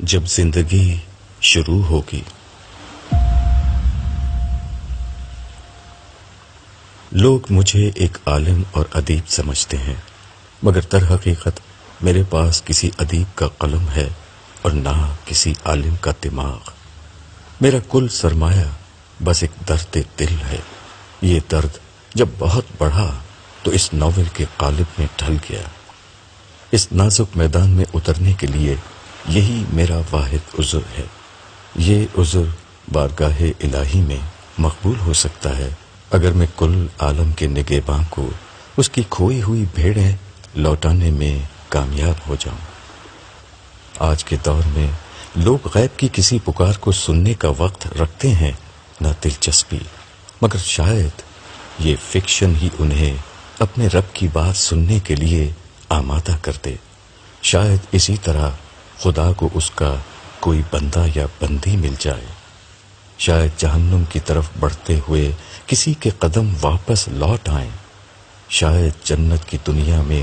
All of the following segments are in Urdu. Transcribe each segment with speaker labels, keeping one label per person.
Speaker 1: جب زندگی شروع ہوگی لوگ مجھے ایک عالم اور ادیب سمجھتے ہیں مگر در حقیقت میرے پاس کسی ادیب کا قلم ہے اور نہ کسی عالم کا دماغ میرا کل سرمایہ بس ایک درد دل ہے یہ درد جب بہت بڑھا تو اس ناول کے قالب میں ڈھل گیا اس نازک میدان میں اترنے کے لیے یہی میرا واحد عذر ہے یہ عذر بارگاہ الہی میں مقبول ہو سکتا ہے اگر میں کل عالم کے نگباں کو اس کی کھوئی ہوئی بھیڑیں لوٹانے میں کامیاب ہو جاؤں آج کے دور میں لوگ غیب کی کسی پکار کو سننے کا وقت رکھتے ہیں نہ دلچسپی مگر شاید یہ فکشن ہی انہیں اپنے رب کی بات سننے کے لیے آمادہ کرتے شاید اسی طرح خدا کو اس کا کوئی بندہ یا بندی مل جائے شاید جہنم کی طرف بڑھتے ہوئے کسی کے قدم واپس لوٹ آئیں شاید جنت کی دنیا میں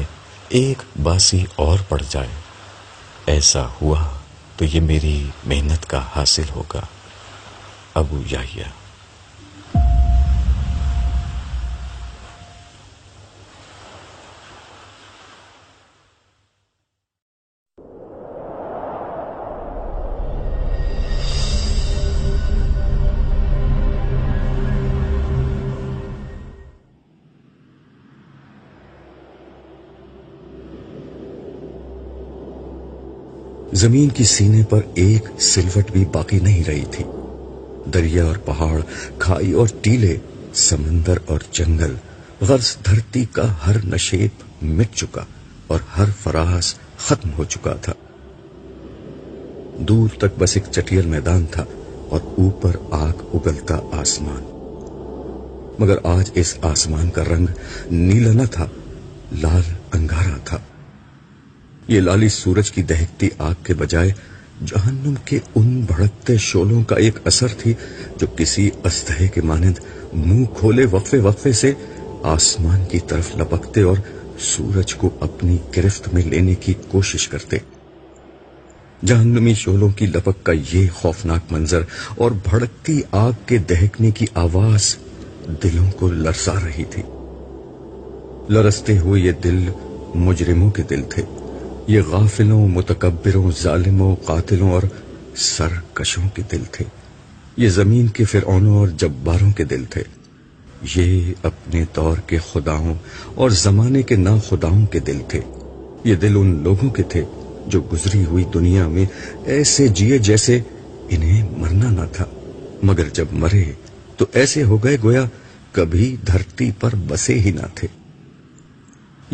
Speaker 1: ایک باسی اور پڑ جائے ایسا ہوا تو یہ میری محنت کا حاصل ہوگا ابو یاہیہ زمین کی سینے پر ایک سلوٹ بھی باقی نہیں رہی تھی دریا اور پہاڑ کھائی اور ٹیلے سمندر اور جنگل غرض دھرتی کا ہر نشیب مٹ چکا اور ہر فراز ختم ہو چکا تھا دور تک بس ایک چٹیل میدان تھا اور اوپر آگ اگلتا آسمان مگر آج اس آسمان کا رنگ نیلا نہ تھا لال انگارا تھا یہ لالی سورج کی دہکتی آگ کے بجائے جہنم کے ان بھڑکتے شولوں کا ایک اثر تھی جو کسی استحے کے مانند منہ کھولے وقفے وقفے سے آسمان کی طرف لپکتے اور سورج کو اپنی گرفت میں لینے کی کوشش کرتے جہنمی شولوں کی لپک کا یہ خوفناک منظر اور بھڑکتی آگ کے دہکنے کی آواز دلوں کو لرسا رہی تھی لرستے ہوئے یہ دل مجرموں کے دل تھے یہ غافلوں متکبروں ظالموں قاتلوں اور سرکشوں کے دل تھے یہ زمین کے فرعونوں اور جباروں کے دل تھے یہ اپنے دور کے خداوں اور زمانے کے نا خداؤں کے دل تھے یہ دل ان لوگوں کے تھے جو گزری ہوئی دنیا میں ایسے جیے جیسے انہیں مرنا نہ تھا مگر جب مرے تو ایسے ہو گئے گویا کبھی دھرتی پر بسے ہی نہ تھے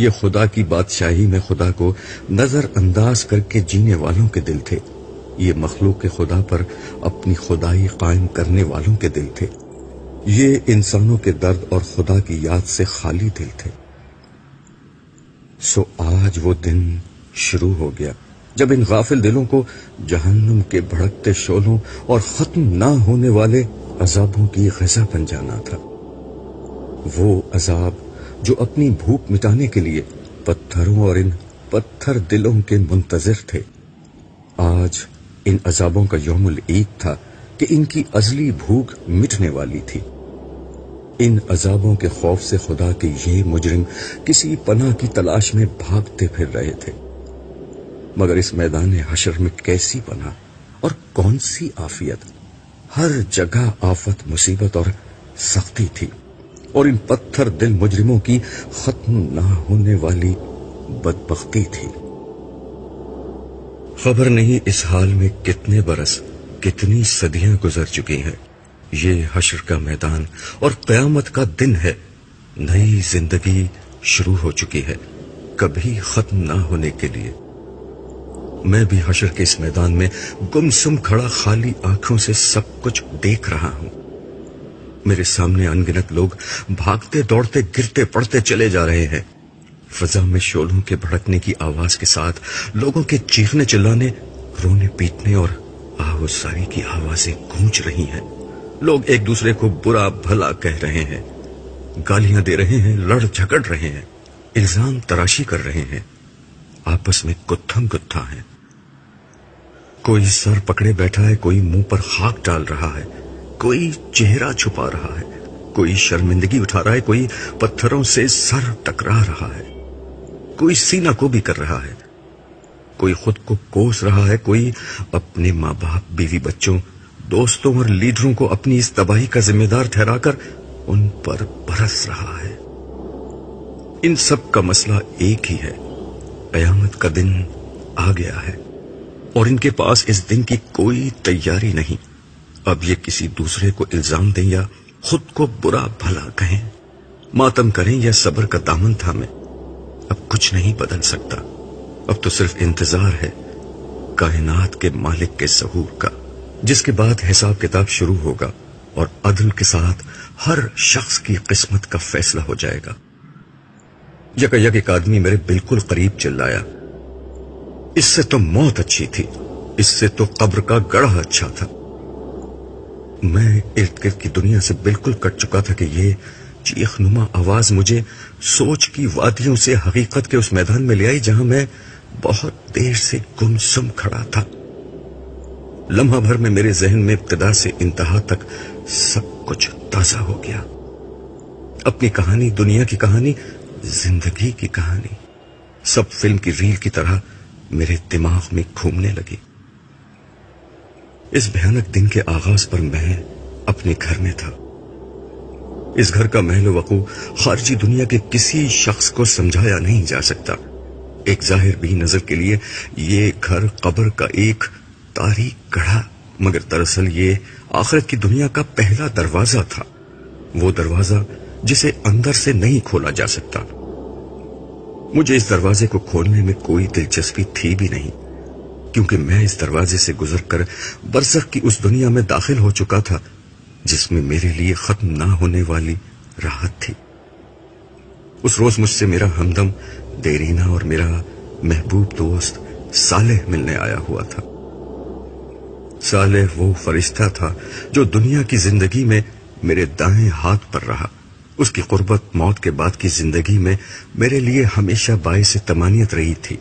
Speaker 1: یہ خدا کی بادشاہی میں خدا کو نظر انداز کر کے جینے والوں کے دل تھے یہ مخلوق کے خدا پر اپنی خدائی قائم کرنے والوں کے دل تھے یہ انسانوں کے درد اور خدا کی یاد سے خالی دل تھے سو آج وہ دن شروع ہو گیا جب ان غافل دلوں کو جہنم کے بھڑکتے شولوں اور ختم نہ ہونے والے عذابوں کی غذا بن جانا تھا وہ عذاب جو اپنی بھوک مٹانے کے لیے پتھروں اور ان پتھر دلوں کے منتظر تھے آج ان عذابوں کا یوم العید تھا کہ ان کی ازلی بھوک مٹنے والی تھی ان عذابوں کے خوف سے خدا کے یہ مجرم کسی پناہ کی تلاش میں بھاگتے پھر رہے تھے مگر اس میدان حشر میں کیسی پناہ اور کون سی آفیت ہر جگہ آفت مصیبت اور سختی تھی اور ان پتھر دل مجرموں کی ختم نہ ہونے والی بدبختی تھی خبر نہیں اس حال میں کتنے برس کتنی صدیاں گزر چکی ہیں یہ حشر کا میدان اور قیامت کا دن ہے نئی زندگی شروع ہو چکی ہے کبھی ختم نہ ہونے کے لیے میں بھی حشر کے اس میدان میں گم سم کھڑا خالی آنکھوں سے سب کچھ دیکھ رہا ہوں میرے سامنے انگنت لوگ بھاگتے دوڑتے گرتے پڑتے چلے جا رہے ہیں فضا میں شولوں کے بھڑکنے کی آواز کے ساتھ لوگوں کے چیخنے چلانے رونے پیٹنے اور آہو ساری کی آوازیں گونج رہی ہیں لوگ ایک دوسرے کو برا بھلا کہہ رہے ہیں گالیاں دے رہے ہیں لڑ جھگڑ رہے ہیں الزام تراشی کر رہے ہیں آپس میں کتھم کتھا ہیں کوئی سر پکڑے بیٹھا ہے کوئی منہ پر خاک ڈال رہا ہے کوئی چہرہ چھپا رہا ہے کوئی شرمندگی اٹھا رہا ہے کوئی پتھروں سے سر ٹکرا رہا ہے کوئی سینہ کو بھی کر رہا ہے کوئی خود کو کوس رہا ہے کوئی اپنے ماں باپ بیوی بچوں دوستوں اور لیڈروں کو اپنی اس تباہی کا ذمہ دار ٹھہرا کر ان پر برس رہا ہے ان سب کا مسئلہ ایک ہی ہے قیامت کا دن آ گیا ہے اور ان کے پاس اس دن کی کوئی تیاری نہیں اب یہ کسی دوسرے کو الزام دیں یا خود کو برا بھلا کہیں ماتم کریں یا صبر کا دامن تھا میں اب کچھ نہیں بدل سکتا اب تو صرف انتظار ہے کائنات کے مالک کے سہور کا جس کے بعد حساب کتاب شروع ہوگا اور عدل کے ساتھ ہر شخص کی قسمت کا فیصلہ ہو جائے گا یک ایک آدمی میرے بالکل قریب چلایا اس سے تو موت اچھی تھی اس سے تو قبر کا گڑھ اچھا تھا میں ارد گرد کی دنیا سے بالکل کٹ چکا تھا کہ یہ چیخ نما آواز مجھے سوچ کی وادیوں سے حقیقت کے اس میدان میں لے آئی جہاں میں بہت دیر سے گم سم کھڑا تھا لمحہ بھر میں میرے ذہن میں ابتدا سے انتہا تک سب کچھ تازہ ہو گیا اپنی کہانی دنیا کی کہانی زندگی کی کہانی سب فلم کی ریل کی طرح میرے دماغ میں گھومنے لگی اس بھیانک دن کے آغاز پر میں اپنے گھر میں تھا اس گھر کا محل وقوع خارجی دنیا کے کسی شخص کو سمجھایا نہیں جا سکتا ایک ظاہر بھی نظر کے لیے یہ گھر قبر کا ایک تاریخ گڑھا مگر دراصل یہ آخرت کی دنیا کا پہلا دروازہ تھا وہ دروازہ جسے اندر سے نہیں کھولا جا سکتا مجھے اس دروازے کو کھولنے میں کوئی دلچسپی تھی بھی نہیں کیونکہ میں اس دروازے سے گزر کر برزخ کی اس دنیا میں داخل ہو چکا تھا جس میں میرے لیے ختم نہ ہونے والی راحت تھی اس روز مجھ سے میرا ہمدم دیرینا اور میرا محبوب دوست صالح ملنے آیا ہوا تھا صالح وہ فرشتہ تھا جو دنیا کی زندگی میں میرے دائیں ہاتھ پر رہا اس کی قربت موت کے بعد کی زندگی میں میرے لیے ہمیشہ باعث تمانیت رہی تھی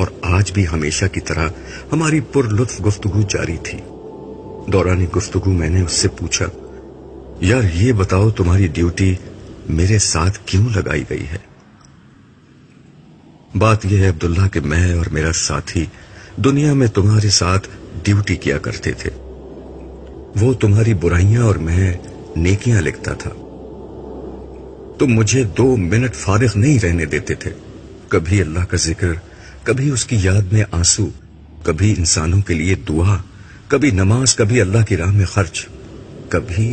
Speaker 1: اور آج بھی ہمیشہ کی طرح ہماری پر لطف گفتگو جاری تھی دوران گفتگو میں نے اس سے پوچھا یار یہ بتاؤ تمہاری ڈیوٹی میرے ساتھ کیوں لگائی گئی ہے بات یہ ہے عبداللہ کہ میں اور میرا ساتھی دنیا میں تمہارے ساتھ ڈیوٹی کیا کرتے تھے وہ تمہاری برائیاں اور میں نیکیاں لکھتا تھا تم مجھے دو منٹ فارغ نہیں رہنے دیتے تھے کبھی اللہ کا ذکر کبھی اس کی یاد میں آنسو کبھی انسانوں کے لیے دعا کبھی نماز کبھی اللہ کی راہ میں خرچ کبھی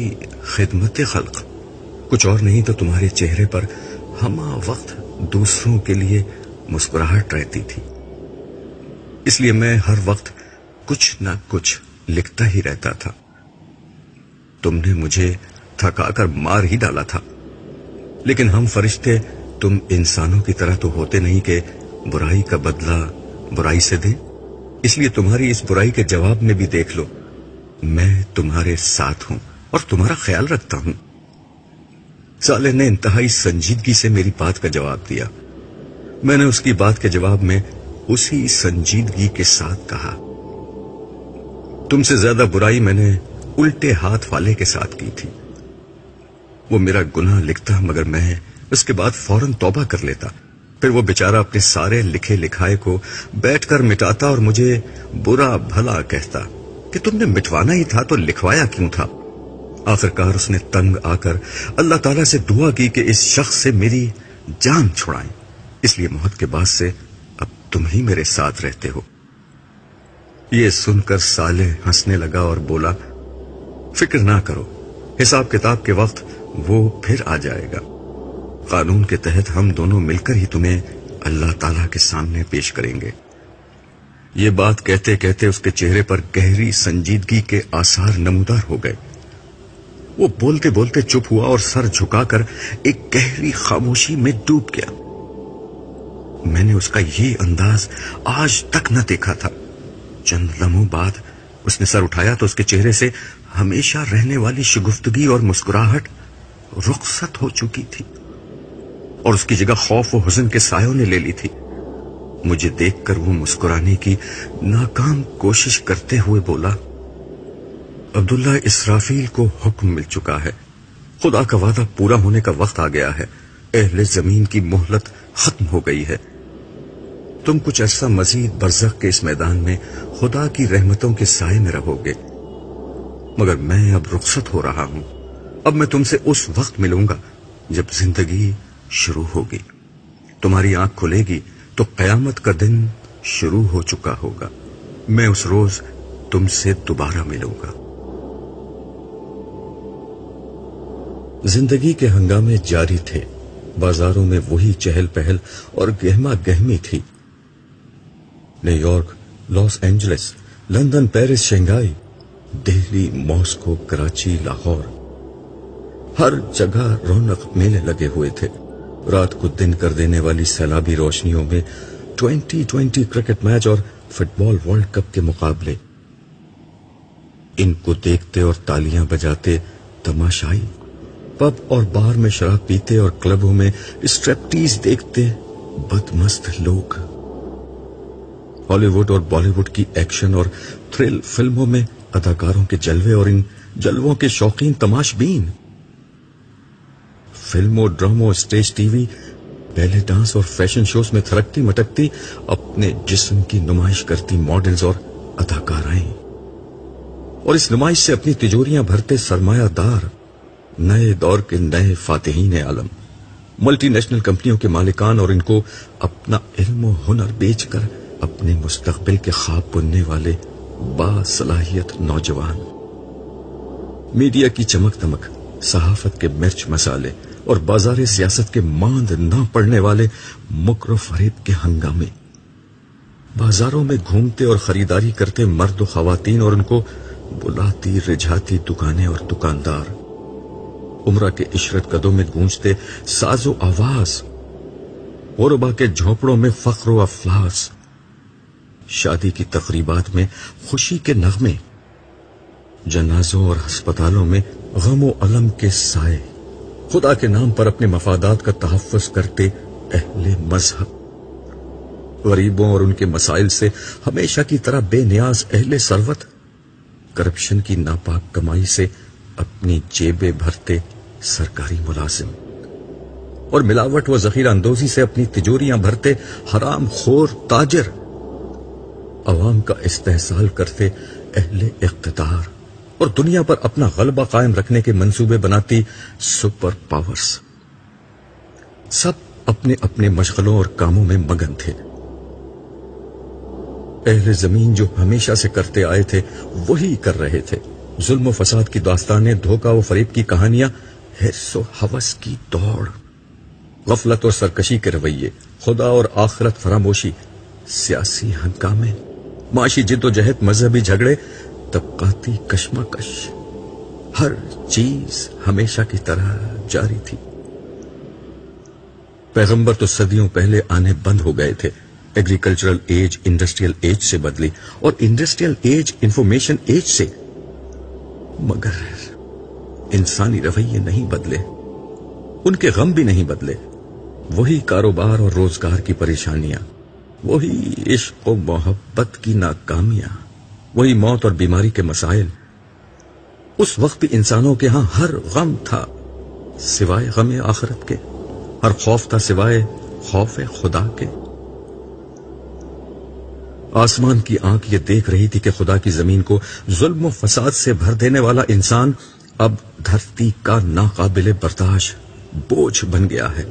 Speaker 1: خدمت خلق کچھ اور نہیں تو تمہارے چہرے پر ہما وقت دوسروں کے لیے مسکراہٹ رہتی تھی اس لیے میں ہر وقت کچھ نہ کچھ لکھتا ہی رہتا تھا تم نے مجھے تھکا کر مار ہی ڈالا تھا لیکن ہم فرشتے تم انسانوں کی طرح تو ہوتے نہیں کہ برائی کا بدلہ برائی سے دیں اس لیے تمہاری اس برائی کے جواب میں بھی دیکھ لو میں تمہارے ساتھ ہوں اور تمہارا خیال رکھتا ہوں صالح نے انتہائی سنجیدگی سے میری بات کا جواب دیا میں نے اس کی بات کے جواب میں اسی سنجیدگی کے ساتھ کہا تم سے زیادہ برائی میں نے الٹے ہاتھ والے کے ساتھ کی تھی وہ میرا گناہ لکھتا مگر میں اس کے بعد فوراً توبہ کر لیتا پھر وہ بیچارہ اپنے سارے لکھے لکھائے کو بیٹھ کر مٹاتا اور مجھے برا بھلا کہتا کہ تم نے مٹوانا ہی تھا تو لکھوایا کیوں تھا آخرکار اللہ تعالیٰ سے دعا کی کہ اس شخص سے میری جان چھڑائیں اس لیے موت کے بعد سے اب تم ہی میرے ساتھ رہتے ہو یہ سن کر سالے ہنسنے لگا اور بولا فکر نہ کرو حساب کتاب کے وقت وہ پھر آ جائے گا قانون کے تحت ہم دونوں مل کر ہی تمہیں اللہ تعالیٰ کے سامنے پیش کریں گے یہ بات کہتے کہتے اس کے چہرے پر گہری سنجیدگی کے آثار نمودار ہو گئے وہ بولتے بولتے چپ ہوا اور سر جھکا کر ایک گہری خاموشی میں ڈوب گیا میں نے اس کا یہ انداز آج تک نہ دیکھا تھا چند لمحوں بعد اس نے سر اٹھایا تو اس کے چہرے سے ہمیشہ رہنے والی شگفتگی اور مسکراہٹ رخصت ہو چکی تھی اور اس کی جگہ خوف و حزن کے سایوں نے لے لی تھی مجھے دیکھ کر وہ مسکرانے کی ناکام کوشش کرتے ہوئے بولا عبداللہ اسرافیل کو حکم مل چکا ہے خدا کا وعدہ پورا ہونے کا وقت آ گیا ہے اہل زمین کی مہلت ختم ہو گئی ہے تم کچھ عرصہ مزید برزخ کے اس میدان میں خدا کی رحمتوں کے سائے میں رہو گے مگر میں اب رخصت ہو رہا ہوں اب میں تم سے اس وقت ملوں گا جب زندگی شروع ہوگی تمہاری آنکھ کھلے گی تو قیامت کا دن شروع ہو چکا ہوگا میں اس روز تم سے دوبارہ ملوں گا زندگی کے ہنگامے جاری تھے بازاروں میں وہی چہل پہل اور گہما گہمی تھی new york los angeles London Paris Shanghai Delhi Moscow Karachi Lahore ہر جگہ رونق میلے لگے ہوئے تھے رات کو دن کر دینے والی سیلابی روشنیوں میں ٹوینٹی ٹوینٹی کرکٹ میچ اور فٹ بال ورلڈ کپ کے مقابلے ان کو دیکھتے اور تالیاں بجاتے تماشائی پب اور بار میں شراب پیتے اور کلبوں میں اسٹریپٹیز دیکھتے بدمست لوگ ہالی ووڈ اور بالی ووڈ کی ایکشن اور تھرل فلموں میں اداکاروں کے جلوے اور ان جلووں کے شوقین تماش بین فلموں ڈراموں ٹی وی ڈانس اور فیشن شوز میں تھرکتی مٹکتی اپنے جسم کی نمائش کرتی ماڈلز اور اداکار آئیں اور اس نمائش سے اپنی تجوریاں بھرتے سرمایہ دار نئے دور کے نئے فاتحین عالم ملٹی نیشنل کمپنیوں کے مالکان اور ان کو اپنا علم و ہنر بیچ کر اپنے مستقبل کے خواب بننے والے با صلاحیت نوجوان میڈیا کی چمک تمک صحافت کے مرچ مسالے اور بازار سیاست کے ماند نہ پڑنے والے مکر و فریب کے ہنگامے بازاروں میں گھومتے اور خریداری کرتے مرد و خواتین اور ان کو بلاتی رجھاتی دکانیں اور دکاندار عمرہ کے عشرت قدوں میں گونجتے ساز و آواز کے جھونپڑوں میں فخر و افلاس شادی کی تقریبات میں خوشی کے نغمے جنازوں اور ہسپتالوں میں غم و علم کے سائے خدا کے نام پر اپنے مفادات کا تحفظ کرتے اہل مذہب غریبوں اور ان کے مسائل سے ہمیشہ کی طرح بے نیاز اہل سروت کرپشن کی ناپاک کمائی سے اپنی جیبیں بھرتے سرکاری ملازم اور ملاوٹ و ذخیرہ اندوزی سے اپنی تجوریاں بھرتے حرام خور تاجر عوام کا استحصال کرتے اہل اقتدار اور دنیا پر اپنا غلبہ قائم رکھنے کے منصوبے بناتی سپر پاورز سب اپنے اپنے مشغلوں اور کاموں میں مگن تھے اہل زمین جو ہمیشہ سے کرتے آئے تھے وہی کر رہے تھے ظلم و فساد کی داستانیں دھوکا و فریب کی کہانیاں و حوث کی دوڑ غفلت اور سرکشی کے رویے خدا اور آخرت فراموشی سیاسی ہنگامے معاشی جد و جہد مذہبی جھگڑے طبقاتی کشمکش ہر چیز ہمیشہ کی طرح جاری تھی پیغمبر تو صدیوں پہلے آنے بند ہو گئے تھے ایگریکلچرل ایج انڈسٹریل ایج سے بدلی اور انڈسٹریل ایج انفارمیشن ایج سے مگر انسانی رویے نہیں بدلے ان کے غم بھی نہیں بدلے وہی کاروبار اور روزگار کی پریشانیاں وہی عشق و محبت کی ناکامیاں وہی موت اور بیماری کے مسائل اس وقت بھی انسانوں کے ہاں ہر غم تھا سوائے غم آخرت کے ہر خوف تھا سوائے خوف خدا کے آسمان کی آنکھ یہ دیکھ رہی تھی کہ خدا کی زمین کو ظلم و فساد سے بھر دینے والا انسان اب دھرتی کا ناقابل برداشت بوجھ بن گیا ہے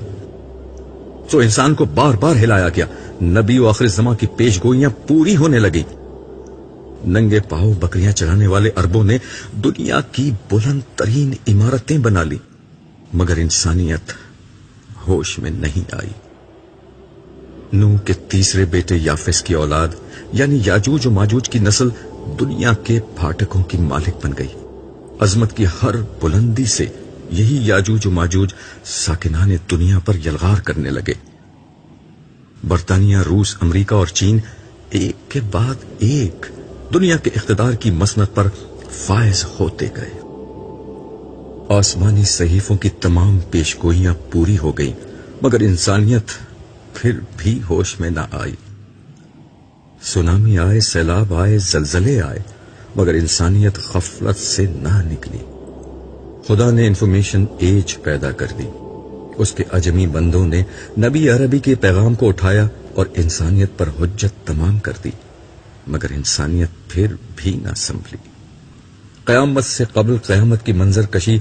Speaker 1: تو انسان کو بار بار ہلایا گیا نبی و آخر زماں کی پیش گوئیاں پوری ہونے لگیں ننگے پاؤ بکریاں چڑھانے والے اربوں نے دنیا کی بلند ترین عمارتیں بنا لی مگر انسانیت ہوش میں نہیں آئی نو کے تیسرے بیٹے یافس کی اولاد یعنی یاجوج و ماجوج کی نسل دنیا کے پھاٹکوں کی مالک بن گئی عظمت کی ہر بلندی سے یہی یاجوج و ماجوج ساکنان دنیا پر یلغار کرنے لگے برطانیہ روس امریکہ اور چین ایک کے بعد ایک دنیا کے اقتدار کی مسنت پر فائز ہوتے گئے آسمانی صحیفوں کی تمام پیشگوئیاں پوری ہو گئیں مگر انسانیت پھر بھی ہوش میں نہ آئی سونامی آئے سیلاب آئے زلزلے آئے مگر انسانیت خفلت سے نہ نکلی خدا نے انفارمیشن ایج پیدا کر دی اس کے اجمی بندوں نے نبی عربی کے پیغام کو اٹھایا اور انسانیت پر حجت تمام کر دی مگر انسانیت پھر بھی نہ سنبھلی قیامت سے قبل قیامت کی منظر کشی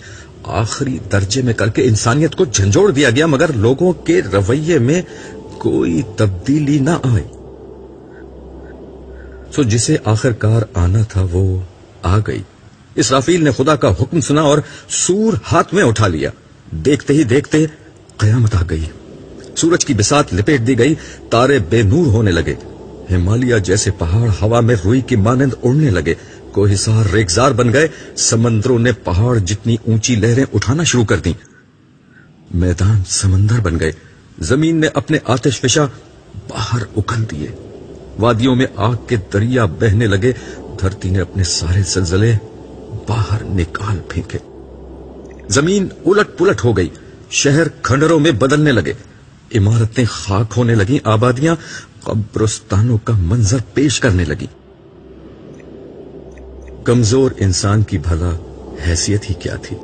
Speaker 1: آخری درجے میں کر کے انسانیت کو جھنجھوڑ دیا گیا مگر لوگوں کے رویے میں کوئی تبدیلی نہ آئی سو جسے آخر کار آنا تھا وہ آ گئی اس رافیل نے خدا کا حکم سنا اور سور ہاتھ میں اٹھا لیا دیکھتے ہی دیکھتے قیامت آ گئی سورج کی بسات لپیٹ دی گئی تارے بے نور ہونے لگے ہمالیہ جیسے پہاڑ ہوا میں روئی کی مانند اڑنے لگے کوہسار ریگزار بن گئے سمندروں نے پہاڑ جتنی اونچی لہریں اٹھانا شروع کر دیں میدان سمندر بن گئے زمین نے اپنے آتش فشا باہر اکن دیے وادیوں میں آگ کے دریا بہنے لگے دھرتی نے اپنے سارے زلزلے باہر نکال پھینکے زمین الٹ پلٹ ہو گئی شہر کھنڈروں میں بدلنے لگے عمارتیں خاک ہونے لگیں آبادیاں قبرستانوں کا منظر پیش کرنے لگی کمزور انسان کی بھلا حیثیت ہی کیا تھی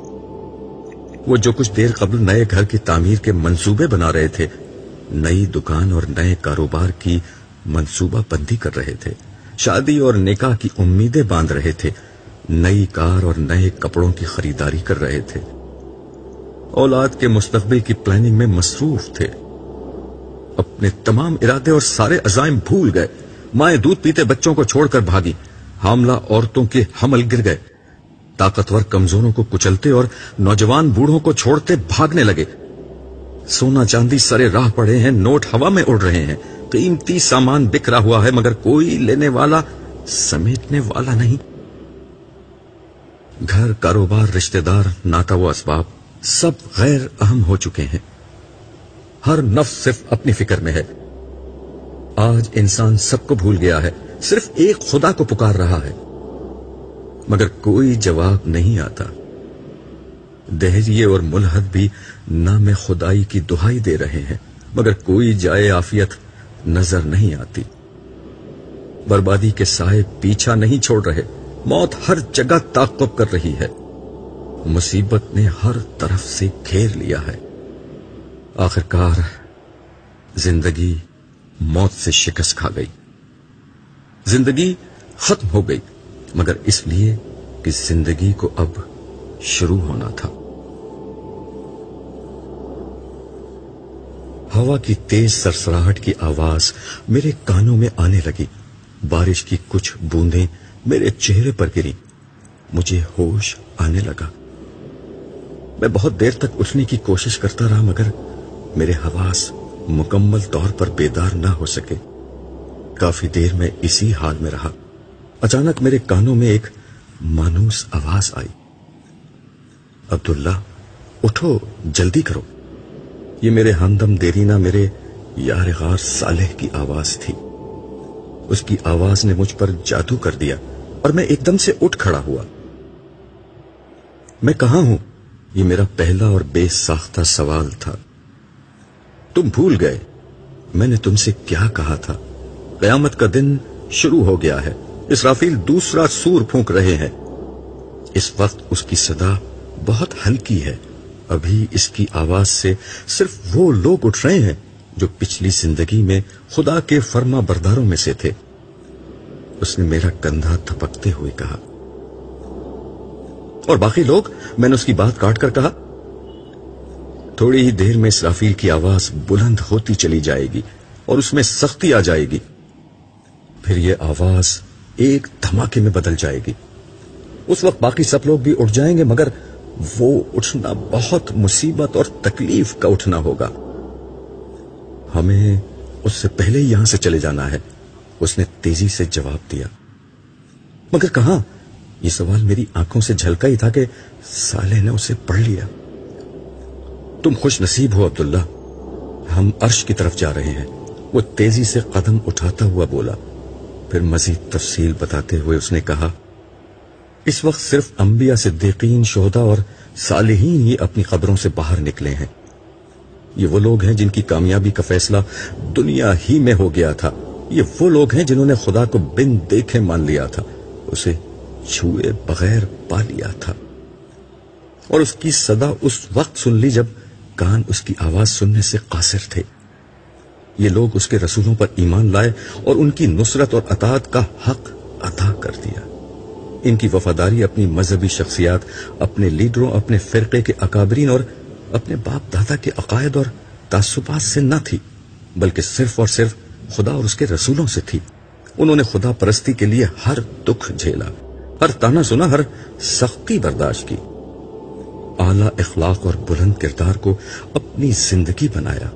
Speaker 1: وہ جو کچھ دیر قبل نئے گھر کی تعمیر کے منصوبے بنا رہے تھے نئی دکان اور نئے کاروبار کی منصوبہ بندی کر رہے تھے شادی اور نکاح کی امیدیں باندھ رہے تھے نئی کار اور نئے کپڑوں کی خریداری کر رہے تھے اولاد کے مستقبل کی پلاننگ میں مصروف تھے اپنے تمام ارادے اور سارے عزائم بھول گئے مائیں دودھ پیتے بچوں کو چھوڑ کر بھاگی حاملہ عورتوں کے حمل گر گئے طاقتور کمزوروں کو کچلتے اور نوجوان بوڑھوں کو چھوڑتے بھاگنے لگے سونا چاندی سرے راہ پڑے ہیں نوٹ ہوا میں اڑ رہے ہیں قیمتی سامان بکھرا ہوا ہے مگر کوئی لینے والا سمیٹنے والا نہیں گھر کاروبار رشتے دار ناتا و اسباب سب غیر اہم ہو چکے ہیں ہر نفس صرف اپنی فکر میں ہے آج انسان سب کو بھول گیا ہے صرف ایک خدا کو پکار رہا ہے مگر کوئی جواب نہیں آتا دہریے اور ملحد بھی نام خدائی کی دہائی دے رہے ہیں مگر کوئی جائے آفیت نظر نہیں آتی بربادی کے سائے پیچھا نہیں چھوڑ رہے موت ہر جگہ تاقب کر رہی ہے مصیبت نے ہر طرف سے گھیر لیا ہے آخرکار زندگی موت سے شکست کھا گئی زندگی ختم ہو گئی مگر اس لیے کہ زندگی کو اب شروع ہونا تھا ہوا کی تیز سرسراہٹ کی آواز میرے کانوں میں آنے لگی بارش کی کچھ بوندیں میرے چہرے پر گری مجھے ہوش آنے لگا میں بہت دیر تک اٹھنے کی کوشش کرتا رہا مگر میرے حواس مکمل طور پر بیدار نہ ہو سکے کافی دیر میں اسی حال میں رہا اچانک میرے کانوں میں ایک مانوس آواز آئی عبداللہ اٹھو جلدی کرو یہ میرے ہمدم دیرینہ میرے یار غار صالح کی آواز تھی اس کی آواز نے مجھ پر جادو کر دیا اور میں ایک دم سے اٹھ کھڑا ہوا میں کہاں ہوں یہ میرا پہلا اور بے ساختہ سوال تھا تم بھول گئے میں نے تم سے کیا کہا تھا قیامت کا دن شروع ہو گیا ہے اسرافیل دوسرا سور پھونک رہے ہیں اس وقت اس کی صدا بہت ہلکی ہے ابھی اس کی آواز سے صرف وہ لوگ اٹھ رہے ہیں جو پچھلی زندگی میں خدا کے فرما برداروں میں سے تھے اس نے میرا کندھا تھپکتے ہوئے کہا اور باقی لوگ میں نے اس کی بات کاٹ کر کہا تھوڑی ہی دیر میں اسرافیل کی آواز بلند ہوتی چلی جائے گی اور اس میں سختی آ جائے گی پھر یہ آواز ایک دھماکے میں بدل جائے گی اس وقت باقی سب لوگ بھی اٹھ جائیں گے مگر وہ اٹھنا بہت مصیبت اور تکلیف کا اٹھنا ہوگا ہمیں اس سے پہلے یہاں سے چلے جانا ہے اس نے تیزی سے جواب دیا مگر کہاں یہ سوال میری آنکھوں سے جھلکا ہی تھا کہ سالے نے اسے پڑھ لیا تم خوش نصیب ہو عبداللہ ہم عرش کی طرف جا رہے ہیں وہ تیزی سے قدم اٹھاتا ہوا بولا پھر مزید تفصیل بتاتے ہوئے اس نے کہا اس وقت صرف انبیاء صدیقین شہدا اور صالحین ہی اپنی قبروں سے باہر نکلے ہیں یہ وہ لوگ ہیں جن کی کامیابی کا فیصلہ دنیا ہی میں ہو گیا تھا یہ وہ لوگ ہیں جنہوں نے خدا کو بن دیکھے مان لیا تھا اسے چھوئے بغیر پا لیا تھا اور اس کی صدا اس وقت سن لی جب کان اس کی آواز سننے سے قاصر تھے یہ لوگ اس کے رسولوں پر ایمان لائے اور ان کی نصرت اور اطاعت کا حق عطا کر دیا ان کی وفاداری اپنی مذہبی شخصیات اپنے لیڈروں اپنے فرقے کے اکابرین اور اپنے باپ دادا کے عقائد اور تعصبات سے نہ تھی بلکہ صرف اور صرف خدا اور اس کے رسولوں سے تھی انہوں نے خدا پرستی کے لیے ہر دکھ جھیلا ہر تانا سنا ہر سختی برداشت کی اعلی اخلاق اور بلند کردار کو اپنی زندگی بنایا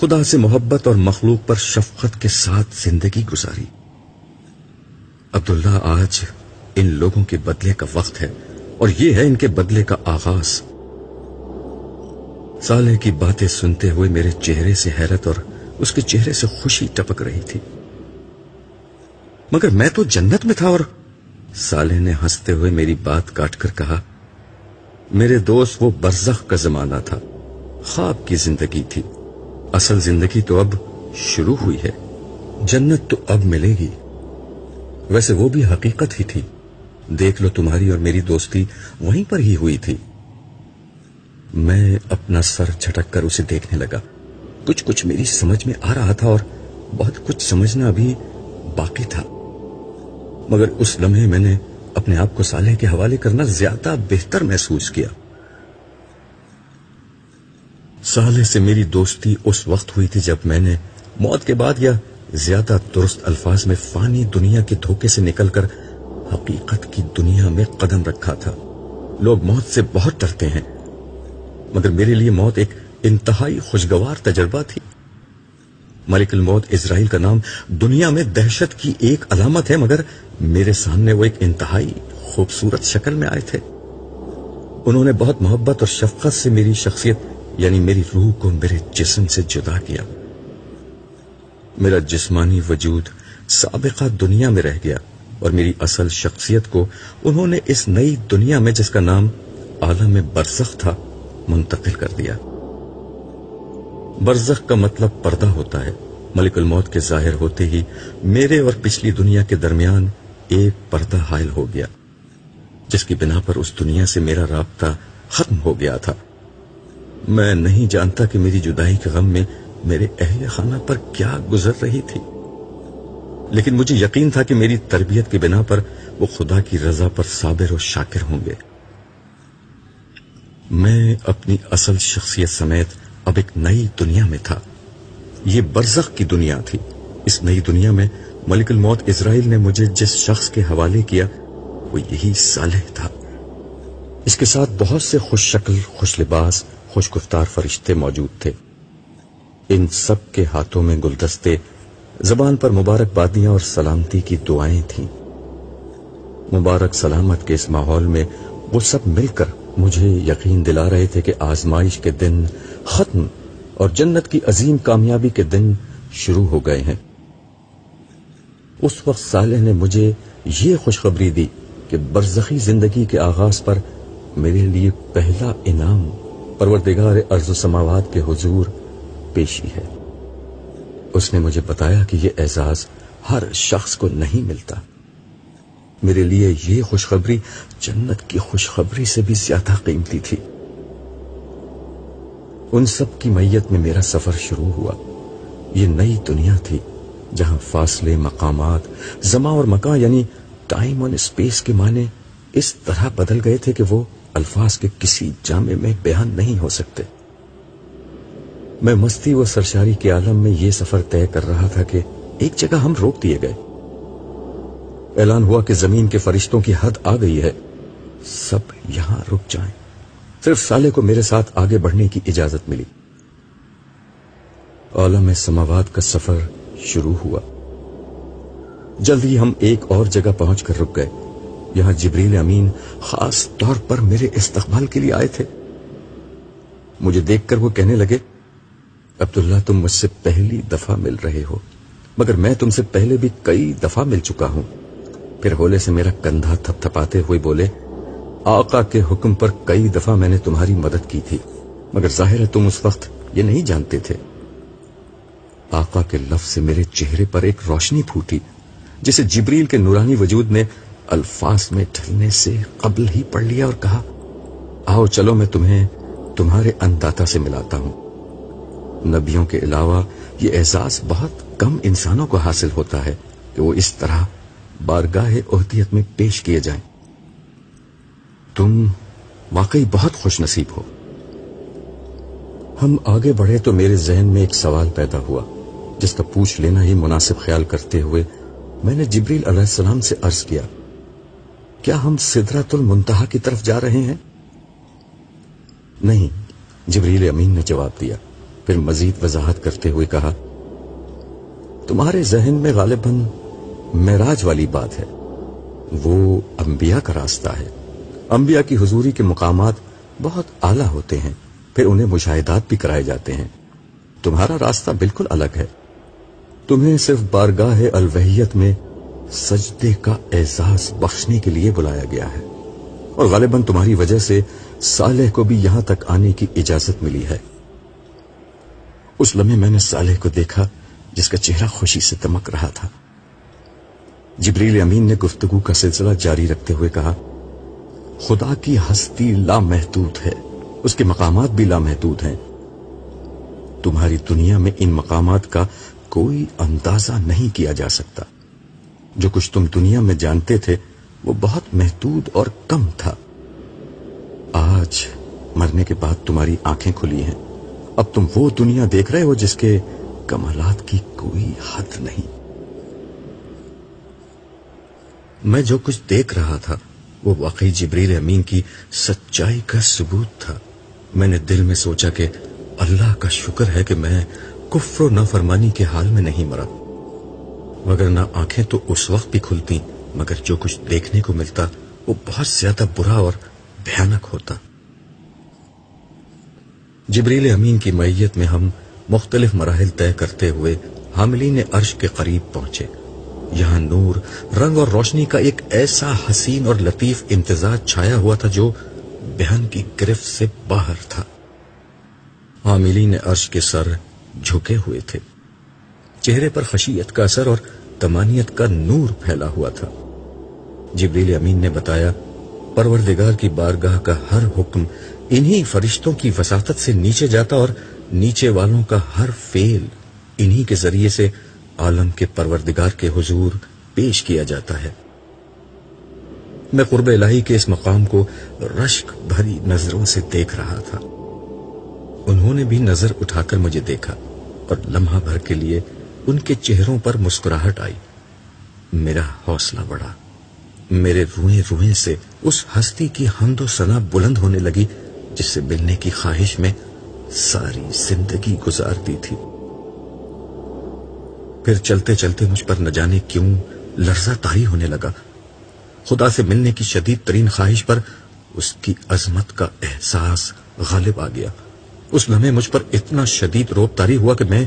Speaker 1: خدا سے محبت اور مخلوق پر شفقت کے ساتھ زندگی گزاری عبداللہ آج ان لوگوں کے بدلے کا وقت ہے اور یہ ہے ان کے بدلے کا آغاز سالے کی باتیں سنتے ہوئے میرے چہرے سے حیرت اور اس کے چہرے سے خوشی ٹپک رہی تھی مگر میں تو جنت میں تھا اور سالے نے ہنستے ہوئے میری بات کاٹ کر کہا میرے دوست وہ برزخ کا زمانہ تھا خواب کی زندگی تھی اصل زندگی تو اب شروع ہوئی ہے جنت تو اب ملے گی ویسے وہ بھی حقیقت ہی تھی دیکھ لو تمہاری اور میری دوستی وہیں پر ہی ہوئی تھی میں اپنا سر جھٹک کر اسے دیکھنے لگا کچھ کچھ میری سمجھ میں آ رہا تھا اور بہت کچھ سمجھنا بھی باقی تھا مگر اس لمحے میں نے اپنے آپ کو صالح کے حوالے کرنا زیادہ بہتر محسوس کیا صالح سے میری دوستی اس وقت ہوئی تھی جب میں نے موت کے بعد یا زیادہ درست الفاظ میں فانی دنیا کے دھوکے سے نکل کر حقیقت کی دنیا میں قدم رکھا تھا لوگ موت سے بہت ڈرتے ہیں مگر میرے لیے موت ایک انتہائی خوشگوار تجربہ تھی ملک الموت اسرائیل کا نام دنیا میں دہشت کی ایک علامت ہے مگر میرے سامنے وہ ایک انتہائی خوبصورت شکل میں آئے تھے انہوں نے بہت محبت اور شفقت سے میری شخصیت یعنی میری روح کو میرے جسم سے جدا کیا میرا جسمانی وجود سابقہ دنیا میں رہ گیا اور میری اصل شخصیت کو انہوں نے اس نئی دنیا میں جس کا نام عالم برزخ تھا منتقل کر دیا برزخ کا مطلب پردہ ہوتا ہے ملک الموت کے ظاہر ہوتے ہی میرے اور پچھلی دنیا کے درمیان ایک پردہ حائل ہو گیا جس کی بنا پر اس دنیا سے میرا رابطہ ختم ہو گیا تھا میں نہیں جانتا کہ میری جدائی کے غم میں میرے اہل خانہ پر کیا گزر رہی تھی لیکن مجھے یقین تھا کہ میری تربیت کے بنا پر وہ خدا کی رضا پر صابر و شاکر ہوں گے میں اپنی اصل شخصیت سمیت اب ایک نئی دنیا میں تھا یہ برزخ کی دنیا تھی اس نئی دنیا میں ملک الموت اسرائیل نے مجھے جس شخص کے حوالے کیا وہ یہی صالح تھا اس کے ساتھ بہت سے خوش شکل خوش لباس خوش گفتار فرشتے موجود تھے ان سب کے ہاتھوں میں گلدستے زبان پر مبارک بادیاں اور سلامتی کی دعائیں تھیں مبارک سلامت کے اس ماحول میں وہ سب مل کر مجھے یقین دلا رہے تھے کہ آزمائش کے دن ختم اور جنت کی عظیم کامیابی کے دن شروع ہو گئے ہیں اس وقت صالح نے مجھے یہ خوشخبری دی کہ برزخی زندگی کے آغاز پر میرے لیے پہلا انعام پروردگار ارض و سماوات کے حضور پیشی ہے اس نے مجھے بتایا کہ یہ اعزاز ہر شخص کو نہیں ملتا میرے لیے یہ خوشخبری جنت کی خوشخبری سے بھی زیادہ قیمتی تھی ان سب کی میت میں میرا سفر شروع ہوا یہ نئی دنیا تھی جہاں فاصلے مقامات زماں اور مکاں یعنی ٹائم اور اسپیس کے معنی اس طرح بدل گئے تھے کہ وہ الفاظ کے کسی جامع میں بیان نہیں ہو سکتے میں مستی و سرشاری کے عالم میں یہ سفر طے کر رہا تھا کہ ایک جگہ ہم روک دیے گئے اعلان ہوا کہ زمین کے فرشتوں کی حد آ گئی ہے سب یہاں رک جائیں صرف سالے کو میرے ساتھ آگے بڑھنے کی اجازت ملی عالم سماوات کا سفر شروع ہوا جلد ہی ہم ایک اور جگہ پہنچ کر رک گئے یہاں جبریل امین خاص طور پر میرے استقبال کے لیے آئے تھے مجھے دیکھ کر وہ کہنے لگے عبداللہ تم مجھ سے پہلی دفعہ مل رہے ہو مگر میں تم سے پہلے بھی کئی دفعہ مل چکا ہوں پھر ہولے سے میرا کندھا تھپ تھپاتے ہوئے بولے آقا کے حکم پر کئی دفعہ میں نے تمہاری مدد کی تھی مگر ظاہر ہے تم اس وقت یہ نہیں جانتے تھے آقا کے لفظ سے میرے چہرے پر ایک روشنی پھوٹی جسے جبریل کے نورانی وجود نے الفاظ میں ڈھلنے سے قبل ہی پڑھ لیا اور کہا آؤ چلو میں تمہیں تمہارے انداتا سے ملاتا ہوں نبیوں کے علاوہ یہ احساس بہت کم انسانوں کو حاصل ہوتا ہے کہ وہ اس طرح بارگاہ عہدیت میں پیش کیے جائیں تم واقعی بہت خوش نصیب ہو ہم آگے بڑھے تو میرے ذہن میں ایک سوال پیدا ہوا جس کا پوچھ لینا ہی مناسب خیال کرتے ہوئے میں نے جبریل علیہ السلام سے عرض کیا کیا ہم سدر المنتہا کی طرف جا رہے ہیں نہیں جبریل امین نے جواب دیا پھر مزید وضاحت کرتے ہوئے کہا تمہارے ذہن میں غالباً معراج والی بات ہے وہ انبیاء کا راستہ ہے انبیاء کی حضوری کے مقامات بہت اعلیٰ ہوتے ہیں پھر انہیں مشاہدات بھی کرائے جاتے ہیں تمہارا راستہ بالکل الگ ہے تمہیں صرف بارگاہ الوحیت میں سجدے کا احساس بخشنے کے لیے بلایا گیا ہے اور غالباً تمہاری وجہ سے سالح کو بھی یہاں تک آنے کی اجازت ملی ہے اس لمحے میں نے سالح کو دیکھا جس کا چہرہ خوشی سے تمک رہا تھا جبریل امین نے گفتگو کا سلسلہ جاری رکھتے ہوئے کہا خدا کی ہستی لامحدود ہے اس کے مقامات بھی لامحدود ہیں تمہاری دنیا میں ان مقامات کا کوئی اندازہ نہیں کیا جا سکتا جو کچھ تم دنیا میں جانتے تھے وہ بہت محدود اور کم تھا آج مرنے کے بعد تمہاری آنکھیں کھلی ہیں اب تم وہ دنیا دیکھ رہے ہو جس کے کمالات کی کوئی حد نہیں میں جو کچھ دیکھ رہا تھا وہ واقعی جبریل امین کی سچائی کا ثبوت تھا میں نے دل میں سوچا کہ اللہ کا شکر ہے کہ میں کفر و نافرمانی کے حال میں نہیں مرا مگر نہ آنکھیں تو اس وقت بھی کھلتی مگر جو کچھ دیکھنے کو ملتا وہ بہت زیادہ برا اور بھیانک ہوتا جبریل امین کی معیت میں ہم مختلف مراحل طے کرتے ہوئے حاملین عرش کے قریب پہنچے یہاں نور رنگ اور روشنی کا ایک ایسا حسین اور لطیف امتزاج چھایا ہوا تھا تھا جو بہن کی سے باہر عرش کے سر جھکے ہوئے تھے چہرے پر خشیت کا اثر اور تمانیت کا نور پھیلا ہوا تھا جبریل امین نے بتایا پروردگار کی بارگاہ کا ہر حکم انہی فرشتوں کی وساطت سے نیچے جاتا اور نیچے والوں کا ہر فیل انہی کے ذریعے سے عالم کے کے کے پروردگار حضور پیش کیا جاتا ہے میں قرب الہی اس مقام کو رشک بھری نظروں سے دیکھ رہا تھا انہوں نے بھی نظر اٹھا کر مجھے دیکھا اور لمحہ بھر کے لیے ان کے چہروں پر مسکراہٹ آئی میرا حوصلہ بڑھا میرے روئیں روئیں سے اس ہستی کی حمد و سنا بلند ہونے لگی جس سے ملنے کی خواہش میں ساری زندگی گزارتی تھی پھر چلتے چلتے مجھ پر نہ جانے کیوں لرزہ تاری ہونے لگا خدا سے ملنے کی شدید ترین خواہش پر اس کی عظمت کا احساس غالب آ گیا اس لمحے مجھ پر اتنا شدید روپ تاری ہوا کہ میں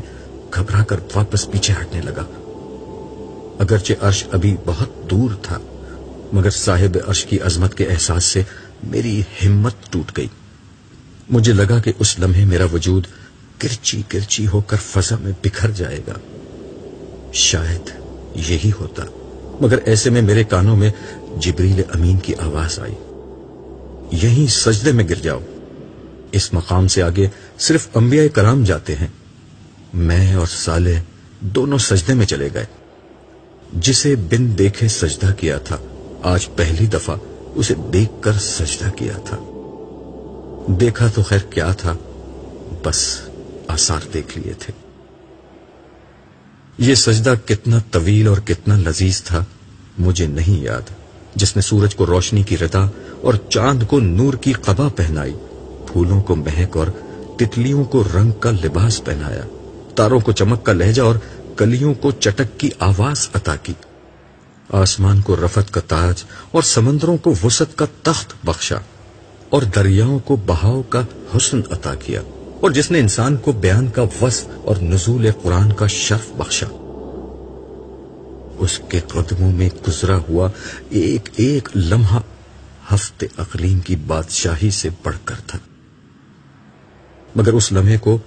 Speaker 1: گھبرا کر واپس پیچھے ہٹنے لگا اگرچہ عرش ابھی بہت دور تھا مگر صاحب عرش کی عظمت کے احساس سے میری ہمت ٹوٹ گئی مجھے لگا کہ اس لمحے میرا وجود کرچی کرچی ہو کر فضا میں بکھر جائے گا شاید یہی ہوتا مگر ایسے میں میرے کانوں میں جبریل امین کی آواز آئی یہیں سجدے میں گر جاؤ اس مقام سے آگے صرف انبیاء کرام جاتے ہیں میں اور صالح دونوں سجدے میں چلے گئے جسے بن دیکھے سجدہ کیا تھا آج پہلی دفعہ اسے دیکھ کر سجدہ کیا تھا دیکھا تو خیر کیا تھا بس آثار دیکھ لیے تھے یہ سجدہ کتنا طویل اور کتنا لذیذ تھا مجھے نہیں یاد جس نے سورج کو روشنی کی رتا اور چاند کو نور کی قبا پہنائی پھولوں کو مہک اور تتلیوں کو رنگ کا لباس پہنایا تاروں کو چمک کا لہجہ اور کلیوں کو چٹک کی آواز عطا کی آسمان کو رفت کا تاج اور سمندروں کو وسط کا تخت بخشا اور دریاؤں کو بہاؤ کا حسن عطا کیا اور جس نے انسان کو بیان کا وصف اور نزول قرآن کا شرف بخشا اس کے قدموں میں گزرا ہوا ایک ایک لمحہ ہفتے اقلیم کی بادشاہی سے بڑھ کر تھا مگر اس لمحے کو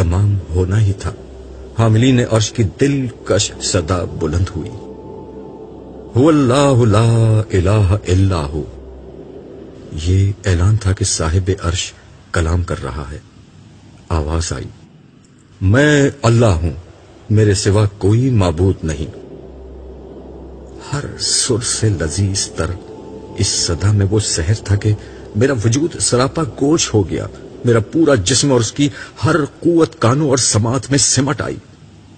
Speaker 1: تمام ہونا ہی تھا حاملی نے عرش کی دلکش صدا بلند ہوئی ہو اللہ لا الہ الا ہو یہ اعلان تھا کہ صاحب عرش کلام کر رہا ہے آواز آئی میں اللہ ہوں میرے سوا کوئی معبود نہیں ہر سر سے لذیذ تر اس صدا میں وہ سہر تھا کہ میرا وجود سراپا گوش ہو گیا میرا پورا جسم اور اس کی ہر قوت کانوں اور سماعت میں سمٹ آئی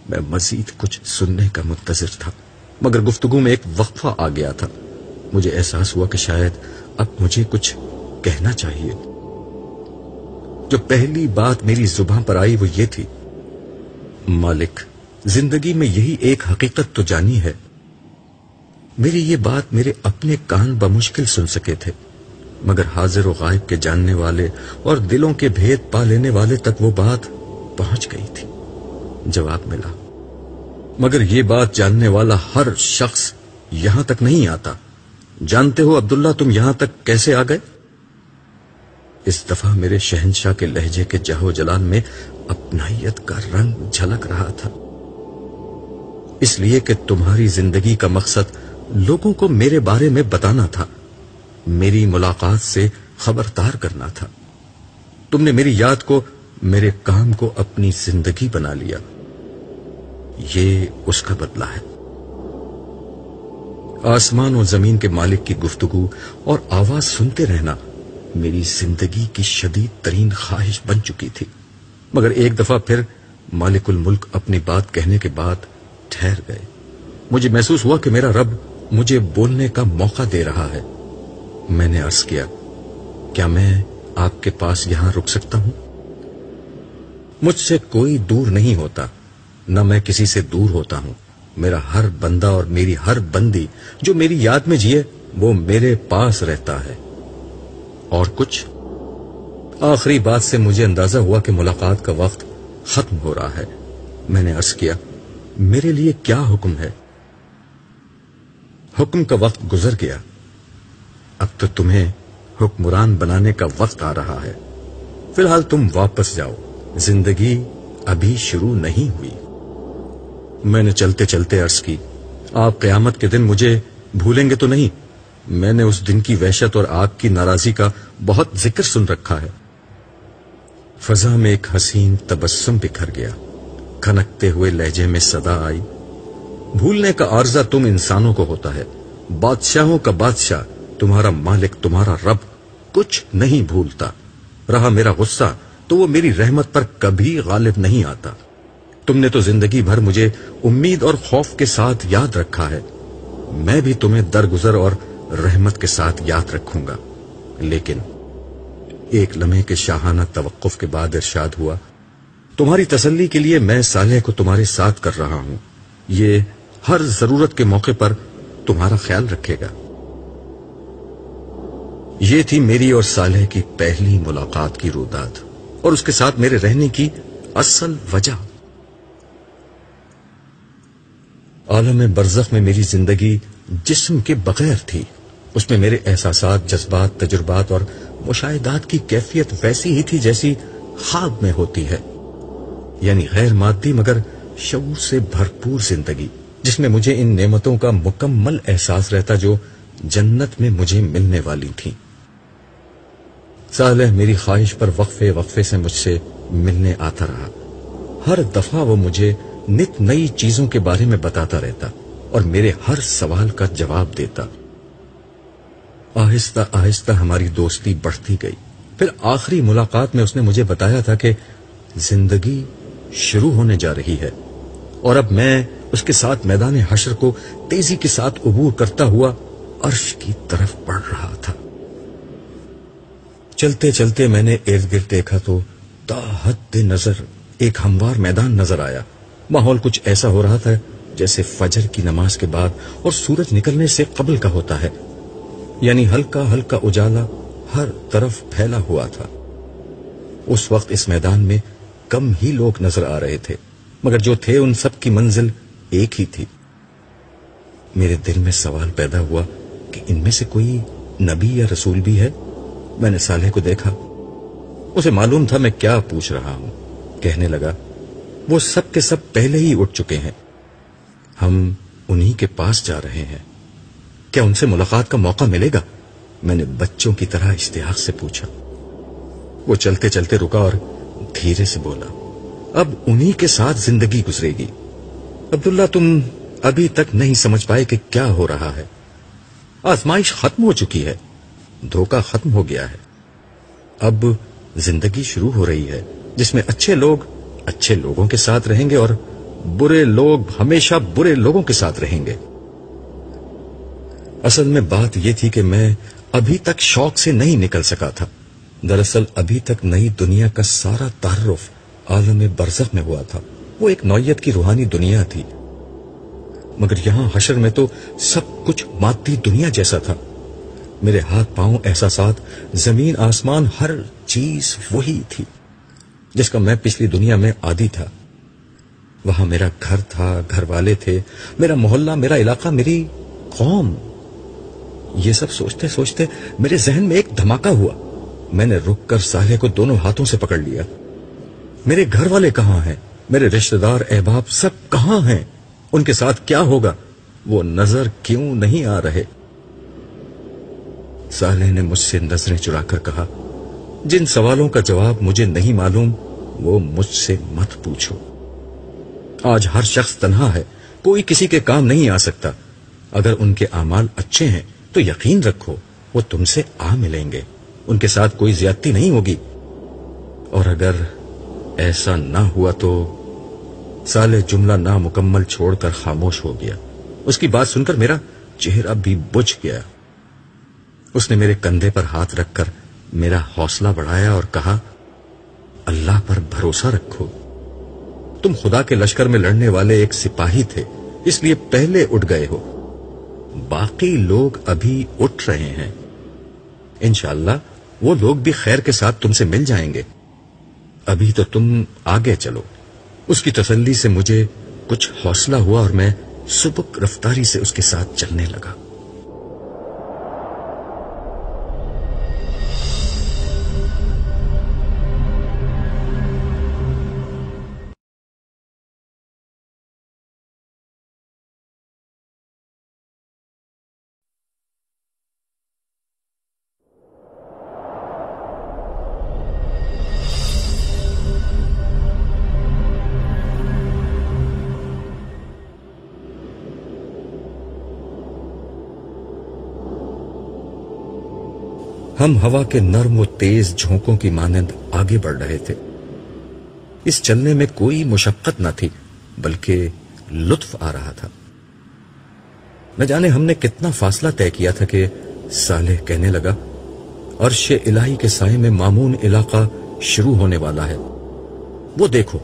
Speaker 1: میں مزید کچھ سننے کا منتظر تھا مگر گفتگو میں ایک وقفہ آ گیا تھا مجھے احساس ہوا کہ شاید اب مجھے کچھ کہنا چاہیے جو پہلی بات میری زبان پر آئی وہ یہ تھی مالک زندگی میں یہی ایک حقیقت تو جانی ہے میری یہ بات میرے اپنے کان بمشکل سن سکے تھے مگر حاضر و غائب کے جاننے والے اور دلوں کے بھید پا لینے والے تک وہ بات پہنچ گئی تھی جواب ملا مگر یہ بات جاننے والا ہر شخص یہاں تک نہیں آتا جانتے ہو عبداللہ تم یہاں تک کیسے آ گئے اس دفعہ میرے شہنشاہ کے لہجے کے جہو جلال میں اپنائیت کا رنگ جھلک رہا تھا اس لیے کہ تمہاری زندگی کا مقصد لوگوں کو میرے بارے میں بتانا تھا میری ملاقات سے خبردار کرنا تھا تم نے میری یاد کو میرے کام کو اپنی زندگی بنا لیا یہ اس کا بدلہ ہے آسمان اور زمین کے مالک کی گفتگو اور آواز سنتے رہنا میری زندگی کی شدید ترین خواہش بن چکی تھی مگر ایک دفعہ پھر مالک الملک اپنی بات کہنے کے بعد ٹھہر گئے مجھے محسوس ہوا کہ میرا رب مجھے بولنے کا موقع دے رہا ہے میں نے عرض کیا کیا میں آپ کے پاس یہاں رک سکتا ہوں مجھ سے کوئی دور نہیں ہوتا نہ میں کسی سے دور ہوتا ہوں میرا ہر بندہ اور میری ہر بندی جو میری یاد میں جیے وہ میرے پاس رہتا ہے اور کچھ آخری بات سے مجھے اندازہ ہوا کہ ملاقات کا وقت ختم ہو رہا ہے میں نے عرض کیا میرے لیے کیا حکم ہے حکم کا وقت گزر گیا اب تو تمہیں حکمران بنانے کا وقت آ رہا ہے فی الحال تم واپس جاؤ زندگی ابھی شروع نہیں ہوئی میں نے چلتے چلتے عرض کی آپ قیامت کے دن مجھے بھولیں گے تو نہیں میں نے اس دن کی وحشت اور آگ کی ناراضی کا بہت ذکر سن رکھا ہے فضا میں ایک حسین تبسم بکھر گیا کھنکتے ہوئے لہجے میں صدا آئی بھولنے کا عارضہ تم انسانوں کو ہوتا ہے بادشاہوں کا بادشاہ تمہارا مالک تمہارا رب کچھ نہیں بھولتا رہا میرا غصہ تو وہ میری رحمت پر کبھی غالب نہیں آتا تم نے تو زندگی بھر مجھے امید اور خوف کے ساتھ یاد رکھا ہے میں بھی تمہیں درگزر اور رحمت کے ساتھ یاد رکھوں گا لیکن ایک لمحے کے شاہانہ توقف کے بعد ارشاد ہوا تمہاری تسلی کے لیے میں سالح کو تمہارے ساتھ کر رہا ہوں یہ ہر ضرورت کے موقع پر تمہارا خیال رکھے گا یہ تھی میری اور سالح کی پہلی ملاقات کی روداد اور اس کے ساتھ میرے رہنے کی اصل وجہ عالم برزخ میں میری زندگی جسم کے بغیر تھی اس میں میرے احساسات جذبات تجربات اور مشاہدات کی کیفیت ویسی ہی تھی جیسی خواب میں ہوتی ہے یعنی غیر مادی مگر شعور سے بھرپور زندگی جس میں مجھے ان نعمتوں کا مکمل احساس رہتا جو جنت میں مجھے ملنے والی تھی سالح میری خواہش پر وقفے وقفے سے مجھ سے ملنے آتا رہا ہر دفعہ وہ مجھے نت نئی چیزوں کے بارے میں بتاتا رہتا اور میرے ہر سوال کا جواب دیتا آہستہ آہستہ ہماری دوستی بڑھتی گئی پھر آخری ملاقات میں اس نے مجھے بتایا تھا کہ زندگی شروع ہونے جا رہی ہے اور اب میں اس کے ساتھ میدان حشر کو تیزی کے ساتھ عبور کرتا ہوا عرش کی طرف بڑھ رہا تھا چلتے چلتے میں نے ارد گرد دیکھا تو تا حد نظر ایک ہموار میدان نظر آیا ماحول کچھ ایسا ہو رہا تھا جیسے فجر کی نماز کے بعد اور سورج نکلنے سے قبل کا ہوتا ہے یعنی ہلکا ہلکا اجالا ہر طرف پھیلا ہوا تھا اس وقت اس میدان میں کم ہی لوگ نظر آ رہے تھے مگر جو تھے ان سب کی منزل ایک ہی تھی میرے دل میں سوال پیدا ہوا کہ ان میں سے کوئی نبی یا رسول بھی ہے میں نے سالح کو دیکھا اسے معلوم تھا میں کیا پوچھ رہا ہوں کہنے لگا وہ سب کے سب پہلے ہی اٹھ چکے ہیں ہم انہی کے پاس جا رہے ہیں کیا ان سے ملاقات کا موقع ملے گا میں نے بچوں کی طرح اشتہار سے پوچھا وہ چلتے چلتے رکا اور دھیرے سے بولا اب انہی کے ساتھ زندگی گزرے گی عبداللہ تم ابھی تک نہیں سمجھ پائے کہ کیا ہو رہا ہے آزمائش ختم ہو چکی ہے دھوکہ ختم ہو گیا ہے اب زندگی شروع ہو رہی ہے جس میں اچھے لوگ اچھے لوگوں کے ساتھ رہیں گے اور برے لوگ ہمیشہ برے لوگوں کے ساتھ رہیں گے اصل میں بات یہ تھی کہ میں ابھی تک شوق سے نہیں نکل سکا تھا دراصل ابھی تک نئی دنیا کا سارا تعارف عالم برزخ میں ہوا تھا وہ ایک نوعیت کی روحانی دنیا تھی مگر یہاں حشر میں تو سب کچھ مادی دنیا جیسا تھا میرے ہاتھ پاؤں احساسات زمین آسمان ہر چیز وہی تھی جس کا میں پچھلی دنیا میں عادی تھا وہاں میرا گھر تھا گھر والے تھے میرا محلہ میرا علاقہ میری قوم یہ سب سوچتے سوچتے میرے ذہن میں ایک دھماکہ ہوا میں نے رک کر سالے کو دونوں ہاتھوں سے پکڑ لیا میرے گھر والے کہاں ہیں میرے رشتہ دار احباب سب کہاں ہیں ان کے ساتھ کیا ہوگا وہ نظر کیوں نہیں آ رہے سالے نے مجھ سے نظریں چڑا کر کہا جن سوالوں کا جواب مجھے نہیں معلوم وہ مجھ سے مت پوچھو آج ہر شخص تنہا ہے کوئی کسی کے کام نہیں آ سکتا اگر ان کے اعمال اچھے ہیں تو یقین رکھو وہ تم سے آ ملیں گے ان کے ساتھ کوئی زیادتی نہیں ہوگی اور اگر ایسا نہ ہوا تو سال جملہ نامکمل چھوڑ کر خاموش ہو گیا اس کی بات سن کر میرا چہرہ بھی بجھ گیا اس نے میرے کندھے پر ہاتھ رکھ کر میرا حوصلہ بڑھایا اور کہا اللہ پر بھروسہ رکھو تم خدا کے لشکر میں لڑنے والے ایک سپاہی تھے اس لیے پہلے اٹھ گئے ہو باقی لوگ ابھی اٹھ رہے ہیں انشاءاللہ وہ لوگ بھی خیر کے ساتھ تم سے مل جائیں گے ابھی تو تم آگے چلو اس کی تسلی سے مجھے کچھ حوصلہ ہوا اور میں سبک رفتاری سے اس کے ساتھ چلنے لگا ہم ہوا کے نرم و تیز جھونکوں کی مانند آگے بڑھ رہے تھے اس چلنے میں کوئی مشقت نہ تھی بلکہ لطف آ رہا تھا نہ جانے ہم نے کتنا فاصلہ طے کیا تھا کہ کہنے لگا عرش الہی کے سائے میں معمون علاقہ شروع ہونے والا ہے وہ دیکھو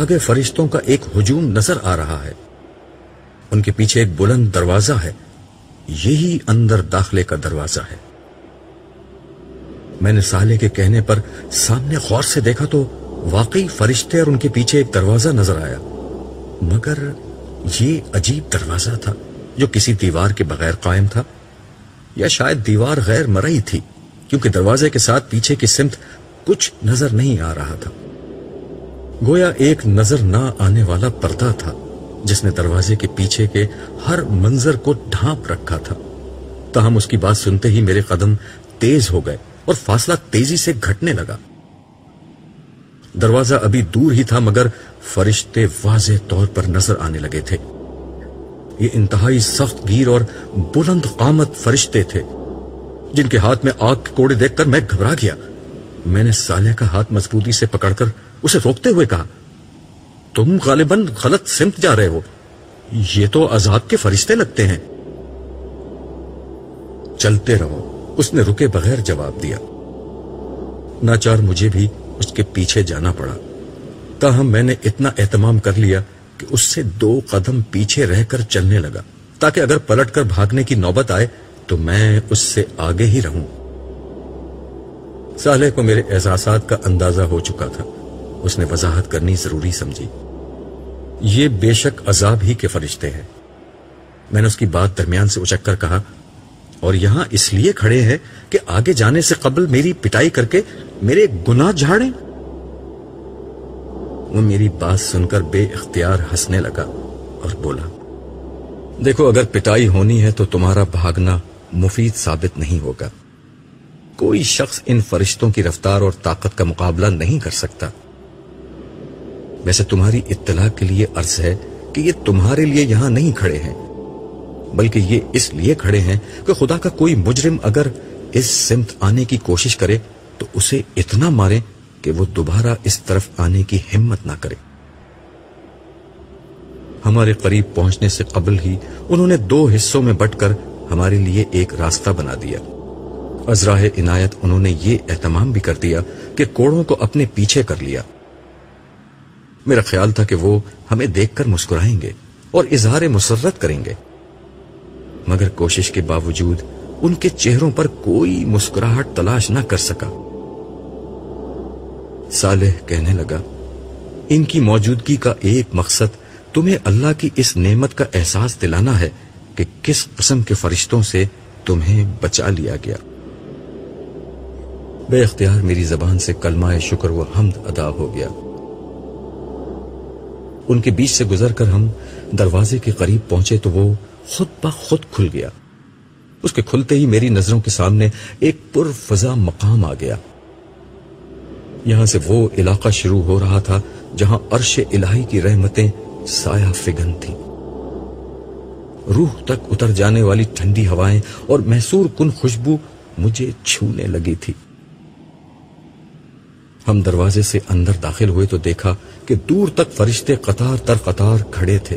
Speaker 1: آگے فرشتوں کا ایک ہجوم نظر آ رہا ہے ان کے پیچھے ایک بلند دروازہ ہے یہی اندر داخلے کا دروازہ ہے میں نے سالے کے کہنے پر سامنے غور سے دیکھا تو واقعی فرشتے اور ان کے پیچھے ایک دروازہ نظر آیا مگر یہ عجیب دروازہ تھا جو کسی دیوار کے بغیر قائم تھا یا شاید دیوار غیر مرئی تھی کیونکہ دروازے کے ساتھ پیچھے کی سمت کچھ نظر نہیں آ رہا تھا گویا ایک نظر نہ آنے والا پردہ تھا جس نے دروازے کے پیچھے کے ہر منظر کو ڈھانپ رکھا تھا تاہم اس کی بات سنتے ہی میرے قدم تیز ہو گئے اور فاصلہ تیزی سے گھٹنے لگا دروازہ ابھی دور ہی تھا مگر فرشتے واضح طور پر نظر آنے لگے تھے یہ انتہائی سخت گیر اور بلند قامت فرشتے تھے جن کے ہاتھ میں آگ کے کوڑے دیکھ کر میں گھبرا گیا میں نے سالح کا ہاتھ مضبوطی سے پکڑ کر اسے روکتے ہوئے کہا تم غالباً غلط سمت جا رہے ہو یہ تو عذاب کے فرشتے لگتے ہیں چلتے رہو اس نے رکے بغیر جواب دیا ناچار مجھے بھی اس کے پیچھے جانا پڑا تاہم میں نے اتنا اہتمام کر لیا کہ اس سے دو قدم پیچھے رہ کر چلنے لگا تاکہ اگر پلٹ کر بھاگنے کی نوبت آئے تو میں اس سے آگے ہی رہوں سالح کو میرے احساسات کا اندازہ ہو چکا تھا اس نے وضاحت کرنی ضروری سمجھی یہ بے شک عذاب ہی کے فرشتے ہیں میں نے اس کی بات درمیان سے اچک کر کہا اور یہاں اس لیے کھڑے ہے کہ آگے جانے سے قبل میری پٹائی کر کے میرے گناہ جھاڑیں وہ میری بات سن کر بے اختیار ہنسنے لگا اور بولا دیکھو اگر پٹائی ہونی ہے تو تمہارا بھاگنا مفید ثابت نہیں ہوگا کوئی شخص ان فرشتوں کی رفتار اور طاقت کا مقابلہ نہیں کر سکتا ویسے تمہاری اطلاع کے لیے عرض ہے کہ یہ تمہارے لیے یہاں نہیں کھڑے ہیں بلکہ یہ اس لیے کھڑے ہیں کہ خدا کا کوئی مجرم اگر اس سمت آنے کی کوشش کرے تو اسے اتنا مارے کہ وہ دوبارہ اس طرف آنے کی ہمت نہ کرے ہمارے قریب پہنچنے سے قبل ہی انہوں نے دو حصوں میں بٹ کر ہمارے لیے ایک راستہ بنا دیا ازراہ عنایت انہوں نے یہ اہتمام بھی کر دیا کہ کوڑوں کو اپنے پیچھے کر لیا میرا خیال تھا کہ وہ ہمیں دیکھ کر مسکرائیں گے اور اظہار مسرت کریں گے مگر کوشش کے باوجود ان کے چہروں پر کوئی مسکراہٹ تلاش نہ کر سکا صالح کہنے لگا ان کی موجودگی کا ایک مقصد تمہیں اللہ کی اس نعمت کا احساس دلانا ہے کہ کس قسم کے فرشتوں سے تمہیں بچا لیا گیا بے اختیار میری زبان سے کلمہ شکر و حمد ادا ہو گیا ان کے بیچ سے گزر کر ہم دروازے کے قریب پہنچے تو وہ خود بخود کھل گیا اس کے کھلتے ہی میری نظروں کے سامنے ایک پر فضا مقام آ گیا یہاں سے وہ علاقہ شروع ہو رہا تھا جہاں عرش الہی کی رحمتیں سایہ فگن تھی روح تک اتر جانے والی ٹھنڈی ہوائیں اور محسور کن خوشبو مجھے چھونے لگی تھی ہم دروازے سے اندر داخل ہوئے تو دیکھا کہ دور تک فرشتے قطار تر قطار کھڑے تھے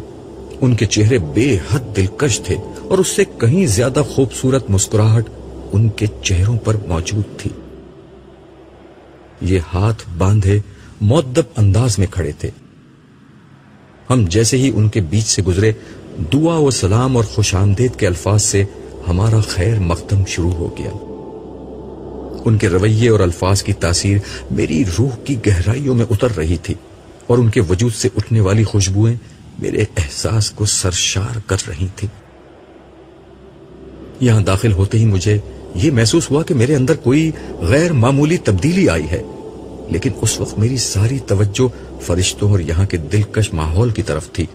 Speaker 1: ان کے چہرے بے حد دلکش تھے اور اس سے کہیں زیادہ خوبصورت مسکراہٹ ان کے چہروں پر موجود تھی یہ ہاتھ باندھے موبائل انداز میں کھڑے تھے ہم جیسے ہی ان کے بیچ سے گزرے دعا و سلام اور خوش آمدید کے الفاظ سے ہمارا خیر مقدم شروع ہو گیا ان کے رویے اور الفاظ کی تاثیر میری روح کی گہرائیوں میں اتر رہی تھی اور ان کے وجود سے اٹھنے والی خوشبوئیں میرے احساس کو سرشار کر رہی تھی یہاں داخل ہوتے ہی مجھے یہ محسوس ہوا کہ میرے اندر کوئی غیر معمولی تبدیلی آئی ہے لیکن اس وقت میری ساری توجہ فرشتوں اور یہاں کے دلکش ماحول کی طرف تھی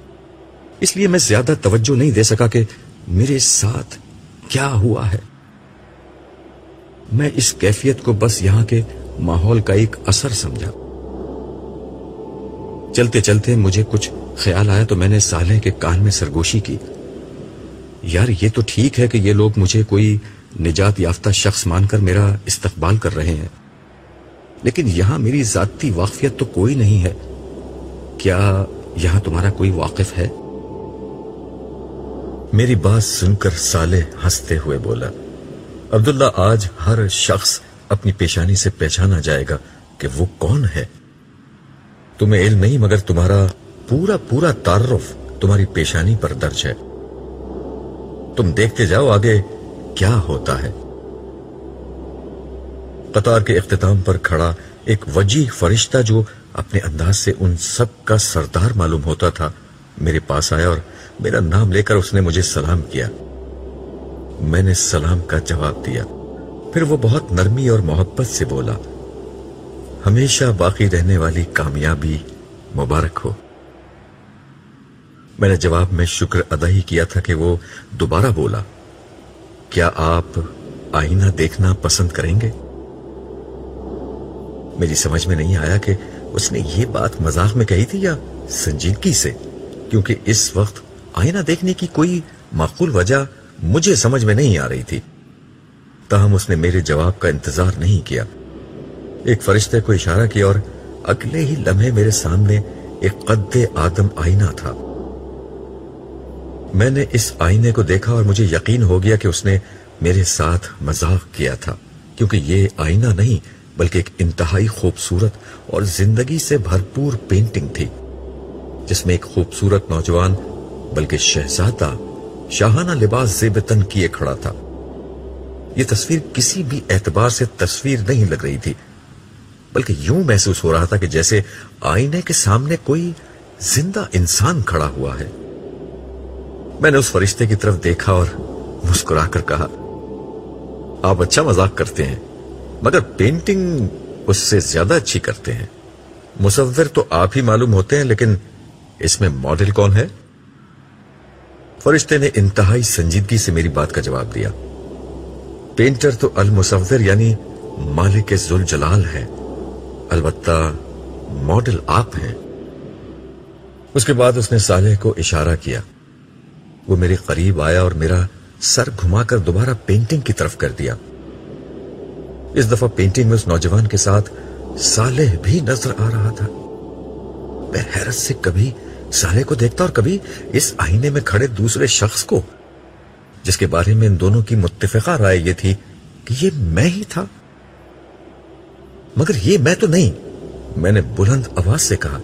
Speaker 1: اس لیے میں زیادہ توجہ نہیں دے سکا کہ میرے ساتھ کیا ہوا ہے میں اس کیفیت کو بس یہاں کے ماحول کا ایک اثر سمجھا چلتے چلتے مجھے کچھ خیال آیا تو میں نے سالے کے کان میں سرگوشی کی یار یہ تو ٹھیک ہے کہ یہ لوگ مجھے کوئی نجات یافتہ شخص مان کر میرا استقبال کر رہے ہیں لیکن یہاں میری ذاتی واقفیت تمہارا کوئی واقف ہے میری بات سن کر سالے ہنستے ہوئے بولا عبداللہ آج ہر شخص اپنی پیشانی سے پہچانا جائے گا کہ وہ کون ہے تمہیں علم نہیں مگر تمہارا پورا پورا تعارف تمہاری پیشانی پر درج ہے تم دیکھتے جاؤ آگے کیا ہوتا ہے قطار کے اختتام پر کھڑا ایک وجیح فرشتہ جو اپنے انداز سے ان سب کا سردار معلوم ہوتا تھا میرے پاس آیا اور میرا نام لے کر اس نے مجھے سلام کیا میں نے سلام کا جواب دیا پھر وہ بہت نرمی اور محبت سے بولا ہمیشہ باقی رہنے والی کامیابی مبارک ہو میں نے جواب میں شکر ادا ہی کیا تھا کہ وہ دوبارہ بولا کیا آپ آئینہ دیکھنا پسند کریں گے میری سمجھ میں نہیں آیا کہ اس نے یہ بات مذاق میں کہی تھی یا سنجیدگی سے کیونکہ اس وقت آئینہ دیکھنے کی کوئی معقول وجہ مجھے سمجھ میں نہیں آ رہی تھی تاہم اس نے میرے جواب کا انتظار نہیں کیا ایک فرشتے کو اشارہ کیا اور اگلے ہی لمحے میرے سامنے ایک قد آدم آئینہ تھا میں نے اس آئینے کو دیکھا اور مجھے یقین ہو گیا کہ اس نے میرے ساتھ مزاق کیا تھا کیونکہ یہ آئینہ نہیں بلکہ ایک انتہائی خوبصورت اور زندگی سے بھرپور پینٹنگ تھی جس میں ایک خوبصورت نوجوان بلکہ شہزادہ شاہانہ لباس زیب تن کیے کھڑا تھا یہ تصویر کسی بھی اعتبار سے تصویر نہیں لگ رہی تھی بلکہ یوں محسوس ہو رہا تھا کہ جیسے آئینے کے سامنے کوئی زندہ انسان کھڑا ہوا ہے میں نے اس فرشتے کی طرف دیکھا اور مسکرا کر کہا آپ اچھا مذاق کرتے ہیں مگر پینٹنگ اس سے زیادہ اچھی کرتے ہیں مصور تو آپ ہی معلوم ہوتے ہیں لیکن اس میں ماڈل کون ہے فرشتے نے انتہائی سنجیدگی سے میری بات کا جواب دیا پینٹر تو المصور یعنی مالک زل جلال ہے البتہ ماڈل آپ ہیں اس کے بعد اس نے سالح کو اشارہ کیا وہ میرے قریب آیا اور میرا سر گھما کر دوبارہ پینٹنگ کی طرف کر دیا اس دفعہ پینٹنگ میں اس نوجوان کے ساتھ سالح بھی نظر آ رہا تھا میں حیرت سے کبھی سالح کو دیکھتا اور کبھی اس آئینے میں کھڑے دوسرے شخص کو جس کے بارے میں ان دونوں کی متفقہ رائے یہ تھی کہ یہ میں ہی تھا مگر یہ میں تو نہیں میں نے بلند آواز سے کہا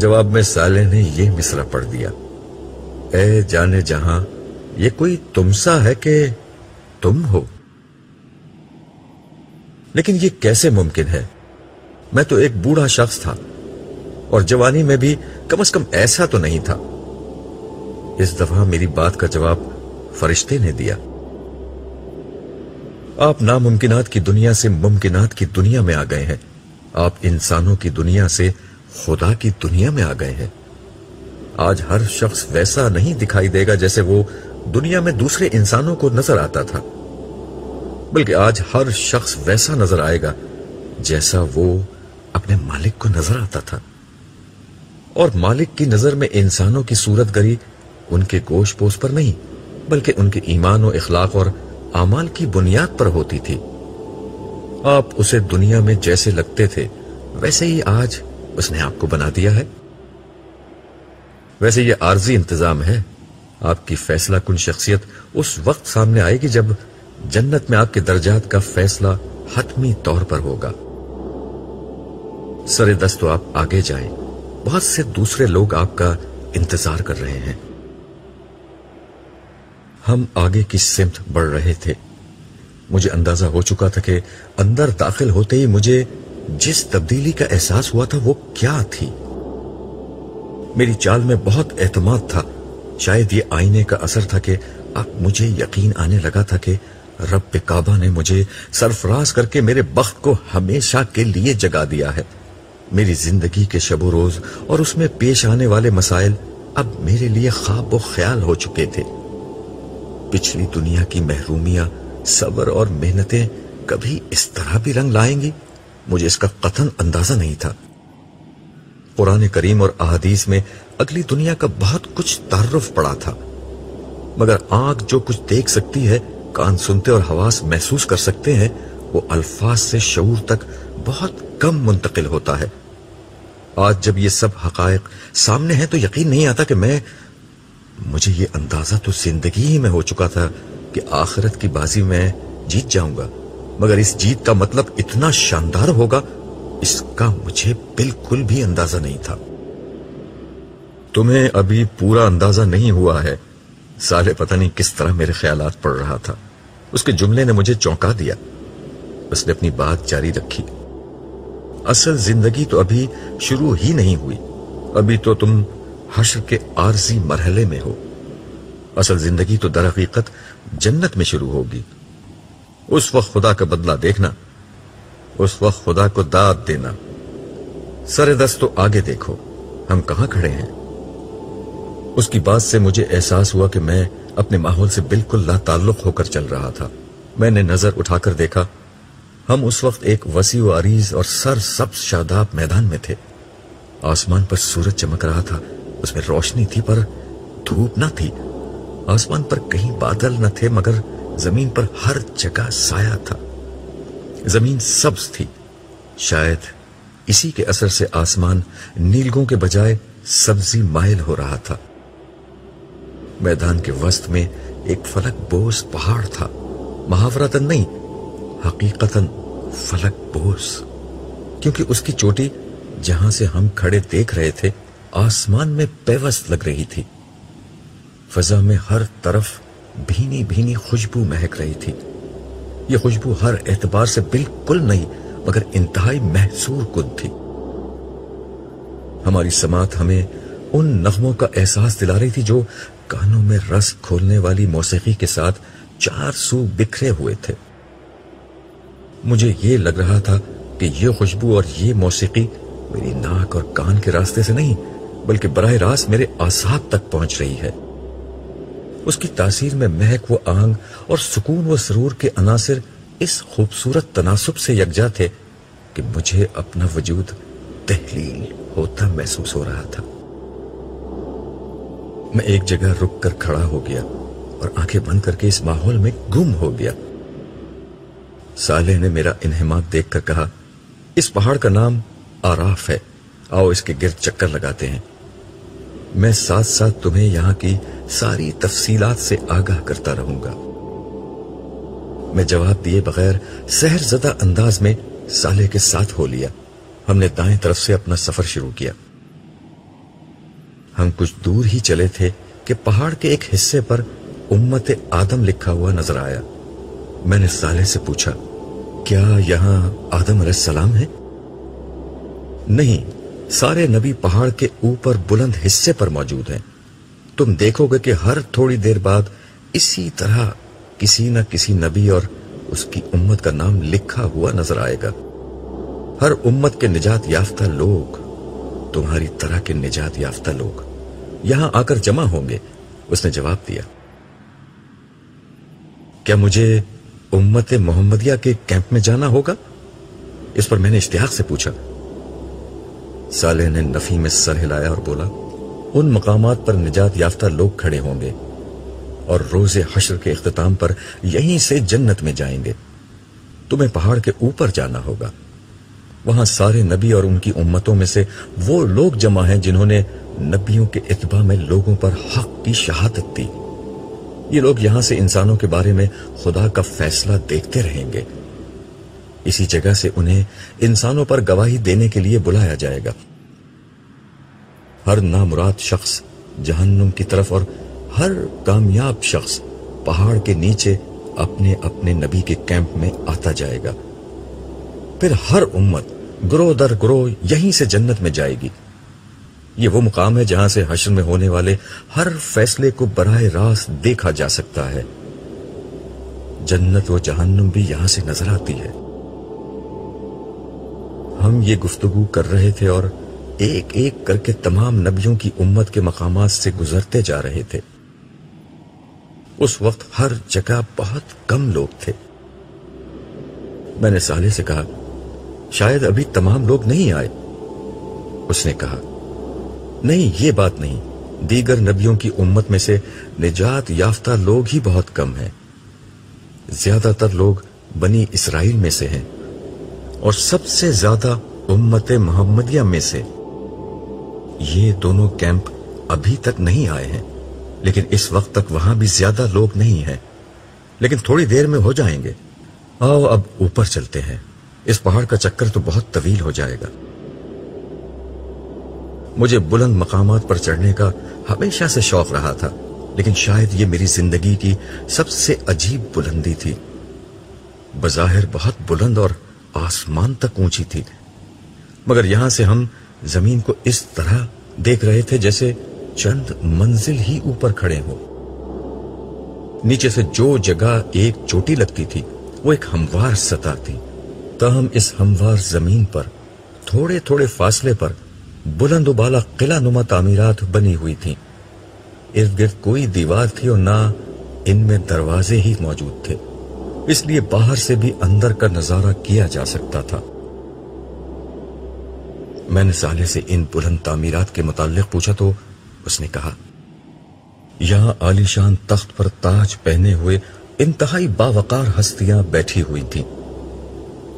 Speaker 1: جواب میں سالح نے یہ مصرہ پڑھ دیا اے جانے جہاں یہ کوئی تم سا ہے کہ تم ہو لیکن یہ کیسے ممکن ہے میں تو ایک بوڑھا شخص تھا اور جوانی میں بھی کم از کم ایسا تو نہیں تھا اس دفعہ میری بات کا جواب فرشتے نے دیا آپ ناممکنات کی دنیا سے ممکنات کی دنیا میں آ گئے ہیں آپ انسانوں کی دنیا سے خدا کی دنیا میں آ گئے ہیں آج ہر شخص ویسا نہیں دکھائی دے گا جیسے وہ دنیا میں دوسرے انسانوں کو نظر آتا تھا بلکہ آج ہر شخص ویسا نظر آئے گا جیسا وہ اپنے مالک کو نظر آتا تھا اور مالک کی نظر میں انسانوں کی صورت گری ان کے گوش پوش پر نہیں بلکہ ان کے ایمان و اخلاق اور اعمال کی بنیاد پر ہوتی تھی آپ اسے دنیا میں جیسے لگتے تھے ویسے ہی آج اس نے آپ کو بنا دیا ہے ویسے یہ عارضی انتظام ہے آپ کی فیصلہ کن شخصیت اس وقت سامنے آئے گی جب جنت میں آپ کے درجات کا فیصلہ حتمی طور پر ہوگا سر آگے جائیں بہت سے دوسرے لوگ آپ کا انتظار کر رہے ہیں ہم آگے کی سمت بڑھ رہے تھے مجھے اندازہ ہو چکا تھا کہ اندر داخل ہوتے ہی مجھے جس تبدیلی کا احساس ہوا تھا وہ کیا تھی میری چال میں بہت اعتماد تھا شاید یہ آئینے کا اثر تھا کہ اب مجھے یقین آنے لگا تھا کہ رب کعبہ نے مجھے سرفراز کر کے میرے بخت کو ہمیشہ کے لیے جگا دیا ہے میری زندگی کے شب و روز اور اس میں پیش آنے والے مسائل اب میرے لیے خواب و خیال ہو چکے تھے پچھلی دنیا کی محرومیاں صبر اور محنتیں کبھی اس طرح بھی رنگ لائیں گی مجھے اس کا قطن اندازہ نہیں تھا قرآن کریم اور احادیث میں اگلی دنیا کا بہت کچھ تعارف پڑا تھا مگر آنکھ جو کچھ دیکھ سکتی ہے کان سنتے اور حواس محسوس کر سکتے ہیں وہ الفاظ سے شعور تک بہت کم منتقل ہوتا ہے آج جب یہ سب حقائق سامنے ہیں تو یقین نہیں آتا کہ میں مجھے یہ اندازہ تو زندگی ہی میں ہو چکا تھا کہ آخرت کی بازی میں جیت جاؤں گا مگر اس جیت کا مطلب اتنا شاندار ہوگا اس کا مجھے بالکل بھی اندازہ نہیں تھا تمہیں ابھی پورا اندازہ نہیں ہوا ہے سالے پتہ نہیں کس طرح میرے خیالات پڑ رہا تھا اس کے جملے نے مجھے چونکا دیا اس نے اپنی بات جاری رکھی اصل زندگی تو ابھی شروع ہی نہیں ہوئی ابھی تو تم حشر کے عارضی مرحلے میں ہو اصل زندگی تو در حقیقت جنت میں شروع ہوگی اس وقت خدا کا بدلہ دیکھنا اس وقت خدا کو داد دینا سر دست تو آگے دیکھو ہم کہاں کھڑے ہیں اس کی بات سے مجھے احساس ہوا کہ میں اپنے ماحول سے بالکل لا تعلق ہو کر چل رہا تھا میں نے نظر اٹھا کر دیکھا ہم اس وقت ایک وسیع و عریض اور سر سب شاداب میدان میں تھے آسمان پر سورج چمک رہا تھا اس میں روشنی تھی پر دھوپ نہ تھی آسمان پر کہیں بادل نہ تھے مگر زمین پر ہر جگہ سایہ تھا زمین سبز تھی شاید اسی کے اثر سے آسمان نیلگوں کے بجائے سبزی مائل ہو رہا تھا میدان کے وسط میں ایک فلک بوس پہاڑ تھا محاورتن نہیں حقیقت فلک بوس کیونکہ اس کی چوٹی جہاں سے ہم کھڑے دیکھ رہے تھے آسمان میں پیوست لگ رہی تھی فضا میں ہر طرف بھینی بھینی خوشبو مہک رہی تھی یہ خوشبو ہر اعتبار سے بالکل نہیں مگر انتہائی محصور کن تھی ہماری سماعت ہمیں ان نغموں کا احساس دلا رہی تھی جو کانوں میں رس کھولنے والی موسیقی کے ساتھ چار سو بکھرے ہوئے تھے مجھے یہ لگ رہا تھا کہ یہ خوشبو اور یہ موسیقی میری ناک اور کان کے راستے سے نہیں بلکہ براہ راست میرے آساب تک پہنچ رہی ہے اس کی تاثیر میں مہک و آنگ اور سکون و سرور کے عناصر اس خوبصورت تناسب سے یکجا تھے کہ مجھے اپنا وجود تحلیل ہوتا محسوس ہو رہا تھا میں ایک جگہ رک کر کھڑا ہو گیا اور آنکھیں بند کر کے اس ماحول میں گم ہو گیا سالح نے میرا انہما دیکھ کر کہا اس پہاڑ کا نام آراف ہے آؤ اس کے گرد چکر لگاتے ہیں میں ساتھ ساتھ تمہیں یہاں کی ساری تفصیلات سے آگاہ کرتا رہوں گا میں جواب دیے بغیر سہر زدہ انداز میں سالے کے ساتھ ہو لیا ہم نے دائیں طرف سے اپنا سفر شروع کیا ہم کچھ دور ہی چلے تھے کہ پہاڑ کے ایک حصے پر امت آدم لکھا ہوا نظر آیا میں نے سالے سے پوچھا کیا یہاں آدم علیہ السلام ہے نہیں سارے نبی پہاڑ کے اوپر بلند حصے پر موجود ہیں تم دیکھو گے کہ ہر تھوڑی دیر بعد اسی طرح کسی نہ کسی نبی اور اس کی امت کا نام لکھا ہوا نظر آئے گا ہر امت کے نجات یافتہ لوگ تمہاری طرح کے نجات یافتہ لوگ یہاں آ کر جمع ہوں گے اس نے جواب دیا کیا مجھے امت محمدیہ کے کیمپ میں جانا ہوگا اس پر میں نے اشتیاق سے پوچھا نے نفی میں سر ہلایا اور بولا ان مقامات پر نجات یافتہ لوگ کھڑے ہوں گے اور روز حشر کے اختتام پر سے جنت میں جائیں گے تمہیں پہاڑ کے اوپر جانا ہوگا وہاں سارے نبی اور ان کی امتوں میں سے وہ لوگ جمع ہیں جنہوں نے نبیوں کے اتباع میں لوگوں پر حق کی شہادت دی یہ لوگ یہاں سے انسانوں کے بارے میں خدا کا فیصلہ دیکھتے رہیں گے اسی جگہ سے انہیں انسانوں پر گواہی دینے کے لیے بلایا جائے گا ہر نامراد شخص جہنم کی طرف اور ہر کامیاب شخص پہاڑ کے نیچے اپنے اپنے نبی کے کیمپ میں آتا جائے گا پھر ہر امت گروہ در گروہ یہیں سے جنت میں جائے گی یہ وہ مقام ہے جہاں سے حشر میں ہونے والے ہر فیصلے کو براہ راست دیکھا جا سکتا ہے جنت و جہنم بھی یہاں سے نظر آتی ہے ہم یہ گفتگو کر رہے تھے اور ایک ایک کر کے تمام نبیوں کی امت کے مقامات سے گزرتے جا رہے تھے اس وقت ہر جگہ بہت کم لوگ تھے میں نے سالے سے کہا شاید ابھی تمام لوگ نہیں آئے اس نے کہا نہیں یہ بات نہیں دیگر نبیوں کی امت میں سے نجات یافتہ لوگ ہی بہت کم ہیں زیادہ تر لوگ بنی اسرائیل میں سے ہیں اور سب سے زیادہ امت محمدیہ میں سے یہ دونوں کیمپ ابھی تک نہیں آئے ہیں لیکن اس وقت تک وہاں بھی زیادہ لوگ نہیں ہیں لیکن تھوڑی دیر میں ہو جائیں گے آؤ اب اوپر چلتے ہیں اس پہاڑ کا چکر تو بہت طویل ہو جائے گا مجھے بلند مقامات پر چڑھنے کا ہمیشہ سے شوق رہا تھا لیکن شاید یہ میری زندگی کی سب سے عجیب بلندی تھی بظاہر بہت بلند اور آسمان تک اونچی تھی مگر یہاں سے ہم زمین کو اس طرح دیکھ رہے تھے جیسے چند منزل ہی اوپر کھڑے ہو نیچے سے جو جگہ ایک چوٹی لگتی تھی وہ ایک ہموار سطح تھی تاہم اس ہموار زمین پر تھوڑے تھوڑے فاصلے پر بلند و بالا قلعہ نما تعمیرات بنی ہوئی تھی ارد گرد کوئی دیوار تھی اور نہ ان میں دروازے ہی موجود تھے اس لیے باہر سے بھی اندر کا نظارہ کیا جا سکتا تھا میں نے سالے سے ان بلند تعمیرات کے متعلق پوچھا تو اس نے کہا یہاں آلی شان تخت پر تاج پہنے ہوئے انتہائی باوقار ہستیاں بیٹھی ہوئی تھیں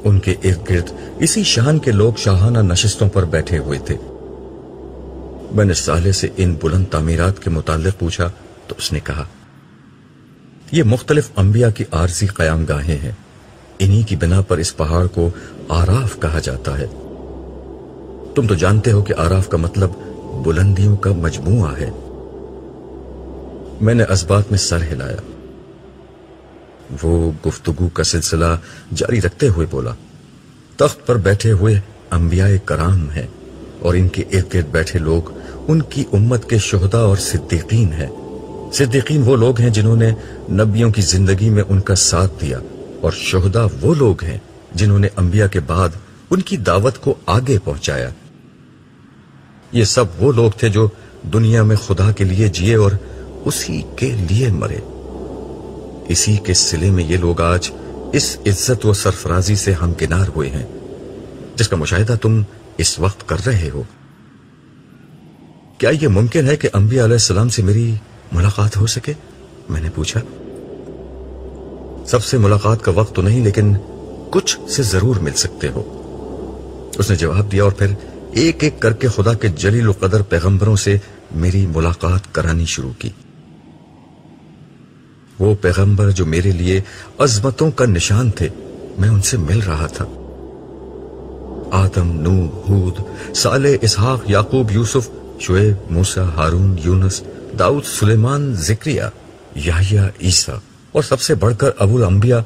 Speaker 1: ان کے ارد گرد اسی شان کے لوگ شاہانہ نشستوں پر بیٹھے ہوئے تھے میں نے سالے سے ان بلند تعمیرات کے متعلق پوچھا تو اس نے کہا یہ مختلف انبیاء کی عارضی قیام گاہیں ہیں انہی کی بنا پر اس پہاڑ کو آراف کہا جاتا ہے تم تو جانتے ہو کہ آراف کا مطلب بلندیوں کا مجموعہ ہے میں نے اسبات میں سر ہلایا وہ گفتگو کا سلسلہ جاری رکھتے ہوئے بولا تخت پر بیٹھے ہوئے انبیاء کرام ہیں اور ان کے ارد گرد بیٹھے لوگ ان کی امت کے شہدہ اور صدیقین ہیں صدقین وہ لوگ ہیں جنہوں نے نبیوں کی زندگی میں ان کا ساتھ دیا اور شہدا وہ لوگ ہیں جنہوں نے انبیاء کے بعد ان کی دعوت کو آگے پہنچایا یہ سب وہ لوگ تھے جو دنیا میں خدا کے لیے جیے اور اسی کے لیے مرے اسی کے سلے میں یہ لوگ آج اس عزت و سرفرازی سے ہم کنار ہوئے ہیں جس کا مشاہدہ تم اس وقت کر رہے ہو کیا یہ ممکن ہے کہ انبیاء علیہ السلام سے میری ملاقات ہو سکے میں نے پوچھا سب سے ملاقات کا وقت تو نہیں لیکن کچھ سے ضرور مل سکتے ہو اس نے جواب دیا اور پھر ایک ایک کر کے خدا کے جلیل و قدر پیغمبروں سے میری ملاقات کرانی شروع کی وہ پیغمبر جو میرے لیے عظمتوں کا نشان تھے میں ان سے مل رہا تھا آدم نو ہود سالے اسحاق یاقوب یوسف شعیب موسا ہارون یونس داؤد سلیمان ذکریہ یحییٰ عیسیٰ اور سب سے بڑھ کر ابو الانبیاء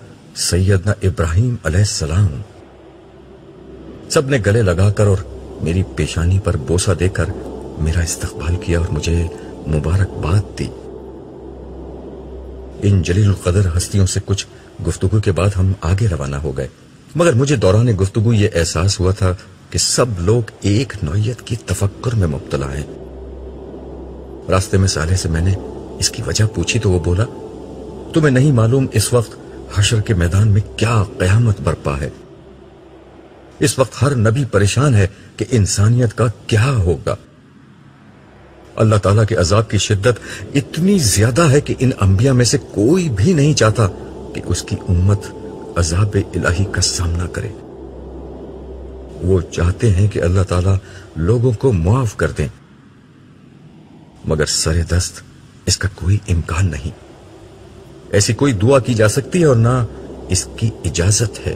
Speaker 1: سیدنا ابراہیم علیہ السلام سب نے گلے لگا کر اور میری پیشانی پر بوسا دے کر میرا استقبال کیا اور مجھے مبارکباد دی ان جلیل القدر ہستیوں سے کچھ گفتگو کے بعد ہم آگے روانہ ہو گئے مگر مجھے دوران گفتگو یہ احساس ہوا تھا کہ سب لوگ ایک نوعیت کی تفکر میں مبتلا ہیں راستے میں سالے سے میں نے اس کی وجہ پوچھی تو وہ بولا تمہیں نہیں معلوم اس وقت حشر کے میدان میں کیا قیامت برپا ہے اس وقت ہر نبی پریشان ہے کہ انسانیت کا کیا ہوگا اللہ تعالیٰ کے عذاب کی شدت اتنی زیادہ ہے کہ ان انبیاء میں سے کوئی بھی نہیں چاہتا کہ اس کی امت عذاب الہی کا سامنا کرے وہ چاہتے ہیں کہ اللہ تعالیٰ لوگوں کو معاف کر دیں مگر سر دست اس کا کوئی امکان نہیں ایسی کوئی دعا کی جا سکتی ہے اور نہ اس کی اجازت ہے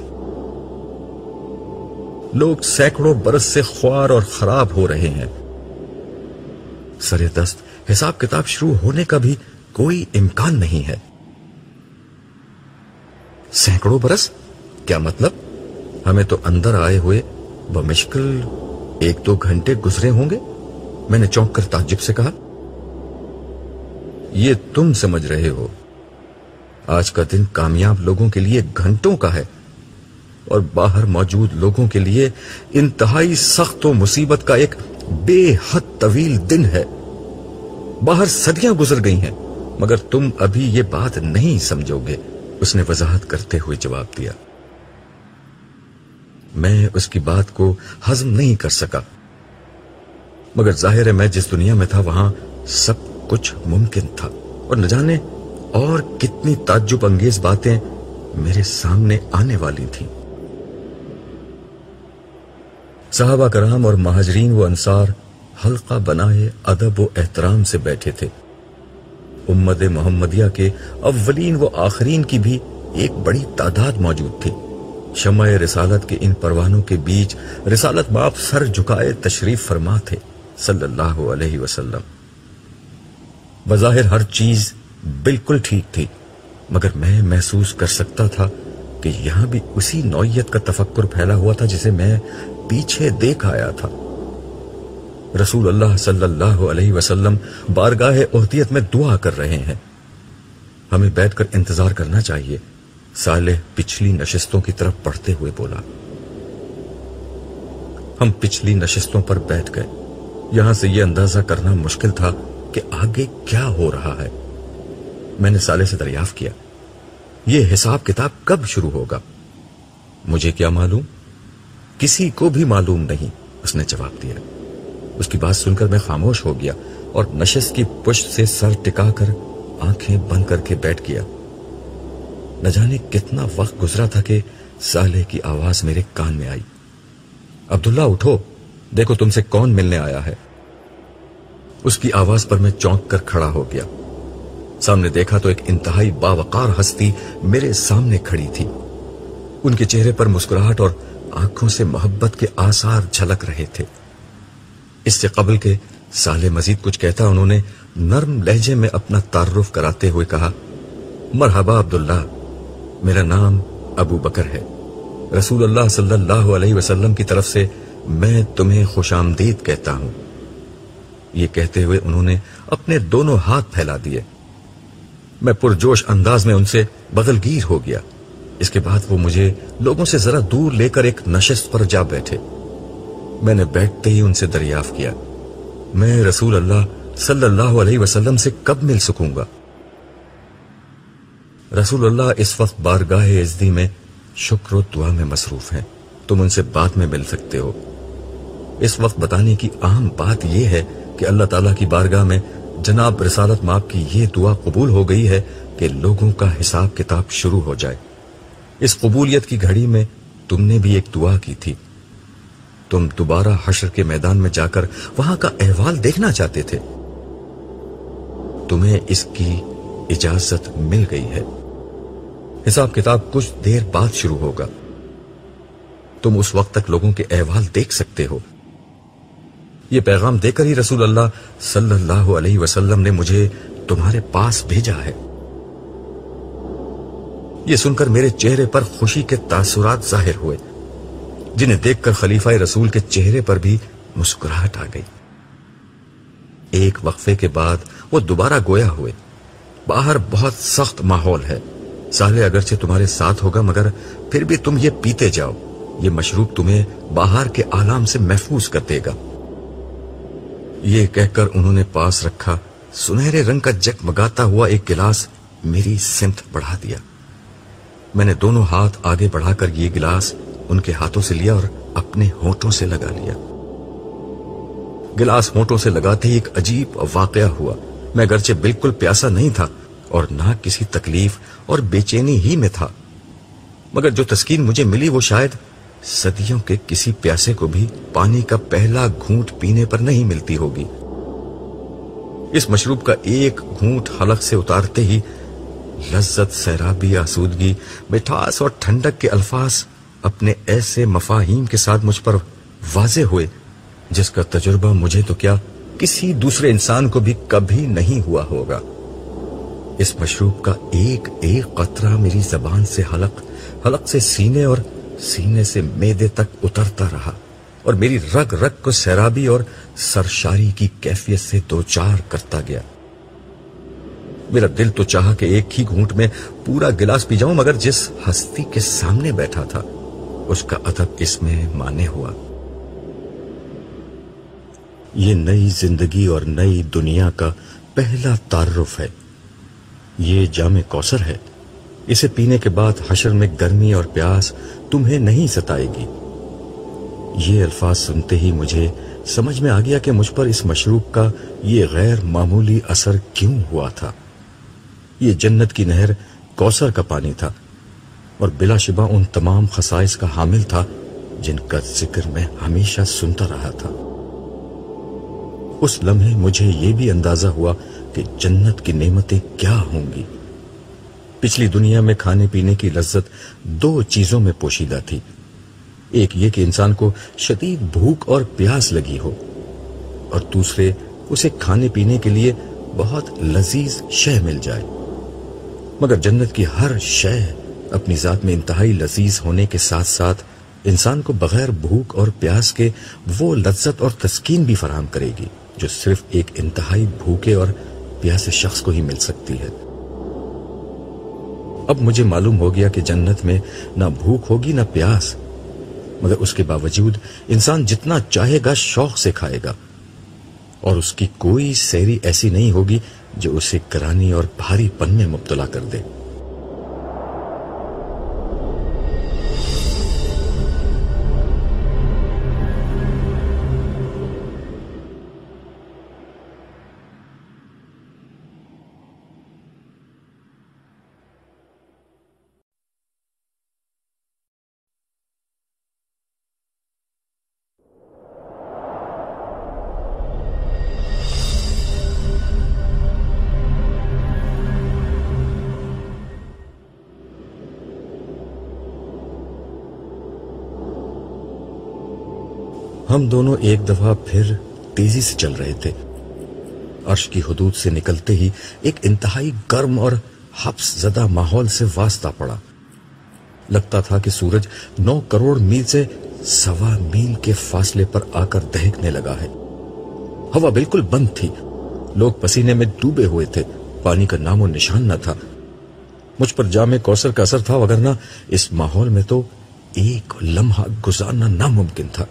Speaker 1: لوگ سینکڑوں برس سے خوار اور خراب ہو رہے ہیں سر دست حساب کتاب شروع ہونے کا بھی کوئی امکان نہیں ہے سینکڑوں برس کیا مطلب ہمیں تو اندر آئے ہوئے بمشکل ایک دو گھنٹے گزرے ہوں گے میں نے چونک کر تعجب سے کہا یہ تم سمجھ رہے ہو آج کا دن کامیاب لوگوں کے لیے گھنٹوں کا ہے اور باہر موجود لوگوں کے لیے انتہائی سخت و مصیبت کا ایک بے حد طویل دن ہے باہر صدیاں گزر گئی ہیں مگر تم ابھی یہ بات نہیں سمجھو گے اس نے وضاحت کرتے ہوئے جواب دیا میں اس کی بات کو ہضم نہیں کر سکا مگر ظاہر ہے میں جس دنیا میں تھا وہاں سب کچھ ممکن تھا اور نہ جانے اور کتنی تعجب انگیز باتیں میرے سامنے آنے والی تھیں صحابہ کرام اور مہاجرین و انصار حلقہ بنائے ادب و احترام سے بیٹھے تھے امد محمدیہ کے اولین و آخرین کی بھی ایک بڑی تعداد موجود تھی شمع رسالت کے ان پروانوں کے بیچ رسالت باپ سر جھکائے تشریف فرما تھے صلی اللہ علیہ وسلم بظاہر ہر چیز بالکل ٹھیک تھی مگر میں محسوس کر سکتا تھا کہ یہاں بھی اسی نوعیت کا تفکر پھیلا ہوا تھا جسے میں پیچھے دیکھ آیا تھا رسول اللہ صلی اللہ علیہ وسلم بارگاہ احتیت میں دعا کر رہے ہیں ہمیں بیٹھ کر انتظار کرنا چاہیے سالح پچھلی نشستوں کی طرف پڑھتے ہوئے بولا ہم پچھلی نشستوں پر بیٹھ گئے یہاں سے یہ اندازہ کرنا مشکل تھا آگے کیا ہو رہا ہے میں نے سالے سے دریافت کیا یہ حساب کتاب کب شروع ہوگا مجھے کیا معلوم کسی کو بھی معلوم نہیں اس اس نے جواب دیا کی بات سن کر میں خاموش ہو گیا اور نشست کی پشت سے سر ٹکا کر آنکھیں بند کر کے بیٹھ گیا نہ جانے کتنا وقت گزرا تھا کہ سالے کی آواز میرے کان میں آئی عبداللہ اٹھو دیکھو تم سے کون ملنے آیا ہے اس کی آواز پر میں چونک کر کھڑا ہو گیا سامنے دیکھا تو ایک انتہائی باوقار ہستی میرے سامنے کھڑی تھی ان کے چہرے پر مسکراہٹ اور آنکھوں سے محبت کے آثار جھلک رہے تھے اس سے قبل کے سالے مزید کچھ کہتا انہوں نے نرم لہجے میں اپنا تعارف کراتے ہوئے کہا مرحبا عبداللہ میرا نام ابو بکر ہے رسول اللہ صلی اللہ علیہ وسلم کی طرف سے میں تمہیں خوش آمدید کہتا ہوں یہ کہتے ہوئے انہوں نے اپنے دونوں ہاتھ پھیلا دیے میں پرجوش انداز میں ان سے بدل گیر ہو گیا اس کے بعد وہ مجھے لوگوں سے ذرا دور لے کر ایک نشست پر جا بیٹھے میں نے بیٹھتے ہی ان سے کیا میں رسول اللہ صلی اللہ علیہ وسلم سے کب مل سکوں گا رسول اللہ اس وقت بارگاہ میں شکر و دعا میں مصروف ہیں تم ان سے بات میں مل سکتے ہو اس وقت بتانے کی اہم بات یہ ہے کہ اللہ تعالیٰ کی بارگاہ میں جناب رسالت ماپ کی یہ دعا قبول ہو گئی ہے کہ لوگوں کا حساب کتاب شروع ہو جائے اس قبولیت کی گھڑی میں تم نے بھی ایک دعا کی تھی تم دوبارہ حشر کے میدان میں جا کر وہاں کا احوال دیکھنا چاہتے تھے تمہیں اس کی اجازت مل گئی ہے حساب کتاب کچھ دیر بعد شروع ہوگا تم اس وقت تک لوگوں کے احوال دیکھ سکتے ہو یہ پیغام دے کر ہی رسول اللہ صلی اللہ علیہ وسلم نے مجھے تمہارے پاس بھیجا ہے یہ سن کر میرے چہرے پر خوشی کے تاثرات ظاہر ہوئے جنہیں دیکھ کر خلیفہ رسول کے چہرے پر بھی آ گئی ایک وقفے کے بعد وہ دوبارہ گویا ہوئے باہر بہت سخت ماحول ہے سالے اگرچہ تمہارے ساتھ ہوگا مگر پھر بھی تم یہ پیتے جاؤ یہ مشروب تمہیں باہر کے آلام سے محفوظ کر دے گا یہ کہہ کر انہوں نے پاس رکھا سنہرے رنگ کا جک مگاتا ہوا ایک گلاس میری سمت بڑھا دیا میں نے دونوں ہاتھ آگے بڑھا کر یہ گلاس ان کے ہاتھوں سے لیا اور اپنے ہونٹوں سے لگا لیا گلاس ہونٹوں سے لگاتے ہی ایک عجیب واقعہ ہوا میں گرچہ بالکل پیاسا نہیں تھا اور نہ کسی تکلیف اور بے چینی ہی میں تھا مگر جو تسکین مجھے ملی وہ شاید صدیوں کے کسی پیاسے کو بھی پانی کا پہلا گھونٹ پینے پر نہیں ملتی ہوگی اس مشروب کا ایک گھونٹ حلق سے اتارتے ہی لذت سیرابی آسودگی مٹھاس اور ٹھنڈک کے الفاظ اپنے ایسے مفاہیم کے ساتھ مجھ پر واضح ہوئے جس کا تجربہ مجھے تو کیا کسی دوسرے انسان کو بھی کبھی نہیں ہوا ہوگا اس مشروب کا ایک ایک قطرہ میری زبان سے حلق حلق سے سینے اور سینے سے میدے تک اترتا رہا اور میری رگ رگ کو سیرابی اور سرشاری کی کیفیت سے دوچار کرتا گیا میرا دل تو چاہا کہ ایک ہی گھونٹ میں پورا گلاس پی جاؤں مگر جس ہستی کے سامنے بیٹھا تھا اس کا ادب اس میں مانے ہوا یہ نئی زندگی اور نئی دنیا کا پہلا تعارف ہے یہ جام کوسر ہے اسے پینے کے بعد حشر میں گرمی اور پیاس تمہیں نہیں ستائے گی یہ الفاظ سنتے ہی مجھے سمجھ میں آ گیا کہ مجھ پر اس مشروب کا یہ غیر معمولی اثر کیوں ہوا تھا یہ جنت کی نہر کوسر کا پانی تھا اور بلا شبہ ان تمام خصائص کا حامل تھا جن کا ذکر میں ہمیشہ سنتا رہا تھا اس لمحے مجھے یہ بھی اندازہ ہوا کہ جنت کی نعمتیں کیا ہوں گی پچھلی دنیا میں کھانے پینے کی لذت دو چیزوں میں پوشیدہ تھی ایک یہ کہ انسان کو شدید بھوک اور پیاس لگی ہو اور دوسرے اسے کھانے پینے کے لیے بہت لذیذ شہ مل جائے مگر جنت کی ہر شہ اپنی ذات میں انتہائی لذیذ ہونے کے ساتھ ساتھ انسان کو بغیر بھوک اور پیاس کے وہ لذت اور تسکین بھی فراہم کرے گی جو صرف ایک انتہائی بھوکے اور پیاس شخص کو ہی مل سکتی ہے اب مجھے معلوم ہو گیا کہ جنت میں نہ بھوک ہوگی نہ پیاس مگر اس کے باوجود انسان جتنا چاہے گا شوق سے کھائے گا اور اس کی کوئی سیری ایسی نہیں ہوگی جو اسے کرانی اور بھاری پن میں مبتلا کر دے ہم دونوں ایک دفعہ پھر تیزی سے چل رہے تھے عرش کی حدود سے نکلتے ہی ایک انتہائی گرم اور حبس زدہ ماحول سے واسطہ پڑا لگتا تھا کہ سورج نو کروڑ میل سے سوا میل کے فاصلے پر آ کر دہکنے لگا ہے ہوا بالکل بند تھی لوگ پسینے میں ڈوبے ہوئے تھے پانی کا نام و نشان نہ تھا مجھ پر جامع کا اثر تھا وگرنہ اس ماحول میں تو ایک لمحہ گزارنا ناممکن تھا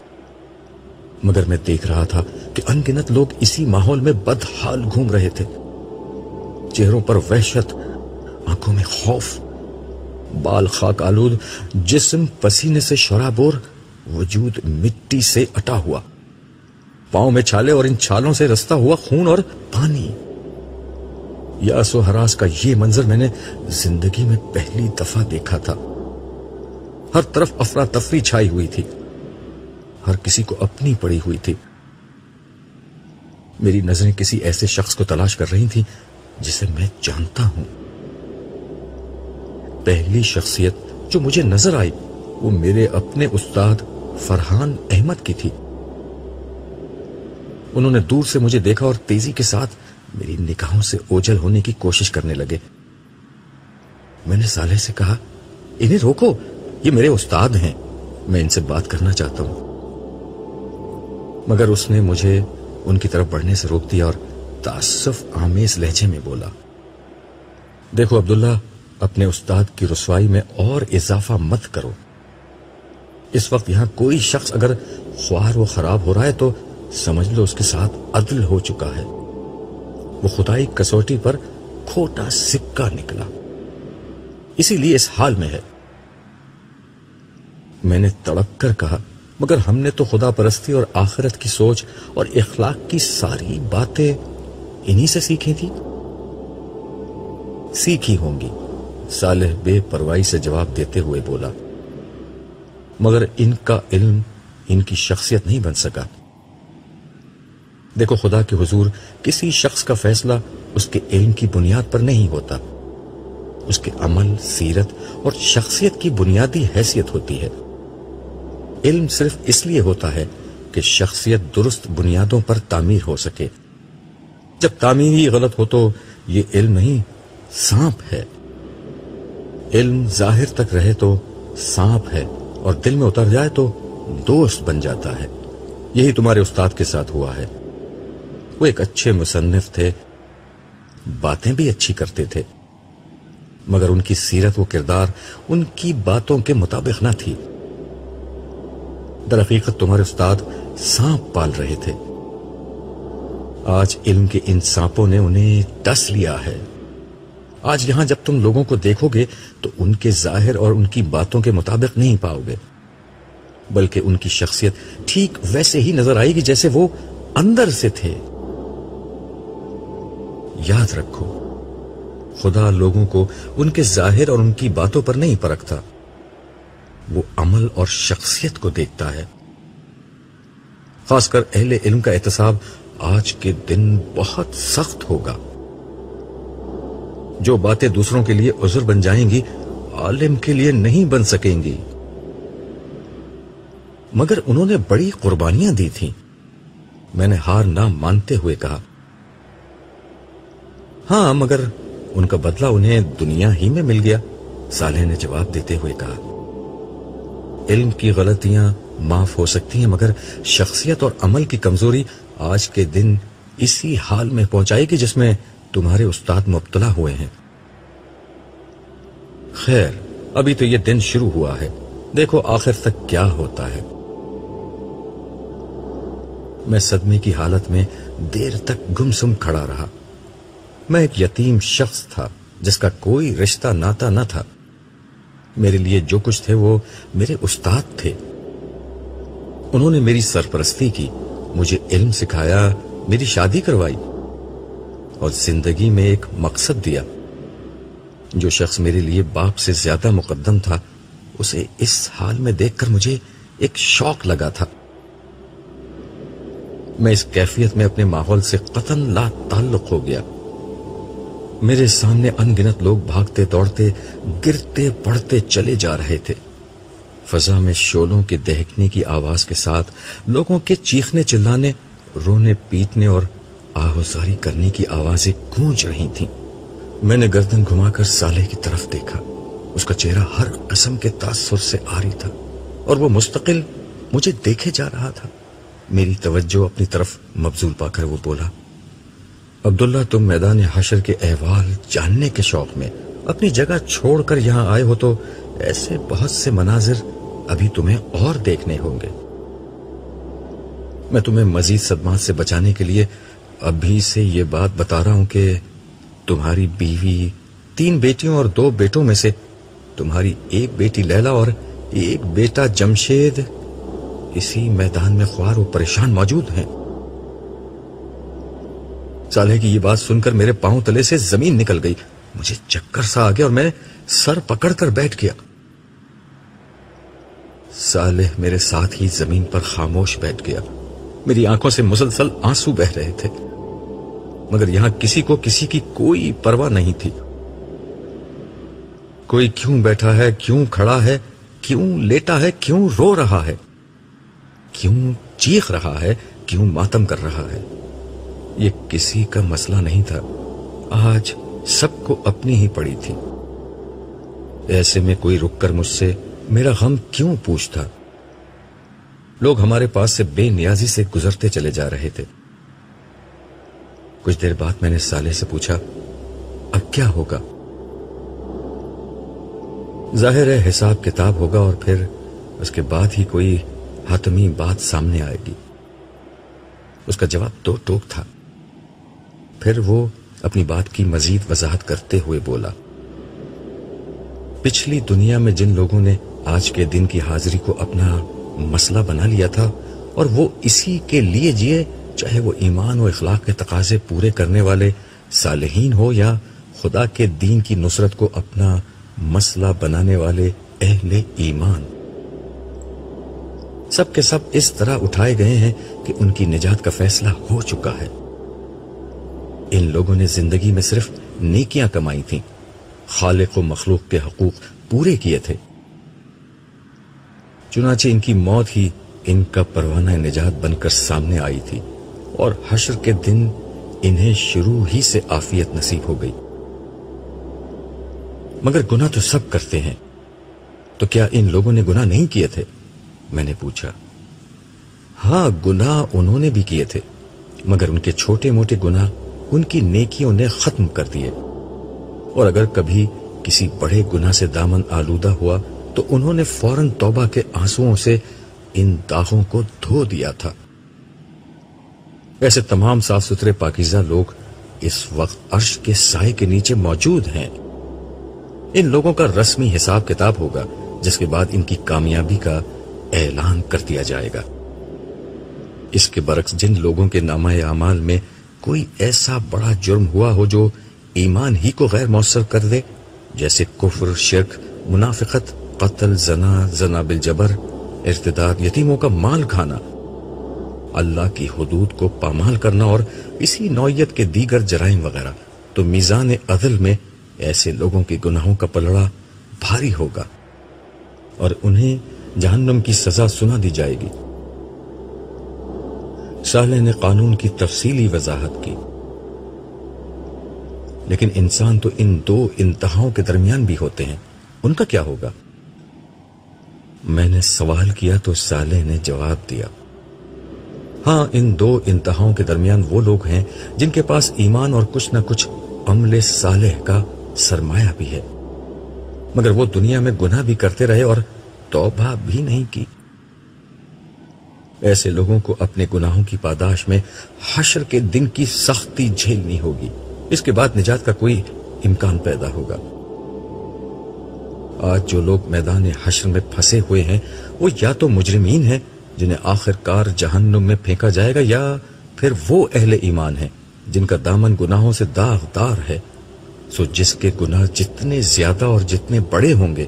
Speaker 1: مگر میں دیکھ رہا تھا کہ انگنت لوگ اسی ماحول میں بدحال گھوم رہے تھے چہروں پر وحشت آنکھوں میں خوف بال خاک آلود جسم پسینے سے شرابور وجود مٹی سے اٹا ہوا پاؤں میں چھالے اور ان چھالوں سے رستا ہوا خون اور پانی یاس و حراس کا یہ منظر میں نے زندگی میں پہلی دفعہ دیکھا تھا ہر طرف افراتفری چھائی ہوئی تھی ہر کسی کو اپنی پڑی ہوئی تھی میری نظریں کسی ایسے شخص کو تلاش کر رہی تھی جسے میں جانتا ہوں پہلی شخصیت جو مجھے نظر آئی وہ میرے اپنے استاد فرحان احمد کی تھی انہوں نے دور سے مجھے دیکھا اور تیزی کے ساتھ میری نکاحوں سے اوجل ہونے کی کوشش کرنے لگے میں نے سالے سے کہا انہیں روکو یہ میرے استاد ہیں میں ان سے بات کرنا چاہتا ہوں مگر اس نے مجھے ان کی طرف بڑھنے سے روک دیا اور تاسف آمیز لہجے میں بولا دیکھو عبداللہ اپنے استاد کی رسوائی میں اور اضافہ مت کرو اس وقت یہاں کوئی شخص اگر خوار و خراب ہو رہا ہے تو سمجھ لو اس کے ساتھ عدل ہو چکا ہے وہ خدائی کسوٹی پر کھوٹا سکہ نکلا اسی لیے اس حال میں ہے میں نے تڑپ کر کہا مگر ہم نے تو خدا پرستی اور آخرت کی سوچ اور اخلاق کی ساری باتیں انہی سے سیکھی تھی سیکھی ہوں گی سالح بے پرواہی سے جواب دیتے ہوئے بولا مگر ان کا علم ان کی شخصیت نہیں بن سکا دیکھو خدا کے حضور کسی شخص کا فیصلہ اس کے علم کی بنیاد پر نہیں ہوتا اس کے عمل سیرت اور شخصیت کی بنیادی حیثیت ہوتی ہے علم صرف اس لیے ہوتا ہے کہ شخصیت درست بنیادوں پر تعمیر ہو سکے جب تعمیر ہی غلط ہو تو یہ علم نہیں سانپ ہے علم ظاہر تک رہے تو سانپ ہے اور دل میں اتر جائے تو دوست بن جاتا ہے یہی تمہارے استاد کے ساتھ ہوا ہے وہ ایک اچھے مصنف تھے باتیں بھی اچھی کرتے تھے مگر ان کی سیرت و کردار ان کی باتوں کے مطابق نہ تھی حقیقت تمہارے استاد سانپ پال رہے تھے آج علم کے ان سانپوں نے انہیں ٹس لیا ہے آج یہاں جب تم لوگوں کو دیکھو گے تو ان کے ظاہر اور ان کی باتوں کے مطابق نہیں پاؤ گے بلکہ ان کی شخصیت ٹھیک ویسے ہی نظر آئے گی جیسے وہ اندر سے تھے یاد رکھو خدا لوگوں کو ان کے ظاہر اور ان کی باتوں پر نہیں پرکھتا وہ عمل اور شخصیت کو دیکھتا ہے خاص کر اہل علم کا احتساب آج کے دن بہت سخت ہوگا جو باتیں دوسروں کے لیے عذر بن جائیں گی عالم کے لیے نہیں بن سکیں گی مگر انہوں نے بڑی قربانیاں دی تھیں میں نے ہار نہ مانتے ہوئے کہا ہاں مگر ان کا بدلہ انہیں دنیا ہی میں مل گیا سالح نے جواب دیتے ہوئے کہا علم کی غلطیاں معاف ہو سکتی ہیں مگر شخصیت اور عمل کی کمزوری آج کے دن اسی حال میں پہنچائے گی جس میں تمہارے استاد مبتلا ہوئے ہیں خیر ابھی تو یہ دن شروع ہوا ہے دیکھو آخر تک کیا ہوتا ہے میں صدمے کی حالت میں دیر تک گم سم کھڑا رہا میں ایک یتیم شخص تھا جس کا کوئی رشتہ ناتا نہ تھا میرے لیے جو کچھ تھے وہ میرے استاد تھے انہوں نے میری سرپرستی کی مجھے علم سکھایا میری شادی کروائی اور زندگی میں ایک مقصد دیا جو شخص میرے لیے باپ سے زیادہ مقدم تھا اسے اس حال میں دیکھ کر مجھے ایک شوق لگا تھا میں اس کیفیت میں اپنے ماحول سے قطن لا تعلق ہو گیا میرے سامنے ان گنت لوگ بھاگتے دوڑتے گرتے پڑتے چلے جا رہے تھے فضا میں شولوں کے دہکنے کی آواز کے ساتھ لوگوں کے چیخنے چلانے رونے پیٹنے اور آہوزاری کرنے کی آوازیں گونج رہی تھیں میں نے گردن گھما کر سالے کی طرف دیکھا اس کا چہرہ ہر قسم کے تاثر سے آ رہی تھا اور وہ مستقل مجھے دیکھے جا رہا تھا میری توجہ اپنی طرف مبزول پا کر وہ بولا عبداللہ تم میدان حشر کے احوال جاننے کے شوق میں اپنی جگہ چھوڑ کر یہاں آئے ہو تو ایسے بہت سے مناظر ابھی تمہیں اور دیکھنے ہوں گے میں تمہیں مزید صدمات سے بچانے کے لیے ابھی سے یہ بات بتا رہا ہوں کہ تمہاری بیوی تین بیٹیوں اور دو بیٹوں میں سے تمہاری ایک بیٹی لیلا اور ایک بیٹا جمشید اسی میدان میں خوار و پریشان موجود ہیں سالے کی یہ بات سن کر میرے پاؤں تلے سے زمین نکل گئی مجھے چکر سا آ گیا اور میں سر پکڑ کر بیٹھ گیا سالح میرے ساتھ ہی زمین پر خاموش بیٹھ گیا میری آنکھوں سے مسلسل آنسو بہ رہے تھے مگر یہاں کسی کو کسی کی کوئی پرواہ نہیں تھی کوئی کیوں بیٹھا ہے کیوں کھڑا ہے کیوں لیٹا ہے کیوں رو رہا ہے کیوں چیخ رہا ہے کیوں ماتم کر رہا ہے یہ کسی کا مسئلہ نہیں تھا آج سب کو اپنی ہی پڑی تھی ایسے میں کوئی رک کر مجھ سے میرا غم کیوں پوچھ تھا لوگ ہمارے پاس سے بے نیازی سے گزرتے چلے جا رہے تھے کچھ دیر بعد میں نے سالے سے پوچھا اب کیا ہوگا ظاہر ہے حساب کتاب ہوگا اور پھر اس کے بعد ہی کوئی حتمی بات سامنے آئے گی اس کا جواب دو ٹوک تھا پھر وہ اپنی بات کی مزید وضاحت کرتے ہوئے بولا پچھلی دنیا میں جن لوگوں نے آج کے دن کی حاضری کو اپنا مسئلہ بنا لیا تھا اور وہ اسی کے لیے جیے چاہے وہ ایمان و اخلاق کے تقاضے پورے کرنے والے صالحین ہو یا خدا کے دین کی نصرت کو اپنا مسئلہ بنانے والے اہل ایمان سب کے سب اس طرح اٹھائے گئے ہیں کہ ان کی نجات کا فیصلہ ہو چکا ہے ان لوگوں نے زندگی میں صرف نیکیاں کمائی تھیں خالق و مخلوق کے حقوق پورے کیے تھے چنانچہ ان ان کی موت ہی کا پروانہ نجات بن کر سامنے آئی تھی اور حشر کے دن انہیں شروع ہی سے آفیت نصیب ہو گئی مگر گناہ تو سب کرتے ہیں تو کیا ان لوگوں نے گناہ نہیں کیے تھے میں نے پوچھا ہاں گناہ انہوں نے بھی کیے تھے مگر ان کے چھوٹے موٹے گناہ ان کی نیکیوں نے ختم کر دیے اور اگر کبھی کسی بڑے گناہ سے دامن آلودہ ہوا تو انہوں نے توبہ کے سے ان داغوں کو دھو دیا تھا ایسے تمام صاف ستھرے پاکیزہ لوگ اس وقت عرش کے سائے کے نیچے موجود ہیں ان لوگوں کا رسمی حساب کتاب ہوگا جس کے بعد ان کی کامیابی کا اعلان کر دیا جائے گا اس کے برعکس جن لوگوں کے نامہ اعمال میں کوئی ایسا بڑا جرم ہوا ہو جو ایمان ہی کو غیر مؤثر کر دے جیسے کفر شرک منافقت قتل زنا زنا بالجبر ارتداد یتیموں کا مال کھانا اللہ کی حدود کو پامال کرنا اور اسی نوعیت کے دیگر جرائم وغیرہ تو میزان عدل میں ایسے لوگوں کے گناہوں کا پلڑا بھاری ہوگا اور انہیں جہنم کی سزا سنا دی جائے گی صالح نے قانون کی تفصیلی وضاحت کی لیکن انسان تو ان دو انتہاؤں کے درمیان بھی ہوتے ہیں ان کا کیا ہوگا میں نے سوال کیا تو سالے نے جواب دیا ہاں ان دو انتہاؤں کے درمیان وہ لوگ ہیں جن کے پاس ایمان اور کچھ نہ کچھ عمل سالح کا سرمایہ بھی ہے مگر وہ دنیا میں گناہ بھی کرتے رہے اور توبہ بھی نہیں کی ایسے لوگوں کو اپنے گناہوں کی پاداش میں حشر کے دن کی سختی جھیلنی ہوگی اس کے بعد نجات کا کوئی امکان پیدا ہوگا آج جو لوگ میدان حشر میں پھنسے ہوئے ہیں وہ یا تو مجرمین ہیں جنہیں آخر کار جہنم میں پھینکا جائے گا یا پھر وہ اہل ایمان ہیں جن کا دامن گناہوں سے داغدار ہے سو جس کے گناہ جتنے زیادہ اور جتنے بڑے ہوں گے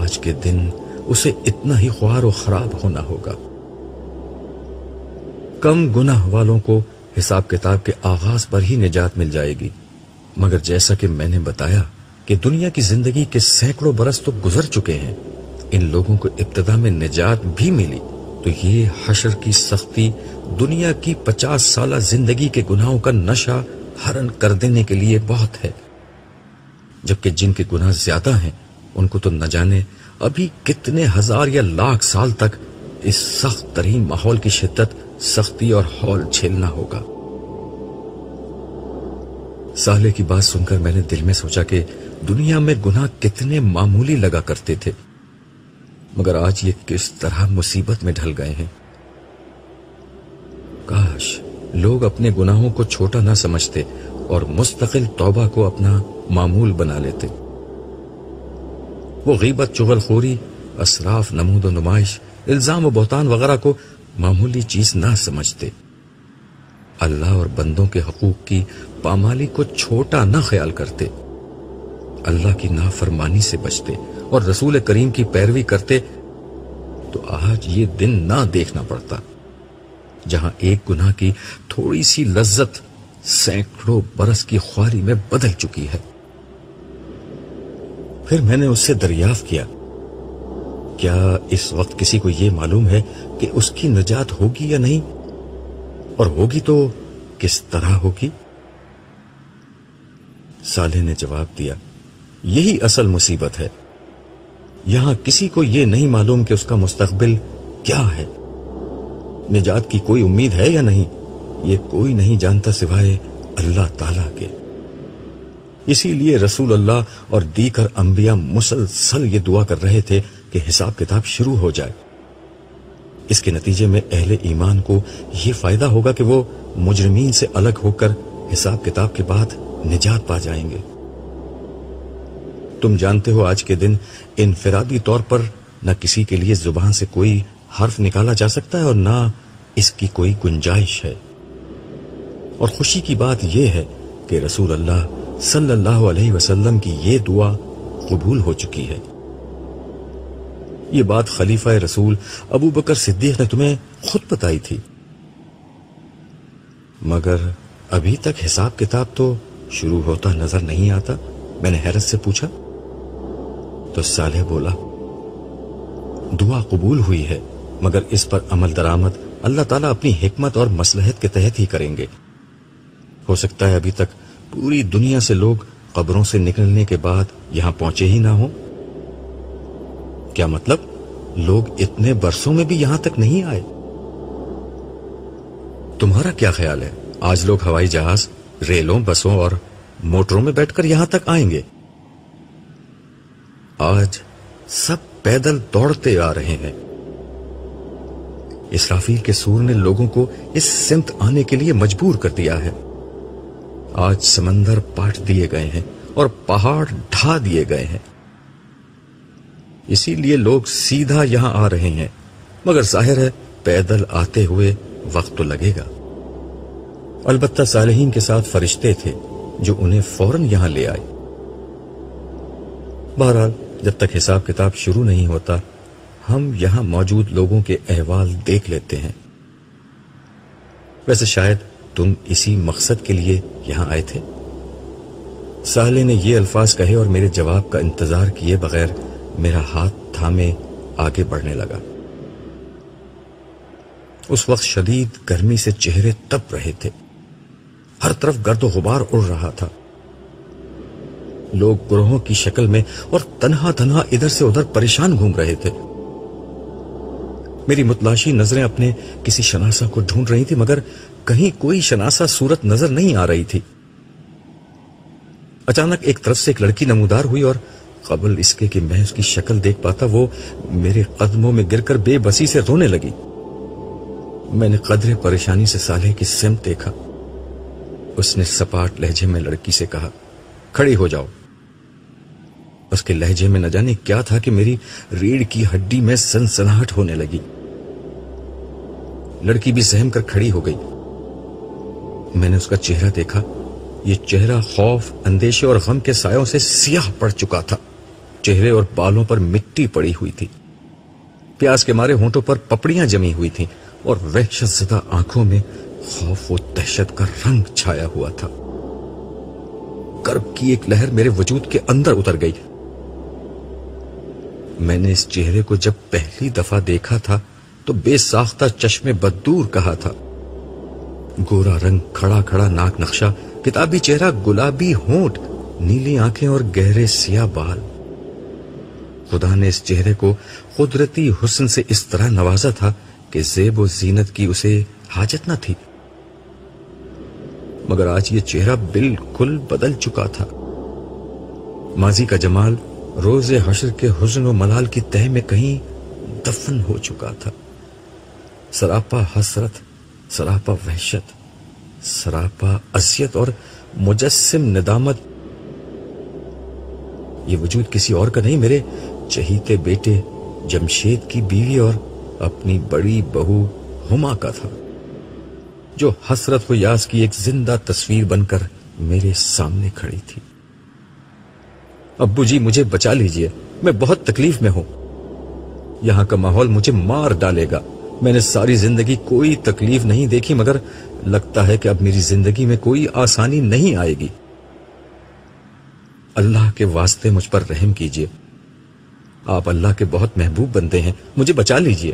Speaker 1: آج کے دن اسے اتنا ہی خوار و خراب ہونا ہوگا کم گناہ والوں کو حساب کتاب کے آغاز پر ہی نجات مل جائے گی مگر جیسا کہ میں نے بتایا کہ دنیا کی زندگی کے سینکڑوں برس تو گزر چکے ہیں ان لوگوں کو ابتدا میں نجات بھی ملی تو یہ حشر کی سختی دنیا کی پچاس سالہ زندگی کے گناہوں کا نشہ ہرن کر دینے کے لیے بہت ہے جبکہ جن کے گناہ زیادہ ہیں ان کو تو نہ جانے ابھی کتنے ہزار یا لاکھ سال تک اس سخت ترین ماحول کی شدت سختی اور ہال چھیلنا ہوگا سالے کی بات سن کر میں نے دل میں میں سوچا کہ دنیا گناہ کتنے معمولی لگا کرتے تھے مگر آج یہ کس طرح میں ڈھل گئے ہیں کاش لوگ اپنے گناہوں کو چھوٹا نہ سمجھتے اور مستقل توبہ کو اپنا معمول بنا لیتے وہ غیبت چغل خوری اسراف نمود و نمائش الزام و بہتان وغیرہ کو معمولی چیز نہ سمجھتے اللہ اور بندوں کے حقوق کی پامالی کو چھوٹا نہ خیال کرتے اللہ کی نافرمانی سے بچتے اور رسول کریم کی پیروی کرتے تو آج یہ دن نہ دیکھنا پڑتا جہاں ایک گناہ کی تھوڑی سی لذت سینکڑوں برس کی خواری میں بدل چکی ہے پھر میں نے اس سے دریافت کیا کیا اس وقت کسی کو یہ معلوم ہے کہ اس کی نجات ہوگی یا نہیں اور ہوگی تو کس طرح ہوگی سالح نے جواب دیا یہی اصل مصیبت ہے یہاں کسی کو یہ نہیں معلوم کہ اس کا مستقبل کیا ہے نجات کی کوئی امید ہے یا نہیں یہ کوئی نہیں جانتا سوائے اللہ تعالی کے اسی لیے رسول اللہ اور دیگر انبیاء مسلسل یہ دعا کر رہے تھے کہ حساب کتاب شروع ہو جائے اس کے نتیجے میں اہل ایمان کو یہ فائدہ ہوگا کہ وہ مجرمین سے الگ ہو کر حساب کتاب کے بعد نجات پا جائیں گے تم جانتے ہو آج کے دن انفرادی طور پر نہ کسی کے لیے زبان سے کوئی حرف نکالا جا سکتا ہے اور نہ اس کی کوئی گنجائش ہے اور خوشی کی بات یہ ہے کہ رسول اللہ صلی اللہ علیہ وسلم کی یہ دعا قبول ہو چکی ہے یہ بات خلیفہ رسول ابو بکر صدیق نے تمہیں خود بتائی تھی مگر ابھی تک حساب کتاب تو شروع ہوتا نظر نہیں آتا میں نے حیرت سے پوچھا تو صالح بولا دعا قبول ہوئی ہے مگر اس پر عمل درآمد اللہ تعالیٰ اپنی حکمت اور مسلحت کے تحت ہی کریں گے ہو سکتا ہے ابھی تک پوری دنیا سے لوگ قبروں سے نکلنے کے بعد یہاں پہنچے ہی نہ ہوں کیا مطلب لوگ اتنے برسوں میں بھی یہاں تک نہیں آئے تمہارا کیا خیال ہے آج لوگ ہوائی جہاز ریلوں بسوں اور موٹروں میں بیٹھ کر یہاں تک آئیں گے آج سب پیدل دوڑتے آ رہے ہیں اسرافیل کے سور نے لوگوں کو اس سمت آنے کے لیے مجبور کر دیا ہے آج سمندر پاٹ دیے گئے ہیں اور پہاڑ ڈھا دیے گئے ہیں اسی لیے لوگ سیدھا یہاں آ رہے ہیں مگر ظاہر ہے پیدل آتے ہوئے وقت تو لگے گا البتہ صالحین کے ساتھ فرشتے تھے جو انہیں فوراً بہرحال جب تک حساب کتاب شروع نہیں ہوتا ہم یہاں موجود لوگوں کے احوال دیکھ لیتے ہیں ویسے شاید تم اسی مقصد کے لیے یہاں آئے تھے سالے نے یہ الفاظ کہے اور میرے جواب کا انتظار کیے بغیر میرا ہاتھ تھامے آگے بڑھنے لگا اس وقت شدید گرمی سے چہرے تپ رہے تھے ہر طرف گرد و غبار اڑ رہا تھا لوگ گروہوں کی شکل میں اور تنہا تنہا ادھر سے ادھر پریشان گھوم رہے تھے میری متلاشی نظریں اپنے کسی شناسا کو ڈھونڈ رہی تھی مگر کہیں کوئی شناسا صورت نظر نہیں آ رہی تھی اچانک ایک طرف سے ایک لڑکی نمودار ہوئی اور قبل اس کے کہ میں اس کی شکل دیکھ پاتا وہ میرے قدموں میں گر کر بے بسی سے رونے لگی میں نے قدرے پریشانی سے سالے کی سمت دیکھا اس نے سپاٹ لہجے میں لڑکی سے کہا کھڑی ہو جاؤ اس کے لہجے میں نہ جانے کیا تھا کہ میری ریڑھ کی ہڈی میں سنسناہٹ ہونے لگی لڑکی بھی سہم کر کھڑی ہو گئی میں نے اس کا چہرہ دیکھا یہ چہرہ خوف اندیشے اور غم کے سایوں سے سیاہ پڑ چکا تھا چہرے اور بالوں پر مٹی پڑی ہوئی تھی پیاس کے مارے ہونٹوں پر پپڑیاں جمی ہوئی تھی اور وحشت زدہ آنکھوں میں خوف و دہشت کا رنگ چھایا ہوا تھا کرب کی ایک لہر میرے وجود کے اندر اتر گئی میں نے اس چہرے کو جب پہلی دفعہ دیکھا تھا تو بے ساختہ چشم بدور کہا تھا گورا رنگ کھڑا کھڑا ناک نقشہ کتابی چہرہ گلابی ہونٹ نیلی آنکھیں اور گہرے سیاہ بال خدا نے اس چہرے کو قدرتی حسن سے اس طرح نوازا تھا کہ زیب و زینت کی اسے حاجت نہ تھی مگر آج یہ چہرہ بالکل بدل چکا تھا ماضی کا جمال روز حشر کے حزن و ملال کی تہ میں کہیں دفن ہو چکا تھا سراپا حسرت سراپا وحشت سراپا اذیت اور مجسم ندامت یہ وجود کسی اور کا نہیں میرے چہیتے بیٹے جمشید کی بیوی اور اپنی بڑی بہو ہما کا تھا جو حسرت و یاس کی ایک زندہ تصویر بن کر میرے سامنے کھڑی تھی ابو جی مجھے بچا لیجئے میں بہت تکلیف میں ہوں یہاں کا ماحول مجھے مار ڈالے گا میں نے ساری زندگی کوئی تکلیف نہیں دیکھی مگر لگتا ہے کہ اب میری زندگی میں کوئی آسانی نہیں آئے گی اللہ کے واسطے مجھ پر رحم کیجیے آپ اللہ کے بہت محبوب بنتے ہیں مجھے بچا لیجئے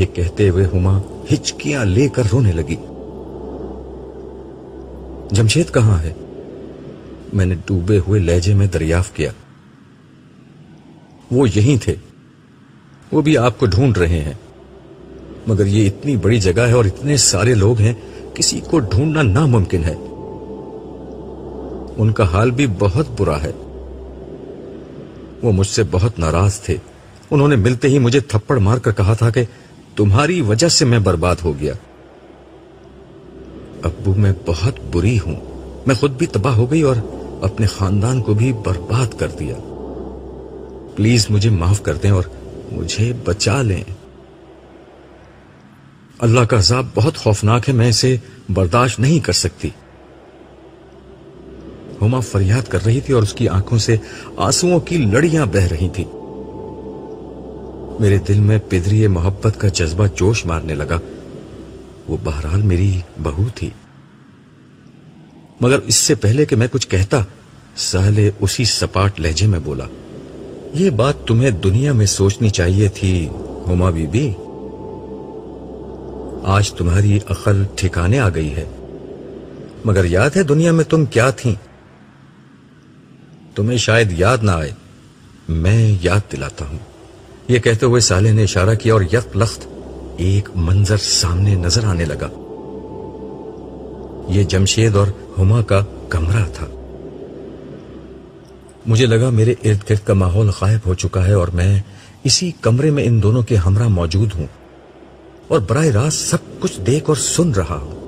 Speaker 1: یہ کہتے ہوئے ہما ہچکیاں لے کر رونے لگی جمشید کہاں ہے میں نے ڈوبے ہوئے لہجے میں دریافت کیا وہ یہی تھے وہ بھی آپ کو ڈھونڈ رہے ہیں مگر یہ اتنی بڑی جگہ ہے اور اتنے سارے لوگ ہیں کسی کو ڈھونڈنا ناممکن ہے ان کا حال بھی بہت برا ہے وہ مجھ سے بہت ناراض تھے انہوں نے ملتے ہی مجھے تھپڑ مار کر کہا تھا کہ تمہاری وجہ سے میں برباد ہو گیا ابو میں بہت بری ہوں میں خود بھی تباہ ہو گئی اور اپنے خاندان کو بھی برباد کر دیا پلیز مجھے معاف کر دیں اور مجھے بچا لیں اللہ کا عذاب بہت خوفناک ہے میں اسے برداشت نہیں کر سکتی ہما فریاد کر رہی تھی اور اس کی آنکھوں سے آنسوؤں کی لڑیاں بہ رہی تھی میرے دل میں پدری محبت کا جذبہ جوش مارنے لگا وہ بہرحال میری بہو تھی مگر اس سے پہلے کہ میں کچھ کہتا سہلے اسی سپاٹ لہجے میں بولا یہ بات تمہیں دنیا میں سوچنی چاہیے تھی ہوما بی بی آج تمہاری عقل ٹھکانے آ گئی ہے مگر یاد ہے دنیا میں تم کیا تھیں تمہیں شاید یاد نہ آئے میں یاد دلاتا ہوں یہ کہتے ہوئے سالے نے اشارہ کیا اور یک لخت ایک منظر سامنے نظر آنے لگا یہ جمشید اور ہما کا کمرہ تھا مجھے لگا میرے ارد گرد کا ماحول غائب ہو چکا ہے اور میں اسی کمرے میں ان دونوں کے ہمراہ موجود ہوں اور براہ راست سب کچھ دیکھ اور سن رہا ہوں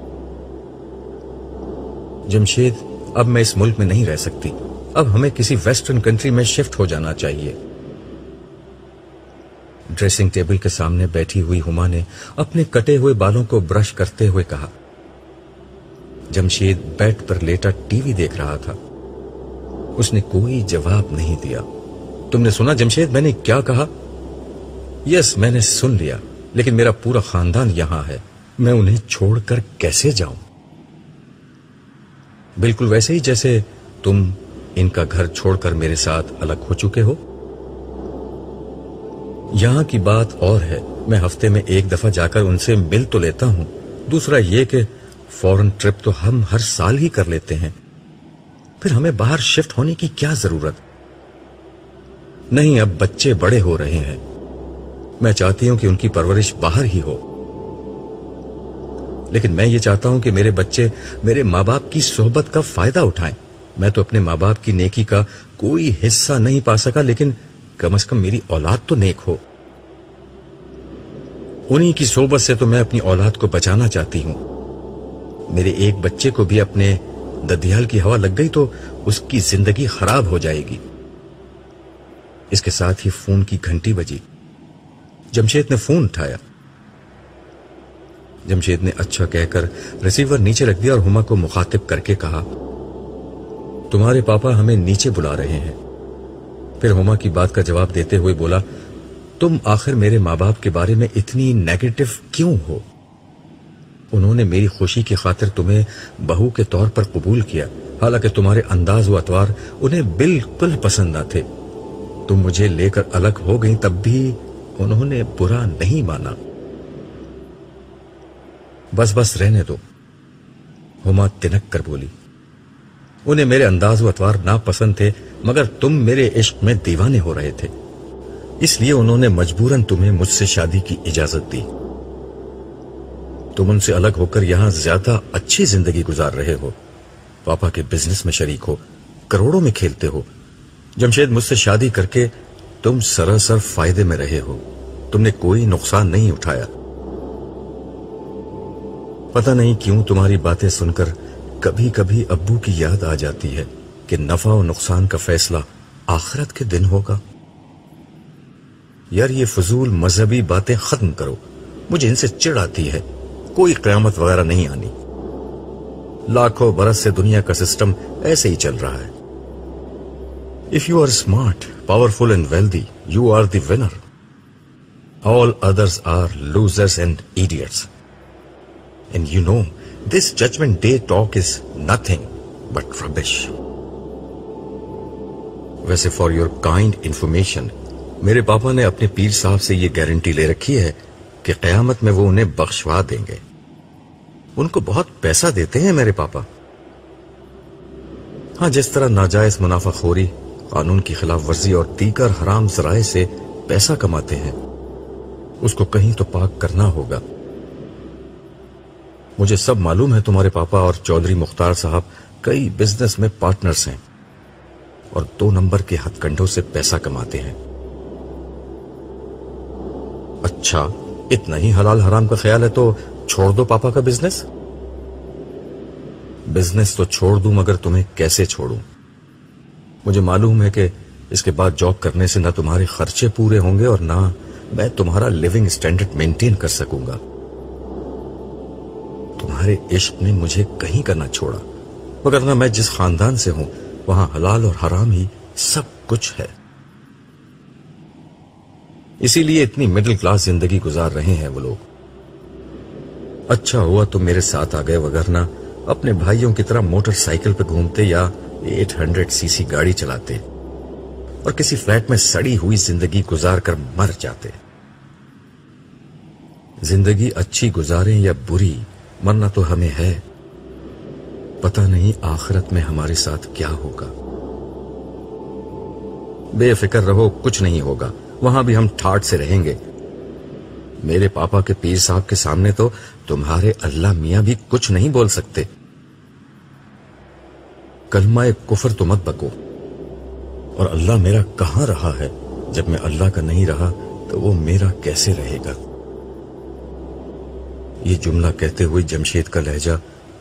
Speaker 1: جمشید اب میں اس ملک میں نہیں رہ سکتی اب ہمیں کسی ویسٹرن کنٹری میں شفٹ ہو جانا چاہیے ڈریسنگ ٹیبل کے سامنے بیٹھی ہوئی ہما نے اپنے کٹے ہوئے بالوں کو برش کرتے ہوئے کہا جمشید بیٹ پر لیٹا ٹی وی دیکھ رہا تھا اس نے کوئی جواب نہیں دیا تم نے سنا جمشید میں نے کیا کہا یس میں نے سن لیا لیکن میرا پورا خاندان یہاں ہے میں انہیں چھوڑ کر کیسے جاؤں بالکل ویسے ہی جیسے تم ان کا گھر چھوڑ کر میرے ساتھ الگ ہو چکے ہو یہاں کی بات اور ہے میں ہفتے میں ایک دفعہ جا کر ان سے مل تو لیتا ہوں دوسرا یہ کہ فورن ٹرپ تو ہم ہر سال ہی کر لیتے ہیں پھر ہمیں باہر شفٹ ہونے کی کیا ضرورت نہیں اب بچے بڑے ہو رہے ہیں میں چاہتی ہوں کہ ان کی پرورش باہر ہی ہو لیکن میں یہ چاہتا ہوں کہ میرے بچے میرے ماں باپ کی صحبت کا فائدہ اٹھائیں میں تو اپنے ماں باپ کی نیکی کا کوئی حصہ نہیں پا سکا لیکن کم از کم میری اولاد تو نیک ہو انہی کی صحبت سے تو میں اپنی اولاد کو بچانا چاہتی ہوں میرے ایک بچے کو بھی اپنے ددیال کی ہوا لگ گئی تو اس کی زندگی خراب ہو جائے گی اس کے ساتھ ہی فون کی گھنٹی بجی جمشید نے فون اٹھایا جمشید نے اچھا کہہ کر ریسیور نیچے رکھ دیا اور ہما کو مخاطب کر کے کہا تمہارے پاپا ہمیں نیچے بلا رہے ہیں پھر ہوما کی بات کا جواب دیتے ہوئے بولا تم آخر میرے ماں باپ کے بارے میں اتنی نیگیٹو کیوں ہو انہوں نے میری خوشی کی خاطر تمہیں بہو کے طور پر قبول کیا حالانکہ تمہارے انداز و اتوار انہیں بالکل پسند نہ تھے تم مجھے لے کر الگ ہو گئی تب بھی انہوں نے برا نہیں مانا بس بس رہنے دو ہما تنک کر بولی انہیں میرے انداز و اتوار ناپسند پسند تھے مگر تم میرے عشق میں دیوانے ہو رہے تھے اس لیے انہوں نے مجبوراً تمہیں مجھ سے شادی کی اجازت دی تم ان سے الگ ہو کر یہاں زیادہ اچھی زندگی گزار رہے ہو پاپا کے بزنس میں شریک ہو کروڑوں میں کھیلتے ہو جمشید مجھ سے شادی کر کے تم سراسر فائدے میں رہے ہو تم نے کوئی نقصان نہیں اٹھایا پتہ نہیں کیوں تمہاری باتیں سن کر کبھی کبھی ابو کی یاد آ جاتی ہے کہ نفع و نقصان کا فیصلہ آخرت کے دن ہوگا یار یہ فضول مذہبی باتیں ختم کرو مجھے ان سے چڑ آتی ہے کوئی قیامت وغیرہ نہیں آنی لاکھوں برس سے دنیا کا سسٹم ایسے ہی چل رہا ہے if you are smart powerful and wealthy you are the winner all others are losers and idiots and you know judgement day talk is nothing but rubbish ویسے فار یور کائنڈ انفارمیشن میرے پاپا نے اپنے پیر صاحب سے یہ گارنٹی لے رکھی ہے کہ قیامت میں وہ انہیں بخشوا دیں گے ان کو بہت پیسہ دیتے ہیں میرے پاپا ہاں جس طرح ناجائز منافع خوری قانون کی خلاف ورزی اور دیگر حرام ذرائع سے پیسہ کماتے ہیں اس کو کہیں تو پاک کرنا ہوگا مجھے سب معلوم ہے تمہارے پاپا اور چودھری مختار صاحب کئی بزنس میں پارٹنرز ہیں اور دو نمبر کے ہتھ کنڈوں سے پیسہ کماتے ہیں اچھا اتنا ہی حلال حرام کا خیال ہے تو چھوڑ دو پاپا کا بزنس بزنس تو چھوڑ دوں مگر تمہیں کیسے چھوڑوں مجھے معلوم ہے کہ اس کے بعد جاب کرنے سے نہ تمہارے خرچے پورے ہوں گے اور نہ میں تمہارا لیونگ اسٹینڈرڈ مینٹین کر سکوں گا تمہارے عشق نے مجھے کہیں کرنا چھوڑا مگر نہ میں جس خاندان سے ہوں وہاں حلال اور حرام ہی سب کچھ ہے اسی لیے اتنی مڈل کلاس زندگی گزار رہے ہیں وہ لوگ اچھا ہوا تو میرے ساتھ آ گئے وغیرہ اپنے بھائیوں کی طرح موٹر سائیکل پہ گھومتے یا ایٹ ہنڈریڈ سی سی گاڑی چلاتے اور کسی فلیٹ میں سڑی ہوئی زندگی گزار کر مر جاتے زندگی اچھی گزاریں یا بری مرنا تو ہمیں ہے پتہ نہیں آخرت میں ہمارے ساتھ کیا ہوگا بے فکر رہو کچھ نہیں ہوگا وہاں بھی ہم ٹھاٹ سے رہیں گے میرے پاپا کے پیر صاحب کے سامنے تو تمہارے اللہ میاں بھی کچھ نہیں بول سکتے کلمہ کفر تو مت بکو اور اللہ میرا کہاں رہا ہے جب میں اللہ کا نہیں رہا تو وہ میرا کیسے رہے گا یہ جملہ کہتے ہوئے جمشید کا لہجہ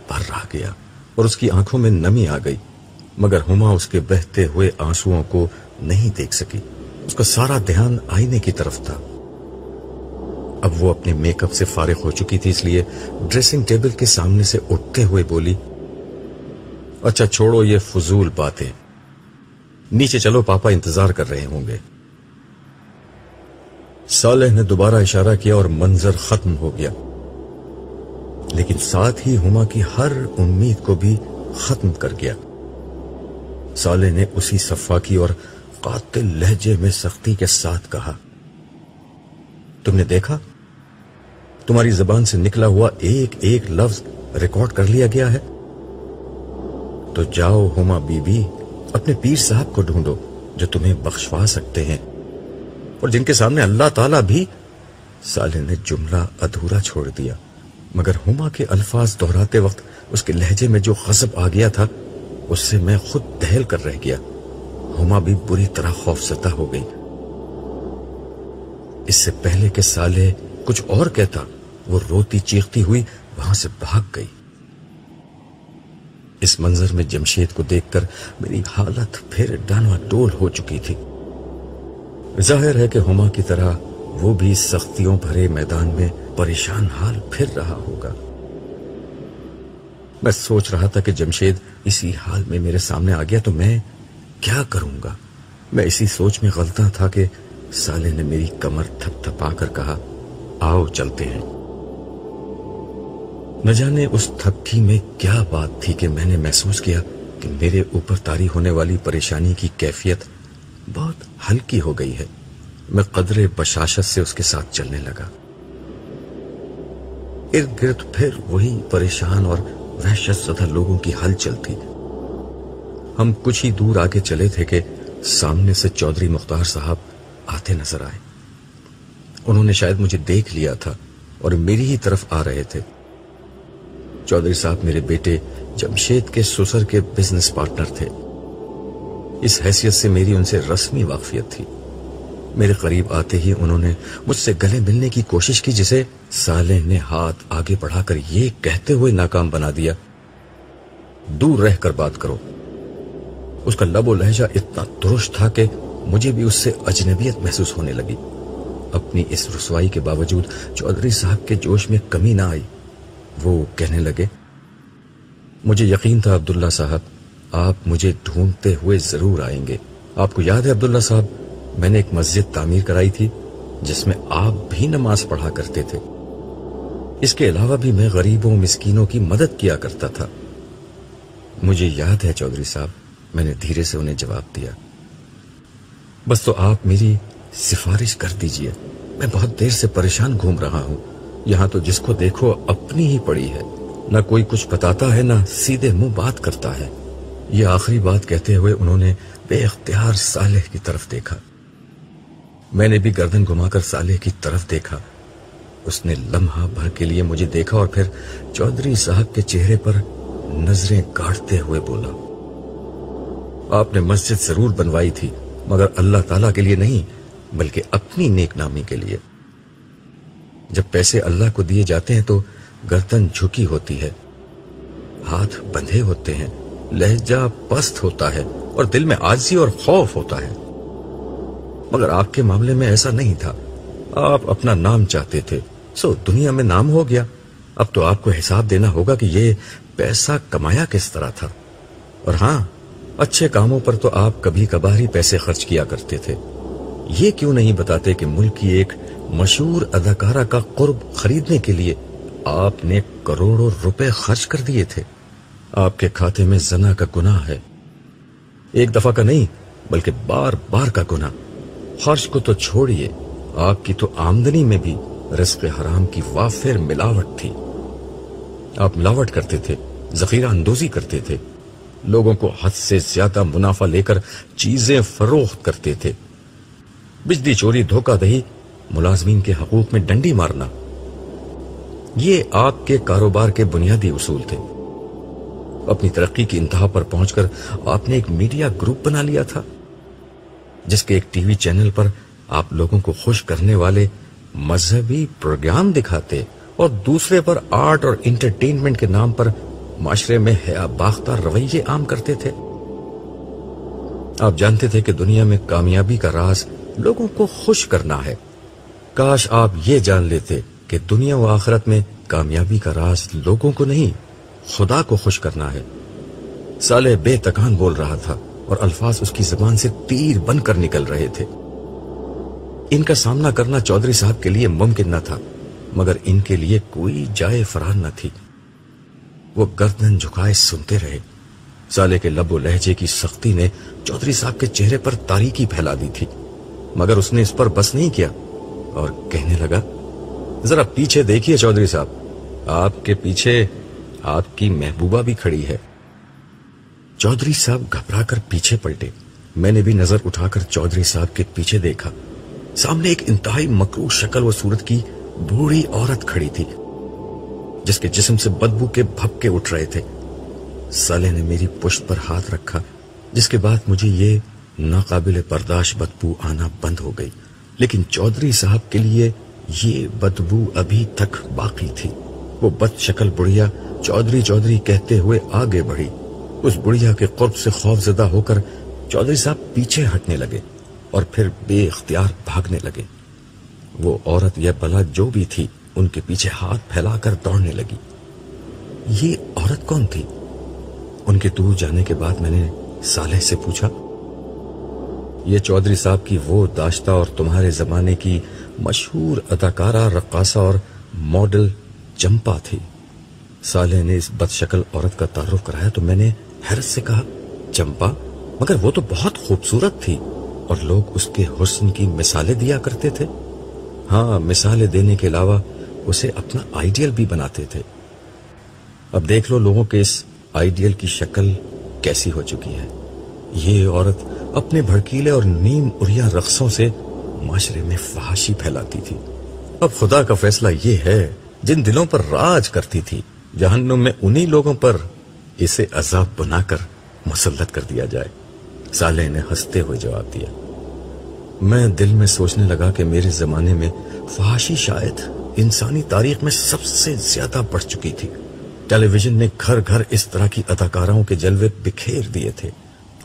Speaker 1: بھر رہ گیا اور اس کی آنکھوں میں نمی آ گئی مگر ہما اس کے بہتے ہوئے آنسوؤں کو نہیں دیکھ سکی اس کا سارا دھیان آئینے کی طرف تھا اب وہ اپنے میک اپ سے فارغ ہو چکی تھی اس لیے ڈریسنگ ٹیبل کے سامنے سے اٹھتے ہوئے بولی اچھا چھوڑو یہ فضول باتیں نیچے چلو پاپا انتظار کر رہے ہوں گے صالح نے دوبارہ اشارہ کیا اور منظر ختم ہو گیا لیکن ساتھ ہی ہما کی ہر امید کو بھی ختم کر گیا سالے نے اسی صفا کی اور قاتل لہجے میں سختی کے ساتھ کہا تم نے دیکھا تمہاری زبان سے نکلا ہوا ایک ایک لفظ ریکارڈ کر لیا گیا ہے تو جاؤ ہما بی بی اپنے پیر صاحب کو ڈھونڈو جو تمہیں بخشوا سکتے ہیں اور جن کے سامنے اللہ تعالیٰ بھی سالے نے جملہ ادھورا چھوڑ دیا مگر ہما کے الفاظ دہراتے وقت اس کے لہجے میں جو آ گیا تھا اس سے میں خود دہل کر رہ گیا ہما بھی بری طرح خوف زدہ ہو گئی اس سے پہلے کے سالے کچھ اور کہتا وہ روتی چیختی ہوئی وہاں سے بھاگ گئی اس منظر میں جمشید کو دیکھ کر میری حالت پھر ڈانوا ڈول ہو چکی تھی ظاہر ہے کہ ہما کی طرح وہ بھی سختیوں بھرے میدان میں پریشان حال پھر رہا ہوگا میں سوچ رہا تھا کہ جمشید اسی حال میں میرے سامنے آ گیا تو میں میں میں کیا کروں گا اسی سوچ تھا کہ سالے نے میری کمر تھپ تھپا کر کہا آؤ چلتے ہیں نہ جانے اس تھپکی میں کیا بات تھی کہ میں نے محسوس کیا کہ میرے اوپر تاری ہونے والی پریشانی کی کیفیت بہت ہلکی ہو گئی ہے میں قدر بشاشت سے اس کے ساتھ چلنے لگا ارد گرد پھر وہی پریشان اور وحشت زدہ لوگوں کی ہل چلتی ہم کچھ ہی دور آگے چلے تھے کہ سامنے سے چودھری مختار صاحب آتے نظر آئے انہوں نے شاید مجھے دیکھ لیا تھا اور میری ہی طرف آ رہے تھے چودھری صاحب میرے بیٹے جمشید کے سسر کے بزنس پارٹنر تھے اس حیثیت سے میری ان سے رسمی واقفیت تھی میرے قریب آتے ہی انہوں نے مجھ سے گلے ملنے کی کوشش کی جسے سالح نے ہاتھ آگے بڑھا کر یہ کہتے ہوئے ناکام بنا دیا دور رہ کر بات کرو اس کا لب و لہجہ اتنا درست تھا کہ مجھے بھی اس سے اجنبیت محسوس ہونے لگی اپنی اس رسوائی کے باوجود چودھری صاحب کے جوش میں کمی نہ آئی وہ کہنے لگے مجھے یقین تھا عبداللہ صاحب آپ مجھے ڈھونڈتے ہوئے ضرور آئیں گے آپ کو یاد ہے عبداللہ صاحب میں نے ایک مسجد تعمیر کرائی تھی جس میں آپ بھی نماز پڑھا کرتے تھے اس کے علاوہ بھی میں غریبوں مسکینوں کی مدد کیا کرتا تھا مجھے یاد ہے چودھری صاحب میں نے دھیرے سے انہیں جواب دیا بس تو آپ میری سفارش کر دیجئے میں بہت دیر سے پریشان گھوم رہا ہوں یہاں تو جس کو دیکھو اپنی ہی پڑی ہے نہ کوئی کچھ بتاتا ہے نہ سیدھے منہ بات کرتا ہے یہ آخری بات کہتے ہوئے انہوں نے بے اختیار صالح کی طرف دیکھا میں نے بھی گردن گھما کر سالے کی طرف دیکھا اس نے لمحہ بھر کے لیے مجھے دیکھا اور پھر چودھری صاحب کے چہرے پر نظریں کاٹتے ہوئے بولا آپ نے مسجد ضرور بنوائی تھی مگر اللہ تعالیٰ کے لیے نہیں بلکہ اپنی نیک نامی کے لیے جب پیسے اللہ کو دیے جاتے ہیں تو گردن جھکی ہوتی ہے ہاتھ بندھے ہوتے ہیں لہجہ پست ہوتا ہے اور دل میں آجزی اور خوف ہوتا ہے مگر آپ کے معاملے میں ایسا نہیں تھا آپ اپنا نام چاہتے تھے سو دنیا میں نام ہو گیا اب تو آپ کو حساب دینا ہوگا کہ یہ پیسہ کمایا کس طرح تھا اور ہاں اچھے کاموں پر تو آپ کبھی کبھار ہی پیسے خرچ کیا کرتے تھے یہ کیوں نہیں بتاتے کہ ملک کی ایک مشہور اداکارہ کا قرب خریدنے کے لیے آپ نے کروڑوں روپے خرچ کر دیے تھے آپ کے کھاتے میں زنا کا گناہ ہے ایک دفعہ کا نہیں بلکہ بار بار کا گناہ خرچ کو تو چھوڑیے آپ کی تو آمدنی میں بھی رزق حرام کی وافر ملاوٹ تھی آپ ملاوٹ کرتے تھے ذخیرہ اندوزی کرتے تھے لوگوں کو حد سے زیادہ منافع لے کر چیزیں فروخت کرتے تھے بجلی چوری دھوکہ دہی ملازمین کے حقوق میں ڈنڈی مارنا یہ آپ کے کاروبار کے بنیادی اصول تھے اپنی ترقی کی انتہا پر پہنچ کر آپ نے ایک میڈیا گروپ بنا لیا تھا جس کے ایک ٹی وی چینل پر آپ لوگوں کو خوش کرنے والے مذہبی پروگرام دکھاتے اور دوسرے پر آرٹ اور انٹرٹینمنٹ کے نام پر معاشرے میں باختہ رویے عام کرتے تھے آپ جانتے تھے کہ دنیا میں کامیابی کا راز لوگوں کو خوش کرنا ہے کاش آپ یہ جان لیتے کہ دنیا و آخرت میں کامیابی کا راز لوگوں کو نہیں خدا کو خوش کرنا ہے سالے بے تکان بول رہا تھا اور الفاظ اس کی زبان سے تیر بن کر نکل رہے تھے ان کا سامنا کرنا چودھری صاحب کے لیے ممکن نہ تھا مگر ان کے لیے کوئی جائے فرار نہ تھی وہ گردن جھکائے سنتے رہے سالے کے لب و لہجے کی سختی نے چودھری صاحب کے چہرے پر تاریخی پھیلا دی تھی مگر اس نے اس پر بس نہیں کیا اور کہنے لگا ذرا پیچھے دیکھیے چودھری صاحب آپ کے پیچھے آپ کی محبوبہ بھی کھڑی ہے چودھری صاحب گھبرا کر پیچھے پلٹے میں نے بھی نظر اٹھا کر چودھری صاحب کے پیچھے دیکھا سامنے ایک انتہائی مکرو شکل و صورت کی بوڑھی سے بدبو کے اٹھ رہے تھے سالے نے میری پشت پر ہاتھ رکھا جس کے بعد مجھے یہ ناقابل برداشت بدبو آنا بند ہو گئی لیکن چودھری صاحب کے لیے یہ بدبو ابھی تک باقی تھی وہ بد شکل بڑھیا چودھری چودھری کہتے ہوئے آگے بڑھی اس بڑھیا کے قرب سے خوف زدہ ہو کر چودھری صاحب پیچھے ہٹنے لگے اور پھر بے اختیار بھاگنے لگے وہ عورت یا بلا جو بھی تھی ان کے پیچھے ہاتھ پھیلا کر دوڑنے لگی یہ عورت کون تھی ان کے دور جانے کے بعد میں نے سالح سے پوچھا یہ چودھری صاحب کی وہ داشتہ اور تمہارے زمانے کی مشہور اداکارہ رقاصہ اور ماڈل چمپا تھی سالح نے اس بدشکل عورت کا تعارف کرایا تو میں نے حیرت سے کہا چمپا مگر وہ تو بہت خوبصورت تھی اور لوگ اس کے حسن کی مثالیں دیا کرتے تھے ہاں مثالیں دینے کے علاوہ اسے اپنا آئیڈیل بھی بناتے تھے اب دیکھ لو لوگوں کے اس آئیڈیل کی شکل کیسی ہو چکی ہے یہ عورت اپنے بھڑکیلے اور نیم اریا رقصوں سے معاشرے میں فحاشی پھیلاتی تھی اب خدا کا فیصلہ یہ ہے جن دلوں پر راج کرتی تھی جہنم میں انہی لوگوں پر اسے عذاب بنا کر مسلط کر دیا جائے صالح نے ہنستے ہوئے جواب دیا میں دل میں سوچنے لگا کہ میرے زمانے میں فحاشی شاید انسانی تاریخ میں سب سے زیادہ بڑھ چکی تھی ٹیلی ویژن نے گھر گھر اس طرح کی اداکاروں کے جلوے بکھیر دیے تھے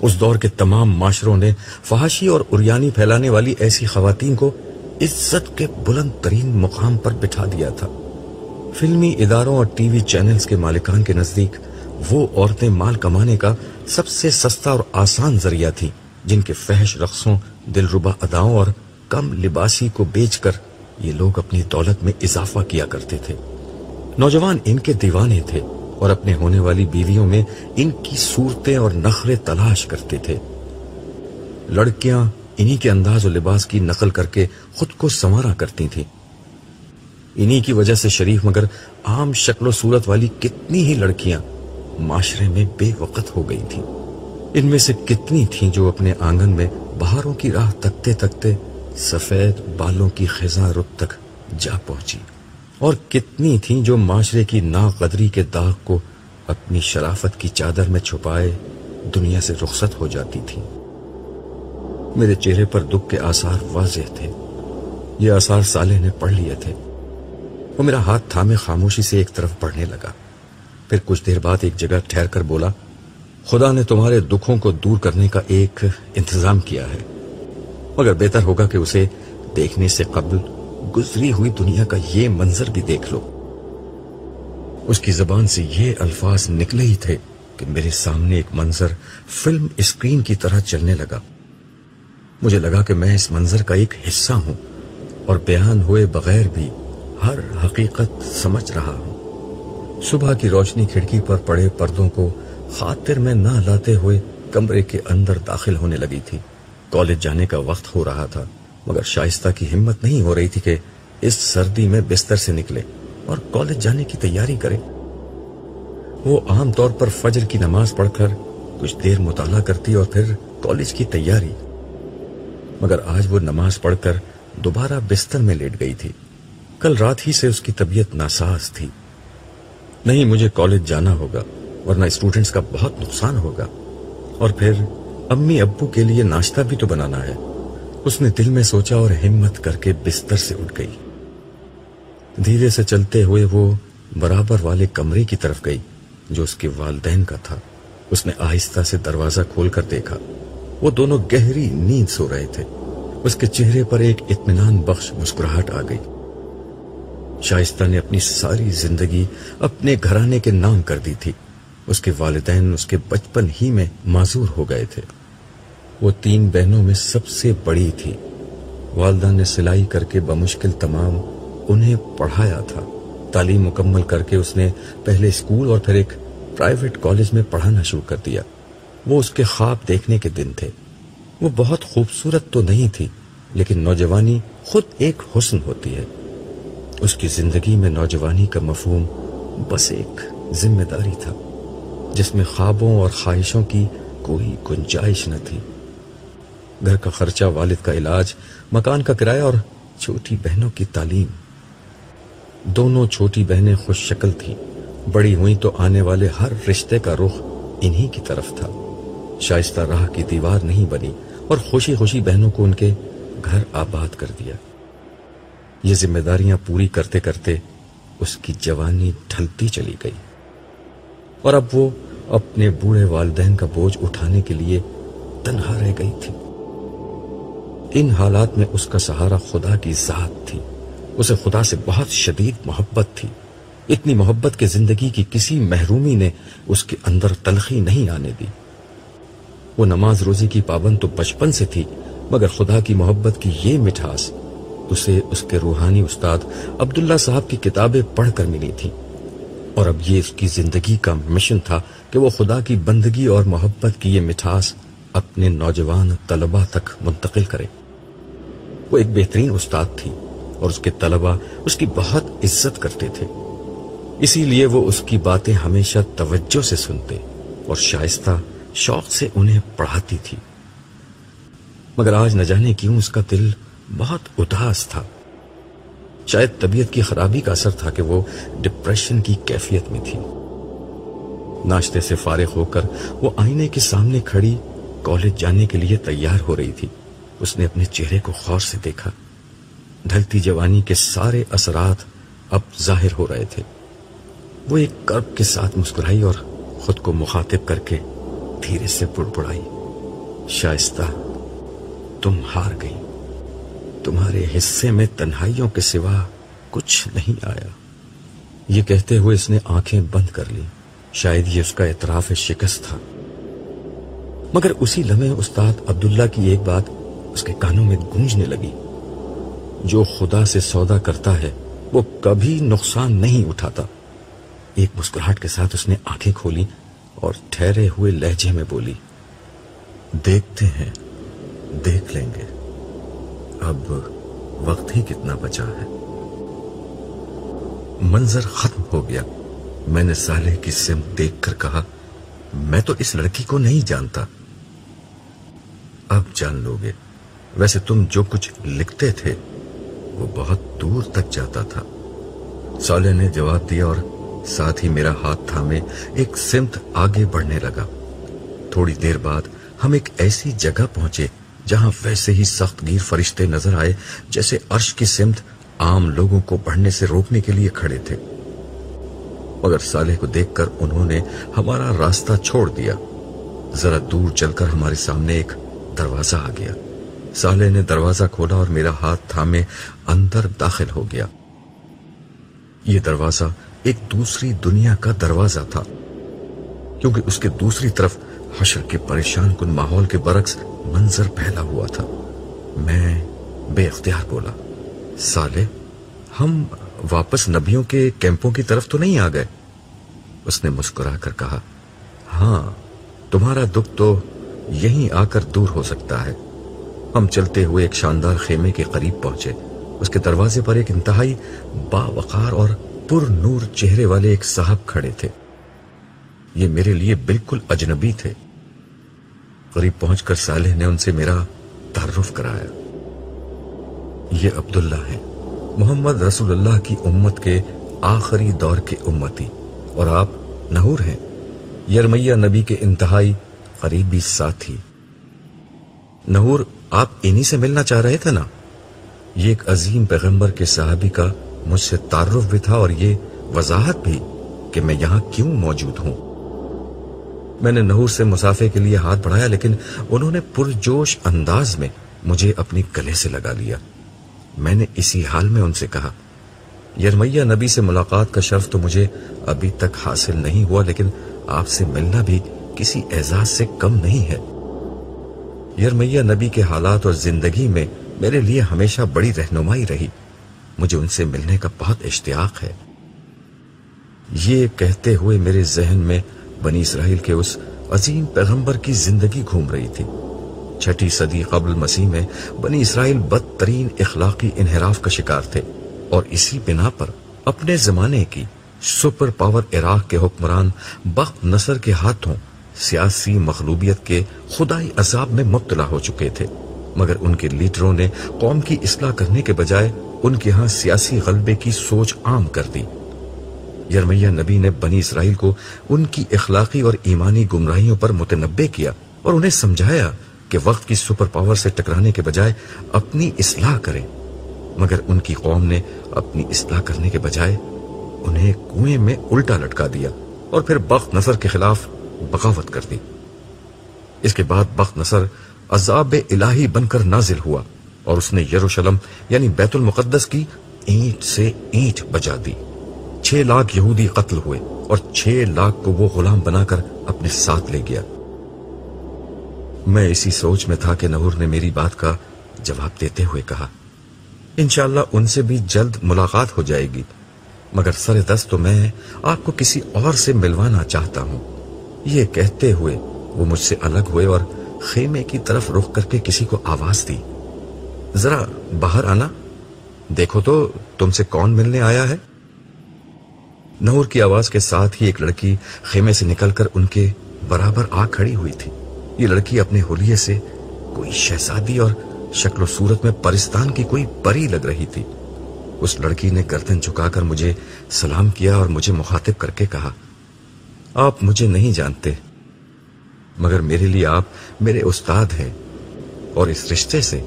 Speaker 1: اس دور کے تمام معاشروں نے فحاشی اور اریانی پھیلانے والی ایسی خواتین کو عزت کے بلند ترین مقام پر بٹھا دیا تھا فلمی اداروں اور ٹی وی چینلز کے مالکان کے نزدیک وہ عورتیں مال کمانے کا سب سے سستا اور آسان ذریعہ تھیں جن کے فحش رقصوں دلربا اداؤں اور کم لباسی کو بیچ کر یہ لوگ اپنی دولت میں اضافہ کیا کرتے تھے نوجوان ان کے دیوانے تھے اور اپنے ہونے والی بیویوں میں ان کی صورتیں اور نخرے تلاش کرتے تھے لڑکیاں انہی کے انداز و لباس کی نقل کر کے خود کو سنوارا کرتی تھی انہی کی وجہ سے شریف مگر عام شکل و صورت والی کتنی ہی لڑکیاں معاشرے میں بے وقت ہو گئی تھی ان میں سے کتنی تھیں جو اپنے آنگن میں بہاروں کی راہ تکتے تکتے سفید بالوں کی خزاں جا پہنچی اور کتنی تھیں جو معاشرے کی ناقدری کے داغ کو اپنی شرافت کی چادر میں چھپائے دنیا سے رخصت ہو جاتی تھی میرے چہرے پر دکھ کے آثار واضح تھے یہ آثار سالے نے پڑھ لیے تھے وہ میرا ہاتھ تھامے خاموشی سے ایک طرف پڑھنے لگا پھر کچھ دیر بعد ایک جگہ ٹھہر کر بولا خدا نے تمہارے دکھوں کو دور کرنے کا ایک انتظام کیا ہے مگر بہتر ہوگا کہ اسے دیکھنے سے قبل گزری ہوئی دنیا کا یہ منظر بھی دیکھ لو اس کی زبان سے یہ الفاظ نکلے ہی تھے کہ میرے سامنے ایک منظر فلم اسکرین کی طرح چلنے لگا مجھے لگا کہ میں اس منظر کا ایک حصہ ہوں اور بیان ہوئے بغیر بھی ہر حقیقت سمجھ رہا ہوں صبح کی روشنی کھڑکی پر پڑے پردوں کو خاطر میں نہ لاتے ہوئے کمرے کے اندر داخل ہونے لگی تھی کالج جانے کا وقت ہو رہا تھا مگر شائستہ کی ہمت نہیں ہو رہی تھی کہ اس سردی میں بستر سے نکلے اور کالج جانے کی تیاری کرے وہ عام طور پر فجر کی نماز پڑھ کر کچھ دیر مطالعہ کرتی اور پھر کالج کی تیاری مگر آج وہ نماز پڑھ کر دوبارہ بستر میں لیٹ گئی تھی کل رات ہی سے اس کی طبیعت ناساز تھی نہیں مجھے کالج جانا ہوگا ورنہ اسٹوڈنٹس کا بہت نقصان ہوگا اور پھر امی ابو کے لیے ناشتہ بھی تو بنانا ہے اس نے دل میں سوچا اور ہمت کر کے بستر سے اٹھ گئی دھیرے سے چلتے ہوئے وہ برابر والے کمرے کی طرف گئی جو اس کے والدین کا تھا اس نے آہستہ سے دروازہ کھول کر دیکھا وہ دونوں گہری نیند سو رہے تھے اس کے چہرے پر ایک اطمینان بخش مسکراہٹ آ گئی شائستہ نے اپنی ساری زندگی اپنے گھرانے کے نام کر دی تھی اس کے والدین اس کے بچپن ہی میں معذور ہو گئے تھے وہ تین بہنوں میں سب سے بڑی تھی والدہ نے سلائی کر کے بمشکل تمام انہیں پڑھایا تھا تعلیم مکمل کر کے اس نے پہلے اسکول اور پھر ایک پرائیویٹ کالج میں پڑھانا شروع کر دیا وہ اس کے خواب دیکھنے کے دن تھے وہ بہت خوبصورت تو نہیں تھی لیکن نوجوانی خود ایک حسن ہوتی ہے اس کی زندگی میں نوجوانی کا مفہوم بس ایک ذمہ داری تھا جس میں خوابوں اور خواہشوں کی کوئی گنجائش نہ تھی گھر کا خرچہ والد کا علاج مکان کا کرایہ اور چھوٹی بہنوں کی تعلیم دونوں چھوٹی بہنیں خوش شکل تھیں بڑی ہوئیں تو آنے والے ہر رشتے کا رخ انہی کی طرف تھا شائستہ راہ کی دیوار نہیں بنی اور خوشی خوشی بہنوں کو ان کے گھر آباد کر دیا یہ ذمہ داریاں پوری کرتے کرتے اس کی جوانی ڈھلتی چلی گئی اور اب وہ اپنے بوڑھے والدین کا بوجھ اٹھانے کے لیے تنہا رہ گئی تھی ان حالات میں اس کا سہارا خدا کی ذات تھی اسے خدا سے بہت شدید محبت تھی اتنی محبت کے زندگی کی کسی محرومی نے اس کے اندر تلخی نہیں آنے دی وہ نماز روزی کی پابند تو بچپن سے تھی مگر خدا کی محبت کی یہ مٹھاس اسے اس کے روحانی استاد عبداللہ صاحب کی کتابیں پڑھ کر ملی تھی اور اب یہ اس کی زندگی کا مشن تھا کہ وہ خدا کی بندگی اور محبت کی یہ مٹھاس اپنے نوجوان طلبہ تک منتقل کرے وہ ایک بہترین استاد تھی اور اس کے طلبہ اس کی بہت عزت کرتے تھے اسی لیے وہ اس کی باتیں ہمیشہ توجہ سے سنتے اور شائستہ شوق سے انہیں پڑھاتی تھی مگر آج نہ جانے کیوں اس کا دل بہت اداس تھا شاید طبیعت کی خرابی کا اثر تھا کہ وہ ڈپریشن کی کیفیت میں تھی ناشتے سے فارغ ہو کر وہ آئینے کے سامنے کھڑی کالج جانے کے لیے تیار ہو رہی تھی اس نے اپنے چہرے کو خور سے دیکھا ڈھلتی جوانی کے سارے اثرات اب ظاہر ہو رہے تھے وہ ایک کرب کے ساتھ مسکرائی اور خود کو مخاطب کر کے دھیرے سے پڑ پڑائی شائستہ تم ہار گئی تمہارے حصے میں تنہائیوں کے سوا کچھ نہیں آیا یہ کہتے ہوئے اس اس نے آنکھیں بند کر لی شاید یہ کا اعتراف شکست تھا مگر اسی لمحے استاد عبداللہ کی ایک بات اس کے کانوں میں گونجنے لگی جو خدا سے سودا کرتا ہے وہ کبھی نقصان نہیں اٹھاتا ایک مسکراہٹ کے ساتھ اس نے آنکھیں کھولی اور ٹھہرے ہوئے لہجے میں بولی دیکھتے ہیں دیکھ لیں گے اب وقت ہی کتنا بچا ہے منظر ختم ہو گیا میں نے سالح کی سمت دیکھ کر کہا میں تو اس لڑکی کو نہیں جانتا اب جان لو گے ویسے تم جو کچھ لکھتے تھے وہ بہت دور تک جاتا تھا سالح نے جواب دیا اور ساتھ ہی میرا ہاتھ تھامے ایک سمت آگے بڑھنے لگا تھوڑی دیر بعد ہم ایک ایسی جگہ پہنچے جہاں ویسے ہی سخت گیر فرشتے نظر آئے جیسے عرش کی سمت عام لوگوں کو کو سے روکنے کے لیے کھڑے تھے مگر دیکھ کر انہوں نے ہمارا راستہ چھوڑ دیا ذرا دور چل کر ہمارے سامنے ایک دروازہ آ گیا سالح نے دروازہ کھولا اور میرا ہاتھ تھامے اندر داخل ہو گیا یہ دروازہ ایک دوسری دنیا کا دروازہ تھا کیونکہ اس کے دوسری طرف حشر کے پریشان کن ماحول کے برعکس منظر پھیلا ہوا تھا میں بے اختیار بولا سالے ہم واپس نبیوں کے کیمپوں کی طرف تو نہیں آ گئے اس نے مسکرا کر کہا ہاں تمہارا دکھ تو یہیں آ کر دور ہو سکتا ہے ہم چلتے ہوئے ایک شاندار خیمے کے قریب پہنچے اس کے دروازے پر ایک انتہائی باوقار اور پر نور چہرے والے ایک صاحب کھڑے تھے یہ میرے لیے بالکل اجنبی تھے قریب پہنچ کر صالح نے ان سے میرا تعارف کرایا یہ عبداللہ ہیں ہے محمد رسول اللہ کی امت کے آخری دور کے امتی اور آپ نہور ہیں یرمیہ نبی کے انتہائی قریبی ساتھی نہور آپ انہی سے ملنا چاہ رہے تھے نا یہ ایک عظیم پیغمبر کے صحابی کا مجھ سے تعارف بھی تھا اور یہ وضاحت بھی کہ میں یہاں کیوں موجود ہوں میں نے نہور سے مسافے کے لیے ہاتھ بڑھایا لیکن انہوں نے پرجوش انداز میں مجھے اپنی گلے سے لگا لیا میں نے اسی حال میں ان سے کہا یرمیہ نبی سے ملاقات کا شرف تو مجھے ابھی تک حاصل نہیں ہوا لیکن آپ سے ملنا بھی کسی اعزاز سے کم نہیں ہے یرمیہ نبی کے حالات اور زندگی میں میرے لیے ہمیشہ بڑی رہنمائی رہی مجھے ان سے ملنے کا بہت اشتیاق ہے یہ کہتے ہوئے میرے ذہن میں بنی اسرائیل کے اس عظیم پیغمبر کی زندگی گھوم رہی تھی چھٹی صدی قبل مسیح میں بنی اسرائیل بدترین اخلاقی انحراف کا شکار تھے اور اسی بنا پر اپنے زمانے کی سپر پاور عراق کے حکمران بخت نصر کے ہاتھوں سیاسی مخلوبیت کے خدائی عذاب میں مبتلا ہو چکے تھے مگر ان کے لیڈروں نے قوم کی اصلاح کرنے کے بجائے ان کے ہاں سیاسی غلبے کی سوچ عام کر دی یرمیہ نبی نے بنی اسرائیل کو ان کی اخلاقی اور ایمانی گمراہیوں پر متنبع کیا اور انہیں سمجھایا کہ وقت کی سپر پاور سے ٹکرانے کے بجائے اپنی اصلاح کریں مگر ان کی قوم نے اپنی اصلاح کرنے کے بجائے انہیں کنویں میں الٹا لٹکا دیا اور پھر بخت نصر کے خلاف بغاوت کر دی اس کے بعد بخت نصر عذاب الہی بن کر نازل ہوا اور اس نے یروشلم یعنی بیت المقدس کی اینٹ سے اینٹ بجا دی چھ لاکھ یہودی قتل ہوئے اور چھ لاکھ کو وہ غلام بنا کر اپنے ساتھ لے گیا میں اسی سوچ میں تھا کہ نہور نے میری بات کا جواب دیتے ہوئے کہا انشاءاللہ ان سے بھی جلد ملاقات ہو جائے گی مگر سر دست تو میں آپ کو کسی اور سے ملوانا چاہتا ہوں یہ کہتے ہوئے وہ مجھ سے الگ ہوئے اور خیمے کی طرف رخ کر کے کسی کو آواز دی ذرا باہر آنا دیکھو تو تم سے کون ملنے آیا ہے نور کی آواز کے ساتھ ہی ایک لڑکی خیمے سے نکل کر ان کے برابر آ کھڑی ہوئی تھی یہ لڑکی اپنے ہولیے سے کوئی شہزادی اور شکل و صورت میں پرستان کی کوئی پری لگ رہی تھی اس لڑکی نے گردن جھکا کر مجھے سلام کیا اور مجھے مخاطب کر کے کہا آپ مجھے نہیں جانتے مگر میرے لیے آپ میرے استاد ہیں اور اس رشتے سے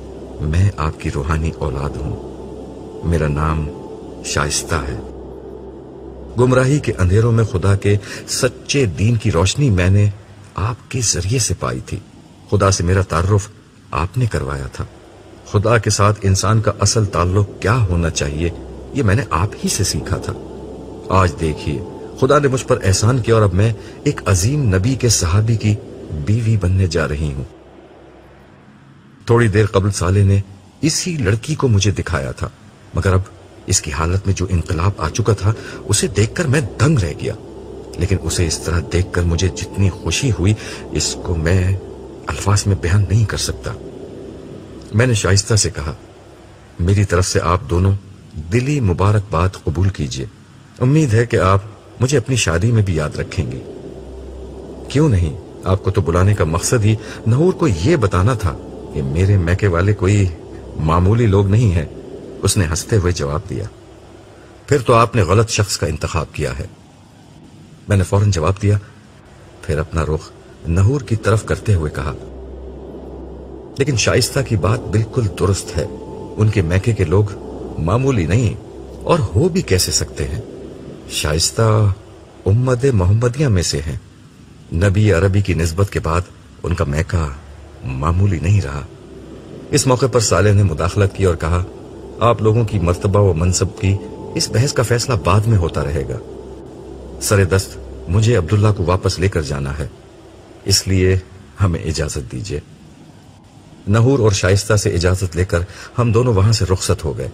Speaker 1: میں آپ کی روحانی اولاد ہوں میرا نام شائستہ ہے گمراہی کے اندھیروں میں خدا کے سچے دین کی روشنی میں نے آپ کے ذریعے سے پائی تھی خدا سے میرا تعارف آپ نے کروایا تھا خدا کے ساتھ انسان کا اصل تعلق کیا ہونا چاہیے یہ میں نے آپ ہی سے سیکھا تھا آج دیکھیے خدا نے مجھ پر احسان کیا اور اب میں ایک عظیم نبی کے صحابی کی بیوی بننے جا رہی ہوں تھوڑی دیر قبل سالے نے اسی لڑکی کو مجھے دکھایا تھا مگر اب اس کی حالت میں جو انقلاب آ چکا تھا اسے دیکھ کر میں دنگ رہ گیا لیکن اسے اس طرح دیکھ کر مجھے جتنی خوشی ہوئی اس کو میں الفاظ میں بیان نہیں کر سکتا میں نے شائستہ سے کہا میری طرف سے آپ دونوں دلی مبارک بات قبول کیجیے امید ہے کہ آپ مجھے اپنی شادی میں بھی یاد رکھیں گے کیوں نہیں آپ کو تو بلانے کا مقصد ہی نہور کو یہ بتانا تھا کہ میرے میکے والے کوئی معمولی لوگ نہیں ہیں اس نے ہنستے ہوئے جواب دیا پھر تو آپ نے غلط شخص کا انتخاب کیا ہے میں نے فوراً جواب دیا پھر اپنا رخ نہور کی طرف کرتے ہوئے کہا لیکن شائستہ کی بات بالکل درست ہے ان کے میکے کے لوگ معمولی نہیں اور ہو بھی کیسے سکتے ہیں شائستہ امد محمدیہ میں سے ہیں نبی عربی کی نسبت کے بعد ان کا میکہ معمولی نہیں رہا اس موقع پر سالے نے مداخلت کی اور کہا آپ لوگوں کی مرتبہ و منصب کی اس بحث کا فیصلہ بعد میں ہوتا رہے گا سر دست مجھے عبداللہ کو واپس لے کر جانا ہے اس لیے ہمیں اجازت دیجیے نہور اور شائستہ سے اجازت لے کر ہم دونوں وہاں سے رخصت ہو گئے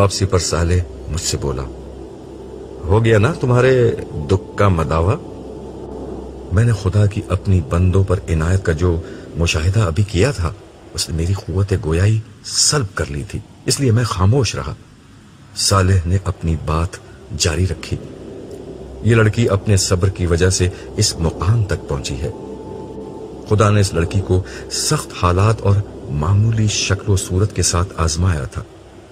Speaker 1: واپسی پر سالے مجھ سے بولا ہو گیا نا تمہارے دکھ کا مداوع میں نے خدا کی اپنی بندوں پر عنایت کا جو مشاہدہ ابھی کیا تھا اس نے میری قوت گویائی سلب کر لی تھی اس لیے میں خاموش رہا صالح نے اپنی بات جاری رکھی یہ لڑکی اپنے صبر کی وجہ سے اس مقام تک پہنچی ہے خدا نے اس لڑکی کو سخت حالات اور معمولی شکل و صورت کے ساتھ آزمایا تھا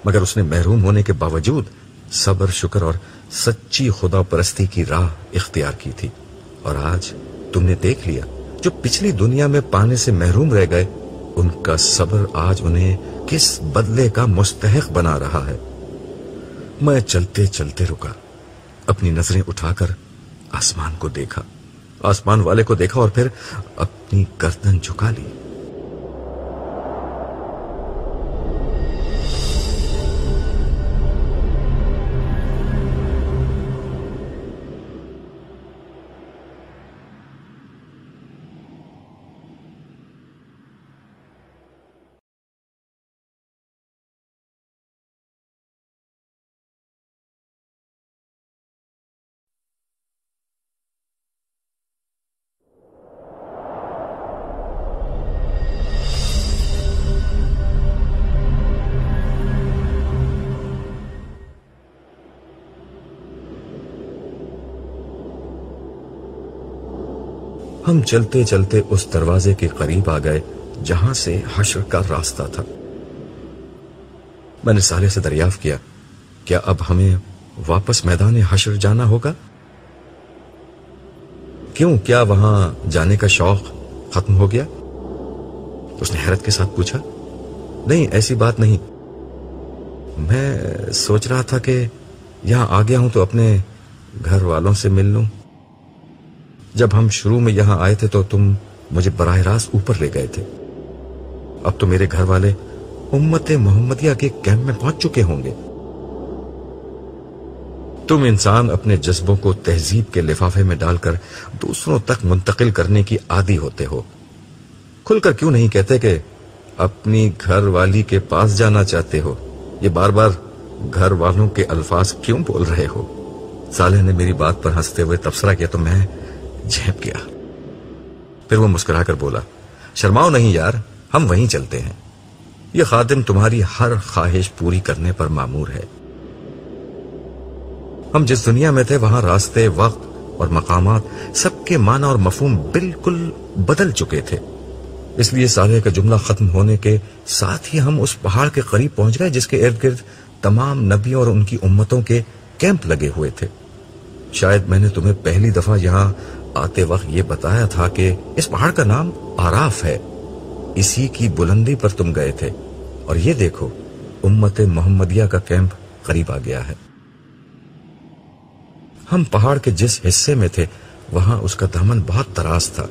Speaker 1: مگر اس نے محروم ہونے کے باوجود صبر شکر اور سچی خدا پرستی کی راہ اختیار کی تھی اور آج تم نے دیکھ لیا جو پچھلی دنیا میں پانے سے محروم رہ گئے ان کا صبر آج انہیں کس بدلے کا مستحق بنا رہا ہے میں چلتے چلتے رکا اپنی نظریں اٹھا کر آسمان کو دیکھا آسمان والے کو دیکھا اور پھر اپنی گردن جھکا لی چلتے چلتے اس دروازے کے قریب آ گئے جہاں سے حشر کا راستہ تھا میں نے سالے سے دریافت کیا کیا اب ہمیں واپس میدان حشر جانا ہوگا کیوں کیا وہاں جانے کا شوق ختم ہو گیا اس نے حیرت کے ساتھ پوچھا نہیں ایسی بات نہیں میں سوچ رہا تھا کہ یہاں آ گیا ہوں تو اپنے گھر والوں سے مل لوں جب ہم شروع میں یہاں آئے تھے تو تم مجھے براہ راست اوپر لے گئے تھے اب تو میرے گھر والے امت محمدیہ کے کیمپ میں پہنچ چکے ہوں گے تم انسان اپنے جذبوں کو تہذیب کے لفافے میں ڈال کر دوسروں تک منتقل کرنے کی عادی ہوتے ہو کھل کر کیوں نہیں کہتے کہ اپنی گھر والی کے پاس جانا چاہتے ہو یہ بار بار گھر والوں کے الفاظ کیوں بول رہے ہو سالح نے میری بات پر ہنستے ہوئے تبصرہ کیا تو میں جھیپ گیا پھر وہ مسکرا کر بولا شرماؤ نہیں یار ہم وہیں چلتے ہیں یہ خادم تمہاری ہر خواہش پوری کرنے پر معمور ہے ہم جس دنیا میں تھے وہاں راستے وقت اور مقامات سب کے معنی اور مفہوم بالکل بدل چکے تھے اس لیے سالے کا جملہ ختم ہونے کے ساتھ ہی ہم اس پہاڑ کے قریب پہنچ گئے جس کے ارد گرد تمام نبیوں اور ان کی امتوں کے کیمپ لگے ہوئے تھے شاید میں نے تمہیں پہلی دفعہ یہاں آتے وقت یہ بتایا تھا کہ اس پہاڑ کا نام آراف ہے اسی کی بلندی پر تم گئے تھے اور یہ دیکھو امت محمدیہ کا کیمپ قریب آ گیا ہے ہم پہاڑ کے جس حصے میں تھے وہاں اس کا دھمن بہت تراس تھا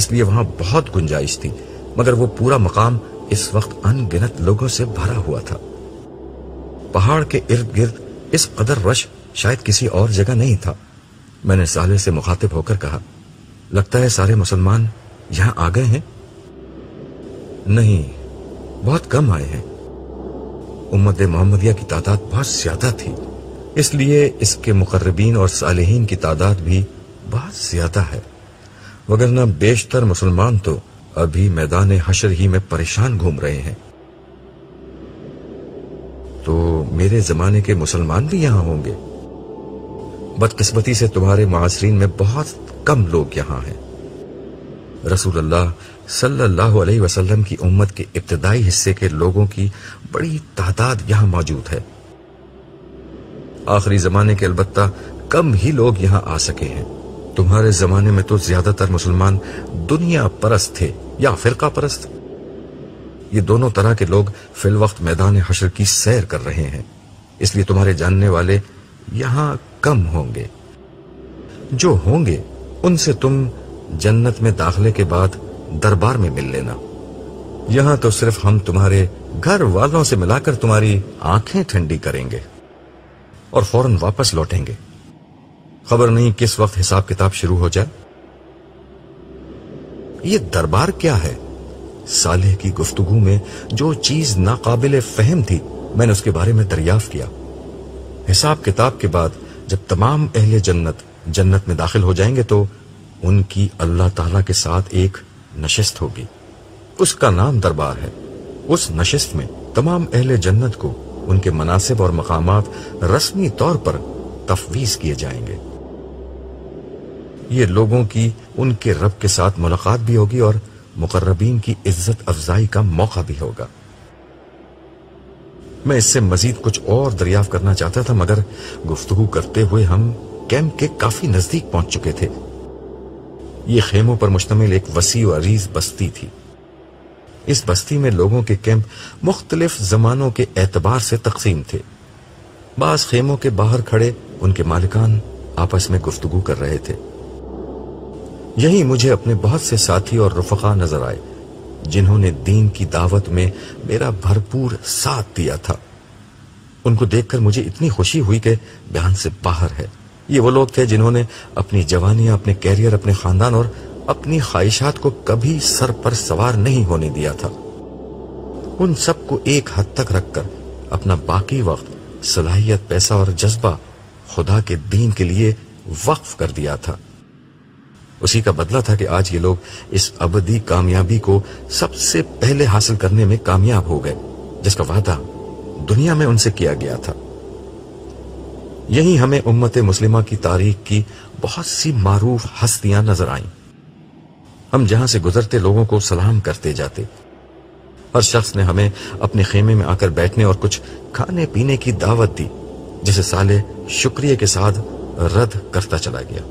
Speaker 1: اس لیے وہاں بہت گنجائش تھی مگر وہ پورا مقام اس وقت ان گنت لوگوں سے بھرا ہوا تھا پہاڑ کے ارد گرد اس قدر رش شاید کسی اور جگہ نہیں تھا میں نے سالے سے مخاطب ہو کر کہا لگتا ہے سارے مسلمان یہاں آ گئے ہیں نہیں بہت کم آئے ہیں امت محمدیہ کی تعداد بہت زیادہ تھی اس لیے اس کے مقربین اور صالحین کی تعداد بھی بہت زیادہ ہے وگرنہ بیشتر مسلمان تو ابھی میدان حشر ہی میں پریشان گھوم رہے ہیں تو میرے زمانے کے مسلمان بھی یہاں ہوں گے بدقسمتی سے تمہارے معاصرین میں بہت کم لوگ یہاں ہیں رسول اللہ صلی اللہ علیہ وسلم کی امت کے ابتدائی حصے کے لوگوں کی بڑی تعداد یہاں موجود ہے آخری زمانے کے البتہ کم ہی لوگ یہاں آ سکے ہیں تمہارے زمانے میں تو زیادہ تر مسلمان دنیا پرست تھے یا فرقہ پرست یہ دونوں طرح کے لوگ فی الوقت میدان حشر کی سیر کر رہے ہیں اس لیے تمہارے جاننے والے یہاں کم ہوں گے جو ہوں گے ان سے تم جنت میں داخلے کے بعد دربار میں مل لینا یہاں تو صرف ہم تمہارے گھر والوں سے ملا کر تمہاری آنکھیں ٹھنڈی کریں گے اور واپس لوٹیں گے خبر نہیں کس وقت حساب کتاب شروع ہو جائے یہ دربار کیا ہے سالح کی گفتگو میں جو چیز ناقابل فہم تھی میں نے اس کے بارے میں دریافت کیا حساب کتاب کے بعد جب تمام اہل جنت جنت میں داخل ہو جائیں گے تو ان کی اللہ تعالی کے ساتھ ایک نشست ہوگی اس کا نام دربار ہے اس نشست میں تمام اہل جنت کو ان کے مناسب اور مقامات رسمی طور پر تفویض کیے جائیں گے یہ لوگوں کی ان کے رب کے ساتھ ملاقات بھی ہوگی اور مقربین کی عزت افزائی کا موقع بھی ہوگا میں اس سے مزید کچھ اور دریافت کرنا چاہتا تھا مگر گفتگو کرتے ہوئے ہم کیمپ کے کافی نزدیک پہنچ چکے تھے یہ خیموں پر مشتمل ایک وسیع و عریض بستی تھی اس بستی میں لوگوں کے کیمپ مختلف زمانوں کے اعتبار سے تقسیم تھے بعض خیموں کے باہر کھڑے ان کے مالکان آپس میں گفتگو کر رہے تھے یہی مجھے اپنے بہت سے ساتھی اور رفقا نظر آئے جنہوں نے دین کی دعوت میں میرا بھرپور ساتھ دیا تھا ان کو دیکھ کر مجھے اتنی خوشی ہوئی کہ بیان سے باہر ہے یہ وہ لوگ تھے جنہوں نے اپنی جوانیاں اپنے کیریئر اپنے خاندان اور اپنی خواہشات کو کبھی سر پر سوار نہیں ہونے دیا تھا ان سب کو ایک حد تک رکھ کر اپنا باقی وقت صلاحیت پیسہ اور جذبہ خدا کے دین کے لیے وقف کر دیا تھا اسی کا بدلہ تھا کہ آج یہ لوگ اس ابدی کامیابی کو سب سے پہلے حاصل کرنے میں کامیاب ہو گئے جس کا وعدہ دنیا میں ان سے کیا گیا تھا یہی ہمیں امت مسلمہ کی تاریخ کی بہت سی معروف ہستیاں نظر آئیں ہم جہاں سے گزرتے لوگوں کو سلام کرتے جاتے ہر شخص نے ہمیں اپنے خیمے میں آ کر بیٹھنے اور کچھ کھانے پینے کی دعوت دی جسے سالے شکریہ کے ساتھ رد کرتا چلا گیا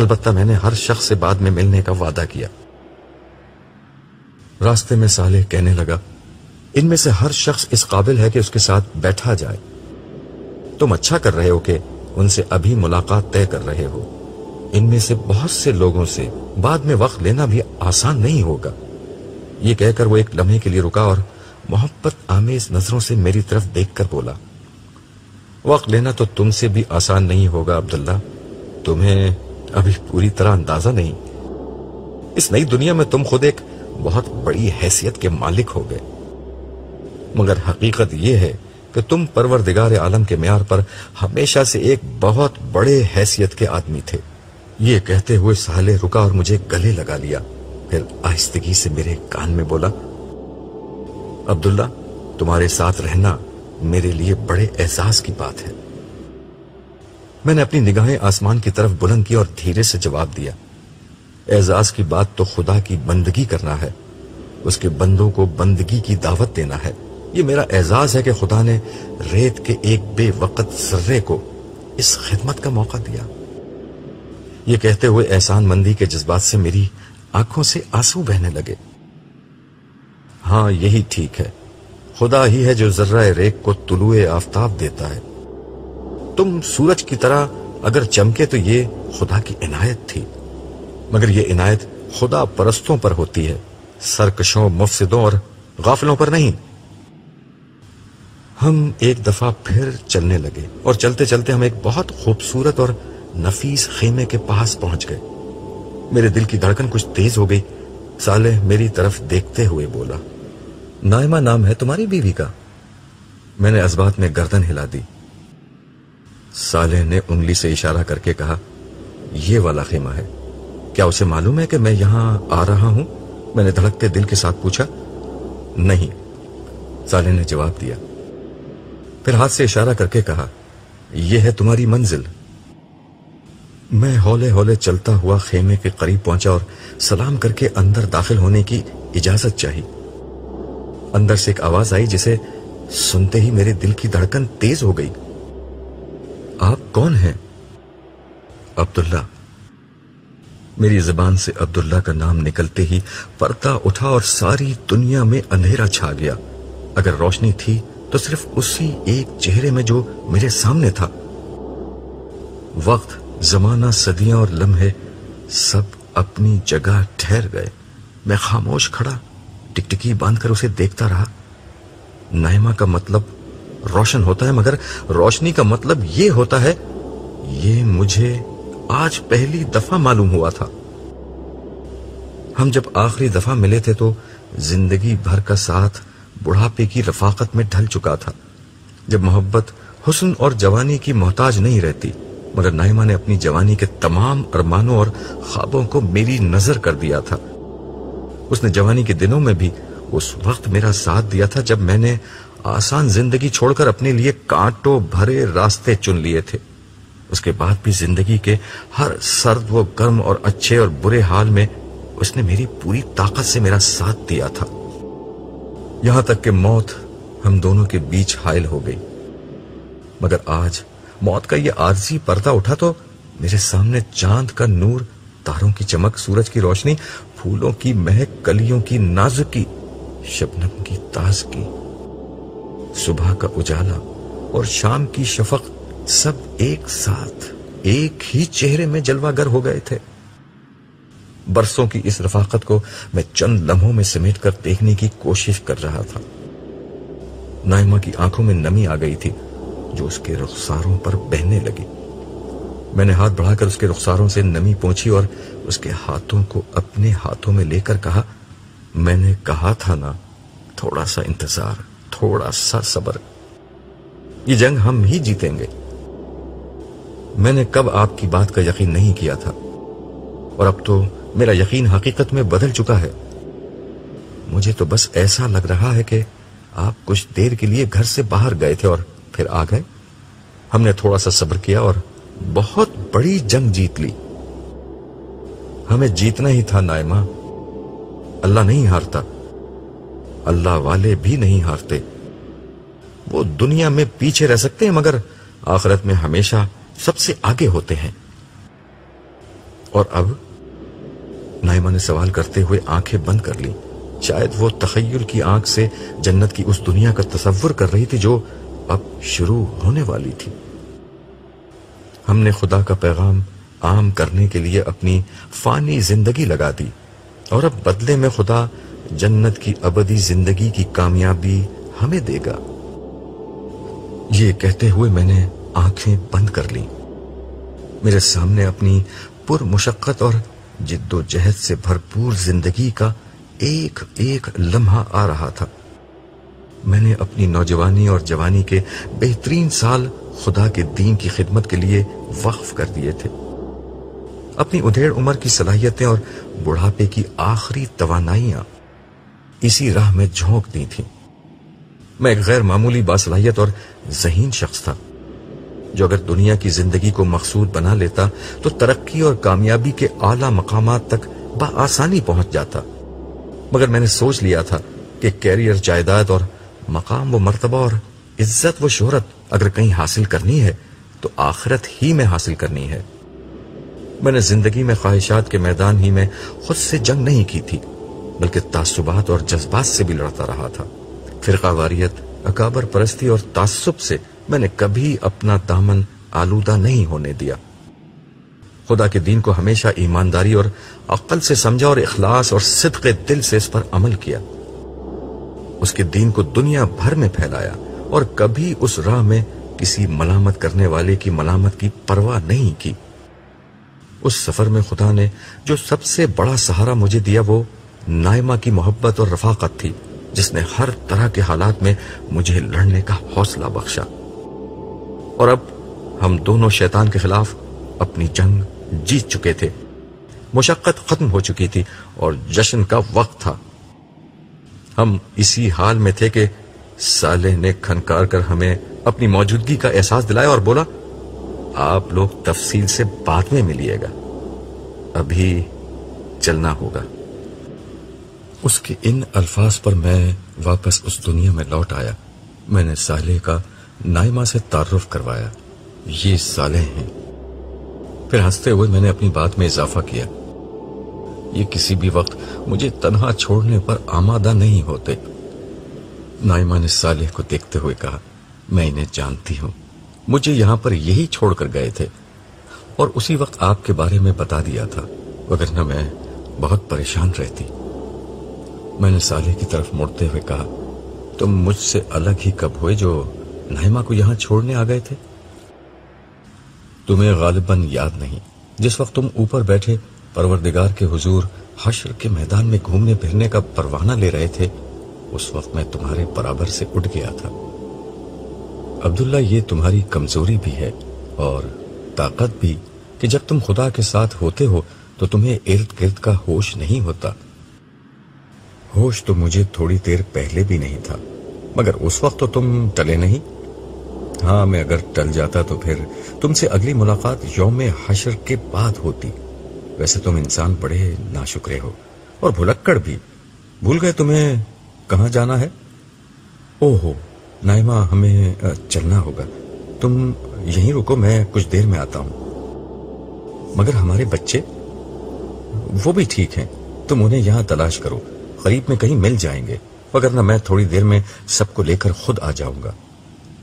Speaker 1: البتہ میں نے ہر شخص سے بعد میں ملنے کا وعدہ کیا راستے میں صالح کہنے لگا ان میں سے ہر شخص اس قابل ہے کہ اس کے ساتھ بیٹھا جائے تم اچھا کر رہے ہو کہ ان سے ابھی ملاقات طے کر رہے ہو ان میں سے بہت سے لوگوں سے بعد میں وقت لینا بھی آسان نہیں ہوگا یہ کہہ کر وہ ایک لمحے کے لیے رکا اور محبت آمیز نظروں سے میری طرف دیکھ کر بولا وقت لینا تو تم سے بھی آسان نہیں ہوگا عبداللہ تمہیں ابھی پوری طرح اندازہ نہیں اس نئی دنیا میں تم خود ایک بہت بڑی حیثیت کے مالک ہو گئے مگر حقیقت یہ ہے کہ تم پروردگار عالم کے معیار پر ہمیشہ سے ایک بہت بڑے حیثیت کے آدمی تھے یہ کہتے ہوئے سہلے رکا اور مجھے گلے لگا لیا پھر آہستگی سے میرے کان میں بولا عبداللہ تمہارے ساتھ رہنا میرے لیے بڑے اعزاز کی بات ہے میں نے اپنی نگاہیں آسمان کی طرف بلند کی اور دھیرے سے جواب دیا اعزاز کی بات تو خدا کی بندگی کرنا ہے اس کے بندوں کو بندگی کی دعوت دینا ہے یہ میرا اعزاز ہے کہ خدا نے ریت کے ایک بے وقت ذرے کو اس خدمت کا موقع دیا یہ کہتے ہوئے احسان مندی کے جذبات سے میری آنکھوں سے آنسو بہنے لگے ہاں یہی ٹھیک ہے خدا ہی ہے جو ذرہ ریک کو طلوع آفتاب دیتا ہے تم سورج کی طرح اگر چمکے تو یہ خدا کی عنایت تھی مگر یہ عنایت خدا پرستوں پر ہوتی ہے سرکشوں مفسدوں اور غافلوں پر نہیں ہم ایک دفعہ پھر چلنے لگے اور چلتے چلتے ہم ایک بہت خوبصورت اور نفیس خیمے کے پاس پہنچ گئے میرے دل کی دھڑکن کچھ تیز ہو گئی سالح میری طرف دیکھتے ہوئے بولا نائمہ نام ہے تمہاری بیوی کا میں نے اسبات میں گردن ہلا دی صالح نے انگلی سے اشارہ کر کے کہا یہ والا خیمہ ہے کیا اسے معلوم ہے کہ میں یہاں آ رہا ہوں میں نے دھڑکتے دل کے ساتھ پوچھا نہیں صالح نے جواب دیا پھر ہاتھ سے اشارہ کر کے کہا یہ ہے تمہاری منزل میں ہولے ہولے چلتا ہوا خیمے کے قریب پہنچا اور سلام کر کے اندر داخل ہونے کی اجازت چاہی اندر سے ایک آواز آئی جسے سنتے ہی میرے دل کی دھڑکن تیز ہو گئی آپ کون ہیں عبداللہ میری زبان سے عبداللہ کا نام نکلتے ہی پڑتا اٹھا اور ساری دنیا میں اندھیرا چھا گیا اگر روشنی تھی تو صرف اسی ایک چہرے میں جو میرے سامنے تھا وقت زمانہ صدیاں اور لمحے سب اپنی جگہ ٹھہر گئے میں خاموش کھڑا ٹکٹکی باندھ کر اسے دیکھتا رہا نائمہ کا مطلب روشن ہوتا ہے مگر روشنی کا مطلب یہ ہوتا ہے یہ مجھے آج پہلی دفعہ معلوم ہوا تھا ہم جب آخری دفعہ ملے تھے تو زندگی بھر کا ساتھ بڑھاپے کی رفاقت میں ڈھل چکا تھا جب محبت حسن اور جوانی کی محتاج نہیں رہتی مگر نائمہ نے اپنی جوانی کے تمام ارمانوں اور خوابوں کو میری نظر کر دیا تھا اس نے جوانی کے دنوں میں بھی اس وقت میرا ساتھ دیا تھا جب میں نے آسان زندگی چھوڑ کر اپنے لیے کانٹوں بھرے راستے چن لیے تھے اس کے بعد بھی زندگی کے ہر سرد و گرم اور اچھے اور برے حال میں اس نے میری پوری طاقت سے میرا ساتھ دیا تھا یہاں تک کہ موت ہم دونوں کے بیچ حائل ہو گئی مگر آج موت کا یہ عارضی پردہ اٹھا تو میرے سامنے چاند کا نور تاروں کی چمک سورج کی روشنی پھولوں کی مہک کلیوں کی نازکی شبنم کی تازگی صبح کا اجالا اور شام کی شفق سب ایک ساتھ ایک ہی چہرے میں جلوہ گر ہو گئے تھے برسوں کی اس رفاقت کو میں چند لمحوں میں سمیٹ کر دیکھنے کی کوشش کر رہا تھا نائمہ کی آنکھوں میں نمی آ گئی تھی جو اس کے رخساروں پر بہنے لگی میں نے ہاتھ بڑھا کر اس کے رخساروں سے نمی پہنچی اور اس کے ہاتھوں کو اپنے ہاتھوں میں لے کر کہا میں نے کہا تھا نا تھوڑا سا انتظار تھوڑا سا صبر یہ جنگ ہم ہی جیتیں گے میں نے کب آپ کی بات کا یقین نہیں کیا تھا اور اب تو میرا یقین حقیقت میں بدل چکا ہے مجھے تو بس ایسا لگ رہا ہے کہ آپ کچھ دیر کے لیے گھر سے باہر گئے تھے اور پھر آ گئے ہم نے تھوڑا سا صبر کیا اور بہت بڑی جنگ جیت لی ہمیں جیتنا ہی تھا نائمہ اللہ نہیں ہارتا اللہ والے بھی نہیں ہارتے وہ دنیا میں پیچھے رہ سکتے ہیں ہیں مگر آخرت میں ہمیشہ سب سے آگے ہوتے اور اب نائمہ نے سوال کرتے ہوئے آنکھیں بند کر لی شاید وہ تخیل کی آنکھ سے جنت کی اس دنیا کا تصور کر رہی تھی جو اب شروع ہونے والی تھی ہم نے خدا کا پیغام عام کرنے کے لیے اپنی فانی زندگی لگا دی اور اب بدلے میں خدا جنت کی ابدی زندگی کی کامیابی ہمیں دے گا یہ کہتے ہوئے میں نے آنکھیں بند کر لیں میرے سامنے اپنی پر مشقت اور جد و جہد سے بھرپور زندگی کا ایک ایک لمحہ آ رہا تھا میں نے اپنی نوجوانی اور جوانی کے بہترین سال خدا کے دین کی خدمت کے لیے وقف کر دیے تھے اپنی ادھیڑ عمر کی صلاحیتیں اور بڑھاپے کی آخری توانائیاں اسی راہ میں جھونک دی تھی میں ایک غیر معمولی باصلاحیت اور ذہین شخص تھا جو اگر دنیا کی زندگی کو مقصود بنا لیتا تو ترقی اور کامیابی کے اعلیٰ مقامات تک بآسانی پہنچ جاتا مگر میں نے سوچ لیا تھا کہ کیریئر جائیداد اور مقام و مرتبہ اور عزت و شہرت اگر کہیں حاصل کرنی ہے تو آخرت ہی میں حاصل کرنی ہے میں نے زندگی میں خواہشات کے میدان ہی میں خود سے جنگ نہیں کی تھی بلکہ تعصبات اور جذبات سے بھی لڑتا رہا تھا فرقہ واریت اکابر پرستی اور تعصب سے میں نے کبھی اپنا دامن آلودہ نہیں ہونے دیا خدا کے دین کو ہمیشہ ایمانداری اور عقل سے سمجھا اور اخلاص اور صدق دل سے اس پر عمل کیا اس کے دین کو دنیا بھر میں پھیلایا اور کبھی اس راہ میں کسی ملامت کرنے والے کی ملامت کی پرواہ نہیں کی اس سفر میں خدا نے جو سب سے بڑا سہارا مجھے دیا وہ نائمہ کی محبت اور رفاقت تھی جس نے ہر طرح کے حالات میں مجھے لڑنے کا حوصلہ بخشا اور اب ہم دونوں شیطان کے خلاف اپنی جنگ جیت چکے تھے مشقت ختم ہو چکی تھی اور جشن کا وقت تھا ہم اسی حال میں تھے کہ سالح نے کھنکار کر ہمیں اپنی موجودگی کا احساس دلایا اور بولا آپ لوگ تفصیل سے بعد میں ملیے گا ابھی چلنا ہوگا اس کے ان الفاظ پر میں واپس اس دنیا میں لوٹ آیا میں نے سالے کا نائمہ سے تعارف کروایا یہ سالے ہیں پھر ہنستے ہوئے میں نے اپنی بات میں اضافہ کیا یہ کسی بھی وقت مجھے تنہا چھوڑنے پر آمادہ نہیں ہوتے نائمہ نے سالح کو دیکھتے ہوئے کہا میں انہیں جانتی ہوں مجھے یہاں پر یہی چھوڑ کر گئے تھے اور اسی وقت آپ کے بارے میں بتا دیا تھا وگرنہ میں بہت پریشان رہتی میں نے سالح کی طرف مڑتے ہوئے کہا تم مجھ سے الگ ہی کب ہوئے جو کو یہاں چھوڑنے تھے تمہیں غالباً یاد نہیں جس وقت تم اوپر بیٹھے پروردگار کے حضور حشر کے میدان میں گھومنے پھرنے کا پروانہ لے رہے تھے اس وقت میں تمہارے برابر سے اٹھ گیا تھا عبداللہ یہ تمہاری کمزوری بھی ہے اور طاقت بھی کہ جب تم خدا کے ساتھ ہوتے ہو تو تمہیں ارد گرد کا ہوش نہیں ہوتا ہوش تو مجھے تھوڑی دیر پہلے بھی نہیں تھا مگر اس وقت تو تم ٹلے نہیں ہاں میں اگر ٹل جاتا تو پھر تم سے اگلی ملاقات یوم حشر کے بعد ہوتی ویسے تم انسان بڑے ناشکرے ہو اور بھلکڑ بھی بھول گئے تمہیں کہاں جانا ہے او ہو نائمہ ہمیں چلنا ہوگا تم یہیں رکو میں کچھ دیر میں آتا ہوں مگر ہمارے بچے وہ بھی ٹھیک ہیں تم انہیں یہاں تلاش کرو قریب میں کہیں مل جائیں گے مگر نہ میں تھوڑی دیر میں سب کو لے کر خود آ جاؤں گا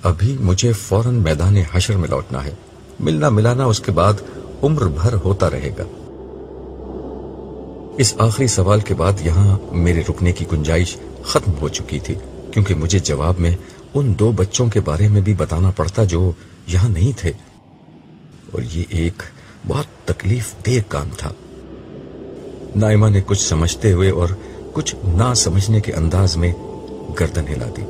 Speaker 1: ابھی مجھے میدان حشر میں لوٹنا ہے ملنا ملانا اس اس کے کے بعد بعد عمر بھر ہوتا رہے گا آخری سوال یہاں میرے رکنے کی گنجائش ختم ہو چکی تھی کیونکہ مجھے جواب میں ان دو بچوں کے بارے میں بھی بتانا پڑتا جو یہاں نہیں تھے اور یہ ایک بہت تکلیف دہ کام تھا نائمہ نے کچھ سمجھتے ہوئے اور کچھ نہ سمجھنے کے انداز میں گردن ہلا دی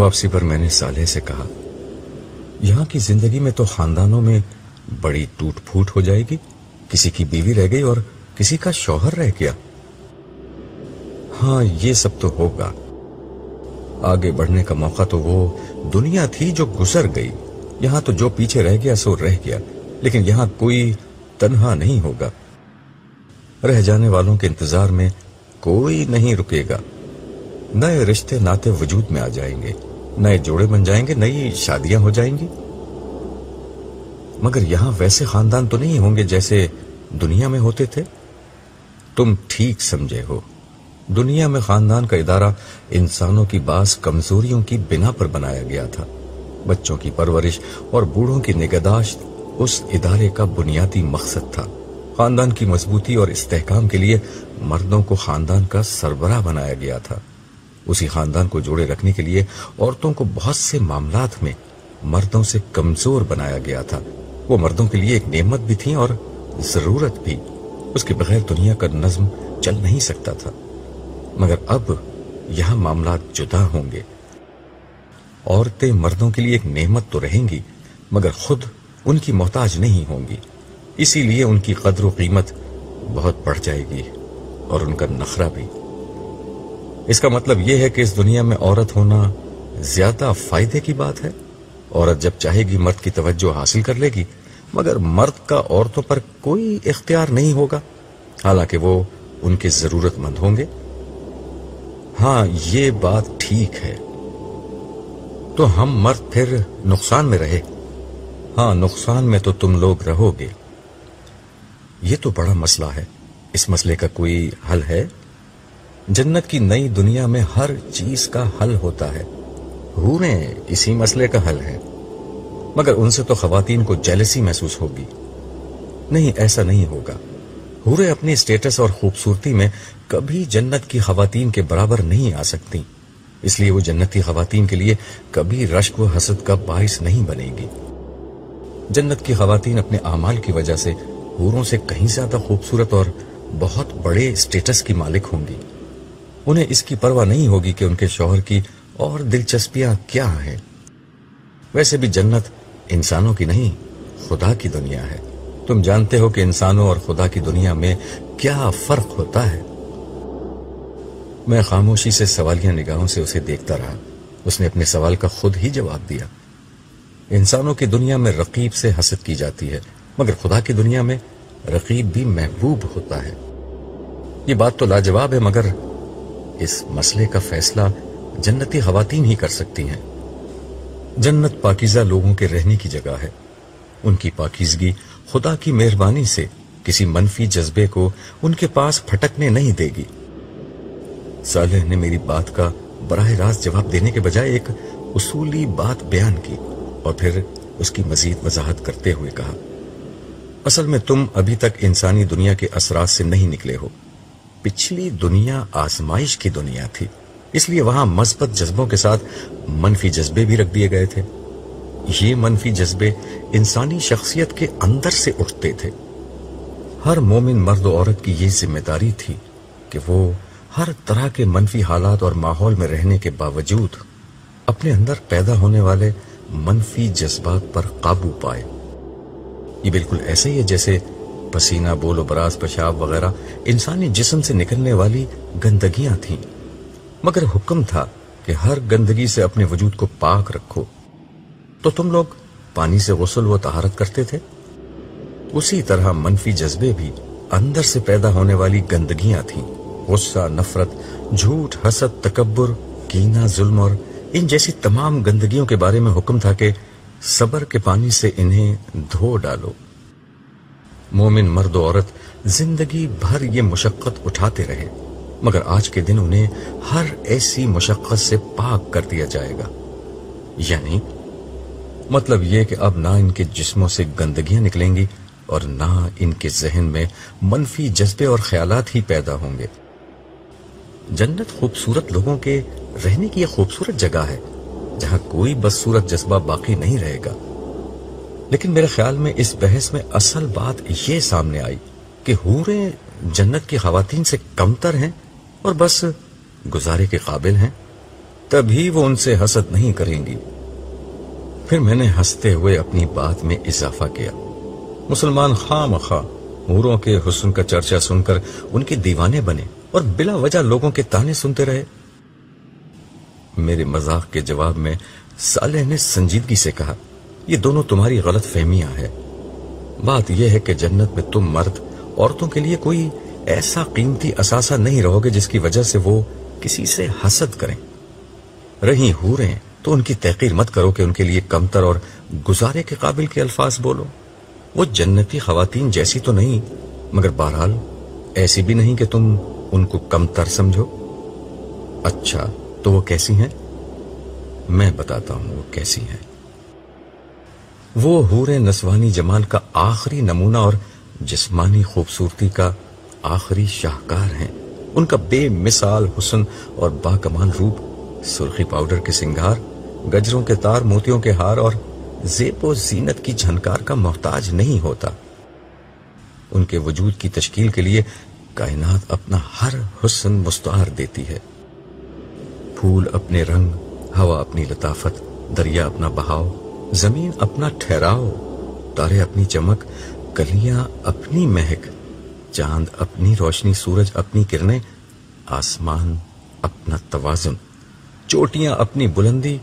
Speaker 1: واپسی پر میں نے سالے سے کہا یہاں کی زندگی میں تو خاندانوں میں بڑی ٹوٹ پھوٹ ہو جائے گی کسی کی بیوی رہ گئی اور کسی کا شوہر رہ گیا ہاں یہ سب تو ہوگا آگے بڑھنے کا موقع تو وہ دنیا تھی جو گزر گئی یہاں تو جو پیچھے رہ گیا سو رہ گیا لیکن یہاں کوئی تنہا نہیں ہوگا رہ جانے والوں کے انتظار میں کوئی نہیں رکے گا نئے رشتے ناتے وجود میں آ جائیں گے نئے جوڑے بن جائیں گے نئی شادیاں ہو جائیں گی مگر یہاں ویسے خاندان تو نہیں ہوں گے جیسے دنیا میں ہوتے تھے تم ٹھیک سمجھے ہو دنیا میں خاندان کا ادارہ انسانوں کی بعض کمزوریوں کی بنا پر بنایا گیا تھا بچوں کی پرورش اور بوڑھوں کی نگہداشت اس ادارے کا بنیادی مقصد تھا خاندان کی مضبوطی اور استحکام کے لیے مردوں کو خاندان کا سربراہ بنایا گیا تھا اسی خاندان کو جوڑے رکھنے کے لیے عورتوں کو بہت سے معاملات میں مردوں سے کمزور بنایا گیا تھا وہ مردوں کے لیے ایک نعمت بھی تھی اور ضرورت بھی اس کے بغیر دنیا کا نظم چل نہیں سکتا تھا مگر اب یہاں معاملات جدا ہوں گے عورتیں مردوں کے لیے ایک نعمت تو رہیں گی مگر خود ان کی محتاج نہیں ہوں گی اسی لیے ان کی قدر و قیمت بہت بڑھ جائے گی اور ان کا نخرہ بھی اس کا مطلب یہ ہے کہ اس دنیا میں عورت ہونا زیادہ فائدے کی بات ہے عورت جب چاہے گی مرد کی توجہ حاصل کر لے گی مگر مرد کا عورتوں پر کوئی اختیار نہیں ہوگا حالانکہ وہ ان کے ضرورت مند ہوں گے ہاں یہ بات ٹھیک ہے تو ہم مرد پھر نقصان میں رہے ہاں نقصان میں تو تم لوگ رہو گے یہ تو بڑا مسئلہ ہے اس مسئلے کا کوئی حل ہے جنت کی نئی دنیا میں ہر چیز کا حل ہوتا ہے حوریں اسی مسئلے کا حل ہے مگر ان سے تو خواتین کو جیلسی محسوس ہوگی نہیں ایسا نہیں ہوگا حوریں اپنی سٹیٹس اور خوبصورتی میں کبھی جنت کی خواتین کے برابر نہیں آ سکتی اس لیے وہ جنتی خواتین کے لیے کبھی رشک و حسد کا باعث نہیں بنے گی جنت کی خواتین اپنے اعمال کی وجہ سے حوروں سے کہیں زیادہ خوبصورت اور بہت بڑے اسٹیٹس کی مالک ہوں گی انہیں اس کی پرواہ نہیں ہوگی کہ ان کے شوہر کی اور دلچسپیاں کیا ہیں ویسے بھی جنت انسانوں کی نہیں خدا کی دنیا ہے تم جانتے ہو کہ انسانوں اور خدا کی دنیا میں کیا فرق ہوتا ہے میں خاموشی سے سوالیاں نگاہوں سے اسے دیکھتا رہا اس نے اپنے سوال کا خود ہی جواب دیا انسانوں کی دنیا میں رقیب سے حسد کی جاتی ہے مگر خدا کی دنیا میں رقیب بھی محبوب ہوتا ہے یہ بات تو لاجواب ہے مگر اس مسئلے کا فیصلہ جنتی خواتین ہی کر سکتی ہیں جنت پاکیزہ لوگوں کے رہنے کی جگہ ہے ان کی پاکیزگی خدا کی مہربانی سے کسی منفی جذبے کو ان کے پاس پھٹکنے نہیں دے گی صالح نے میری بات کا براہ راست جواب دینے کے بجائے ایک اصولی بات بیان کی اور پھر اس کی مزید وضاحت کرتے ہوئے کہا اصل میں تم ابھی تک انسانی دنیا کے اثرات سے نہیں نکلے ہو پچھلی دنیا آزمائش کی دنیا تھی اس لیے وہاں مثبت جذبوں کے ساتھ منفی جذبے بھی رکھ دیے گئے تھے یہ منفی جذبے انسانی شخصیت کے اندر سے اٹھتے تھے ہر مومن مرد و عورت کی یہ ذمہ داری تھی کہ وہ ہر طرح کے منفی حالات اور ماحول میں رہنے کے باوجود اپنے اندر پیدا ہونے والے منفی جذبات پر قابو پائے یہ بالکل ایسے ہی ہے جیسے پسینہ بول و براز پشاب وغیرہ انسانی جسم سے نکلنے والی گندگیاں تھیں مگر حکم تھا کہ ہر گندگی سے اپنے وجود کو پاک رکھو تو تم لوگ پانی سے غسل و طہارت کرتے تھے اسی طرح منفی جذبے بھی اندر سے پیدا ہونے والی گندگیاں تھیں غصہ نفرت جھوٹ حسد تکبر کینہ ظلم اور ان جیسی تمام گندگیوں کے بارے میں حکم تھا کہ صبر کے پانی سے انہیں دھو ڈالو مومن مرد و عورت زندگی بھر یہ مشقت اٹھاتے رہے مگر آج کے دن انہیں ہر ایسی مشقت سے پاک کر دیا جائے گا یعنی مطلب یہ کہ اب نہ ان کے جسموں سے گندگیاں نکلیں گی اور نہ ان کے ذہن میں منفی جذبے اور خیالات ہی پیدا ہوں گے جنت خوبصورت لوگوں کے رہنے کی ایک خوبصورت جگہ ہے جہاں کوئی بصورت جذبہ باقی نہیں رہے گا لیکن میرے خیال میں اس بحث میں اصل بات یہ سامنے آئی کہ ہورے جنت کی خواتین سے کم تر ہیں اور بس گزارے کے قابل ہیں تب ہی وہ ان سے حسد نہیں کریں گی پھر میں نے ہستے ہوئے اپنی بات میں اضافہ کیا مسلمان خام خواہ ہوروں کے حسن کا چرچہ سن کر ان کے دیوانے بنے اور بلا وجہ لوگوں کے تانے سنتے رہے میرے مذاق کے جواب میں سالح نے سنجیدگی سے کہا یہ دونوں تمہاری غلط فہمیاں ہیں بات یہ ہے کہ جنت میں تم مرد عورتوں کے لیے کوئی ایسا قیمتی اثاثہ نہیں رہو گے جس کی وجہ سے وہ کسی سے حسد کریں رہی ہو رہے ہیں تو ان کی تحقیر مت کرو کہ ان کے لیے کم تر اور گزارے کے قابل کے الفاظ بولو وہ جنتی خواتین جیسی تو نہیں مگر بہرحال ایسی بھی نہیں کہ تم ان کو کم تر سمجھو اچھا تو وہ کیسی ہیں میں بتاتا ہوں وہ کیسی ہیں وہ حور نسوانی جمال کا آخری نمونہ اور جسمانی خوبصورتی کا آخری شاہکار ہیں ان کا بے مثال حسن اور باکمال روپ سرخی پاؤڈر کے سنگھار گجروں کے تار موتیوں کے ہار اور زیب و زینت کی جھنکار کا محتاج نہیں ہوتا ان کے وجود کی تشکیل کے لیے کائنات اپنا ہر حسن مستعار دیتی ہے پھول اپنے رنگ ہوا اپنی لطافت دریا اپنا بہاؤ زمین اپنا ٹھہراؤ تارے اپنی چمک کلیاں اپنی مہک چاند اپنی روشنی سورج اپنی کرنیں آسمان اپنا توازن چوٹیاں اپنی بلندی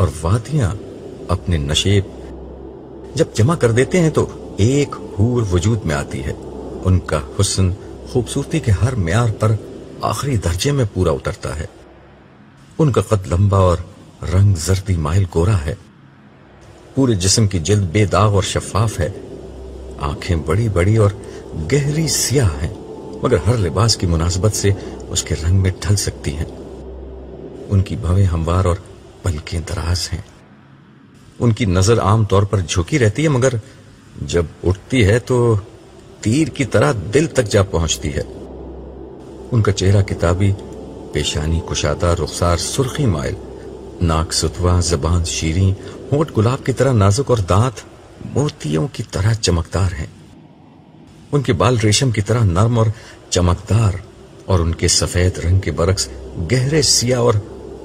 Speaker 1: اور وادیاں اپنے نشیب جب جمع کر دیتے ہیں تو ایک حور وجود میں آتی ہے ان کا حسن خوبصورتی کے ہر معیار پر آخری درجے میں پورا اترتا ہے ان کا قد لمبا اور رنگ زردی مائل گورا ہے پورے جسم کی جلد بے داغ اور شفاف ہے آنکھیں بڑی بڑی اور گہری سیاہ ہیں مگر ہر لباس کی مناسبت سے اس کے رنگ میں ڈھل سکتی ہیں ان کی بھویں ہموار اور پلکیں دراز ہیں ان کی نظر عام طور پر جھکی رہتی ہے مگر جب اٹھتی ہے تو تیر کی طرح دل تک جا پہنچتی ہے ان کا چہرہ کتابی پیشانی کشادہ رخسار سرخی مائل ناک ستوا زبان شیریں گلاب کی طرح نازک اور دانت طرح چمکدار ہیں ان کے بال ریشم کی طرح نرم اور اور چمکدار ان کے سفید رنگ کے برقس گہرے سیاہ اور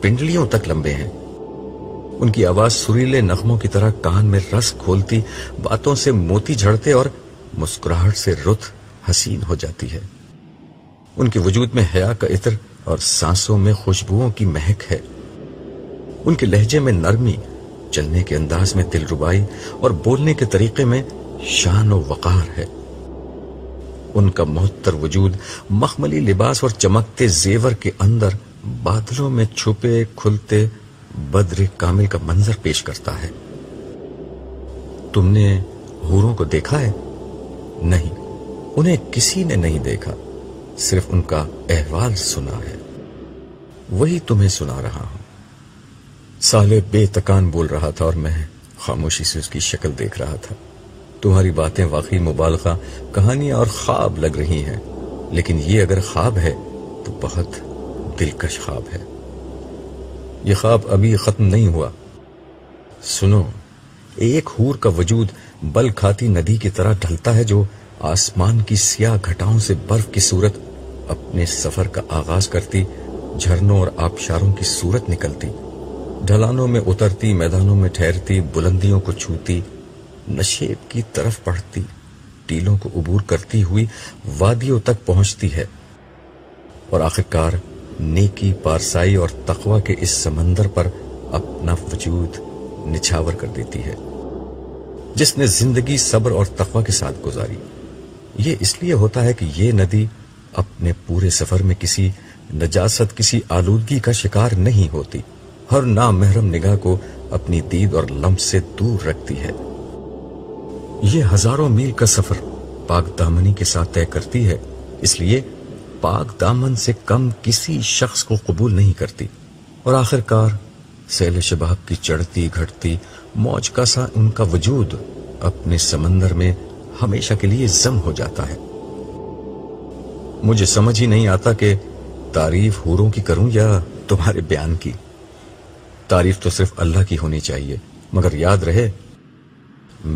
Speaker 1: پنڈلیوں تک لمبے ہیں ان کی آواز سریلے نغموں کی طرح کان میں رس کھولتی باتوں سے موتی جھڑتے اور مسکراہٹ سے رت حسین ہو جاتی ہے ان کے وجود میں حیا کا عطر اور سانسوں میں خوشبوؤں کی مہک ہے ان کے لہجے میں نرمی چلنے کے انداز میں دل ربائی اور بولنے کے طریقے میں شان و وقار ہے ان کا محتر وجود مخملی لباس اور چمکتے زیور کے اندر بادلوں میں چھپے کھلتے بدر کامل کا منظر پیش کرتا ہے تم نے ہوروں کو دیکھا ہے نہیں انہیں کسی نے نہیں دیکھا صرف ان کا احوال سنا ہے وہی تمہیں سنا رہا ہوں سالے بے تکان بول رہا تھا اور میں خاموشی سے اس کی شکل دیکھ رہا تھا تمہاری باتیں واقعی مبالغہ کہانیاں اور خواب لگ رہی ہیں لیکن یہ اگر خواب ہے تو بہت دلکش خواب ہے یہ خواب ابھی ختم نہیں ہوا سنو ایک ہور کا وجود بل کھاتی ندی کی طرح ڈھلتا ہے جو آسمان کی سیاہ گھٹاؤں سے برف کی صورت اپنے سفر کا آغاز کرتی ہے جھرنوں اور آبشاروں کی صورت نکلتی ڈھلانوں میں اترتی میدانوں میں ٹھہرتی بلندیوں کو چھوتی نشیب کی طرف پڑھتی ٹیلوں کو عبور کرتی ہوئی وادیوں تک پہنچتی ہے اور آخرکار نیکی پارسائی اور تقوی کے اس سمندر پر اپنا وجود نچھاور کر دیتی ہے جس نے زندگی صبر اور تقوی کے ساتھ گزاری یہ اس لیے ہوتا ہے کہ یہ ندی اپنے پورے سفر میں کسی نجاست کسی آلودگی کا شکار نہیں ہوتی ہر نام محرم نگاہ کو اپنی دید اور لمب سے دور رکھتی ہے یہ ہزاروں میل کا سفر پاک دامنی کے ساتھ طے کرتی ہے اس لیے پاک دامن سے کم کسی شخص کو قبول نہیں کرتی اور آخر کار سیل شباب کی چڑھتی گھٹتی موج کا سا ان کا وجود اپنے سمندر میں ہمیشہ کے لیے زم ہو جاتا ہے مجھے سمجھ ہی نہیں آتا کہ تعریف ہوروں کی کروں یا تمہارے بیان کی تعریف تو صرف اللہ کی ہونی چاہیے مگر یاد رہے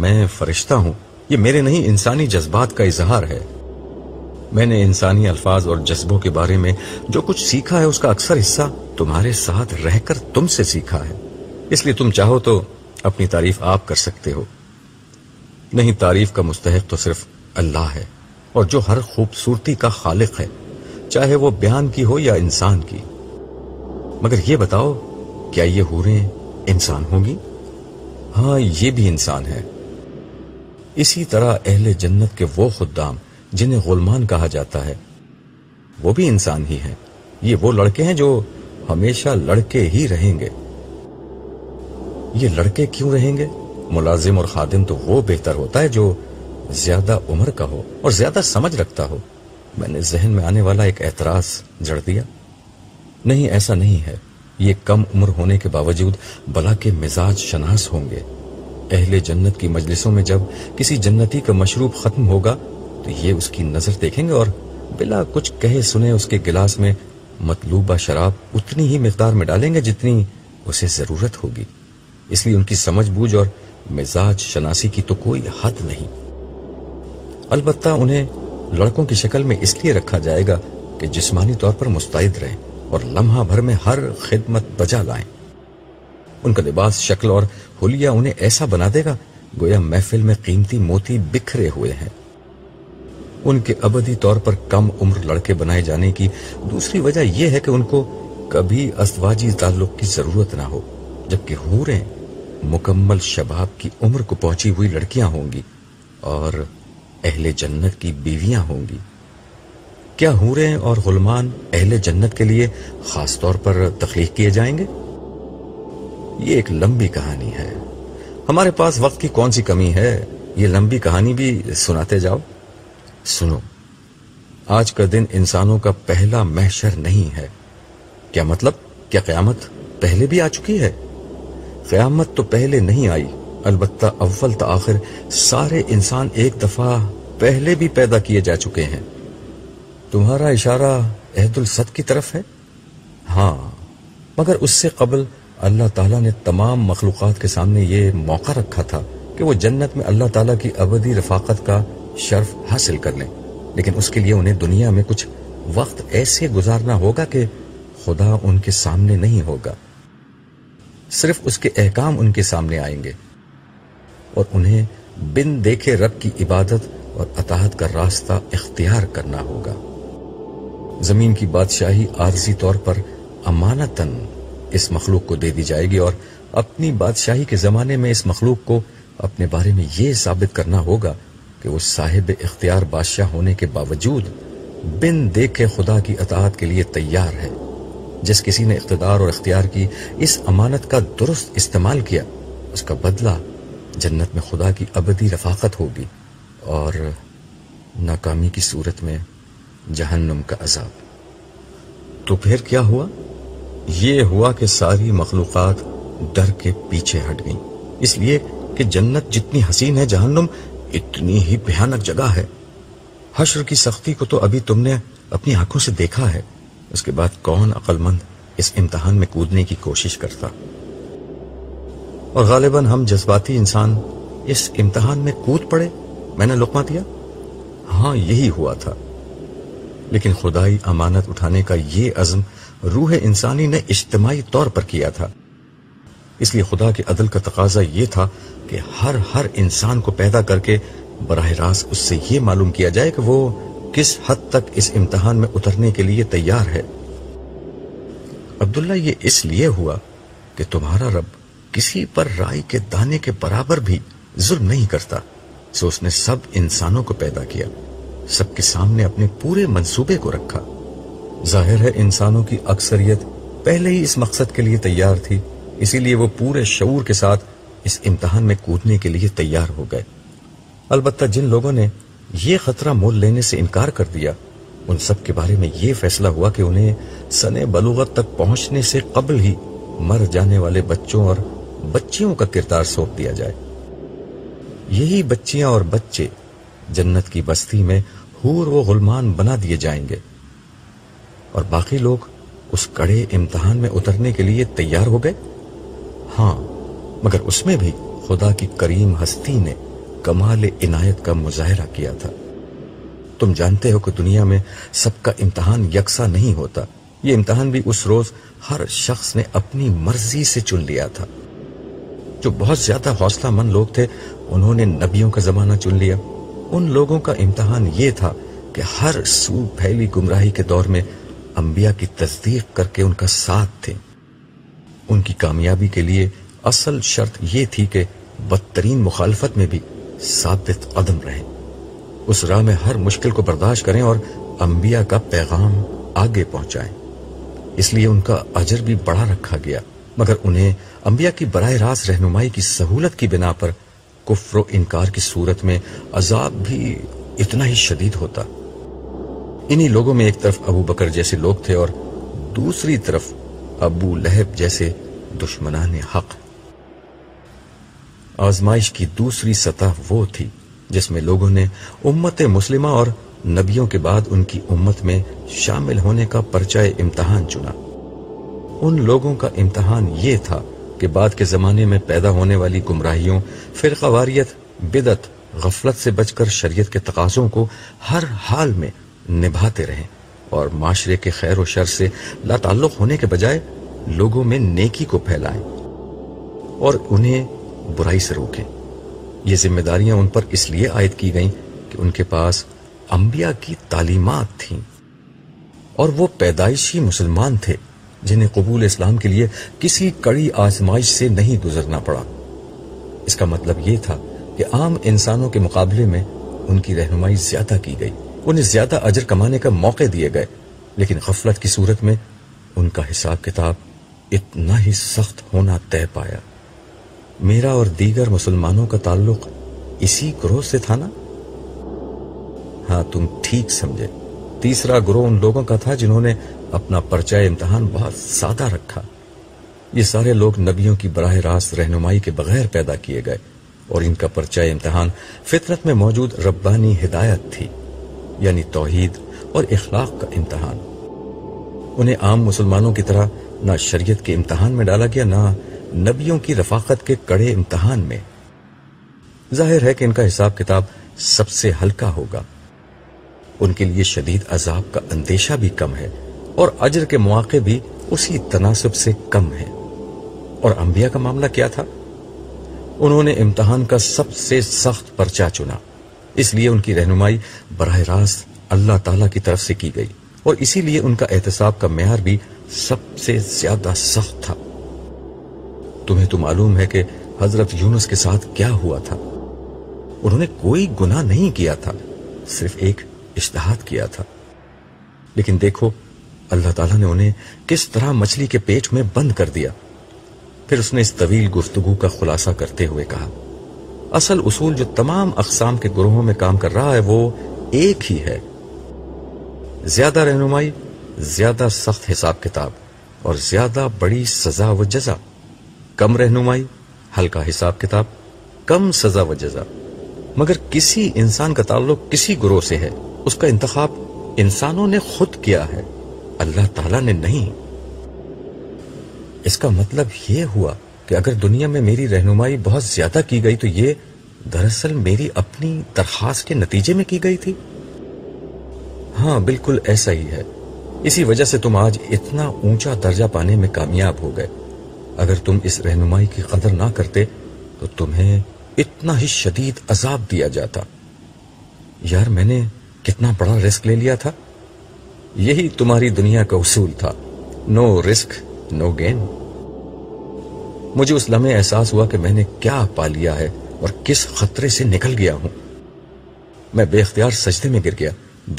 Speaker 1: میں فرشتہ ہوں یہ میرے نہیں انسانی جذبات کا اظہار ہے میں نے انسانی الفاظ اور جذبوں کے بارے میں جو کچھ سیکھا ہے اس کا اکثر حصہ تمہارے ساتھ رہ کر تم سے سیکھا ہے اس لیے تم چاہو تو اپنی تعریف آپ کر سکتے ہو نہیں تعریف کا مستحق تو صرف اللہ ہے اور جو ہر خوبصورتی کا خالق ہے چاہے وہ بیان کی ہو یا انسان کی مگر یہ بتاؤ کیا یہ حوریں انسان ہوں گی ہاں یہ بھی انسان ہے اسی طرح اہل جنت کے وہ خدام جنہیں غلمان کہا جاتا ہے وہ بھی انسان ہی ہیں یہ وہ لڑکے ہیں جو ہمیشہ لڑکے ہی رہیں گے یہ لڑکے کیوں رہیں گے ملازم اور خادم تو وہ بہتر ہوتا ہے جو زیادہ عمر کا ہو اور زیادہ سمجھ رکھتا ہو میں نے ذہن میں آنے والا ایک اعتراض جڑ دیا نہیں ایسا نہیں ہے یہ کم عمر ہونے کے باوجود بلا کے مزاج شناس ہوں گے اہل جنت کی مجلسوں میں جب کسی جنتی کا مشروب ختم ہوگا تو یہ اس کی نظر دیکھیں گے اور بلا کچھ کہے سنے اس کے گلاس میں مطلوبہ شراب اتنی ہی مقدار میں ڈالیں گے جتنی اسے ضرورت ہوگی اس لیے ان کی سمجھ بوجھ اور مزاج شناسی کی تو کوئی حد نہیں البتہ انہیں لڑکوں کی شکل میں اس لیے رکھا جائے گا کہ جسمانی طور پر مستعد رہیں اور لمحہ بھر میں ہر خدمت بجا لائیں ان کا لباس شکل اور انہیں ایسا بنا دے گا گویا محفل میں قیمتی موتی بکھرے ہوئے ہیں ان کے ابدی طور پر کم عمر لڑکے بنائے جانے کی دوسری وجہ یہ ہے کہ ان کو کبھی اصواجی تعلق کی ضرورت نہ ہو جبکہ ہوریں مکمل شباب کی عمر کو پہنچی ہوئی لڑکیاں ہوں گی اور اہل جنت کی بیویاں ہوں گی کیا ہورے اور غلمان اہل جنت کے لیے خاص طور پر تخلیق کیے جائیں گے یہ ایک لمبی کہانی ہے ہمارے پاس وقت کی کون سی کمی ہے یہ لمبی کہانی بھی سناتے جاؤ سنو آج کا دن انسانوں کا پہلا محشر نہیں ہے کیا مطلب کیا قیامت پہلے بھی آ چکی ہے قیامت تو پہلے نہیں آئی البتہ اول تو آخر سارے انسان ایک دفعہ پہلے بھی پیدا کیے جا چکے ہیں تمہارا اشارہ عہد کی طرف ہے ہاں مگر اس سے قبل اللہ تعالیٰ نے تمام مخلوقات کے سامنے یہ موقع رکھا تھا کہ وہ جنت میں اللہ تعالیٰ کی ابدی رفاقت کا شرف حاصل کر لیں لیکن اس کے لیے انہیں دنیا میں کچھ وقت ایسے گزارنا ہوگا کہ خدا ان کے سامنے نہیں ہوگا صرف اس کے احکام ان کے سامنے آئیں گے اور انہیں بن دیکھے رب کی عبادت اور اطاعت کا راستہ اختیار کرنا ہوگا زمین کی بادشاہی عارضی طور پر امانتاً اس مخلوق کو دے دی جائے گی اور اپنی بادشاہی کے زمانے میں اس مخلوق کو اپنے بارے میں یہ ثابت کرنا ہوگا کہ وہ صاحب اختیار بادشاہ ہونے کے باوجود بن دیکھے خدا کی اطاعت کے لیے تیار ہے جس کسی نے اقتدار اور اختیار کی اس امانت کا درست استعمال کیا اس کا بدلہ جنت میں خدا کی ابدی رفاقت ہوگی اور ناکامی کی صورت میں جہنم کا عذاب تو پھر کیا ہوا یہ ہوا کہ ساری مخلوقات ڈر کے پیچھے ہٹ گئیں اس لیے کہ جنت جتنی حسین ہے جہنم اتنی ہی بھیانک جگہ ہے حشر کی سختی کو تو ابھی تم نے اپنی آنکھوں سے دیکھا ہے اس کے بعد کون مند اس امتحان میں کودنے کی کوشش کرتا اور غالباً ہم جذباتی انسان اس امتحان میں کود پڑے میں نے لقمہ دیا ہاں یہی ہوا تھا لیکن خدائی امانت اٹھانے کا یہ عزم روح انسانی نے اجتماعی طور پر کیا تھا اس لیے خدا کے عدل کا تقاضا یہ تھا کہ ہر ہر انسان کو پیدا کر کے براہ راست اس سے یہ معلوم کیا جائے کہ وہ کس حد تک اس امتحان میں اترنے کے لیے تیار ہے عبداللہ یہ اس لیے ہوا کہ تمہارا رب کسی پر رائی کے دانے کے برابر بھی ظلم نہیں کرتا سو اس نے سب انسانوں کو پیدا کیا سب کے سامنے اپنے پورے منصوبے کو رکھا ظاہر ہے انسانوں کی اکثریت پہلے ہی اس مقصد کے لیے تیار تھی اسی لیے وہ پورے شعور کے ساتھ اس امتحان میں کودنے کے لیے تیار ہو گئے البتہ جن لوگوں نے یہ خطرہ مول لینے سے انکار کر دیا ان سب کے بارے میں یہ فیصلہ ہوا کہ انہیں سن بلوغت تک پہنچنے سے قبل ہی مر جانے والے بچوں اور بچیوں کا کردار سونپ دیا جائے یہی بچیاں اور بچے جنت کی بستی میں و غلمان بنا دیے جائیں گے اور باقی لوگ اس کڑے امتحان میں اترنے کے لیے تیار ہو گئے ہاں مگر اس میں بھی خدا کی کریم ہستی نے کمال عنایت کا مظاہرہ کیا تھا تم جانتے ہو کہ دنیا میں سب کا امتحان یکساں نہیں ہوتا یہ امتحان بھی اس روز ہر شخص نے اپنی مرضی سے چن لیا تھا جو بہت زیادہ حوصلہ مند لوگ تھے انہوں نے نبیوں کا زمانہ چن لیا ان لوگوں کا امتحان یہ تھا کہ ہر سو پھیلی گمراہی کے دور میں انبیاء کی تصدیق کر کے ان کا ساتھ تھے ان کی کامیابی کے لیے اصل شرط یہ تھی کہ بدترین مخالفت میں بھی ثابت قدم رہیں اس راہ میں ہر مشکل کو برداشت کریں اور انبیاء کا پیغام آگے پہنچائیں اس لیے ان کا اجر بھی بڑا رکھا گیا مگر انہیں انبیاء کی براہ راست رہنمائی کی سہولت کی بنا پر کفر و انکار کی صورت میں عذاب بھی اتنا ہی شدید ہوتا انہی لوگوں میں ایک طرف ابو بکر جیسے لوگ تھے اور دوسری طرف ابو لہب جیسے دشمنان حق آزمائش کی دوسری سطح وہ تھی جس میں لوگوں نے امت مسلمہ اور نبیوں کے بعد ان کی امت میں شامل ہونے کا پرچائے امتحان چنا ان لوگوں کا امتحان یہ تھا کہ بعد کے زمانے میں پیدا ہونے والی گمراہیوں فرقہ واریت بدت غفلت سے بچ کر شریعت کے تقاضوں کو ہر حال میں نبھاتے رہیں اور معاشرے کے خیر و شر سے لا تعلق ہونے کے بجائے لوگوں میں نیکی کو پھیلائیں اور انہیں برائی سے روکیں یہ ذمہ داریاں ان پر اس لیے عائد کی گئیں کہ ان کے پاس انبیاء کی تعلیمات تھیں اور وہ پیدائشی مسلمان تھے جنہیں قبول اسلام کے لیے کسی کڑی آزمائش سے نہیں گزرنا پڑا اس کا مطلب یہ تھا کہ عام انسانوں کے مقابلے میں ان کی رہنمائی زیادہ کی گئی انہیں زیادہ اجر کمانے کا موقع دیے گئے لیکن غفلت کی صورت میں ان کا حساب کتاب اتنا ہی سخت ہونا طے پایا میرا اور دیگر مسلمانوں کا تعلق اسی گروہ سے تھا نا ہاں تم ٹھیک سمجھے تیسرا گروہ ان لوگوں کا تھا جنہوں نے اپنا پرچہ امتحان بہت سادہ رکھا یہ سارے لوگ نبیوں کی براہ راست رہنمائی کے بغیر پیدا کیے گئے اور ان کا کا پرچہ امتحان امتحان فطرت میں موجود ربانی ہدایت تھی یعنی توحید اور اخلاق انہیں عام مسلمانوں کی طرح نہ شریعت کے امتحان میں ڈالا گیا نہ نبیوں کی رفاقت کے کڑے امتحان میں ظاہر ہے کہ ان کا حساب کتاب سب سے ہلکا ہوگا ان کے لیے شدید عذاب کا اندیشہ بھی کم ہے اور اجر کے مواقع بھی اسی تناسب سے کم ہیں اور انبیاء کا معاملہ کیا تھا انہوں نے امتحان کا سب سے سخت پرچا چنا اس لیے ان کی رہنمائی براہ راست اللہ تعالی کی طرف سے کی گئی اور اسی لیے ان کا احتساب کا معیار بھی سب سے زیادہ سخت تھا تمہیں تو معلوم ہے کہ حضرت یونس کے ساتھ کیا ہوا تھا انہوں نے کوئی گناہ نہیں کیا تھا صرف ایک اشتہاد کیا تھا لیکن دیکھو اللہ تعالیٰ نے انہیں کس طرح مچھلی کے پیٹ میں بند کر دیا پھر اس نے اس طویل گفتگو کا خلاصہ کرتے ہوئے کہا اصل اصول جو تمام اقسام کے گروہوں میں کام کر رہا ہے وہ ایک ہی ہے زیادہ رہنمائی زیادہ سخت حساب کتاب اور زیادہ بڑی سزا و جزا کم رہنمائی ہلکا حساب کتاب کم سزا و جزا مگر کسی انسان کا تعلق کسی گروہ سے ہے اس کا انتخاب انسانوں نے خود کیا ہے اللہ تعالیٰ نے نہیں اس کا مطلب یہ ہوا کہ اگر دنیا میں میری رہنمائی بہت زیادہ کی گئی تو یہ دراصل میری اپنی درخواست کے نتیجے میں کی گئی تھی ہاں بالکل ایسا ہی ہے اسی وجہ سے تم آج اتنا اونچا درجہ پانے میں کامیاب ہو گئے اگر تم اس رہنمائی کی قدر نہ کرتے تو تمہیں اتنا ہی شدید عذاب دیا جاتا یار میں نے کتنا بڑا رسک لے لیا تھا یہی تمہاری دنیا کا اصول تھا نو رسک نو گین مجھے اس لمحے احساس ہوا کہ میں نے کیا پا لیا ہے اور کس خطرے سے نکل گیا ہوں میں بے اختیار سجدے میں گر گیا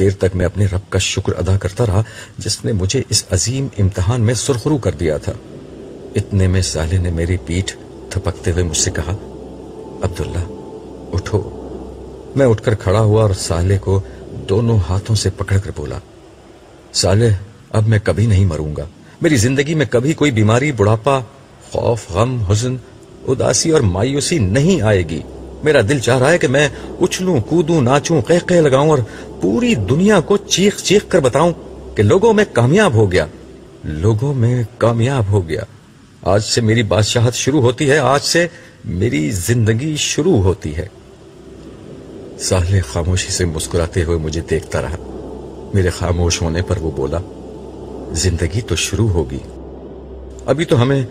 Speaker 1: دیر تک میں اپنے رب کا شکر ادا کرتا رہا جس نے مجھے اس عظیم امتحان میں سرخرو کر دیا تھا اتنے میں سالے نے میری پیٹھ تھپکتے ہوئے مجھ سے کہا عبداللہ اٹھو میں اٹھ کر کھڑا ہوا اور سالے کو دونوں ہاتھوں سے پکڑ کر بولا سالح اب میں کبھی نہیں مروں گا میری زندگی میں کبھی کوئی بیماری بڑھاپا خوف غم حزن اداسی اور مایوسی نہیں آئے گی میرا دل چاہ رہا ہے کہ میں اچھلوں کودوں ناچوں ناچ کہہ لگاؤں اور پوری دنیا کو چیخ چیخ کر بتاؤں کہ لوگوں میں کامیاب ہو گیا لوگوں میں کامیاب ہو گیا آج سے میری بادشاہت شروع ہوتی ہے آج سے میری زندگی شروع ہوتی ہے سالح خاموشی سے مسکراتے ہوئے مجھے دیکھتا رہا میرے خاموش ہونے پر وہ بولا زندگی تو شروع ہوگی ابھی تو ہمیں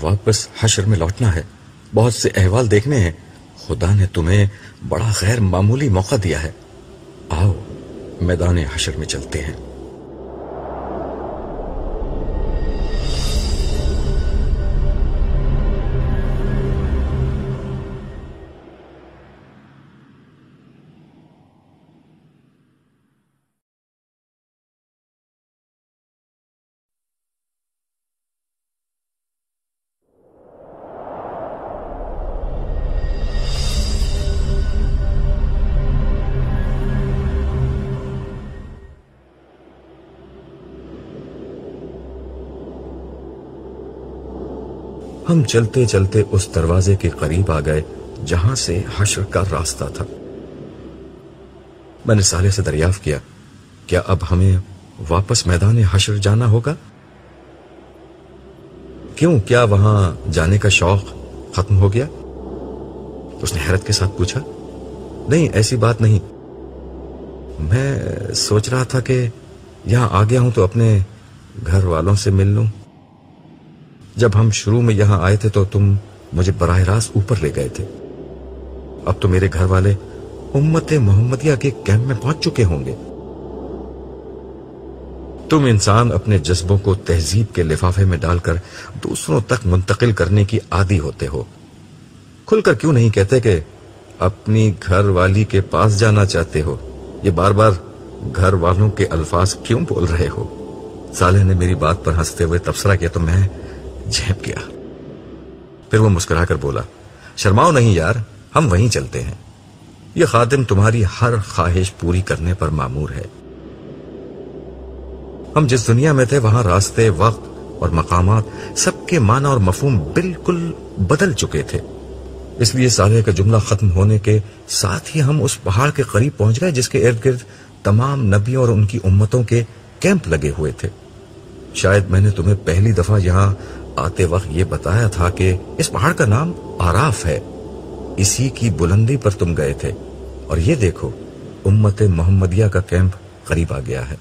Speaker 1: واپس حشر میں لوٹنا ہے بہت سے احوال دیکھنے ہیں خدا نے تمہیں بڑا غیر معمولی موقع دیا ہے آؤ میدان حشر میں چلتے ہیں ہم چلتے چلتے اس دروازے کے قریب آ گئے جہاں سے حشر کا راستہ تھا میں نے سالے سے دریافت کیا کیا اب ہمیں واپس میدان حشر جانا ہوگا کیوں کیا وہاں جانے کا شوق ختم ہو گیا اس نے حیرت کے ساتھ پوچھا نہیں ایسی بات نہیں میں سوچ رہا تھا کہ یہاں آ گیا ہوں تو اپنے گھر والوں سے مل لوں جب ہم شروع میں یہاں آئے تھے تو تم مجھے براہ راست اوپر لے گئے تھے اب تو میرے گھر والے امت محمدیہ کے میں پہنچ چکے ہوں گے تم انسان اپنے جذبوں کو تہذیب کے لفافے میں ڈال کر دوسروں تک منتقل کرنے کی عادی ہوتے ہو کھل کر کیوں نہیں کہتے کہ اپنی گھر والی کے پاس جانا چاہتے ہو یہ بار بار گھر والوں کے الفاظ کیوں بول رہے ہو سالح نے میری بات پر ہنستے ہوئے تبصرہ کیا تو میں جھیپ گیا پھر وہ مسکرا کر بولا شرماؤ نہیں یار ہم وہیں چلتے ہیں یہ خادم تمہاری ہر خواہش پوری کرنے پر معمور ہے ہم جس دنیا میں تھے وہاں راستے وقت اور مقامات سب کے معنی اور مفہوم بالکل بدل چکے تھے اس لیے سالے کا جملہ ختم ہونے کے ساتھ ہی ہم اس پہاڑ کے قریب پہنچ گئے جس کے ارد گرد تمام نبیوں اور ان کی امتوں کے کیمپ لگے ہوئے تھے شاید میں نے تمہیں پہلی دفعہ یہاں آتے وقت یہ بتایا تھا کہ اس پہاڑ کا نام آراف ہے اسی کی بلندی پر تم گئے تھے اور یہ دیکھو امت محمدیہ کا کیمپ قریب آ گیا ہے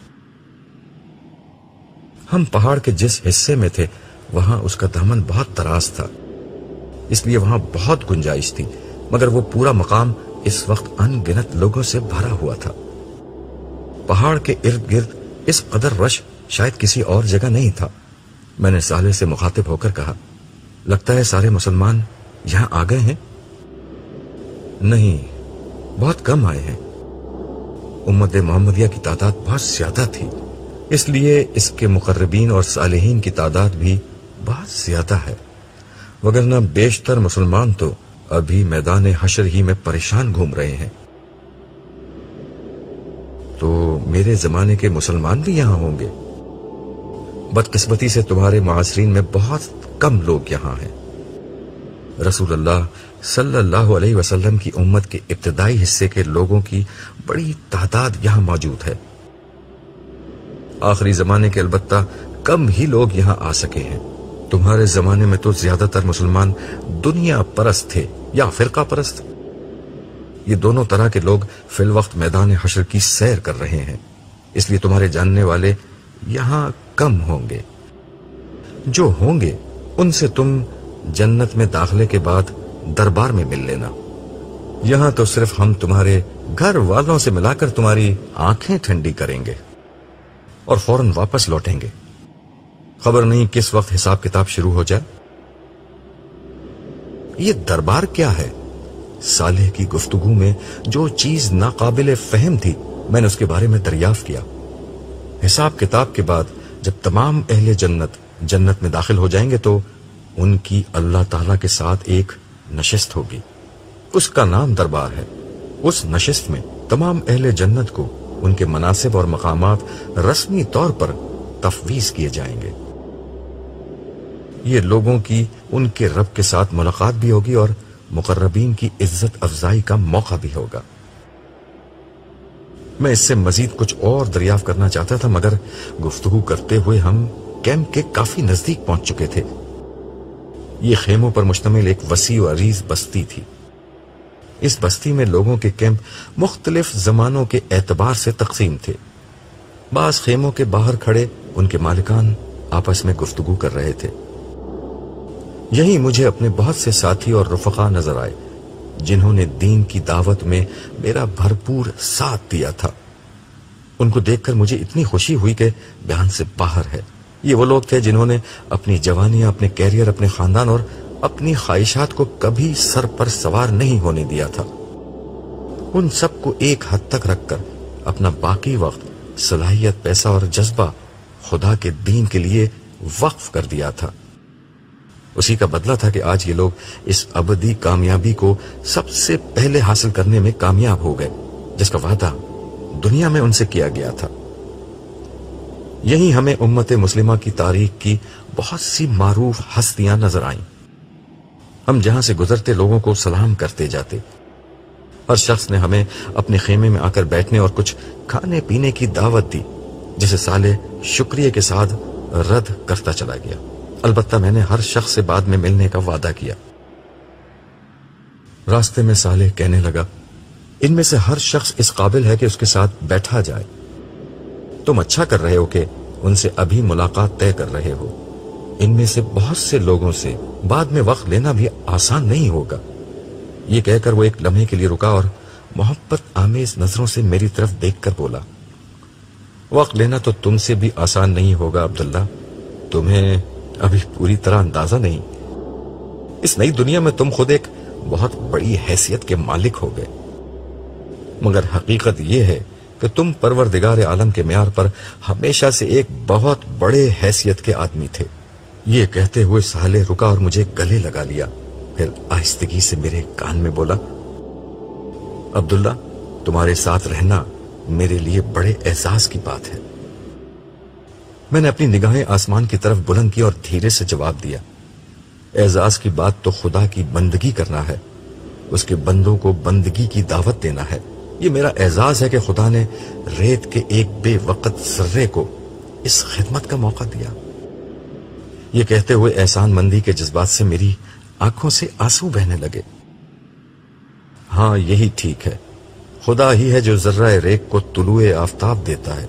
Speaker 1: ہم پہاڑ کے جس حصے میں تھے وہاں اس کا دھمن بہت تراس تھا اس لیے وہاں بہت گنجائش تھی مگر وہ پورا مقام اس وقت ان گنت لوگوں سے بھرا ہوا تھا پہاڑ کے ارد گرد اس قدر رش شاید کسی اور جگہ نہیں تھا میں نے سالے سے مخاطب ہو کر کہا لگتا ہے سارے مسلمان یہاں آ گئے ہیں نہیں بہت کم آئے ہیں امت محمدیہ کی تعداد بہت زیادہ تھی اس لیے اس کے مقربین اور صالحین کی تعداد بھی بہت زیادہ ہے وگرنہ بیشتر مسلمان تو ابھی میدان حشر ہی میں پریشان گھوم رہے ہیں تو میرے زمانے کے مسلمان بھی یہاں ہوں گے بدقسمتی سے تمہارے معاصرین میں بہت کم لوگ یہاں ہیں رسول اللہ اللہ صلی علیہ وسلم کی امت کے ابتدائی حصے کے لوگوں کی بڑی تعداد یہاں موجود ہے آخری زمانے کے البتہ کم ہی لوگ یہاں آ سکے ہیں تمہارے زمانے میں تو زیادہ تر مسلمان دنیا پرست تھے یا فرقہ پرست یہ دونوں طرح کے لوگ فی الوقت میدان حشر کی سیر کر رہے ہیں اس لیے تمہارے جاننے والے یہاں کم ہوں گے جو ہوں گے ان سے تم جنت میں داخلے کے بعد دربار میں مل لینا یہاں تو صرف ہم تمہارے گھر والوں سے ملا کر تمہاری آنکھیں ٹھنڈی کریں گے اور واپس لوٹیں گے خبر نہیں کس وقت حساب کتاب شروع ہو جائے یہ دربار کیا ہے سالح کی گفتگو میں جو چیز ناقابل فہم تھی میں نے اس کے بارے میں دریافت کیا حساب کتاب کے بعد جب تمام اہل جنت جنت میں داخل ہو جائیں گے تو ان کی اللہ تعالیٰ کے ساتھ ایک نشست ہوگی اس کا نام دربار ہے اس نشست میں تمام اہل جنت کو ان کے مناسب اور مقامات رسمی طور پر تفویض کیے جائیں گے یہ لوگوں کی ان کے رب کے ساتھ ملاقات بھی ہوگی اور مقربین کی عزت افزائی کا موقع بھی ہوگا میں اس سے مزید کچھ اور دریافت کرنا چاہتا تھا مگر گفتگو کرتے ہوئے ہم کیمپ کے کافی نزدیک پہنچ چکے تھے یہ خیموں پر مشتمل ایک وسیع و عریض بستی تھی اس بستی میں لوگوں کے کیمپ مختلف زمانوں کے اعتبار سے تقسیم تھے بعض خیموں کے باہر کھڑے ان کے مالکان آپس میں گفتگو کر رہے تھے یہی مجھے اپنے بہت سے ساتھی اور رفقا نظر آئے جنہوں نے دین کی دعوت میں میرا بھرپور ساتھ دیا تھا ان کو دیکھ کر مجھے اتنی خوشی ہوئی کہ بیان سے باہر ہے یہ وہ لوگ تھے جنہوں نے اپنی جوانیاں اپنے کیریئر اپنے خاندان اور اپنی خواہشات کو کبھی سر پر سوار نہیں ہونے دیا تھا ان سب کو ایک حد تک رکھ کر اپنا باقی وقت صلاحیت پیسہ اور جذبہ خدا کے دین کے لیے وقف کر دیا تھا اسی کا بدلہ تھا کہ آج یہ لوگ اس ابدی کامیابی کو سب سے پہلے حاصل کرنے میں کامیاب ہو گئے جس کا وعدہ دنیا میں ان سے کیا گیا تھا یہی ہمیں امت مسلمہ کی تاریخ کی بہت سی معروف ہستیاں نظر آئیں ہم جہاں سے گزرتے لوگوں کو سلام کرتے جاتے ہر شخص نے ہمیں اپنے خیمے میں آ کر بیٹھنے اور کچھ کھانے پینے کی دعوت دی جسے سالے شکریہ کے ساتھ رد کرتا چلا گیا البتہ میں نے ہر شخص سے بعد میں ملنے کا وعدہ کیا راستے میں صالح کہنے لگا ان میں سے ہر شخص اس قابل ہے کہ اس کے ساتھ بیٹھا جائے تم اچھا کر رہے ہو کہ ان سے ابھی ملاقات طے کر رہے ہو ان میں سے بہت سے لوگوں سے بعد میں وقت لینا بھی آسان نہیں ہوگا یہ کہہ کر وہ ایک لمحے کے لیے رکا اور محبت آمیز نظروں سے میری طرف دیکھ کر بولا وقت لینا تو تم سے بھی آسان نہیں ہوگا عبداللہ تمہیں ابھی پوری طرح اندازہ نہیں اس نئی دنیا میں تم خود ایک بہت بڑی حیثیت کے مالک ہو گئے مگر حقیقت یہ ہے کہ تم پروردگار عالم کے معیار پر ہمیشہ سے ایک بہت بڑے حیثیت کے آدمی تھے یہ کہتے ہوئے سہلے رکا اور مجھے گلے لگا لیا پھر آہستگی سے میرے کان میں بولا عبداللہ تمہارے ساتھ رہنا میرے لیے بڑے اعزاز کی بات ہے میں نے اپنی نگاہیں آسمان کی طرف بلند کی اور دھیرے سے جواب دیا اعزاز کی بات تو خدا کی بندگی کرنا ہے اس کے بندوں کو بندگی کی دعوت دینا ہے یہ میرا اعزاز ہے کہ خدا نے ریت کے ایک بے وقت ذرے کو اس خدمت کا موقع دیا یہ کہتے ہوئے احسان مندی کے جذبات سے میری آنکھوں سے آنسو بہنے لگے ہاں یہی ٹھیک ہے خدا ہی ہے جو ذرہ ریک کو طلوع آفتاب دیتا ہے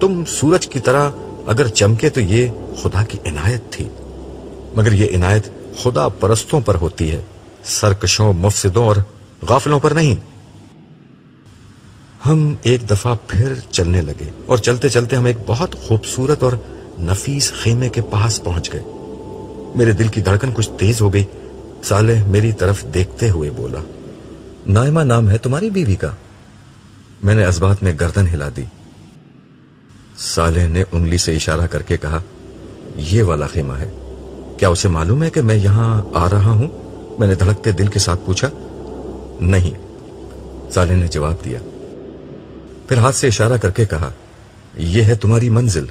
Speaker 1: تم سورج کی طرح اگر چمکے تو یہ خدا کی عنایت تھی مگر یہ عنایت خدا پرستوں پر ہوتی ہے سرکشوں مفسدوں اور غافلوں پر نہیں ہم ایک دفعہ پھر چلنے لگے اور چلتے چلتے ہم ایک بہت خوبصورت اور نفیس خیمے کے پاس پہنچ گئے میرے دل کی دھڑکن کچھ تیز ہو گئی سالح میری طرف دیکھتے ہوئے بولا نائمہ نام ہے تمہاری بیوی کا میں نے اسبات میں گردن ہلا دی سالح نے انگلی سے اشارہ کر کے کہا یہ والا خیمہ ہے کیا اسے معلوم ہے کہ میں یہاں آ رہا ہوں میں نے دھڑکتے دل کے ساتھ پوچھا نہیں سالح نے جواب دیا پھر ہاتھ سے اشارہ کر کے کہا یہ ہے تمہاری منزل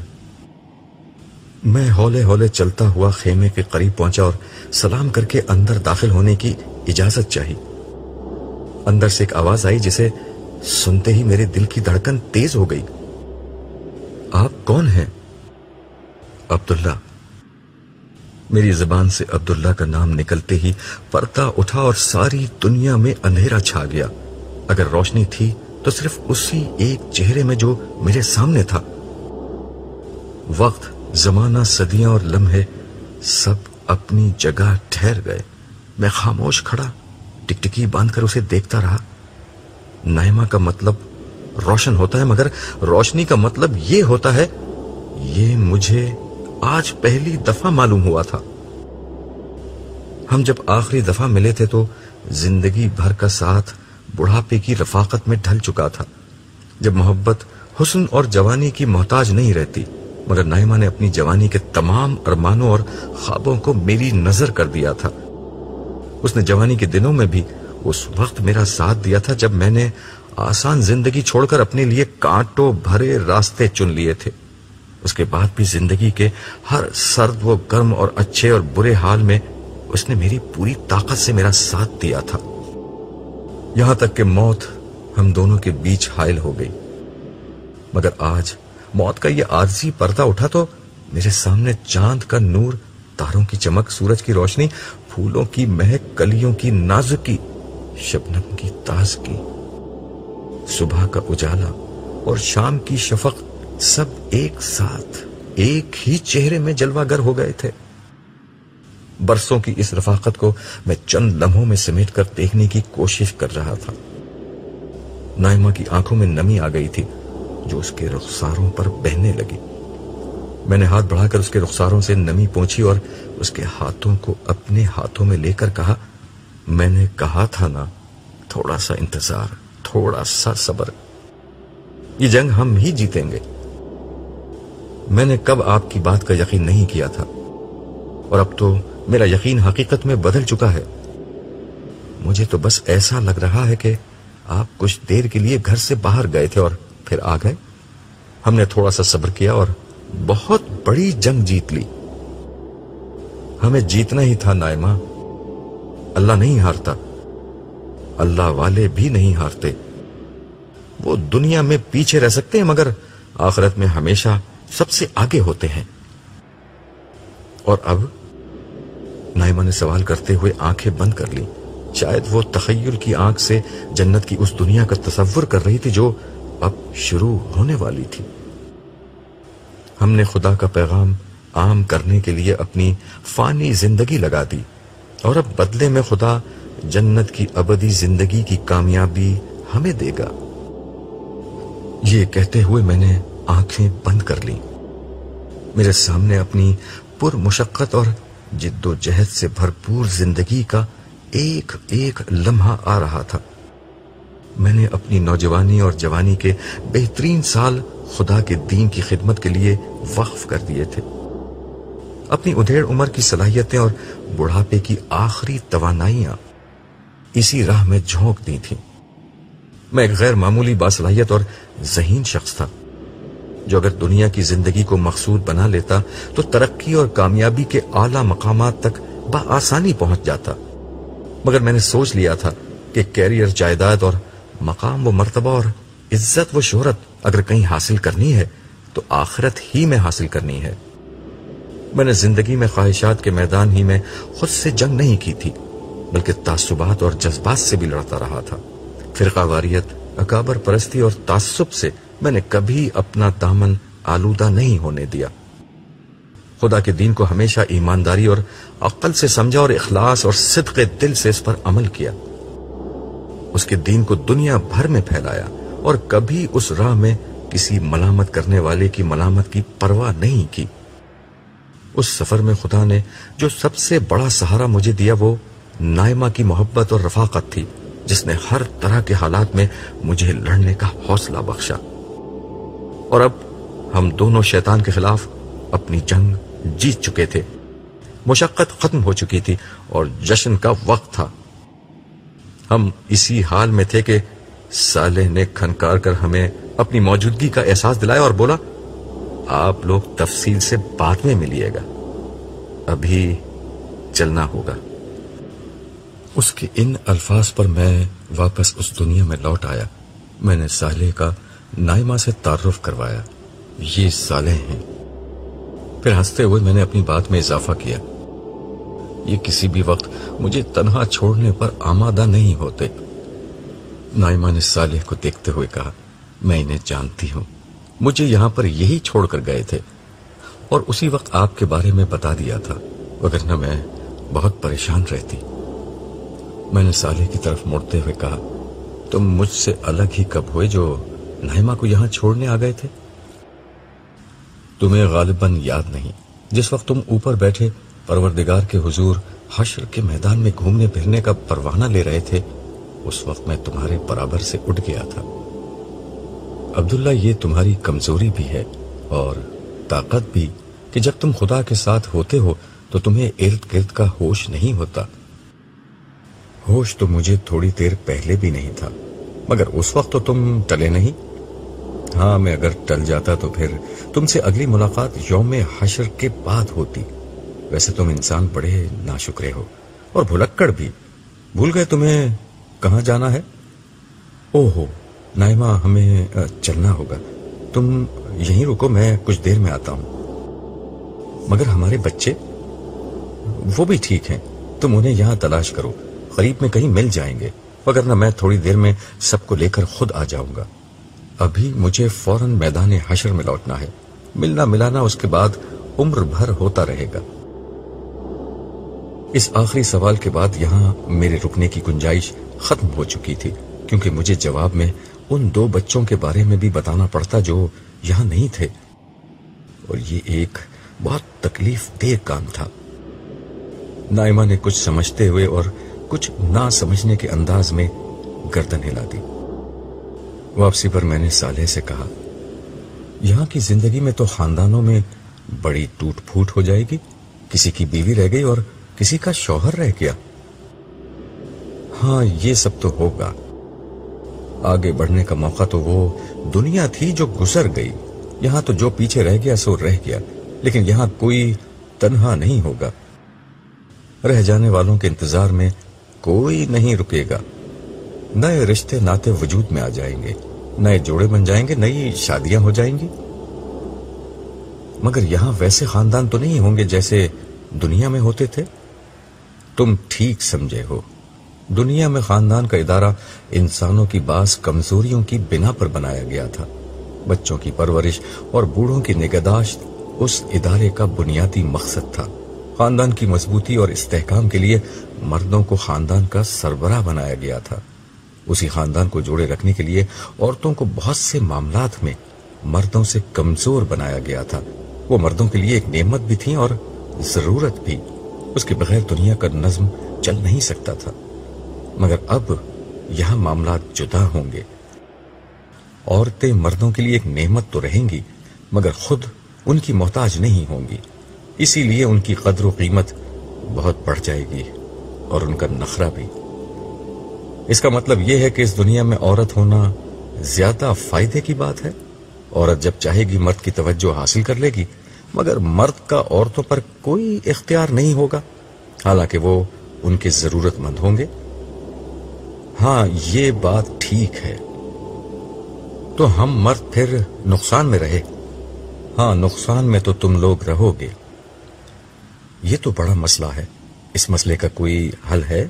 Speaker 1: میں ہولے ہولے چلتا ہوا خیمے کے قریب پہنچا اور سلام کر کے اندر داخل ہونے کی اجازت چاہی اندر سے ایک آواز آئی جسے سنتے ہی میرے دل کی دھڑکن تیز ہو گئی آپ کون ہیں عبداللہ میری زبان سے عبداللہ کا نام نکلتے ہی پرتا اٹھا اور ساری دنیا میں اندھیرا چھا گیا اگر روشنی تھی تو صرف اسی ایک چہرے میں جو میرے سامنے تھا وقت زمانہ صدیاں اور لمحے سب اپنی جگہ ٹھہر گئے میں خاموش کھڑا ٹکٹکی باندھ کر اسے دیکھتا رہا نائمہ کا مطلب روشن ہوتا ہے مگر روشنی کا مطلب یہ ہوتا ہے یہ مجھے آج پہلی دفعہ معلوم ہوا تھا ہم جب آخری دفعہ ملے تھے تو زندگی بھر کا ساتھ بڑھاپے کی رفاقت میں ڈھل چکا تھا جب محبت حسن اور جوانی کی محتاج نہیں رہتی مگر نائمہ نے اپنی جوانی کے تمام ارمانوں اور خوابوں کو میری نظر کر دیا تھا اس نے جوانی کے دنوں میں بھی اس وقت میرا ساتھ دیا تھا جب میں نے آسان زندگی چھوڑ کر اپنے لیے کانٹوں بھرے راستے چن لیے تھے اس کے بعد بھی زندگی کے ہر سرد و گرم اور اچھے اور برے حال میں اس نے میری پوری طاقت سے میرا ساتھ دیا تھا یہاں تک کہ موت ہم دونوں کے بیچ حائل ہو گئی مگر آج موت کا یہ عارضی پردہ اٹھا تو میرے سامنے چاند کا نور تاروں کی چمک سورج کی روشنی پھولوں کی مہک کلیوں کی نازکی شبنم کی تازگی صبح کا اجالا اور شام کی شفق سب ایک ساتھ ایک ہی چہرے میں جلوہ گر ہو گئے تھے برسوں کی اس رفاقت کو میں چند لمحوں میں سمیٹ کر دیکھنے کی کوشش کر رہا تھا نائمہ کی آنکھوں میں نمی آ گئی تھی جو اس کے رخساروں پر بہنے لگی میں نے ہاتھ بڑھا کر اس کے رخساروں سے نمی پہنچی اور اس کے ہاتھوں کو اپنے ہاتھوں میں لے کر کہا میں نے کہا تھا نا تھوڑا سا انتظار تھوڑا سا صبر یہ جنگ ہم ہی جیتیں گے میں نے کب آپ کی بات کا یقین نہیں کیا تھا اور اب تو میرا یقین حقیقت میں بدل چکا ہے مجھے تو بس ایسا لگ رہا ہے کہ آپ کچھ دیر کے لیے گھر سے باہر گئے تھے اور پھر آ گئے ہم نے تھوڑا سا صبر کیا اور بہت بڑی جنگ جیت لی ہمیں جیتنا ہی تھا نائمہ اللہ نہیں ہارتا اللہ والے بھی نہیں ہارتے وہ دنیا میں پیچھے رہ سکتے ہیں مگر آخرت میں ہمیشہ سب سے آگے ہوتے ہیں اور اب نائمہ نے سوال کرتے ہوئے آنکھیں بند کر لی شاید وہ تخیل کی آنکھ سے جنت کی اس دنیا کا تصور کر رہی تھی جو اب شروع ہونے والی تھی ہم نے خدا کا پیغام عام کرنے کے لیے اپنی فانی زندگی لگا دی اور اب بدلے میں خدا جنت کی ابدی زندگی کی کامیابی ہمیں دے گا یہ کہتے ہوئے میں نے آنکھیں بند کر لیں میرے سامنے اپنی پر مشقت اور جد و جہد سے بھرپور زندگی کا ایک ایک لمحہ آ رہا تھا میں نے اپنی نوجوانی اور جوانی کے بہترین سال خدا کے دین کی خدمت کے لیے وقف کر دیے تھے اپنی ادھیڑ عمر کی صلاحیتیں اور بڑھاپے کی آخری توانائیاں اسی راہ میں جھونک دی تھی میں ایک غیر معمولی باصلاحیت اور ذہین شخص تھا جو اگر دنیا کی زندگی کو مقصود بنا لیتا تو ترقی اور کامیابی کے اعلی مقامات تک بآسانی پہنچ جاتا مگر میں نے سوچ لیا تھا کہ کیریئر جائیداد اور مقام و مرتبہ اور عزت و شہرت اگر کہیں حاصل کرنی ہے تو آخرت ہی میں حاصل کرنی ہے میں نے زندگی میں خواہشات کے میدان ہی میں خود سے جنگ نہیں کی تھی بلکہ تعصبات اور جذبات سے بھی لڑتا رہا تھا فرقہ واریت اکابر پرستی اور تعصب سے میں نے کبھی اپنا دامن آلودہ نہیں ہونے دیا خدا کے دین کو ہمیشہ ایمانداری اور عقل سے سمجھا اور اخلاص اور صدق دل سے اس پر عمل کیا اس کے دین کو دنیا بھر میں پھیلایا اور کبھی اس راہ میں کسی ملامت کرنے والے کی ملامت کی پرواہ نہیں کی اس سفر میں خدا نے جو سب سے بڑا سہارا مجھے دیا وہ نائمہ کی محبت اور رفاقت تھی جس نے ہر طرح کے حالات میں مجھے لڑنے کا حوصلہ بخشا اور اب ہم دونوں شیطان کے خلاف اپنی جنگ جیت چکے تھے مشقت ختم ہو چکی تھی اور جشن کا وقت تھا ہم اسی حال میں تھے کہ سالے نے کھنکار کر ہمیں اپنی موجودگی کا احساس دلایا اور بولا آپ لوگ تفصیل سے بعد میں ملیے گا ابھی چلنا ہوگا اس کے ان الفاظ پر میں واپس اس دنیا میں لوٹ آیا میں نے سالے کا نائمہ سے تعارف کروایا یہ سالے ہیں پھر ہنستے ہوئے میں نے اپنی بات میں اضافہ کیا یہ کسی بھی وقت مجھے تنہا چھوڑنے پر آمادہ نہیں ہوتے نائمہ نے سالح کو دیکھتے ہوئے کہا میں انہیں جانتی ہوں مجھے یہاں پر یہی چھوڑ کر گئے تھے اور اسی وقت آپ کے بارے میں بتا دیا تھا وگرنہ میں بہت پریشان رہتی میں نے سالے کی طرف مڑتے ہوئے کہا تم مجھ سے الگ ہی کب ہوئے جو نائمہ کو یہاں چھوڑنے آ گئے تھے تمہیں غالباً یاد نہیں جس وقت تم اوپر بیٹھے پروردگار کے حضور حشر کے میدان میں گھومنے پھرنے کا پروانہ لے رہے تھے اس وقت میں تمہارے برابر سے اٹھ گیا تھا عبداللہ یہ تمہاری کمزوری بھی ہے اور طاقت بھی کہ جب تم خدا کے ساتھ ہوتے ہو تو تمہیں ارد گرد کا ہوش نہیں ہوتا ہوش تو مجھے تھوڑی دیر پہلے بھی نہیں تھا مگر اس وقت تو تم ٹلے نہیں ہاں میں اگر ٹل جاتا تو پھر تم سے اگلی ملاقات یوم حشر کے بعد ہوتی ویسے تم انسان بڑے ناشکرے ہو اور بھلکڑ بھی بھول گئے تمہیں کہاں جانا ہے او ہو نائما ہمیں چلنا ہوگا تم یہیں رکو میں کچھ دیر میں آتا ہوں مگر ہمارے بچے وہ بھی ٹھیک ہیں تم انہیں یہاں تلاش کرو قریب میں کہیں مل جائیں گے مگر نہ میں تھوڑی دیر میں سب کو لے کر خود آ جاؤں گا ابھی مجھے فوراً میدان حشر میں لوٹنا ہے ملنا ملانا اس کے بعد عمر بھر ہوتا رہے گا اس آخری سوال کے بعد یہاں میرے رکنے کی گنجائش ختم ہو چکی تھی کیونکہ مجھے جواب میں ان دو بچوں کے بارے میں بھی بتانا پڑتا جو یہاں نہیں تھے اور یہ ایک بہت تکلیف دہ کام تھا نائمہ نے کچھ سمجھتے ہوئے اور کچھ نہ سمجھنے کے انداز میں گردن ہلا دی واپسی پر میں نے سالے سے کہا یہاں کی زندگی میں تو خاندانوں میں بڑی ٹوٹ پھوٹ ہو جائے گی کسی کی بیوی رہ گئی اور کسی کا شوہر رہ گیا ہاں یہ سب تو ہوگا آگے بڑھنے کا موقع تو وہ دنیا تھی جو گزر گئی یہاں تو جو پیچھے رہ گیا سو رہ گیا لیکن یہاں کوئی تنہا نہیں ہوگا رہ جانے والوں کے انتظار میں کوئی نہیں رکے گا نئے رشتے ناتے وجود میں آ جائیں گے نئے جوڑے بن جائیں گے نئی شادیاں ہو جائیں گی مگر یہاں ویسے خاندان تو نہیں ہوں گے جیسے دنیا میں ہوتے تھے تم ٹھیک سمجھے ہو دنیا میں خاندان کا ادارہ انسانوں کی بعض کمزوریوں کی بنا پر بنایا گیا تھا بچوں کی پرورش اور بوڑھوں کی نگہداشت اس ادارے کا بنیادی مقصد تھا خاندان کی مضبوطی اور استحکام کے لیے مردوں کو خاندان کا سربراہ بنایا گیا تھا اسی خاندان کو جوڑے رکھنے کے لیے عورتوں کو بہت سے معاملات میں مردوں سے کمزور بنایا گیا تھا وہ مردوں کے لیے ایک نعمت بھی تھی اور ضرورت بھی اس کے بغیر دنیا کا نظم چل نہیں سکتا تھا مگر اب یہاں معاملات جدا ہوں گے عورتیں مردوں کے لیے ایک نعمت تو رہیں گی مگر خود ان کی محتاج نہیں ہوں گی اسی لیے ان کی قدر و قیمت بہت بڑھ جائے گی اور ان کا نخرہ بھی اس کا مطلب یہ ہے کہ اس دنیا میں عورت ہونا زیادہ فائدے کی بات ہے عورت جب چاہے گی مرد کی توجہ حاصل کر لے گی مگر مرد کا عورتوں پر کوئی اختیار نہیں ہوگا حالانکہ وہ ان کے ضرورت مند ہوں گے ہاں یہ بات ٹھیک ہے تو ہم مرد پھر نقصان میں رہے ہاں نقصان میں تو تم لوگ رہو گے یہ تو بڑا مسئلہ ہے اس مسئلے کا کوئی حل ہے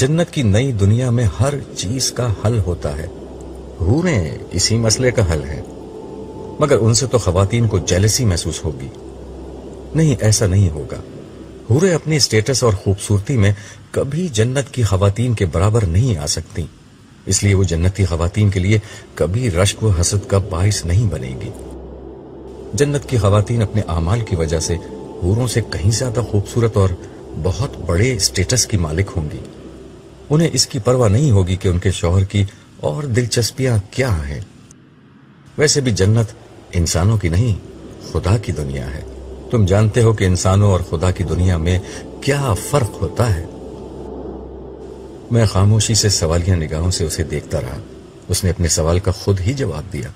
Speaker 1: جنت کی نئی دنیا میں ہر چیز کا حل ہوتا ہے ہوریں اسی مسئلے کا حل ہے مگر ان سے تو خواتین کو جیلسی محسوس ہوگی نہیں ایسا نہیں ہوگا ہورے اپنی اسٹیٹس اور خوبصورتی میں کبھی جنت کی خواتین کے برابر نہیں آ سکتی اس لیے وہ جنتی خواتین کے لیے کبھی رشک و حسد کا باعث نہیں بنے گی جنت کی خواتین اپنے اعمال کی وجہ سے ہوروں سے کہیں زیادہ خوبصورت اور بہت بڑے اسٹیٹس کی مالک ہوں گی انہیں اس کی پرواہ نہیں ہوگی کہ ان کے شوہر کی اور دلچسپیاں کیا ہیں ویسے بھی جنت انسانوں کی نہیں خدا کی دنیا ہے تم جانتے ہو کہ انسانوں اور خدا کی دنیا میں کیا فرق ہوتا ہے میں خاموشی سے سوالیاں نگاہوں سے اسے دیکھتا رہا اس نے اپنے سوال کا خود ہی جواب دیا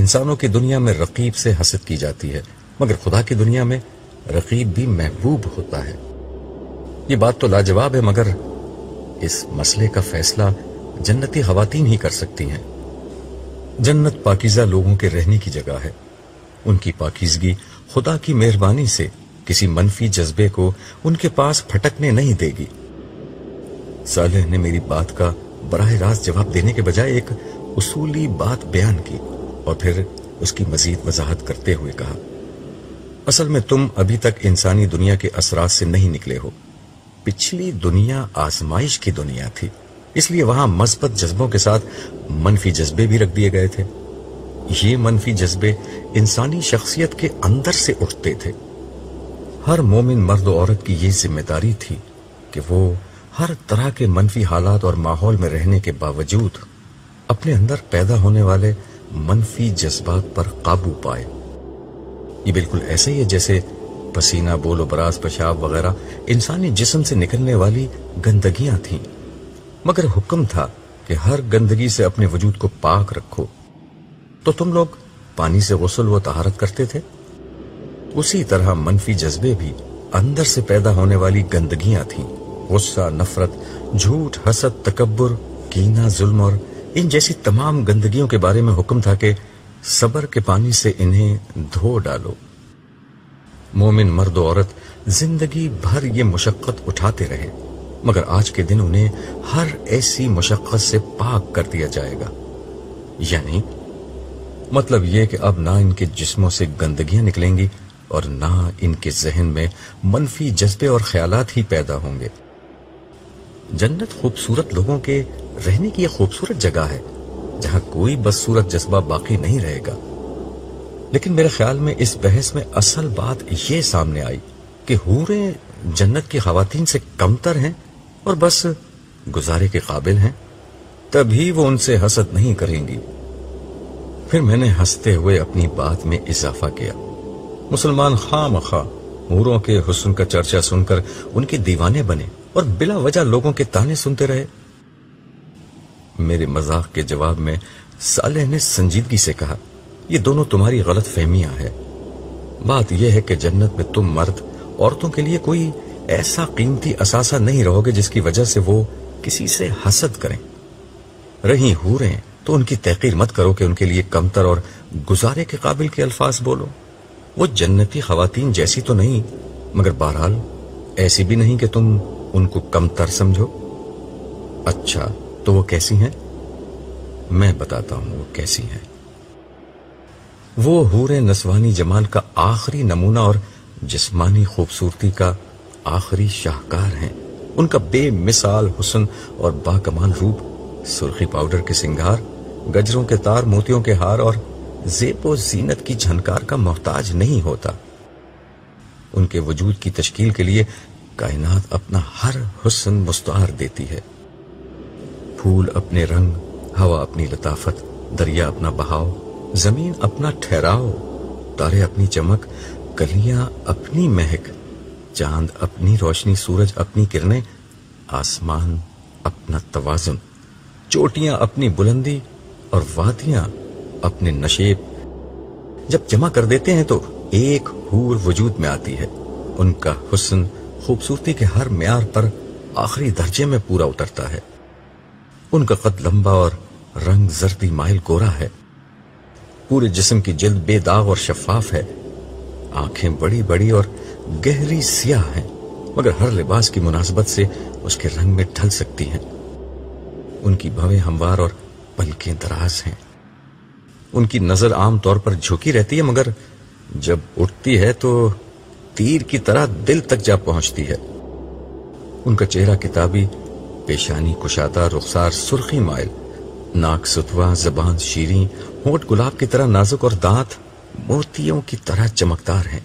Speaker 1: انسانوں کی دنیا میں رقیب سے حسد کی جاتی ہے مگر خدا کی دنیا میں رقیب بھی محبوب ہوتا ہے یہ بات تو لاجواب ہے مگر اس مسئلے کا فیصلہ جنتی خواتین ہی کر سکتی ہیں جنت پاکیزہ لوگوں کے رہنے کی جگہ ہے ان کی پاکیزگی خدا کی مہربانی سے کسی منفی جذبے کو ان کے پاس پھٹکنے نہیں دے گی صالح نے میری بات کا براہ راست جواب دینے کے بجائے ایک اصولی بات بیان کی اور پھر اس کی مزید وضاحت کرتے ہوئے کہا اصل میں تم ابھی تک انسانی دنیا کے اثرات سے نہیں نکلے ہو پچھلی دنیا آزمائش کی دنیا تھی اس لیے وہاں مثبت جذبوں کے ساتھ منفی جذبے بھی رکھ دیے گئے تھے یہ منفی جذبے انسانی شخصیت کے اندر سے اٹھتے تھے ہر مومن مرد و عورت کی یہ ذمہ داری تھی کہ وہ ہر طرح کے منفی حالات اور ماحول میں رہنے کے باوجود اپنے اندر پیدا ہونے والے منفی جذبات پر قابو پائے یہ بالکل ایسے ہی ہے جیسے پسینہ بول و براز پشاب وغیرہ انسانی جسم سے نکلنے والی گندگیاں تھیں مگر حکم تھا کہ ہر گندگی سے اپنے وجود کو پاک رکھو تو تم لوگ پانی سے غسل و تہارت کرتے تھے اسی طرح منفی جذبے بھی اندر سے پیدا ہونے والی گندگیاں تھیں غصہ نفرت جھوٹ حسد تکبر کینہ ظلم اور ان جیسی تمام گندگیوں کے بارے میں حکم تھا کہ صبر کے پانی سے انہیں دھو ڈالو مومن مرد و عورت زندگی بھر یہ مشقت اٹھاتے رہے مگر آج کے دن انہیں ہر ایسی مشقت سے پاک کر دیا جائے گا یعنی مطلب یہ کہ اب نہ ان کے جسموں سے گندگیاں نکلیں گی اور نہ ان کے ذہن میں منفی جذبے اور خیالات ہی پیدا ہوں گے جنت خوبصورت لوگوں کے رہنے کی ایک خوبصورت جگہ ہے جہاں کوئی بدصورت جذبہ باقی نہیں رہے گا لیکن میرے خیال میں اس بحث میں اصل بات یہ سامنے آئی کہ ہورے جنت کی خواتین سے کم تر ہیں اور بس گزارے کے قابل ہیں تب ہی وہ ان سے حسد نہیں کریں گی پھر میں نے ہستے ہوئے اپنی بات میں اضافہ کیا مسلمان خام خا ہوروں کے حسن کا چرچہ سن کر ان کے دیوانے بنے اور بلا وجہ لوگوں کے تانے سنتے رہے میرے مذاق کے جواب میں سالح نے سنجیدگی سے کہا یہ دونوں تمہاری غلط فہمیاں ہیں بات یہ ہے کہ جنت میں تم مرد عورتوں کے لیے کوئی ایسا قیمتی اثاثہ نہیں رہو گے جس کی وجہ سے وہ کسی سے حسد کریں رہی ہو رہے تو ان کی تحقیر مت کرو کہ ان کے لیے کم تر اور گزارے کے قابل کے الفاظ بولو وہ جنتی خواتین جیسی تو نہیں مگر بہرحال ایسی بھی نہیں کہ تم ان کو کم تر سمجھو اچھا تو وہ کیسی ہیں میں بتاتا ہوں وہ کیسی ہیں وہ نسوانی جمال کا آخری نمونہ اور جسمانی خوبصورتی کا آخری شاہکار ہیں ان کا بے مثال حسن اور باکمال روپ سرخی پاؤڈر کے سنگھار گجروں کے تار موتیوں کے ہار اور زیب و زینت کی جھنکار کا محتاج نہیں ہوتا ان کے وجود کی تشکیل کے لیے کائنات اپنا ہر حسن مستعار دیتی ہے پھول اپنے رنگ ہوا اپنی لطافت دریا اپنا بہاؤ زمین اپنا ٹھہراؤ تارے اپنی چمک کلیاں اپنی مہک چاند اپنی روشنی سورج اپنی کرنیں آسمان اپنا توازن چوٹیاں اپنی بلندی اور وادیاں اپنے نشیب جب جمع کر دیتے ہیں تو ایک حور وجود میں آتی ہے ان کا حسن خوبصورتی کے ہر معیار پر آخری درجے میں پورا اترتا ہے ان کا قد لمبا اور رنگ زردی مائل گورا ہے پورے جسم کی جلد بے داغ اور شفاف ہے آنکھیں بڑی بڑی اور گہری سیاہ ہیں مگر ہر لباس کی مناسبت سے اس کے رنگ میں ڈھل سکتی ہیں ان کی بھویں ہموار اور پلکیں دراز ہیں ان کی نظر عام طور پر جھکی رہتی ہے مگر جب اٹھتی ہے تو تیر کی طرح دل تک جا پہنچتی ہے ان کا چہرہ کتابی پیشانی کشادہ رخسار کی طرح نازک اور دانت موتیوں کی طرح چمکدار ہیں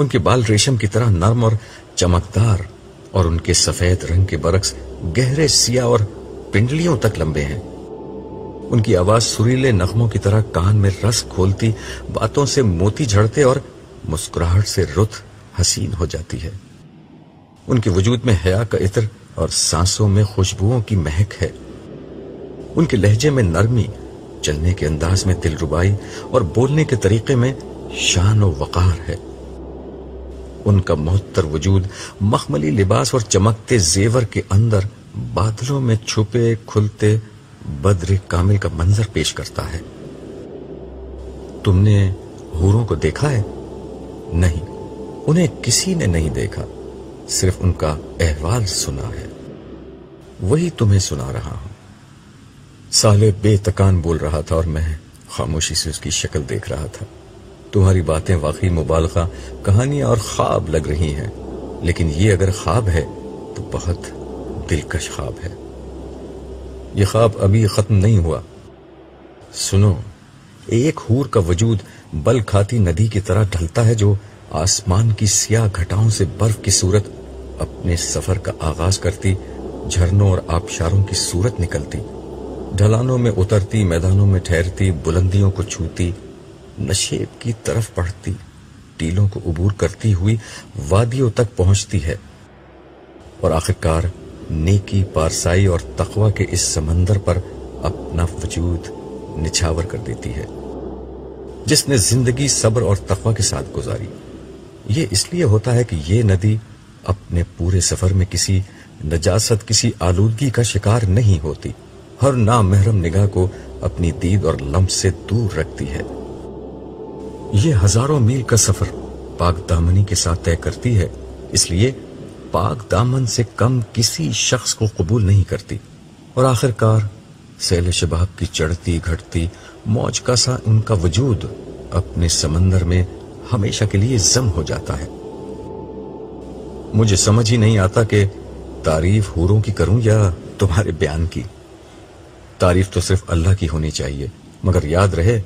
Speaker 1: ان کے بال ریشم کی طرح نرم اور چمکدار اور پنڈلیوں تک لمبے ہیں ان کی آواز سریلے نغموں کی طرح کان میں رس کھولتی باتوں سے موتی جھڑتے اور مسکراہٹ سے رت حسین ہو جاتی ہے ان کے وجود میں حیا کا عطر اور سانسوں میں خوشبوؤں کی مہک ہے ان کے لہجے میں نرمی چلنے کے انداز میں دل ربائی اور بولنے کے طریقے میں شان و وقار ہے ان کا محتر وجود مخملی لباس اور چمکتے زیور کے اندر بادلوں میں چھپے کھلتے بدر کامل کا منظر پیش کرتا ہے تم نے ہوروں کو دیکھا ہے نہیں انہیں کسی نے نہیں دیکھا صرف ان کا احوال سنا ہے وہی تمہیں سنا رہا ہوں سالے بے تکان بول رہا تھا اور میں خاموشی سے اس کی شکل دیکھ رہا تھا تمہاری باتیں واقعی اور کہانی لگ رہی ہیں لیکن یہ اگر خواب ہے تو بہت دلکش خواب ہے یہ خواب ابھی ختم نہیں ہوا سنو ایک ہور کا وجود بل کھاتی ندی کی طرح ڈھلتا ہے جو آسمان کی سیاہ گھٹاؤں سے برف کی صورت اپنے سفر کا آغاز کرتی جھرنوں اور آبشاروں کی صورت نکلتی ڈھلانوں میں اترتی میدانوں میں ٹھہرتی بلندیوں کو چھوتی نشیب کی طرف پڑھتی ٹیلوں کو عبور کرتی ہوئی وادیوں تک پہنچتی ہے اور آخرکار نیکی پارسائی اور تقوی کے اس سمندر پر اپنا وجود نچھاور کر دیتی ہے جس نے زندگی صبر اور تقوی کے ساتھ گزاری یہ اس لیے ہوتا ہے کہ یہ ندی اپنے پورے سفر میں کسی نجاست کسی آلودگی کا شکار نہیں ہوتی ہر نام محرم نگاہ کو اپنی دید اور سے دور رکھتی ہے یہ ہزاروں میل کا سفر پاک پاک دامنی کے ساتھ کرتی ہے اس لیے دامن سے کم کسی شخص کو قبول نہیں کرتی اور آخر کار سیل شباب کی چڑھتی گھٹتی موج کا سا ان کا وجود اپنے سمندر میں ہمیشہ کے لیے زم ہو جاتا ہے مجھے سمجھ ہی نہیں آتا کہ تعریف ہوروں کی کروں یا تمہارے بیان کی تعریف تو صرف اللہ کی ہونی چاہیے مگر یاد رہے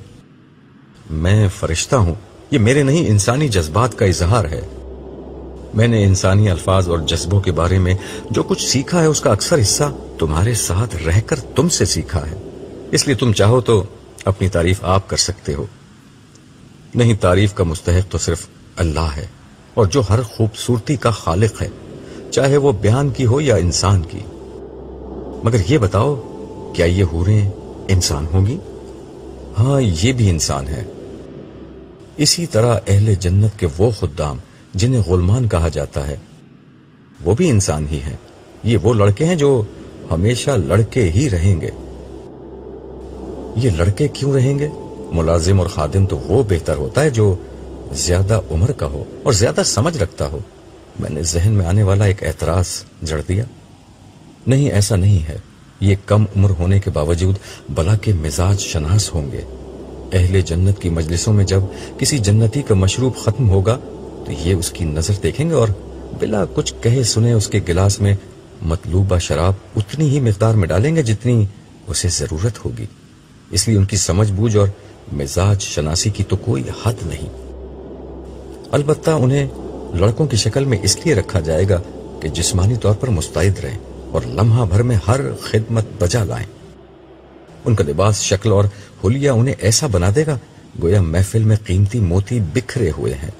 Speaker 1: میں فرشتہ ہوں یہ میرے نہیں انسانی جذبات کا اظہار ہے میں نے انسانی الفاظ اور جذبوں کے بارے میں جو کچھ سیکھا ہے اس کا اکثر حصہ تمہارے ساتھ رہ کر تم سے سیکھا ہے اس لیے تم چاہو تو اپنی تعریف آپ کر سکتے ہو نہیں تعریف کا مستحق تو صرف اللہ ہے اور جو ہر خوبصورتی کا خالق ہے چاہے وہ بیان کی ہو یا انسان کی مگر یہ بتاؤ کیا یہ ہوریں انسان ہوں گی ہاں یہ بھی انسان ہے اسی طرح اہل جنت کے وہ خدام جنہیں غلمان کہا جاتا ہے وہ بھی انسان ہی ہیں یہ وہ لڑکے ہیں جو ہمیشہ لڑکے ہی رہیں گے یہ لڑکے کیوں رہیں گے ملازم اور خادم تو وہ بہتر ہوتا ہے جو زیادہ عمر کا ہو اور زیادہ سمجھ رکھتا ہو میں نے ذہن میں آنے والا ایک اعتراض جڑ دیا نہیں ایسا نہیں ہے یہ کم عمر ہونے کے باوجود بلا کے مزاج شناس ہوں گے اہل جنت کی مجلسوں میں جب کسی جنتی کا مشروب ختم ہوگا تو یہ اس کی نظر دیکھیں گے اور بلا کچھ کہے سنے اس کے گلاس میں مطلوبہ شراب اتنی ہی مقدار میں ڈالیں گے جتنی اسے ضرورت ہوگی اس لیے ان کی سمجھ بوجھ اور مزاج شناسی کی تو کوئی حد نہیں البتہ انہیں لڑکوں کی شکل میں اس لیے رکھا جائے گا کہ جسمانی طور پر مستعد رہیں اور لمحہ بھر میں ہر خدمت بجا لائیں ان کا لباس شکل اور حلیہ انہیں ایسا بنا دے گا گویا محفل میں قیمتی موتی بکھرے ہوئے ہیں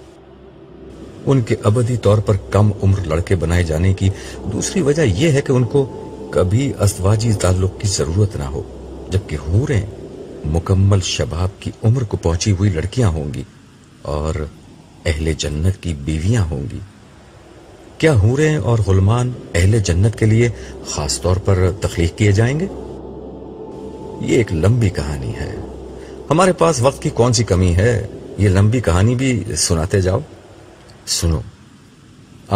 Speaker 1: ان کے ابدی طور پر کم عمر لڑکے بنائے جانے کی دوسری وجہ یہ ہے کہ ان کو کبھی استواجی تعلق کی ضرورت نہ ہو جبکہ ہوریں مکمل شباب کی عمر کو پہنچی ہوئی لڑکیاں ہوں گی اور اہل جنت کی بیویاں ہوں گی کیا ہورے اور غلمان اہل جنت کے لیے خاص طور پر تخلیق کیے جائیں گے یہ ایک لمبی کہانی ہے ہمارے پاس وقت کی کون سی کمی ہے یہ لمبی کہانی بھی سناتے جاؤ سنو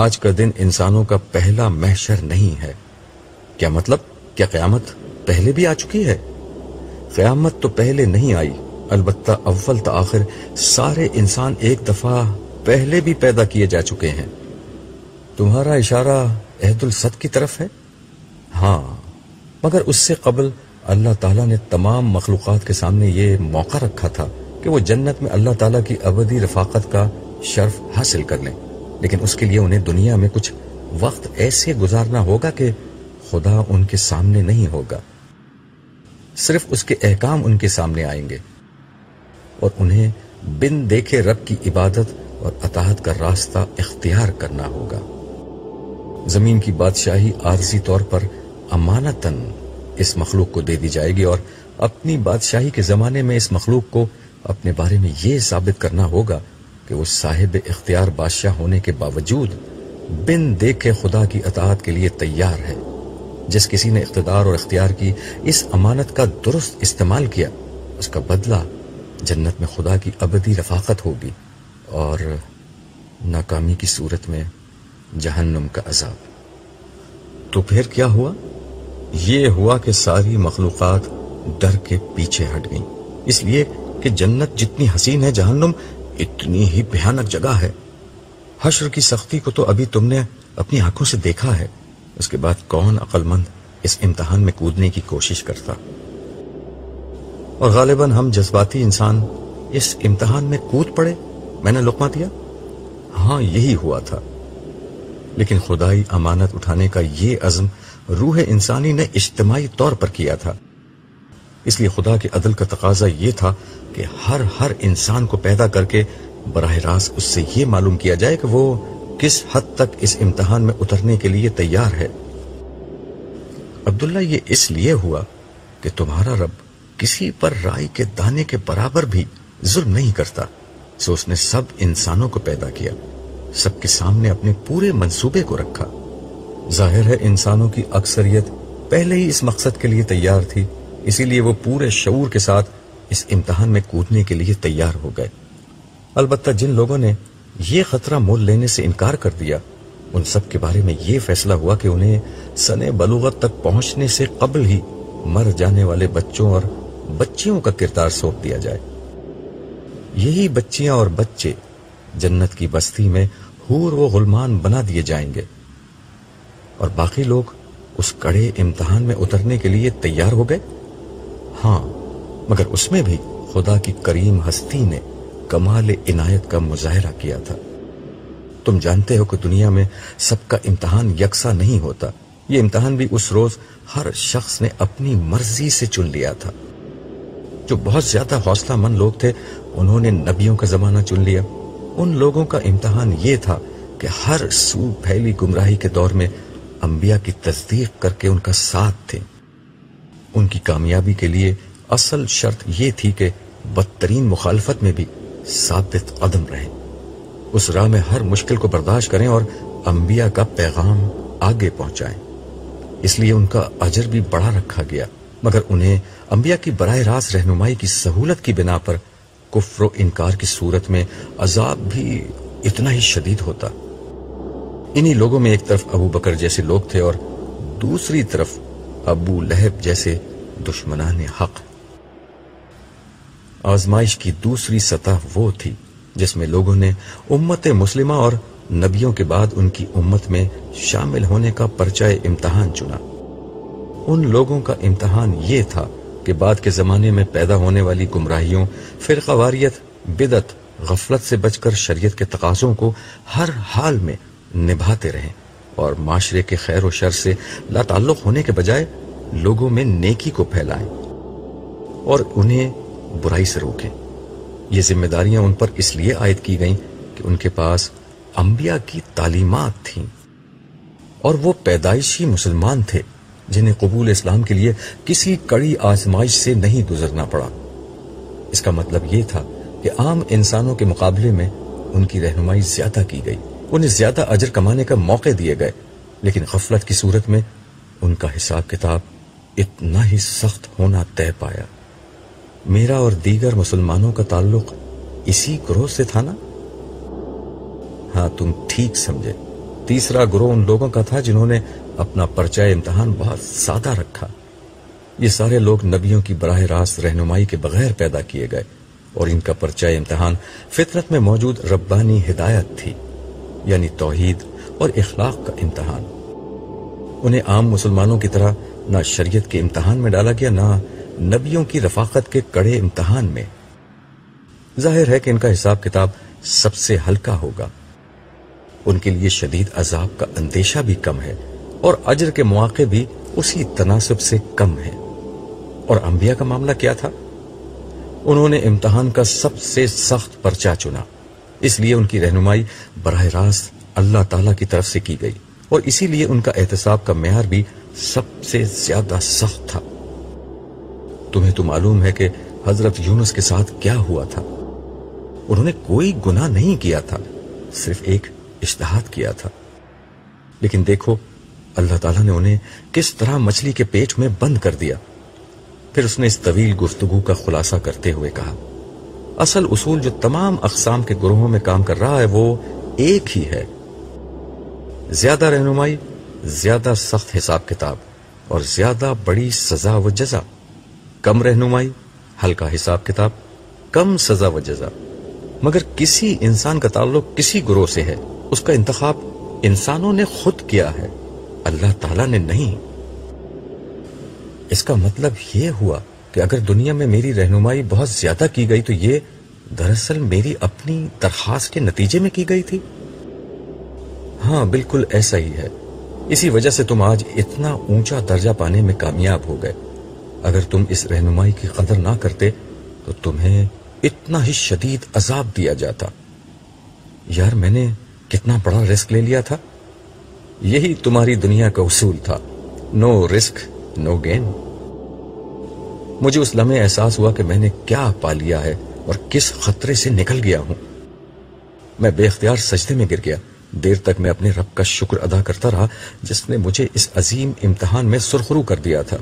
Speaker 1: آج کا دن انسانوں کا پہلا محشر نہیں ہے کیا مطلب کیا قیامت پہلے بھی آ چکی ہے قیامت تو پہلے نہیں آئی البتہ اول تا آخر سارے انسان ایک دفعہ پہلے بھی پیدا کیے جا چکے ہیں تمہارا اشارہ کی طرف ہے ہاں مگر اس سے قبل اللہ تعالیٰ نے تمام مخلوقات کے سامنے یہ موقع رکھا تھا کہ وہ جنت میں اللہ تعالیٰ کی ابدی رفاقت کا شرف حاصل کر لیں لیکن اس کے لیے انہیں دنیا میں کچھ وقت ایسے گزارنا ہوگا کہ خدا ان کے سامنے نہیں ہوگا صرف اس کے احکام ان کے سامنے آئیں گے اور انہیں بن دیکھے رب کی عبادت اور اطاحت کا راستہ اختیار کرنا ہوگا زمین کی بادشاہی عارضی طور پر امانتاً اس مخلوق کو دے دی جائے گی اور اپنی بادشاہی کے زمانے میں اس مخلوق کو اپنے بارے میں یہ ثابت کرنا ہوگا کہ وہ صاحب اختیار بادشاہ ہونے کے باوجود بن دیکھے خدا کی اطاعت کے لیے تیار ہے جس کسی نے اقتدار اور اختیار کی اس امانت کا درست استعمال کیا اس کا بدلہ جنت میں خدا کی ابدی رفاقت ہوگی اور ناکامی کی صورت میں جہنم کا عذاب تو پھر کیا ہوا یہ ہوا کہ ساری مخلوقات ڈر کے پیچھے ہٹ گئیں اس لیے کہ جنت جتنی حسین ہے جہنم اتنی ہی بھیانک جگہ ہے حشر کی سختی کو تو ابھی تم نے اپنی آنکھوں سے دیکھا ہے اس کے بعد کون مند اس امتحان میں کودنے کی کوشش کرتا اور غالباً ہم جذباتی انسان اس امتحان میں کود پڑے میں نے لقمہ دیا ہاں یہی ہوا تھا لیکن خدائی امانت اٹھانے کا یہ عزم روح انسانی نے اجتماعی طور پر کیا تھا اس لیے خدا کے عدل کا تقاضا یہ تھا کہ ہر ہر انسان کو پیدا کر کے براہ راست اس سے یہ معلوم کیا جائے کہ وہ کس حد تک اس امتحان میں اترنے کے لیے تیار ہے عبداللہ یہ اس لیے ہوا کہ تمہارا رب کسی پر رائی کے دانے کے برابر بھی ظلم نہیں کرتا سو اس نے سب انسانوں کو پیدا کیا سب کے سامنے اپنے پورے منصوبے کو رکھا ظاہر ہے انسانوں کی اکثریت پہلے ہی اس مقصد کے لیے تیار تھی اسی لیے وہ پورے شعور کے ساتھ اس امتحان میں کودنے کے لیے تیار ہو گئے البتہ جن لوگوں نے یہ خطرہ مول لینے سے انکار کر دیا ان سب کے بارے میں یہ فیصلہ ہوا کہ انہیں سن بلوغت تک پہنچنے سے قبل ہی مر جانے والے بچوں اور بچیوں کا کردار سونپ دیا جائے یہی بچیاں اور بچے جنت کی بستی میں حور و غلمان بنا دیے جائیں گے اور باقی لوگ اس کڑے امتحان میں اترنے کے لیے تیار ہو گئے ہاں مگر اس میں بھی خدا کی کریم ہستی نے کمال عنایت کا مظاہرہ کیا تھا تم جانتے ہو کہ دنیا میں سب کا امتحان یکساں نہیں ہوتا یہ امتحان بھی اس روز ہر شخص نے اپنی مرضی سے چن لیا تھا جو بہت زیادہ حوصلہ مند لوگ تھے انہوں نے نبیوں کا زمانہ چن لیا ان لوگوں کا امتحان یہ تھا کہ ہر سو پھیلی گمراہی کے دور میں انبیاء کی تصدیق کر کے ان کا ساتھ تھے ان کی کامیابی کے لیے اصل شرط یہ تھی کہ بدترین مخالفت میں بھی ثابت عدم رہے اس راہ میں ہر مشکل کو برداشت کریں اور انبیاء کا پیغام آگے پہنچائیں اس لیے ان کا اجر بھی بڑا رکھا گیا مگر انہیں انبیاء کی براہ راست رہنمائی کی سہولت کی بنا پر کفر و انکار کی صورت میں عذاب بھی اتنا ہی شدید ہوتا انہی لوگوں میں ایک طرف ابو بکر جیسے لوگ تھے اور دوسری طرف ابو لہب جیسے دشمنان حق آزمائش کی دوسری سطح وہ تھی جس میں لوگوں نے امت مسلمہ اور نبیوں کے بعد ان کی امت میں شامل ہونے کا پرچائے امتحان چنا ان لوگوں کا امتحان یہ تھا کہ بعد کے زمانے میں پیدا ہونے والی گمراہیوں فرقہ واریت بدت غفلت سے بچ کر شریعت کے تقاضوں کو ہر حال میں نبھاتے رہیں اور معاشرے کے خیر و شر سے لا تعلق ہونے کے بجائے لوگوں میں نیکی کو پھیلائیں اور انہیں برائی سے روکیں یہ ذمہ داریاں ان پر اس لیے عائد کی گئیں کہ ان کے پاس انبیاء کی تعلیمات تھیں اور وہ پیدائشی مسلمان تھے جنہیں قبول اسلام کے لیے کسی کڑی آزمائش سے نہیں گزرنا پڑا اس کا مطلب یہ تھا کہ عام انسانوں کے مقابلے میں ان کی رہنمائی زیادہ کی گئی انہیں زیادہ اجر کمانے کا موقع دیے گئے لیکن غفلت کی صورت میں ان کا حساب کتاب اتنا ہی سخت ہونا طے پایا میرا اور دیگر مسلمانوں کا تعلق اسی گروہ سے تھا نا ہاں تم ٹھیک سمجھے تیسرا گروہ ان لوگوں کا تھا جنہوں نے اپنا پرچہ امتحان بہت سادہ رکھا یہ سارے لوگ نبیوں کی براہ راست رہنمائی کے بغیر پیدا کیے گئے اور ان کا پرچہ امتحان فطرت میں موجود ربانی ہدایت تھی یعنی توحید اور اخلاق کا امتحان انہیں عام مسلمانوں کی طرح نہ شریعت کے امتحان میں ڈالا گیا نہ نبیوں کی رفاقت کے کڑے امتحان میں ظاہر ہے کہ ان کا حساب کتاب سب سے ہلکا ہوگا ان کے لیے شدید عذاب کا اندیشہ بھی کم ہے اور اجر کے مواقع بھی اسی تناسب سے کم ہیں اور انبیاء کا معاملہ کیا تھا انہوں نے امتحان کا سب سے سخت پرچا چنا اس لیے ان کی رہنمائی براہ راست اللہ تعالی کی طرف سے کی گئی اور اسی لیے ان کا احتساب کا معیار بھی سب سے زیادہ سخت تھا تمہیں تو معلوم ہے کہ حضرت یونس کے ساتھ کیا ہوا تھا انہوں نے کوئی گناہ نہیں کیا تھا صرف ایک اشتہاد کیا تھا لیکن دیکھو اللہ تعالیٰ نے انہیں کس طرح مچھلی کے پیٹ میں بند کر دیا پھر اس نے اس طویل گفتگو کا خلاصہ کرتے ہوئے کہا اصل اصول جو تمام اقسام کے گروہوں میں کام کر رہا ہے وہ ایک ہی ہے زیادہ زیادہ رہنمائی سخت حساب کتاب اور زیادہ بڑی سزا و جزا کم رہنمائی ہلکا حساب کتاب کم سزا و جزا مگر کسی انسان کا تعلق کسی گروہ سے ہے اس کا انتخاب انسانوں نے خود کیا ہے اللہ تعالیٰ نے نہیں اس کا مطلب یہ ہوا کہ اگر دنیا میں میری رہنمائی بہت زیادہ کی گئی تو یہ دراصل میری اپنی درخواست کے نتیجے میں کی گئی تھی ہاں بالکل ایسا ہی ہے اسی وجہ سے تم آج اتنا اونچا درجہ پانے میں کامیاب ہو گئے اگر تم اس رہنمائی کی قدر نہ کرتے تو تمہیں اتنا ہی شدید عذاب دیا جاتا یار میں نے کتنا بڑا رسک لے لیا تھا یہی تمہاری دنیا کا اصول تھا نو رسک نو گین مجھے اس لمحے احساس ہوا کہ میں نے کیا پا لیا ہے اور کس خطرے سے نکل گیا ہوں میں بے اختیار سجدے میں گر گیا دیر تک میں اپنے رب کا شکر ادا کرتا رہا جس نے مجھے اس عظیم امتحان میں سرخرو کر دیا تھا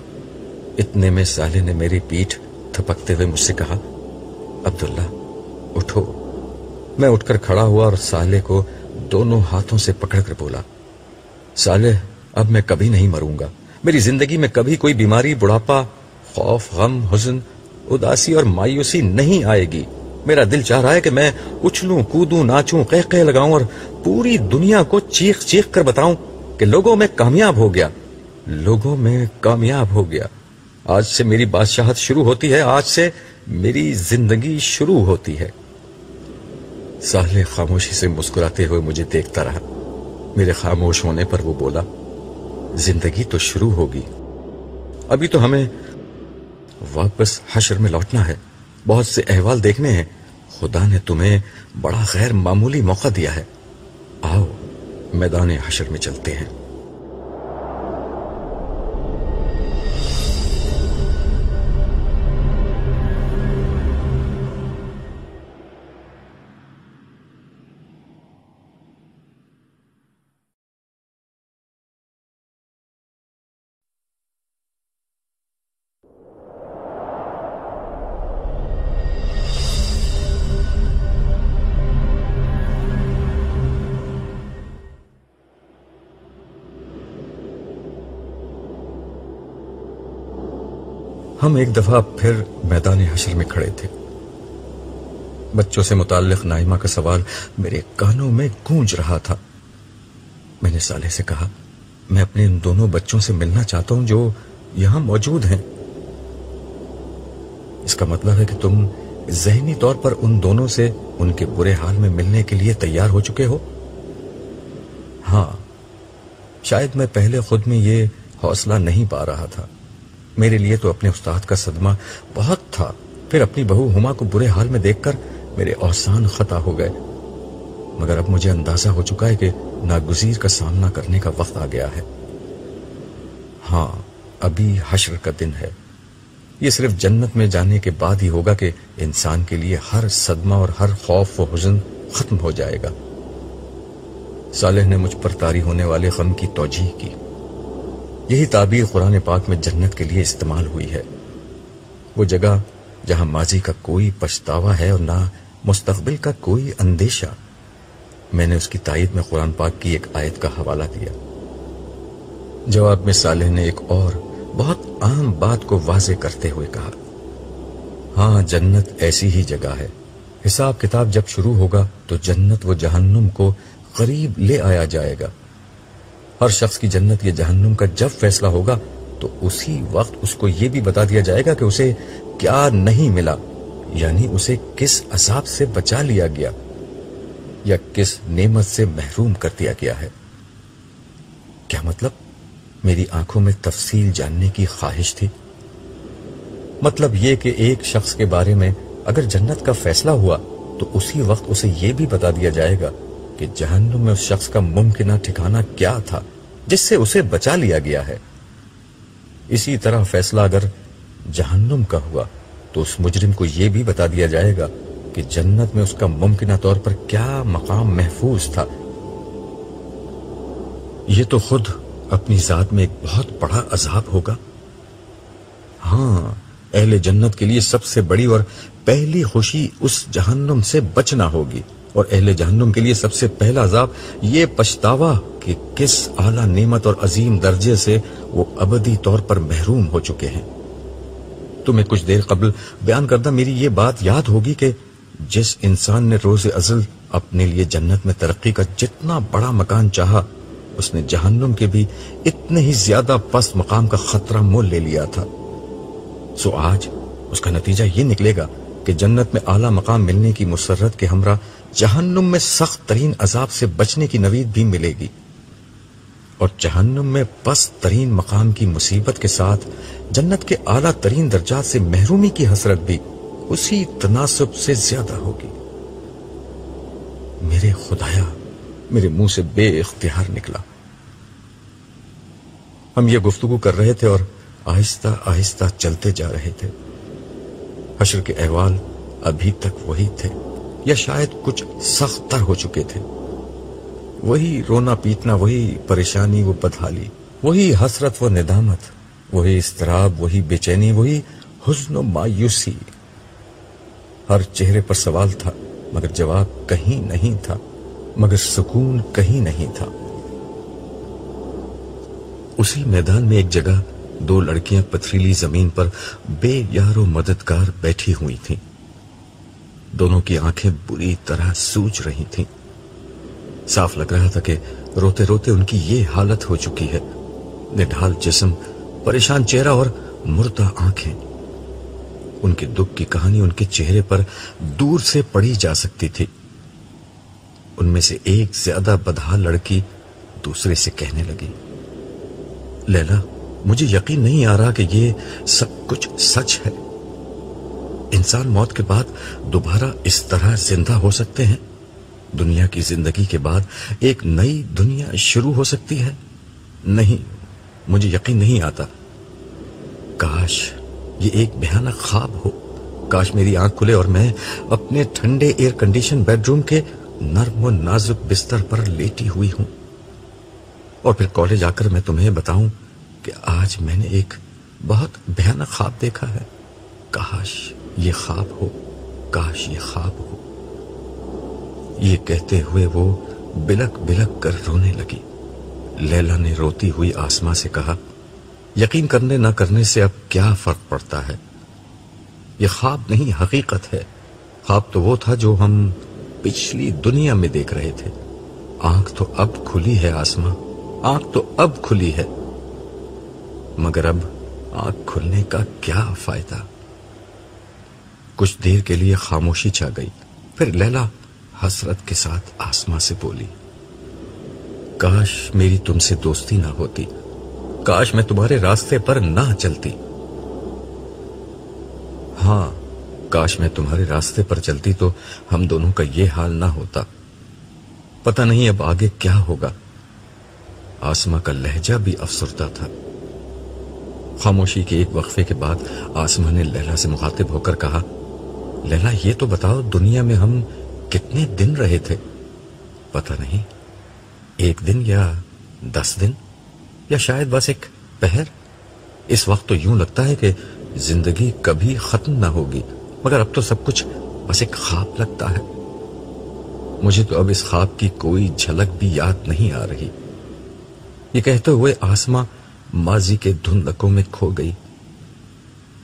Speaker 1: اتنے میں سالے نے میری پیٹ تھپکتے ہوئے مجھ سے کہا عبداللہ اٹھو میں اٹھ کر کھڑا ہوا اور سالے کو دونوں ہاتھوں سے پکڑ کر بولا سالح اب میں کبھی نہیں مروں گا میری زندگی میں کبھی کوئی بیماری بڑھاپا خوف غم حزن اداسی اور مایوسی نہیں آئے گی میرا دل چاہ رہا ہے کہ میں اچھلوں کودوں ناچوں قہ لگاؤں اور پوری دنیا کو چیخ چیخ کر بتاؤں کہ لوگوں میں کامیاب ہو گیا لوگوں میں کامیاب ہو گیا آج سے میری بادشاہت شروع ہوتی ہے آج سے میری زندگی شروع ہوتی ہے سالح خاموشی سے مسکراتے ہوئے مجھے دیکھتا رہا میرے خاموش ہونے پر وہ بولا زندگی تو شروع ہوگی ابھی تو ہمیں واپس حشر میں لوٹنا ہے بہت سے احوال دیکھنے ہیں خدا نے تمہیں بڑا غیر معمولی موقع دیا ہے آؤ میدان حشر میں چلتے ہیں ہم ایک دفعہ پھر میدان حشر میں کھڑے تھے بچوں سے متعلق نائمہ کا سوال میرے کانوں میں گونج رہا تھا میں نے سے کہا میں اپنے ان دونوں بچوں سے ملنا چاہتا ہوں جو یہاں موجود ہیں اس کا مطلب ہے کہ تم ذہنی طور پر ان دونوں سے ان کے برے حال میں ملنے کے لیے تیار ہو چکے ہو ہاں شاید میں پہلے خود میں یہ حوصلہ نہیں پا رہا تھا میرے لیے تو اپنے استاد کا صدمہ بہت تھا پھر اپنی بہو ہما کو برے حال میں دیکھ کر میرے اوسان خطا ہو گئے مگر اب مجھے اندازہ ہو چکا ہے کہ ناگزیر کا سامنا کرنے کا وقت آ گیا ہے ہاں ابھی حشر کا دن ہے یہ صرف جنت میں جانے کے بعد ہی ہوگا کہ انسان کے لیے ہر صدمہ اور ہر خوف و حزن ختم ہو جائے گا صالح نے مجھ پر تاری ہونے والے غم کی توجہ کی یہی تعبیر قرآن پاک میں جنت کے لیے استعمال ہوئی ہے وہ جگہ جہاں ماضی کا کوئی پچھتاوا ہے اور نہ مستقبل کا کوئی اندیشہ میں نے اس کی تائید میں قرآن پاک کی ایک آیت کا حوالہ دیا جواب میں صالح نے ایک اور بہت عام بات کو واضح کرتے ہوئے کہا ہاں جنت ایسی ہی جگہ ہے حساب کتاب جب شروع ہوگا تو جنت و جہنم کو قریب لے آیا جائے گا ہر شخص کی جنت یا جہنم کا جب فیصلہ ہوگا تو اسی وقت اس کو یہ بھی بتا دیا جائے گا کہ اسے کیا نہیں ملا یعنی اسے کس عذاب سے بچا لیا گیا یا کس نعمت سے محروم کر دیا گیا ہے کیا مطلب میری آنکھوں میں تفصیل جاننے کی خواہش تھی مطلب یہ کہ ایک شخص کے بارے میں اگر جنت کا فیصلہ ہوا تو اسی وقت اسے یہ بھی بتا دیا جائے گا کہ جہنم میں اس شخص کا ممکنہ ٹھکانا کیا تھا جس سے اسے بچا لیا گیا ہے اسی طرح فیصلہ اگر جہنم کا ہوا تو اس مجرم کو یہ بھی بتا دیا جائے گا کہ جنت میں اس کا ممکنہ طور پر کیا مقام محفوظ تھا یہ تو خود اپنی ذات میں ایک بہت بڑا عذاب ہوگا ہاں اہل جنت کے لیے سب سے بڑی اور پہلی خوشی اس جہنم سے بچنا ہوگی اور اہل جہنم کے لیے سب سے پہلا عذاب یہ پشتاوا کہ کس اعلیٰ نعمت اور عظیم درجے سے وہ ابدی طور پر محروم ہو چکے ہیں تمہیں کچھ دیر قبل بیان کردہ میری یہ بات یاد ہوگی کہ جس انسان نے روز ازل اپنے لیے جنت میں ترقی کا جتنا بڑا مکان چاہا اس نے جہنم کے بھی اتنے ہی زیادہ پست مقام کا خطرہ مول لے لیا تھا سو آج اس کا نتیجہ یہ نکلے گا کہ جنت میں اعلیٰ مقام ملنے کی مسرت کے ہمراہ جہنم میں سخت ترین عذاب سے بچنے کی نوید بھی ملے گی اور جہنم میں پس ترین مقام کی مصیبت کے ساتھ جنت کے اعلیٰ ترین درجات سے محرومی کی حسرت بھی اسی تناسب سے زیادہ ہوگی میرے خدایا میرے منہ سے بے اختیار نکلا ہم یہ گفتگو کر رہے تھے اور آہستہ آہستہ چلتے جا رہے تھے حشر کے احوال ابھی تک وہی تھے یا شاید کچھ سخت تر ہو چکے تھے وہی رونا پیٹنا وہی پریشانی وہ بدحالی وہی حسرت وہ ندامت وہی استراب وہی بے چینی وہی حسن و مایوسی ہر چہرے پر سوال تھا مگر جواب کہیں نہیں تھا مگر سکون کہیں نہیں تھا اسی میدان میں ایک جگہ دو لڑکیاں پتھریلی زمین پر بے یار و مددگار بیٹھی ہوئی تھیں دونوں کی آنکھیں بری طرح سوج رہی تھی صاف لگ رہا تھا کہ روتے روتے ان کی یہ حالت ہو چکی ہے نڈھال جسم پریشان چہرہ اور مرتا ان کے دکھ کی کہانی ان کے چہرے پر دور سے پڑھی جا سکتی تھی ان میں سے ایک زیادہ بدہا لڑکی دوسرے سے کہنے لگی مجھے یقین نہیں آ رہا کہ یہ سب کچھ سچ ہے انسان موت کے بعد دوبارہ اس طرح زندہ ہو سکتے ہیں دنیا کی زندگی کے بعد ایک نئی دنیا شروع ہو سکتی ہے نہیں نہیں مجھے یقین آتا کاش کاش یہ ایک بہانہ خواب ہو میری آنکھ کھلے اور میں اپنے ٹھنڈے ایئر کنڈیشن بیڈ روم کے نرم و نازک بستر پر لیٹی ہوئی ہوں اور پھر کالج آ کر میں تمہیں بتاؤں کہ آج میں نے ایک بہت خواب دیکھا ہے کاش یہ خواب ہو کاش یہ خواب ہو یہ کہتے ہوئے وہ بلک بلک کر رونے لگی لیلا نے روتی ہوئی آسما سے کہا یقین کرنے نہ کرنے سے اب کیا فرق پڑتا ہے یہ خواب نہیں حقیقت ہے خواب تو وہ تھا جو ہم پچھلی دنیا میں دیکھ رہے تھے آنکھ تو اب کھلی ہے آسما آنکھ تو اب کھلی ہے مگر اب آنکھ کھلنے کا کیا فائدہ کچھ دیر کے لیے خاموشی چھا گئی پھر لیلا حسرت کے ساتھ آسما سے بولی کاش میری تم سے دوستی نہ ہوتی کاش میں تمہارے راستے پر نہ چلتی ہاں کاش میں تمہارے راستے پر چلتی تو ہم دونوں کا یہ حال نہ ہوتا پتہ نہیں اب آگے کیا ہوگا آسما کا لہجہ بھی افسردہ تھا خاموشی کے ایک وقفے کے بعد آسما نے لہلا سے مخاطب ہو کر کہا لیلا یہ تو بتاؤ دنیا میں ہم کتنے دن رہے تھے پتہ نہیں ایک دن یا دس دن یا شاید بس ایک پہر اس وقت تو یوں لگتا ہے کہ زندگی کبھی ختم نہ ہوگی مگر اب تو سب کچھ بس ایک خواب لگتا ہے مجھے تو اب اس خواب کی کوئی جھلک بھی یاد نہیں آ رہی یہ کہتے ہوئے آسما ماضی کے دھندکوں میں کھو گئی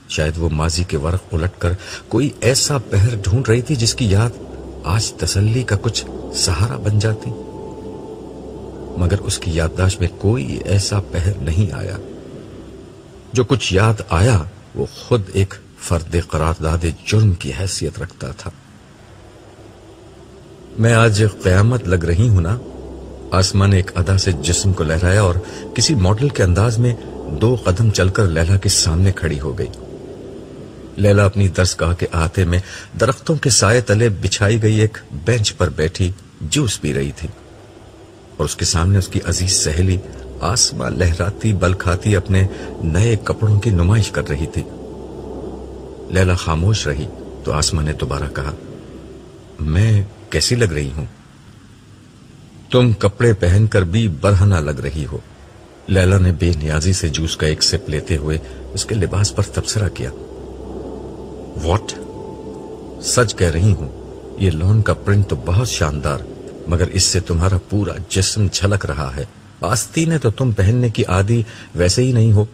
Speaker 1: شاید وہ ماضی کے ورق الٹ کر کوئی ایسا پہر ڈھونڈ رہی تھی جس کی یاد آج تسلی کا کچھ سہارا بن جاتی مگر اس کی یادداشت میں کوئی ایسا پہر نہیں آیا جو کچھ یاد آیا وہ خود ایک فرد قرارداد جرم کی حیثیت رکھتا تھا میں آج قیامت لگ رہی ہوں نا آسمان نے ایک ادا سے جسم کو لہرایا اور کسی ماڈل کے انداز میں دو قدم چل کر لیلا کے سامنے کھڑی ہو گئی لیلا اپنی درسگاہ کے آتے میں درختوں کے سائے تلے بچھائی گئی ایک بینچ پر بیٹھی جوس رہی تھی اور اس اس کے سامنے کی عزیز لہراتی بل کھاتی اپنے نئے کپڑوں کی نمائش کر رہی تھی لیلا خاموش رہی تو آسمان نے دوبارہ کہا میں کیسی لگ رہی ہوں تم کپڑے پہن کر بھی برہنا لگ رہی ہو لیلا نے بے نیازی سے جوس کا ایک سپ لیتے ہوئے اس کے لباس پر تبصرہ کیا واٹ سچ کہہ رہی ہوں یہ لون کا پرنٹ تو بہت شاندار مگر اس سے تمہارا پورا جسم جھلک رہا ہے آستی نے تو تم پہننے کی عادی ویسے ہی نہیں ہو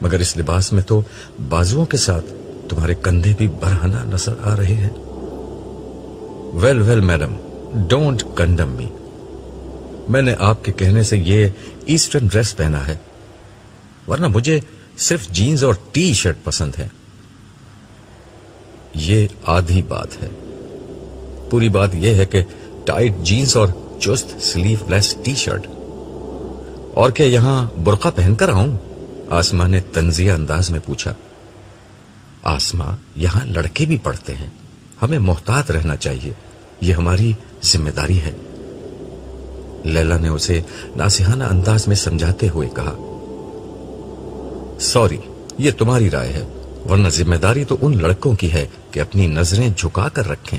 Speaker 1: مگر اس لباس میں تو بازوؤں کے ساتھ تمہارے کندھے بھی برہنا نظر آ رہے ہیں well well madam don't condemn me میں نے آپ کے کہنے سے یہ ایسٹرن ڈریس پہنا ہے ورنہ مجھے صرف جینز اور ٹی شرٹ پسند ہے یہ آدھی بات ہے پوری بات یہ ہے کہ ٹائٹ جینز اور چست سلیو لیس ٹی شرٹ اور کیا یہاں برقع پہن کر آؤں آسما نے تنزیہ انداز میں پوچھا آسما یہاں لڑکے بھی پڑھتے ہیں ہمیں محتاط رہنا چاہیے یہ ہماری ذمہ داری ہے لیلا نے اسے ناسحانہ انداز میں سمجھاتے ہوئے کہا سوری یہ تمہاری رائے ہے ورنہ ذمہ داری تو ان لڑکوں کی ہے کہ اپنی نظریں جھکا کر رکھیں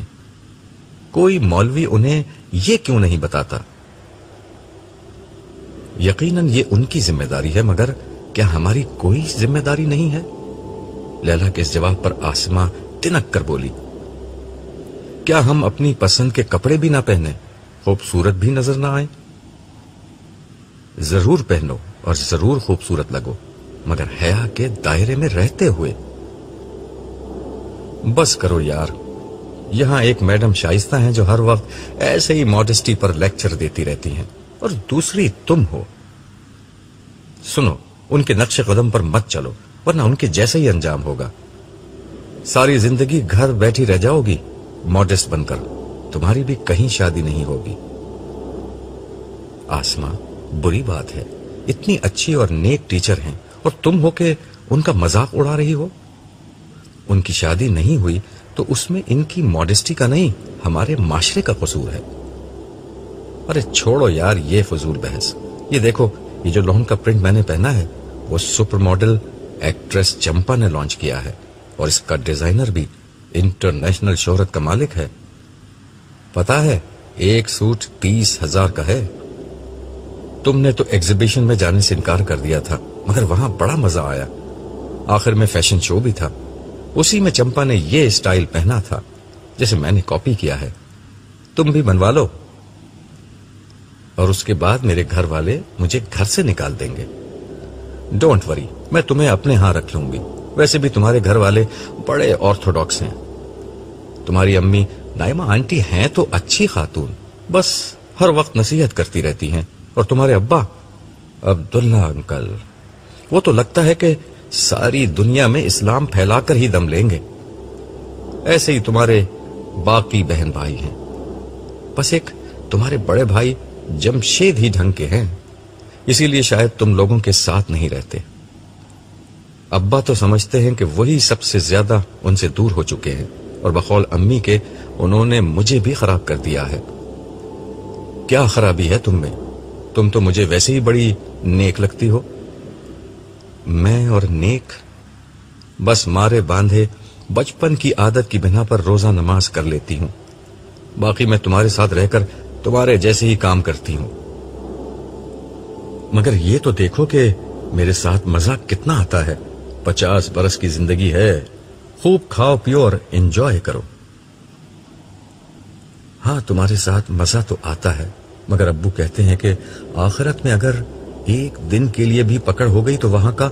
Speaker 1: کوئی مولوی انہیں یہ کیوں نہیں بتاتا یقیناً یہ ان کی ذمہ داری ہے مگر کیا ہماری کوئی ذمہ داری نہیں ہے لیلا کے اس جواب پر آسما تنک کر بولی کیا ہم اپنی پسند کے کپڑے بھی نہ پہنے خوبصورت بھی نظر نہ آئیں ضرور پہنو اور ضرور خوبصورت لگو مگر حیا کے دائرے میں رہتے ہوئے بس کرو یار یہاں ایک میڈم شائستہ ہیں جو ہر وقت ایسے ہی ماڈسٹی پر لیکچر دیتی رہتی ہیں اور دوسری تم ہو سنو ان کے نقش قدم پر مت چلو ورنہ ان کے جیسے ہی انجام ہوگا ساری زندگی گھر بیٹھی رہ جاؤ گی ماڈسٹ بن کر تمہاری بھی کہیں شادی نہیں ہوگی آسما بری بات ہے اتنی اچھی اور نیک ٹیچر ہیں اور تم ہو کہ ان کا مذاق اڑا رہی ہو ان کی شادی نہیں ہوئی تو اس میں ان کی ماڈیسٹی کا نہیں ہمارے معاشرے کا قصور ہے ارے چھوڑو یار یہ فضول بحث یہ دیکھو یہ جو لون کا پرنٹ میں نے پہنا ہے وہ سپر ماڈل ایکٹریس چمپا نے لانچ کیا ہے اور اس کا ڈیزائنر بھی انٹرنیشنل شہرت کا مالک ہے پتا ہے ایک سوٹ تیس ہزار کا ہے تم نے تو ایگزیبیشن میں جانے سے انکار کر دیا تھا مگر وہاں بڑا مزہ آیا آخر میں فیشن شو بھی تھا اسی میں چمپا نے یہ اسٹائل پہنا تھا جسے میں نے کاپی کیا ہے تم بھی بنوا لو اور اپنے ہاں رکھ لوں گی ویسے بھی تمہارے گھر والے بڑے آرتھوڈاکس ہیں تمہاری امی نائما آنٹی ہیں تو اچھی خاتون بس ہر وقت نصیحت کرتی رہتی ہیں اور تمہارے ابا عبداللہ انکل وہ تو لگتا ہے کہ ساری دنیا میں اسلام پھیلا کر ہی دم لیں گے ایسے ہی تمہارے باقی بہن بھائی ہیں بس ایک تمہارے بڑے بھائی جمشید ہی ڈھنگ کے ہیں اسی لیے شاید تم لوگوں کے ساتھ نہیں رہتے ابا تو سمجھتے ہیں کہ وہی سب سے زیادہ ان سے دور ہو چکے ہیں اور بخول امی کے انہوں نے مجھے بھی خراب کر دیا ہے کیا خرابی ہے تم میں تم تو مجھے ویسے ہی بڑی نیک لگتی ہو میں اور نیک بس مارے باندھے بچپن کی عادت کی بنا پر روزہ نماز کر لیتی ہوں باقی میں تمہارے ساتھ رہ کر تمہارے جیسے ہی کام کرتی ہوں مگر یہ تو دیکھو کہ میرے ساتھ مزہ کتنا آتا ہے پچاس برس کی زندگی ہے خوب کھاؤ پیو اور انجوائے کرو ہاں تمہارے ساتھ مزہ تو آتا ہے مگر ابو کہتے ہیں کہ آخرت میں اگر ایک دن کے لیے بھی پکڑ ہو گئی تو وہاں کا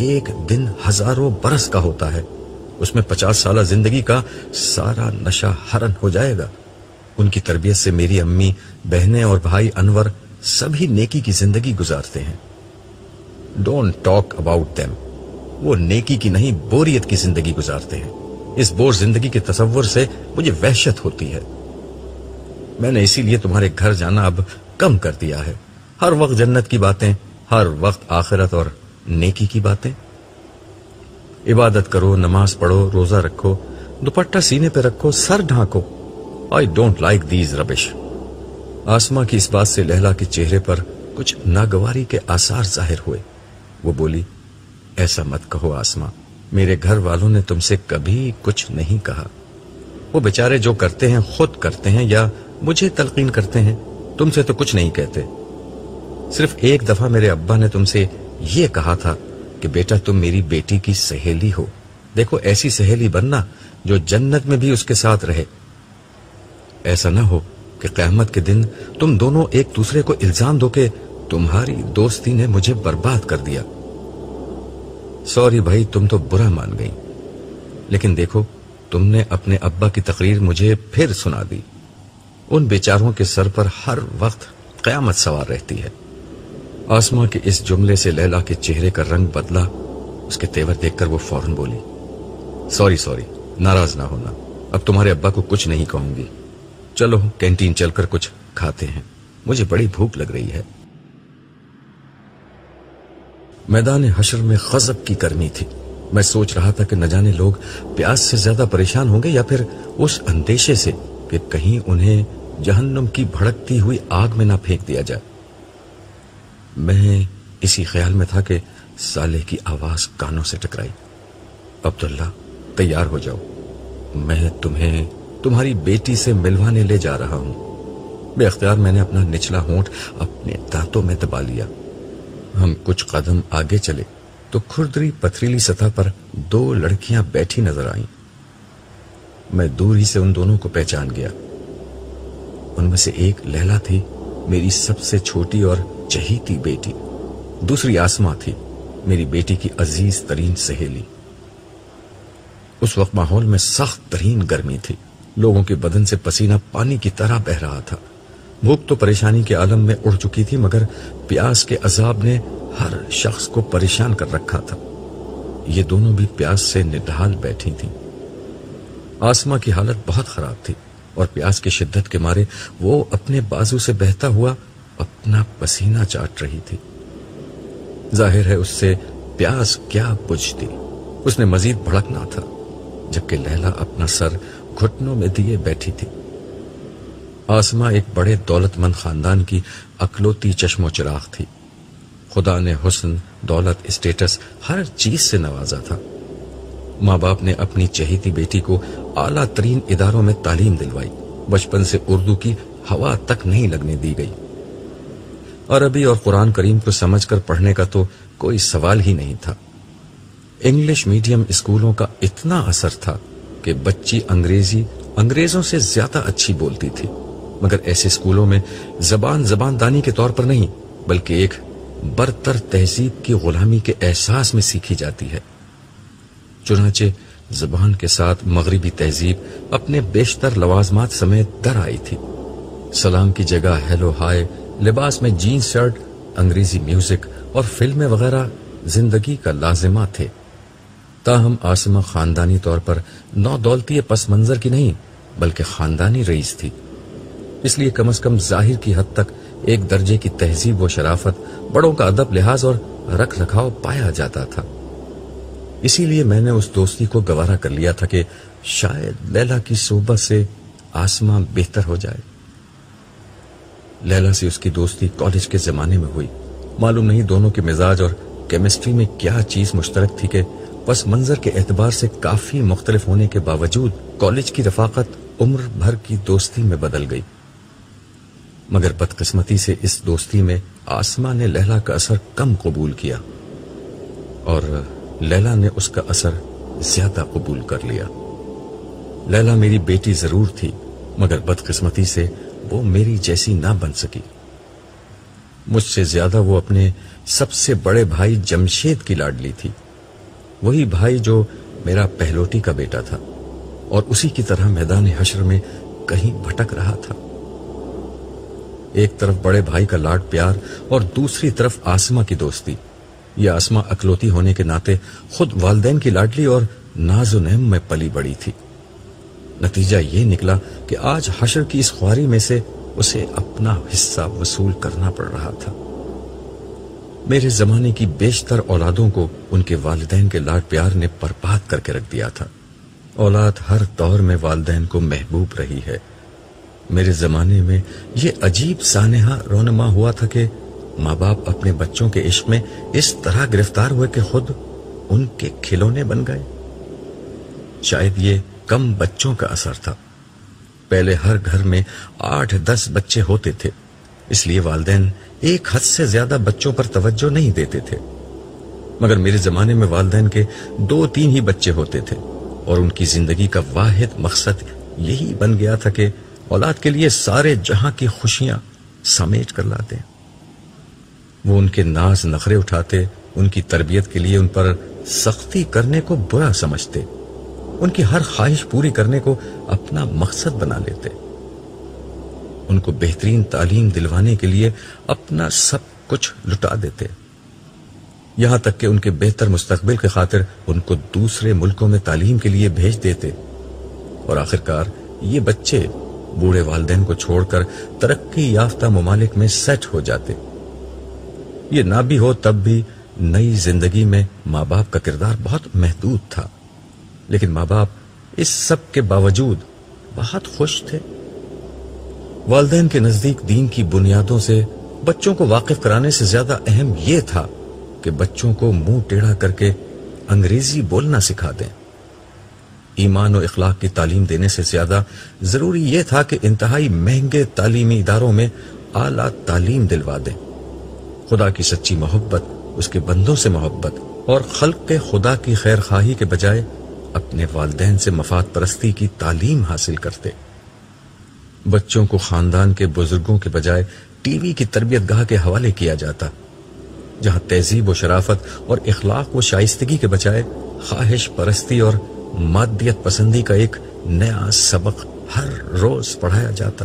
Speaker 1: ایک دن ہزاروں برس کا ہوتا ہے اس میں پچاس سالہ زندگی کا سارا نشہ ہو جائے گا ان کی تربیت سے میری امی بہنیں اور بھائی انور نیکی کی زندگی گزارتے ہیں ڈونٹ ٹاک اباؤٹ دیم وہ نیکی کی نہیں بوریت کی زندگی گزارتے ہیں اس بور زندگی کے تصور سے مجھے وحشت ہوتی ہے میں نے اسی لیے تمہارے گھر جانا اب کم کر دیا ہے ہر وقت جنت کی باتیں ہر وقت آخرت اور نیکی کی باتیں عبادت کرو نماز پڑھو روزہ رکھو دوپٹہ سینے پہ رکھو سر ڈھانکو آسما کی اس بات سے لہلا کے چہرے پر کچھ ناگواری کے آثار ظاہر ہوئے وہ بولی ایسا مت کہو آسما میرے گھر والوں نے تم سے کبھی کچھ نہیں کہا وہ بیچارے جو کرتے ہیں خود کرتے ہیں یا مجھے تلقین کرتے ہیں تم سے تو کچھ نہیں کہتے صرف ایک دفعہ میرے ابا نے تم سے یہ کہا تھا کہ بیٹا تم میری بیٹی کی سہیلی ہو دیکھو ایسی سہیلی بننا جو جنت میں بھی اس کے ساتھ رہے ایسا نہ ہو کہ قیامت کے دن تم دونوں ایک دوسرے کو الزام دو کہ تمہاری دوستی نے مجھے برباد کر دیا سوری بھائی تم تو برا مان گئی لیکن دیکھو تم نے اپنے ابا کی تقریر مجھے پھر سنا دی ان بیچاروں کے سر پر ہر وقت قیامت سوار رہتی ہے آسما کے اس جملے سے لیلا کے چہرے کا رنگ بدلا اس کے تیور دیکھ کر وہ فوراً بولی سوری سوری ناراض نہ ہونا اب تمہارے ابا کو کچھ نہیں کہوں گی چلو کینٹین چل کر کچھ کھاتے ہیں مجھے بڑی بھوک لگ رہی ہے میدان حشر میں خزب کی کرنی تھی میں سوچ رہا تھا کہ نہ جانے لوگ پیاس سے زیادہ پریشان ہوں گے یا پھر اس اندیشے سے کہ کہیں انہیں جہنم کی بھڑکتی ہوئی آگ میں نہ پھینک دیا جائے میں اسی خیال میں تھا کہ سالے کی آواز کانوں سے ٹکرائی عبداللہ تیار ہو جاؤ میں تمہیں تمہاری بیٹی سے ملوانے لے جا رہا ہوں بے اختیار میں نے اپنا نچلا ہونٹ اپنے دانتوں میں دبا لیا ہم کچھ قدم آگے چلے تو کھردری پتھریلی سطح پر دو لڑکیاں بیٹھی نظر آئیں میں دور ہی سے ان دونوں کو پہچان گیا ان میں سے ایک لیلا تھی میری سب سے چھوٹی اور چہیتی بیٹی دوسری آسما تھی میری بیٹی کی عزیز ترین سہیلی اس وقت ماحول میں سخت ترین گرمی تھی لوگوں کے بدن سے پسینہ پانی کی طرح بہ رہا تھا بھوک تو پریشانی کے عالم میں اڑ چکی تھی مگر پیاس کے عذاب نے ہر شخص کو پریشان کر رکھا تھا یہ دونوں بھی پیاس سے نڈھال بیٹھی تھیں آسما کی حالت بہت خراب تھی اور پیاس کی شدت کے مارے وہ اپنے بازو سے بہتا ہوا اپنا پسینہ چاٹ رہی تھی ظاہر ہے اس سے پیاس کیا بجھتی اس نے مزید بھڑکنا تھا جبکہ لیلا اپنا سر گھٹنوں میں دیے بیٹھی تھی آسما ایک بڑے دولت مند خاندان کی اکلوتی چشم و چراغ تھی خدا نے حسن دولت اسٹیٹس ہر چیز سے نوازا تھا ماں باپ نے اپنی چہیتی بیٹی کو اعلیٰ ترین اداروں میں تعلیم دلوائی بچپن سے اردو کی ہوا تک نہیں لگنے دی گئی عربی اور قرآن کریم کو سمجھ کر پڑھنے کا تو کوئی سوال ہی نہیں تھا انگلش میڈیم اسکولوں کا اتنا اثر تھا کہ بچی انگریزی انگریزوں سے زیادہ اچھی بولتی تھی مگر ایسے اسکولوں میں زبان زبان دانی کے طور پر نہیں بلکہ ایک برتر تہذیب کی غلامی کے احساس میں سیکھی جاتی ہے چنانچہ زبان کے ساتھ مغربی تہذیب اپنے بیشتر لوازمات سمیت در آئی تھی سلام کی جگہ ہیلو ہائے لباس میں جین شرٹ انگریزی میوزک اور فلمیں وغیرہ زندگی کا لازمہ تھے تاہم آسمہ خاندانی طور پر نو دولتی پس منظر کی نہیں بلکہ خاندانی رئیس تھی اس لیے کم از کم ظاہر کی حد تک ایک درجے کی تہذیب و شرافت بڑوں کا ادب لحاظ اور رکھ رکھاؤ پایا جاتا تھا اسی لیے میں نے اس دوستی کو گوارا کر لیا تھا کہ شاید لیلا کی صوبہ سے آسماں بہتر ہو جائے لیلا سے اس کی دوستی کالج کے زمانے میں ہوئی معلوم نہیں دونوں کے مزاج اور کیمسٹری میں کیا چیز مشترک تھی کہ پس منظر کے اعتبار سے کافی مختلف ہونے کے باوجود کالج کی رفاقت عمر بھر کی دوستی میں بدل گئی مگر بدقسمتی سے اس دوستی میں آسما نے لہلا کا اثر کم قبول کیا اور لیلا نے اس کا اثر زیادہ قبول کر لیا لیلا میری بیٹی ضرور تھی مگر بدقسمتی سے وہ میری جیسی نہ بن سکی مجھ سے زیادہ وہ اپنے سب سے بڑے بھائی جمشید کی لاڈلی تھی وہی بھائی جو میرا پہلوٹی کا بیٹا تھا اور اسی کی طرح میدان حشر میں کہیں بھٹک رہا تھا ایک طرف بڑے بھائی کا لاڈ پیار اور دوسری طرف آسما کی دوستی یہ آسما اکلوتی ہونے کے ناطے خود والدین کی لاڈلی اور ناز و نعم میں پلی بڑی تھی نتیجہ یہ نکلا کہ آج حشر کی اس خواری میں سے اسے اپنا حصہ وصول کرنا پڑ رہا تھا میرے زمانے کی بیشتر اولادوں کو ان کے والدین کے لاڈ پیار نے پرپات کر کے رکھ دیا تھا اولاد ہر دور میں والدین کو محبوب رہی ہے میرے زمانے میں یہ عجیب سانحہ رونما ہوا تھا کہ ماں باپ اپنے بچوں کے عشق میں اس طرح گرفتار ہوئے کہ خود ان کے کھلونے بن گئے شاید یہ کم بچوں کا اثر تھا پہلے ہر گھر میں آٹھ دس بچے ہوتے تھے اس لیے والدین ایک حد سے زیادہ بچوں پر توجہ نہیں دیتے تھے مگر میرے زمانے میں والدین کے دو تین ہی بچے ہوتے تھے اور ان کی زندگی کا واحد مقصد یہی بن گیا تھا کہ اولاد کے لیے سارے جہاں کی خوشیاں سمیٹ کر لاتے وہ ان کے ناز نخرے اٹھاتے ان کی تربیت کے لیے ان پر سختی کرنے کو برا سمجھتے ان کی ہر خواہش پوری کرنے کو اپنا مقصد بنا لیتے ان کو بہترین تعلیم دلوانے کے لیے اپنا سب کچھ لٹا دیتے یہاں تک کہ ان کے بہتر مستقبل کے خاطر ان کو دوسرے ملکوں میں تعلیم کے لیے بھیج دیتے اور آخرکار یہ بچے بوڑھے والدین کو چھوڑ کر ترقی یافتہ ممالک میں سیٹ ہو جاتے یہ نہ بھی ہو تب بھی نئی زندگی میں ماں باپ کا کردار بہت محدود تھا لیکن ماں باپ اس سب کے باوجود بہت خوش تھے والدین کے نزدیک دین کی بنیادوں سے بچوں کو واقف کرانے سے زیادہ اہم یہ تھا کہ بچوں کو منہ ٹیڑھا کر کے انگریزی بولنا سکھا دیں ایمان و اخلاق کی تعلیم دینے سے زیادہ ضروری یہ تھا کہ انتہائی مہنگے تعلیمی اداروں میں اعلیٰ تعلیم دلوا دیں خدا کی سچی محبت اس کے بندوں سے محبت اور خلق کے خدا کی خیر خواہی کے بجائے اپنے والدین سے مفاد پرستی کی تعلیم حاصل کرتے بچوں کو خاندان کے بزرگوں کے بجائے ٹی وی کی تربیت گاہ کے حوالے کیا جاتا جہاں تہذیب و شرافت اور اخلاق و شائستگی کے بجائے خواہش پرستی اور مادیت پسندی کا ایک نیا سبق ہر روز پڑھایا جاتا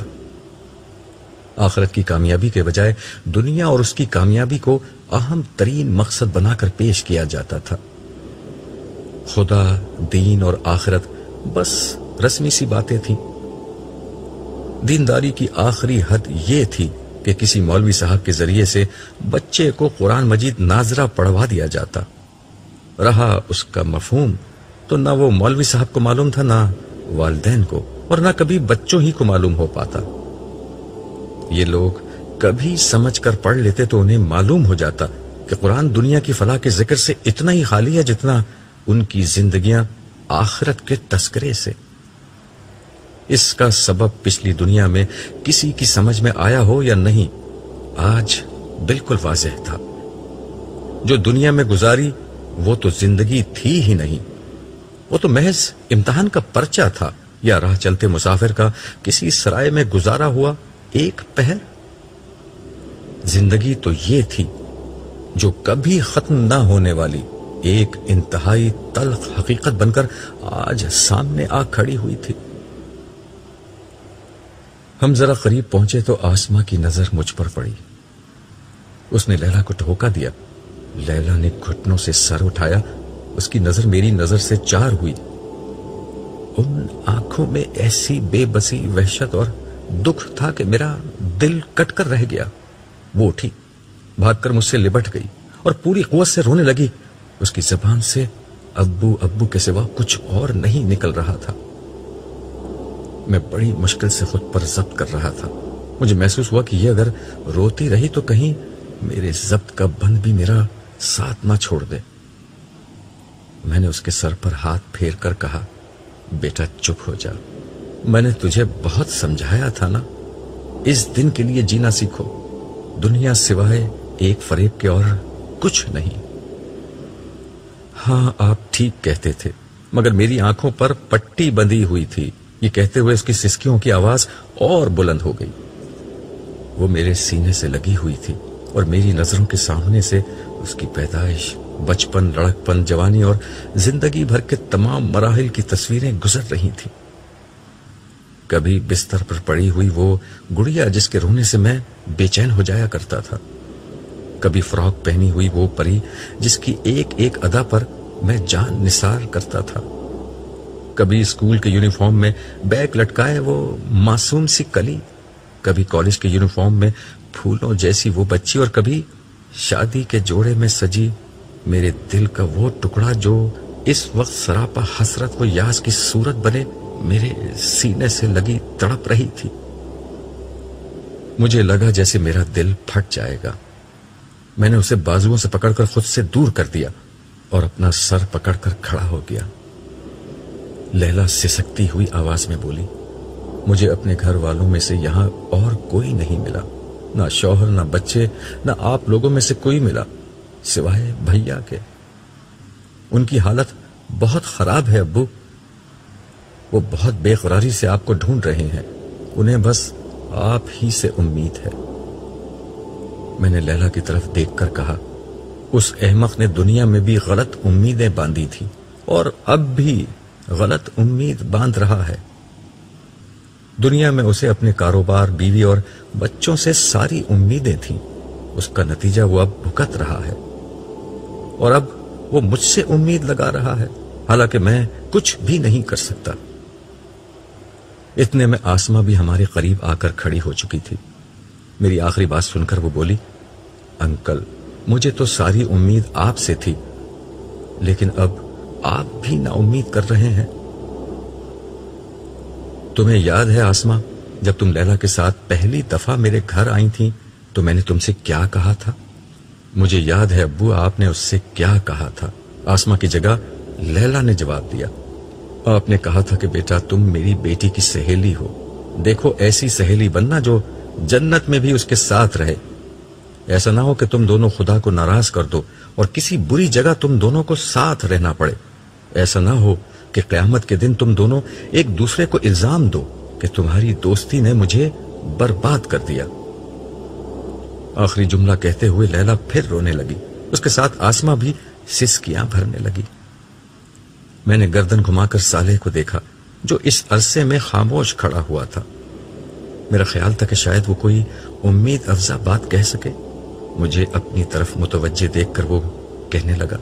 Speaker 1: آخرت کی کامیابی کے بجائے دنیا اور اس کی کامیابی کو اہم ترین مقصد بنا کر پیش کیا جاتا تھا خدا دین اور آخرت بس رسمی سی باتیں تھیں دینداری کی آخری حد یہ تھی کہ کسی مولوی صاحب کے ذریعے سے بچے کو قرآن مجید ناظرہ پڑھوا دیا جاتا رہا اس کا مفہوم تو نہ وہ مولوی صاحب کو معلوم تھا نہ والدین کو اور نہ کبھی بچوں ہی کو معلوم ہو پاتا یہ لوگ کبھی سمجھ کر پڑھ لیتے تو انہیں معلوم ہو جاتا کہ قرآن دنیا کی فلاح کے ذکر سے اتنا ہی خالی ہے جتنا ان کی زندگیاں آخرت کے تذکرے سے اس کا سبب پچھلی دنیا میں کسی کی سمجھ میں آیا ہو یا نہیں آج بالکل واضح تھا جو دنیا میں گزاری وہ تو زندگی تھی ہی نہیں وہ تو محض امتحان کا پرچہ تھا یا راہ چلتے مسافر کا کسی سرائے میں گزارا ہوا ایک پہر زندگی تو یہ تھی جو کبھی ختم نہ ہونے والی ایک انتہائی تلخ حقیقت بن کر آج سامنے آ کھڑی ہوئی تھی ہم ذرا قریب پہنچے تو آسما کی نظر مجھ پر پڑی اس نے لیلا کو ٹھوکا دیا لیلا نے گھٹنوں سے سر اٹھایا اس کی نظر میری نظر سے چار ہوئی ان آنکھوں میں ایسی بے بسی وحشت اور دکھ تھا کہ میرا دل کٹ کر رہ گیا وہ اٹھی بھاگ کر مجھ سے لبٹ گئی اور پوری قوت سے رونے لگی اس کی زبان سے ابو ابو کے سوا کچھ اور نہیں نکل رہا تھا میں بڑی مشکل سے خود پر ضبط کر رہا تھا مجھے محسوس ہوا کہ یہ اگر روتی رہی تو کہیں میرے ضبط کا بند بھی میرا ساتھ نہ چھوڑ دے میں نے اس کے سر پر ہاتھ پھیر کر کہا بیٹا چپ ہو جا میں نے تجھے بہت سمجھایا تھا نا اس دن کے لیے جینا سیکھو دنیا سوائے ایک فریب کے اور کچھ نہیں ہاں آپ ٹھیک کہتے تھے مگر میری آنکھوں پر پٹی بندی ہوئی تھی یہ کہتے ہوئے اس کی کی سسکیوں آواز اور بلند ہو گئی وہ میرے سینے سے لگی ہوئی تھی اور میری نظروں کے سامنے سے اس کی پیدائش بچپن لڑک پن جوانی اور زندگی بھر کے تمام مراحل کی تصویریں گزر رہی تھی کبھی بستر پر پڑی ہوئی وہ گڑیا جس کے رونے سے میں بے چین ہو جایا کرتا تھا کبھی فراک پہنی ہوئی وہ پری جس کی ایک ایک ادا پر میں جان نسار کرتا تھا کبھی اسکول کے یونیفارم میں بیگ لٹکائے وہ معصوم سی کلی کبھی کالج کے یونیفارم میں پھولوں جیسی وہ بچی اور کبھی شادی کے جوڑے میں سجی میرے دل کا وہ ٹکڑا جو اس وقت سراپا حسرت و یاس کی صورت بنے میرے سینے سے لگی تڑپ رہی تھی مجھے لگا جیسے میرا دل پھٹ جائے گا میں نے اسے بازو سے پکڑ کر خود سے دور کر دیا اور اپنا سر پکڑ کر کھڑا ہو گیا لیلا سسکتی ہوئی آواز میں بولی مجھے اپنے گھر والوں میں سے یہاں اور کوئی نہیں ملا نہ شوہر نہ بچے نہ آپ لوگوں میں سے کوئی ملا سوائے بھیا کے ان کی حالت بہت خراب ہے ابو وہ بہت بے قراری سے آپ کو ڈھونڈ رہے ہیں انہیں بس آپ ہی سے امید ہے میں نے لیلا کی طرف دیکھ کر کہا اس احمق نے دنیا میں بھی غلط امیدیں باندھی تھی اور اب بھی غلط امید باندھ رہا ہے دنیا میں اسے اپنے کاروبار بیوی اور بچوں سے ساری امیدیں تھیں اس کا نتیجہ وہ اب بھکت رہا ہے اور اب وہ مجھ سے امید لگا رہا ہے حالانکہ میں کچھ بھی نہیں کر سکتا اتنے میں آسما بھی ہمارے قریب آ کر کھڑی ہو چکی تھی میری آخری بات سن کر وہ بولی انکل مجھے تو ساری امید آپ سے تھی لیکن اب آپ بھی نا امید کر رہے ہیں تمہیں یاد ہے آسما جب تم کے ساتھ پہلی دفعہ میرے گھر آئی تو میں نے تم سے کیا کہا تھا مجھے یاد ہے ابو آپ نے اس سے کیا کہا تھا آسما کی جگہ لیلا نے جواب دیا آپ نے کہا تھا کہ بیٹا تم میری بیٹی کی سہیلی ہو دیکھو ایسی سہیلی بننا جو جنت میں بھی اس کے ساتھ رہے ایسا نہ ہو کہ تم دونوں خدا کو ناراض کر دو اور کسی بری جگہ تم دونوں کو ساتھ رہنا پڑے ایسا نہ ہو کہ قیامت کے دن تم دونوں ایک دوسرے کو الزام دو کہ تمہاری دوستی نے مجھے برباد کر دیا آخری جملہ کہتے ہوئے لیلا پھر رونے لگی اس کے ساتھ آسما بھی سسکیاں بھرنے لگی میں نے گردن گھما کر سالح کو دیکھا جو اس عرصے میں خاموش کھڑا ہوا تھا میرا خیال تھا کہ شاید وہ کوئی امید افزا بات کہہ سکے مجھے اپنی طرف متوجہ دیکھ کر وہ کہنے لگا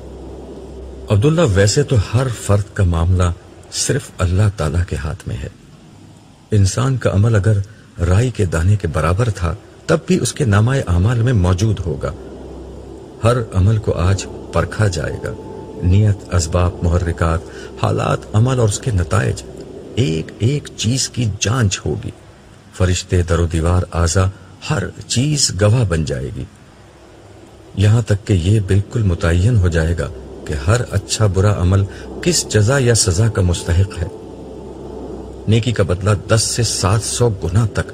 Speaker 1: عبداللہ ویسے تو ہر فرد کا معاملہ صرف اللہ تعالی کے ہاتھ میں ہے انسان کا عمل اگر رائی کے دانے کے برابر تھا تب بھی اس کے نامہ اعمال میں موجود ہوگا ہر عمل کو آج پرکھا جائے گا نیت اسباب محرکات حالات عمل اور اس کے نتائج ایک ایک چیز کی جانچ ہوگی فرشتے در و دیوار آزا ہر چیز گواہ بن جائے گی یہاں تک کہ یہ بالکل متعین ہو جائے گا کہ ہر اچھا برا عمل کس جزا یا سزا کا مستحق ہے نیکی کا بدلہ دس سے سات سو گنا تک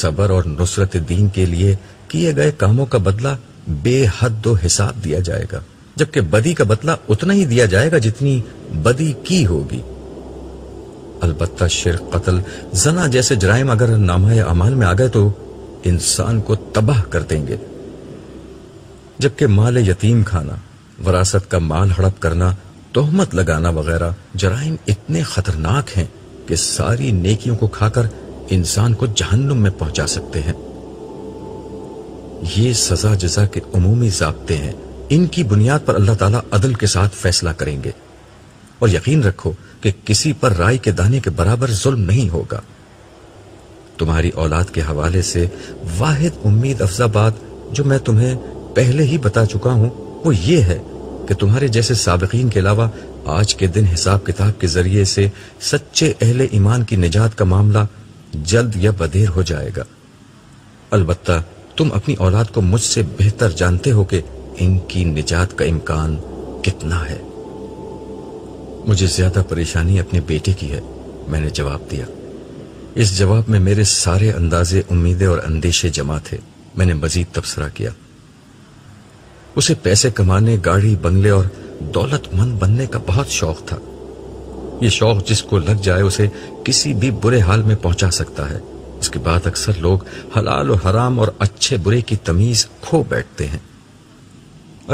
Speaker 1: صبر اور نصرت دین کے لیے کیے گئے کاموں کا بدلہ بے حد و حساب دیا جائے گا جبکہ بدی کا بدلہ اتنا ہی دیا جائے گا جتنی بدی کی ہوگی البتہ شرک قتل زنا جیسے جرائم اگر نامہ میں آ گئے تو انسان کو تباہ کر دیں گے جبکہ مال یتیم کھانا وراثت کا مال ہڑپ کرنا لگانا وغیرہ جرائم اتنے خطرناک ہیں کہ ساری نیکیوں کو کھا کر انسان کو جہنم میں پہنچا سکتے ہیں یہ سزا جزا کے عمومی ضابطے ہیں ان کی بنیاد پر اللہ تعالیٰ عدل کے ساتھ فیصلہ کریں گے اور یقین رکھو کہ کسی پر رائے کے دانے کے برابر ظلم نہیں ہوگا تمہاری اولاد کے حوالے سے واحد امید افزا بات جو میں تمہیں پہلے ہی بتا چکا ہوں وہ یہ ہے کہ تمہارے جیسے سابقین کے علاوہ آج کے دن حساب کتاب کے ذریعے سے سچے اہل ایمان کی نجات کا معاملہ جلد یا بدیر ہو جائے گا البتہ تم اپنی اولاد کو مجھ سے بہتر جانتے ہو کہ ان کی نجات کا امکان کتنا ہے مجھے زیادہ پریشانی اپنے بیٹے کی ہے میں نے جواب دیا اس جواب میں میرے سارے اندازے امیدیں اور اندیشے جمع تھے میں نے مزید تبصرہ کیا اسے پیسے کمانے گاڑی بنگلے اور دولت مند بننے کا بہت شوق تھا یہ شوق جس کو لگ جائے اسے کسی بھی برے حال میں پہنچا سکتا ہے اس کے بعد اکثر لوگ حلال و حرام اور اچھے برے کی تمیز کھو بیٹھتے ہیں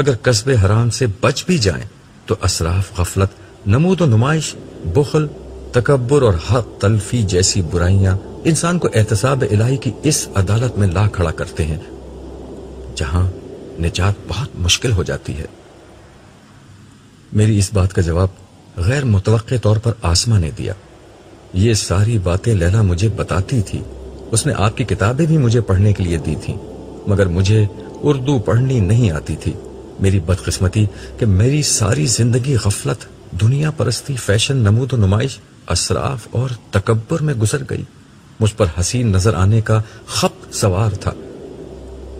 Speaker 1: اگر قصبے حرام سے بچ بھی جائیں تو اصراف غفلت نمود و نمائش بخل تکبر اور حق تلفی جیسی برائیاں انسان کو احتساب الہی کی اس عدالت میں لا کھڑا کرتے ہیں جہاں نجات بہت مشکل ہو جاتی ہے میری اس بات کا جواب غیر متوقع طور پر آسما نے دیا یہ ساری باتیں لیلا مجھے بتاتی تھی اس نے آپ کی کتابیں بھی مجھے پڑھنے کے لیے دی تھیں مگر مجھے اردو پڑھنی نہیں آتی تھی میری بدقسمتی کہ میری ساری زندگی غفلت دنیا پرستی فیشن نمود و نمائش اصراف اور تکبر میں گزر گئی مجھ پر حسین نظر آنے کا خط سوار تھا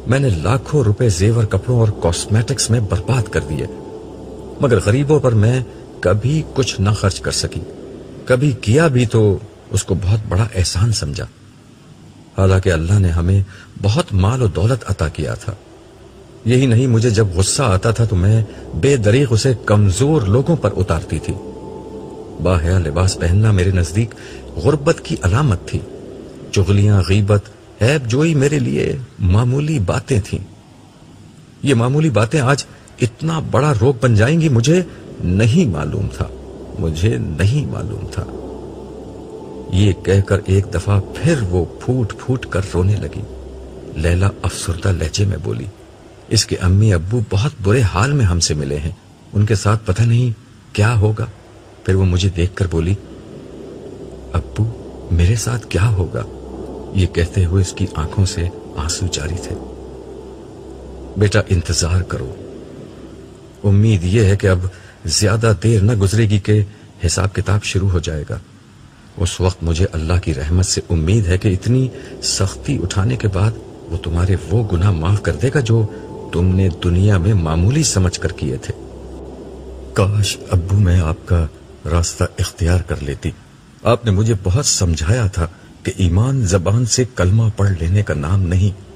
Speaker 1: میں نے لاکھوں روپے زیور کپڑوں اور کاسمیٹکس میں برباد کر دیے مگر غریبوں پر میں کبھی کچھ نہ خرچ کر سکی کبھی کیا بھی تو اس کو بہت بڑا احسان سمجھا حالانکہ اللہ نے ہمیں بہت مال و دولت عطا کیا تھا یہی نہیں مجھے جب غصہ آتا تھا تو میں بے دریغ اسے کمزور لوگوں پر اتارتی تھی باہیا لباس پہننا میرے نزدیک غربت کی علامت تھی چغلیاں غیبت عیب جوئی میرے لیے معمولی باتیں تھیں یہ معمولی باتیں آج اتنا بڑا روک بن جائیں گی مجھے نہیں معلوم تھا مجھے نہیں معلوم تھا یہ کہہ کر ایک دفعہ پھر وہ پھوٹ پھوٹ کر رونے لگی لیلا افسردہ لہجے میں بولی اس کے امی ابو بہت برے حال میں ہم سے ملے ہیں ان کے ساتھ پتہ نہیں کیا ہوگا پھر وہ مجھے دیکھ کر بولی ابو میرے ساتھ کیا ہوگا یہ کہتے ہوئے اس کی آنکھوں سے آنسو جاری تھے بیٹا انتظار کرو امید یہ ہے کہ اب زیادہ دیر نہ گزرے گی کہ حساب کتاب شروع ہو جائے گا اس وقت مجھے اللہ کی رحمت سے امید ہے کہ اتنی سختی اٹھانے کے بعد وہ تمہارے وہ گناہ معاف کر دے گا جو تم نے دنیا میں معمولی سمجھ کر کیے تھے کاش ابو میں آپ کا راستہ اختیار کر لیتی آپ نے مجھے بہت سمجھایا تھا کہ ایمان زبان سے کلمہ پڑھ لینے کا نام نہیں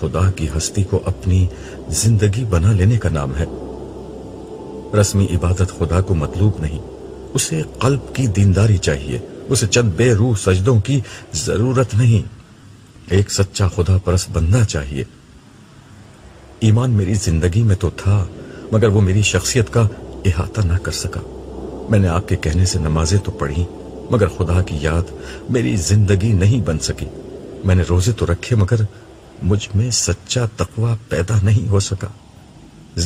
Speaker 1: خدا کی ہستی کو اپنی زندگی بنا لینے کا نام ہے رسمی عبادت خدا کو مطلوب نہیں اسے قلب کی دینداری چاہیے اسے چند بے روح سجدوں کی ضرورت نہیں ایک سچا خدا پرس بندہ چاہیے ایمان میری زندگی میں تو تھا مگر وہ میری شخصیت کا احاطہ نہ کر سکا میں نے آپ کے کہنے سے نمازیں تو پڑھی مگر خدا کی یاد میری زندگی نہیں بن سکی میں نے روزے تو رکھے مگر مجھ میں سچا تقوی پیدا نہیں ہو سکا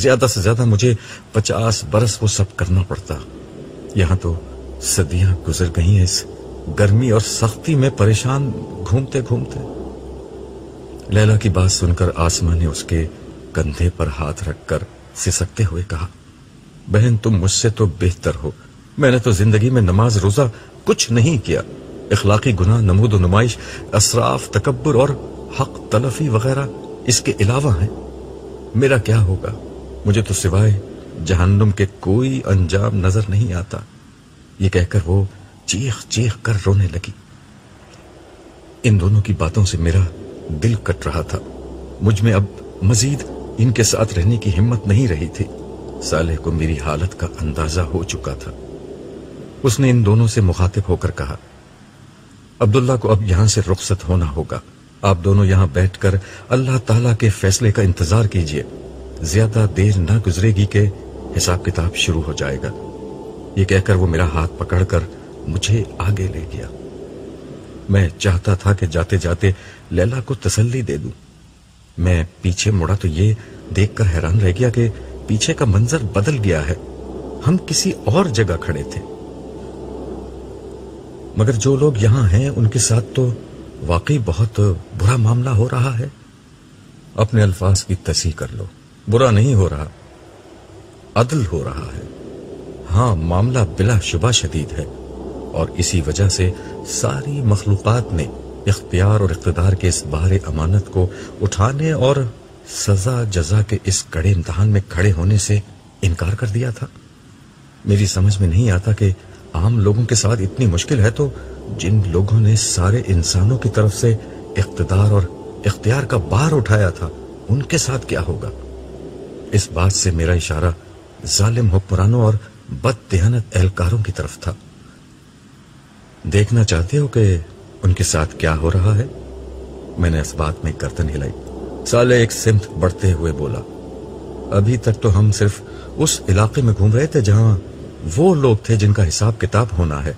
Speaker 1: زیادہ سے زیادہ مجھے پچاس برس وہ سب کرنا پڑتا یہاں تو صدیاں گزر گئی ہیں اس گرمی اور سختی میں پریشان گھومتے گھومتے لیلا کی بات سن کر آسمان نے اس کے کندھے پر ہاتھ رکھ کر سسکتے ہوئے کہا بہن تم مجھ سے تو بہتر ہو میں نے تو زندگی میں نماز روزہ کچھ نہیں کیا اخلاقی گناہ نمود و نمائش اسراف تکبر اور حق تلفی وغیرہ اس کے علاوہ ہیں میرا کیا ہوگا مجھے تو سوائے جہنم کے کوئی انجام نظر نہیں آتا یہ کہہ کر وہ چیخ چیخ کر رونے لگی ان دونوں کی باتوں سے میرا دل کٹ رہا تھا مجھ میں اب مزید ان کے ساتھ رہنے کی ہمت نہیں رہی تھی سالح کو میری حالت کا اندازہ ہو چکا تھا اس نے ان دونوں سے مخاطب ہو کر کہا عبداللہ کو اب یہاں سے رخصت ہونا ہوگا آپ دونوں یہاں بیٹھ کر اللہ تعالیٰ کے فیصلے کا انتظار کیجیے زیادہ دیر نہ گزرے گی کہ حساب کتاب شروع ہو جائے گا یہ کہہ کر وہ میرا ہاتھ پکڑ کر مجھے آگے لے گیا میں چاہتا تھا کہ جاتے جاتے لیلا کو تسلی دے دوں میں پیچھے مڑا تو یہ دیکھ کر حیران رہ گیا کہ پیچھے کا منظر بدل گیا ہے ہم کسی اور جگہ کھڑے تھے مگر جو لوگ یہاں ہیں ان کے ساتھ تو واقعی بہت برا معاملہ ہو رہا ہے اپنے الفاظ کی تصحیح کر لو برا نہیں ہو رہا عدل ہو رہا ہے ہاں معاملہ بلا شبہ شدید ہے اور اسی وجہ سے ساری مخلوقات نے اختیار اور اقتدار کے اس بار امانت کو اٹھانے اور سزا جزا کے اس کڑے امتحان میں کھڑے ہونے سے انکار کر دیا تھا میری سمجھ میں نہیں آتا کہ عام لوگوں لوگوں کے ساتھ اتنی مشکل ہے تو جن نے سارے انسانوں کی طرف سے اقتدار اور اختیار کا بار اٹھایا تھا ان کے ساتھ کیا ہوگا اس بات سے میرا اشارہ ظالم حکمرانوں اور بد دیانت اہلکاروں کی طرف تھا دیکھنا چاہتے ہو کہ ان کے ساتھ کیا ہو رہا ہے میں نے اس بات میں ہلائی سالے ایک سمت بڑھتے ہوئے بولا ابھی تک تو ہم صرف اس علاقے میں گھوم رہے تھے جہاں وہ لوگ تھے جن کا حساب کتاب ہونا ہے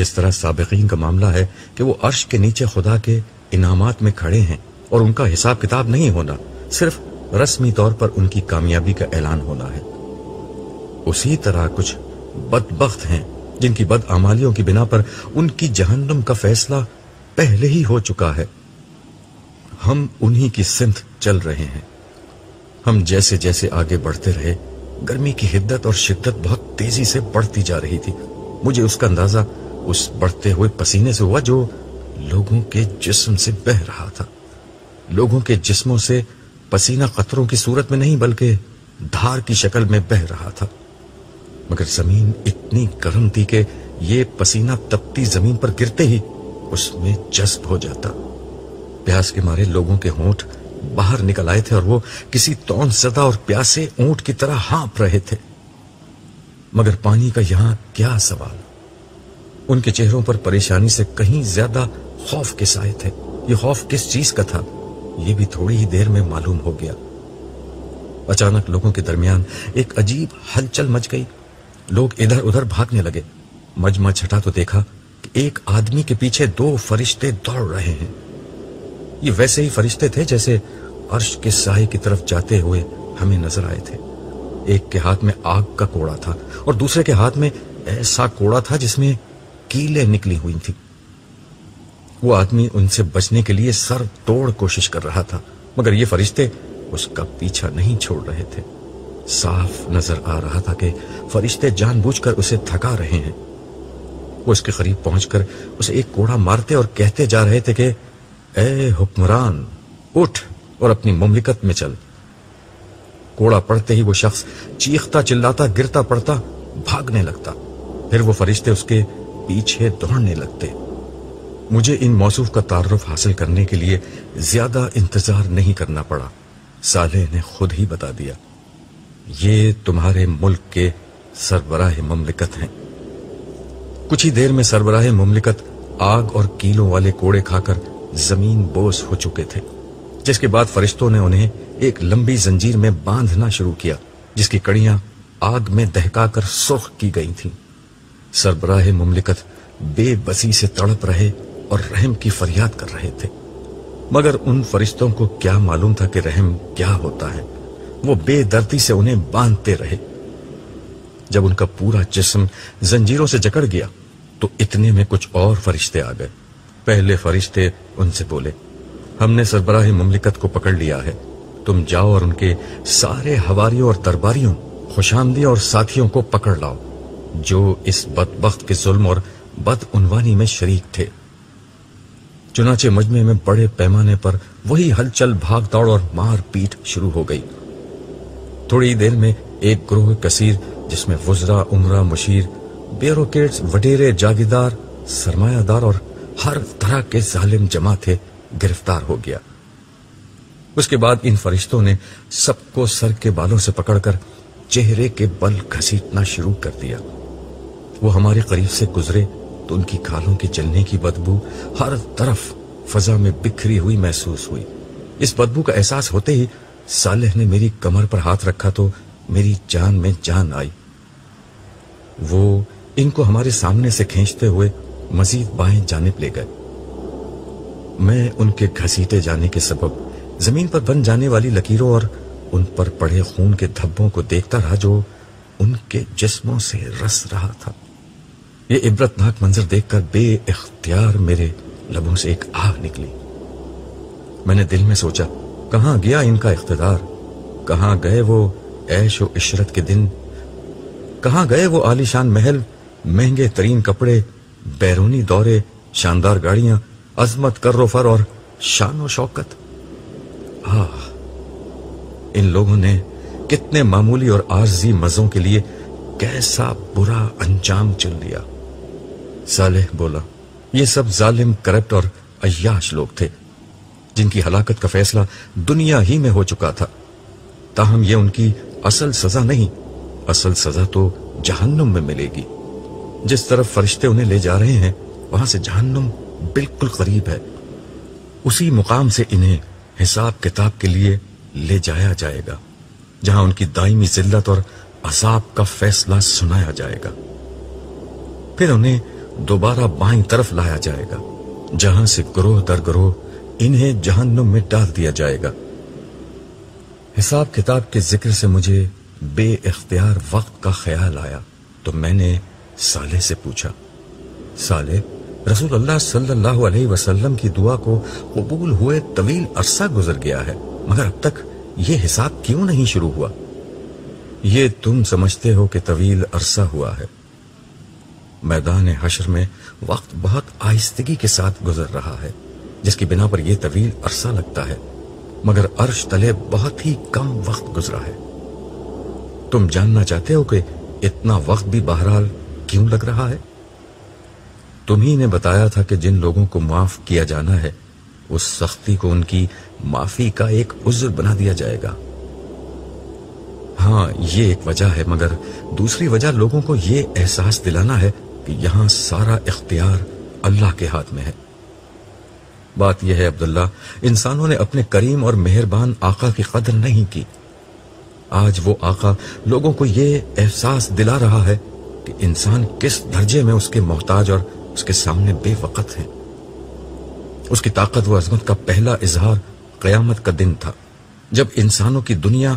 Speaker 1: جس طرح سابقین کا معاملہ ہے کہ وہ عرش کے نیچے خدا کے انعامات میں کھڑے ہیں اور ان کا حساب کتاب نہیں ہونا صرف رسمی طور پر ان کی کامیابی کا اعلان ہونا ہے اسی طرح کچھ بدبخت ہیں جن کی بد آمالیوں کی بنا پر ان کی جہنم کا فیصلہ پہلے ہی ہو چکا ہے ہم انہی کی سندھ چل رہے ہیں ہم جیسے جیسے آگے بڑھتے رہے گرمی کی حدت اور شدت بہت تیزی سے بڑھتی جا رہی تھی مجھے اس کا اندازہ اس بڑھتے ہوئے پسینے سے ہوا جو لوگوں کے جسم سے بہ رہا تھا لوگوں کے جسموں سے پسینہ قطروں کی صورت میں نہیں بلکہ دھار کی شکل میں بہ رہا تھا مگر زمین اتنی گرم تھی کہ یہ پسینہ تپتی زمین پر گرتے ہی اس میں جذب ہو جاتا پیاس کے مارے لوگوں کے ہونٹ باہر نکل آئے تھے اور وہ کسی تون زدہ اور پیاسے اونٹ کی طرح ہانپ رہے تھے مگر پانی کا یہاں کیا سوال ان کے چہروں پر پریشانی سے کہیں زیادہ خوف کے سائے تھے یہ خوف کس چیز کا تھا یہ بھی تھوڑی ہی دیر میں معلوم ہو گیا اچانک لوگوں کے درمیان ایک عجیب ہلچل مچ گئی لوگ ادھر ادھر بھاگنے لگے مجمع چھٹا تو دیکھا کہ ایک آدمی کے پیچھے دو فرشتے دوڑ رہے ہیں یہ ویسے ہی فرشتے تھے جیسے عرش کے سائے کی طرف جاتے ہوئے ہمیں نظر آئے تھے ایک کے ہاتھ میں آگ کا کوڑا تھا اور دوسرے کے ہاتھ میں ایسا کوڑا تھا جس میں کیلے نکلی ہوئی تھی وہ آدمی ان سے بچنے کے لیے سر توڑ کوشش کر رہا تھا مگر یہ فرشتے اس کا پیچھا نہیں چھوڑ رہے تھے صاف نظر آ رہا تھا کہ فرشتے جان بوجھ کر اسے تھکا رہے ہیں وہ اس کے قریب پہنچ کر اسے ایک کوڑا مارتے اور کہتے جا رہے تھے کہ اے حکمران اٹھ اور اپنی مملکت میں چل کوڑا پڑتے ہی وہ شخص چیختا چلاتا گرتا پڑتا بھاگنے لگتا پھر وہ فرشتے اس کے پیچھے دوڑنے لگتے مجھے ان موصوف کا تعارف حاصل کرنے کے لیے زیادہ انتظار نہیں کرنا پڑا سالے نے خود ہی بتا دیا یہ تمہارے ملک کے سربراہ مملکت ہیں کچھ ہی دیر میں سربراہ مملکت آگ اور کیلوں والے کوڑے کھا کر زمین بوس ہو چکے تھے جس کے بعد فرشتوں نے انہیں ایک لمبی زنجیر میں باندھنا شروع کیا جس کی کڑیاں آگ میں دہکا کر سرخ کی گئی تھی سربراہ مملکت بے بسی سے تڑپ رہے اور رحم کی فریاد کر رہے تھے مگر ان فرشتوں کو کیا معلوم تھا کہ رحم کیا ہوتا ہے وہ بے دردی سے انہیں باندھتے رہے جب ان کا پورا جسم زنجیروں سے جکڑ گیا تو اتنے میں کچھ اور فرشتے آ گئے پہلے فرشتے ان سے بولے ہم نے سربراہ مملکت کو پکڑ لیا ہے تم جاؤ اور ان کے سارے ہواریوں اور درباریوں اور ساتھیوں کو پکڑ لاؤ جو اس بدبخت کے ظلم اور بدعنوانی میں شریک تھے چنانچہ مجمع میں بڑے پیمانے پر وہی ہلچل بھاگ دوڑ اور مار پیٹ شروع ہو گئی تھوڑی دیر میں ایک گروہ کثیر جس میں وزرا عمرہ مشیر بیوروکیٹس وڈیرے جاگیدار سرمایہ دار اور ہر طرح کے ظالم جمع تھے گرفتار ہو گیا اس کے بعد ان فرشتوں نے سب کو سر کے بالوں سے پکڑ کر چہرے کے بل گھسیٹنا شروع کر دیا وہ ہمارے قریب سے گزرے تو ان کی کھالوں کے جلنے کی بدبو ہر طرف فضا میں بکھری ہوئی محسوس ہوئی اس بدبو کا احساس ہوتے ہی سالح نے میری کمر پر ہاتھ رکھا تو میری جان میں جان آئی وہ ان کو ہمارے سامنے سے کھینچتے ہوئے مزید بائیں جانب لے گئے میں ان کے گھسیٹے جانے کے سبب زمین پر بن جانے والی لکیروں اور ان پر پڑے خون کے دھبوں کو دیکھتا رہا جو ان کے جسموں سے رس رہا تھا یہ عبرت ناک منظر دیکھ کر بے اختیار میرے لبوں سے ایک آہ نکلی میں نے دل میں سوچا کہاں گیا ان کا اقتدار کہاں گئے وہ عیش و عشرت کے دن کہاں گئے وہ عالی شان محل مہنگے ترین کپڑے بیرونی دورے شاندار گاڑیاں عظمت کر و فر اور شان و شوکت آہ ان لوگوں نے کتنے معمولی اور عارضی مزوں کے لیے کیسا برا انجام چن لیا صالح بولا یہ سب ظالم کرپٹ اور عیاش لوگ تھے جن کی ہلاکت کا فیصلہ دنیا ہی میں ہو چکا تھا تاہم یہ ان کی اصل سزا نہیں اصل سزا تو جہنم میں ملے گی جس طرف فرشتے انہیں لے جا رہے ہیں وہاں سے جہنم بالکل قریب ہے اسی مقام سے انہیں حساب کتاب کے لیے لے جایا جائے گا جہاں ان کی دائمی ذلت اور عذاب کا فیصلہ سنایا جائے گا پھر انہیں دوبارہ بائیں طرف لایا جائے گا جہاں سے گروہ در گروہ انہیں جہنم میں ڈال دیا جائے گا حساب کتاب کے ذکر سے مجھے بے اختیار وقت کا خیال آیا تو میں نے سالے سے پوچھا سالے رسول اللہ صلی اللہ علیہ وسلم کی دعا کو قبول ہوئے طویل عرصہ گزر گیا ہے مگر اب تک یہ حساب کیوں نہیں شروع ہوا یہ تم سمجھتے ہو کہ طویل عرصہ ہوا ہے میدان حشر میں وقت بہت آہستگی کے ساتھ گزر رہا ہے جس کی بنا پر یہ طویل عرصہ لگتا ہے مگر عرش تلے بہت ہی کم وقت گزرا ہے تم جاننا چاہتے ہو کہ اتنا وقت بھی بہرحال کیوں لگ رہا ہے تمہیں بتایا تھا کہ جن لوگوں کو معاف کیا جانا ہے اس سختی کو ان کی معافی کا ایک عذر بنا دیا جائے گا ہاں یہ ایک وجہ ہے مگر دوسری وجہ لوگوں کو یہ احساس دلانا ہے کہ یہاں سارا اختیار اللہ کے ہاتھ میں ہے بات یہ ہے عبداللہ انسانوں نے اپنے کریم اور مہربان آقا کی قدر نہیں کی آج وہ آقا لوگوں کو یہ احساس دلا رہا ہے کہ انسان کس درجے میں اس کے محتاج اور اس اس کے سامنے بے وقت کی طاقت و عظمت کا پہلا اظہار قیامت کا دن تھا جب انسانوں کی دنیا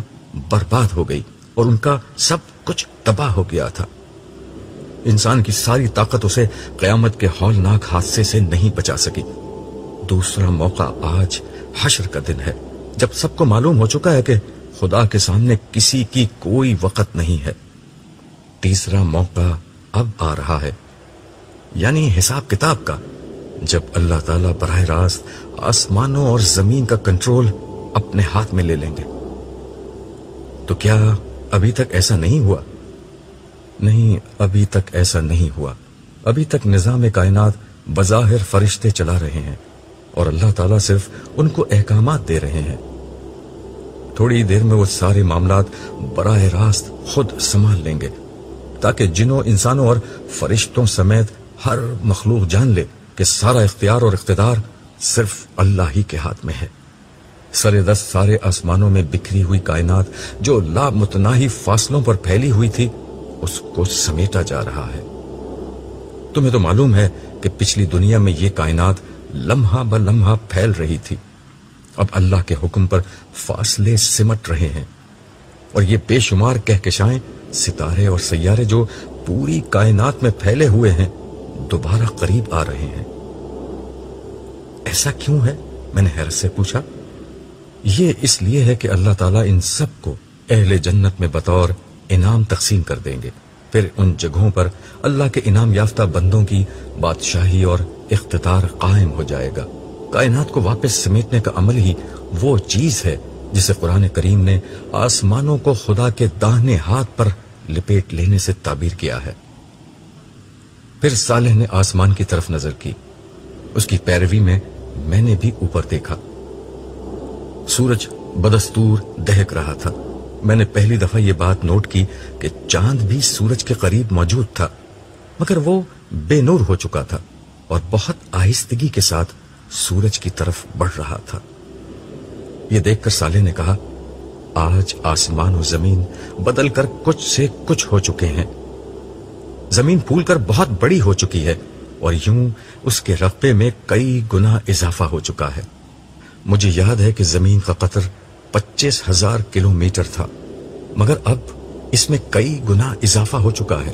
Speaker 1: برباد ہو گئی اور ان کا سب کچھ تباہ ہو گیا تھا انسان کی ساری طاقت اسے قیامت کے ہولناک حادثے سے نہیں بچا سکی دوسرا موقع آج حشر کا دن ہے جب سب کو معلوم ہو چکا ہے کہ خدا کے سامنے کسی کی کوئی وقت نہیں ہے تیسرا موقع اب آ رہا ہے یعنی حساب کتاب کا جب اللہ تعالیٰ براہ راست آسمانوں اور زمین کا کنٹرول اپنے ہاتھ میں لے لیں گے تو کیا ابھی تک ایسا نہیں ہوا نہیں ابھی تک ایسا نہیں ہوا ابھی تک نظام کائنات بظاہر فرشتے چلا رہے ہیں اور اللہ تعالیٰ صرف ان کو احکامات دے رہے ہیں تھوڑی دیر میں وہ سارے معاملات براہ راست خود سنبھال لیں گے تاکہ جنوں انسانوں اور فرشتوں سمیت ہر مخلوق جان لے کہ سارا اختیار اور اقتدار صرف اللہ ہی کے ہاتھ میں ہے سر دس سارے آسمانوں میں بکھری ہوئی کائنات جو لا متناہی فاصلوں پر پھیلی ہوئی تھی اس کو سمیٹا جا رہا ہے تمہیں تو معلوم ہے کہ پچھلی دنیا میں یہ کائنات لمحہ ب لمحہ پھیل رہی تھی اب اللہ کے حکم پر فاصلے سمٹ رہے ہیں اور یہ بے شمار کہکشائیں ستارے اور سیارے جو پوری کائنات میں پھیلے ہوئے ہیں دوبارہ قریب آ رہے ہیں ایسا کیوں ہے میں نے حیرت سے پوچھا یہ اس لیے ہے کہ اللہ تعالیٰ ان سب کو اہل جنت میں بطور انعام تقسیم کر دیں گے پھر ان جگہوں پر اللہ کے انعام یافتہ بندوں کی بادشاہی اور اختتار قائم ہو جائے گا کائنات کو واپس سمیٹنے کا عمل ہی وہ چیز ہے جسے قرآن کریم نے آسمانوں کو خدا کے داہنے ہاتھ پر لپیٹ لینے سے تعبیر کیا ہے پھر صالح نے آسمان کی طرف نظر کی اس کی پیروی میں میں نے بھی اوپر دیکھا سورج بدستور دہک رہا تھا میں نے پہلی دفعہ یہ بات نوٹ کی کہ چاند بھی سورج کے قریب موجود تھا مگر وہ بے نور ہو چکا تھا اور بہت آہستگی کے ساتھ سورج کی طرف بڑھ رہا تھا یہ دیکھ کر سالے نے کہا آج آسمان و زمین بدل کر کچھ سے کچھ ہو چکے ہیں زمین پھول کر بہت بڑی ہو چکی ہے اور یوں اس کے رقبے میں کئی گنا اضافہ ہو چکا ہے مجھے یاد ہے کہ زمین کا قطر پچیس ہزار کلومیٹر تھا مگر اب اس میں کئی گنا اضافہ ہو چکا ہے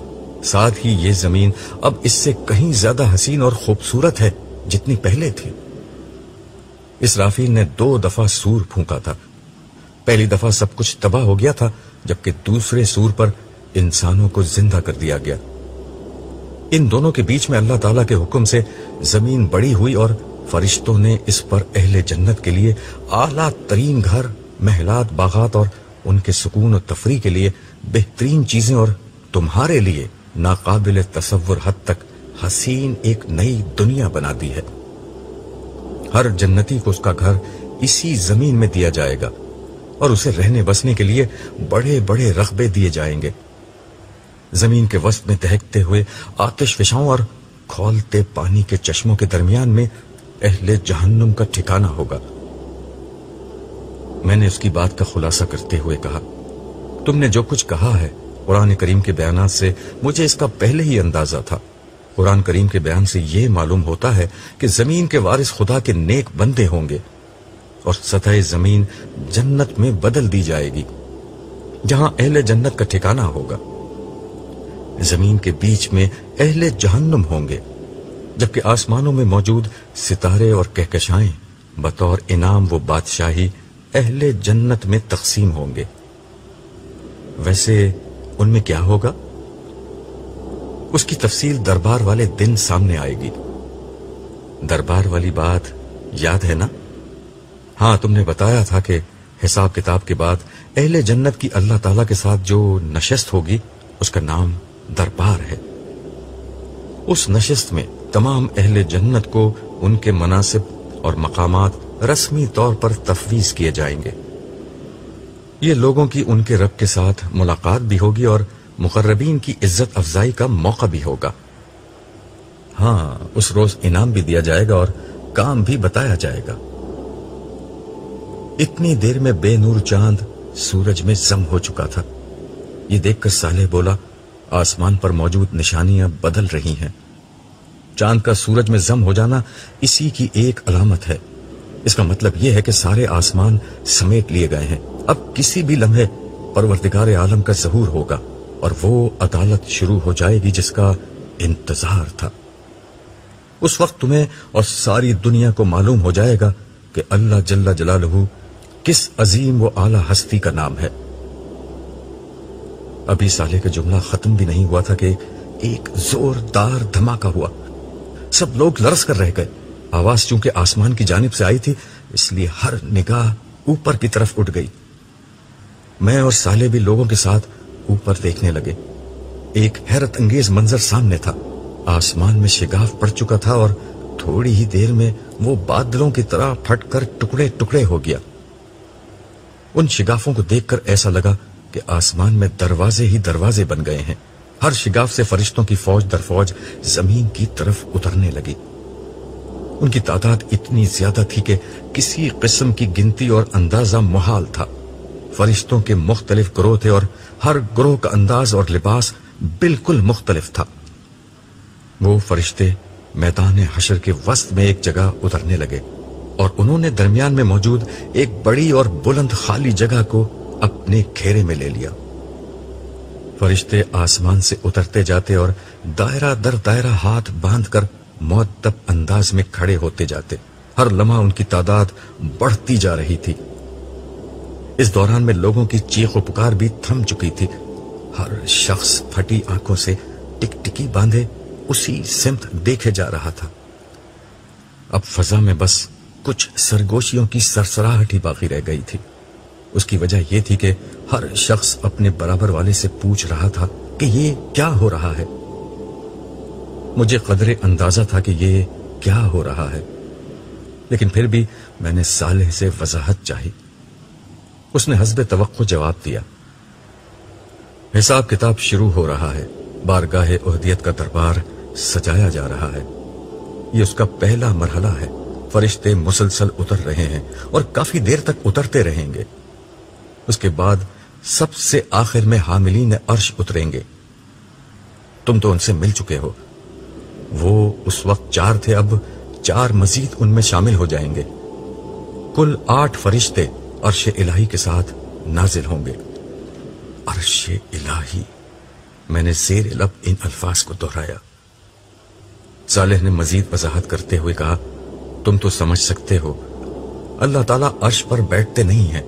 Speaker 1: ساتھ ہی یہ زمین اب اس سے کہیں زیادہ حسین اور خوبصورت ہے جتنی پہلے تھی نے دو دفعہ سور پھونکا تھا پہلی دفعہ سب کچھ تباہ ہو گیا تھا جبکہ دوسرے سور پر انسانوں کو زندہ کر دیا گیا ان دونوں کے بیچ میں اللہ تعالیٰ کے حکم سے زمین بڑی ہوئی اور فرشتوں نے اس پر اہل جنت کے لیے اعلیٰ ترین گھر محلات باغات اور ان کے سکون و تفریح کے لیے بہترین چیزیں اور تمہارے لیے ناقابل تصور حد تک حسین ایک نئی دنیا بنا دی ہے ہر جنتی کو اس کا گھر اسی زمین میں دیا جائے گا اور اسے رہنے بسنے کے لیے بڑے بڑے رقبے دیے جائیں گے زمین کے وسط میں دہکتے ہوئے آتش فشاؤں اور کھولتے پانی کے چشموں کے درمیان میں اہل جہنم کا ٹھکانہ ہوگا میں نے اس کی بات کا خلاصہ کرتے ہوئے کہا تم نے جو کچھ کہا ہے قرآن کریم کے بیانات سے مجھے اس کا پہلے ہی اندازہ تھا قرآن کریم کے بیان سے یہ معلوم ہوتا ہے کہ زمین کے وارث خدا کے نیک بندے ہوں گے اور سطح زمین جنت میں بدل دی جائے گی جہاں اہل جنت کا ٹھکانہ ہوگا زمین کے بیچ میں اہل جہنم ہوں گے جبکہ آسمانوں میں موجود ستارے اور کہکشائیں بطور انعام وہ بادشاہی اہل جنت میں تقسیم ہوں گے ویسے ان میں کیا ہوگا اس کی تفصیل دربار والے دن سامنے آئے گی دربار والی بات یاد ہے نا ہاں تم نے بتایا تھا کہ حساب کتاب کے بعد اہل جنت کی اللہ تعالی کے ساتھ جو نشست ہوگی اس کا نام دربار ہے اس نشست میں تمام اہل جنت کو ان کے مناسب اور مقامات رسمی طور پر تفویز کیے جائیں گے یہ لوگوں کی ان کے رب کے ساتھ ملاقات بھی ہوگی اور مقربین کی عزت افزائی کا موقع بھی ہوگا ہاں اس روز انعام بھی دیا جائے گا اور کام بھی بتایا جائے گا اتنی دیر میں بے نور چاند سورج میں زم ہو چکا تھا یہ دیکھ کر سالح بولا آسمان پر موجود نشانیاں بدل رہی ہیں چاند کا سورج میں زم ہو جانا اسی کی ایک علامت ہے اس کا مطلب یہ ہے کہ سارے آسمان سمیٹ لیے گئے ہیں اب کسی بھی لمحے پروردگار عالم کا ظہور ہوگا اور وہ عدالت شروع ہو جائے گی جس کا انتظار تھا اس وقت تمہیں اور ساری دنیا کو معلوم ہو جائے گا کہ اللہ جل جلالہ کس عظیم و اعلی ہستی کا نام ہے ابھی سالے کا جملہ ختم بھی نہیں ہوا تھا کہ ایک زوردار دھماکہ ہوا سب لوگ لرس کر رہ گئے آواز چونکہ آسمان کی جانب سے آئی تھی اس لیے ہر نگاہ اوپر کی طرف اٹھ گئی میں اور سالے بھی لوگوں کے ساتھ اوپر دیکھنے لگے ایک حیرت انگیز منظر سامنے تھا آسمان میں شگاف پڑ چکا تھا اور تھوڑی ہی دیر میں وہ بادلوں کی طرح پھٹ کر ٹکڑے ٹکڑے ہو گیا ان شگافوں کو دیکھ کر ایسا لگا کہ آسمان میں دروازے ہی دروازے بن گئے ہیں ہر شگاف سے فرشتوں کی فوج در فوج زمین کی طرف اترنے لگی ان کی تعداد اتنی زیادہ تھی کہ کسی قسم کی گنتی اور اندازہ محال تھا فرشتوں کے مختلف گروہ تھے اور ہر گروہ کا انداز اور لباس بالکل مختلف تھا وہ فرشتے میدان حشر کے وسط میں ایک جگہ اترنے لگے اور انہوں نے درمیان میں موجود ایک بڑی اور بلند خالی جگہ کو اپنے گھیرے میں لے لیا فرشتے آسمان سے اترتے جاتے اور دائرہ در دائرہ ہاتھ باندھ کر انداز میں کھڑے ہوتے جاتے ہر لمحہ ان کی تعداد بڑھتی جا رہی تھی اس دوران میں لوگوں کی چیخ و پکار بھی تھم چکی تھی ہر شخص پھٹی آنکھوں سے ٹک ٹکی باندھے اسی سمت دیکھے جا رہا تھا اب فضا میں بس کچھ سرگوشیوں کی سرسراہٹ ہی باقی رہ گئی تھی اس کی وجہ یہ تھی کہ ہر شخص اپنے برابر والے سے پوچھ رہا تھا کہ یہ کیا ہو رہا ہے مجھے قدر اندازہ تھا کہ یہ کیا ہو رہا ہے لیکن پھر بھی میں نے سے وضاحت چاہی اس نے حسب توقع جواب دیا حساب کتاب شروع ہو رہا ہے بارگاہ عہدیت کا دربار سجایا جا رہا ہے یہ اس کا پہلا مرحلہ ہے فرشتے مسلسل اتر رہے ہیں اور کافی دیر تک اترتے رہیں گے اس کے بعد سب سے آخر میں حاملین عرش اتریں گے تم تو ان سے مل چکے ہو وہ اس وقت چار تھے اب چار مزید ان میں شامل ہو جائیں گے کل آٹھ فرشتے عرش الہی کے ساتھ نازل ہوں گے عرش الہی میں نے زیر لب ان الفاظ کو دہرایا صالح نے مزید وضاحت کرتے ہوئے کہا تم تو سمجھ سکتے ہو اللہ تعالیٰ عرش پر بیٹھتے نہیں ہیں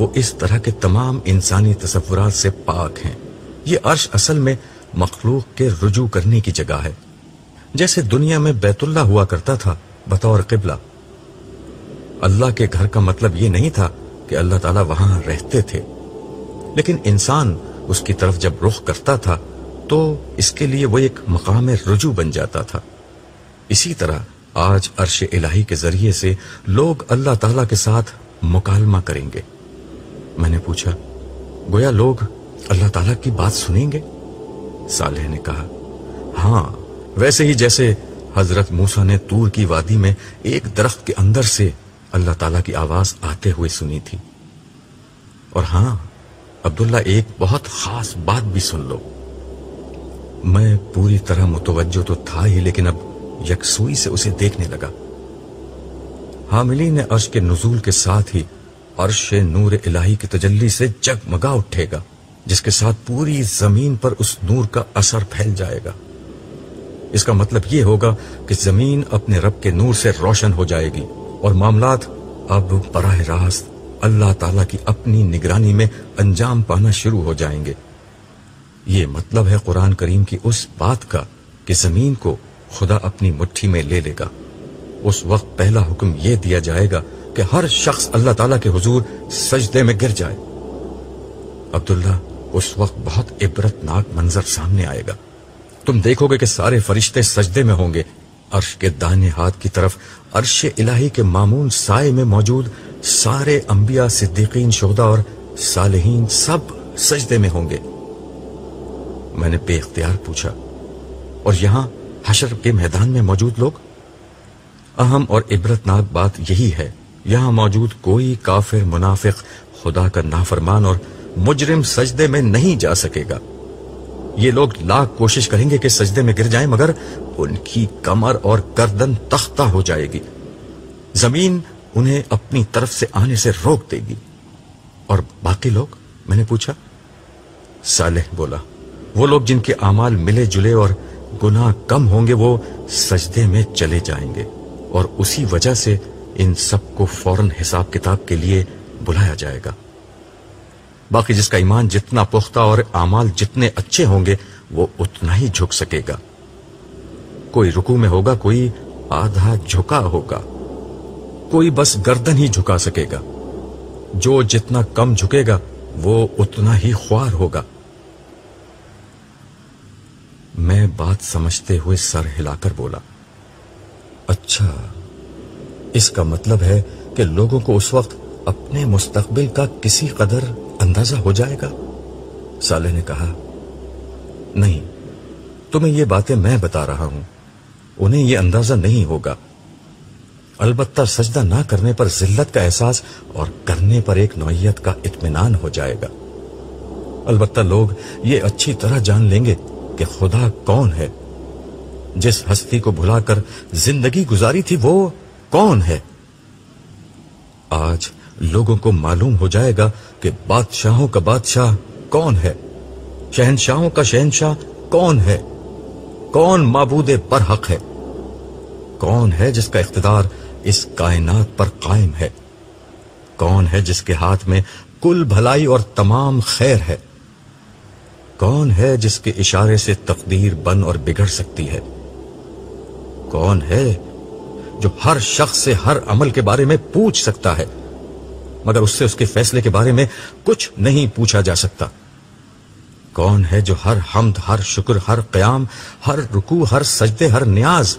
Speaker 1: وہ اس طرح کے تمام انسانی تصورات سے پاک ہیں یہ عرش اصل میں مخلوق کے رجوع کرنے کی جگہ ہے جیسے دنیا میں بیت اللہ ہوا کرتا تھا بطور قبلہ اللہ کے گھر کا مطلب یہ نہیں تھا کہ اللہ تعالیٰ وہاں رہتے تھے لیکن انسان اس کی طرف جب رخ کرتا تھا تو اس کے لیے وہ ایک مقام رجوع بن جاتا تھا اسی طرح آج عرش الہی کے ذریعے سے لوگ اللہ تعالیٰ کے ساتھ مکالمہ کریں گے میں نے پوچھا گویا لوگ اللہ تعالیٰ کی بات سنیں گے صالح نے کہا ہاں ویسے ہی جیسے حضرت موسا نے تور کی وادی میں ایک درخت کے اندر سے اللہ تعالی کی آواز آتے ہوئے سنی تھی اور ہاں عبداللہ ایک بہت خاص بات بھی سن لو میں پوری طرح متوجہ تو تھا ہی لیکن اب یکسوئی سے اسے دیکھنے لگا حاملی نے عرش کے نزول کے ساتھ ہی عرش نور الہی کی تجلی سے جگمگا اٹھے گا جس کے ساتھ پوری زمین پر اس نور کا اثر پھیل جائے گا اس کا مطلب یہ ہوگا کہ زمین اپنے رب کے نور سے روشن ہو جائے گی اور معاملات اب براہ راست اللہ تعالیٰ کی اپنی نگرانی میں انجام پانا شروع ہو جائیں گے یہ مطلب ہے قرآن کریم کی اس بات کا کہ زمین کو خدا اپنی مٹھی میں لے لے گا اس وقت پہلا حکم یہ دیا جائے گا کہ ہر شخص اللہ تعالیٰ کے حضور سجدے میں گر جائے عبداللہ اس وقت بہت عبرت ناک منظر سامنے آئے گا تم دیکھو گے کہ سارے فرشتے سجدے میں ہوں گے عرش کے دانے ہاتھ کی طرف عرش الہی کے معمول سائے میں موجود سارے انبیاء صدیقین اور صالحین سب سجدے میں نے بے اختیار پوچھا اور یہاں حشر کے میدان میں موجود لوگ اہم اور عبرت ناک بات یہی ہے یہاں موجود کوئی کافر منافق خدا کا نافرمان اور مجرم سجدے میں نہیں جا سکے گا یہ لوگ لاکھ کوشش کریں گے کہ سجدے میں گر جائیں مگر ان کی کمر اور گردن تختہ ہو جائے گی زمین انہیں اپنی طرف سے آنے سے روک دے گی اور باقی لوگ میں نے پوچھا صالح بولا وہ لوگ جن کے اعمال ملے جلے اور گناہ کم ہوں گے وہ سجدے میں چلے جائیں گے اور اسی وجہ سے ان سب کو فوراً حساب کتاب کے لیے بلایا جائے گا باقی جس کا ایمان جتنا پختہ اور اعمال جتنے اچھے ہوں گے وہ اتنا ہی جھک سکے گا کوئی رکو میں ہوگا کوئی آدھا جھکا ہوگا کوئی بس گردن ہی جھکا سکے گا جو جتنا کم جھکے گا وہ اتنا ہی خوار ہوگا میں بات سمجھتے ہوئے سر ہلا کر بولا اچھا اس کا مطلب ہے کہ لوگوں کو اس وقت اپنے مستقبل کا کسی قدر اندازہ ہو جائے گا سالح نے کہا نہیں تمہیں یہ باتیں میں بتا رہا ہوں انہیں یہ اندازہ نہیں ہوگا البتہ سجدہ نہ کرنے پر ذلت کا احساس اور کرنے پر ایک نوعیت کا اطمینان ہو جائے گا البتہ لوگ یہ اچھی طرح جان لیں گے کہ خدا کون ہے جس ہستی کو بھلا کر زندگی گزاری تھی وہ کون ہے آج لوگوں کو معلوم ہو جائے گا کہ بادشاہوں کا بادشاہ کون ہے شہنشاہوں کا شہنشاہ کون ہے کون معبود برحق ہے کون ہے جس کا اقتدار اس کائنات پر قائم ہے کون ہے جس کے ہاتھ میں کل بھلائی اور تمام خیر ہے کون ہے جس کے اشارے سے تقدیر بن اور بگڑ سکتی ہے کون ہے جو ہر شخص سے ہر عمل کے بارے میں پوچھ سکتا ہے مگر اس سے اس کے فیصلے کے بارے میں کچھ نہیں پوچھا جا سکتا کون ہے جو ہر حمد ہر شکر ہر قیام ہر رکوع ہر سجدے ہر نیاز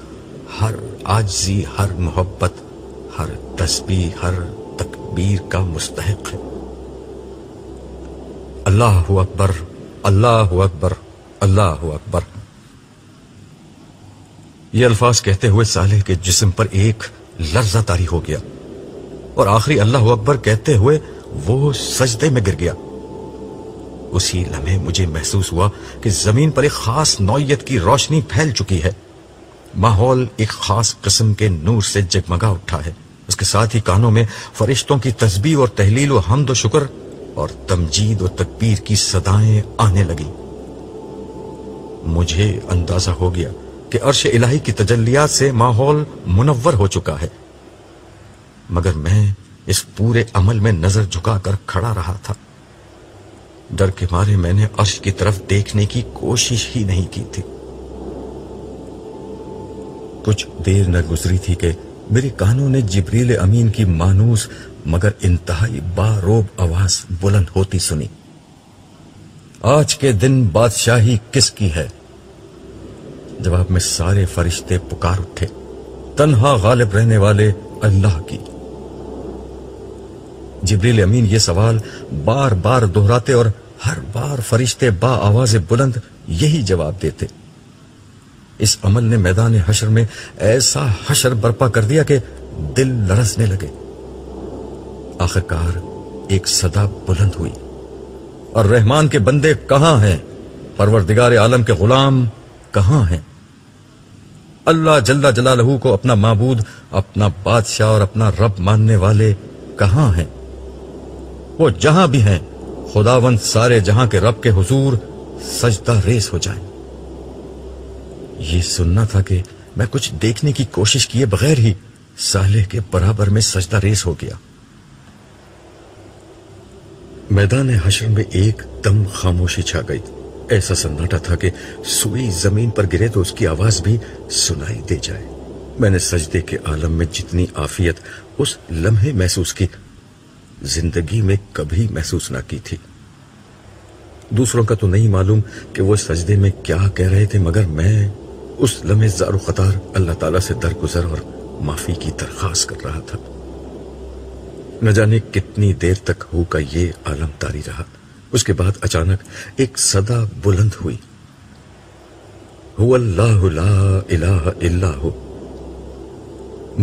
Speaker 1: ہر آجزی ہر محبت ہر تسبیح ہر تکبیر کا مستحق ہے اللہ ہو اکبر اللہ اکبر اللہ اکبر یہ الفاظ کہتے ہوئے سالح کے جسم پر ایک لرزہ تاری ہو گیا اور آخری اللہ اکبر کہتے ہوئے وہ سجدے میں گر گیا اسی لمحے مجھے محسوس ہوا کہ زمین پر ایک خاص نوعیت کی روشنی پھیل چکی ہے ماحول ایک خاص قسم کے نور سے جگمگا اٹھا ہے اس کے ساتھ ہی کانوں میں فرشتوں کی تسبیح اور تحلیل و حمد و شکر اور تمجید و تکبیر کی صدایں آنے لگی مجھے اندازہ ہو گیا کہ عرش الہی کی تجلیات سے ماحول منور ہو چکا ہے مگر میں اس پورے عمل میں نظر جھکا کر کھڑا رہا تھا ڈر کے مارے میں نے عرش کی طرف دیکھنے کی کوشش ہی نہیں کی تھی کچھ دیر نہ گزری تھی کہ میری کانوں نے جبریل امین کی مانوس مگر انتہائی باروب آواز بلند ہوتی سنی آج کے دن بادشاہی کس کی ہے جواب میں سارے فرشتے پکار اٹھے تنہا غالب رہنے والے اللہ کی جبریل امین یہ سوال بار بار دہراتے اور ہر بار فرشتے با آواز بلند یہی جواب دیتے اس عمل نے میدان حشر میں ایسا حشر برپا کر دیا کہ دل لرسنے لگے آخرکار بلند ہوئی اور رحمان کے بندے کہاں ہیں پروردگار عالم کے غلام کہاں ہیں اللہ جل جلالہ اپنا معبود اپنا بادشاہ اور اپنا رب ماننے والے کہاں ہیں وہ جہاں بھی ہیں خداوند سارے جہاں کے رب کے حضور سجدہ ہو جائیں یہ سننا تھا کہ میں کچھ دیکھنے کی کوشش کیے بغیر ہی کے برابر میں سجدہ ہو گیا میدان حشر میں ایک دم خاموشی چھا گئی ایسا سناٹا تھا کہ سوئی زمین پر گرے تو اس کی آواز بھی سنائی دے جائے میں نے سجدے کے عالم میں جتنی آفیت اس لمحے محسوس کی زندگی میں کبھی محسوس نہ کی تھی دوسروں کا تو نہیں معلوم کہ وہ سجدے میں کیا کہہ رہے تھے مگر میں اس لمحے زار و اللہ تعالیٰ سے درگزر اور معافی کی درخواست کر رہا تھا نہ جانے کتنی دیر تک ہو کا یہ عالم تاری رہا اس کے بعد اچانک ایک صدا بلند ہوئی ہو اللہ لا الہ الا ہو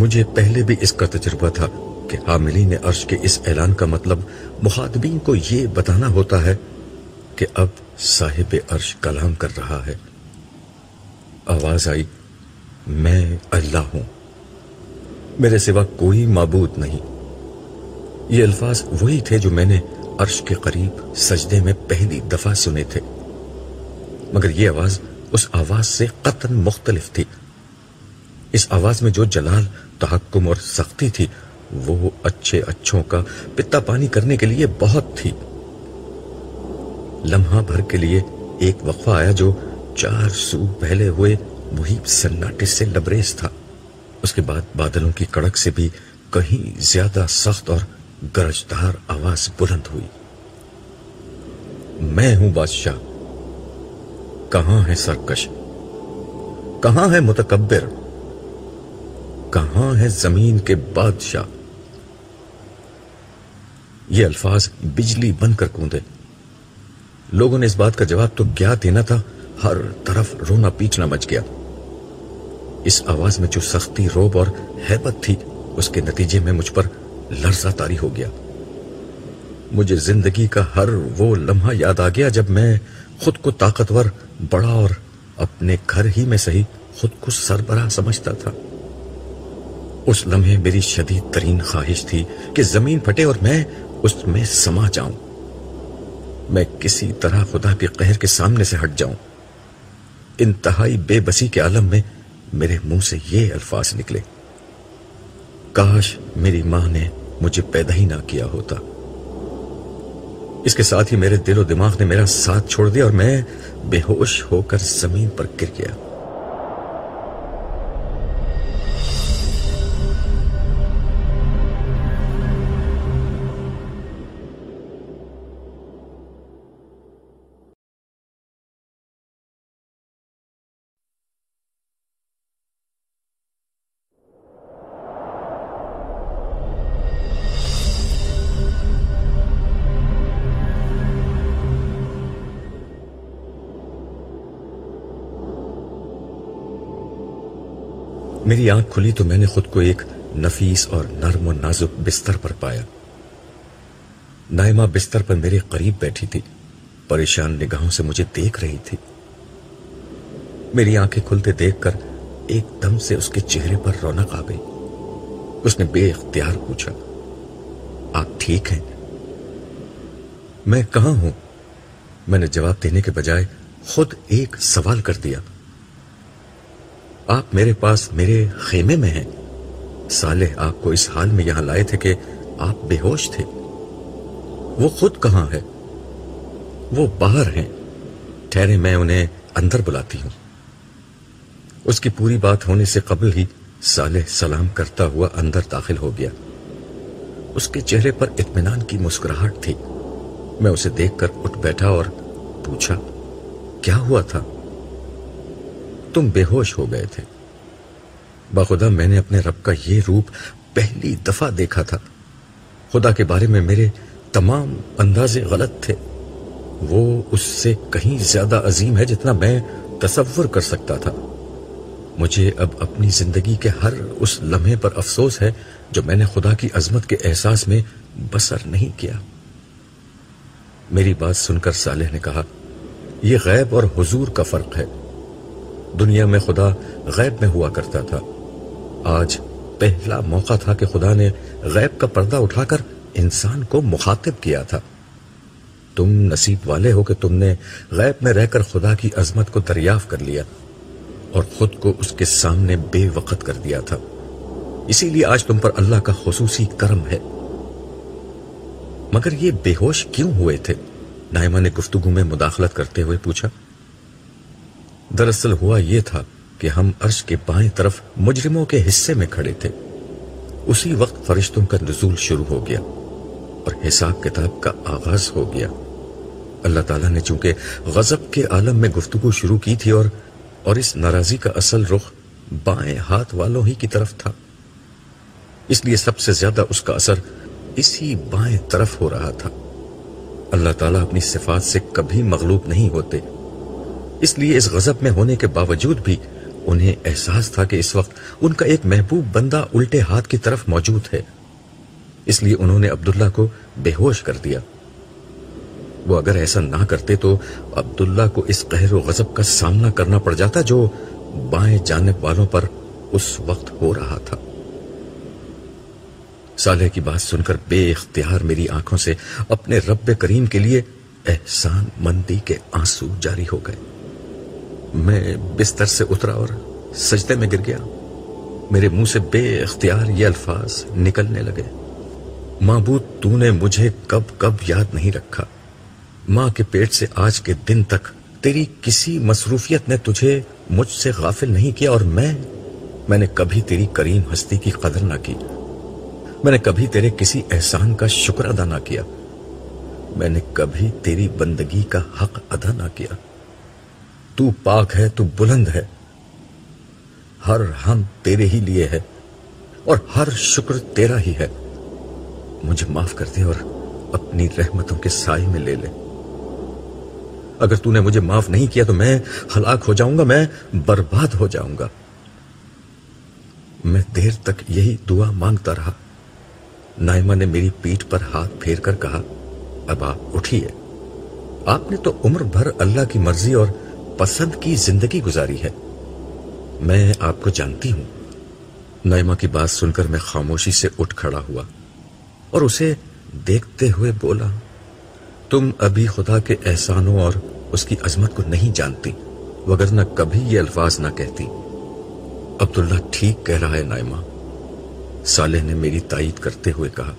Speaker 1: مجھے پہلے بھی اس کا تجربہ تھا کہ حاملین عرش کے اس اعلان کا مطلب مخاطبین کو یہ بتانا ہوتا ہے کہ اب صاحب عرش کلام کر رہا ہے آواز آئی میں اللہ ہوں میرے سوا کوئی معبود نہیں یہ الفاظ وہی تھے جو میں نے عرش کے قریب سجدے میں پہلی دفعہ سنے تھے مگر یہ آواز اس آواز سے قطن مختلف تھی اس آواز میں جو جلال تحکم اور سختی تھی وہ اچھے اچھوں کا پتہ پانی کرنے کے لیے بہت تھی لمحہ بھر کے لیے ایک وقفہ آیا جو چار سو پہلے ہوئے محیب سناٹے سے لبریز تھا اس کے بعد بادلوں کی کڑک سے بھی کہیں زیادہ سخت اور گرجدار آواز بلند ہوئی میں ہوں بادشاہ کہاں ہے سرکش کہاں ہے متکبر کہاں ہے زمین کے بادشاہ یہ الفاظ بجلی بن کر کوندے لوگوں نے اس بات کا جواب تو دینا تھا ہر طرف رونا پیچنا مچ گیا اس آواز میں جو سختی روب اور حیبت تھی اس کے نتیجے میں مجھ پر لرزہ تاری ہو گیا مجھے زندگی کا ہر وہ لمحہ یاد آ گیا جب میں خود کو طاقتور بڑا اور اپنے گھر ہی میں سہی خود کو سربراہ سمجھتا تھا اس لمحے میری شدید ترین خواہش تھی کہ زمین پھٹے اور میں اس میں سما جاؤں میں کسی طرح خدا کے قہر کے سامنے سے ہٹ جاؤں انتہائی بے بسی کے عالم میں میرے منہ سے یہ الفاظ نکلے کاش میری ماں نے مجھے پیدا ہی نہ کیا ہوتا اس کے ساتھ ہی میرے دل و دماغ نے میرا ساتھ چھوڑ دیا اور میں بے ہوش ہو کر زمین پر گر گیا میری آنکھ کھلی تو میں نے خود کو ایک نفیس اور نرم و نازک بستر پر پایا نائمہ بستر پر میرے قریب بیٹھی تھی پریشان نگاہوں سے مجھے دیکھ رہی تھی میری آنکھیں کھلتے دیکھ کر ایک دم سے اس کے چہرے پر رونق آ گئی اس نے بے اختیار پوچھا آپ ٹھیک ہیں میں کہاں ہوں میں نے جواب دینے کے بجائے خود ایک سوال کر دیا آپ میرے پاس میرے خیمے میں ہیں سالح آپ کو اس حال میں یہاں لائے تھے کہ آپ بے ہوش تھے وہ خود کہاں ہے وہ باہر ہیں ٹھہرے میں انہیں اندر بلاتی ہوں اس کی پوری بات ہونے سے قبل ہی سالح سلام کرتا ہوا اندر داخل ہو گیا اس کے چہرے پر اطمینان کی مسکراہٹ تھی میں اسے دیکھ کر اٹھ بیٹھا اور پوچھا کیا ہوا تھا تم بے ہوش ہو گئے تھے بخدا میں نے اپنے رب کا یہ روپ پہلی دفعہ دیکھا تھا خدا کے بارے میں میرے تمام اندازے غلط تھے وہ اس سے کہیں زیادہ عظیم ہے جتنا میں تصور کر سکتا تھا مجھے اب اپنی زندگی کے ہر اس لمحے پر افسوس ہے جو میں نے خدا کی عظمت کے احساس میں بسر نہیں کیا میری بات سن کر صالح نے کہا یہ غیب اور حضور کا فرق ہے دنیا میں خدا غیب میں ہوا کرتا تھا آج پہلا موقع تھا کہ خدا نے غیب کا پردہ اٹھا کر انسان کو مخاطب کیا تھا تم نصیب والے ہو کہ تم نے غیب میں رہ کر خدا کی عظمت کو دریافت کر لیا اور خود کو اس کے سامنے بے وقت کر دیا تھا اسی لیے آج تم پر اللہ کا خصوصی کرم ہے مگر یہ بے ہوش کیوں ہوئے تھے نائمہ نے گفتگو میں مداخلت کرتے ہوئے پوچھا دراصل ہوا یہ تھا کہ ہم عرش کے بائیں طرف مجرموں کے حصے میں کھڑے تھے اسی وقت فرشتوں کا نزول شروع ہو ہو گیا گیا اور حساب کتاب کا آغاز اللہ تعالیٰ نے چونکہ غزب کے عالم میں گفتگو شروع کی تھی اور اور اس ناراضی کا اصل رخ بائیں ہاتھ والوں ہی کی طرف تھا اس لیے سب سے زیادہ اس کا اثر اسی بائیں طرف ہو رہا تھا اللہ تعالیٰ اپنی صفات سے کبھی مغلوب نہیں ہوتے اس لیے اس غزب میں ہونے کے باوجود بھی انہیں احساس تھا کہ اس وقت ان کا ایک محبوب بندہ الٹے ہاتھ کی طرف موجود ہے اس لیے انہوں نے عبداللہ کو بے ہوش کر دیا وہ اگر ایسا نہ کرتے تو عبداللہ کو اس قہر و غضب کا سامنا کرنا پڑ جاتا جو بائیں جانب والوں پر اس وقت ہو رہا تھا سالح کی بات سن کر بے اختیار میری آنکھوں سے اپنے رب کریم کے لیے احسان مندی کے آنسو جاری ہو گئے میں بستر سے اترا اور سجدے میں گر گیا میرے منہ سے بے اختیار یہ الفاظ نکلنے لگے تو نے مجھے کب کب یاد نہیں رکھا ماں کے پیٹ سے آج کے دن تک تیری کسی مصروفیت نے تجھے مجھ سے غافل نہیں کیا اور میں میں نے کبھی تیری کریم ہستی کی قدر نہ کی میں نے کبھی تیرے کسی احسان کا شکر ادا نہ کیا میں نے کبھی تیری بندگی کا حق ادا نہ کیا تو پاک ہے تو بلند ہے ہر ہم تیرے ہی لیے ہے اور ہر شکر تیرا ہی ہے مجھے معاف کر دے اور اپنی رحمتوں کے سائے میں لے لے اگر نے مجھے معاف نہیں کیا تو میں ہلاک ہو جاؤں گا میں برباد ہو جاؤں گا میں دیر تک یہی دعا مانگتا رہا نائمہ نے میری پیٹھ پر ہاتھ پھیر کر کہا اب آپ اٹھیے آپ نے تو عمر بھر اللہ کی مرضی اور پسند کی زندگی گزاری ہے میں آپ کو جانتی ہوں نائمہ کی بات سن کر میں خاموشی سے اٹھ کھڑا ہوا اور اسے دیکھتے ہوئے بولا تم ابھی خدا کے احسانوں اور اس کی عظمت کو نہیں جانتی وگر نہ کبھی یہ الفاظ نہ کہتی عبداللہ ٹھیک کہہ رہا ہے نائمہ صالح نے میری تائید کرتے ہوئے کہا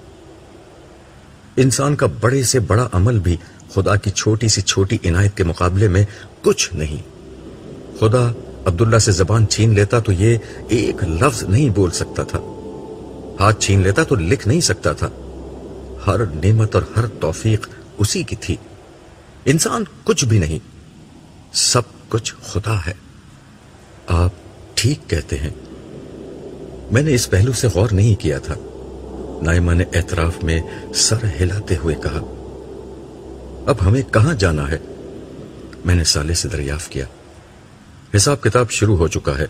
Speaker 1: انسان کا بڑے سے بڑا عمل بھی خدا کی چھوٹی سی چھوٹی عنایت کے مقابلے میں کچھ نہیں خدا عبداللہ سے زبان چھین لیتا تو یہ ایک لفظ نہیں بول سکتا تھا ہاتھ چھین لیتا تو لکھ نہیں سکتا تھا ہر نعمت اور ہر توفیق اسی کی تھی انسان کچھ بھی نہیں سب کچھ خدا ہے آپ ٹھیک کہتے ہیں میں نے اس پہلو سے غور نہیں کیا تھا نائمہ نے اعتراف میں سر ہلاتے ہوئے کہا اب ہمیں کہاں جانا ہے میں نے سالے سے دریافت کیا حساب کتاب شروع ہو چکا ہے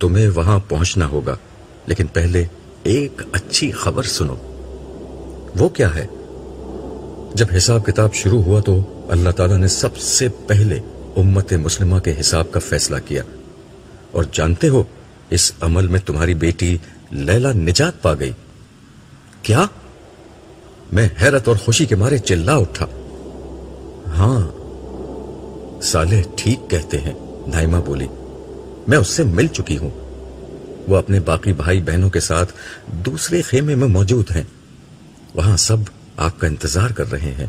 Speaker 1: تمہیں وہاں پہنچنا ہوگا لیکن پہلے ایک اچھی خبر سنو وہ کیا ہے جب حساب کتاب شروع ہوا تو اللہ تعالیٰ نے سب سے پہلے امت مسلمہ کے حساب کا فیصلہ کیا اور جانتے ہو اس عمل میں تمہاری بیٹی نجات پا گئی کیا میں حیرت اور خوشی کے مارے چلا اٹھا ہاں سالح ٹھیک کہتے ہیں نائمہ بولی میں اس سے مل چکی ہوں وہ اپنے باقی بھائی بہنوں کے ساتھ دوسرے خیمے میں موجود ہیں وہاں سب آپ کا انتظار کر رہے ہیں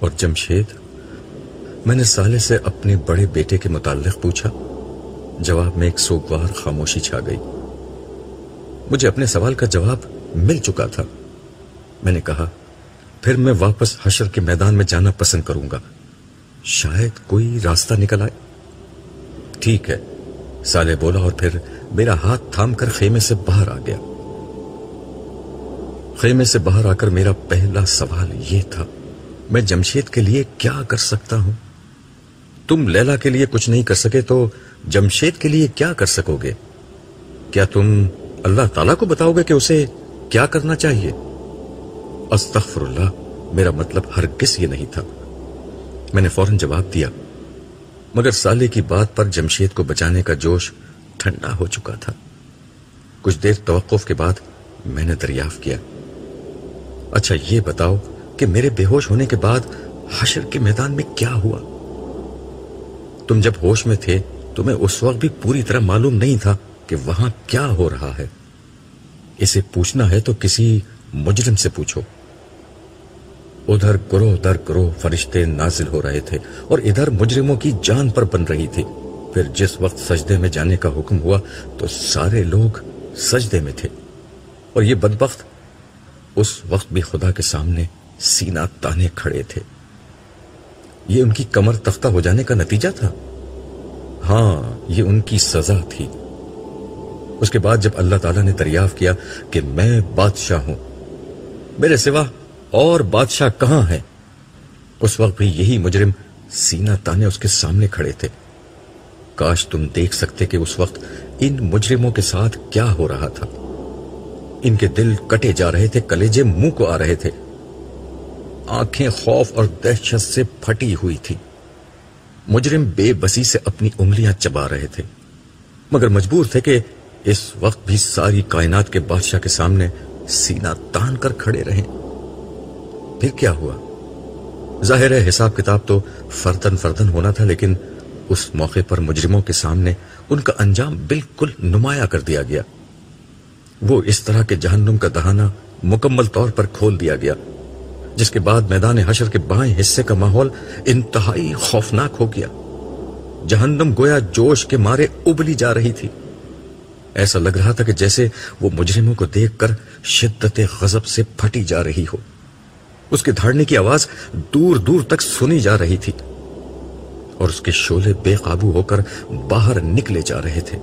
Speaker 1: اور جمشید میں نے سالح سے اپنے بڑے بیٹے کے متعلق پوچھا جواب میں ایک سوگوار خاموشی چھا گئی مجھے اپنے سوال کا جواب مل چکا تھا میں نے کہا پھر میں واپس حشر کے میدان میں جانا پسند کروں گا شاید کوئی راستہ نکل آئے ٹھیک ہے سالے بولا اور پھر میرا ہاتھ تھام کر خیمے سے باہر آ گیا خیمے سے باہر آ کر میرا پہلا سوال یہ تھا میں جمشید کے لیے کیا کر سکتا ہوں تم لیلا کے لیے کچھ نہیں کر سکے تو جمشید کے لیے کیا کر سکو گے کیا تم اللہ تعالیٰ کو بتاؤ گے کہ اسے کیا کرنا چاہیے استغفر اللہ میرا مطلب ہر کس یہ نہیں تھا میں نے جواب دیا مگر سالے کی بات پر جمشید کو بچانے کا جوش ٹھنڈا ہو چکا تھا کچھ دیر توقف کے بعد میں نے کیا اچھا یہ بتاؤ کہ میرے بے ہوش ہونے کے بعد حشر کے میدان میں کیا ہوا تم جب ہوش میں تھے تمہیں اس وقت بھی پوری طرح معلوم نہیں تھا کہ وہاں کیا ہو رہا ہے اسے پوچھنا ہے تو کسی مجرم سے پوچھو ادھر کرو در کرو فرشتے نازل ہو رہے تھے اور ادھر مجرموں کی جان پر بن رہی تھی پھر جس وقت سجدے میں جانے کا حکم ہوا تو سارے لوگ سجدے میں تھے اور یہ بدبخت اس وقت بھی خدا کے سامنے سینہ تانے کھڑے تھے یہ ان کی کمر تختہ ہو جانے کا نتیجہ تھا ہاں یہ ان کی سزا تھی اس کے بعد جب اللہ تعالیٰ نے دریافت کیا کہ میں بادشاہ ہوں میرے سوا اور بادشاہ کہاں ہے اس وقت بھی یہی مجرم سینہ تانے اس کے سامنے کھڑے تھے کاش تم دیکھ سکتے کہ اس وقت ان مجرموں کے ساتھ کیا ہو رہا تھا ان کے دل کٹے جا رہے تھے کلیجے منہ کو آ رہے تھے آنکھیں خوف اور دہشت سے پھٹی ہوئی تھی مجرم بے بسی سے اپنی انگلیاں چبا رہے تھے مگر مجبور تھے کہ اس وقت بھی ساری کائنات کے بادشاہ کے سامنے سینہ تان کر کھڑے رہیں پھر کیا ہوا ظاہر ہے حساب کتاب تو فردن فردن ہونا تھا لیکن اس موقع پر مجرموں کے سامنے ان کا انجام بالکل نمایاں اس طرح کے جہنم کا دہانہ مکمل طور پر کھول دیا گیا جس کے بعد میدان حشر کے بائیں حصے کا ماحول انتہائی خوفناک ہو گیا جہنم گویا جوش کے مارے ابلی جا رہی تھی ایسا لگ رہا تھا کہ جیسے وہ مجرموں کو دیکھ کر شدت غضب سے پھٹی جا رہی ہو اس کے دھڑنے کی آواز دور دور تک سنی جا رہی تھی اور اس کے شولے بے قابو ہو کر باہر نکلے جا رہے تھے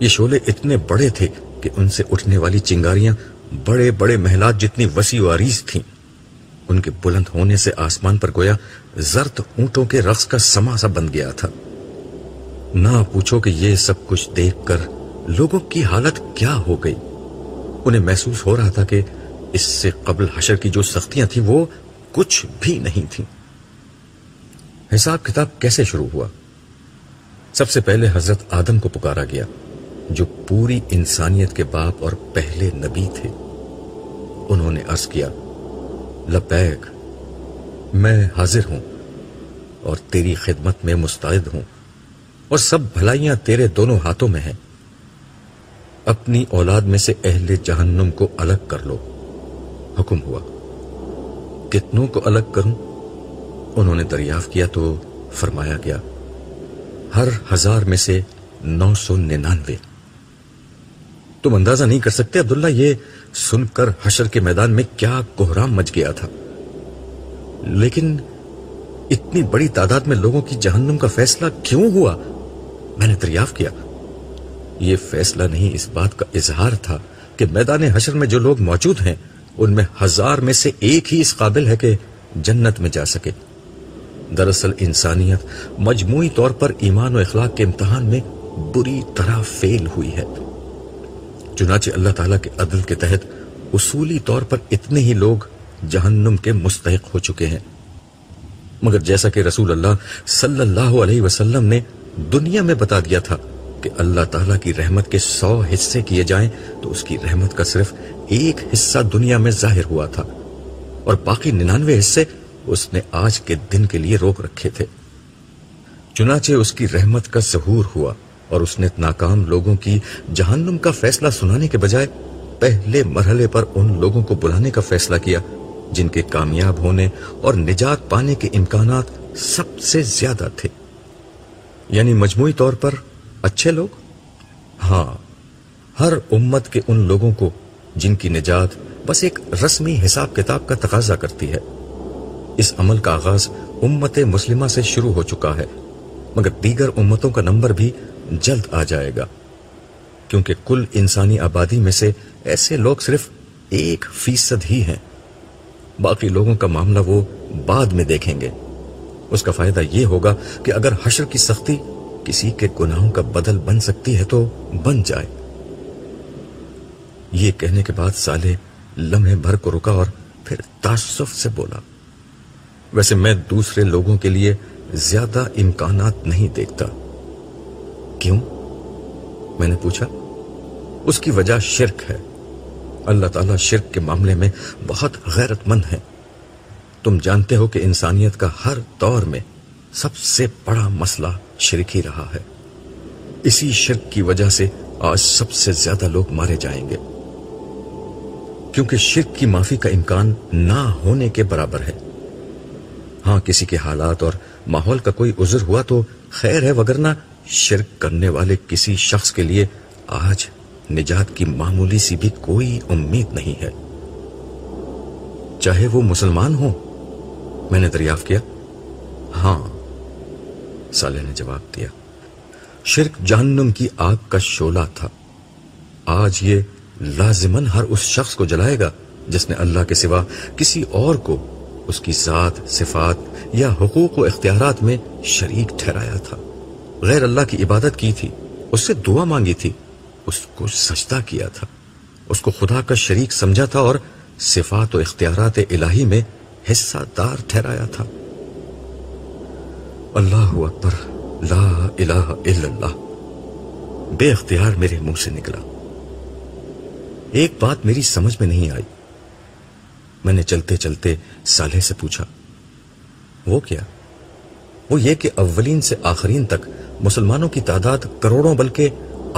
Speaker 1: یہ شولے اتنے بڑے تھے کہ ان سے اٹھنے والی چنگاریاں بڑے بڑے محلات جتنی وسیع و عریض تھیں ان کے بلند ہونے سے آسمان پر گویا زرد اونٹوں کے رقص کا سما سا بن گیا تھا نہ پوچھو کہ یہ سب کچھ دیکھ کر لوگوں کی حالت کیا ہو گئی انہیں محسوس ہو رہا تھا کہ اس سے قبل حشر کی جو سختیاں تھیں وہ کچھ بھی نہیں تھیں حساب کتاب کیسے شروع ہوا سب سے پہلے حضرت آدم کو پکارا گیا جو پوری انسانیت کے باپ اور پہلے نبی تھے انہوں نے عرض کیا لبیک میں حاضر ہوں اور تیری خدمت میں مستعد ہوں اور سب بھلائیاں تیرے دونوں ہاتھوں میں ہیں اپنی اولاد میں سے اہل جہنم کو الگ کر لو حکم ہوا کتنوں کو الگ کروں انہوں نے دریافت کیا تو فرمایا گیا ہر ہزار میں سے نو سو ننانوے تم اندازہ نہیں کر سکتے عبداللہ یہ سن کر حشر کے میدان میں کیا کوہرام مچ گیا تھا لیکن اتنی بڑی تعداد میں لوگوں کی جہنم کا فیصلہ کیوں ہوا میں نے دریافت کیا یہ فیصلہ نہیں اس بات کا اظہار تھا کہ میدان حشر میں جو لوگ موجود ہیں ان میں ہزار میں سے ایک ہی اس قابل ہے کہ جنت میں جا سکے دراصل انسانیت مجموعی طور پر ایمان و اخلاق کے امتحان میں بری طرح فیل ہوئی ہے چنانچہ اللہ تعالیٰ کے کے عدل تحت اصولی طور پر اتنے ہی لوگ جہنم کے مستحق ہو چکے ہیں مگر جیسا کہ رسول اللہ صلی اللہ علیہ وسلم نے دنیا میں بتا دیا تھا کہ اللہ تعالیٰ کی رحمت کے سو حصے کیے جائیں تو اس کی رحمت کا صرف ایک حصہ دنیا میں ظاہر ہوا تھا اور باقی ننانوے حصے اس نے آج کے دن کے لیے روک رکھے تھے چنانچہ اس اس کی رحمت کا ظہور ہوا اور نے ناکام لوگوں کی جہنم کا فیصلہ سنانے کے بجائے پہلے مرحلے پر ان لوگوں کو بلانے کا فیصلہ کیا جن کے کامیاب ہونے اور نجات پانے کے امکانات سب سے زیادہ تھے یعنی مجموعی طور پر اچھے لوگ ہاں ہر امت کے ان لوگوں کو جن کی نجات بس ایک رسمی حساب کتاب کا تقاضا کرتی ہے اس عمل کا آغاز امت مسلمہ سے شروع ہو چکا ہے مگر دیگر امتوں کا نمبر بھی جلد آ جائے گا کیونکہ کل انسانی آبادی میں سے ایسے لوگ صرف ایک فیصد ہی ہیں باقی لوگوں کا معاملہ وہ بعد میں دیکھیں گے اس کا فائدہ یہ ہوگا کہ اگر حشر کی سختی کسی کے گناہوں کا بدل بن سکتی ہے تو بن جائے یہ کہنے کے بعد سالے لمحے بھر کو رکا اور پھر تاسف سے بولا ویسے میں دوسرے لوگوں کے لیے زیادہ امکانات نہیں دیکھتا کیوں میں نے پوچھا اس کی وجہ شرک ہے اللہ تعالیٰ شرک کے معاملے میں بہت غیرت مند ہے تم جانتے ہو کہ انسانیت کا ہر دور میں سب سے بڑا مسئلہ شرک ہی رہا ہے اسی شرک کی وجہ سے آج سب سے زیادہ لوگ مارے جائیں گے کیونکہ شرک کی معافی کا امکان نہ ہونے کے برابر ہے ہاں کسی کے حالات اور ماحول کا کوئی عذر ہوا تو خیر ہے وگرنہ شرک کرنے والے کسی شخص کے لیے آج نجات کی معمولی سی بھی کوئی امید نہیں ہے چاہے وہ مسلمان ہو میں نے دریافت کیا ہاں سالے نے جواب دیا شرک جہنم کی آگ کا شولہ تھا آج یہ لازمن ہر اس شخص کو جلائے گا جس نے اللہ کے سوا کسی اور کو اس کی ذات صفات یا حقوق و اختیارات میں شریک ٹھہرایا تھا غیر اللہ کی عبادت کی تھی اس سے دعا مانگی تھی اس کو سجدہ کیا تھا اس کو خدا کا شریک سمجھا تھا اور صفات و اختیارات الہی میں حصہ دار ٹھہرایا تھا اللہ اکبر لا الہ الا اللہ بے اختیار میرے منہ سے نکلا ایک بات میری سمجھ میں نہیں آئی میں نے چلتے چلتے سالے سے پوچھا وہ کیا وہ یہ کہ اولین سے آخرین تک مسلمانوں کی تعداد کروڑوں بلکہ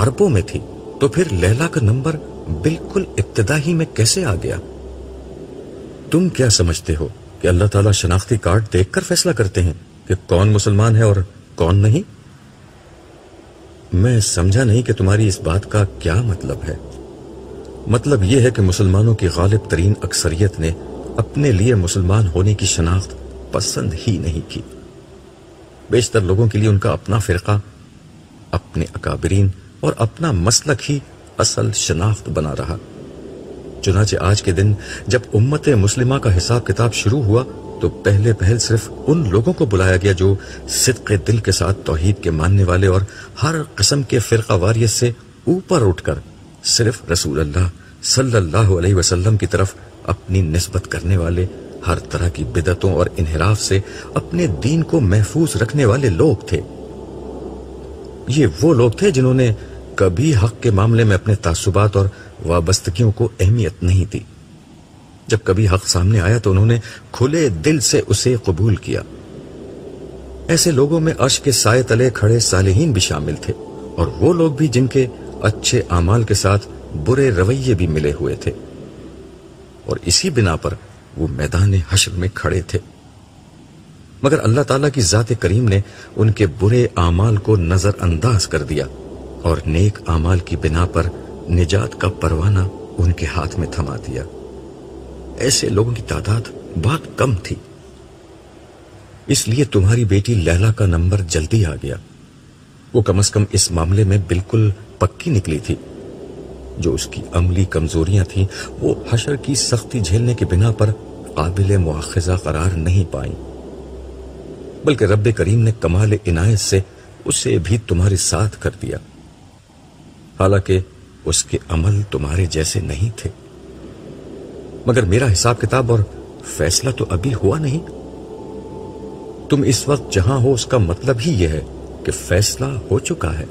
Speaker 1: اربوں میں تھی تو پھر لہلا کا نمبر بالکل ابتدا ہی میں کیسے آ گیا تم کیا سمجھتے ہو کہ اللہ تعالیٰ شناختی کارڈ دیکھ کر فیصلہ کرتے ہیں کہ کون مسلمان ہے اور کون نہیں میں سمجھا نہیں کہ تمہاری اس بات کا کیا مطلب ہے مطلب یہ ہے کہ مسلمانوں کی غالب ترین اکثریت نے اپنے لیے مسلمان ہونے کی شناخت پسند ہی نہیں کی بیشتر لوگوں کے لیے ان کا اپنا فرقہ اپنے اکابرین اور اپنا مسلک ہی اصل شناخت بنا رہا چنانچہ آج کے دن جب امت مسلمہ کا حساب کتاب شروع ہوا تو پہلے پہل صرف ان لوگوں کو بلایا گیا جو صدق دل کے ساتھ توحید کے ماننے والے اور ہر قسم کے فرقہ واریت سے اوپر اٹھ کر صرف رسول اللہ صلی اللہ علیہ وسلم کی طرف اپنی نسبت کرنے والے ہر طرح کی بدتوں اور انحراف سے اپنے دین کو محفوظ رکھنے والے لوگ تھے یہ وہ لوگ تھے جنہوں نے کبھی حق کے معاملے میں اپنے تعصبات اور وابستگیوں کو اہمیت نہیں دی جب کبھی حق سامنے آیا تو انہوں نے کھلے دل سے اسے قبول کیا ایسے لوگوں میں عرش کے سائے تلے کھڑے سالحین بھی شامل تھے اور وہ لوگ بھی جن کے اچھے اعمال کے ساتھ برے رویے بھی ملے ہوئے تھے اور اسی بنا پر وہ میدان حشر میں کھڑے تھے مگر اللہ تعالیٰ کی ذات کریم نے ان کے برے کو نظر انداز کر دیا اور نیک کی بنا پر نجات کا پروانہ ان کے ہاتھ میں تھما دیا ایسے لوگوں کی تعداد بہت کم تھی اس لیے تمہاری بیٹی کا نمبر جلدی آ گیا وہ کم از کم اس معاملے میں بالکل پکی نکلی تھی جو اس کی عملی کمزوریاں تھیں وہ حشر کی سختی جھیلنے کے بنا پر قابل مواخذہ قرار نہیں پائیں بلکہ رب کریم نے کمال عنایت سے اسے بھی تمہارے ساتھ کر دیا حالانکہ اس کے عمل تمہارے جیسے نہیں تھے مگر میرا حساب کتاب اور فیصلہ تو ابھی ہوا نہیں تم اس وقت جہاں ہو اس کا مطلب ہی یہ ہے کہ فیصلہ ہو چکا ہے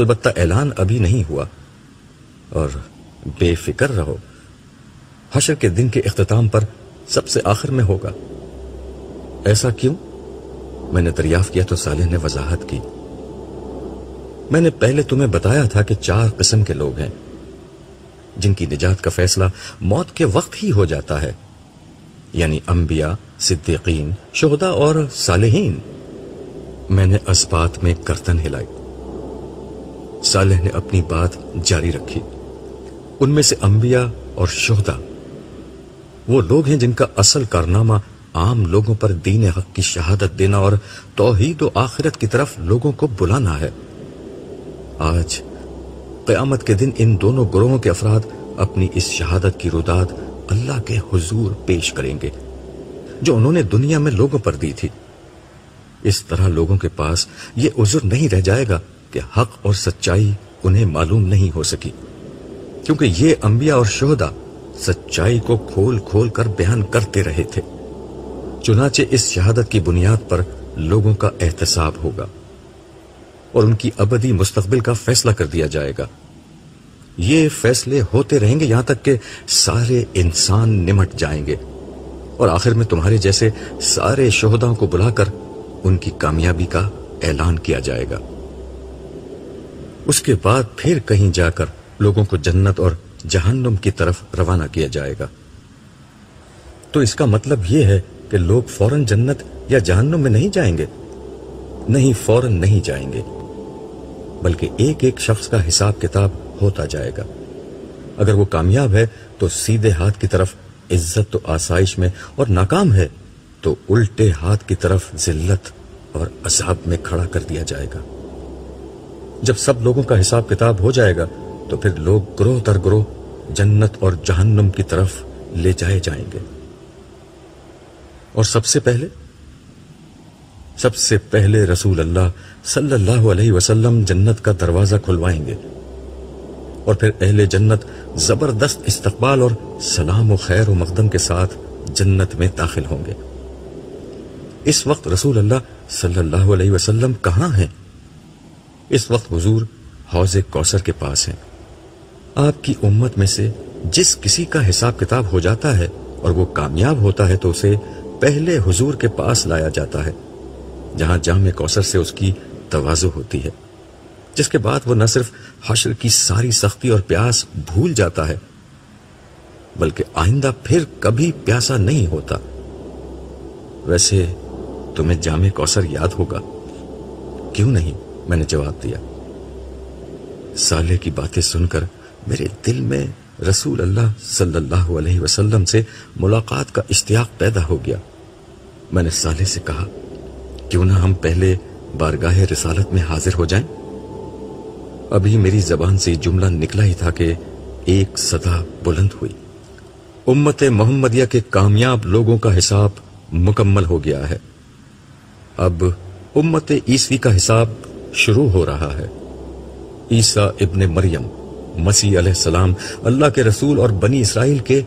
Speaker 1: البتہ اعلان ابھی نہیں ہوا اور بے فکر رہو حشر کے دن کے اختتام پر سب سے آخر میں ہوگا ایسا کیوں میں نے دریافت کیا تو صالح نے وضاحت کی میں نے پہلے تمہیں بتایا تھا کہ چار قسم کے لوگ ہیں جن کی نجات کا فیصلہ موت کے وقت ہی ہو جاتا ہے یعنی انبیاء صدیقین شہدہ اور صالحین میں نے اسبات میں کرتن ہلائی صالح نے اپنی بات جاری رکھی ان میں سے انبیاء اور شہدہ وہ لوگ ہیں جن کا اصل کارنامہ عام لوگوں پر دین حق کی شہادت دینا اور توحید و آخرت کی طرف لوگوں کو بلانا ہے آج قیامت کے دن ان دونوں گروہوں کے افراد اپنی اس شہادت کی روداد اللہ کے حضور پیش کریں گے جو انہوں نے دنیا میں لوگوں پر دی تھی اس طرح لوگوں کے پاس یہ عذر نہیں رہ جائے گا کہ حق اور سچائی انہیں معلوم نہیں ہو سکی کیونکہ یہ انبیاء اور شہدا سچائی کو کھول کھول کر بیان کرتے رہے تھے چنانچہ اس شہادت کی بنیاد پر لوگوں کا احتساب ہوگا اور ان کی ابدی مستقبل کا فیصلہ کر دیا جائے گا یہ فیصلے ہوتے رہیں گے یہاں تک کہ سارے انسان نمٹ جائیں گے اور آخر میں تمہارے جیسے سارے شہداؤں کو بلا کر ان کی کامیابی کا اعلان کیا جائے گا اس کے بعد پھر کہیں جا کر لوگوں کو جنت اور جہنم کی طرف روانہ کیا جائے گا تو اس کا مطلب یہ ہے کہ لوگ فوراً جنت یا جہنم میں نہیں جائیں گے نہیں فوراً نہیں جائیں گے بلکہ ایک ایک شخص کا حساب کتاب ہوتا جائے گا اگر وہ کامیاب ہے تو سیدھے ہاتھ کی طرف عزت آسائش میں اور ناکام ہے تو الٹے ہاتھ کی طرف ذلت اور عذاب میں کھڑا کر دیا جائے گا جب سب لوگوں کا حساب کتاب ہو جائے گا تو پھر لوگ گروہ در گروہ جنت اور جہنم کی طرف لے جائے جائیں گے اور سب سے پہلے سب سے پہلے رسول اللہ صلی اللہ علیہ وسلم جنت کا دروازہ کھلوائیں گے اور پھر اہل جنت زبردست استقبال اور سلام و خیر و مقدم کے ساتھ جنت میں داخل ہوں گے اس وقت رسول اللہ صلی اللہ علیہ وسلم کہاں ہیں اس وقت حضور حوض کے پاس ہیں آپ کی امت میں سے جس کسی کا حساب کتاب ہو جاتا ہے اور وہ کامیاب ہوتا ہے تو اسے پہلے حضور کے پاس لایا جاتا ہے جہاں جامع ہے جس کے بعد وہ نہ صرف حشر کی ساری سختی اور پیاس بھول جاتا ہے بلکہ آئندہ پھر کبھی پیاسا نہیں ہوتا ویسے تمہیں جامع کوسر یاد ہوگا کیوں نہیں میں نے جواب دیا سالے کی باتیں سن کر میرے دل میں رسول اللہ صلی اللہ علیہ وسلم سے ملاقات کا اشتیاق پیدا ہو گیا میں نے سالے سے کہا کیوں نہ ہم پہلے بارگاہ رسالت میں حاضر ہو جائیں ابھی میری زبان سے جملہ نکلا ہی تھا کہ ایک سطح بلند ہوئی امت محمدیہ کے کامیاب لوگوں کا حساب مکمل ہو گیا ہے اب امت عیسوی کا حساب شروع ہو رہا ہے عیسیٰ ابن مریم مسیح علیہ السلام اللہ کے رسول اور بنی اسرائیل کے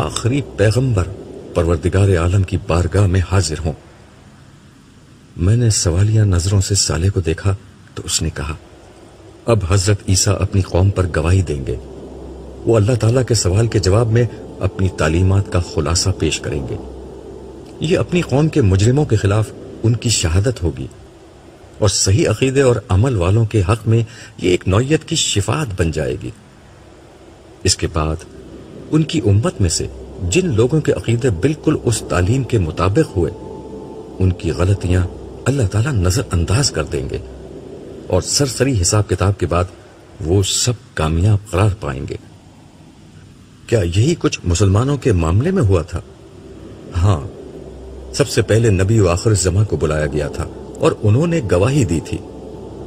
Speaker 1: آخری پیغمبر پروردگار عالم کی بارگاہ میں حاضر ہوں میں نے سوالیہ نظروں سے سالے کو دیکھا تو اس نے کہا اب حضرت عیسیٰ اپنی قوم پر گواہی دیں گے وہ اللہ تعالیٰ کے سوال کے جواب میں اپنی تعلیمات کا خلاصہ پیش کریں گے یہ اپنی قوم کے مجرموں کے خلاف ان کی شہادت ہوگی اور صحیح عقیدے اور عمل والوں کے حق میں یہ ایک نوعیت کی شفاعت بن جائے گی اس کے بعد ان کی امت میں سے جن لوگوں کے عقیدے بالکل اس تعلیم کے مطابق ہوئے ان کی غلطیاں اللہ تعالیٰ نظر انداز کر دیں گے اور سرسری حساب کتاب کے بعد وہ سب کامیاب قرار پائیں گے کیا یہی کچھ مسلمانوں کے معاملے میں ہوا تھا ہاں سب سے پہلے نبی و آخر زماں کو بلایا گیا تھا اور انہوں نے گواہی دی تھی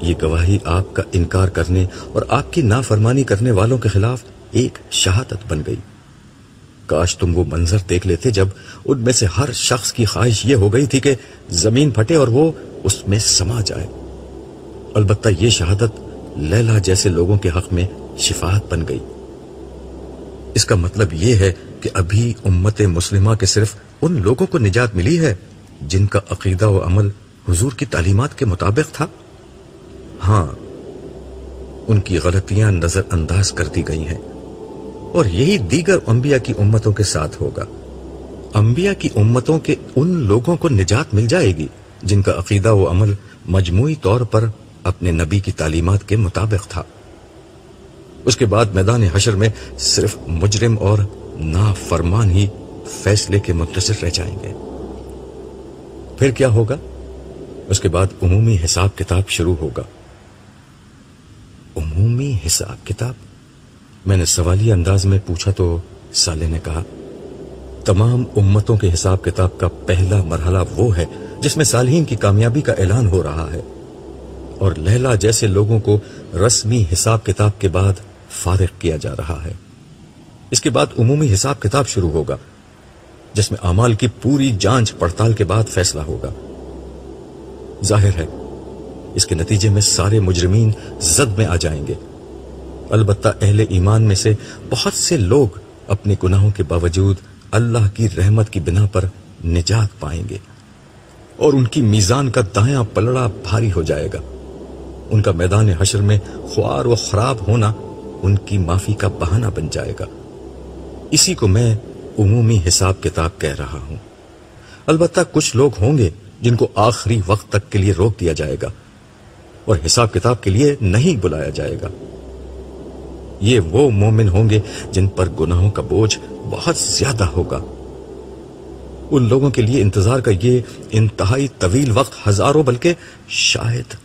Speaker 1: یہ گواہی آپ کا انکار کرنے اور آپ کی نافرمانی کرنے والوں کے خلاف ایک شہادت بن گئی کاش تم وہ منظر دیکھ لیتے جب ان میں سے ہر شخص کی خواہش یہ ہو گئی تھی کہ زمین پھٹے اور وہ اس میں سما جائے البتہ یہ شہادت لیلا جیسے لوگوں کے حق میں شفاعت بن گئی اس کا مطلب یہ ہے کہ ابھی امت مسلمہ کے صرف ان لوگوں کو نجات ملی ہے جن کا عقیدہ و عمل حضور کی تعلیمات کے مطابق تھا ہاں ان کی غلطیاں نظر انداز کر دی گئی ہیں اور یہی دیگر انبیاء کی امتوں کے ساتھ ہوگا انبیاء کی امتوں کے ان لوگوں کو نجات مل جائے گی جن کا عقیدہ و عمل مجموعی طور پر اپنے نبی کی تعلیمات کے مطابق تھا اس کے بعد میدان حشر میں صرف مجرم اور نافرمان ہی فیصلے کے منتظر رہ جائیں گے پھر کیا ہوگا اس کے بعد عمومی حساب کتاب شروع ہوگا عمومی حساب کتاب میں نے سوالیہ انداز میں پوچھا تو سالے نے کہا تمام امتوں کے حساب کتاب کا پہلا مرحلہ وہ ہے جس میں سالین کی کامیابی کا اعلان ہو رہا ہے اور لہلا جیسے لوگوں کو رسمی حساب کتاب کے بعد فارغ کیا جا رہا ہے اس کے بعد عمومی حساب کتاب شروع ہوگا جس میں اعمال کی پوری جانچ پڑتال کے بعد فیصلہ ہوگا ظاہر ہے اس کے نتیجے میں سارے مجرمین زد میں آ جائیں گے البتہ اہل ایمان میں سے بہت سے لوگ اپنے گناہوں کے باوجود اللہ کی رحمت کی بنا پر نجات پائیں گے اور ان کی میزان کا دایاں پلڑا بھاری ہو جائے گا ان کا میدان حشر میں خوار و خراب ہونا ان کی معافی کا بہانہ بن جائے گا اسی کو میں عمومی حساب کتاب کہہ رہا ہوں البتہ کچھ لوگ ہوں گے جن کو آخری وقت تک کے لیے روک دیا جائے گا اور حساب کتاب کے لیے نہیں بلایا جائے گا یہ وہ مومن ہوں گے جن پر گناہوں کا بوجھ بہت زیادہ ہوگا ان لوگوں کے لیے انتظار کا یہ انتہائی طویل وقت ہزاروں بلکہ شاید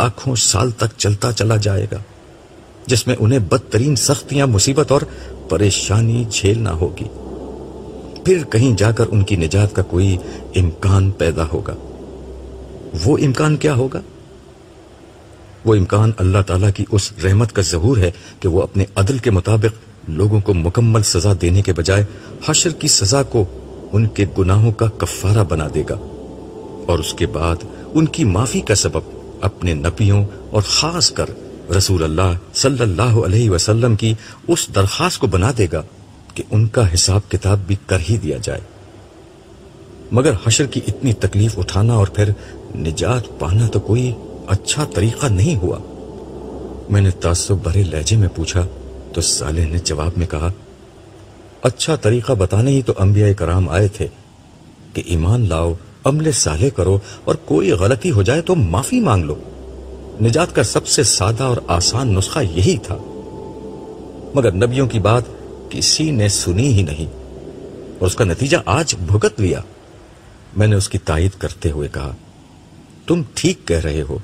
Speaker 1: لاکھوں سال تک چلتا چلا جائے گا جس میں انہیں بدترین سختیاں مصیبت اور پریشانی جھیلنا ہوگی پھر کہیں جا کر ان کی نجات کا کوئی امکان پیدا ہوگا وہ امکان کیا ہوگا وہ امکان اللہ تعالیٰ کی اس رحمت کا ظہور ہے کہ وہ اپنے عدل کے مطابق لوگوں کو مکمل سزا دینے کے بجائے حشر کی سزا کو ان کے گناہوں کا کفارہ بنا دے گا اور اس کے بعد ان کی معافی کا سبب اپنے نبیوں اور خاص کر رسول اللہ صلی اللہ علیہ وسلم کی اس درخواست کو بنا دے گا کہ ان کا حساب کتاب بھی کر ہی دیا جائے مگر حشر کی اتنی تکلیف اٹھانا اور پھر نجات پانا تو کوئی اچھا طریقہ نہیں ہوا میں نے تعصب بھرے لہجے میں پوچھا تو سالح نے جواب میں کہا اچھا طریقہ بتانے ہی تو انبیاء کرام آئے تھے کہ ایمان لاؤ عمل صالح کرو اور کوئی غلطی ہو جائے تو معافی مانگ لو نجات کا سب سے سادہ اور آسان نسخہ یہی تھا مگر نبیوں کی بات کسی نے سنی ہی نہیں اور اس کا نتیجہ آج بھگت لیا میں نے اس کی تائید کرتے ہوئے کہا تم ٹھیک کہہ رہے ہو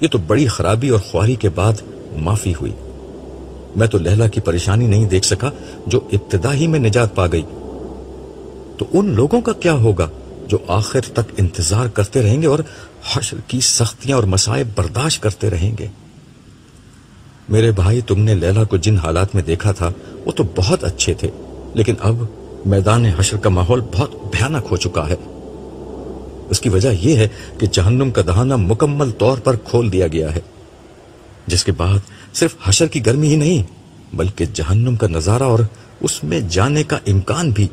Speaker 1: یہ تو بڑی خرابی اور خواہی کے بعد معافی ہوئی میں تو لہلا کی پریشانی نہیں دیکھ سکا جو ابتدا ہی میں نجات پا گئی تو ان لوگوں کا کیا ہوگا جو آخر تک انتظار کرتے رہیں گے اور حشر کی سختیاں اور مسائب برداشت کرتے رہیں گے میرے بھائی تم نے لیلا کو جن حالات میں دیکھا تھا وہ تو بہت اچھے تھے لیکن اب میدان حشر کا ماحول بہت بھیانک ہو چکا ہے اس کی وجہ یہ ہے کہ جہنم کا دہانہ مکمل طور پر کھول دیا گیا ہے جس کے بعد صرف حشر کی گرمی ہی نہیں بلکہ جہنم کا نظارہ اور اس میں جانے کا امکان بھی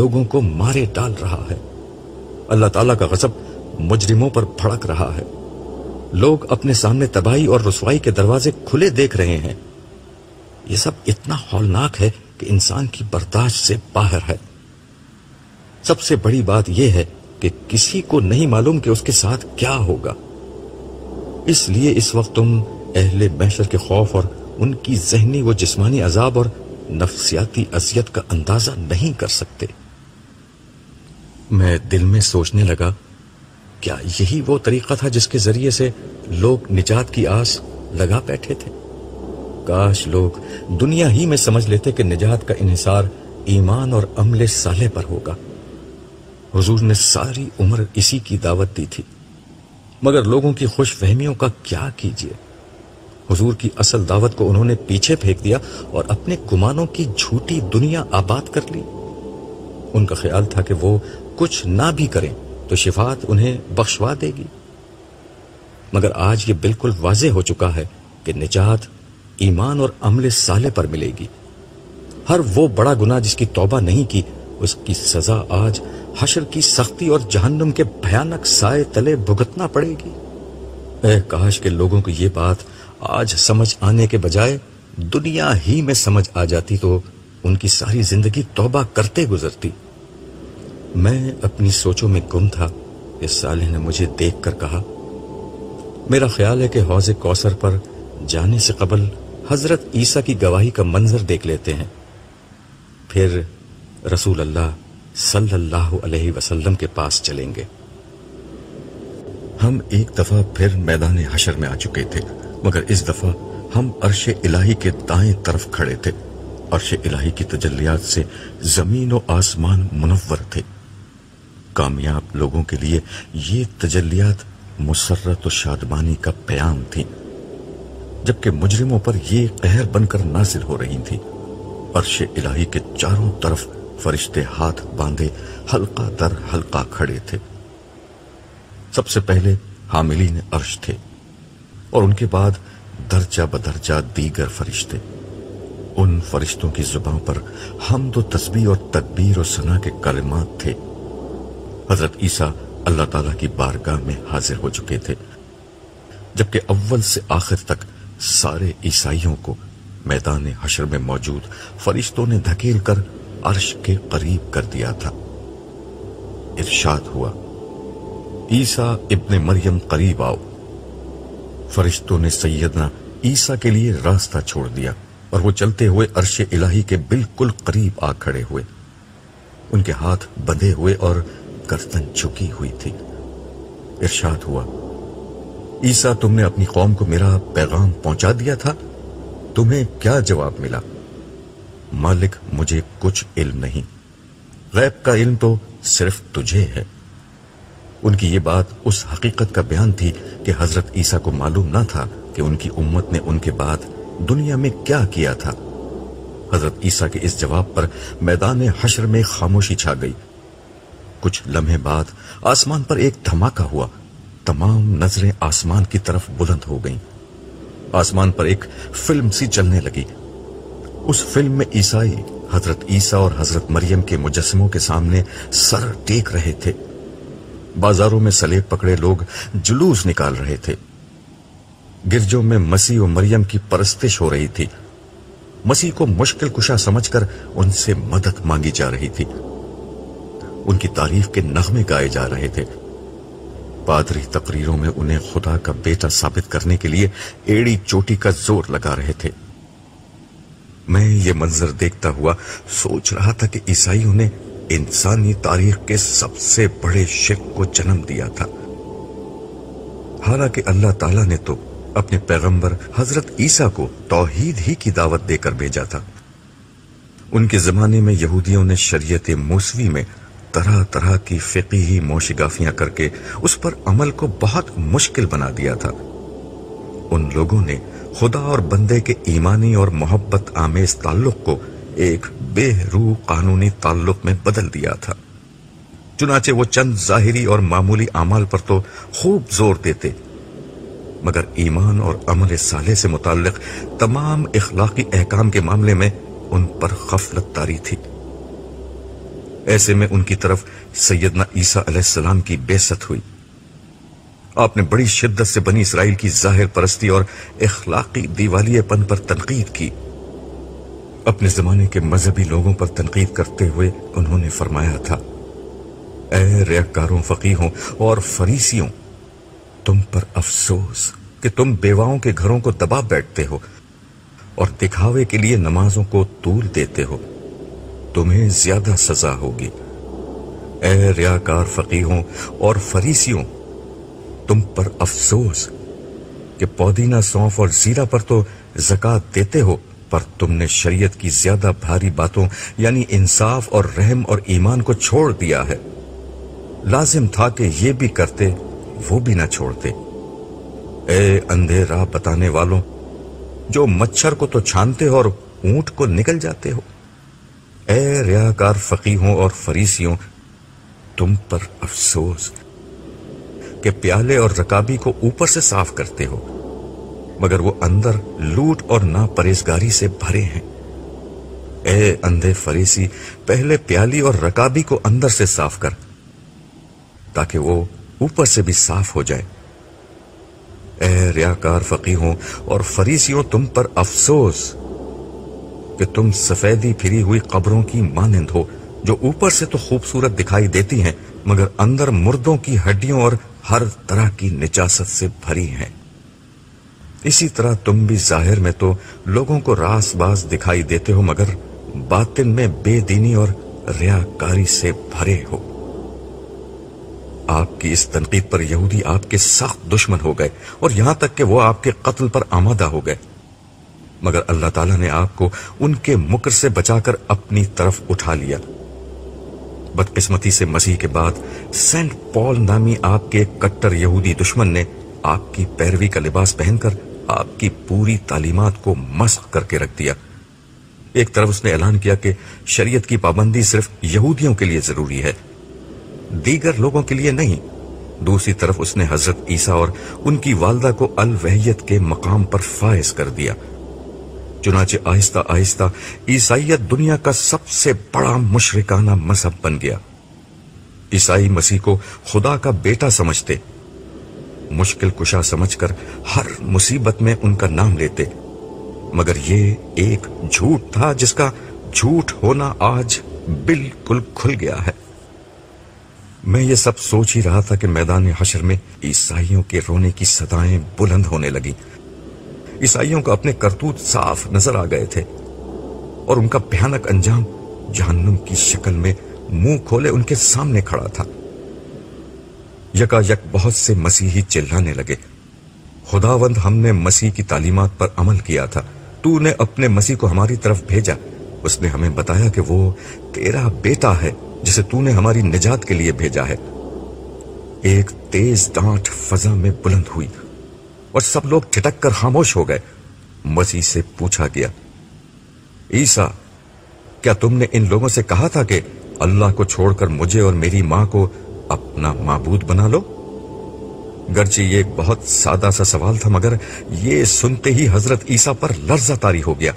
Speaker 1: لوگوں کو مارے ڈال رہا ہے اللہ تعالیٰ کا غصب مجرموں پر پھڑک رہا ہے لوگ اپنے سامنے تباہی اور رسوائی کے دروازے کھلے دیکھ رہے ہیں یہ سب اتنا ہولناک ہے کہ انسان کی برداشت سے باہر ہے سب سے بڑی بات یہ ہے کہ کسی کو نہیں معلوم کہ اس کے ساتھ کیا ہوگا اس لیے اس وقت تم اہل محشر کے خوف اور ان کی ذہنی و جسمانی عذاب اور نفسیاتی اذیت کا اندازہ نہیں کر سکتے میں دل میں سوچنے لگا کیا یہی وہ طریقہ تھا جس کے ذریعے سے لوگ نجات کی آس لگا بیٹھے تھے کاش لوگ دنیا ہی میں سمجھ لیتے کہ نجات کا انحصار ایمان اور عمل سالے پر ہوگا حضور نے ساری عمر اسی کی دعوت دی تھی مگر لوگوں کی خوش فہمیوں کا کیا کیجیے حضور کی اصل دعوت کو انہوں نے پیچھے پھینک دیا اور اپنے گمانوں کی جھوٹی دنیا آباد کر لی ان کا خیال تھا کہ وہ کچھ نہ بھی کریں تو شفات انہیں بخشوا دے گی مگر آج یہ بالکل واضح ہو چکا ہے کہ نجات ایمان اور عمل پر ملے گی ہر وہ بڑا گناہ جس کی توبہ نہیں کی اس کی سزا آج حشر کی سختی اور جہنم کے بھیانک سائے تلے بھگتنا پڑے گی اے کاش کے لوگوں کو یہ بات آج سمجھ آنے کے بجائے دنیا ہی میں سمجھ آ جاتی تو ان کی ساری زندگی توبہ کرتے گزرتی میں اپنی سوچوں میں گم تھا کہ صالح نے مجھے دیکھ کر کہا میرا خیال ہے کہ حوض کوسر پر جانے سے قبل حضرت عیسیٰ کی گواہی کا منظر دیکھ لیتے ہیں پھر رسول اللہ صلی اللہ علیہ وسلم کے پاس چلیں گے ہم ایک دفعہ پھر میدان حشر میں آ چکے تھے مگر اس دفعہ ہم عرش الہی کے دائیں طرف کھڑے تھے عرش الہی کی تجلیات سے زمین و آسمان منور تھے کامیاب لوگوں کے لیے یہ تجلیات مسرت و شادمانی کا پیام تھی جبکہ مجرموں پر یہ قہر بن کر نازل ہو رہی تھی عرش الہی کے چاروں طرف فرشتے ہاتھ باندھے حلقہ در حلقہ کھڑے تھے سب سے پہلے حاملین عرش تھے اور ان کے بعد درجہ بدرجہ دیگر فرشتے ان فرشتوں کی زبان پر حمد و تسبیح اور تدبیر و سنا کے کلمات تھے حضرت عیسیٰ اللہ تعالیٰ کی بارگاہ میں حاضر ہو چکے تھے جبکہ اول سے آخر تک سارے عیسائیوں کو میدان حشر میں موجود فرشتوں نے دھکیل کر عرش کے قریب کر دیا تھا ارشاد ہوا عیسیٰ ابن مریم قریب آؤ فرشتوں نے سیدنا عیسیٰ کے لیے راستہ چھوڑ دیا اور وہ چلتے ہوئے عرش الہی کے بالکل قریب آ کھڑے ہوئے ان کے ہاتھ بندھے ہوئے اور گردن ہوئی تھی ارشاد ہوا عیسیٰ تم نے اپنی قوم کو میرا پیغام پہنچا دیا تھا تمہیں کیا جواب ملا مالک مجھے کچھ علم نہیں غیب کا علم تو صرف تجھے ہے ان کی یہ بات اس حقیقت کا بیان تھی کہ حضرت عیسیٰ کو معلوم نہ تھا کہ ان کی امت نے ان کے بعد دنیا میں کیا کیا تھا حضرت عیسیٰ کے اس جواب پر میدان حشر میں خاموشی چھا گئی کچھ لمحے بعد آسمان پر ایک دھماکہ ہوا تمام نظریں آسمان کی طرف بلند ہو گئیں آسمان پر ایک فلم سی چلنے لگی اس فلم میں عیسائی حضرت عیسیٰ اور حضرت مریم کے مجسموں کے سامنے سر ٹیک رہے تھے بازاروں میں سلیب پکڑے لوگ جلوس نکال رہے تھے گرجوں میں مسیح و مریم کی پرستش ہو رہی تھی مسیح کو مشکل کشا سمجھ کر ان سے مدد مانگی جا رہی تھی ان کی تعریف کے نغمے گائے جا رہے تھے پادری تقریروں میں انہیں خدا کا بیٹا ثابت کرنے کے لیے ایڑی چوٹی کا زور لگا رہے تھے میں یہ منظر دیکھتا ہوا سوچ رہا تھا کہ عیسائیوں نے انسانی تاریخ کے سب سے بڑے شک کو جنم دیا تھا حالانکہ اللہ تعالیٰ نے تو اپنے پیغمبر حضرت عیسیٰ کو توحید ہی کی دعوت دے کر بھیجا تھا ان کے زمانے میں یہودیوں نے شریعت موسوی میں طرح طرح کی فقی ہی موشگافیاں خدا اور بندے کے ایمانی اور محبت آمیز تعلق کو ایک بے روح قانونی تعلق میں بدل دیا تھا چنانچہ وہ چند ظاہری اور معمولی اعمال پر تو خوب زور دیتے مگر ایمان اور عمل سالے سے متعلق تمام اخلاقی احکام کے معاملے میں ان پر خفلت ایسے میں ان کی طرف سیدنا عیسیٰ علیہ السلام کی بےست ہوئی آپ نے بڑی شدت سے بنی اسرائیل کی ظاہر پرستی اور اخلاقی دیوالی پن پر تنقید کی اپنے زمانے کے مذہبی لوگوں پر تنقید کرتے ہوئے انہوں نے فرمایا تھا اے ریاکاروں فقیہوں اور فریسیوں تم پر افسوس کہ تم بیواؤں کے گھروں کو دبا بیٹھتے ہو اور دکھاوے کے لیے نمازوں کو طول دیتے ہو تمہیں زیادہ سزا ہوگی اے ریاکار فقیوں اور فریسیوں تم پر افسوس کہ پودینا سونف اور زیرہ پر تو دیتے ہو پر تم نے شریعت کی زیادہ بھاری باتوں یعنی انصاف اور رحم اور ایمان کو چھوڑ دیا ہے لازم تھا کہ یہ بھی کرتے وہ بھی نہ چھوڑتے اے اندھے راہ بتانے والوں جو مچھر کو تو چھانتے ہو اور اونٹ کو نکل جاتے ہو اے ریاکار کار اور فریسیوں تم پر افسوس کہ پیالے اور رکابی کو اوپر سے صاف کرتے ہو مگر وہ اندر لوٹ اور نا پرہیزگاری سے بھرے ہیں اے اندھے فریسی پہلے پیالی اور رکابی کو اندر سے صاف کر تاکہ وہ اوپر سے بھی صاف ہو جائے اے ریاکار کار اور فریسیوں تم پر افسوس کہ تم سفیدی پھری ہوئی قبروں کی مانند ہو جو اوپر سے تو خوبصورت دکھائی دیتی ہیں مگر اندر مردوں کی ہڈیوں اور ہر طرح کی نجاست سے بھری ہیں اسی طرح تم بھی ظاہر میں تو لوگوں کو راس باز دکھائی دیتے ہو مگر باطن میں بے دینی اور ریاکاری سے بھرے ہو آپ کی اس تنقید پر یہودی آپ کے سخت دشمن ہو گئے اور یہاں تک کہ وہ آپ کے قتل پر آمادہ ہو گئے مگر اللہ تعالیٰ نے آپ کو ان کے مکر سے بچا کر اپنی طرف اٹھا لیا بدقسمتی سے مسیح کے بعد سینٹ پال نامی آپ آپ کے کٹر یہودی دشمن نے کی پیروی کا لباس پہن کر آپ کی پوری تعلیمات کو مسخ کر کے رکھ دیا ایک طرف اس نے اعلان کیا کہ شریعت کی پابندی صرف یہودیوں کے لیے ضروری ہے دیگر لوگوں کے لیے نہیں دوسری طرف اس نے حضرت عیسیٰ اور ان کی والدہ کو الوحیت کے مقام پر فائز کر دیا چنانچہ آہستہ آہستہ عیسائیت دنیا کا سب سے بڑا مشرکانہ مذہب بن گیا عیسائی مسیح کو خدا کا بیٹا سمجھتے مشکل کشا سمجھ کر ہر مصیبت میں ان کا نام لیتے مگر یہ ایک جھوٹ تھا جس کا جھوٹ ہونا آج بالکل کھل گیا ہے میں یہ سب سوچ ہی رہا تھا کہ میدان حشر میں عیسائیوں کے رونے کی صدایں بلند ہونے لگیں عیسائیوں کو اپنے کرتوت صاف نظر آ گئے تھے اور ان کا بھیانک انجام جہنم کی شکل میں منہ کھولے ان کے سامنے کھڑا تھا یکا یک بہت سے مسیحی چلانے لگے خداوند ہم نے مسیح کی تعلیمات پر عمل کیا تھا تو نے اپنے مسیح کو ہماری طرف بھیجا اس نے ہمیں بتایا کہ وہ تیرا بیٹا ہے جسے تو نے ہماری نجات کے لیے بھیجا ہے ایک تیز ڈانٹ فضا میں بلند ہوئی اور سب لوگ ٹھٹک کر خاموش ہو گئے مسیح سے پوچھا گیا عیسا کیا تم نے ان لوگوں سے کہا تھا کہ اللہ کو چھوڑ کر مجھے اور میری ماں کو اپنا معبود بنا لو گرچہ یہ بہت سادہ سا سوال تھا مگر یہ سنتے ہی حضرت عیسا پر لرزہ تاری ہو گیا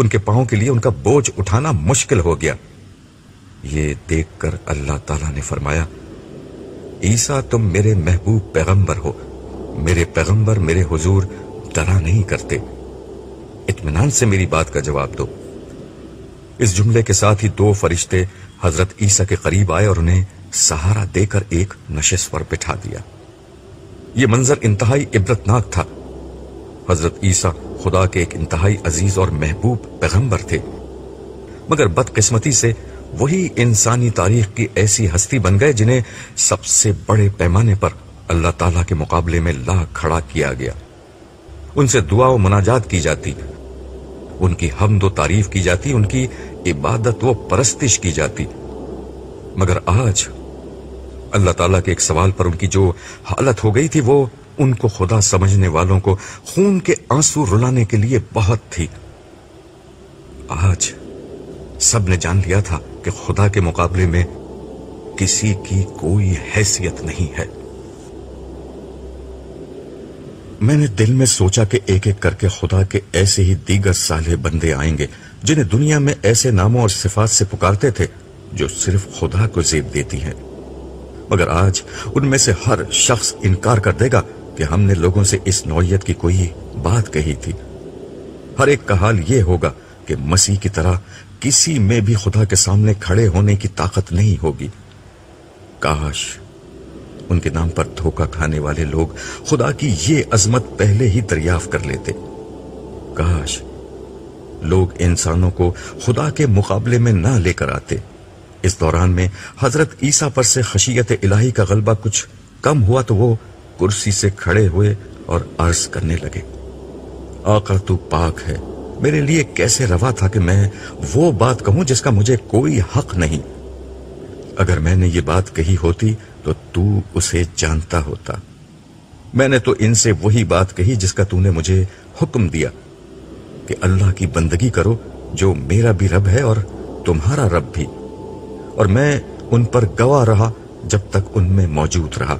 Speaker 1: ان کے پاؤں کے لیے ان کا بوجھ اٹھانا مشکل ہو گیا یہ دیکھ کر اللہ تعالی نے فرمایا عیسا تم میرے محبوب پیغمبر ہو میرے پیغمبر میرے حضور ڈرا نہیں کرتے اطمینان سے میری بات کا جواب دو اس جملے کے ساتھ ہی دو فرشتے حضرت عیسیٰ کے قریب آئے اور انہیں سہارا دے کر ایک نشست پر بٹھا دیا یہ منظر انتہائی عبرتناک تھا حضرت عیسیٰ خدا کے ایک انتہائی عزیز اور محبوب پیغمبر تھے مگر بدقسمتی سے وہی انسانی تاریخ کی ایسی ہستی بن گئے جنہیں سب سے بڑے پیمانے پر اللہ تعالیٰ کے مقابلے میں لا کھڑا کیا گیا ان سے دعا و مناجات کی جاتی ان کی حمد و تعریف کی جاتی ان کی عبادت و پرستش کی جاتی مگر آج اللہ تعالیٰ کے ایک سوال پر ان ان کی جو حالت ہو گئی تھی وہ کو خدا سمجھنے والوں کو خون کے آنسو رلانے کے لیے بہت تھی آج سب نے جان لیا تھا کہ خدا کے مقابلے میں کسی کی کوئی حیثیت نہیں ہے میں نے دل میں سوچا کہ ایک ایک کر کے خدا کے ایسے ہی دیگر بندے آئیں گے جنہیں دنیا میں ایسے ناموں اور صفات سے سے پکارتے تھے جو صرف خدا کو زیب دیتی ہیں مگر آج ان میں ہر شخص انکار کر دے گا کہ ہم نے لوگوں سے اس نوعیت کی کوئی بات کہی تھی ہر ایک کا حال یہ ہوگا کہ مسیح کی طرح کسی میں بھی خدا کے سامنے کھڑے ہونے کی طاقت نہیں ہوگی کاش ان کے نام پر دھوکہ کھانے والے لوگ خدا کی یہ عظمت پہلے ہی دریافت کر لیتے کاش لوگ انسانوں کو خدا کے مقابلے میں نہ لے کر آتے اس دوران میں حضرت عیسیٰ پر سے خشیت الہی کا غلبہ کچھ کم ہوا تو وہ کرسی سے کھڑے ہوئے اور عرض کرنے لگے آقا تو پاک ہے میرے لیے کیسے روا تھا کہ میں وہ بات کہوں جس کا مجھے کوئی حق نہیں اگر میں نے یہ بات کہی ہوتی تو تو اسے جانتا ہوتا میں نے تو ان سے وہی بات کہی جس کا تو نے مجھے حکم دیا کہ اللہ کی بندگی کرو جو میرا بھی رب ہے اور تمہارا رب بھی اور میں ان پر گواہ رہا جب تک ان میں موجود رہا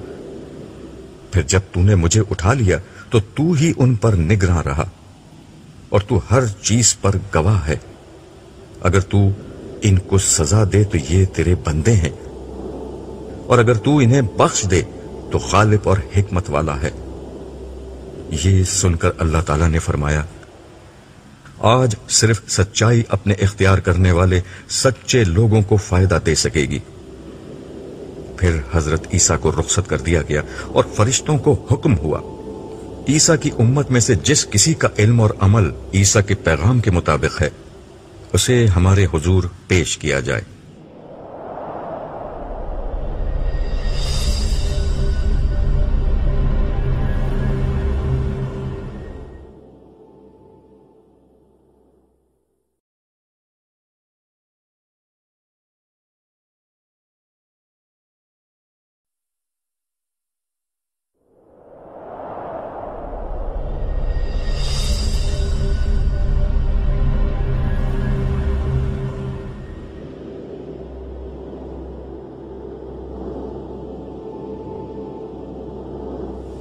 Speaker 1: پھر جب تو نے مجھے اٹھا لیا تو تو ہی ان پر نگراں رہا اور تو ہر چیز پر گواہ ہے اگر تو ان کو سزا دے تو یہ تیرے بندے ہیں اور اگر تو انہیں بخش دے تو غالب اور حکمت والا ہے یہ سن کر اللہ تعالیٰ نے فرمایا آج صرف سچائی اپنے اختیار کرنے والے سچے لوگوں کو فائدہ دے سکے گی پھر حضرت عیسیٰ کو رخصت کر دیا گیا اور فرشتوں کو حکم ہوا عیسیٰ کی امت میں سے جس کسی کا علم اور عمل عیسیٰ کے پیغام کے مطابق ہے اسے ہمارے حضور پیش کیا جائے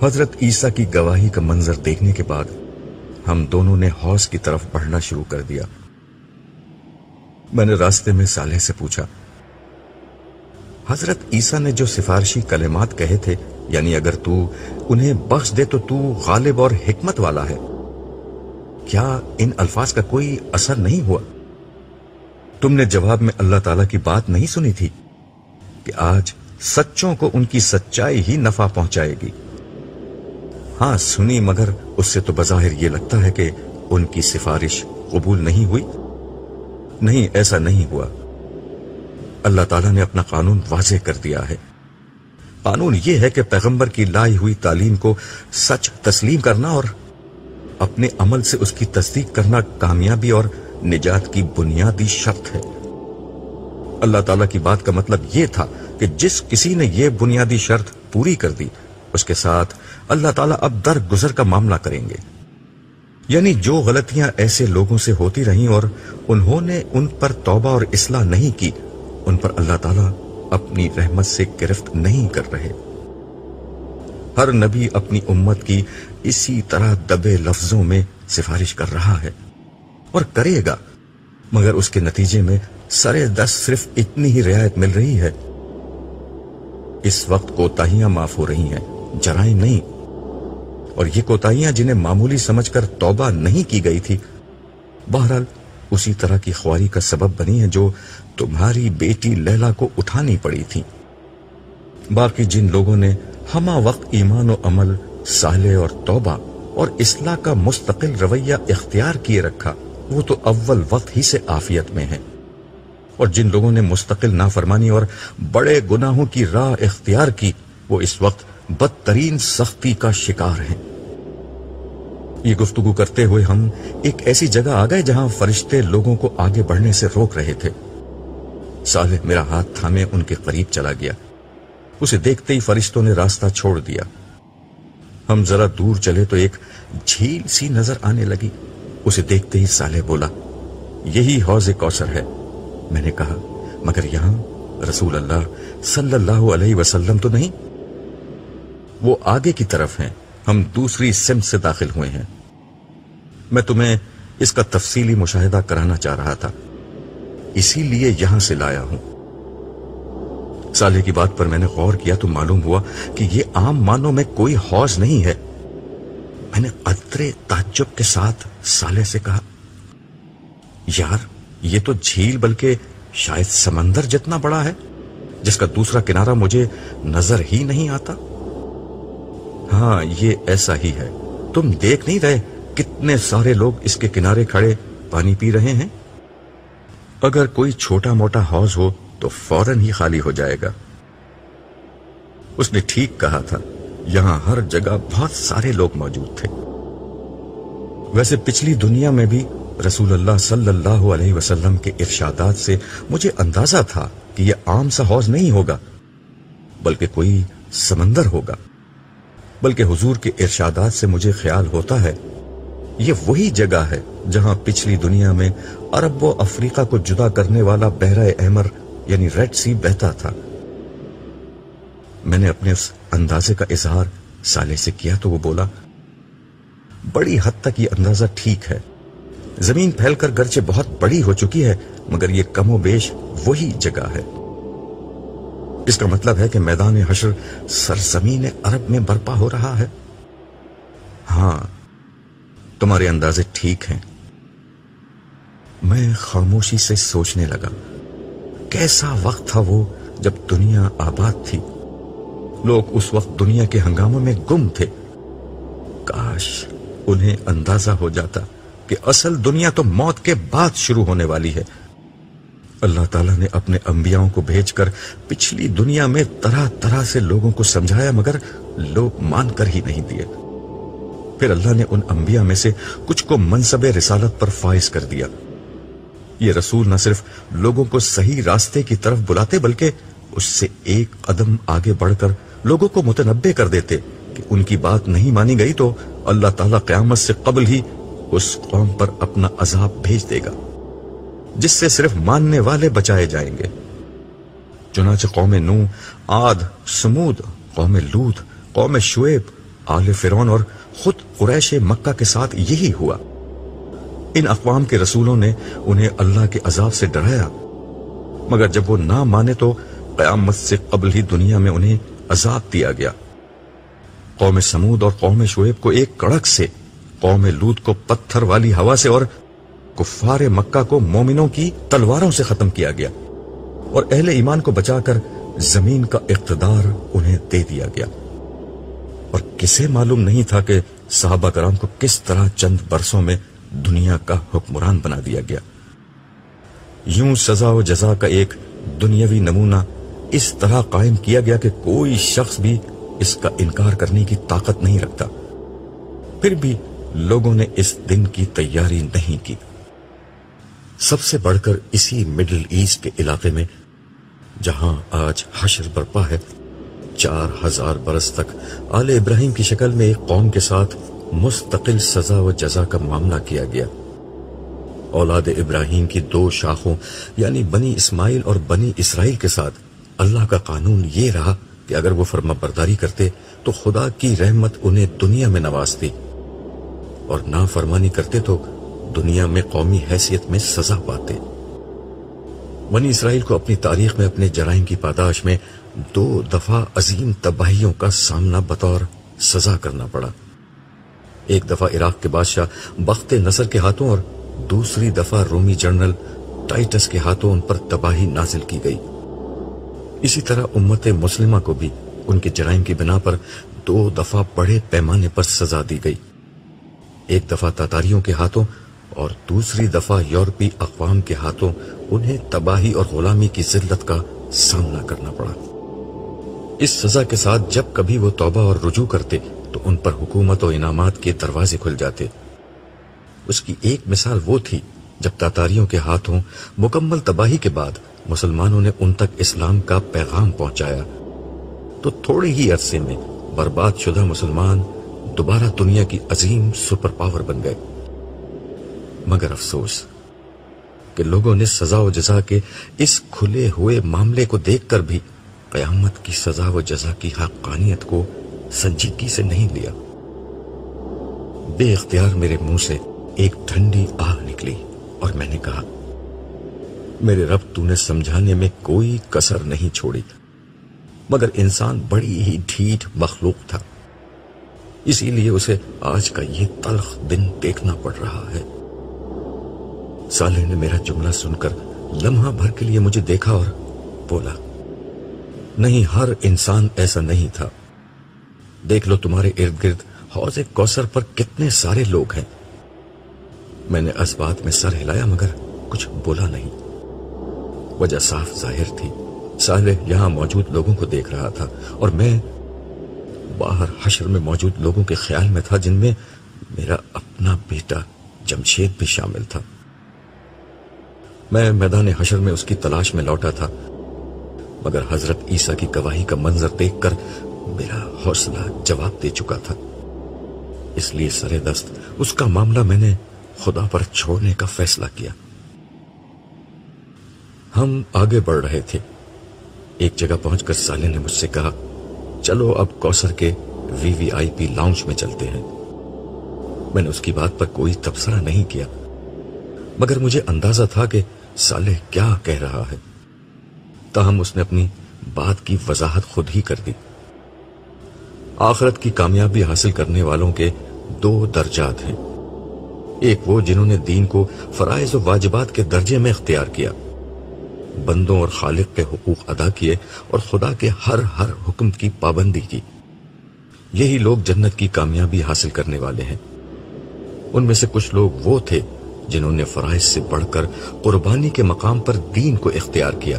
Speaker 1: حضرت عیسیٰ کی گواہی کا منظر دیکھنے کے بعد ہم دونوں نے حوص کی طرف بڑھنا شروع کر دیا میں نے راستے میں سالح سے پوچھا حضرت عیسیٰ نے جو سفارشی کلمات کہے تھے یعنی اگر تو انہیں بخش دے تو تو غالب اور حکمت والا ہے کیا ان الفاظ کا کوئی اثر نہیں ہوا تم نے جواب میں اللہ تعالی کی بات نہیں سنی تھی کہ آج سچوں کو ان کی سچائی ہی نفع پہنچائے گی ہاں سنی مگر اس سے تو بظاہر یہ لگتا ہے کہ ان کی سفارش قبول نہیں ہوئی نہیں ایسا نہیں ہوا اللہ تعالیٰ نے اپنا قانون واضح کر دیا ہے قانون یہ ہے کہ پیغمبر کی لائی ہوئی تعلیم کو سچ تسلیم کرنا اور اپنے عمل سے اس کی تصدیق کرنا کامیابی اور نجات کی بنیادی شرط ہے اللہ تعالیٰ کی بات کا مطلب یہ تھا کہ جس کسی نے یہ بنیادی شرط پوری کر دی اس کے ساتھ اللہ تعالیٰ اب درگزر کا معاملہ کریں گے یعنی جو غلطیاں ایسے لوگوں سے ہوتی رہیں اور انہوں نے ان پر توبہ اور اصلاح نہیں کی ان پر اللہ تعالیٰ اپنی رحمت سے گرفت نہیں کر رہے ہر نبی اپنی امت کی اسی طرح دبے لفظوں میں سفارش کر رہا ہے اور کرے گا مگر اس کے نتیجے میں سرے دس صرف اتنی ہی رعایت مل رہی ہے اس وقت کوتاہیاں معاف ہو رہی ہیں جرائیں نہیں اور یہ کوتاہیاں جنہیں معمولی سمجھ کر توبہ نہیں کی گئی تھی بہرحال اسی طرح کی خواری کا سبب بنی ہے جو تمہاری بیٹی لیلا کو اٹھانی پڑی تھی باقی جن لوگوں نے ہما وقت ایمان و عمل سالے اور توبہ اور اصلاح کا مستقل رویہ اختیار کیے رکھا وہ تو اول وقت ہی سے آفیت میں ہیں اور جن لوگوں نے مستقل نافرمانی اور بڑے گناہوں کی راہ اختیار کی وہ اس وقت بدترین سختی کا شکار ہیں یہ گفتگو کرتے ہوئے ہم ایک ایسی جگہ آ گئے جہاں فرشتے لوگوں کو آگے بڑھنے سے روک رہے تھے صالح میرا ہاتھ تھامے ان کے قریب چلا گیا اسے دیکھتے ہی فرشتوں نے راستہ چھوڑ دیا ہم ذرا دور چلے تو ایک جھیل سی نظر آنے لگی اسے دیکھتے ہی صالح بولا یہی حوض کوثر ہے میں نے کہا مگر یہاں رسول اللہ صلی اللہ علیہ وسلم تو نہیں وہ آگے کی طرف ہیں ہم دوسری سم سے داخل ہوئے ہیں میں تمہیں اس کا تفصیلی مشاہدہ کرانا چاہ رہا تھا اسی لیے یہاں سے لایا ہوں سالے کی بات پر میں نے غور کیا تو معلوم ہوا کہ یہ عام مانوں میں کوئی حوض نہیں ہے میں نے ادرے تعجب کے ساتھ سالے سے کہا یار یہ تو جھیل بلکہ شاید سمندر جتنا بڑا ہے جس کا دوسرا کنارہ مجھے نظر ہی نہیں آتا ہاں یہ ایسا ہی ہے تم دیکھ نہیں رہے کتنے سارے لوگ اس کے کنارے کھڑے پانی پی رہے ہیں اگر کوئی چھوٹا موٹا ہاؤز ہو تو فوراً ہی خالی ہو جائے گا اس نے ٹھیک کہا تھا یہاں ہر جگہ بہت سارے لوگ موجود تھے ویسے پچھلی دنیا میں بھی رسول اللہ صلی اللہ علیہ وسلم کے ارشادات سے مجھے اندازہ تھا کہ یہ عام سا حوض نہیں ہوگا بلکہ کوئی سمندر ہوگا بلکہ حضور کے ارشادات سے مجھے خیال ہوتا ہے یہ وہی جگہ ہے جہاں پچھلی دنیا میں عرب و افریقہ کو جدا کرنے والا بحرہ احمر یعنی ریڈ سی بہتا تھا میں نے اپنے اس اندازے کا اظہار سالے سے کیا تو وہ بولا بڑی حد تک یہ اندازہ ٹھیک ہے زمین پھیل کر گرچے بہت بڑی ہو چکی ہے مگر یہ کم و بیش وہی جگہ ہے اس کا مطلب ہے کہ میدان حشر سرزمین عرب میں برپا ہو رہا ہے ہاں تمہارے اندازے ٹھیک ہیں میں خاموشی سے سوچنے لگا کیسا وقت تھا وہ جب دنیا آباد تھی لوگ اس وقت دنیا کے ہنگاموں میں گم تھے کاش انہیں اندازہ ہو جاتا کہ اصل دنیا تو موت کے بعد شروع ہونے والی ہے اللہ تعالیٰ نے اپنے انبیاؤں کو بھیج کر پچھلی دنیا میں طرح طرح سے لوگوں کو سمجھایا مگر لوگ مان کر ہی نہیں دیے پھر اللہ نے ان انبیاء میں سے کچھ کو منصب رسالت پر فائز کر دیا یہ رسول نہ صرف لوگوں کو صحیح راستے کی طرف بلاتے بلکہ اس سے ایک قدم آگے بڑھ کر لوگوں کو متنبع کر دیتے کہ ان کی بات نہیں مانی گئی تو اللہ تعالیٰ قیامت سے قبل ہی اس قوم پر اپنا عذاب بھیج دے گا جس سے صرف ماننے والے بچائے جائیں گے چنانچہ قوم نو آد سمود قوم لوت قوم شعیب آل فرون اور خود قریش مکہ کے ساتھ یہی ہوا ان اقوام کے رسولوں نے انہیں اللہ کے عذاب سے ڈرایا مگر جب وہ نہ مانے تو قیامت سے قبل ہی دنیا میں انہیں عذاب دیا گیا قوم سمود اور قوم شعیب کو ایک کڑک سے قوم لوت کو پتھر والی ہوا سے اور کفار مکہ کو مومنوں کی تلواروں سے ختم کیا گیا اور اہل ایمان کو بچا کر زمین کا اقتدار انہیں دے دیا گیا اور کسے معلوم نہیں تھا کہ صحابہ کرام کو کس طرح چند برسوں میں دنیا کا حکمران بنا دیا گیا یوں سزا و جزا کا ایک دنیاوی نمونہ اس طرح قائم کیا گیا کہ کوئی شخص بھی اس کا انکار کرنے کی طاقت نہیں رکھتا پھر بھی لوگوں نے اس دن کی تیاری نہیں کی سب سے بڑھ کر اسی مڈل ایسٹ کے علاقے میں جہاں آج حشر برپا ہے چار ہزار برس تک آل ابراہیم کی شکل میں ایک قوم کے ساتھ مستقل سزا و جزا کا معاملہ کیا گیا اولاد ابراہیم کی دو شاخوں یعنی بنی اسماعیل اور بنی اسرائیل کے ساتھ اللہ کا قانون یہ رہا کہ اگر وہ فرما برداری کرتے تو خدا کی رحمت انہیں دنیا میں نوازتی اور نافرمانی کرتے تو دنیا میں قومی حیثیت میں سزا پاتے اسرائیل کو اپنی تاریخ میں اپنے جرائم کی پاداش میں دو دفعہ عظیم تباہیوں کا سامنا بطور سزا کرنا پڑا ایک دفعہ عراق کے بادشاہ بخت نصر کے ہاتھوں اور دوسری دفعہ رومی جنرل ٹائٹس کے ہاتھوں ان پر تباہی نازل کی گئی اسی طرح امت مسلمہ کو بھی ان کے جرائم کی بنا پر دو دفعہ بڑے پیمانے پر سزا دی گئی ایک دفعہ تاتاریوں کے ہاتھوں اور دوسری دفعہ یورپی اقوام کے ہاتھوں انہیں تباہی اور غلامی کی ذلت کا سامنا کرنا پڑا اس سزا کے ساتھ جب کبھی وہ توبہ اور رجوع کرتے تو ان پر حکومت و انعامات کے دروازے کھل جاتے اس کی ایک مثال وہ تھی جب تاتاریوں کے ہاتھوں مکمل تباہی کے بعد مسلمانوں نے ان تک اسلام کا پیغام پہنچایا تو تھوڑے ہی عرصے میں برباد شدہ مسلمان دوبارہ دنیا کی عظیم سپر پاور بن گئے مگر افسوس کہ لوگوں نے سزا و جزا کے اس کھلے ہوئے معاملے کو دیکھ کر بھی قیامت کی سزا و جزا کی حقانیت کو سنجیدگی سے نہیں لیا بے اختیار میرے منہ سے ایک ٹھنڈی آہ نکلی اور میں نے کہا میرے رب نے سمجھانے میں کوئی کسر نہیں چھوڑی مگر انسان بڑی ہی ڈھیٹ مخلوق تھا اسی لیے اسے آج کا یہ تلخ دن دیکھنا پڑ رہا ہے سالے نے میرا جملہ سن کر لمحہ بھر کے لیے مجھے دیکھا اور بولا نہیں ہر انسان ایسا نہیں تھا دیکھ لو تمہارے ارد گرد حوض کوسر پر کتنے سارے لوگ ہیں میں نے اس بات میں سر ہلایا مگر کچھ بولا نہیں وجہ صاف ظاہر تھی سالے یہاں موجود لوگوں کو دیکھ رہا تھا اور میں باہر حشر میں موجود لوگوں کے خیال میں تھا جن میں میرا اپنا بیٹا جمشید بھی شامل تھا میں میدان حشر میں اس کی تلاش میں لوٹا تھا مگر حضرت عیسیٰ کی گواہی کا منظر دیکھ کر میرا حوصلہ جواب دے چکا تھا اس لیے سر دست اس کا معاملہ میں نے خدا پر چھوڑنے کا فیصلہ کیا ہم آگے بڑھ رہے تھے ایک جگہ پہنچ کر سالے نے مجھ سے کہا چلو اب کوسر کے وی وی آئی پی لاؤنج میں چلتے ہیں میں نے اس کی بات پر کوئی تبصرہ نہیں کیا مگر مجھے اندازہ تھا کہ سالے کیا کہہ رہا ہے تاہم اس نے اپنی بات کی وضاحت خود ہی کر دی آخرت کی کامیابی حاصل کرنے والوں کے دو درجات ہیں ایک وہ جنہوں نے دین کو فرائض و واجبات کے درجے میں اختیار کیا بندوں اور خالق کے حقوق ادا کیے اور خدا کے ہر ہر حکم کی پابندی کی یہی لوگ جنت کی کامیابی حاصل کرنے والے ہیں ان میں سے کچھ لوگ وہ تھے جنہوں نے فرائض سے بڑھ کر قربانی کے مقام پر دین کو اختیار کیا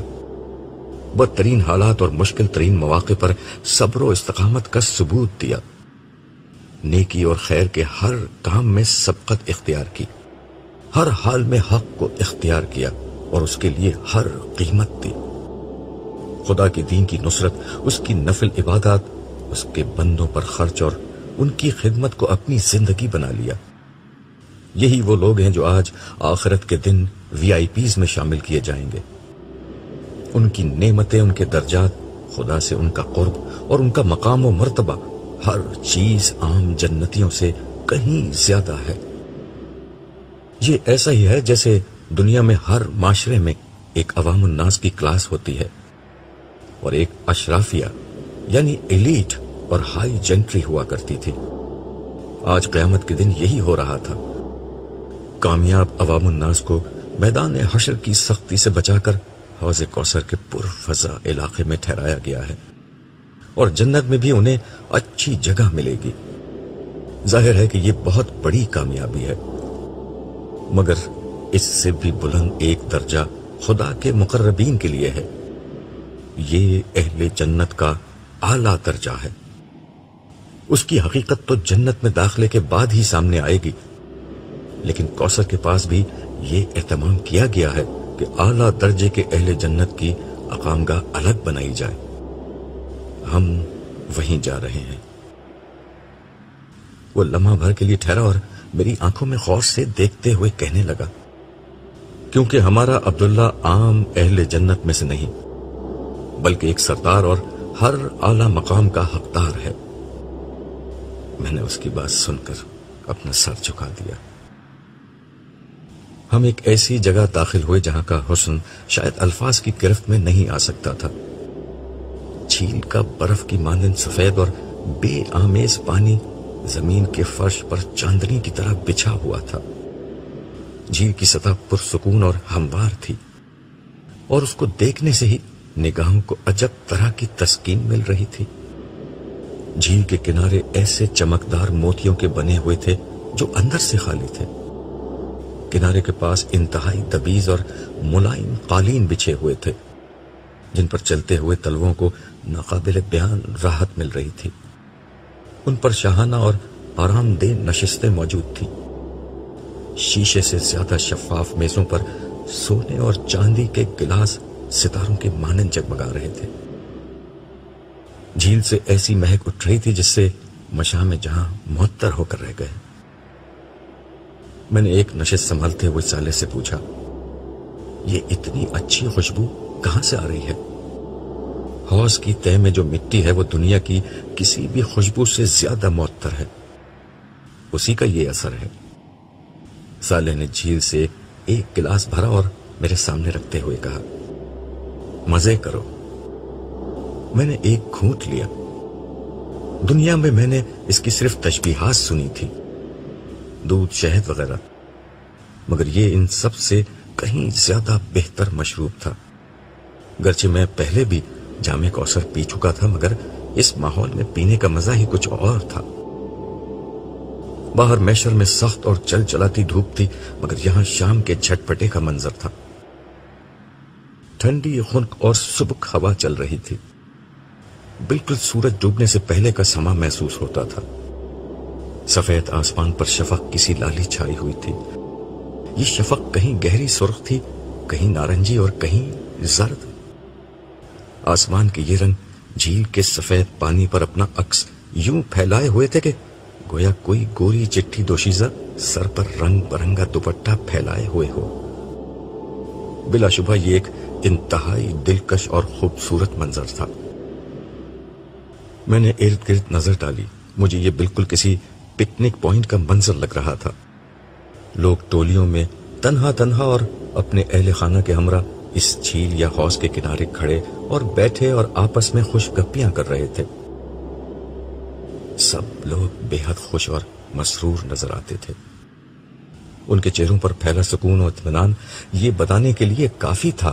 Speaker 1: بدترین حالات اور مشکل ترین مواقع پر صبر و استقامت کا ثبوت دیا نیکی اور خیر کے ہر کام میں سبقت اختیار کی ہر حال میں حق کو اختیار کیا اور اس کے لیے ہر قیمت دی خدا کے دین کی نصرت اس کی نفل عبادات اس کے بندوں پر خرچ اور ان کی خدمت کو اپنی زندگی بنا لیا یہی وہ لوگ ہیں جو آج آخرت کے دن وی آئی پیز میں شامل کیے جائیں گے ان کی نعمتیں ان کے درجات خدا سے ان کا قرب اور ان کا مقام و مرتبہ ہر چیز عام جنتیوں سے کہیں زیادہ ہے یہ ایسا ہی ہے جیسے دنیا میں ہر معاشرے میں ایک عوام الناس کی کلاس ہوتی ہے اور ایک اشرافیہ یعنی ایلیٹ اور ہائی جنٹری ہوا کرتی تھی آج قیامت کے دن یہی ہو رہا تھا کامیاب عوام الناس کو میدان حشر کی سختی سے بچا کر حوض کے پر فضا علاقے میں ٹھہرایا گیا ہے اور جنت میں بھی انہیں اچھی جگہ ملے گی ظاہر ہے کہ یہ بہت بڑی کامیابی ہے مگر اس سے بھی بلند ایک درجہ خدا کے مقربین کے لیے ہے یہ اہل جنت کا اعلی درجہ ہے اس کی حقیقت تو جنت میں داخلے کے بعد ہی سامنے آئے گی لیکن کوسر کے پاس بھی یہ اہتمام کیا گیا ہے کہ اعلیٰ درجے کے اہل جنت کی اقامگاہ الگ بنائی جائے ہم وہیں جا رہے ہیں وہ لمحہ بھر کے لیے ٹھہرا اور میری آنکھوں میں سے دیکھتے ہوئے کہنے لگا کیونکہ ہمارا عبداللہ عام اہل جنت میں سے نہیں بلکہ ایک سردار اور ہر اعلی مقام کا حقدار ہے میں نے اس کی بات سن کر اپنا سر چکا دیا ہم ایک ایسی جگہ داخل ہوئے جہاں کا حسن شاید الفاظ کی گرفت میں نہیں آ سکتا تھا کا برف کی ماندن سفید اور بے آمیز پانی زمین کے فرش پر چاندنی کی طرح بچھا ہوا تھا جھیل کی سطح پرسکون اور ہموار تھی اور اس کو دیکھنے سے ہی نگاہوں کو عجب طرح کی تسکین مل رہی تھی جھیل کے کنارے ایسے چمکدار موتیوں کے بنے ہوئے تھے جو اندر سے خالی تھے کنارے کے پاس انتہائی تبیز اور ملائم قالین بچھے ہوئے تھے جن پر چلتے ہوئے تلووں کو ناقابل بیان راحت مل رہی تھی ان پر شہانہ اور آرام دہ نشستیں موجود تھیں شیشے سے زیادہ شفاف میزوں پر سونے اور چاندی کے گلاس ستاروں کے مانند جگمگا رہے تھے جھیل سے ایسی مہک اٹھ رہی تھی جس سے مشاہ میں جہاں محتر ہو کر رہ گئے میں نے ایک نشے سنبھالتے ہوئے سالے سے پوچھا یہ اتنی اچھی خوشبو کہاں سے آ رہی ہے حوض کی تہ میں جو مٹی ہے وہ دنیا کی کسی بھی خوشبو سے زیادہ موتر ہے اسی کا یہ اثر ہے سالے نے جھیل سے ایک گلاس بھرا اور میرے سامنے رکھتے ہوئے کہا مزے کرو میں نے ایک گھونٹ لیا دنیا میں میں نے اس کی صرف تشبیہات سنی تھی دودھ شہد وغیرہ مگر یہ ان سب سے کہیں زیادہ بہتر مشروب تھا گرچہ میں پہلے بھی جامع کوثر پی چکا تھا مگر اس ماحول میں پینے کا مزہ ہی کچھ اور تھا باہر میشر میں سخت اور چل چلاتی دھوپ تھی مگر یہاں شام کے جھٹ پٹے کا منظر تھا ٹھنڈی خنک اور سبک ہوا چل رہی تھی بالکل سورج ڈوبنے سے پہلے کا سما محسوس ہوتا تھا سفید آسمان پر شفق کسی لالی چھائی ہوئی تھی یہ شفق کہیں گہری سرخ تھی کہیں نارنجی اور کہیں زرد آسمان کے یہ رنگ جھیل کے سفید پانی پر اپنا عکس یوں پھیلائے ہوئے تھے کہ گویا کوئی گوری چٹھی دوشیزہ سر پر رنگ برنگا دوپٹہ پھیلائے ہوئے ہو بلا شبہ یہ ایک انتہائی دلکش اور خوبصورت منظر تھا میں نے ارد گرد نظر ڈالی مجھے یہ بالکل کسی پکنک پوائنٹ کا منظر لگ رہا تھا لوگ ٹولیوں میں تنہا تنہا اور اپنے اہل خانہ کے ہمراہ اس جھیل یا ہاؤس کے کنارے کھڑے اور بیٹھے اور آپس میں خوش گپیاں کر رہے تھے سب لوگ بے حد خوش اور مسرور نظر آتے تھے ان کے چہروں پر پھیلا سکون اور اطمینان یہ بتانے کے لیے کافی تھا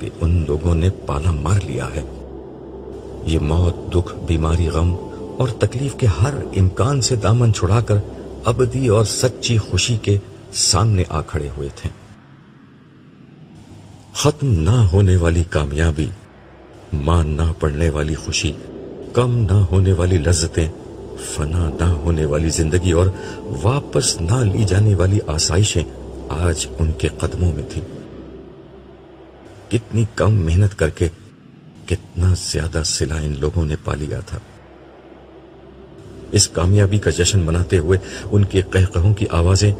Speaker 1: کہ ان لوگوں نے پالا مار لیا ہے یہ موت دکھ بیماری غم اور تکلیف کے ہر امکان سے دامن چھڑا کر ابدی اور سچی خوشی کے سامنے آ کھڑے ہوئے تھے ختم نہ ہونے والی کامیابی مان نہ پڑنے والی خوشی کم نہ ہونے والی لذتیں فنا نہ ہونے والی زندگی اور واپس نہ لی جانے والی آسائشیں آج ان کے قدموں میں تھی کتنی کم محنت کر کے کتنا زیادہ ان لوگوں نے پا لیا تھا اس کامیابی کا جشن مناتے ہوئے ان کے قہقہوں کی آوازیں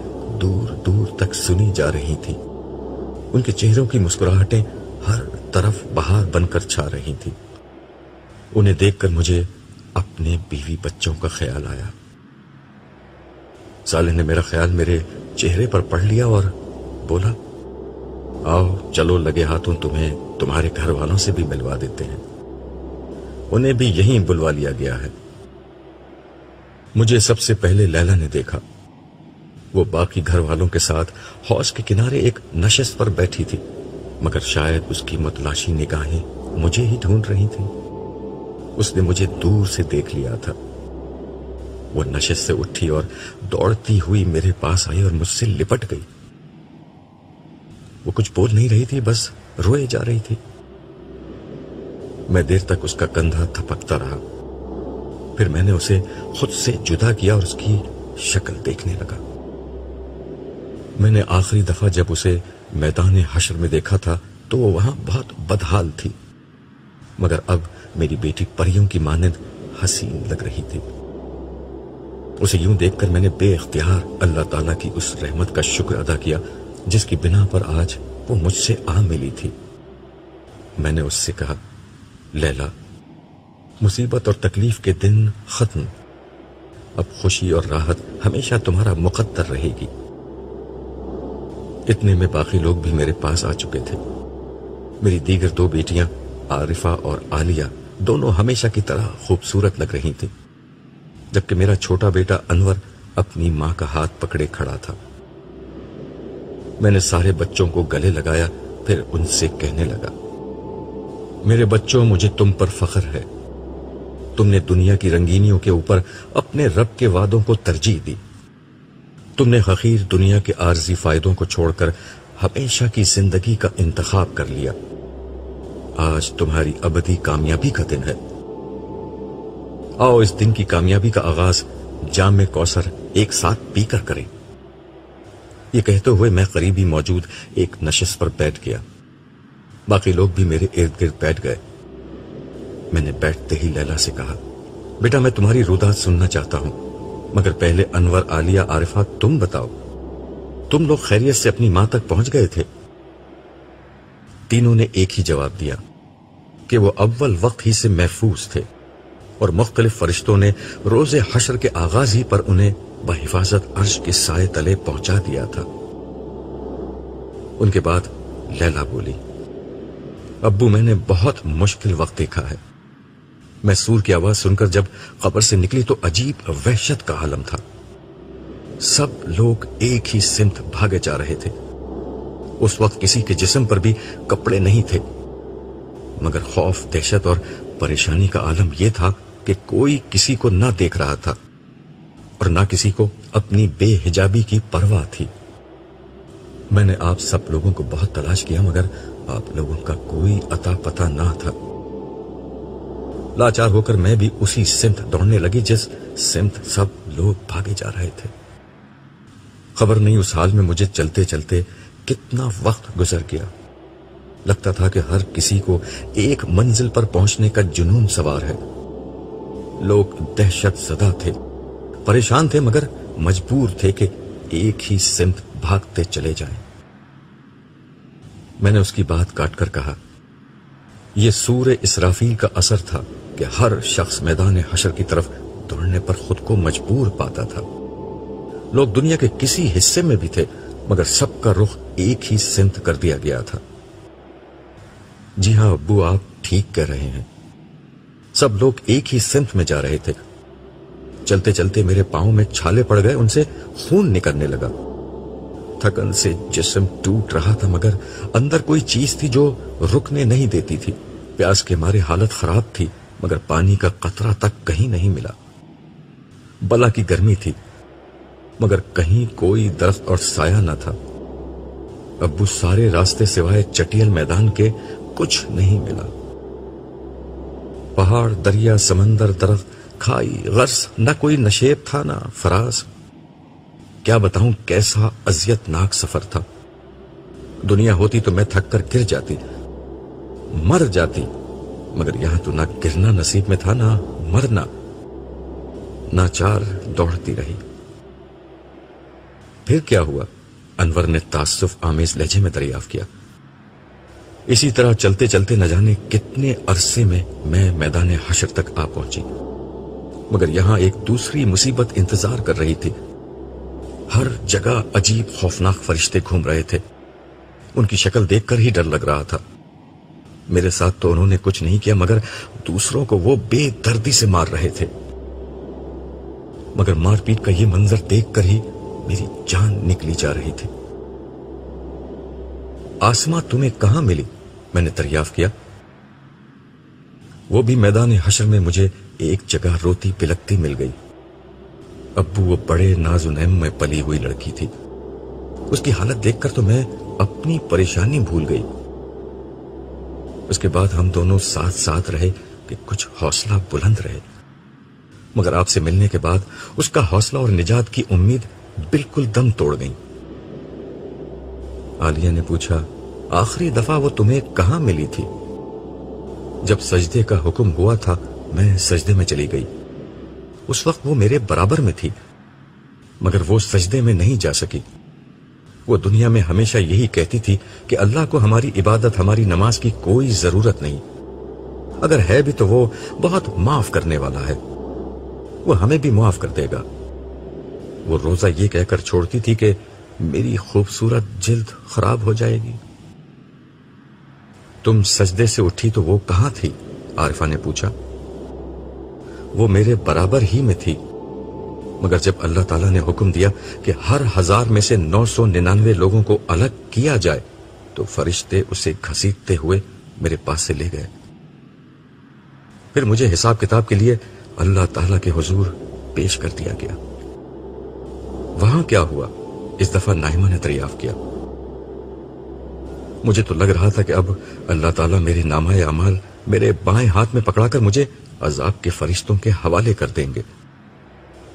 Speaker 1: دور دور تک سنی جا رہی تھی ان کے چہروں کی مسکراہٹیں ہر طرف بہار بن کر چھا رہی تھی انہیں دیکھ کر مجھے اپنے بیوی بچوں کا خیال آیا سالح نے میرا خیال میرے چہرے پر پڑھ لیا اور بولا آؤ چلو لگے ہاتھوں تمہیں تمہارے گھر والوں سے بھی ملوا دیتے ہیں انہیں بھی یہیں بلوا لیا گیا ہے مجھے سب سے پہلے لیلا نے دیکھا وہ باقی گھر والوں کے ساتھ ہاس کے کنارے ایک نشست پر بیٹھی تھی مگر شاید اس کی متلاشی نگاہیں مجھے ہی ڈھونڈ رہی تھی اس نے مجھے دور سے دیکھ لیا تھا وہ نشست سے اٹھی اور دوڑتی ہوئی میرے پاس آئی اور مجھ سے لپٹ گئی وہ کچھ بول نہیں رہی تھی بس روئے جا رہی تھی میں دیر تک اس کا کندھا تھپکتا رہا پھر میں نے اسے خود سے جدا کیا اور اس کی شکل دیکھنے لگا میں نے آخری دفعہ جب اسے میدان حشر میں دیکھا تھا تو وہ وہاں بہت بدحال تھی مگر اب میری بیٹی پریوں کی مانند حسین لگ رہی تھی اسے یوں دیکھ کر میں نے بے اختیار اللہ تعالیٰ کی اس رحمت کا شکر ادا کیا جس کی بنا پر آج وہ مجھ سے آ ملی تھی میں نے اس سے کہا لیلا مصیبت اور تکلیف کے دن ختم اب خوشی اور راحت ہمیشہ تمہارا مقدر رہے گی اتنے میں باقی لوگ بھی میرے پاس آ چکے تھے میری دیگر دو بیٹیاں عارفہ اور دونوں ہمیشہ کی طرح خوبصورت لگ رہی تھیں جبکہ میرا چھوٹا بیٹا انور اپنی ماں کا ہاتھ پکڑے کھڑا تھا میں نے سارے بچوں کو گلے لگایا پھر ان سے کہنے لگا میرے بچوں مجھے تم پر فخر ہے تم نے دنیا کی رنگینیوں کے اوپر اپنے رب کے وعدوں کو ترجیح دی تم نے حقیر دنیا کے عارضی فائدوں کو چھوڑ کر ہمیشہ کی زندگی کا انتخاب کر لیا آج تمہاری ابدی کامیابی کا دن ہے آؤ اس دن کی کامیابی کا آغاز جام کوسر ایک ساتھ پی کر کریں یہ کہتے ہوئے میں قریبی موجود ایک نشس پر بیٹھ گیا باقی لوگ بھی میرے ارد گرد بیٹھ گئے میں نے بیٹھتے ہی لیلا سے کہا بیٹا میں تمہاری ردا سننا چاہتا ہوں مگر پہلے انور آلیہ عارفہ تم بتاؤ تم لوگ خیریت سے اپنی ماں تک پہنچ گئے تھے تینوں نے ایک ہی جواب دیا کہ وہ اول وقت ہی سے محفوظ تھے اور مختلف فرشتوں نے روز حشر کے آغاز ہی پر انہیں بحفاظت عرش کے سائے تلے پہنچا دیا تھا ان کے بعد لیلا بولی ابو میں نے بہت مشکل وقت دیکھا ہے میں سور کی آواز سن کر جب قبر سے نکلی تو عجیب وحشت کا عالم تھا سب لوگ ایک ہی سمت بھاگے جا رہے تھے اس وقت کسی کے جسم پر بھی کپڑے نہیں تھے مگر خوف دہشت اور پریشانی کا عالم یہ تھا کہ کوئی کسی کو نہ دیکھ رہا تھا اور نہ کسی کو اپنی بے حجابی کی پرواہ تھی میں نے آپ سب لوگوں کو بہت تلاش کیا مگر آپ لوگوں کا کوئی اتا پتا نہ تھا لاچار ہو کر میں بھی اسی سمت دوڑنے لگی جس سمت سب لوگ بھاگے جا رہے تھے خبر نہیں اس حال میں مجھے چلتے چلتے کتنا وقت گزر گیا لگتا تھا کہ ہر کسی کو ایک منزل پر پہنچنے کا جنون سوار ہے لوگ دہشت زدہ تھے پریشان تھے مگر مجبور تھے کہ ایک ہی سمت بھاگتے چلے جائیں میں نے اس کی بات کاٹ کر کہا یہ سور اسرافیل کا اثر تھا کہ ہر شخص میدان حشر کی طرف دوڑنے پر خود کو مجبور پاتا تھا لوگ دنیا کے کسی حصے میں بھی تھے مگر سب کا رخ ایک ہی کر دیا گیا تھا جی ہاں ابو آپ ٹھیک کہہ رہے ہیں سب لوگ ایک ہی سمت میں جا رہے تھے چلتے چلتے میرے پاؤں میں چھالے پڑ گئے ان سے خون نکلنے لگا تھکن سے جسم ٹوٹ رہا تھا مگر اندر کوئی چیز تھی جو رکنے نہیں دیتی تھی پیاس کے مارے حالت خراب تھی مگر پانی کا قطرہ تک کہیں نہیں ملا بلا کی گرمی تھی مگر کہیں کوئی درخت اور سایہ نہ تھا ابو سارے راستے سوائے چٹیل میدان کے کچھ نہیں ملا پہاڑ دریا سمندر درخت کھائی غرص نہ کوئی نشیب تھا نہ فراز کیا بتاؤں کیسا ازیت ناک سفر تھا دنیا ہوتی تو میں تھک کر گر جاتی مر جاتی مگر یہاں تو نہ گرنا نصیب میں تھا نہ مرنا نہ چار دوڑتی رہی پھر کیا ہوا انور نے تاسف آمیز لہجے میں دریافت کیا اسی طرح چلتے چلتے نہ جانے کتنے عرصے میں میں میدان حشر تک آ پہنچی مگر یہاں ایک دوسری مصیبت انتظار کر رہی تھی ہر جگہ عجیب خوفناک فرشتے گھوم رہے تھے ان کی شکل دیکھ کر ہی ڈر لگ رہا تھا میرے ساتھ تو انہوں نے کچھ نہیں کیا مگر دوسروں کو وہ بے دردی سے مار رہے تھے مگر مار پیٹ کا یہ منظر دیکھ کر ہی میری جان نکلی جا رہی تھی آسما تمہیں کہاں ملی میں نے دریافت کیا وہ بھی میدان حشر میں مجھے ایک جگہ روتی پلکتی مل گئی ابو وہ بڑے ناز و نعم میں پلی ہوئی لڑکی تھی اس کی حالت دیکھ کر تو میں اپنی پریشانی بھول گئی اس کے بعد ہم دونوں ساتھ ساتھ رہے کہ کچھ حوصلہ بلند رہے مگر آپ سے ملنے کے بعد اس کا حوصلہ اور نجات کی امید بالکل دم توڑ گئی عالیہ نے پوچھا آخری دفعہ وہ تمہیں کہاں ملی تھی جب سجدے کا حکم ہوا تھا میں سجدے میں چلی گئی اس وقت وہ میرے برابر میں تھی مگر وہ سجدے میں نہیں جا سکی وہ دنیا میں ہمیشہ یہی کہتی تھی کہ اللہ کو ہماری عبادت ہماری نماز کی کوئی ضرورت نہیں اگر ہے بھی تو وہ بہت معاف کرنے والا ہے وہ ہمیں بھی معاف کر دے گا وہ روزہ یہ کہہ کر چھوڑتی تھی کہ میری خوبصورت جلد خراب ہو جائے گی تم سجدے سے اٹھی تو وہ کہاں تھی عارفہ نے پوچھا وہ میرے برابر ہی میں تھی مگر جب اللہ تعالیٰ نے حکم دیا کہ ہر ہزار میں سے نو سو ننانوے لوگوں کو الگ کیا جائے تو فرشتے اسے گھسیٹتے ہوئے میرے پاس سے لے گئے پھر مجھے حساب کتاب کے لیے اللہ تعالیٰ کے حضور پیش کر دیا گیا وہاں کیا ہوا اس دفعہ نائمہ نے دریافت کیا مجھے تو لگ رہا تھا کہ اب اللہ تعالیٰ میرے نامہ اعمال میرے بائیں ہاتھ میں پکڑا کر مجھے عذاب کے فرشتوں کے حوالے کر دیں گے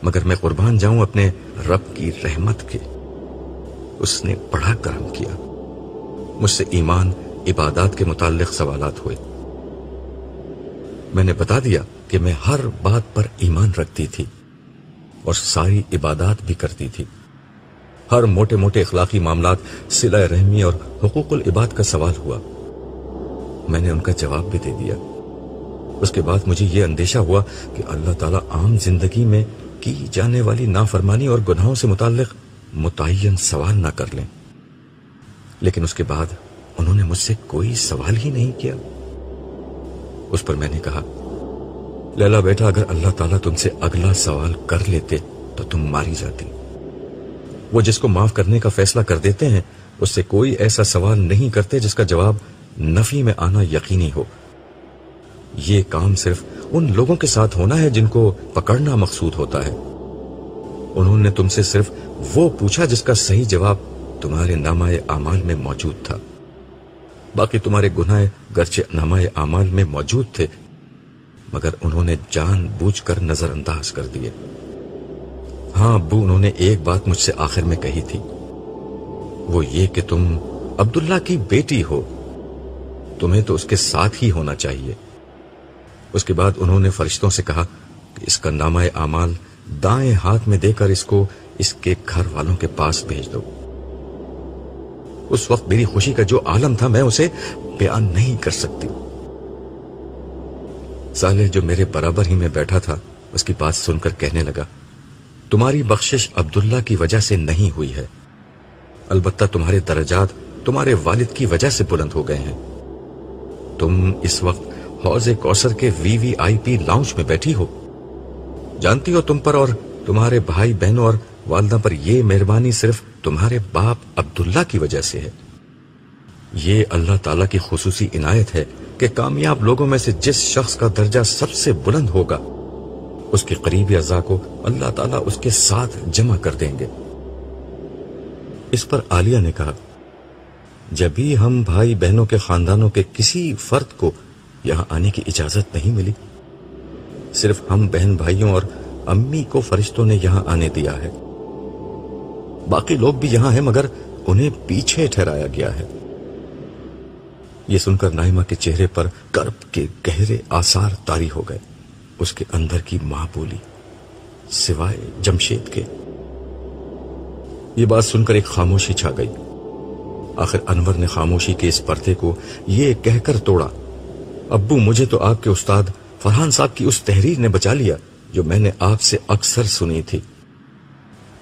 Speaker 1: مگر میں قربان جاؤں اپنے رب کی رحمت کے اس نے بڑا کرم کیا مجھ سے ایمان عبادات کے متعلق سوالات ہوئے میں نے بتا دیا کہ میں ہر بات پر ایمان رکھتی تھی اور ساری عبادات بھی کرتی تھی ہر موٹے موٹے اخلاقی معاملات صلح رحمی اور حقوق العباد کا سوال ہوا میں نے ان کا جواب بھی دے دیا اس کے بعد مجھے یہ اندیشہ ہوا کہ اللہ تعالیٰ عام زندگی میں کی جانے والی نافرمانی اور گناہوں سے متعلق متعین سوال سوال نہ کر لیں لیکن اس اس کے بعد انہوں نے نے مجھ سے کوئی ہی نہیں کیا پر میں کہا لیلا بیٹا اگر اللہ تعالیٰ تم سے اگلا سوال کر لیتے تو تم ماری جاتی وہ جس کو معاف کرنے کا فیصلہ کر دیتے ہیں اس سے کوئی ایسا سوال نہیں کرتے جس کا جواب نفی میں آنا یقینی ہو یہ کام صرف ان لوگوں کے ساتھ ہونا ہے جن کو پکڑنا مقصود ہوتا ہے انہوں نے تم سے صرف وہ پوچھا جس کا صحیح جواب تمہارے نامہ اعمال میں موجود تھا باقی تمہارے گناہ گرچہ نامہ اعمال میں موجود تھے مگر انہوں نے جان بوجھ کر نظر انداز کر دیے ہاں ابو انہوں نے ایک بات مجھ سے آخر میں کہی تھی وہ یہ کہ تم عبداللہ کی بیٹی ہو تمہیں تو اس کے ساتھ ہی ہونا چاہیے اس کے بعد انہوں نے فرشتوں سے کہا کہ اس کا نامہ اعمال دائیں ہاتھ میں دے کر اس کو اس اس کے کے گھر والوں پاس بھیج دو وقت میری خوشی کا جو عالم تھا میں اسے بیان نہیں کر سکتی جو میرے برابر ہی میں بیٹھا تھا اس کی بات سن کر کہنے لگا تمہاری بخشش عبداللہ کی وجہ سے نہیں ہوئی ہے البتہ تمہارے درجات تمہارے والد کی وجہ سے بلند ہو گئے ہیں تم اس وقت حوض کے وی وی آئی پی لاؤنج میں بیٹھی ہو جانتی ہو تم پر اور تمہارے بھائی اور والدہ پر یہ مہربانی صرف تمہارے باپ عبداللہ کی وجہ سے ہے یہ اللہ تعالیٰ کی خصوصی عنایت ہے کہ کامیاب لوگوں میں سے جس شخص کا درجہ سب سے بلند ہوگا اس کے قریبی اجزا کو اللہ تعالیٰ اس کے ساتھ جمع کر دیں گے اس پر آلیہ نے کہا جب ہی ہم بھائی بہنوں کے خاندانوں کے کسی فرد کو یہاں آنے کی اجازت نہیں ملی صرف ہم بہن بھائیوں اور امی کو فرشتوں نے یہاں آنے دیا ہے باقی لوگ بھی یہاں ہیں مگر انہیں پیچھے ٹھہرایا گیا ہے یہ سن کر نائمہ کے چہرے پر کرب کے گہرے آثار تاری ہو گئے اس کے اندر کی ماں بولی سوائے جمشید کے یہ بات سن کر ایک خاموشی چھا گئی آخر انور نے خاموشی کے اس پردے کو یہ کہہ کر توڑا ابو مجھے تو آپ کے استاد فرحان صاحب کی اس تحریر نے بچا لیا جو میں نے آپ سے اکثر سنی تھی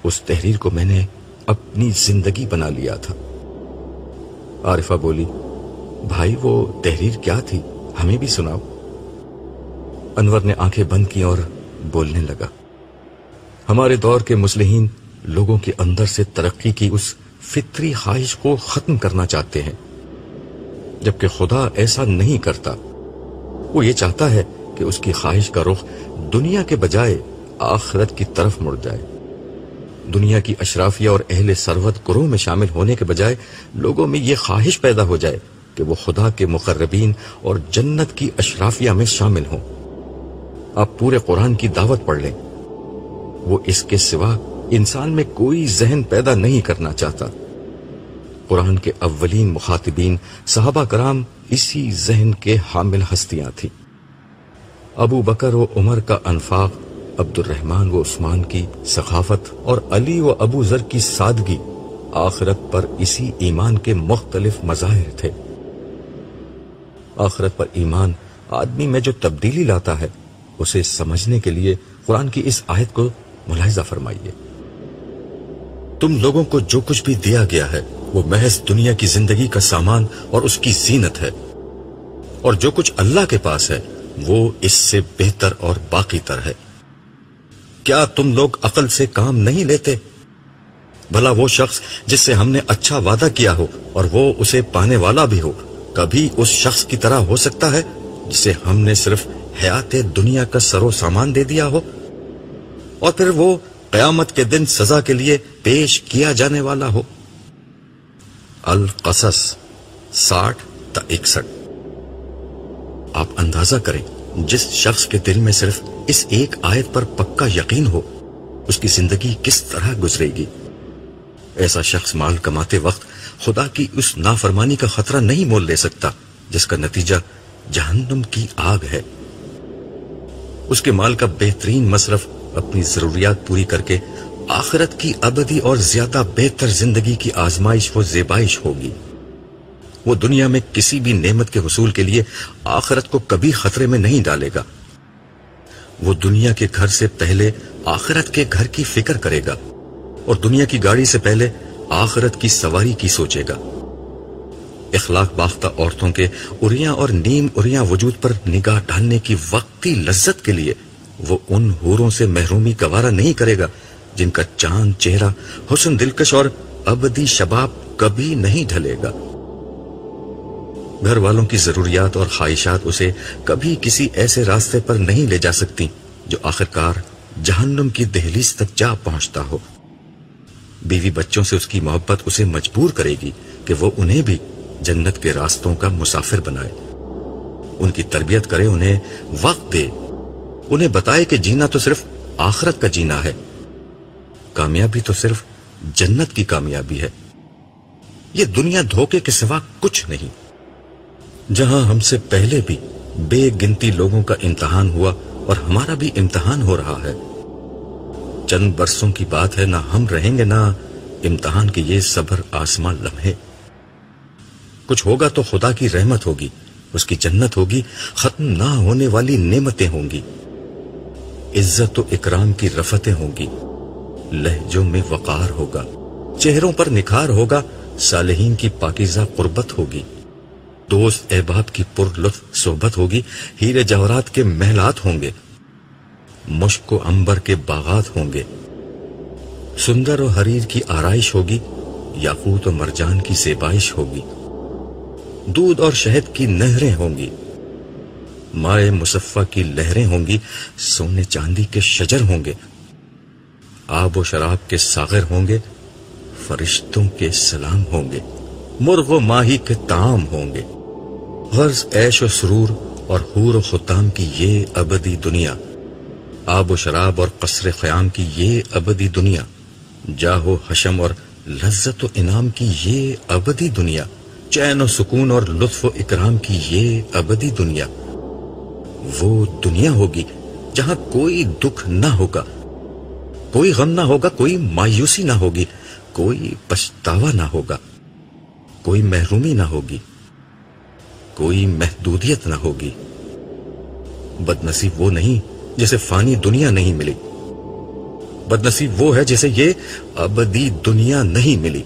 Speaker 1: اس تحریر کو میں نے اپنی زندگی بنا لیا تھا عارفہ بولی بھائی وہ تحریر کیا تھی ہمیں بھی سناؤ انور نے آنکھیں بند کی اور بولنے لگا ہمارے دور کے مسلحین لوگوں کے اندر سے ترقی کی اس فطری خواہش کو ختم کرنا چاہتے ہیں جبکہ خدا ایسا نہیں کرتا وہ یہ چاہتا ہے کہ اس کی خواہش کا رخ دنیا کے بجائے آخرت کی طرف مڑ جائے دنیا کی اشرافیہ اور اہل سروت گروہ میں شامل ہونے کے بجائے لوگوں میں یہ خواہش پیدا ہو جائے کہ وہ خدا کے مقربین اور جنت کی اشرافیہ میں شامل ہوں آپ پورے قرآن کی دعوت پڑھ لیں وہ اس کے سوا انسان میں کوئی ذہن پیدا نہیں کرنا چاہتا قرآن کے اولین مخاطبین صحابہ کرام اسی ذہن کے حامل ہستیاں تھی ابو بکر و عمر کا انفاق عبد الرحمن و عثمان کی ثقافت اور علی و ابو ذر کی سادگی آخرت پر اسی ایمان کے مختلف مظاہر تھے آخرت پر ایمان آدمی میں جو تبدیلی لاتا ہے اسے سمجھنے کے لیے قرآن کی اس آیت کو ملاحظہ فرمائیے تم لوگوں کو جو کچھ بھی دیا گیا ہے وہ محض دنیا کی زندگی کا سامان اور اس کی زینت ہے اور جو کچھ اللہ کے پاس ہے وہ اس سے بہتر اور باقی تر ہے کیا تم لوگ عقل سے کام نہیں لیتے بھلا وہ شخص جس سے ہم نے اچھا وعدہ کیا ہو اور وہ اسے پانے والا بھی ہو کبھی اس شخص کی طرح ہو سکتا ہے جسے ہم نے صرف حیات دنیا کا سرو سامان دے دیا ہو اور پھر وہ قیامت کے دن سزا کے لیے پیش کیا جانے والا ہو القصص ساٹھ تا اکسٹھ آپ اندازہ کریں جس شخص کے دل میں صرف اس ایک آیت پر پکا یقین ہو اس کی زندگی کس طرح گزرے گی ایسا شخص مال کماتے وقت خدا کی اس نافرمانی کا خطرہ نہیں مول لے سکتا جس کا نتیجہ جہنم کی آگ ہے اس کے مال کا بہترین مصرف اپنی ضروریات پوری کر کے آخرت کی ابدی اور زیادہ بہتر زندگی کی آزمائش و زیبائش ہوگی وہ دنیا میں کسی بھی نعمت کے حصول کے لیے آخرت کو کبھی خطرے میں نہیں ڈالے گا وہ دنیا کے گھر سے پہلے آخرت کے گھر کی فکر کرے گا اور دنیا کی گاڑی سے پہلے آخرت کی سواری کی سوچے گا اخلاق باختہ عورتوں کے اریاں اور نیم اریاں وجود پر نگاہ ڈالنے کی وقتی لذت کے لیے وہ ان ہوروں سے محرومی گوارا نہیں کرے گا جن کا چاند چہرہ حسن دلکش اور ابدی شباب کبھی نہیں ڈھلے گا گھر والوں کی ضروریات اور خواہشات اسے کبھی کسی ایسے راستے پر نہیں لے جا سکتی جو آخرکار جہنم کی دہلیز تک جا پہنچتا ہو بیوی بچوں سے اس کی محبت اسے مجبور کرے گی کہ وہ انہیں بھی جنت کے راستوں کا مسافر بنائے ان کی تربیت کرے انہیں وقت دے انہیں بتائے کہ جینا تو صرف آخرت کا جینا ہے کامیابی تو صرف جنت کی کامیابی ہے یہ دنیا دھوکے کے سوا کچھ نہیں جہاں ہم سے پہلے بھی بے گنتی لوگوں کا امتحان ہوا اور ہمارا بھی امتحان ہو رہا ہے چند برسوں کی بات ہے نہ ہم رہیں گے نہ امتحان کے یہ صبر آسمان لمحے کچھ ہوگا تو خدا کی رحمت ہوگی اس کی جنت ہوگی ختم نہ ہونے والی نعمتیں ہوں گی عزت و اکرام کی رفتیں ہوں گی لہجوں میں وقار ہوگا چہروں پر نکھار ہوگا صالحین کی پاکیزہ قربت ہوگی دوست احباب کی پر لطف صحبت ہوگی ہیرے جواہرات کے محلات ہوں گے مشک و امبر کے باغات ہوں گے سندر و حریر کی آرائش ہوگی یاقوت و مرجان کی سیبائش ہوگی دودھ اور شہد کی نہریں ہوں گی مائے مصفہ کی لہریں ہوں گی سونے چاندی کے شجر ہوں گے آب و شراب کے ساغر ہوں گے فرشتوں کے سلام ہوں گے مرغ و ماہی کے تام ہوں گے غرض عیش و سرور اور حور و خطام کی یہ ابدی دنیا آب و شراب اور قصر قیام کی یہ ابدی دنیا و حشم اور لذت و انعام کی یہ ابدی دنیا چین و سکون اور لطف و اکرام کی یہ ابدی دنیا وہ دنیا ہوگی جہاں کوئی دکھ نہ ہوگا کوئی غم نہ ہوگا کوئی مایوسی نہ ہوگی کوئی پچھتاوا نہ ہوگا کوئی محرومی نہ ہوگی کوئی محدودیت نہ ہوگی بدنصیب وہ نہیں جسے فانی دنیا نہیں ملی بدنصیب وہ ہے جسے یہ ابدی دنیا نہیں ملی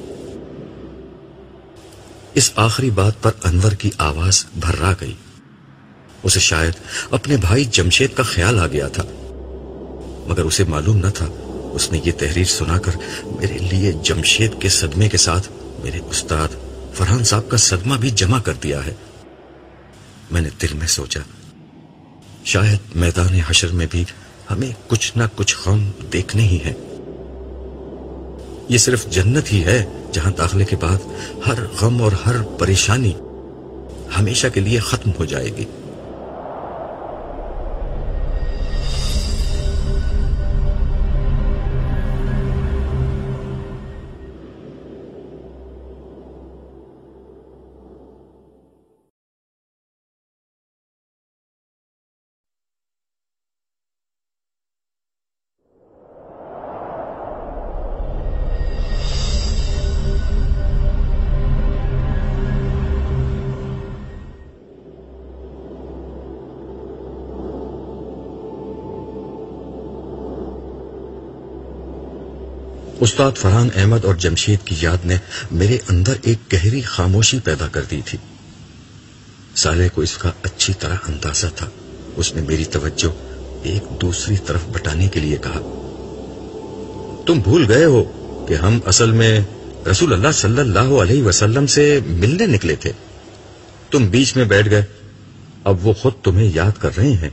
Speaker 1: اس آخری بات پر انور کی آواز بھرا گئی اسے شاید اپنے بھائی جمشید کا خیال آ گیا تھا مگر اسے معلوم نہ تھا اس نے یہ تحریر سنا کر میرے لیے جمشید کے صدمے کے ساتھ میرے استاد فرحان صاحب کا صدمہ بھی جمع کر دیا ہے میں میں نے دل سوچا شاید میدان حشر میں بھی ہمیں کچھ نہ کچھ غم دیکھنے ہی ہے یہ صرف جنت ہی ہے جہاں داخلے کے بعد ہر غم اور ہر پریشانی ہمیشہ کے لیے ختم ہو جائے گی استاد فرحان احمد اور جمشید کی یاد نے میرے اندر ایک گہری خاموشی پیدا کر دی تھی سالے کو اس کا اچھی طرح اندازہ تھا اس نے میری توجہ ایک دوسری طرف بٹانے کے لیے کہا تم بھول گئے ہو کہ ہم اصل میں رسول اللہ صلی اللہ علیہ وسلم سے ملنے نکلے تھے تم بیچ میں بیٹھ گئے اب وہ خود تمہیں یاد کر رہے ہیں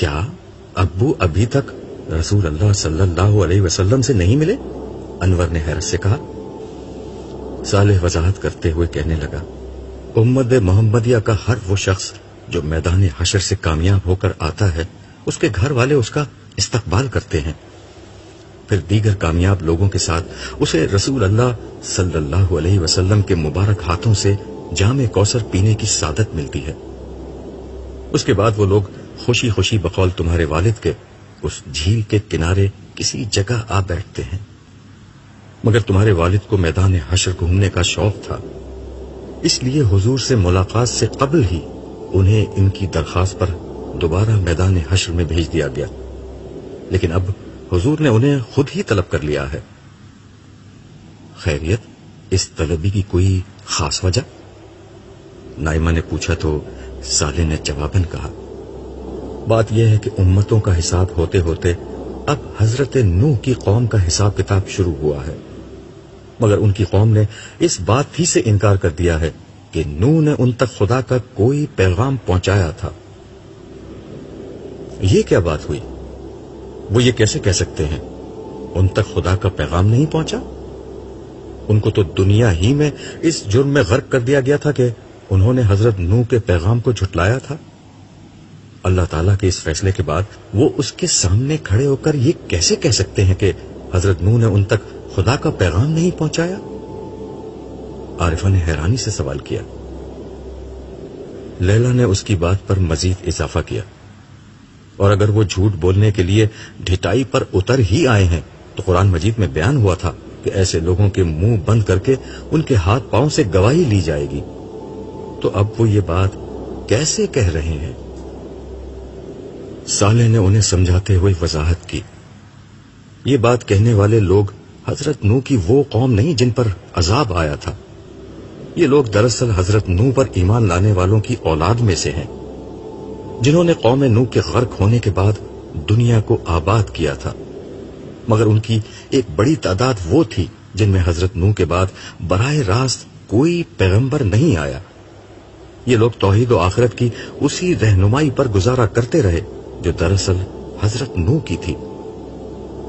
Speaker 1: کیا ابو ابھی تک رسول اللہ صلی اللہ علیہ وسلم سے نہیں ملے انور نے حیرت سے کہا صالح وضاحت کرتے ہوئے کہنے لگا امت محمدیہ کا ہر وہ شخص جو میدان حشر سے کامیاب ہو کر آتا ہے اس کے گھر والے اس کا استقبال کرتے ہیں پھر دیگر کامیاب لوگوں کے ساتھ اسے رسول اللہ صلی اللہ علیہ وسلم کے مبارک ہاتھوں سے جامع کوثر پینے کی سعادت ملتی ہے اس کے بعد وہ لوگ خوشی خوشی بقول تمہارے والد کے اس جھیل کے کنارے کسی جگہ آ بیٹھتے ہیں مگر تمہارے والد کو میدان حشر گھومنے کا شوق تھا اس لیے حضور سے ملاقات سے قبل ہی انہیں ان کی درخواست پر دوبارہ میدان حشر میں بھیج دیا گیا لیکن اب حضور نے انہیں خود ہی طلب کر لیا ہے خیریت اس طلبی کی کوئی خاص وجہ نائمہ نے پوچھا تو سالے نے جواباً کہا بات یہ ہے کہ امتوں کا حساب ہوتے ہوتے اب حضرت نو کی قوم کا حساب کتاب شروع ہوا ہے مگر ان کی قوم نے اس بات ہی سے انکار کر دیا ہے کہ نو نے ان تک خدا کا کوئی پیغام پہنچایا تھا یہ کیا بات ہوئی وہ یہ کیسے کہہ سکتے ہیں ان تک خدا کا پیغام نہیں پہنچا ان کو تو دنیا ہی میں اس جرم میں غرق کر دیا گیا تھا کہ انہوں نے حضرت نو کے پیغام کو جھٹلایا تھا اللہ تعالیٰ کے اس فیصلے کے بعد وہ اس کے سامنے کھڑے ہو کر یہ کیسے کہہ سکتے ہیں کہ حضرت نو نے ان تک خدا کا پیغام نہیں پہنچایا عارفہ نے حیرانی سے سوال کیا لیلا نے اس کی بات پر مزید اضافہ کیا اور اگر وہ جھوٹ بولنے کے لیے ڈھٹائی پر اتر ہی آئے ہیں تو قرآن مجید میں بیان ہوا تھا کہ ایسے لوگوں کے منہ بند کر کے ان کے ہاتھ پاؤں سے گواہی لی جائے گی تو اب وہ یہ بات کیسے کہہ رہے ہیں سالے نے انہیں سمجھاتے ہوئے وضاحت کی یہ بات کہنے والے لوگ حضرت نو کی وہ قوم نہیں جن پر عذاب آیا تھا یہ لوگ دراصل حضرت نو پر ایمان لانے والوں کی اولاد میں سے ہیں جنہوں نے قوم نو کے غرق ہونے کے بعد دنیا کو آباد کیا تھا مگر ان کی ایک بڑی تعداد وہ تھی جن میں حضرت نو کے بعد براہ راست کوئی پیغمبر نہیں آیا یہ لوگ توحید و آخرت کی اسی رہنمائی پر گزارا کرتے رہے جو دراصل حضرت نو کی تھی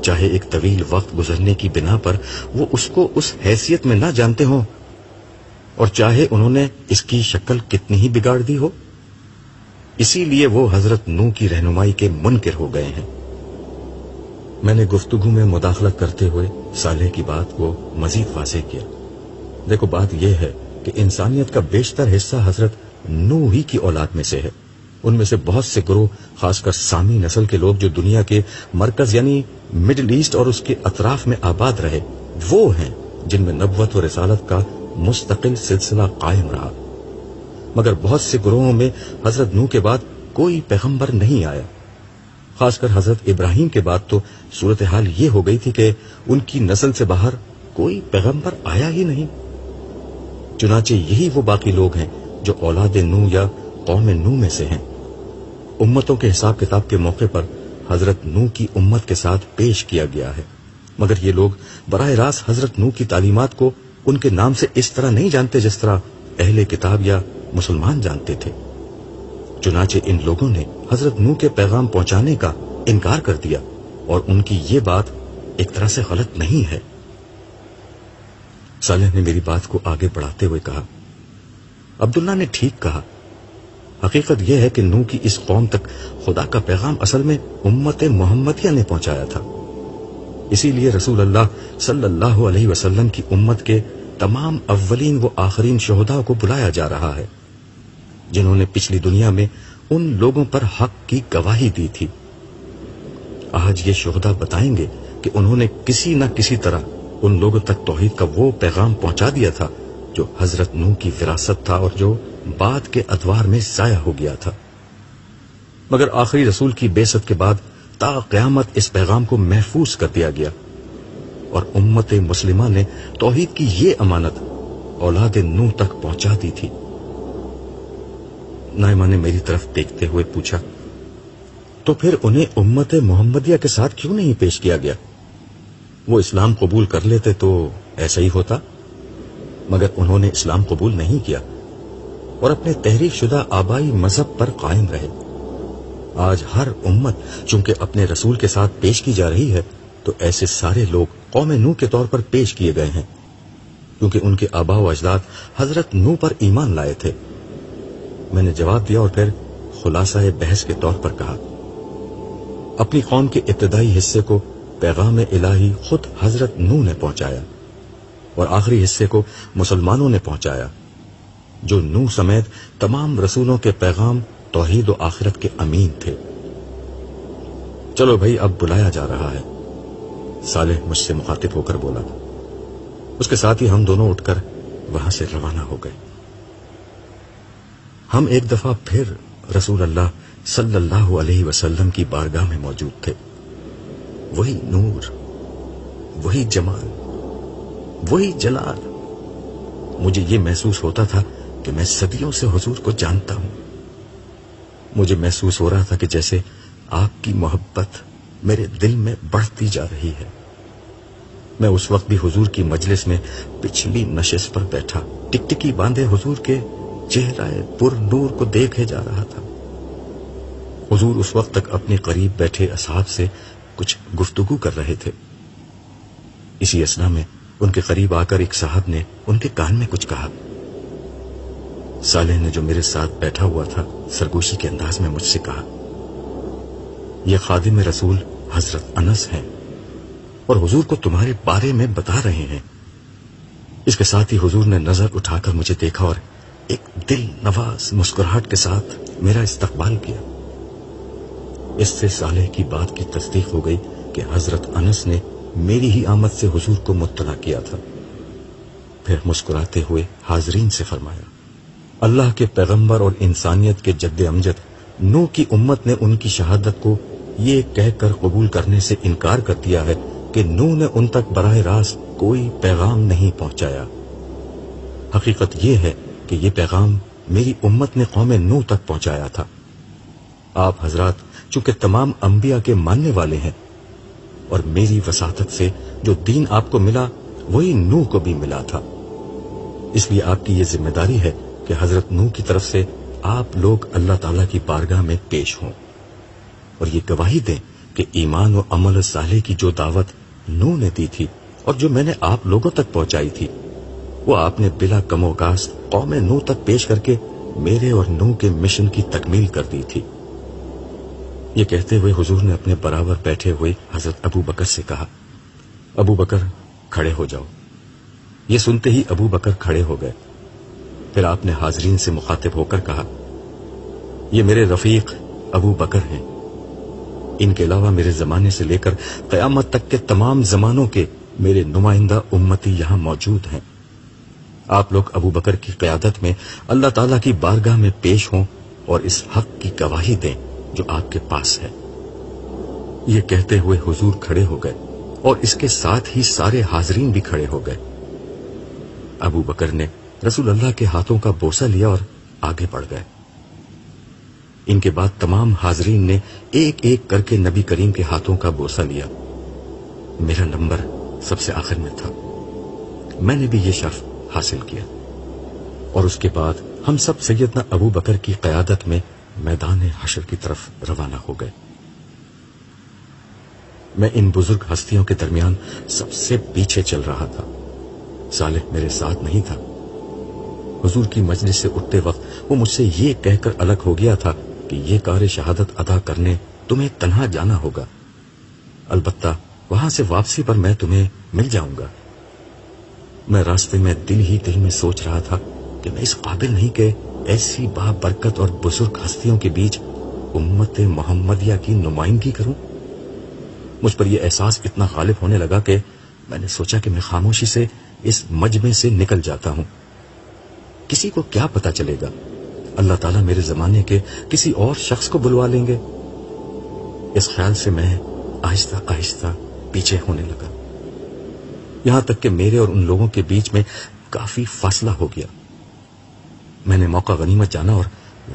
Speaker 1: چاہے ایک طویل وقت گزرنے کی بنا پر وہ اس کو اس حیثیت میں نہ جانتے ہوں اور چاہے انہوں نے اس کی شکل کتنی ہی بگاڑ دی ہو اسی لیے وہ حضرت نو کی رہنمائی کے منکر ہو گئے ہیں میں نے گفتگو میں مداخلت کرتے ہوئے سالے کی بات کو مزید واضح کیا دیکھو بات یہ ہے کہ انسانیت کا بیشتر حصہ حضرت نو ہی کی اولاد میں سے ہے ان میں سے بہت سے گروہ خاص کر سامی نسل کے لوگ جو دنیا کے مرکز یعنی مڈل ایسٹ اور اس کے اطراف میں آباد رہے وہ ہیں جن میں نبوت و رسالت کا مستقل سلسلہ قائم رہا مگر بہت سے گروہوں میں حضرت نو کے بعد کوئی پیغمبر نہیں آیا خاص کر حضرت ابراہیم کے بعد تو صورتحال یہ ہو گئی تھی کہ ان کی نسل سے باہر کوئی پیغمبر آیا ہی نہیں چنانچہ یہی وہ باقی لوگ ہیں جو اولاد نو یا قوم نو میں سے ہیں امتوں کے حساب کتاب کے موقع پر حضرت نو کی امت کے ساتھ پیش کیا گیا ہے مگر یہ لوگ براہ راست حضرت نو کی تعلیمات کو ان کے نام سے اس طرح نہیں جانتے جس طرح اہل کتاب یا مسلمان جانتے تھے چنانچہ ان لوگوں نے حضرت نو کے پیغام پہنچانے کا انکار کر دیا اور ان کی یہ بات ایک طرح سے غلط نہیں ہے صالح نے میری بات کو آگے بڑھاتے ہوئے کہا عبداللہ نے ٹھیک کہا حقیقت یہ ہے کہ نو کی اس قوم تک خدا کا پیغام اصل میں امت محمدیہ نے پہنچایا تھا اسی لیے رسول اللہ صلی اللہ علیہ وسلم کی امت کے تمام اولین و آخرین شہداء کو بلایا جا رہا ہے جنہوں نے پچھلی دنیا میں ان لوگوں پر حق کی گواہی دی تھی آج یہ شہداء بتائیں گے کہ انہوں نے کسی نہ کسی طرح ان لوگوں تک توحید کا وہ پیغام پہنچا دیا تھا جو حضرت نو کی وراثت تھا اور جو بعد کے ادوار میں ضائع ہو گیا تھا مگر آخری رسول کی بیست کے بعد تا قیامت اس پیغام کو محفوظ کر دیا گیا اور امت مسلمہ نے توحید کی یہ امانت اولاد نو تک پہنچا دی تھی نائما نے میری طرف دیکھتے ہوئے پوچھا تو پھر انہیں امت محمدیہ کے ساتھ کیوں نہیں پیش کیا گیا وہ اسلام قبول کر لیتے تو ایسا ہی ہوتا مگر انہوں نے اسلام قبول نہیں کیا اور اپنے تحریک شدہ آبائی مذہب پر قائم رہے آج ہر امت چونکہ اپنے رسول کے ساتھ پیش کی جا رہی ہے تو ایسے سارے لوگ قوم نو کے طور پر پیش کیے گئے ہیں کیونکہ ان کے آبا و اجداد حضرت نو پر ایمان لائے تھے میں نے جواب دیا اور پھر خلاصہ بحث کے طور پر کہا اپنی قوم کے ابتدائی حصے کو پیغام الہی خود حضرت نو نے پہنچایا اور آخری حصے کو مسلمانوں نے پہنچایا جو نو سمیت تمام رسولوں کے پیغام توحید و آخرت کے امین تھے چلو بھائی اب بلایا جا رہا ہے صالح مجھ سے مخاطب ہو کر بولا اس کے ساتھ ہی ہم دونوں اٹھ کر وہاں سے روانہ ہو گئے ہم ایک دفعہ پھر رسول اللہ صلی اللہ علیہ وسلم کی بارگاہ میں موجود تھے وہی نور وہی جمال وہی جلال مجھے یہ محسوس ہوتا تھا کہ میں صدیوں سے حضور کو جانتا ہوں مجھے محسوس ہو رہا تھا کہ جیسے آپ کی محبت میرے دل میں بڑھتی جا رہی ہے میں اس وقت بھی حضور کی مجلس میں پچھلی نشست پر بیٹھا ٹک ٹکی باندھے حضور کے چہرہ پر نور کو دیکھے جا رہا تھا حضور اس وقت تک اپنے قریب بیٹھے اصحاب سے کچھ گفتگو کر رہے تھے اسی اسنا میں ان کے قریب آ کر ایک صاحب نے ان کے کان میں کچھ کہا سالح نے جو میرے ساتھ بیٹھا ہوا تھا سرگوشی کے انداز میں مجھ سے کہا یہ خادم رسول حضرت انس ہے اور حضور کو تمہارے بارے میں بتا رہے ہیں اس کے ساتھ ہی حضور نے نظر اٹھا کر مجھے دیکھا اور ایک دل نواز مسکراہٹ کے ساتھ میرا استقبال کیا اس سے سالح کی بات کی تصدیق ہو گئی کہ حضرت انس نے میری ہی آمد سے حضور کو مطلع کیا تھا پھر مسکراتے ہوئے حاضرین سے فرمایا اللہ کے پیغمبر اور انسانیت کے جد امجد نو کی امت نے ان کی شہادت کو یہ کہہ کر قبول کرنے سے انکار کر دیا ہے کہ نو نے ان تک براہ راست کوئی پیغام نہیں پہنچایا حقیقت یہ ہے کہ یہ پیغام میری امت نے قوم نو تک پہنچایا تھا آپ حضرات چونکہ تمام انبیاء کے ماننے والے ہیں اور میری وساطت سے جو دین آپ کو ملا وہی نو کو بھی ملا تھا اس لیے آپ کی یہ ذمہ داری ہے کہ حضرت نو کی طرف سے آپ لوگ اللہ تعالیٰ کی بارگاہ میں پیش ہوں اور یہ گواہی دیں کہ ایمان و عمل صالح کی جو دعوت نو نے دی تھی اور جو میں نے آپ لوگوں تک پہنچائی تھی وہ آپ نے بلا کم و کاس قوم نو تک پیش کر کے میرے اور نو کے مشن کی تکمیل کر دی تھی یہ کہتے ہوئے حضور نے اپنے برابر بیٹھے ہوئے حضرت ابو بکر سے کہا ابو بکر کھڑے ہو جاؤ یہ سنتے ہی ابو بکر کھڑے ہو گئے پھر آپ نے حاضرین سے مخاطب ہو کر کہا یہ میرے رفیق ابو بکر ہیں ان کے علاوہ میرے زمانے سے لے کر قیامت تک کے تمام زمانوں کے میرے نمائندہ امتی یہاں موجود ہیں آپ لوگ ابو بکر کی قیادت میں اللہ تعالی کی بارگاہ میں پیش ہوں اور اس حق کی گواہی دیں جو آپ کے پاس ہے یہ کہتے ہوئے حضور کھڑے ہو گئے اور اس کے ساتھ ہی سارے حاضرین بھی کھڑے ہو گئے ابو بکر نے رسول اللہ کے ہاتھوں کا بوسا لیا اور آگے گئے ان کے بعد تمام حاضرین نے ایک ایک کر کے نبی کریم کے ہاتھوں کا بوسا لیا میرا نمبر سب سے آخر میں تھا میں نے بھی یہ شرف حاصل کیا اور اس کے بعد ہم سب سیدنا ابو بکر کی قیادت میں میدان حشر کی طرف روانہ ہو گئے میں ان بزرگ ہستیوں کے درمیان سب سے پیچھے چل رہا تھا صالح میرے ساتھ نہیں تھا حضور کی مجلس سے اٹھتے وقت وہ مجھ سے یہ کہہ کر الگ ہو گیا تھا کہ یہ کار شہادت ادا کرنے تمہیں تنہا جانا ہوگا البتہ وہاں سے واپسی پر میں تمہیں مل جاؤں گا میں راستے میں دل ہی دل میں سوچ رہا تھا کہ میں اس قابل نہیں کہ ایسی با برکت اور بزرگ ہستیوں کے بیچ امت محمدیہ کی نمائندگی کروں مجھ پر یہ احساس اتنا غالب ہونے لگا کہ میں نے سوچا کہ میں خاموشی سے اس مجمع سے نکل جاتا ہوں کسی کو کیا پتا چلے گا اللہ تعالیٰ میرے زمانے کے کسی اور شخص کو بلوا لیں گے اس خیال سے میں آہستہ آہستہ پیچھے ہونے لگا یہاں تک کہ میرے اور ان لوگوں کے بیچ میں کافی فاصلہ ہو گیا میں نے موقع غنیمت جانا اور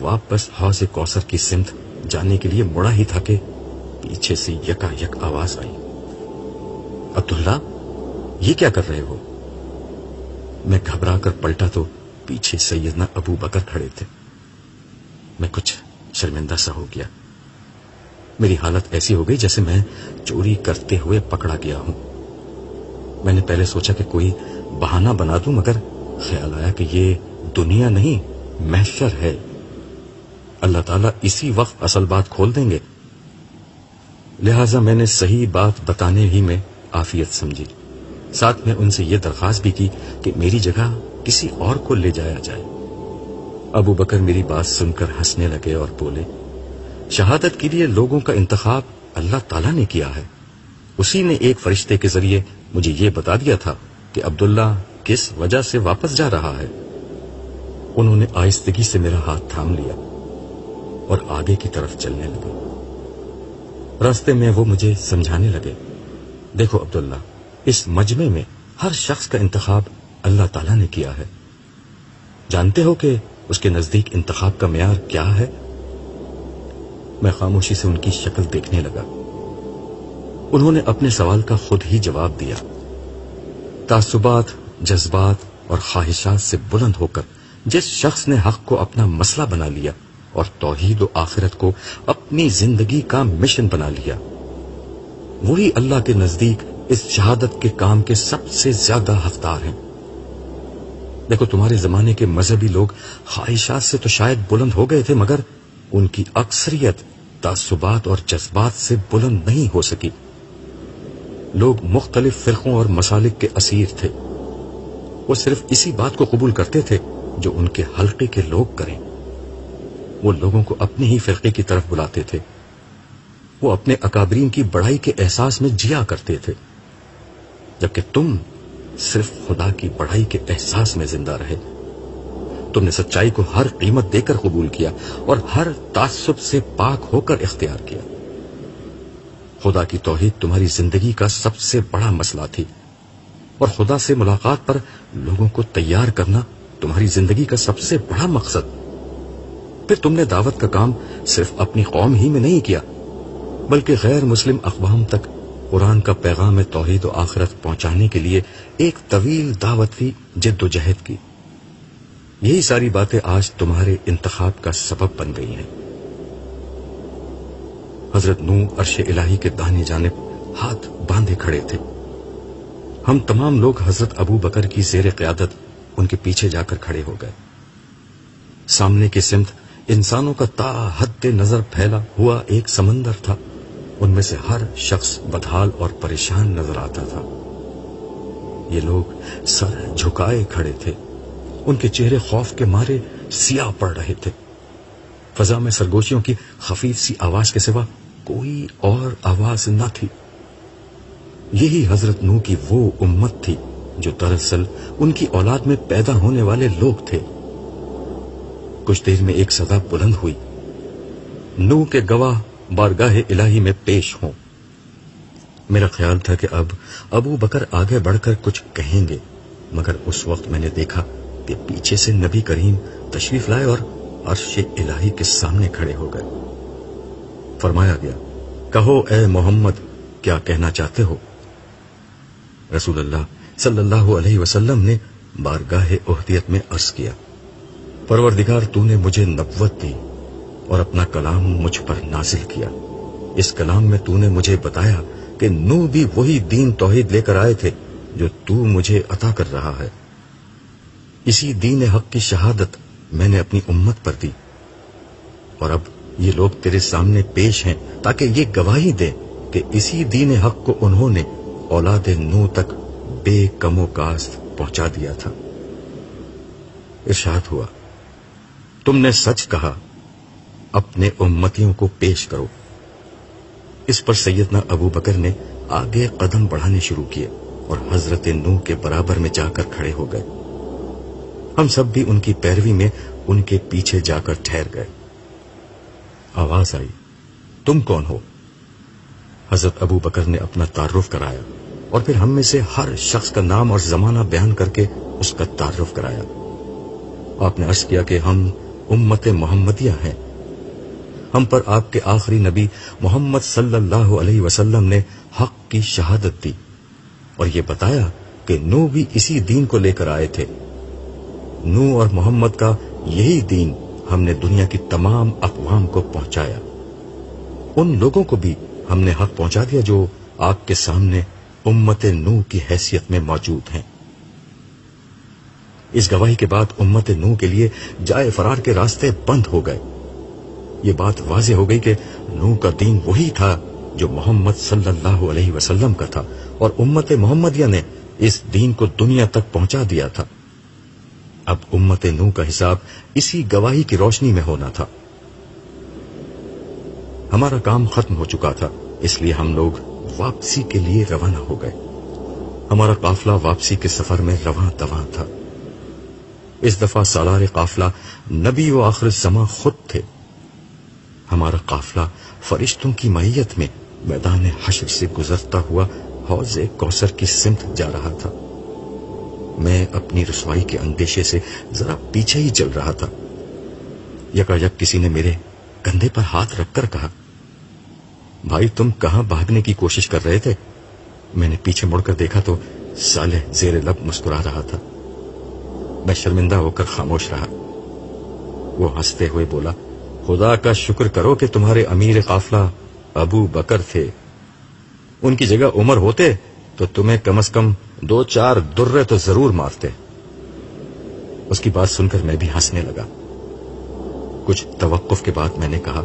Speaker 1: واپس حوض کوسر کی سمت جانے کے لیے مڑا ہی تھا کہ پیچھے سے یکا یک آواز آئی عبداللہ یہ کیا کر رہے ہو میں گھبرا کر پلٹا تو پیچھے سیدنا ابو بکر کھڑے تھے میں کچھ شرمندہ سا ہو گیا میری حالت ایسی ہو گئی جیسے میں چوری کرتے ہوئے پکڑا گیا ہوں میں نے پہلے سوچا کہ کوئی بہانہ بنا دوں مگر خیال آیا کہ یہ دنیا نہیں محشر ہے اللہ تعالیٰ اسی وقت اصل بات کھول دیں گے لہذا میں نے صحیح بات بتانے ہی میں آفیت سمجھی ساتھ میں ان سے یہ درخواست بھی کی کہ میری جگہ کسی اور کو لے جایا جائے ابو بکر میری بات سن کر ہنسنے لگے اور بولے شہادت کے لیے لوگوں کا انتخاب اللہ تعالیٰ نے کیا ہے اسی نے ایک فرشتے کے ذریعے مجھے یہ بتا دیا تھا کہ عبداللہ کس وجہ سے واپس جا رہا ہے انہوں نے آہستگی سے میرا ہاتھ تھام لیا اور آگے کی طرف چلنے لگے راستے میں وہ مجھے سمجھانے لگے دیکھو عبداللہ اس مجمع میں ہر شخص کا انتخاب اللہ تعالیٰ نے کیا ہے جانتے ہو کہ اس کے نزدیک انتخاب کا معیار کیا ہے میں خاموشی سے ان کی شکل دیکھنے لگا انہوں نے اپنے سوال کا خود ہی جواب دیا تعصبات جذبات اور خواہشات سے بلند ہو کر جس شخص نے حق کو اپنا مسئلہ بنا لیا اور توحید و آخرت کو اپنی زندگی کا مشن بنا لیا وہی اللہ کے نزدیک اس شہادت کے کام کے سب سے زیادہ حقدار ہیں دیکھو تمہارے زمانے کے مذہبی لوگ خواہشات سے تو شاید بلند ہو گئے تھے مگر ان کی اکثریت تعصبات اور جذبات سے بلند نہیں ہو سکی لوگ مختلف فرقوں اور مسالک کے اسیر تھے وہ صرف اسی بات کو قبول کرتے تھے جو ان کے حلقے کے لوگ کریں وہ لوگوں کو اپنے ہی فرقے کی طرف بلاتے تھے وہ اپنے اکابرین کی بڑائی کے احساس میں جیا کرتے تھے جبکہ تم صرف خدا کی بڑائی کے احساس میں زندہ رہے تم نے سچائی کو ہر قیمت دے کر قبول کیا اور ہر تعصب سے پاک ہو کر اختیار کیا خدا کی توحید تمہاری زندگی کا سب سے بڑا مسئلہ تھی اور خدا سے ملاقات پر لوگوں کو تیار کرنا تمہاری زندگی کا سب سے بڑا مقصد پھر تم نے دعوت کا کام صرف اپنی قوم ہی میں نہیں کیا بلکہ غیر مسلم اقوام تک قرآن کا پیغام توحید و آخرت پہنچانے کے لیے ایک طویل دعوت جد و جہد کی یہی ساری باتیں آج تمہارے انتخاب کا سبب بن گئی ہیں حضرت نو عرش الہی کے دانے جانب ہاتھ باندھے کھڑے تھے ہم تمام لوگ حضرت ابو بکر کی زیر قیادت ان کے پیچھے جا کر کھڑے ہو گئے سامنے کی سمت انسانوں کا تا حد نظر پھیلا ہوا ایک سمندر تھا ان میں سے ہر شخص بدحال اور پریشان نظر آتا تھا یہ لوگ سر جھکائے کھڑے تھے ان کے چہرے خوف کے مارے سیاہ پڑ رہے تھے فضا میں سرگوشیوں کی خفیف سی آواز کے سوا کوئی اور آواز نہ تھی یہی حضرت نو کی وہ امت تھی جو دراصل ان کی اولاد میں پیدا ہونے والے لوگ تھے کچھ دیر میں ایک سزا بلند ہوئی نو کے گواہ بارگاہ الہی میں پیش ہوں میرا خیال تھا کہ اب ابو بکر آگے بڑھ کر کچھ کہیں گے مگر اس وقت میں نے دیکھا کہ پیچھے سے نبی کریم تشریف لائے اور عرش الہی کے سامنے کھڑے ہو گئے فرمایا گیا کہو اے محمد کیا کہنا چاہتے ہو رسول اللہ صلی اللہ علیہ وسلم نے بارگاہ احدیت میں عرض کیا پروردگار تو نے مجھے نبوت دی اور اپنا کلام مجھ پر نازل کیا اس کلام میں تو نے مجھے بتایا کہ نو بھی وہی دین توحید لے کر آئے تھے جو تو مجھے عطا کر رہا ہے اسی دین حق کی شہادت میں نے اپنی امت پر دی اور اب یہ لوگ تیرے سامنے پیش ہیں تاکہ یہ گواہی دیں کہ اسی دین حق کو انہوں نے اولاد نو تک بے کم و کاست پہنچا دیا تھا ارشاد ہوا تم نے سچ کہا اپنے امتیوں کو پیش کرو اس پر سیدنا ابو بکر نے آگے قدم بڑھانے شروع کیے اور حضرت نو کے برابر میں جا کر کھڑے ہو گئے ہم سب بھی ان کی پیروی میں ان کے پیچھے جا کر ٹھہر گئے آواز آئی تم کون ہو حضرت ابو بکر نے اپنا تعارف کرایا اور پھر ہم میں سے ہر شخص کا نام اور زمانہ بیان کر کے اس کا تعارف کرایا آپ نے عرض کیا کہ ہم امت محمدیہ ہیں ہم پر آپ کے آخری نبی محمد صلی اللہ علیہ وسلم نے حق کی شہادت دی اور یہ بتایا کہ نو بھی اسی دین کو لے کر آئے تھے نو اور محمد کا یہی دین ہم نے دنیا کی تمام اقوام کو پہنچایا ان لوگوں کو بھی ہم نے حق پہنچا دیا جو آپ کے سامنے امت نو کی حیثیت میں موجود ہیں اس گواہی کے بعد امت نو کے لیے جائے فرار کے راستے بند ہو گئے یہ بات واضح ہو گئی کہ نو کا دین وہی تھا جو محمد صلی اللہ علیہ وسلم کا تھا اور امت محمدیہ نے اس دین کو دنیا تک پہنچا دیا تھا اب امت نو کا حساب اسی گواہی کی روشنی میں ہونا تھا ہمارا کام ختم ہو چکا تھا اس لیے ہم لوگ واپسی کے لیے روانہ ہو گئے ہمارا قافلہ واپسی کے سفر میں رواں دواں تھا اس دفعہ سالار قافلہ نبی و آخر زماں خود تھے ہمارا قافلہ فرشتوں کی معیت میں میدان حشر سے گزرتا ہوا حوض کوثر کی سمت جا رہا تھا میں اپنی رسوائی کے اندیشے سے ذرا پیچھے ہی چل رہا تھا یکا یک کسی نے میرے کندھے پر ہاتھ رکھ کر کہا بھائی تم کہاں بھاگنے کی کوشش کر رہے تھے میں نے پیچھے مڑ کر دیکھا تو سالے زیر لب مسکرا رہا تھا میں شرمندہ ہو کر خاموش رہا وہ ہنستے ہوئے بولا خدا کا شکر کرو کہ تمہارے امیر قافلہ ابو بکر تھے ان کی جگہ عمر ہوتے تو تمہیں کم از کم دو چار درے تو ضرور مارتے اس کی بات سن کر میں بھی ہنسنے لگا کچھ توقف کے بعد میں نے کہا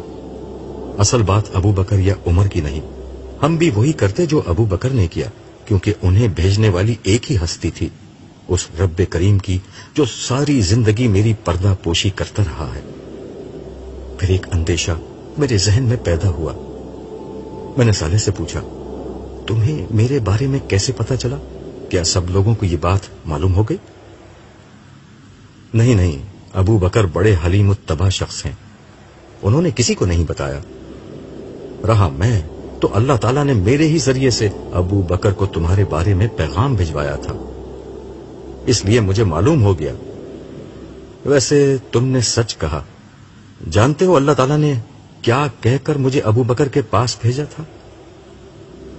Speaker 1: اصل بات ابو بکر یا عمر کی نہیں ہم بھی وہی کرتے جو ابو بکر نے کیا کیونکہ انہیں بھیجنے والی ایک ہی ہستی تھی اس رب کریم کی جو ساری زندگی میری پردہ پوشی کرتا رہا ہے پھر ایک اندیشہ میرے ذہن میں پیدا ہوا میں نے سالے سے پوچھا تمہیں میرے بارے میں کیسے پتا چلا کیا سب لوگوں کو یہ بات معلوم ہو گئی نہیں نہیں ابو بکر بڑے حلیم التبا شخص ہیں انہوں نے کسی کو نہیں بتایا رہا میں تو اللہ تعالیٰ نے میرے ہی ذریعے سے ابو بکر کو تمہارے بارے میں پیغام بھیجوایا تھا اس لیے مجھے معلوم ہو گیا ویسے تم نے سچ کہا جانتے ہو اللہ تعالیٰ نے کیا کہہ کر مجھے ابو بکر کے پاس بھیجا تھا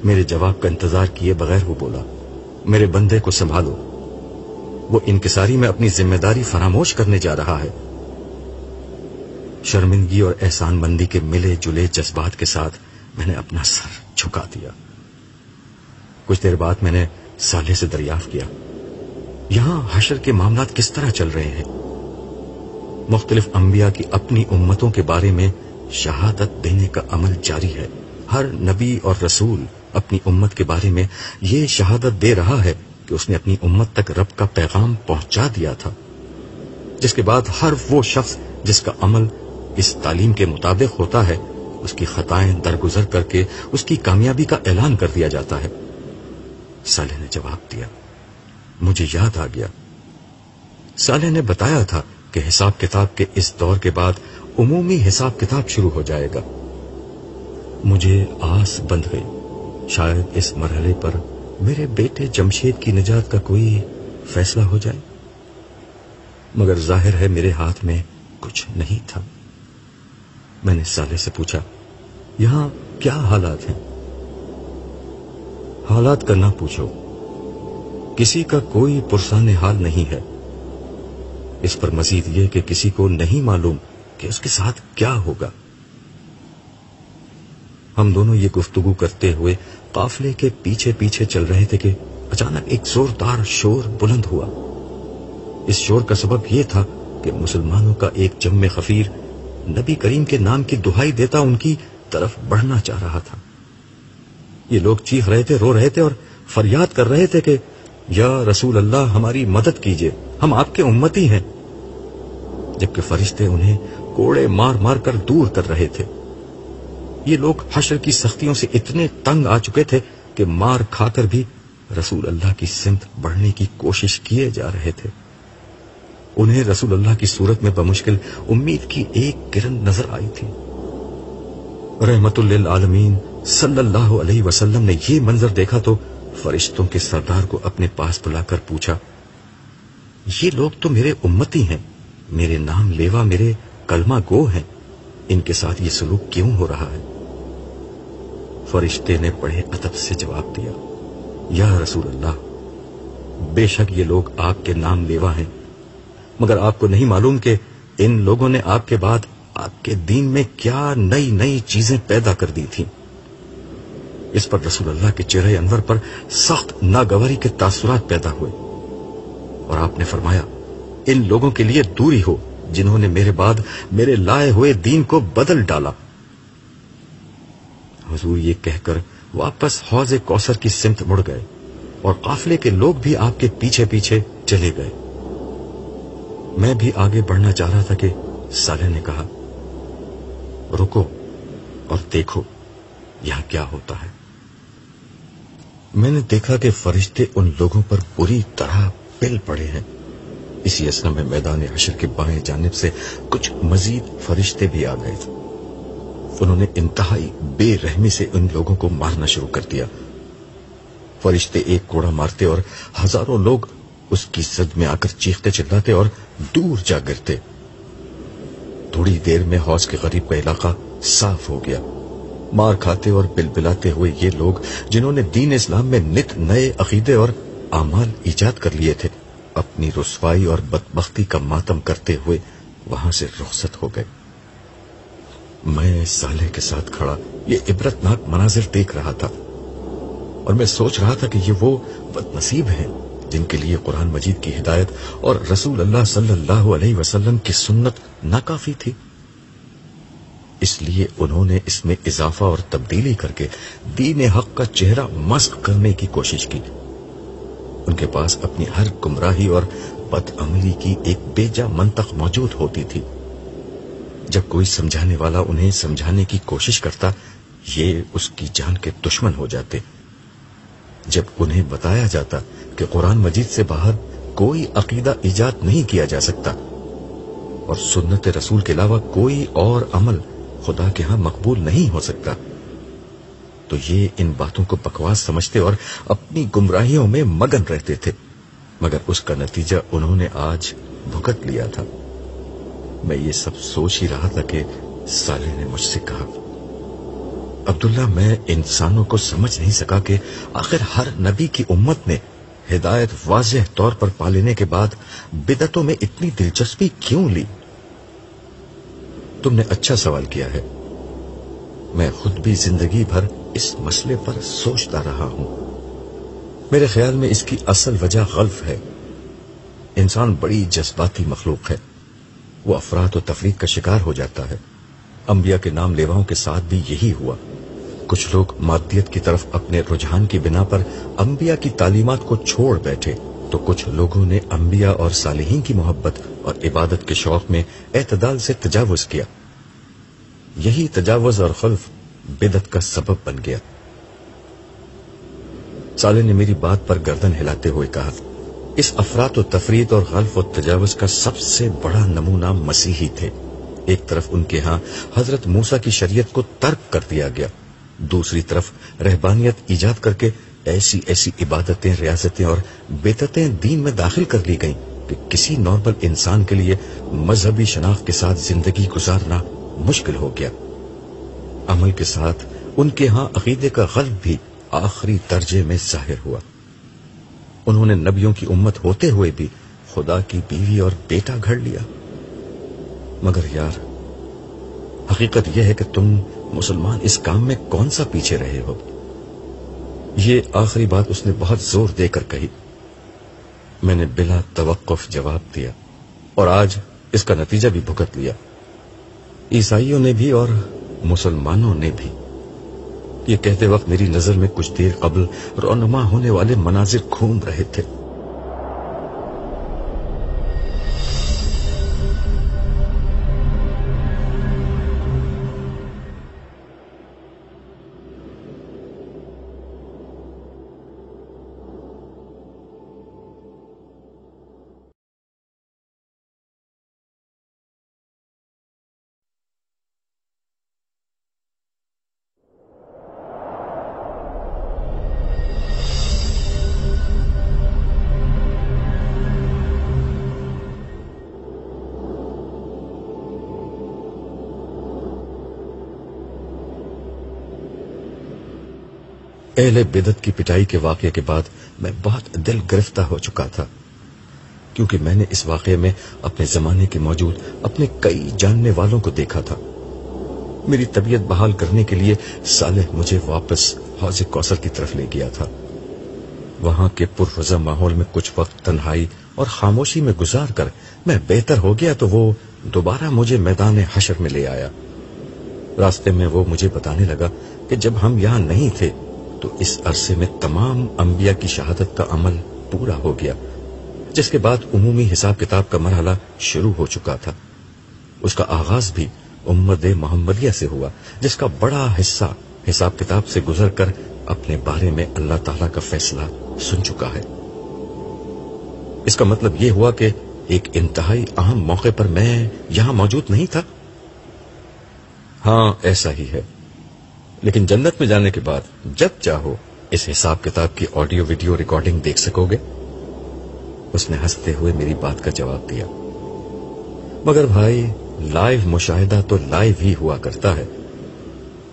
Speaker 1: میرے جواب کا انتظار کیے بغیر وہ بولا میرے بندے کو سنبھالو وہ انکساری میں اپنی ذمہ داری فراموش کرنے جا رہا ہے شرمندگی اور احسان مندی کے ملے جلے جذبات کے ساتھ میں نے اپنا سر جھکا دیا کچھ دیر بعد میں نے سالے سے دریافت کیا یہاں حشر کے معاملات کس طرح چل رہے ہیں مختلف انبیاء کی اپنی امتوں کے بارے میں شہادت دینے کا عمل جاری ہے ہر نبی اور رسول اپنی امت کے بارے میں یہ شہادت دے رہا ہے کہ اس نے اپنی امت تک رب کا پیغام پہنچا دیا تھا جس کے بعد ہر وہ شخص جس کا عمل اس تعلیم کے مطابق ہوتا ہے اس کی خطائیں درگزر کر کے اس کی کامیابی کا اعلان کر دیا جاتا ہے سالح نے جواب دیا مجھے یاد آ گیا سالح نے بتایا تھا کہ حساب کتاب کے اس دور کے بعد عمومی حساب کتاب شروع ہو جائے گا مجھے آس بند گئی شاید اس مرحلے پر میرے بیٹے جمشید کی نجات کا کوئی فیصلہ ہو جائے مگر ظاہر ہے میرے ہاتھ میں کچھ نہیں تھا میں نے سالے سے پوچھا یہاں کیا حالات ہیں حالات کا نہ پوچھو کسی کا کوئی پرسان حال نہیں ہے اس پر مزید یہ کہ کسی کو نہیں معلوم کہ اس کے ساتھ کیا ہوگا ہم دونوں یہ گفتگو کرتے ہوئے قافلے کے پیچھے پیچھے چل رہے تھے کہ اچانک ایک زوردار شور بلند ہوا اس شور کا سبب یہ تھا کہ مسلمانوں کا ایک جم خفیر نبی کریم کے نام کی دہائی دیتا ان کی طرف بڑھنا چاہ رہا تھا یہ لوگ چیخ رہے تھے رو رہے تھے اور فریاد کر رہے تھے کہ یا رسول اللہ ہماری مدد کیجئے ہم آپ کے امتی ہیں جبکہ فرشتے انہیں کوڑے مار مار کر دور کر رہے تھے یہ لوگ حشر کی سختیوں سے اتنے تنگ آ چکے تھے کہ مار کھا کر بھی رسول اللہ کی سمت بڑھنے کی کوشش کیے جا رہے تھے انہیں رسول اللہ کی صورت میں بمشکل امید کی ایک کرن نظر آئی تھی رحمت اللہ صلی اللہ علیہ وسلم نے یہ منظر دیکھا تو فرشتوں کے سردار کو اپنے پاس بلا کر پوچھا یہ لوگ تو میرے امتی ہیں میرے نام لیوا میرے کلمہ گو ہیں ان کے ساتھ یہ سلوک کیوں ہو رہا ہے فرشتے نے بڑے ادب سے جواب دیا یا رسول اللہ بے شک یہ لوگ آپ کے نام لیوا ہیں مگر آپ کو نہیں معلوم کہ ان لوگوں نے آپ کے بعد آپ کے دین میں کیا نئی نئی چیزیں پیدا کر دی تھی اس پر رسول اللہ کے چہرے انور پر سخت ناگواری کے تاثرات پیدا ہوئے اور آپ نے فرمایا ان لوگوں کے لیے دوری ہو جنہوں نے میرے بعد میرے لائے ہوئے دین کو بدل ڈالا حضور یہ کہہ کر واپس حوض کی سمت مڑ گئے اور قافلے کے لوگ بھی آپ کے پیچھے پیچھے چلے گئے میں بھی آگے بڑھنا چاہ رہا تھا کہ سالے نے کہا رکو اور دیکھو یہاں کیا ہوتا ہے میں نے دیکھا کہ فرشتے ان لوگوں پر بری طرح پل پڑے ہیں اسی میں میدان حشر کے بائیں جانب سے کچھ مزید فرشتے بھی آ گئے تھے انہوں نے انتہائی بے رحمی سے ان لوگوں کو مارنا شروع کر دیا فرشتے ایک کوڑا مارتے اور ہزاروں لوگ اس کی زد میں آ کر چیختے چلاتے اور دور جا گرتے تھوڑی دیر میں حوض کے غریب کا علاقہ صاف ہو گیا مار کھاتے اور پل پلاتے ہوئے یہ لوگ جنہوں نے دین اسلام میں نت نئے عقیدے اور اعمال ایجاد کر لیے تھے اپنی رسوائی اور بدبختی کا ماتم کرتے ہوئے وہاں سے رخصت ہو گئے میں سالے کے ساتھ کھڑا یہ عبرت ناک مناظر دیکھ رہا تھا اور میں سوچ رہا تھا کہ یہ وہ بد نصیب ہیں جن کے لیے قرآن مجید کی ہدایت اور رسول اللہ صلی اللہ علیہ وسلم کی سنت ناکافی تھی اس اس لیے انہوں نے میں اضافہ اور تبدیلی کر کے دین حق کا چہرہ کرنے کی کوشش کی ان کے پاس اپنی ہر گمراہی اور بد عملی کی ایک بے جا منتخب موجود ہوتی تھی جب کوئی سمجھانے والا انہیں سمجھانے کی کوشش کرتا یہ اس کی جان کے دشمن ہو جاتے جب انہیں بتایا جاتا کہ قرآن مجید سے باہر کوئی عقیدہ ایجاد نہیں کیا جا سکتا اور سنت رسول کے علاوہ کوئی اور عمل خدا کے ہاں مقبول نہیں ہو سکتا تو یہ ان باتوں کو بکواس سمجھتے اور اپنی گمراہیوں میں مگن رہتے تھے مگر اس کا نتیجہ انہوں نے آج بھگت لیا تھا میں یہ سب سوچ ہی رہا تھا کہ سالے نے مجھ سے کہا عبداللہ میں انسانوں کو سمجھ نہیں سکا کہ آخر ہر نبی کی امت نے ہدایت واضح طور پر پا لینے کے بعد بدتوں میں اتنی دلچسپی کیوں لی تم نے اچھا سوال کیا ہے میں خود بھی زندگی بھر اس مسئلے پر سوچتا رہا ہوں میرے خیال میں اس کی اصل وجہ غلف ہے انسان بڑی جذباتی مخلوق ہے وہ افراد و تفریق کا شکار ہو جاتا ہے انبیاء کے نام لیواؤں کے ساتھ بھی یہی ہوا کچھ لوگ مادیت کی طرف اپنے رجحان کی بنا پر انبیاء کی تعلیمات کو چھوڑ بیٹھے تو کچھ لوگوں نے انبیاء اور صالحین کی محبت اور عبادت کے شوق میں اعتدال سے تجاوز کیا یہی تجاوز اور خلف بدت کا سبب بن گیا سالے نے میری بات پر گردن ہلاتے ہوئے کہا اس افراد و تفریح اور غلف و تجاوز کا سب سے بڑا نمونہ مسیحی تھے ایک طرف ان کے ہاں حضرت موسا کی شریعت کو ترک کر دیا گیا دوسری طرف رہبانیت ایجاد کر کے ایسی ایسی عبادتیں ریاستیں اور بیتتیں دین میں داخل کر لی گئیں کہ کسی نارمل انسان کے لیے مذہبی شناخت کے ساتھ زندگی گزارنا مشکل ہو گیا عمل کے ساتھ ان کے ہاں عقیدے کا غلب بھی آخری درجے میں ظاہر ہوا انہوں نے نبیوں کی امت ہوتے ہوئے بھی خدا کی بیوی اور بیٹا گھڑ لیا مگر یار حقیقت یہ ہے کہ تم مسلمان اس کام میں کون سا پیچھے رہے ہو یہ آخری بات اس نے بہت زور دے کر کہی میں نے بلا توقف جواب دیا اور آج اس کا نتیجہ بھی بھگت لیا عیسائیوں نے بھی اور مسلمانوں نے بھی یہ کہتے وقت میری نظر میں کچھ دیر قبل رونما ہونے والے مناظر گھوم رہے تھے اہل بدت کی پٹائی کے واقعے کے بعد میں بہت دل گرفتہ ہو چکا تھا کیونکہ میں نے اس واقعے میں اپنے زمانے کے موجود اپنے کئی جاننے والوں کو دیکھا تھا میری طبیعت بحال کرنے کے لیے صالح مجھے واپس حوض کوسر کی طرف لے گیا تھا وہاں کے پرفضا ماحول میں کچھ وقت تنہائی اور خاموشی میں گزار کر میں بہتر ہو گیا تو وہ دوبارہ مجھے میدان حشر میں لے آیا راستے میں وہ مجھے بتانے لگا کہ جب ہم یہاں نہیں تھے تو اس عرصے میں تمام انبیاء کی شہادت کا عمل پورا ہو گیا جس کے بعد عمومی حساب کتاب کا مرحلہ شروع ہو چکا تھا اس کا آغاز بھی محمدیہ سے ہوا جس کا بڑا حصہ حساب کتاب سے گزر کر اپنے بارے میں اللہ تعالیٰ کا فیصلہ سن چکا ہے اس کا مطلب یہ ہوا کہ ایک انتہائی اہم موقع پر میں یہاں موجود نہیں تھا ہاں ایسا ہی ہے لیکن جنت میں جانے کے بعد جب چاہو اس حساب کتاب کی آڈیو ویڈیو ریکارڈنگ دیکھ سکو گے اس نے ہنستے ہوئے میری بات کا جواب دیا مگر بھائی لائیو مشاہدہ تو لائیو ہی ہوا کرتا ہے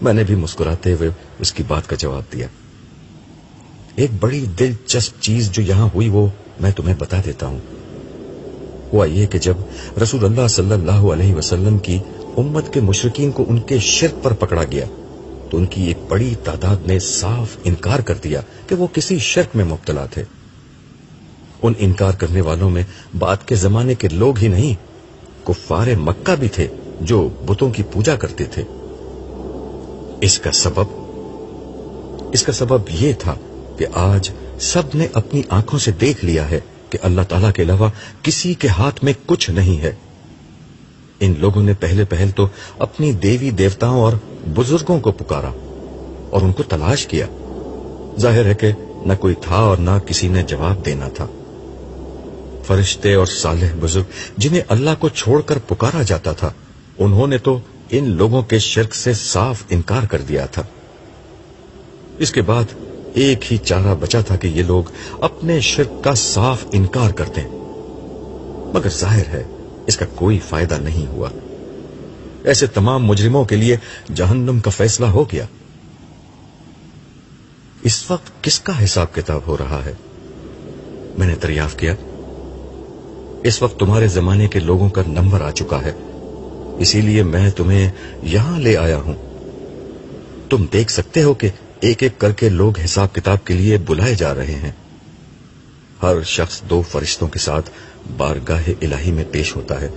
Speaker 1: میں نے بھی مسکراتے ہوئے اس کی بات کا جواب دیا ایک بڑی دلچسپ چیز جو یہاں ہوئی وہ میں تمہیں بتا دیتا ہوں ہوا یہ کہ جب رسول اللہ صلی اللہ علیہ وسلم کی امت کے مشرقین کو ان کے شرک پر پکڑا گیا تو ان کی ایک بڑی تعداد نے صاف انکار کر دیا کہ وہ کسی شرک میں مبتلا تھے ان انکار کرنے والوں میں بعد کے زمانے کے لوگ ہی نہیں کفار مکہ بھی تھے جو بتوں کی پوجا کرتے تھے اس اس کا کا سبب سبب یہ تھا کہ آج سب نے اپنی آنکھوں سے دیکھ لیا ہے کہ اللہ تعالیٰ کے علاوہ کسی کے ہاتھ میں کچھ نہیں ہے ان لوگوں نے پہلے پہل تو اپنی دیوی دیوتاؤں اور بزرگوں کو پکارا اور ان کو تلاش کیا ظاہر ہے کہ نہ کوئی تھا اور نہ کسی نے جواب دینا تھا فرشتے اور صالح بزرگ جنہیں اللہ کو چھوڑ کر پکارا جاتا تھا انہوں نے تو ان لوگوں کے شرک سے صاف انکار کر دیا تھا اس کے بعد ایک ہی چارہ بچا تھا کہ یہ لوگ اپنے شرک کا صاف انکار کرتے مگر ظاہر ہے اس کا کوئی فائدہ نہیں ہوا ایسے تمام مجرموں کے لیے جہنم کا فیصلہ ہو گیا اس وقت کس کا حساب کتاب ہو رہا ہے میں نے دریافت کیا اس وقت تمہارے زمانے کے لوگوں کا نمبر آ چکا ہے اسی لیے میں تمہیں یہاں لے آیا ہوں تم دیکھ سکتے ہو کہ ایک ایک کر کے لوگ حساب کتاب کے لیے بلائے جا رہے ہیں ہر شخص دو فرشتوں کے ساتھ بارگاہ الہی میں پیش ہوتا ہے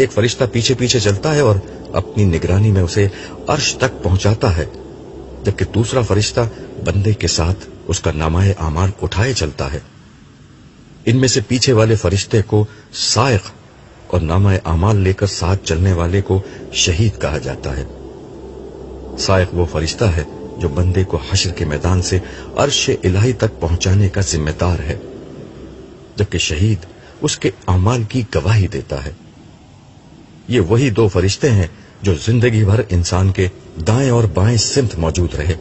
Speaker 1: ایک فرشتہ پیچھے پیچھے چلتا ہے اور اپنی نگرانی میں اسے عرش تک پہنچاتا ہے جبکہ دوسرا فرشتہ بندے کے ساتھ اس کا آمار اٹھائے چلتا ہے ان میں سے پیچھے والے فرشتے کو سائق اور نامہ اعمال لے کر ساتھ چلنے والے کو شہید کہا جاتا ہے سائق وہ فرشتہ ہے جو بندے کو حشر کے میدان سے عرش الہی تک پہنچانے کا ذمہ دار ہے جبکہ شہید اس کے اعمال کی گواہی دیتا ہے یہ وہی دو فرشتے ہیں جو زندگی بھر انسان کے دائیں اور بائیں سمت موجود رہے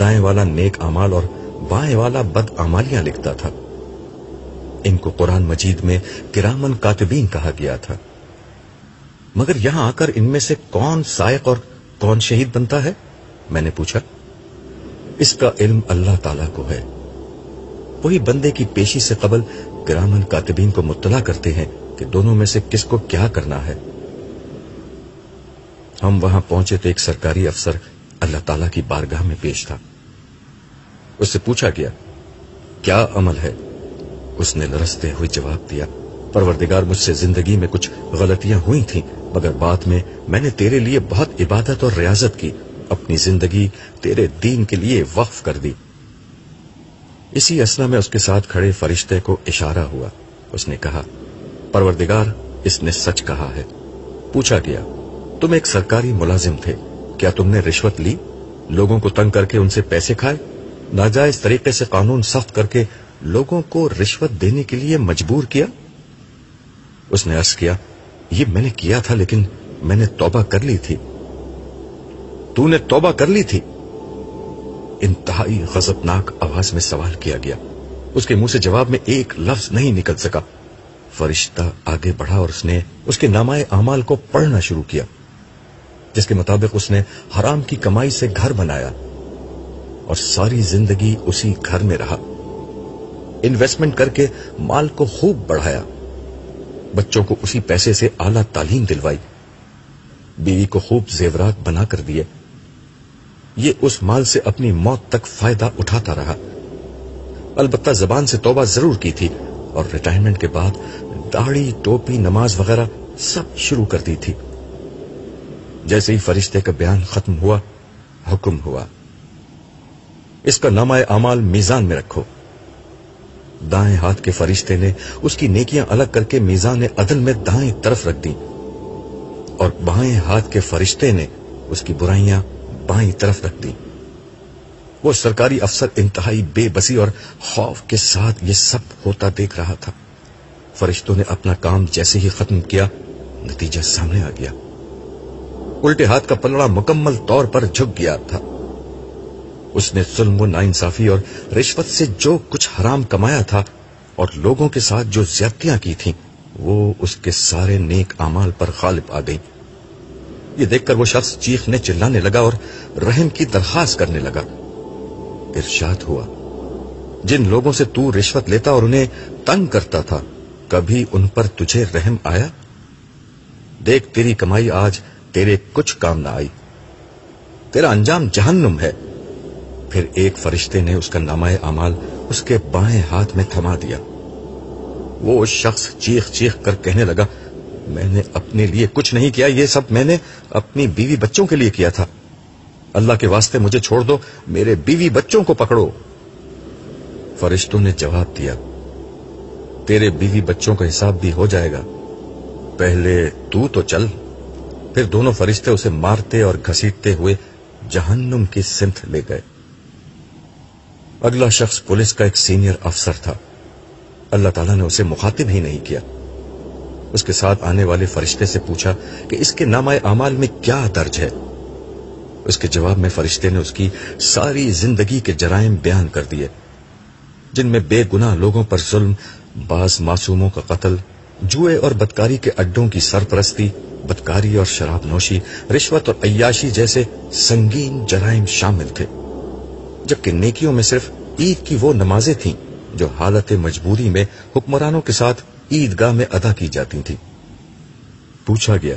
Speaker 1: دائیں والا نیک اور بائیں والا بد اعمالیاں لکھتا تھا ان کو قرآن مجید میں کرامن کاتبین کہا گیا تھا مگر یہاں آ کر ان میں سے کون سائق اور کون شہید بنتا ہے میں نے پوچھا اس کا علم اللہ تعالی کو ہے وہی بندے کی پیشی سے قبل گرامن کاتبین کو مطلع کرتے ہیں کہ دونوں میں سے کس کو کیا کرنا ہے ہم وہاں پہنچے تو ایک سرکاری افسر اللہ تعالی کی بارگاہ میں پیش تھا اس سے پوچھا گیا کیا عمل ہے اس نے لرستے ہوئے جواب دیا پروردگار مجھ سے زندگی میں کچھ غلطیاں ہوئی تھیں مگر بعد میں میں نے تیرے لیے بہت عبادت اور ریاضت کی اپنی زندگی تیرے دین کے لیے وقف کر دی اسی اسنا میں اس کے ساتھ کھڑے فرشتے کو اشارہ ہوا اس اس نے نے نے کہا کہا پروردگار سچ ہے پوچھا گیا تم تم ایک سرکاری ملازم تھے کیا رشوت لی لوگوں کو تنگ کر کے ان سے پیسے کھائے ناجائز طریقے سے قانون سخت کر کے لوگوں کو رشوت دینے کے لیے مجبور کیا اس نے عرض کیا یہ میں نے کیا تھا لیکن میں نے توبہ کر لی تھی تو نے توبہ کر لی تھی انتہائی آواز میں سوال کیا گیا اس کے منہ سے جواب میں ایک لفظ نہیں نکل سکا فرشتہ آگے بڑھا اور اس اس نے کے اعمال کو پڑھنا شروع کیا جس کے مطابق اس نے حرام کی کمائی سے گھر بنایا اور ساری زندگی اسی گھر میں رہا انویسٹمنٹ کر کے مال کو خوب بڑھایا بچوں کو اسی پیسے سے اعلی تعلیم دلوائی بیوی کو خوب زیورات بنا کر دیے یہ اس مال سے اپنی موت تک فائدہ اٹھاتا رہا البتہ زبان سے توبہ ضرور کی تھی اور ریٹائرمنٹ کے بعد داڑھی ٹوپی نماز وغیرہ سب شروع کر دی تھی جیسے ہی فرشتے کا بیان ختم ہوا حکم ہوا اس کا نامہ اعمال میزان میں رکھو دائیں ہاتھ کے فرشتے نے اس کی نیکیاں الگ کر کے میزان عدل میں دائیں طرف رکھ دی اور بائیں ہاتھ کے فرشتے نے اس کی برائیاں بائیں طرف رکھ دی وہ سرکاری افسر انتہائی بے بسی اور خوف کے ساتھ یہ سب ہوتا دیکھ رہا تھا فرشتوں نے اپنا کام جیسے ہی ختم کیا نتیجہ سامنے آ گیا الٹے ہاتھ کا پلڑا مکمل طور پر جھک گیا تھا اس نے ظلم و ناانصافی اور رشوت سے جو کچھ حرام کمایا تھا اور لوگوں کے ساتھ جو زیادتیاں کی تھیں وہ اس کے سارے نیک امال پر غالب آ گئی یہ دیکھ کر وہ شخص چیخ نے چلانے لگا اور رحم کی درخواست کرنے لگا ارشاد ہوا جن لوگوں سے تو رشوت لیتا اور انہیں تنگ کرتا تھا کبھی ان پر تجھے رحم آیا دیکھ تیری کمائی آج تیرے کچھ کام نہ آئی تیرا انجام جہنم ہے پھر ایک فرشتے نے اس کا نامہ امال اس کے بائیں ہاتھ میں تھما دیا وہ شخص چیخ چیخ کر کہنے لگا میں نے اپنے لیے کچھ نہیں کیا یہ سب میں نے اپنی بیوی بچوں کے لیے کیا تھا اللہ کے واسطے مجھے چھوڑ دو میرے بیوی بچوں کو پکڑو فرشتوں نے جواب دیا تیرے بیوی بچوں کا حساب بھی ہو جائے گا پہلے تو تو چل پھر دونوں فرشتے اسے مارتے اور گھسیٹتے ہوئے جہنم کی سمت لے گئے اگلا شخص پولیس کا ایک سینئر افسر تھا اللہ تعالیٰ نے اسے مخاطب ہی نہیں کیا اس کے ساتھ آنے والے فرشتے سے پوچھا کہ اس کے نامہ اعمال میں کیا درج ہے اس کے جواب میں فرشتے نے اس کی ساری زندگی کے جرائم بیان کر دیے جن میں بے گناہ لوگوں پر ظلم بعض معصوموں کا قتل جوئے اور بدکاری کے اڈوں کی سرپرستی بدکاری اور شراب نوشی رشوت اور عیاشی جیسے سنگین جرائم شامل تھے جبکہ نیکیوں میں صرف عید کی وہ نمازیں تھیں جو حالت مجبوری میں حکمرانوں کے ساتھ عیدگاہ میں ادا کی جاتی تھی پوچھا گیا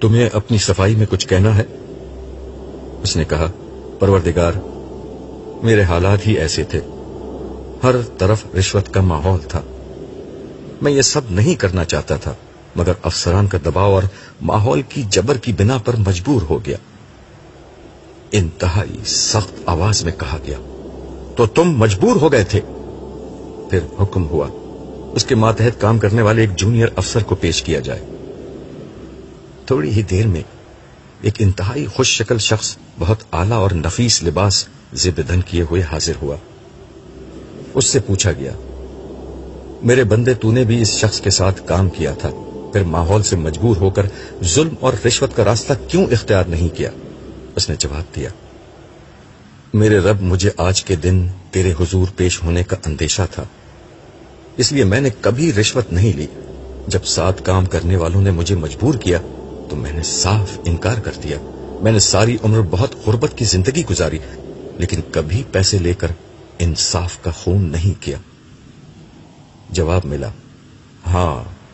Speaker 1: تمہیں اپنی صفائی میں کچھ کہنا ہے اس نے کہا پروردگار میرے حالات ہی ایسے تھے ہر طرف رشوت کا ماحول تھا میں یہ سب نہیں کرنا چاہتا تھا مگر افسران کا دباؤ اور ماحول کی جبر کی بنا پر مجبور ہو گیا انتہائی سخت آواز میں کہا گیا تو تم مجبور ہو گئے تھے پھر حکم ہوا اس کے ماتحت کام کرنے والے ایک جونئر افسر کو پیش کیا جائے تھوڑی ہی دیر میں ایک انتہائی خوش شکل شخص بہت آلہ اور نفیس لباس کیے ہوئے حاضر ہوا اس سے پوچھا گیا میرے بندے تو نے بھی اس شخص کے ساتھ کام کیا تھا پھر ماحول سے مجبور ہو کر ظلم اور رشوت کا راستہ کیوں اختیار نہیں کیا اس نے جواب دیا میرے رب مجھے آج کے دن تیرے حضور پیش ہونے کا اندیشہ تھا اس لیے میں نے کبھی رشوت نہیں لی جب ساتھ کام کرنے والوں نے مجھے مجبور کیا تو میں نے صاف انکار کر دیا میں نے ساری عمر بہت غربت کی زندگی گزاری لیکن کبھی پیسے لے کر انصاف کا خون نہیں کیا جواب ملا ہاں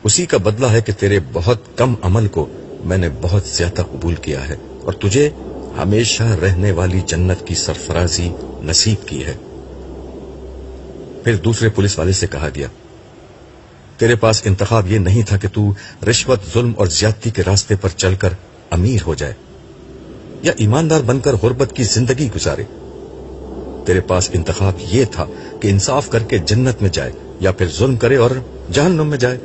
Speaker 1: اسی کا بدلہ ہے کہ تیرے بہت کم عمل کو میں نے بہت زیادہ قبول کیا ہے اور تجھے ہمیشہ رہنے والی جنت کی سرفرازی نصیب کی ہے پھر دوسرے پولیس والے سے کہا گیا تیرے پاس انتخاب یہ نہیں تھا کہ رشوت ظلم اور زیادتی کے راستے پر چل کر امیر ہو جائے یا ایماندار بن کر غربت کی زندگی گزارے تیرے پاس انتخاب یہ تھا کہ انصاف کر کے جنت میں جائے یا پھر ظلم کرے اور جہنم میں جائے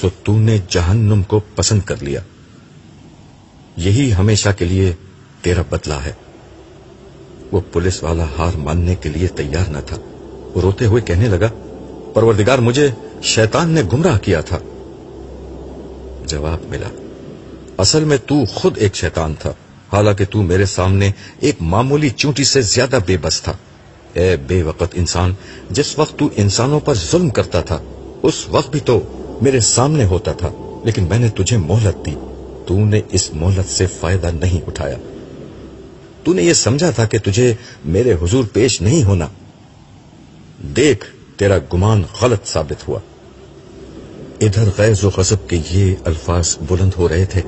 Speaker 1: تو تم نے جہنم کو پسند کر لیا یہی ہمیشہ کے لیے تیرا بدلہ ہے وہ پولیس والا ہار ماننے کے لیے تیار نہ تھا روتے ہوئے کہنے لگا پروردگار مجھے شیطان نے گمراہ کیا تھا جواب ملا اصل میں تو خود ایک شیطان تھا حالانکہ تو میرے سامنے ایک معمولی چونٹی سے زیادہ بے بس تھا اے بے وقت انسان جس وقت تو انسانوں پر ظلم کرتا تھا اس وقت بھی تو میرے سامنے ہوتا تھا لیکن میں نے تجھے مہلت دی تو نے اس مہلت سے فائدہ نہیں اٹھایا تو نے یہ سمجھا تھا کہ تجھے میرے حضور پیش نہیں ہونا دیکھ تیرا گمان غلط ثابت ہوا ادھر غیظ و غصب کے یہ الفاظ بلند ہو رہے تھے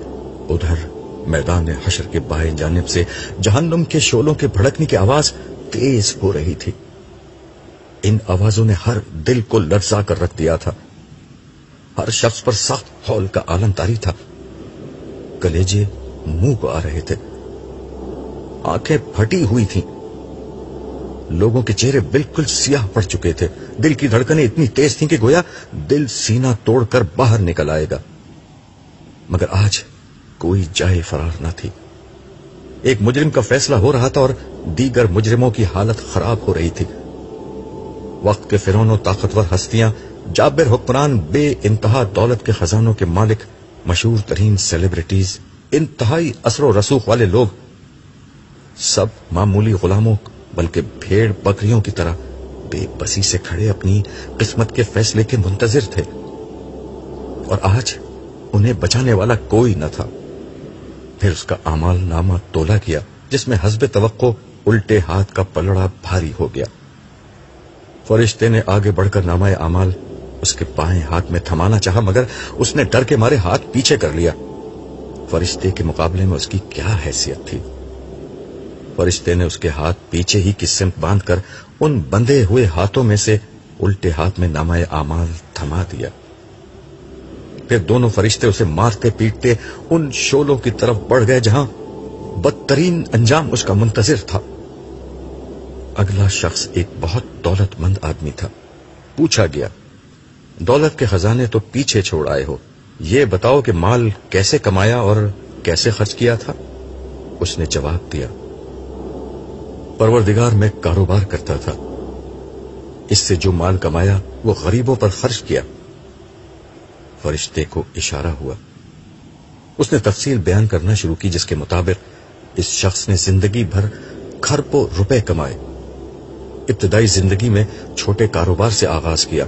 Speaker 1: ادھر میدان حشر کے باہر جانب سے جہنم کے شولوں کے بھڑکنے کی آواز تیز ہو رہی تھی ان آوازوں نے ہر دل کو لرزا کر رکھ دیا تھا ہر شخص پر سخت ہال کا تاری تھا کلیجے منہ کو آ رہے تھے آنکھیں پھٹی ہوئی تھیں لوگوں کے چہرے بالکل سیاہ پڑ چکے تھے دل کی دھڑکنیں اتنی تیز تھیں کہ گویا دل سینہ توڑ کر باہر نکل آئے گا مگر آج کوئی جائے فرار نہ تھی ایک مجرم کا فیصلہ ہو رہا تھا اور دیگر مجرموں کی حالت خراب ہو رہی تھی وقت کے و طاقتور ہستیاں جابر حکمران بے انتہا دولت کے خزانوں کے مالک مشہور ترین سیلیبریٹیز انتہائی اثر و رسوخ والے لوگ سب معمولی غلاموں بلکہ بھیڑ بکریوں کی طرح بے بسی سے کھڑے اپنی قسمت کے فیصلے کے منتظر تھے اور آج انہیں بچانے والا کوئی نہ تھا پھر اس کا کا نامہ تولا کیا جس میں توقع الٹے ہاتھ پلڑا بھاری ہو گیا فرشتے نے آگے بڑھ کر نامہ امال اس کے پائیں ہاتھ میں تھمانا چاہا مگر اس نے ڈر کے مارے ہاتھ پیچھے کر لیا فرشتے کے مقابلے میں اس کی کیا حیثیت تھی فرشتے نے اس کے ہاتھ پیچھے ہی کی سمت باندھ کر ان بندھے ہوئے ہاتھوں میں سے الٹے ہاتھ میں نامہ اعمال تھما دیا پھر دونوں فرشتے اسے مارتے پیٹتے ان شولوں کی طرف بڑھ گئے جہاں بدترین انجام اس کا منتظر تھا اگلا شخص ایک بہت دولت مند آدمی تھا پوچھا گیا دولت کے خزانے تو پیچھے چھوڑ آئے ہو یہ بتاؤ کہ مال کیسے کمایا اور کیسے خرچ کیا تھا اس نے جواب دیا پروردگار میں کاروبار کرتا تھا اس سے جو مال کمایا وہ غریبوں پر خرچ کیا فرشتے کو اشارہ ہوا اس نے تفصیل بیان کرنا شروع کی جس کے مطابق اس شخص نے زندگی بھر کھڑپوں روپے کمائے ابتدائی زندگی میں چھوٹے کاروبار سے آغاز کیا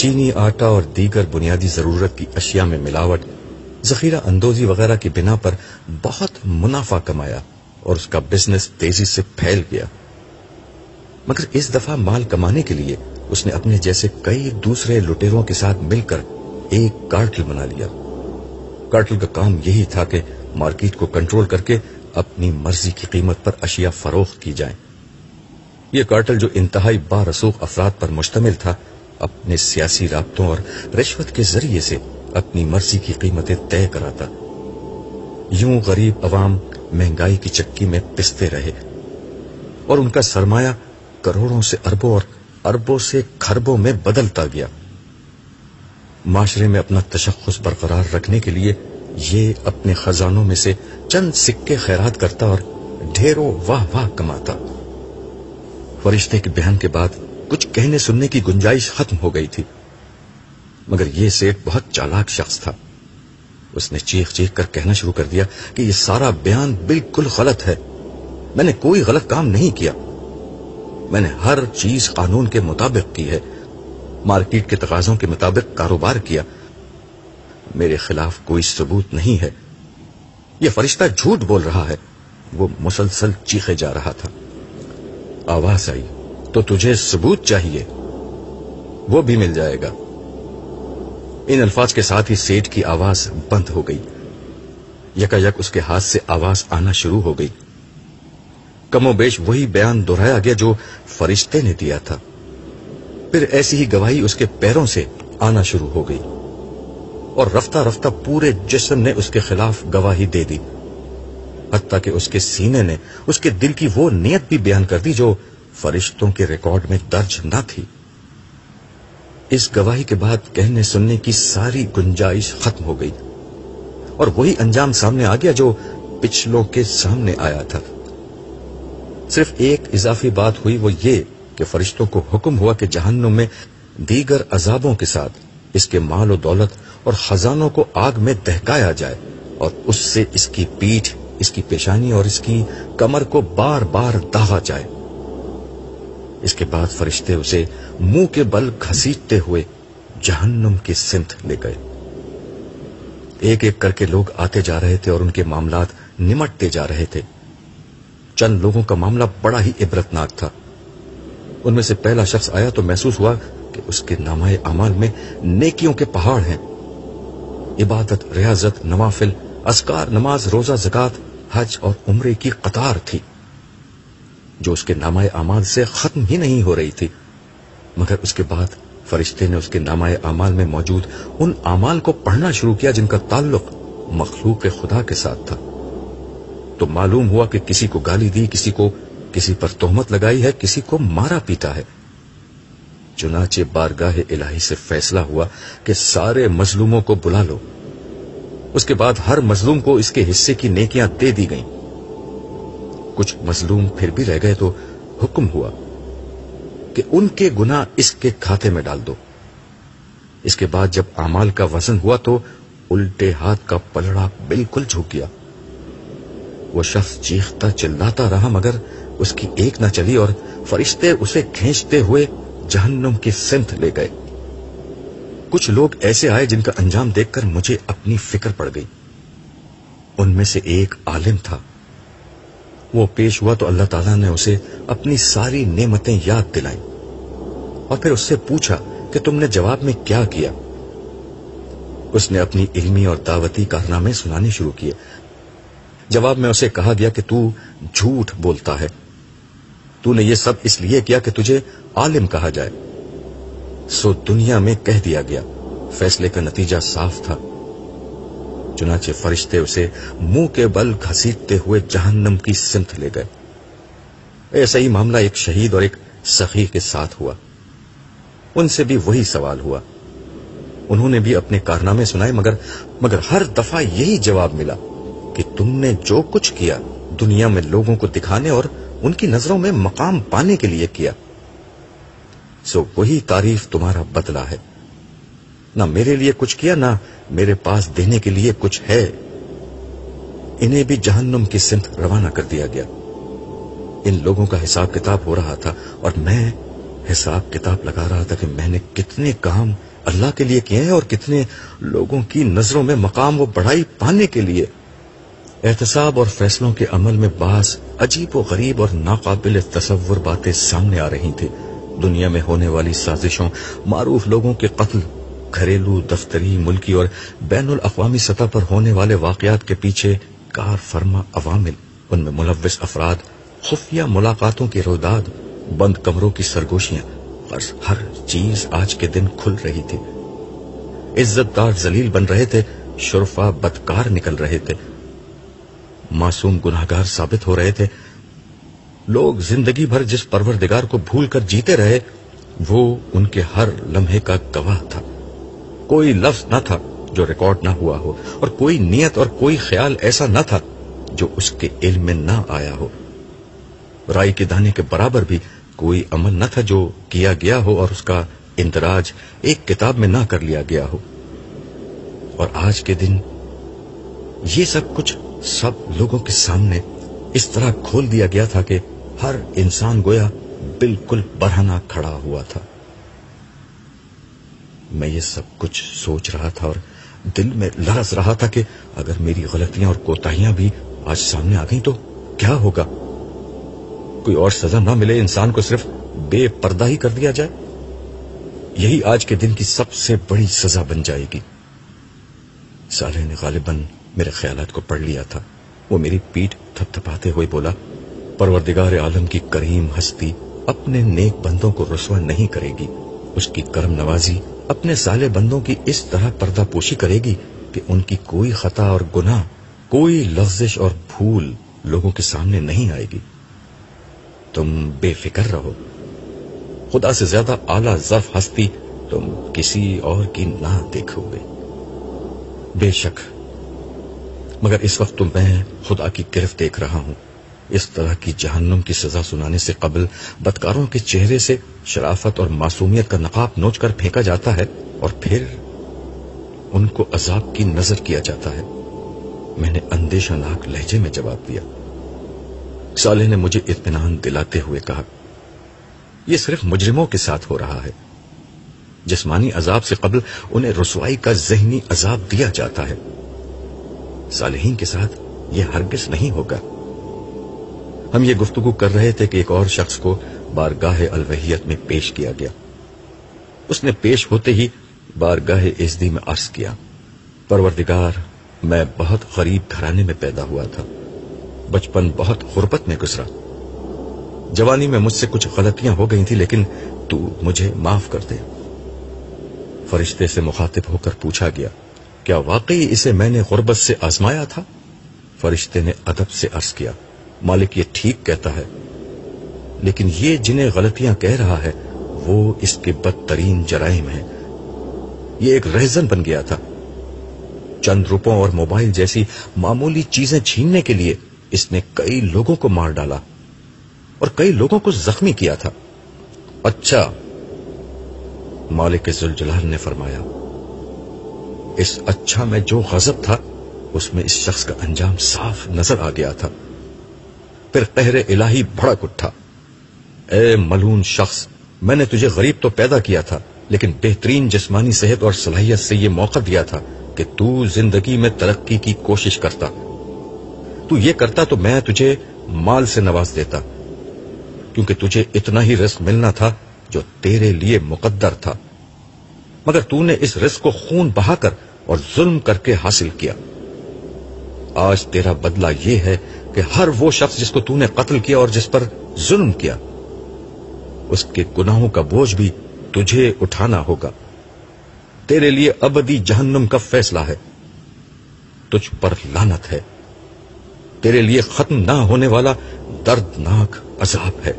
Speaker 1: چینی آٹا اور دیگر بنیادی ضرورت کی اشیاء میں ملاوٹ ذخیرہ اندوزی وغیرہ کی بنا پر بہت منافع کمایا اور اس کا بزنس تیزی سے پھیل گیا مگر اس دفعہ مال کمانے کے لیے اس نے اپنے جیسے کئی دوسرے لٹیروں کے ساتھ مل کر ایک کارٹل بنا لیا کارٹل کا کام یہی تھا کہ مارکیٹ کو کنٹرول کر کے اپنی مرضی کی قیمت پر اشیاء فروخت کی جائیں یہ کارٹل جو انتہائی بارسوخ افراد پر مشتمل تھا اپنے سیاسی رابطوں اور رشوت کے ذریعے سے اپنی مرضی کی قیمتیں طے کراتا یوں غریب عوام مہنگائی کی چکی میں پستے رہے اور ان کا سرمایہ کروڑوں سے اربوں اور اربوں سے کھربوں میں بدلتا گیا معاشرے میں اپنا تشخص برقرار رکھنے کے لیے یہ اپنے خزانوں میں سے چند سکے خیرات کرتا اور ڈھیروں واہ واہ کماتا فرشتے کے بہن کے بعد کچھ کہنے سننے کی گنجائش ختم ہو گئی تھی مگر یہ سیٹ بہت چالاک شخص تھا اس نے چیخ چیخ کر کہنا شروع کر دیا کہ یہ سارا بیان بالکل غلط ہے میں نے کوئی غلط کام نہیں کیا میں نے ہر چیز قانون کے مطابق کی ہے مارکیٹ کے تقاضوں کے مطابق کاروبار کیا میرے خلاف کوئی ثبوت نہیں ہے یہ فرشتہ جھوٹ بول رہا ہے وہ مسلسل چیخے جا رہا تھا آواز آئی تو تجھے ثبوت چاہیے وہ بھی مل جائے گا ان الفاظ کے ساتھ ہی سیٹ کی آواز بند ہو گئی یکا یک اس کے ہاتھ سے آواز آنا شروع ہو گئی کم و بیش وہی بیان دہرایا گیا جو فرشتے نے دیا تھا پھر ایسی ہی گواہی اس کے پیروں سے آنا شروع ہو گئی اور رفتہ رفتہ پورے جسم نے اس کے خلاف گواہی دے دی حتیٰ کہ اس کے سینے نے اس کے دل کی وہ نیت بھی بیان کر دی جو فرشتوں کے ریکارڈ میں درج نہ تھی اس گواہی کے بعد کہنے سننے کی ساری گنجائش ختم ہو گئی اور وہی انجام سامنے سامنے آ گیا جو پچھلوں کے آیا تھا صرف ایک اضافی بات ہوئی وہ یہ کہ فرشتوں کو حکم ہوا کہ جہنم میں دیگر عذابوں کے ساتھ اس کے مال و دولت اور خزانوں کو آگ میں دہکایا جائے اور اس سے اس کی پیٹھ اس کی پیشانی اور اس کی کمر کو بار بار داغا جائے اس کے بعد فرشتے اسے منہ کے بل کھسیٹتے ہوئے جہنم کی سمت لے گئے ایک ایک کر کے لوگ آتے جا رہے تھے اور ان کے معاملات نمٹتے جا رہے تھے چند لوگوں کا معاملہ بڑا ہی عبرتناک تھا ان میں سے پہلا شخص آیا تو محسوس ہوا کہ اس کے نامائے امال میں نیکیوں کے پہاڑ ہیں عبادت ریاضت نوافل اسکار نماز روزہ زکات حج اور عمرے کی قطار تھی جو اس کے نامائے امال سے ختم ہی نہیں ہو رہی تھی مگر اس کے بعد فرشتے نے اس کے نامائے اعمال میں موجود ان اعمال کو پڑھنا شروع کیا جن کا تعلق مخلوق خدا کے ساتھ تھا تو معلوم ہوا کہ کسی کو گالی دی کسی کو کسی پر تہمت لگائی ہے کسی کو مارا پیتا ہے چنانچہ بارگاہ الہی سے فیصلہ ہوا کہ سارے مظلوموں کو بلا لو اس کے بعد ہر مظلوم کو اس کے حصے کی نیکیاں دے دی گئیں کچھ مظلوم پھر بھی رہ گئے تو حکم ہوا کہ ان کے گنا اس کے کھاتے میں ڈال دو اس کے بعد جب آمال کا وزن ہوا تو الٹے ہاتھ کا پلڑا بالکل چیختا چلاتا رہا مگر اس کی ایک نہ چلی اور فرشتے اسے کھینچتے ہوئے جہنم کی سمت لے گئے کچھ لوگ ایسے آئے جن کا انجام دیکھ کر مجھے اپنی فکر پڑ گئی ان میں سے ایک عالم تھا وہ پیش ہوا تو اللہ تعالیٰ نے اسے اپنی ساری نعمتیں یاد دلائیں اور پھر اس سے پوچھا کہ تم نے جواب میں کیا کیا اس نے اپنی علمی اور دعوتی کارنامے سنانے شروع کیے جواب میں اسے کہا گیا کہ جھوٹ بولتا ہے نے یہ سب اس لیے کیا کہ تجھے عالم کہا جائے سو دنیا میں کہہ دیا گیا فیصلے کا نتیجہ صاف تھا چنانچہ فرشتے اسے منہ کے بل گھسیٹتے ہوئے جہنم کی سمت لے گئے ایسا ہی معاملہ ایک شہید اور ایک سخی کے ساتھ ہوا ان سے بھی وہی سوال ہوا انہوں نے بھی اپنے کارنامے سنائے مگر مگر ہر دفعہ یہی جواب ملا کہ تم نے جو کچھ کیا دنیا میں لوگوں کو دکھانے اور ان کی نظروں میں مقام پانے کے لیے کیا سو وہی تعریف تمہارا بدلہ ہے نہ میرے لیے کچھ کیا نہ میرے پاس دینے کے لیے کچھ ہے انہیں بھی جہنم کی سمت روانہ کر دیا گیا ان لوگوں کا حساب کتاب ہو رہا تھا اور میں حساب کتاب لگا رہا تھا کہ میں نے کتنے کام اللہ کے لیے کیے ہیں اور کتنے لوگوں کی نظروں میں مقام و بڑھائی پانے کے لیے احتساب اور فیصلوں کے عمل میں بعض عجیب و غریب اور ناقابل تصور باتیں سامنے آ رہی تھیں دنیا میں ہونے والی سازشوں معروف لوگوں کے قتل گھریلو دفتری ملکی اور بین الاقوامی سطح پر ہونے والے واقعات کے پیچھے کار فرما عوامل ان میں ملوث افراد خفیہ ملاقاتوں کی روداد بند کمروں کی سرگوشیاں ہر چیز آج کے دن کھل رہی تھی عزت دار زلیل بن رہے تھے شرفا بدکار نکل رہے تھے معصوم گناہ گار ثابت ہو رہے تھے لوگ زندگی بھر جس پروردگار کو بھول کر جیتے رہے وہ ان کے ہر لمحے کا گواہ تھا کوئی لفظ نہ تھا جو ریکارڈ نہ ہوا ہو اور کوئی نیت اور کوئی خیال ایسا نہ تھا جو اس کے علم میں نہ آیا ہو رائے کے دانے کے برابر بھی کوئی عمل نہ تھا جو کیا گیا ہو اور اس کا اندراج ایک کتاب میں نہ کر لیا گیا ہو اور آج کے دن یہ سب کچھ سب لوگوں کے سامنے اس طرح کھول دیا گیا تھا کہ ہر انسان گویا بالکل برہنا کھڑا ہوا تھا میں یہ سب کچھ سوچ رہا تھا اور دل میں لرز رہا تھا کہ اگر میری غلطیاں اور کوتاہیاں بھی آج سامنے آ گئیں تو کیا ہوگا کوئی اور سزا نہ ملے انسان کو صرف بے پردہ ہی کر دیا جائے یہی آج کے دن کی سب سے بڑی سزا بن جائے گی سالح نے غالباً میرے خیالات کو پڑھ لیا تھا وہ میری پیٹ تھپ تھپاتے ہوئے بولا پروردگار عالم کی کریم ہستی اپنے نیک بندوں کو رسوا نہیں کرے گی اس کی کرم نوازی اپنے سالے بندوں کی اس طرح پردہ پوشی کرے گی کہ ان کی کوئی خطا اور گناہ کوئی لفزش اور پھول لوگوں کے سامنے نہیں آئے گی تم بے فکر رہو خدا سے زیادہ اعلی ظرف ہستی تم کسی اور کی نہ دیکھو گے بے شک مگر اس وقت میں خدا کی گرفت دیکھ رہا ہوں اس طرح کی جہنم کی سزا سنانے سے قبل بدکاروں کے چہرے سے شرافت اور معصومیت کا نقاب نوچ کر پھینکا جاتا ہے اور پھر ان کو عذاب کی نظر کیا جاتا ہے میں نے اندیشہ ناک لہجے میں جواب دیا صالح نے مجھے اطمینان دلاتے ہوئے کہا یہ صرف مجرموں کے ساتھ ہو رہا ہے جسمانی عذاب سے قبل انہیں رسوائی کا ذہنی عذاب دیا جاتا ہے صالحین کے ساتھ یہ ہرگز نہیں ہوگا ہم یہ گفتگو کر رہے تھے کہ ایک اور شخص کو بارگاہ الوحیت میں پیش کیا گیا اس نے پیش ہوتے ہی بارگاہ ازدی میں عرض کیا پروردگار میں بہت غریب گھرانے میں پیدا ہوا تھا بچپن بہت غربت میں گزرا جوانی میں مجھ سے کچھ غلطیاں ہو گئی تھی لیکن تو مجھے معاف کر دے فرشتے سے مخاطب ہو کر پوچھا گیا کیا واقعی اسے میں نے غربت سے آزمایا تھا فرشتے نے ادب سے عرض کیا مالک یہ ٹھیک کہتا ہے لیکن یہ جنہیں غلطیاں کہہ رہا ہے وہ اس کے بدترین جرائم ہیں یہ ایک رہزن بن گیا تھا چند روپوں اور موبائل جیسی معمولی چیزیں چھیننے کے لیے اس نے کئی لوگوں کو مار ڈالا اور کئی لوگوں کو زخمی کیا تھا اچھا مالک زلجلال نے فرمایا اس اچھا میں جو غزب تھا اس میں اس شخص کا انجام صاف نظر آ گیا تھا پھر الہی بھڑک اٹھا اے ملون شخص میں نے تجھے غریب تو پیدا کیا تھا لیکن بہترین جسمانی صحت اور صلاحیت سے یہ موقع دیا تھا کہ زندگی میں ترقی کی کوشش کرتا تو یہ کرتا تو میں تجھے مال سے نواز دیتا کیونکہ تجھے اتنا ہی رزق ملنا تھا جو تیرے لیے مقدر تھا مگر نے اس رزق کو خون بہا کر اور ظلم کر کے حاصل کیا آج تیرا بدلہ یہ ہے کہ ہر وہ شخص جس کو تو نے قتل کیا اور جس پر ظلم کیا اس کے گناہوں کا بوجھ بھی تجھے اٹھانا ہوگا تیرے لیے ابدی جہنم کا فیصلہ ہے تجھ پر لانت ہے تیرے لیے ختم نہ ہونے والا دردناک عذاب ہے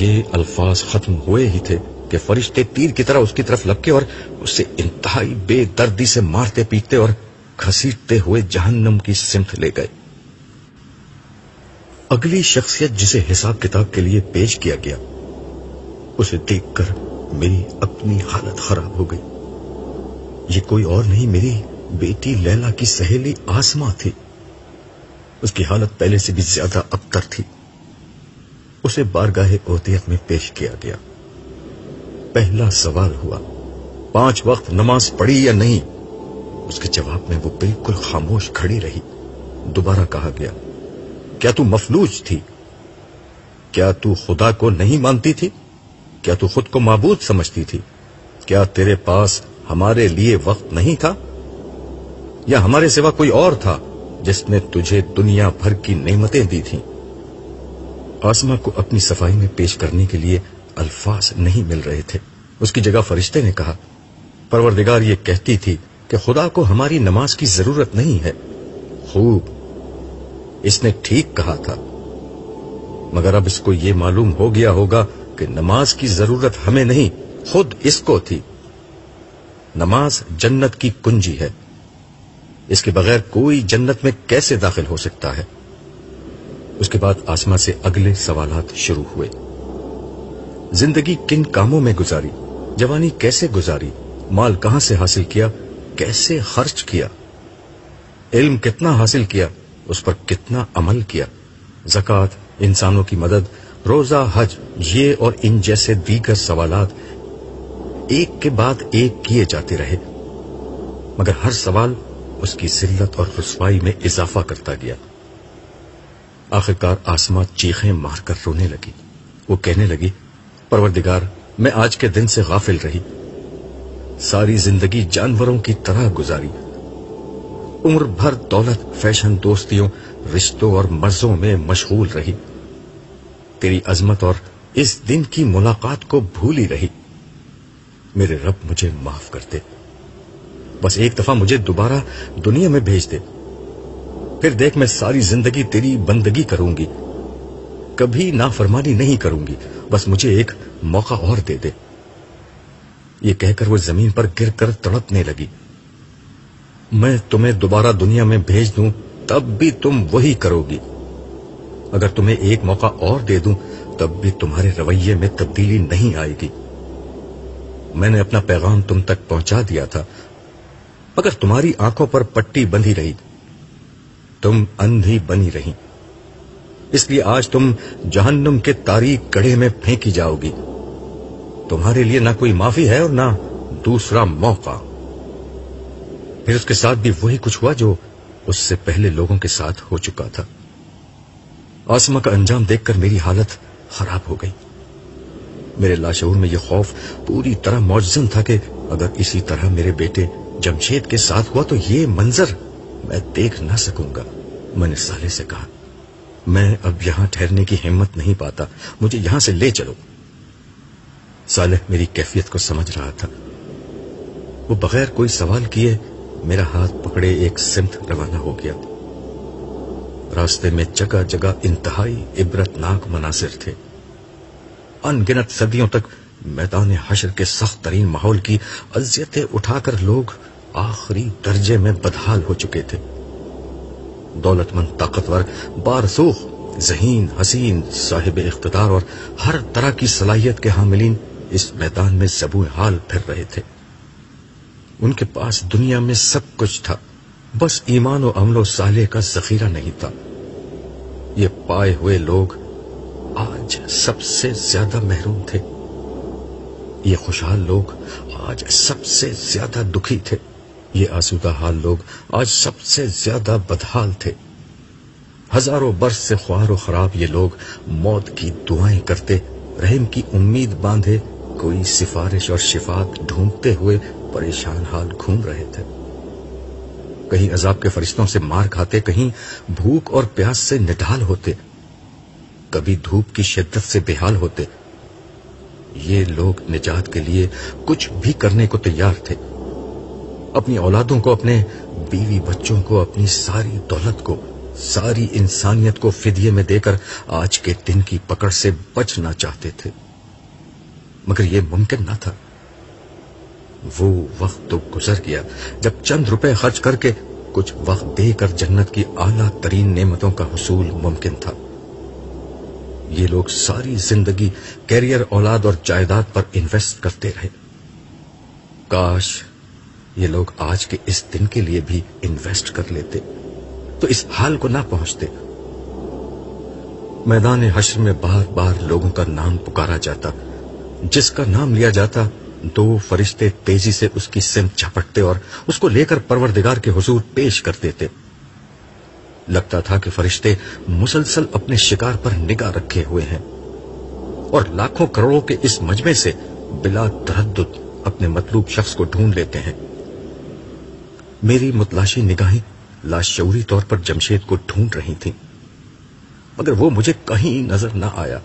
Speaker 1: یہ الفاظ ختم ہوئے ہی تھے کہ فرشتے تیر کی طرح اس کی طرف لپکے اور اسے انتہائی بے دردی سے مارتے پیٹتے اور کھسیٹتے ہوئے جہنم کی سمت لے گئے اگلی شخصیت جسے حساب کتاب کے لیے پیش کیا گیا اسے دیکھ کر میری اپنی حالت خراب ہو گئی یہ کوئی اور نہیں میری بیٹی لیلا کی سہیلی آسما تھی اس کی حالت پہلے سے بھی زیادہ ابتر تھی اسے بارگاہ اوتیت میں پیش کیا گیا پہلا سوال ہوا پانچ وقت نماز پڑھی یا نہیں اس کے جواب میں وہ بالکل خاموش کھڑی رہی دوبارہ کہا گیا کیا تو مفلوج تھی کیا تو خدا کو نہیں مانتی تھی کیا تو خود کو معبود سمجھتی تھی کیا تیرے پاس ہمارے لیے وقت نہیں تھا یا ہمارے سوا کوئی اور تھا جس نے تجھے دنیا بھر کی نعمتیں دی تھی آسما کو اپنی صفائی میں پیش کرنے کے لیے الفاظ نہیں مل رہے تھے اس کی جگہ فرشتے نے کہا پروردگار یہ کہتی تھی کہ خدا کو ہماری نماز کی ضرورت نہیں ہے خوب اس نے ٹھیک کہا تھا مگر اب اس کو یہ معلوم ہو گیا ہوگا کہ نماز کی ضرورت ہمیں نہیں خود اس کو تھی نماز جنت کی کنجی ہے اس کے بغیر کوئی جنت میں کیسے داخل ہو سکتا ہے اس کے بعد آسما سے اگلے سوالات شروع ہوئے زندگی کن کاموں میں گزاری جوانی کیسے گزاری مال کہاں سے حاصل کیا کیسے خرچ کیا علم کتنا حاصل کیا اس پر کتنا عمل کیا زکوٰۃ انسانوں کی مدد روزہ حج یہ اور ان جیسے دیگر سوالات ایک کے بعد ایک کیے جاتے رہے مگر ہر سوال اس کی ذلت اور رسوائی میں اضافہ کرتا گیا آخرکار آسما چیخیں مار کر رونے لگی وہ کہنے لگی پروردگار میں آج کے دن سے غافل رہی ساری زندگی جانوروں کی طرح گزاری عمر بھر دولت فیشن دوستیوں رشتوں اور مرضوں میں مشغول رہی تیری عظمت اور اس دن کی ملاقات کو بھولی رہی میرے رب مجھے معاف کر دے بس ایک دفعہ مجھے دوبارہ دنیا میں بھیج دے پھر دیکھ میں ساری زندگی تیری بندگی کروں گی کبھی نافرمانی نہیں کروں گی بس مجھے ایک موقع اور دے دے یہ کہہ کر وہ زمین پر گر کر تڑپنے لگی میں تمہیں دوبارہ دنیا میں بھیج دوں تب بھی تم وہی کرو گی اگر تمہیں ایک موقع اور دے دوں تب بھی تمہارے رویے میں تبدیلی نہیں آئے گی میں نے اپنا پیغام تم تک پہنچا دیا تھا مگر تمہاری آنکھوں پر پٹی بندھی رہی تم اندھی بنی رہی اس لیے آج تم جہنم کے تاریخ کڑے میں پھینکی جاؤ گی تمہارے لیے نہ کوئی معافی ہے اور نہ دوسرا موقع پھر اس کے ساتھ بھی وہی کچھ ہوا جو اس سے پہلے لوگوں کے ساتھ ہو چکا تھا آسما کا انجام دیکھ کر میری حالت خراب ہو گئی میرے لاشعور میں یہ خوف پوری طرح موجزن تھا کہ اگر اسی طرح میرے بیٹے جمشید کے ساتھ ہوا تو یہ منظر میں دیکھ نہ سکوں گا میں نے سالے سے کہا میں اب یہاں ٹھہرنے کی ہمت نہیں پاتا مجھے یہاں سے لے چلو سالح میری کیفیت کو سمجھ رہا تھا وہ بغیر کوئی سوال کیے میرا ہاتھ پکڑے ایک سمت روانہ ہو گیا راستے میں جگہ جگہ انتہائی عبرت ناک انگنت صدیوں تک میدان حشر کے سخت ترین ماحول کی اٹھا کر لوگ آخری درجے میں بدحال ہو چکے تھے دولت مند طاقتور بارسوخ ذہین حسین صاحب اقتدار اور ہر طرح کی صلاحیت کے حاملین اس میدان میں زبو حال پھر رہے تھے ان کے پاس دنیا میں سب کچھ تھا بس ایمان و عمل و صالح کا ذخیرہ نہیں تھا یہ پائے ہوئے لوگ آج سب سے زیادہ محروم تھے یہ خوشحال لوگ آج سب سے زیادہ دکھی تھے یہ آسودہ حال لوگ آج سب سے زیادہ بدحال تھے ہزاروں برس سے خوار و خراب یہ لوگ موت کی دعائیں کرتے رحم کی امید باندھے کوئی سفارش اور شفات ڈھونڈتے ہوئے پریشان حال گھوم رہے تھے کہیں عذاب کے فرشتوں سے مار کھاتے کہیں بھوک اور پیاس سے نڈال ہوتے کبھی دھوپ کی شدت سے بحال ہوتے یہ لوگ نجات کے لیے کچھ بھی کرنے کو تیار تھے اپنی اولادوں کو اپنے بیوی بچوں کو اپنی ساری دولت کو ساری انسانیت کو فدیے میں دے کر آج کے دن کی پکڑ سے بچنا چاہتے تھے مگر یہ ممکن نہ تھا وہ وقت تو گزر گیا جب چند روپے خرچ کر کے کچھ وقت دے کر جنت کی اعلیٰ ترین نعمتوں کا حصول ممکن تھا یہ لوگ ساری زندگی کیریئر اولاد اور جائیداد پر انویسٹ کرتے رہے کاش یہ لوگ آج کے اس دن کے لیے بھی انویسٹ کر لیتے تو اس حال کو نہ پہنچتے میدان حشر میں بار بار لوگوں کا نام پکارا جاتا جس کا نام لیا جاتا دو فرشتے تیزی سے اس کی سمت چھپٹتے اور اس کو لے کر پروردگار کے حضور پیش کر دیتے لگتا تھا کہ فرشتے مسلسل اپنے شکار پر نگاہ رکھے ہوئے ہیں اور لاکھوں کروڑوں کے اس مجمع سے بلا تردد اپنے مطلوب شخص کو ڈھونڈ لیتے ہیں میری متلاشی نگاہیں لاشعوری طور پر جمشید کو ڈھونڈ رہی تھی مگر وہ مجھے کہیں نظر نہ آیا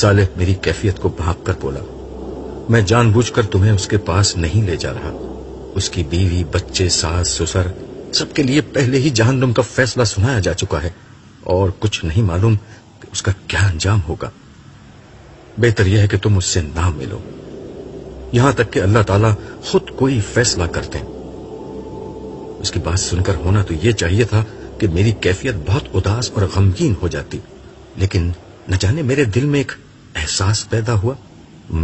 Speaker 1: صالح میری کیفیت کو بھاگ کر بولا میں جان بوجھ کر تمہیں اس کے پاس نہیں لے جا رہا اس کی بیوی بچے ساس سسر سب کے لیے پہلے ہی جہنم کا فیصلہ سنایا جا چکا ہے اور کچھ نہیں معلوم کہ اس کا کیا انجام ہوگا بہتر یہ ہے کہ تم اس سے نہ ملو یہاں تک کہ اللہ تعالیٰ خود کوئی فیصلہ کرتے اس کی بات سن کر ہونا تو یہ چاہیے تھا کہ میری کیفیت بہت اداس اور غمگین ہو جاتی لیکن نہ جانے میرے دل میں ایک احساس پیدا ہوا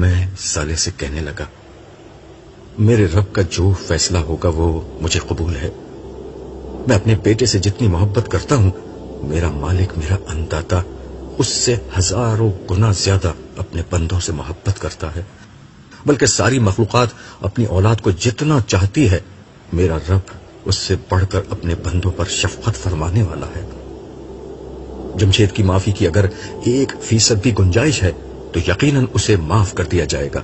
Speaker 1: میں سالے سے کہنے لگا میرے رب کا جو فیصلہ ہوگا وہ مجھے قبول ہے میں اپنے بیٹے سے جتنی محبت کرتا ہوں میرا مالک میرا انداتا اس سے ہزاروں گنا زیادہ اپنے بندوں سے محبت کرتا ہے بلکہ ساری مخلوقات اپنی اولاد کو جتنا چاہتی ہے میرا رب اس سے بڑھ کر اپنے بندوں پر شفقت فرمانے والا ہے جمشید کی معافی کی اگر ایک فیصد بھی گنجائش ہے تو یقیناً اسے معاف کر دیا جائے گا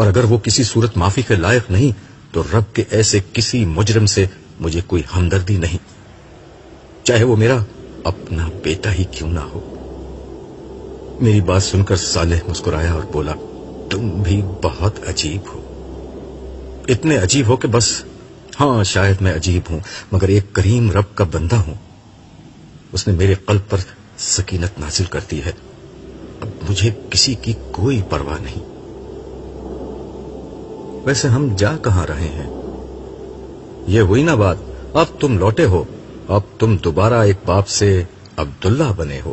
Speaker 1: اور اگر وہ کسی صورت معافی کے لائق نہیں تو رب کے ایسے کسی مجرم سے مجھے کوئی ہمدردی نہیں چاہے وہ میرا اپنا بیٹا ہی کیوں نہ ہو میری بات سن کر صالح مسکرایا اور بولا تم بھی بہت عجیب ہو اتنے عجیب ہو کہ بس ہاں شاید میں عجیب ہوں مگر ایک کریم رب کا بندہ ہوں اس نے میرے قلب پر سکینت نازل کر دی ہے مجھے کسی کی کوئی پرواہ نہیں ویسے ہم جا کہاں رہے ہیں یہ ہوئی نہ بات اب تم لوٹے ہو اب تم دوبارہ ایک باپ سے عبداللہ بنے ہو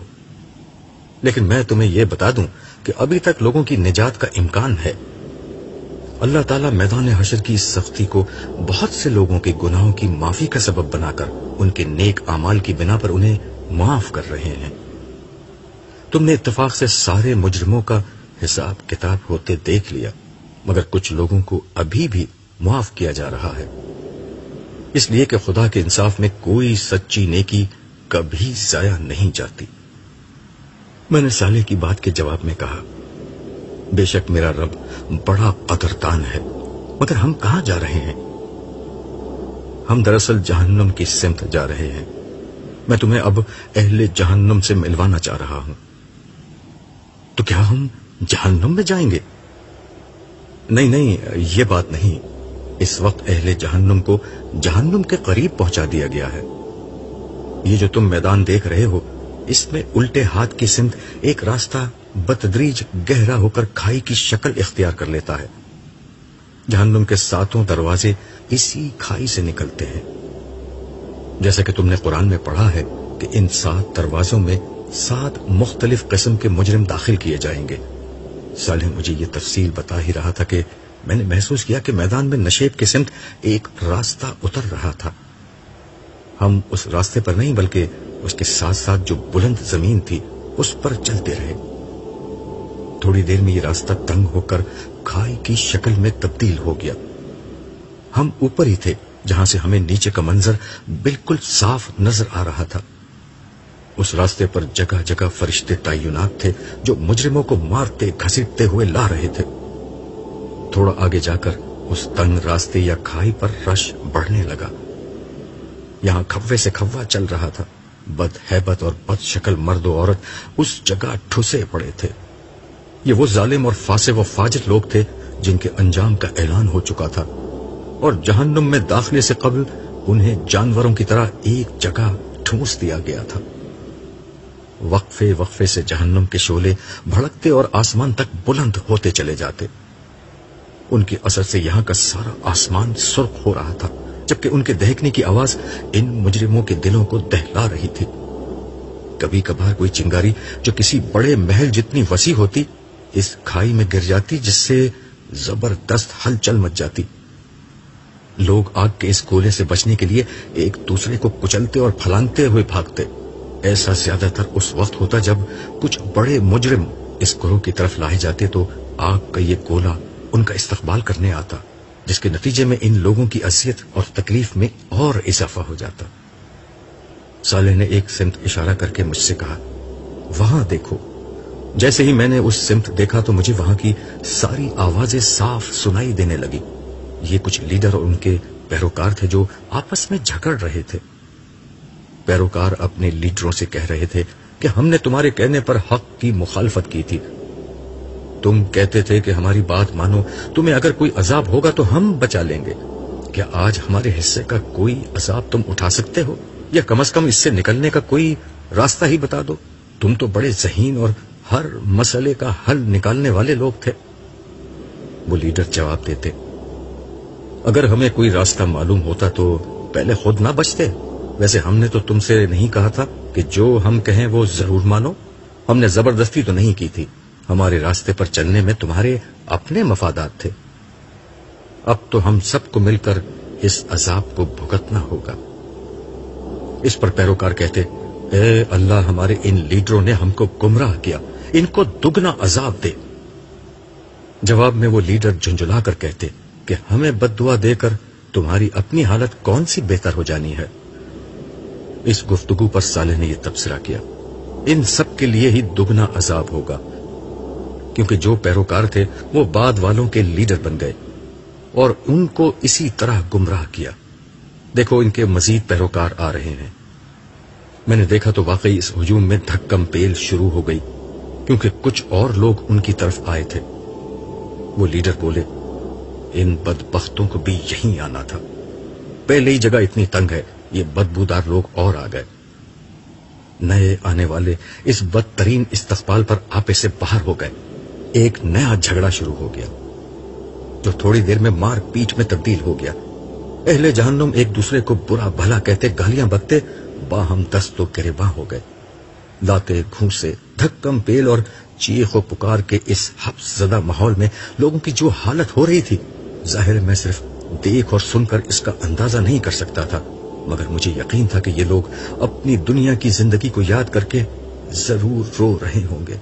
Speaker 1: لیکن میں تمہیں یہ بتا دوں کہ ابھی تک لوگوں کی نجات کا امکان ہے اللہ تعالیٰ میدان حشر کی سختی کو بہت سے لوگوں کے گناہوں کی معافی کا سبب بنا کر ان کے نیک اعمال کی بنا پر انہیں معاف کر رہے ہیں تم نے اتفاق سے سارے مجرموں کا حساب کتاب ہوتے دیکھ لیا مگر کچھ لوگوں کو ابھی بھی معاف کیا جا رہا ہے اس لیے کہ خدا کے انصاف میں کوئی سچی نیکی کبھی ضائع نہیں جاتی میں نے سالے کی بات کے جواب میں کہا بے شک میرا رب بڑا قدردان ہے مگر ہم کہاں جا رہے ہیں ہم دراصل جہنم کی سمت جا رہے ہیں میں تمہیں اب اہل جہنم سے ملوانا چاہ رہا ہوں تو کیا ہم جہنم میں جائیں گے نہیں نہیں یہ بات نہیں اس وقت اہل جہنم کو جہنم کے قریب پہنچا دیا گیا ہے یہ جو تم میدان دیکھ رہے ہو اس میں الٹے ہاتھ کی سندھ ایک راستہ بتدریج گہرا ہو کر کھائی کی شکل اختیار کر لیتا ہے جہنم کے ساتوں دروازے اسی کھائی سے نکلتے ہیں جیسا کہ تم نے قرآن میں پڑھا ہے کہ ان سات دروازوں میں سات مختلف قسم کے مجرم داخل کیے جائیں گے مجھے یہ تفصیل بتا ہی رہا تھا کہ میں نے محسوس کیا کہ میدان میں نشیب کے سمت ایک راستہ اتر رہا تھا ہم اس راستے پر نہیں بلکہ اس کے ساتھ ساتھ جو بلند زمین تھی اس پر چلتے رہے تھوڑی دیر میں یہ راستہ تنگ ہو کر کھائی کی شکل میں تبدیل ہو گیا ہم اوپر ہی تھے جہاں سے ہمیں نیچے کا منظر بالکل صاف نظر آ رہا تھا اس راستے پر جگہ جگہ فرشتے تعینات تھے جو مجرموں کو مارتے گھسیٹتے ہوئے لا رہے تھے تھوڑا آگے جا کر اس تنگ راستے یا کھائی پر رش بڑھنے لگا یہاں کھوے سے کھوا چل رہا تھا بد حیبت اور بد شکل مرد و عورت اس جگہ ٹھسے پڑے تھے یہ وہ ظالم اور فاسے و فاجر لوگ تھے جن کے انجام کا اعلان ہو چکا تھا اور جہنم میں داخلے سے قبل انہیں جانوروں کی طرح ایک جگہ ٹھوس دیا گیا تھا وقفے وقفے سے جہنم کے شولے بھڑکتے اور آسمان تک بلند ہوتے چلے جاتے ان ان ان کی اثر سے یہاں کا سارا آسمان سرخ ہو رہا تھا جبکہ کے کے دہکنے آواز مجرموں دلوں کو دہلا رہی تھی کبھی کبھار کوئی چنگاری جو کسی بڑے محل جتنی وسیع ہوتی اس کھائی میں گر جاتی جس سے زبردست ہلچل مچ جاتی لوگ آگ کے اس گولے سے بچنے کے لیے ایک دوسرے کو کچلتے اور پھلانتے ہوئے بھاگتے ایسا زیادہ تر اس وقت ہوتا جب کچھ بڑے مجرم اس گروہ کی طرف لائے جاتے تو آگ کا یہ گولا ان کا استقبال کرنے آتا جس کے نتیجے میں ان لوگوں کی اذیت اور تکلیف میں اور اضافہ ہو جاتا سالح نے ایک سمت اشارہ کر کے مجھ سے کہا وہاں دیکھو جیسے ہی میں نے اس سمت دیکھا تو مجھے وہاں کی ساری آوازیں صاف سنائی دینے لگی یہ کچھ لیڈر اور ان کے پیروکار تھے جو آپس میں جھگڑ رہے تھے پیروکار اپنے لیڈروں سے کہہ رہے تھے کہ ہم نے تمہارے کہنے پر حق کی مخالفت کی تھی تم کہتے تھے کہ ہماری بات مانو تمہیں اگر کوئی عذاب ہوگا تو ہم بچا لیں گے کیا آج ہمارے حصے کا کوئی عذاب تم اٹھا سکتے ہو یا کم از کم اس سے نکلنے کا کوئی راستہ ہی بتا دو تم تو بڑے ذہین اور ہر مسئلے کا حل نکالنے والے لوگ تھے وہ لیڈر جواب دیتے اگر ہمیں کوئی راستہ معلوم ہوتا تو پہلے خود نہ بچتے ویسے ہم نے تو تم سے نہیں کہا تھا کہ جو ہم کہیں وہ ضرور مانو ہم نے زبردستی تو نہیں کی تھی ہمارے راستے پر چلنے میں تمہارے اپنے مفادات تھے اب تو ہم سب کو مل کر اس عذاب کو بھگتنا ہوگا اس پر پیروکار کہتے اے اللہ ہمارے ان لیڈروں نے ہم کو گمراہ کیا ان کو دگنا عذاب دے جواب میں وہ لیڈر جنجلا کر کہتے کہ ہمیں بد دعا دے کر تمہاری اپنی حالت کون سی بہتر ہو جانی ہے اس گفتگو پر صالح نے یہ تبصرہ کیا ان سب کے لیے ہی دگنا عذاب ہوگا کیونکہ جو پیروکار تھے وہ بعد والوں کے لیڈر بن گئے اور ان کو اسی طرح گمراہ کیا دیکھو ان کے مزید پیروکار آ رہے ہیں میں نے دیکھا تو واقعی اس ہجوم میں دھکم پیل شروع ہو گئی کیونکہ کچھ اور لوگ ان کی طرف آئے تھے وہ لیڈر بولے ان بدبختوں کو بھی یہیں آنا تھا پہلے ہی جگہ اتنی تنگ ہے یہ بدبودار لوگ اور آ گئے نئے آنے والے اس بدترین استقبال پر آپے سے باہر ہو ہو گئے ایک نیا جھگڑا شروع گیا جو تھوڑی دیر میں مار پیٹ میں تبدیل ہو گیا اہل جہنم ایک دوسرے کو برا بھلا کہتے گالیاں بکتے باہم دستوں گرے باہ ہو گئے لاتے گھوسے دھکم پیل اور چیخ و پکار کے اس زدہ ماحول میں لوگوں کی جو حالت ہو رہی تھی ظاہر میں صرف دیکھ اور سن کر اس کا اندازہ نہیں کر سکتا تھا مگر مجھے یقین تھا کہ یہ لوگ اپنی دنیا کی زندگی کو یاد کر کے ضرور رو رہے ہوں گے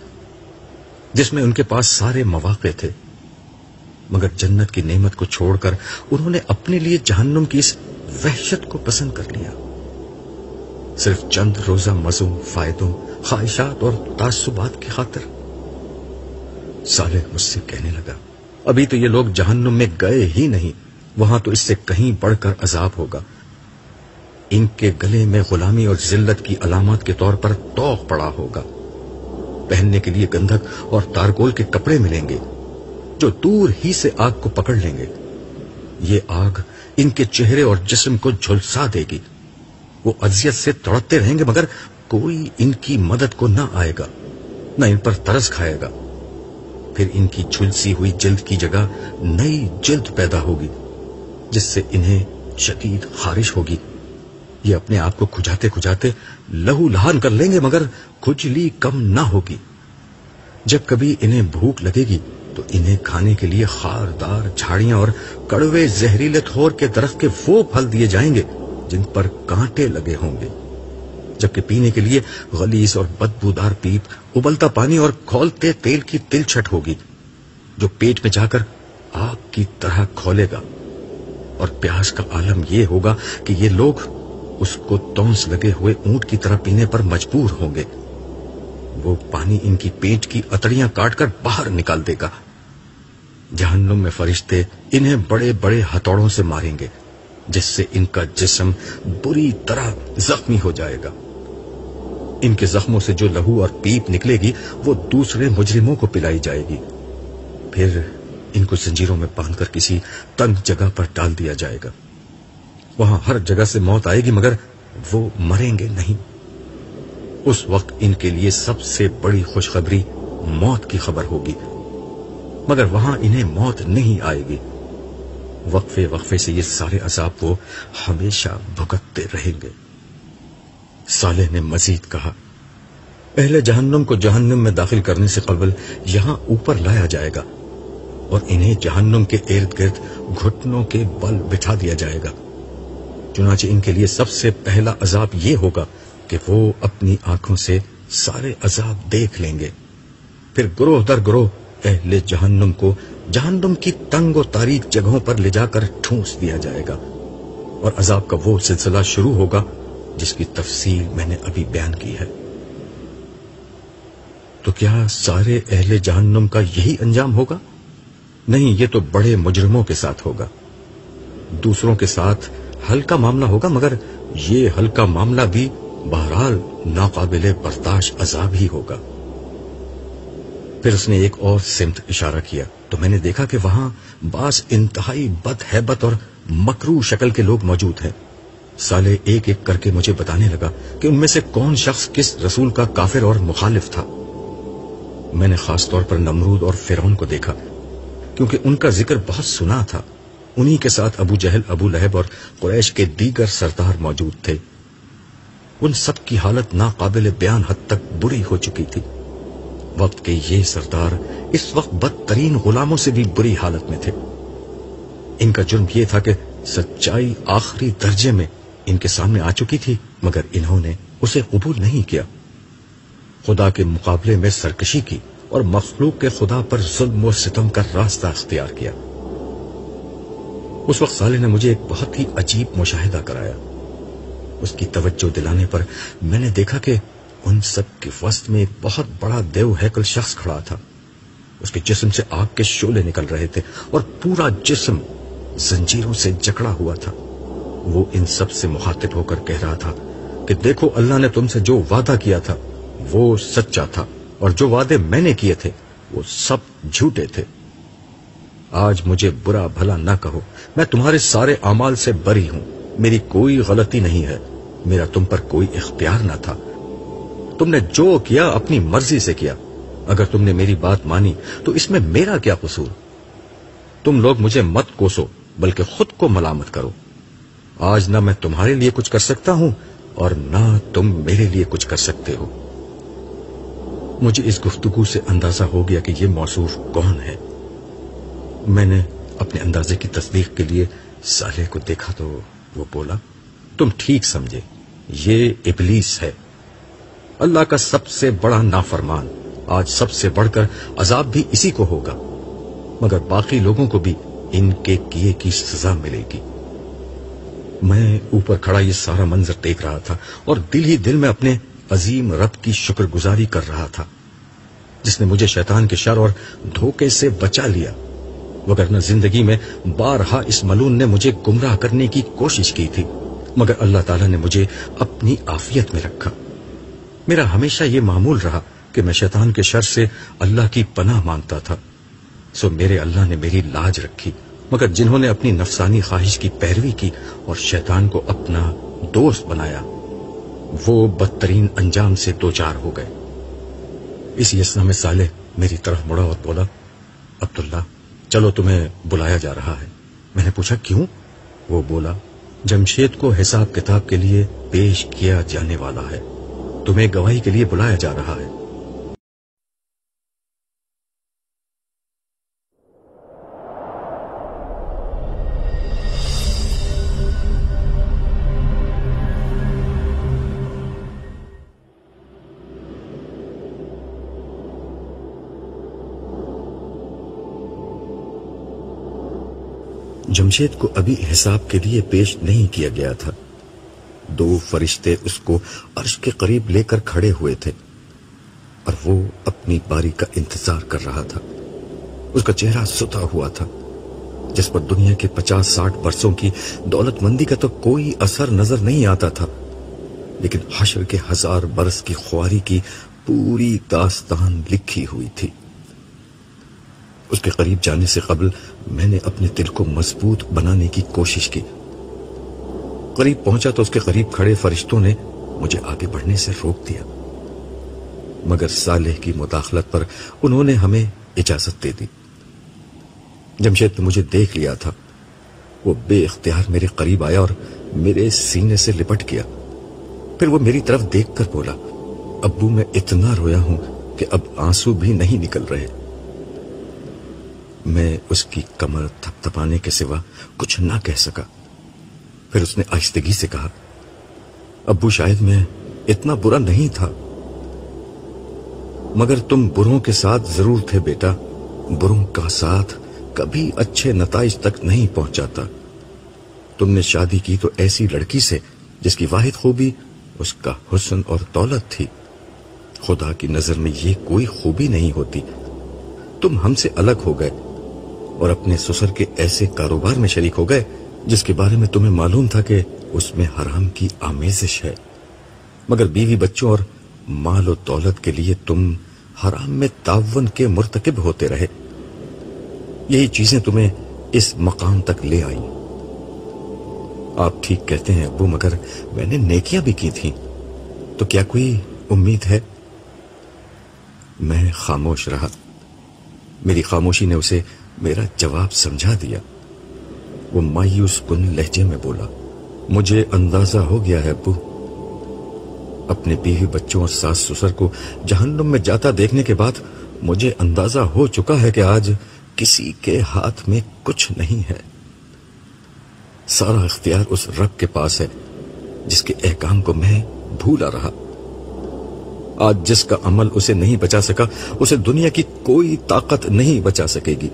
Speaker 1: جس میں ان کے پاس سارے مواقع تھے مگر جنت کی نعمت کو چھوڑ کر انہوں نے اپنے لیے جہنم کی اس وحشت کو پسند کر لیا صرف چند روزہ مزوں فائدوں خواہشات اور تعصبات کی خاطر صالح مجھ سے کہنے لگا ابھی تو یہ لوگ جہنم میں گئے ہی نہیں وہاں تو اس سے کہیں بڑھ کر عذاب ہوگا ان کے گلے میں غلامی اور زلت کی علامت کے طور پر توق پڑا ہوگا پہننے کے لیے گندک اور تارکول کے کپڑے ملیں گے جو دور ہی سے آگ کو پکڑ لیں گے یہ آگ ان کے چہرے اور جسم کو جھلسا دے گی وہ اذیت سے تڑپتے رہیں گے مگر کوئی ان کی مدد کو نہ آئے گا نہ ان پر ترس کھائے گا پھر ان کی جھلسی ہوئی جلد کی جگہ نئی جلد پیدا ہوگی جس سے انہیں شدید خارش ہوگی یہ اپنے آپ کو کھجاتے کھجاتے لہو لہان کر لیں گے مگر کھجلی کم نہ ہوگی جب کبھی انہیں بھوک لگے گی تو انہیں کھانے کے لیے خاردار جھاڑیاں اور کڑوے زہریلے تھور کے کے درخت وہ پھل دیے جائیں گے جن پر کانٹے لگے ہوں گے جبکہ پینے کے لیے گلیس اور بدبودار پیپ ابلتا پانی اور کھولتے تیل کی تل چھٹ ہوگی جو پیٹ میں جا کر آگ کی طرح کھولے گا اور پیاس کا عالم یہ ہوگا کہ یہ لوگ اس کو تونس لگے ہوئے اونٹ کی طرح پینے پر مجبور ہوں گے وہ پانی ان کی پیٹ کی اتڑیاں کاٹ کر باہر نکال دے گا جہنم میں فرشتے انہیں بڑے بڑے ہتھوڑوں سے ماریں گے جس سے ان کا جسم بری طرح زخمی ہو جائے گا ان کے زخموں سے جو لہو اور پیپ نکلے گی وہ دوسرے مجرموں کو پلائی جائے گی پھر ان کو زنجیروں میں باندھ کر کسی تنگ جگہ پر ڈال دیا جائے گا وہاں ہر جگہ سے موت آئے گی مگر وہ مریں گے نہیں اس وقت ان کے لیے سب سے بڑی خوشخبری موت کی خبر ہوگی مگر وہاں انہیں موت نہیں آئے گی وقفے وقفے سے یہ سارے عذاب وہ ہمیشہ بھگتتے رہیں گے صالح نے مزید کہا پہلے جہنم کو جہنم میں داخل کرنے سے قبل یہاں اوپر لایا جائے گا اور انہیں جہنم کے ارد گرد گھٹنوں کے بل بٹھا دیا جائے گا چنانچہ ان کے لیے سب سے پہلا عذاب یہ ہوگا کہ وہ اپنی آنکھوں سے سارے عذاب دیکھ لیں گے پھر گروہ در گروہ اہل جہنم کو جہنم کی تنگ و تاریخ جگہوں پر لے جا کر ٹھونس دیا جائے گا اور عذاب کا وہ سلسلہ شروع ہوگا جس کی تفصیل میں نے ابھی بیان کی ہے تو کیا سارے اہل جہنم کا یہی انجام ہوگا نہیں یہ تو بڑے مجرموں کے ساتھ ہوگا دوسروں کے ساتھ ہلکا معاملہ ہوگا مگر یہ ہلکا معاملہ بھی بہرحال ناقابل برداشت عذاب ہی ہوگا پھر اس نے ایک اور سمت اشارہ کیا تو میں نے دیکھا کہ وہاں بعض انتہائی بد حیبت اور مکرو شکل کے لوگ موجود ہیں سالے ایک ایک کر کے مجھے بتانے لگا کہ ان میں سے کون شخص کس رسول کا کافر اور مخالف تھا میں نے خاص طور پر نمرود اور فرون کو دیکھا کیونکہ ان کا ذکر بہت سنا تھا انہی کے ساتھ ابو جہل ابو لہب اور قریش کے دیگر سردار موجود تھے ان سب کی حالت ناقابل بیان حد تک بری ہو چکی تھی وقت کے یہ سردار اس وقت بدترین غلاموں سے بھی بری حالت میں تھے ان کا جرم یہ تھا کہ سچائی آخری درجے میں ان کے سامنے آ چکی تھی مگر انہوں نے اسے قبول نہیں کیا خدا کے مقابلے میں سرکشی کی اور مخلوق کے خدا پر ظلم و ستم کا راستہ اختیار کیا اس وقت سالے نے مجھے ایک بہت ہی عجیب مشاہدہ کرایا اس کی توجہ دلانے پر میں نے دیکھا کہ ان سب کے وسط میں ایک بہت بڑا دیو ہیکل شخص کھڑا تھا اس کے جسم سے آگ کے شولے نکل رہے تھے اور پورا جسم زنجیروں سے جکڑا ہوا تھا وہ ان سب سے مخاطب ہو کر کہہ رہا تھا کہ دیکھو اللہ نے تم سے جو وعدہ کیا تھا وہ سچا تھا اور جو وعدے میں نے کیے تھے وہ سب جھوٹے تھے آج مجھے برا بھلا نہ کہو میں تمہارے سارے اعمال سے بری ہوں میری کوئی غلطی نہیں ہے میرا تم پر کوئی اختیار نہ تھا تم نے جو کیا اپنی مرضی سے کیا اگر تم نے میری بات مانی تو اس میں میرا کیا قصور تم لوگ مجھے مت کوسو بلکہ خود کو ملامت کرو آج نہ میں تمہارے لیے کچھ کر سکتا ہوں اور نہ تم میرے لیے کچھ کر سکتے ہو مجھے اس گفتگو سے اندازہ ہو گیا کہ یہ موصوف کون ہے میں نے اپنے اندازے کی تصدیق کے لیے سالے کو دیکھا تو وہ بولا تم ٹھیک سمجھے یہ ابلیس ہے اللہ کا سب سے بڑا نافرمان آج سب سے بڑھ کر عذاب بھی اسی کو ہوگا مگر باقی لوگوں کو بھی ان کے کیے کی سزا ملے گی میں اوپر کھڑا یہ سارا منظر دیکھ رہا تھا اور دل ہی دل میں اپنے عظیم رب کی شکر گزاری کر رہا تھا جس نے مجھے شیطان کے شر اور دھوکے سے بچا لیا وگرنہ زندگی میں بارہا اس ملون نے مجھے گمراہ کرنے کی کوشش کی تھی مگر اللہ تعالیٰ نے مجھے اپنی آفیت میں رکھا میرا ہمیشہ یہ معمول رہا کہ میں شیطان کے شر سے اللہ کی پناہ مانتا تھا سو میرے اللہ نے میری لاج رکھی مگر جنہوں نے اپنی نفسانی خواہش کی پیروی کی اور شیطان کو اپنا دوست بنایا وہ بدترین انجام سے دو چار ہو گئے اس یسنہ میں صالح میری طرف مڑا اور بولا عبداللہ چلو تمہیں بلایا جا رہا ہے میں نے پوچھا کیوں وہ بولا جمشید کو حساب کتاب کے لیے پیش کیا جانے والا ہے تمہیں گواہی کے لیے بلایا جا رہا ہے جمشید کو ابھی حساب کے لیے پیش نہیں کیا گیا تھا دو فرشتے اس کو عرش کے قریب لے کر کھڑے ہوئے تھے اور وہ اپنی باری کا انتظار کر رہا تھا اس کا چہرہ ستا ہوا تھا جس پر دنیا کے پچاس ساٹھ برسوں کی دولت مندی کا تو کوئی اثر نظر نہیں آتا تھا لیکن حشر کے ہزار برس کی خواری کی پوری داستان لکھی ہوئی تھی اس کے قریب جانے سے قبل میں نے اپنے دل کو مضبوط بنانے کی کوشش کی قریب پہنچا تو اس کے قریب کھڑے فرشتوں نے مجھے آگے بڑھنے سے روک دیا مگر صالح کی مداخلت پر انہوں نے ہمیں اجازت دے دی جمشید نے مجھے دیکھ لیا تھا وہ بے اختیار میرے قریب آیا اور میرے سینے سے لپٹ گیا پھر وہ میری طرف دیکھ کر بولا ابو میں اتنا رویا ہوں کہ اب آنسو بھی نہیں نکل رہے میں اس کی کمر تھپ تھپانے کے سوا کچھ نہ کہہ سکا پھر اس نے آہستگی سے کہا ابو شاید میں اتنا برا نہیں تھا مگر تم بروں کے ساتھ ضرور تھے بیٹا بروں کا ساتھ کبھی اچھے نتائج تک نہیں پہنچاتا تم نے شادی کی تو ایسی لڑکی سے جس کی واحد خوبی اس کا حسن اور دولت تھی خدا کی نظر میں یہ کوئی خوبی نہیں ہوتی تم ہم سے الگ ہو گئے اور اپنے سسر کے ایسے کاروبار میں شریک ہو گئے جس کے بارے میں تمہیں معلوم تھا کہ اس میں حرام کی آمیزش ہے مگر بیوی بچوں اور مال و دولت کے لیے تم حرام میں تعاون کے مرتکب ہوتے رہے یہی چیزیں تمہیں اس مقام تک لے آئیں آپ ٹھیک کہتے ہیں ابو مگر میں نے نیکیاں بھی کی تھیں تو کیا کوئی امید ہے میں خاموش رہا میری خاموشی نے اسے میرا جواب سمجھا دیا وہ مایوس کن لہجے میں بولا مجھے اندازہ ہو گیا ہے ابو اپنے بیوی بچوں اور ساس سسر کو جہنم میں جاتا دیکھنے کے بعد مجھے اندازہ ہو چکا ہے کہ آج کسی کے ہاتھ میں کچھ نہیں ہے سارا اختیار اس رب کے پاس ہے جس کے احکام کو میں بھولا رہا آج جس کا عمل اسے نہیں بچا سکا اسے دنیا کی کوئی طاقت نہیں بچا سکے گی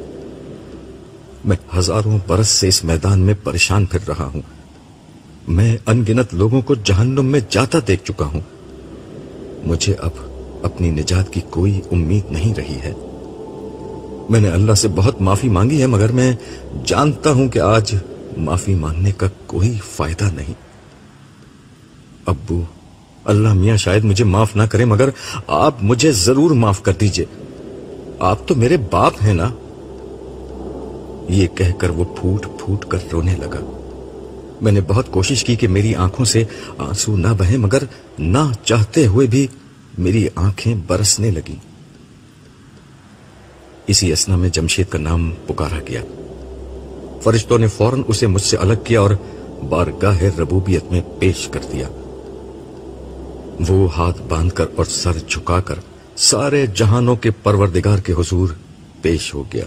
Speaker 1: میں ہزاروں برس سے اس میدان میں پریشان پھر رہا ہوں میں انگنت لوگوں کو جہنم میں جاتا دیکھ چکا ہوں مجھے اب اپنی نجات کی کوئی امید نہیں رہی ہے میں نے اللہ سے بہت معافی مانگی ہے مگر میں جانتا ہوں کہ آج معافی مانگنے کا کوئی فائدہ نہیں ابو اللہ میاں شاید مجھے معاف نہ کرے مگر آپ مجھے ضرور معاف کر دیجئے آپ تو میرے باپ ہیں نا یہ کہہ کر وہ پھوٹ پھوٹ کر رونے لگا میں نے بہت کوشش کی کہ میری آنکھوں سے آنسو نہ بہیں مگر نہ چاہتے ہوئے بھی میری آنکھیں برسنے لگیں اسی اسنا میں جمشید کا نام پکارا گیا فرشتوں نے فوراً اسے مجھ سے الگ کیا اور بارگاہ ربوبیت میں پیش کر دیا وہ ہاتھ باندھ کر اور سر جھکا کر سارے جہانوں کے پروردگار کے حضور پیش ہو گیا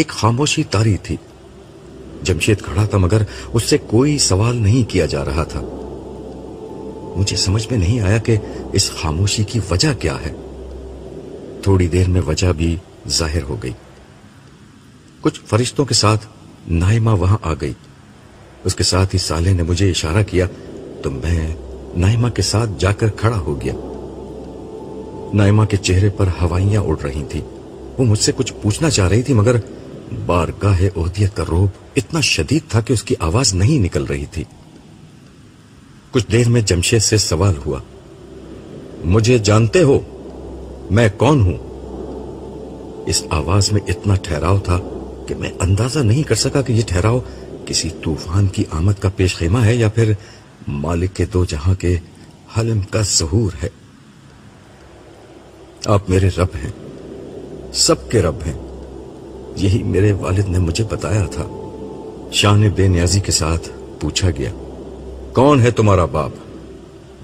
Speaker 1: ایک خاموشی تاری تھی جمشید کھڑا تھا مگر اس سے کوئی سوال نہیں کیا جا رہا تھا مجھے سمجھ میں میں نہیں آیا کہ اس خاموشی کی وجہ وجہ کیا ہے تھوڑی دیر بھی ظاہر ہو گئی کچھ فرشتوں کے ساتھ نائمہ وہاں آ گئی اس کے ساتھ ہی سالے نے مجھے اشارہ کیا تو میں نائمہ کے ساتھ جا کر کھڑا ہو گیا نائمہ کے چہرے پر ہوائیاں اڑ رہی تھیں وہ مجھ سے کچھ پوچھنا چاہ رہی تھی مگر بارگاہ گاہدیت کا روب اتنا شدید تھا کہ اس کی آواز نہیں نکل رہی تھی کچھ دیر میں جمشید سے سوال ہوا مجھے جانتے ہو میں کون ہوں اس آواز میں اتنا ٹھہراؤ تھا کہ میں اندازہ نہیں کر سکا کہ یہ ٹھہراؤ کسی طوفان کی آمد کا پیش خیمہ ہے یا پھر مالک کے دو جہاں کے حلم کا ظہور ہے آپ میرے رب ہیں سب کے رب ہیں یہی میرے والد نے مجھے بتایا تھا شاہ نے بے نیازی کے ساتھ پوچھا گیا کون ہے تمہارا باپ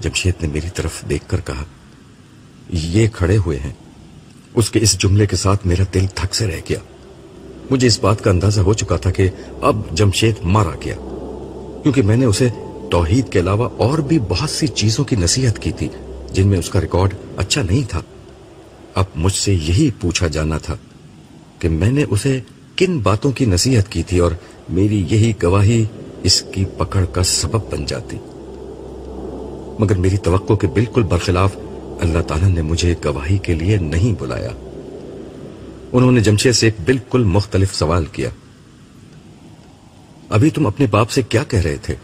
Speaker 1: جمشید نے میری طرف دیکھ کر کہا یہ کھڑے ہوئے ہیں اس کے اس جملے کے ساتھ میرا دل تھک سے رہ گیا مجھے اس بات کا اندازہ ہو چکا تھا کہ اب جمشید مارا گیا کیونکہ میں نے اسے توحید کے علاوہ اور بھی بہت سی چیزوں کی نصیحت کی تھی جن میں اس کا ریکارڈ اچھا نہیں تھا اب مجھ سے یہی پوچھا جانا تھا کہ میں نے اسے کن باتوں کی نصیحت کی تھی اور میری یہی گواہی اس کی پکڑ کا سبب بن جاتی مگر میری توقع کے بالکل برخلاف اللہ تعالیٰ نے مجھے گواہی کے لیے نہیں بلایا انہوں نے جمشے سے ایک بالکل مختلف سوال کیا ابھی تم اپنے باپ سے کیا کہہ رہے تھے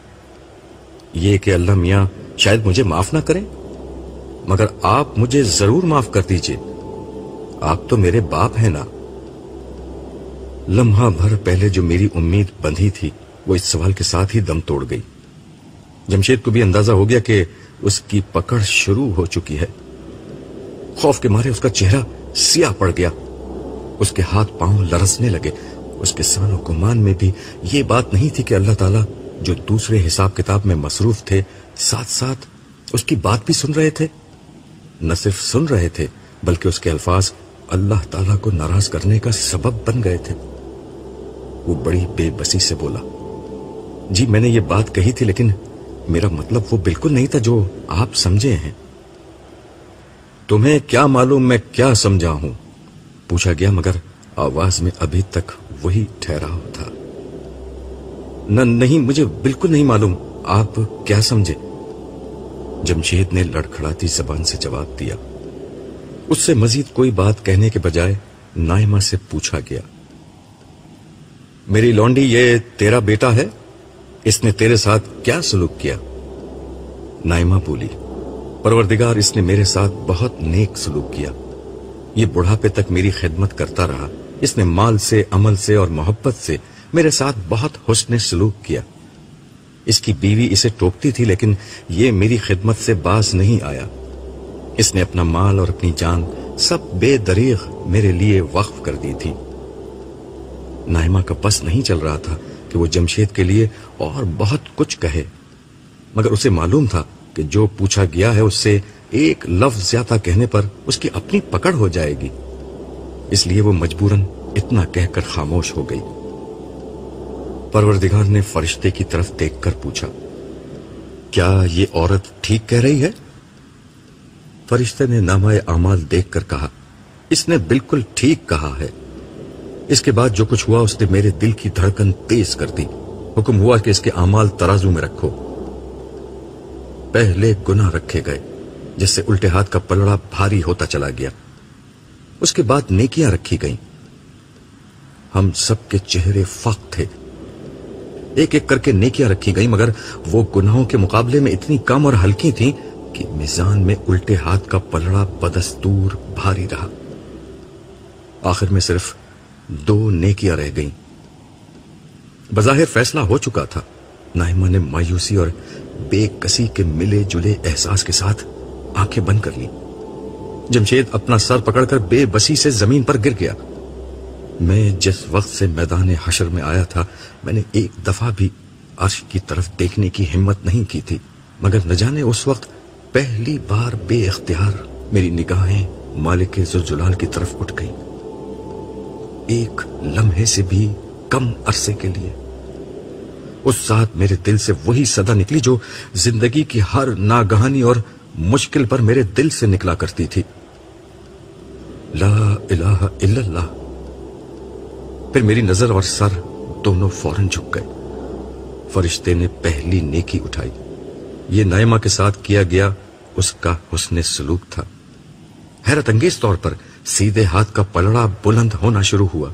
Speaker 1: یہ کہ اللہ میاں شاید مجھے معاف نہ کریں مگر آپ مجھے ضرور معاف کر دیجئے آپ تو میرے باپ ہیں نا لمحہ بھر پہلے جو میری امید بندھی تھی وہ اس سوال کے ساتھ ہی دم توڑ گئی جمشید کو بھی اندازہ ہو گیا کہ اس کی پکڑ شروع ہو چکی ہے خوف کے کے کے مارے اس اس اس کا چہرہ سیاہ پڑ گیا ہاتھ پاؤں لگے سان و میں بھی یہ بات نہیں تھی کہ اللہ تعالیٰ جو دوسرے حساب کتاب میں مصروف تھے ساتھ ساتھ اس کی بات بھی سن رہے تھے نہ صرف سن رہے تھے بلکہ اس کے الفاظ اللہ تعالیٰ کو ناراض کرنے کا سبب بن گئے تھے وہ بڑی بے بسی سے بولا جی میں نے یہ بات کہی تھی لیکن میرا مطلب وہ بالکل نہیں تھا جو آپ سمجھے ہیں تمہیں کیا معلوم میں کیا سمجھا ہوں پوچھا گیا مگر آواز میں ابھی تک وہی ٹھہرا تھا نہ نہیں مجھے بالکل نہیں معلوم آپ کیا سمجھے جمشید نے لڑکھڑاتی زبان سے جواب دیا اس سے مزید کوئی بات کہنے کے بجائے نائمہ سے پوچھا گیا میری لونڈی یہ تیرا بیٹا ہے اس نے تیرے ساتھ کیا سلوک کیا نائمہ بولی پروردگار اس اس نے نے میرے ساتھ بہت نیک سلوک کیا یہ تک میری خدمت کرتا رہا مال سے سے عمل اور محبت سے میرے ساتھ بہت حسن سلوک کیا اس کی بیوی اسے ٹوکتی تھی لیکن یہ میری خدمت سے باز نہیں آیا اس نے اپنا مال اور اپنی جان سب بے دریغ میرے لیے وقف کر دی تھی نائما کا پس نہیں چل رہا تھا کہ وہ جمشید کے لیے اور بہت کچھ کہے مگر اسے معلوم تھا کہ جو پوچھا گیا ہے اس سے ایک لفظ زیادہ کہنے پر اس کی اپنی پکڑ ہو جائے گی اس لیے وہ مجبوراً اتنا کہہ کر خاموش ہو گئی پروردگار نے فرشتے کی طرف دیکھ کر پوچھا کیا یہ عورت ٹھیک کہہ رہی ہے فرشتے نے نامہ اعمال دیکھ کر کہا اس نے بالکل ٹھیک کہا ہے اس کے بعد جو کچھ ہوا اس نے میرے دل کی دھڑکن تیز کر دی حکم ہوا کہ اس کے اعمال ترازو میں رکھو پہلے گناہ رکھے گئے جس سے الٹے ہاتھ کا پلڑا بھاری ہوتا چلا گیا اس کے بعد نیکیاں رکھی گئیں ہم سب کے چہرے فخ تھے ایک ایک کر کے نیکیاں رکھی گئیں مگر وہ گناہوں کے مقابلے میں اتنی کم اور ہلکی تھی کہ میزان میں الٹے ہاتھ کا پلڑا بدستور بھاری رہا آخر میں صرف دو نیکیاں رہ گئیں بظاہر فیصلہ ہو چکا تھا نائمہ نے مایوسی اور بے کسی کے ملے جلے احساس کے ساتھ آنکھیں بند کر لیں جمشید اپنا سر پکڑ کر بے بسی سے زمین پر گر گیا میں جس وقت سے میدان حشر میں آیا تھا میں نے ایک دفعہ بھی عرش کی طرف دیکھنے کی ہمت نہیں کی تھی مگر نہ جانے اس وقت پہلی بار بے اختیار میری نگاہیں مالک زلجلال کی طرف اٹھ گئیں ایک لمحے سے بھی کم عرصے کے لیے اس ساتھ میرے دل سے وہی صدا نکلی جو زندگی کی ہر ناگہانی اور مشکل پر میرے دل سے نکلا کرتی تھی لا الہ الا اللہ پھر میری نظر اور سر دونوں فوراں جھک گئے فرشتے نے پہلی نیکی اٹھائی یہ نائمہ کے ساتھ کیا گیا اس کا حسن سلوک تھا حیرت انگیز طور پر سیدھے ہاتھ کا پلڑا بلند ہونا شروع ہوا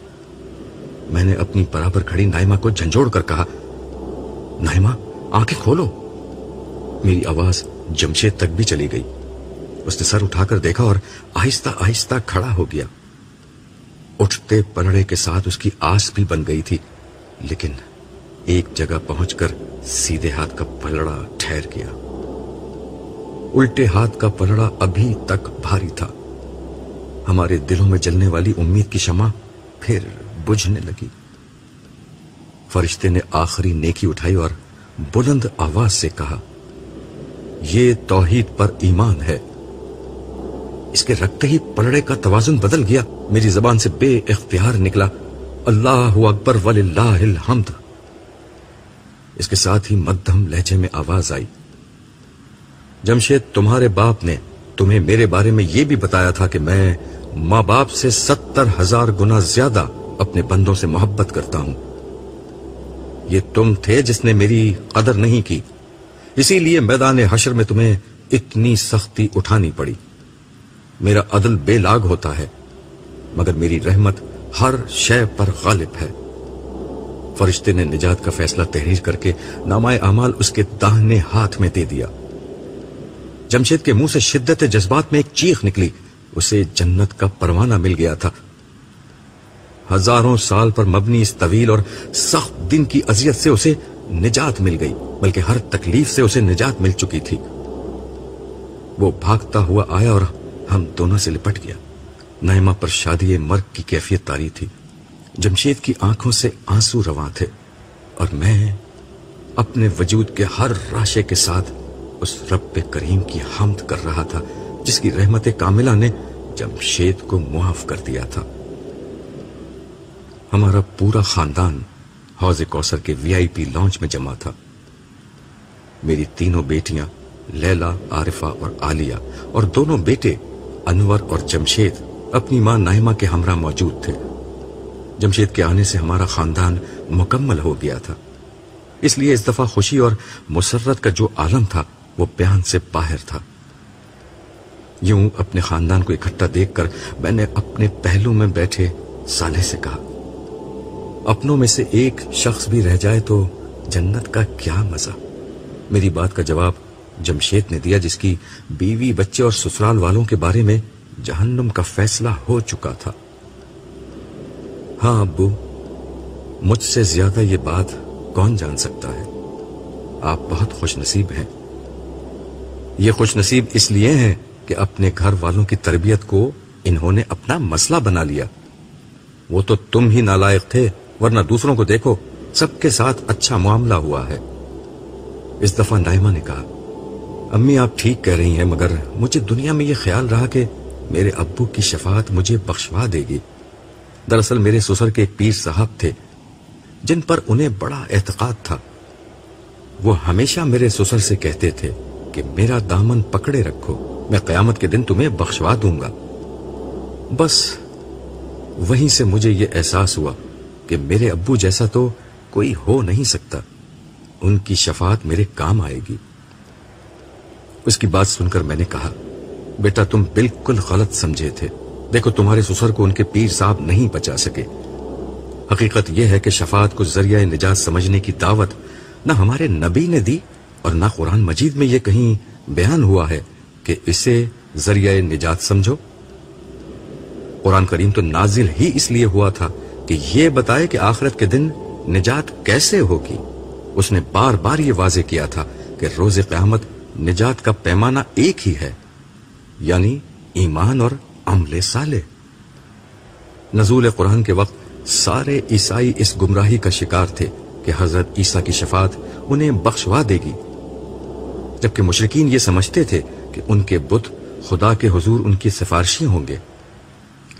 Speaker 1: میں نے اپنی برابر کھڑی نائما کو جھنجھوڑ کر کہا نائما آواز جمشید تک بھی چلی گئی اس نے سر اٹھا کر دیکھا اور آہستہ آہستہ کھڑا ہو گیا اٹھتے پلڑے کے ساتھ اس کی آس بھی بن گئی تھی لیکن ایک جگہ پہنچ کر سیدھے ہاتھ کا پلڑا ٹھہر گیا الٹے ہاتھ کا پلڑا ابھی تک بھاری تھا ہمارے دلوں میں جلنے والی امید کی شمع پھر بجھنے لگی فرشتے نے آخری نیکی اٹھائی اور بلند آواز سے کہا یہ توحید پر ایمان ہے اس کے رکھتے ہی پلڑے کا توازن بدل گیا میری زبان سے بے اختیار نکلا اللہ اکبر وللہ الحمد اس کے ساتھ ہی مدھم لہجے میں آواز آئی جمشید تمہارے باپ نے تمہیں میرے بارے میں یہ بھی بتایا تھا کہ میں ماں باپ سے ستر ہزار گنا زیادہ اپنے بندوں سے محبت کرتا ہوں یہ تم تھے جس نے میری قدر نہیں کی اسی لیے میدان حشر میں تمہیں اتنی سختی اٹھانی پڑی میرا عدل بے لاگ ہوتا ہے مگر میری رحمت ہر شے پر غالب ہے فرشتے نے نجات کا فیصلہ تحریر کر کے نامائے اعمال اس کے داہنے ہاتھ میں دے دیا جمشید کے منہ سے شدت جذبات میں ایک چیخ نکلی اسے جنت کا پروانہ مل گیا تھا ہزاروں سال پر مبنی اس طویل اور سخت دن کی اذیت سے اسے نجات مل گئی بلکہ ہر تکلیف سے اسے نجات مل چکی تھی وہ بھاگتا ہوا آیا اور ہم دونوں سے لپٹ گیا نائمہ پر شادی مرک کی کیفیت تاری تھی جمشید کی آنکھوں سے آنسو رواں تھے اور میں اپنے وجود کے ہر راشے کے ساتھ اس رب کریم کی حمد کر رہا تھا جس کی رحمت کاملہ نے جمشید کو معاف کر دیا تھا ہمارا پورا خاندان کے وی آئی پی لانچ میں جمع تھا میری تینوں بیٹیاں لیلا عارفہ اور عالیہ اور دونوں بیٹے انور اور جمشید اپنی ماں نائمہ کے ہمراہ موجود تھے جمشید کے آنے سے ہمارا خاندان مکمل ہو گیا تھا اس لیے اس دفعہ خوشی اور مسرت کا جو عالم تھا وہ بیان سے باہر تھا یوں اپنے خاندان کو اکٹھا دیکھ کر میں نے اپنے پہلو میں بیٹھے سالے سے کہا اپنوں میں سے ایک شخص بھی رہ جائے تو جنت کا کیا مزہ میری بات کا جواب جمشید نے دیا جس کی بیوی بچے اور سسرال والوں کے بارے میں جہنم کا فیصلہ ہو چکا تھا ہاں ابو مجھ سے زیادہ یہ بات کون جان سکتا ہے آپ بہت خوش نصیب ہیں یہ خوش نصیب اس لیے ہیں کہ اپنے گھر والوں کی تربیت کو انہوں نے اپنا مسئلہ بنا لیا وہ تو تم ہی نالائق تھے ورنہ دوسروں کو دیکھو سب کے ساتھ اچھا معاملہ ہوا ہے اس دفعہ نائمہ نے کہا امی آپ ٹھیک کہہ رہی ہیں مگر مجھے دنیا میں یہ خیال رہا کہ میرے ابو کی شفاعت مجھے بخشوا دے گی دراصل میرے سسر کے ایک پیر صاحب تھے جن پر انہیں بڑا اعتقاد تھا وہ ہمیشہ میرے سسر سے کہتے تھے کہ میرا دامن پکڑے رکھو میں قیامت کے دن تمہیں بخشوا دوں گا بس وہیں سے مجھے یہ احساس ہوا کہ میرے ابو جیسا تو کوئی ہو نہیں سکتا ان کی شفاعت میرے کام آئے گی اس کی بات سن کر میں نے کہا بیٹا تم بالکل غلط سمجھے تھے دیکھو تمہارے سسر کو ان کے پیر صاحب نہیں بچا سکے حقیقت یہ ہے کہ شفاعت کو ذریعہ نجات سمجھنے کی دعوت نہ ہمارے نبی نے دی اور نہ قرآن مجید میں یہ کہیں بیان ہوا ہے کہ اسے ذریعہ نجات سمجھو قرآن کریم تو نازل ہی اس لیے ہوا تھا کہ یہ بتائے کہ آخرت کے دن نجات کیسے ہوگی اس نے بار بار یہ واضح کیا تھا کہ روز قیامت نجات کا پیمانہ ایک ہی ہے یعنی ایمان اور عمل صالح نزول قرآن کے وقت سارے عیسائی اس گمراہی کا شکار تھے کہ حضرت عیسیٰ کی شفاعت انہیں بخشوا دے گی جبکہ مشرقین یہ سمجھتے تھے کہ ان کے بت خدا کے حضور ان کی سفارشی ہوں گے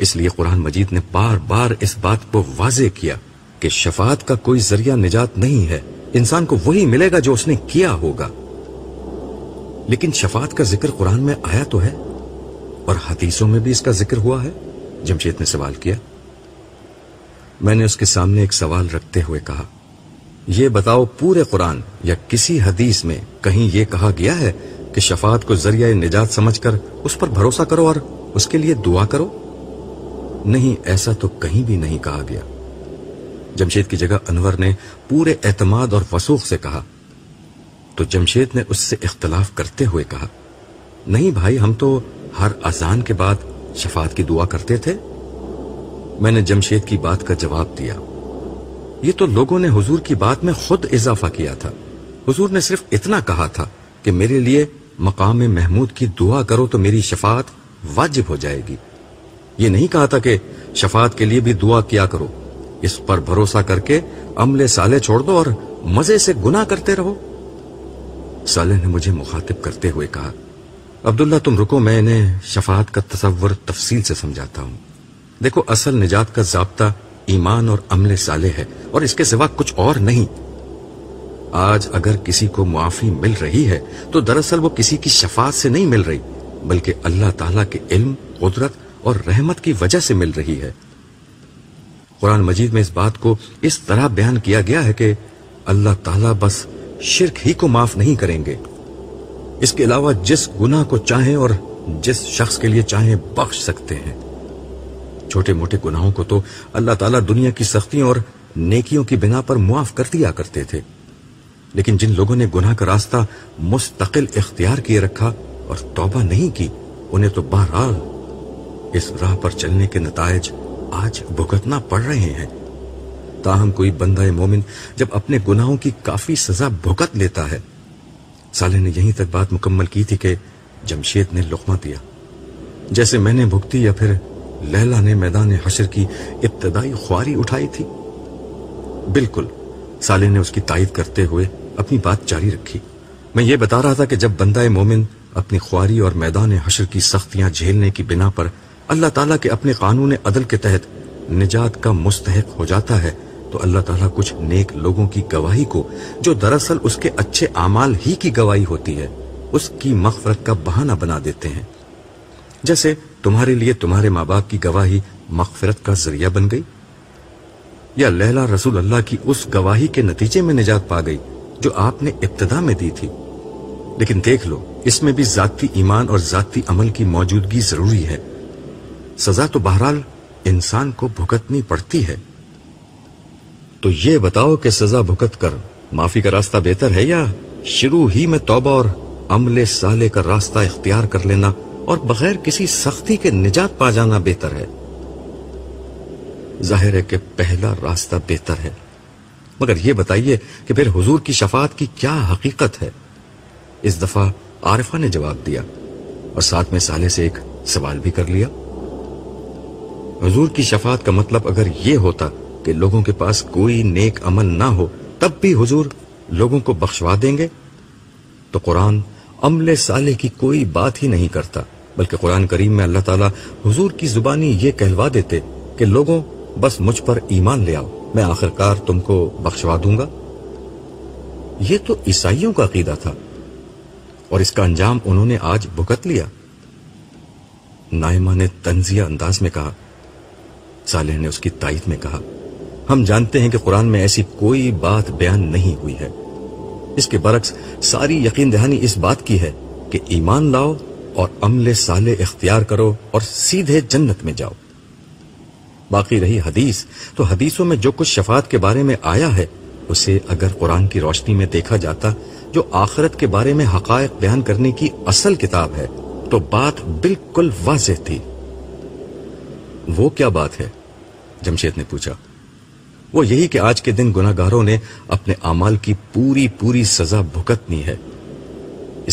Speaker 1: اس لیے قرآن مجید نے بار بار اس بات کو واضح کیا کہ شفاعت کا کوئی ذریعہ نجات نہیں ہے انسان کو وہی ملے گا جو اس نے کیا ہوگا لیکن شفاعت کا ذکر قرآن میں آیا تو ہے اور حدیثوں میں بھی اس کا ذکر ہوا ہے جمشید نے سوال کیا میں نے اس کے سامنے ایک سوال رکھتے ہوئے کہا یہ بتاؤ پورے قرآن یا کسی حدیث میں کہیں یہ کہا گیا ہے کہ شفاعت کو ذریعہ نجات سمجھ کر اس پر بھروسہ کرو اور اس کے لیے دعا کرو نہیں ایسا تو کہیں بھی نہیں کہا گیا جمشید کی جگہ انور نے پورے اعتماد اور سے کہا تو جمشید نے اس سے اختلاف کرتے ہوئے کہا نہیں بھائی ہم تو ہر اذان کے بعد شفاعت کی دعا کرتے تھے میں نے جمشید کی بات کا جواب دیا یہ تو لوگوں نے حضور کی بات میں خود اضافہ کیا تھا حضور نے صرف اتنا کہا تھا کہ میرے لیے مقام محمود کی دعا کرو تو میری شفاعت واجب ہو جائے گی یہ نہیں کہا تھا کہ شفاعت کے لیے بھی دعا کیا کرو اس پر بھروسہ کر کے عمل سالے چھوڑ دو اور مزے سے گنا کرتے رہو سالے نے مجھے مخاطب کرتے ہوئے کہا عبداللہ تم رکو میں انہیں شفاعت کا تصور تفصیل سے سمجھاتا ہوں دیکھو اصل نجات کا ضابطہ ایمان اور عمل سالے ہے اور اس کے سوا کچھ اور نہیں آج اگر کسی کو معافی مل رہی ہے تو دراصل وہ کسی کی شفاعت سے نہیں مل رہی بلکہ اللہ تعالیٰ کے علم قدرت اور رحمت کی وجہ سے مل رہی ہے ہے قرآن مجید میں اس اس بات کو طرح بیان کیا گیا کہ اللہ تعالیٰ بس شرک ہی کو معاف نہیں کریں گے اس کے علاوہ جس گناہ کو چاہیں اور جس شخص کے لیے چاہیں بخش سکتے ہیں چھوٹے موٹے گناہوں کو تو اللہ تعالیٰ دنیا کی سختیوں اور نیکیوں کی بنا پر معاف کر دیا کرتے تھے لیکن جن لوگوں نے گناہ کا راستہ مستقل اختیار کیے رکھا اور توبہ نہیں کی انہیں تو بہرحال اس راہ پر چلنے کے نتائج آج بھگتنا پڑ رہے ہیں تاہم کوئی بندہ مومن جب اپنے گناہوں کی کافی سزا بھگت لیتا ہے سالے نے یہیں تک بات مکمل کی تھی کہ جمشید نے لقمہ دیا جیسے میں نے بھگتی یا پھر لیلا نے میدان حشر کی ابتدائی خواری اٹھائی تھی بالکل سالے نے اس کی تائید کرتے ہوئے اپنی بات جاری رکھی میں یہ بتا رہا تھا کہ جب بندہ مومن اپنی خواری اور میدان حشر کی سختیاں جھیلنے کی بنا پر اللہ تعالیٰ کے اپنے قانون عدل کے تحت نجات کا مستحق ہو جاتا ہے تو اللہ تعالیٰ کچھ نیک لوگوں کی گواہی کو جو دراصل اس کے اچھے اعمال ہی کی گواہی ہوتی ہے اس کی مغفرت کا بہانہ بنا دیتے ہیں جیسے تمہارے لیے تمہارے ماں باپ کی گواہی مغفرت کا ذریعہ بن گئی یا لہلا رسول اللہ کی اس گواہی کے نتیجے میں نجات پا گئی جو آپ نے ابتدا میں دی تھی لیکن دیکھ لو اس میں بھی ذاتی ایمان اور ذاتی عمل کی موجودگی ضروری ہے سزا تو بہرحال انسان کو بھگتنی پڑتی ہے تو یہ بتاؤ کہ سزا بھگت کر معافی کا راستہ بہتر ہے یا شروع ہی میں توبہ اور عمل سالے کا راستہ اختیار کر لینا اور بغیر کسی سختی کے نجات پا جانا بہتر ہے ظاہر ہے کہ پہلا راستہ بہتر ہے مگر یہ بتائیے کہ پھر حضور کی شفاعت کی کیا حقیقت ہے اس دفعہ عارفہ نے جواب دیا اور ساتھ میں سالے سے ایک سوال بھی کر لیا حضور کی شفاعت کا مطلب اگر یہ ہوتا کہ لوگوں کے پاس کوئی نیک عمل نہ ہو تب بھی حضور لوگوں کو بخشوا دیں گے تو قرآن عمل سالے کی کوئی بات ہی نہیں کرتا بلکہ قرآن کریم میں اللہ تعالیٰ حضور کی زبانی یہ کہلوا دیتے کہ لوگوں بس مجھ پر ایمان لے آؤ میں آخرکار تم کو بخشوا دوں گا یہ تو عیسائیوں کا عقیدہ تھا اور اس کا انجام انہوں نے آج بھگت لیا نائمہ نے تنزیہ انداز میں کہا سالح نے اس کی تائید میں کہا ہم جانتے ہیں کہ قرآن میں ایسی کوئی بات بیان نہیں ہوئی ہے اس کے برعکس ساری یقین دہانی اس بات کی ہے کہ ایمان لاؤ اور عمل صالح اختیار کرو اور سیدھے جنت میں جاؤ باقی رہی حدیث تو حدیثوں میں جو کچھ شفاعت کے بارے میں آیا ہے اسے اگر قرآن کی روشنی میں دیکھا جاتا جو آخرت کے بارے میں حقائق بیان کرنے کی اصل کتاب ہے تو بات بالکل واضح تھی وہ کیا بات ہے جمشید نے پوچھا وہ یہی کہ آج کے دن گناہ گاروں نے اپنے اعمال کی پوری پوری سزا بھگتنی ہے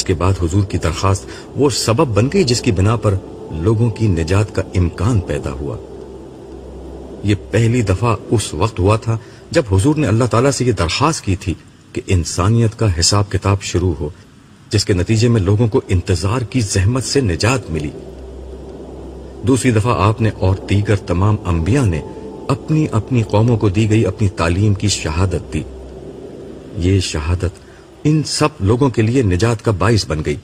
Speaker 1: اس کے بعد حضور کی درخواست وہ سبب بن گئی جس کی بنا پر لوگوں کی نجات کا امکان پیدا ہوا یہ پہلی دفعہ اس وقت ہوا تھا جب حضور نے اللہ تعالیٰ سے یہ درخواست کی تھی کہ انسانیت کا حساب کتاب شروع ہو جس کے نتیجے میں لوگوں کو انتظار کی زحمت سے نجات ملی دوسری دفعہ آپ نے اور دیگر تمام انبیاء نے اپنی اپنی قوموں کو دی گئی اپنی تعلیم کی شہادت دی یہ شہادت ان سب لوگوں کے لیے نجات کا باعث بن گئی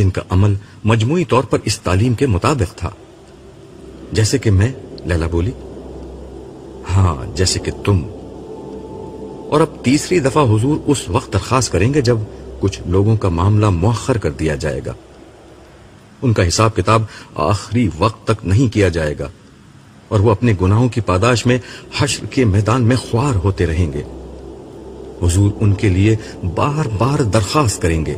Speaker 1: جن کا عمل مجموعی طور پر اس تعلیم کے مطابق تھا جیسے کہ میں لیلا بولی ہاں جیسے کہ تم اور اب تیسری دفعہ حضور اس وقت درخواست کریں گے جب کچھ لوگوں کا معاملہ مؤخر کر دیا جائے گا ان کا حساب کتاب آخری وقت تک نہیں کیا جائے گا اور وہ اپنے گناہوں کی پاداش میں حشر کے میدان میں خوار ہوتے رہیں گے حضور ان کے لیے بار بار درخواست کریں گے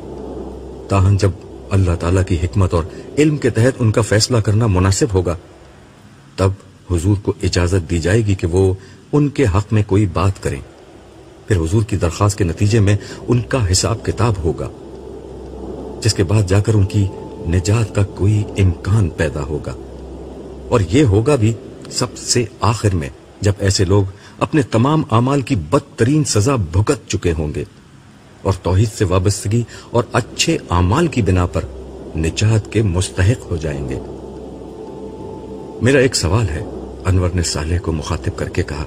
Speaker 1: تاہم جب اللہ تعالیٰ کی حکمت اور علم کے تحت ان کا فیصلہ کرنا مناسب ہوگا تب حضور کو اجازت دی جائے گی کہ وہ ان کے حق میں کوئی بات کریں پھر حضور کی درخواست کے نتیجے میں ان کا حساب کتاب ہوگا جس کے بعد جا کر ان کی نجات کا کوئی امکان پیدا ہوگا اور یہ ہوگا بھی سب سے آخر میں جب ایسے لوگ اپنے تمام اعمال کی بدترین سزا بھگت چکے ہوں گے اور توحید سے وابستگی اور اچھے اعمال کی بنا پر نجات کے مستحق ہو جائیں گے میرا ایک سوال ہے انور نے کو مخاطب کر کے کہا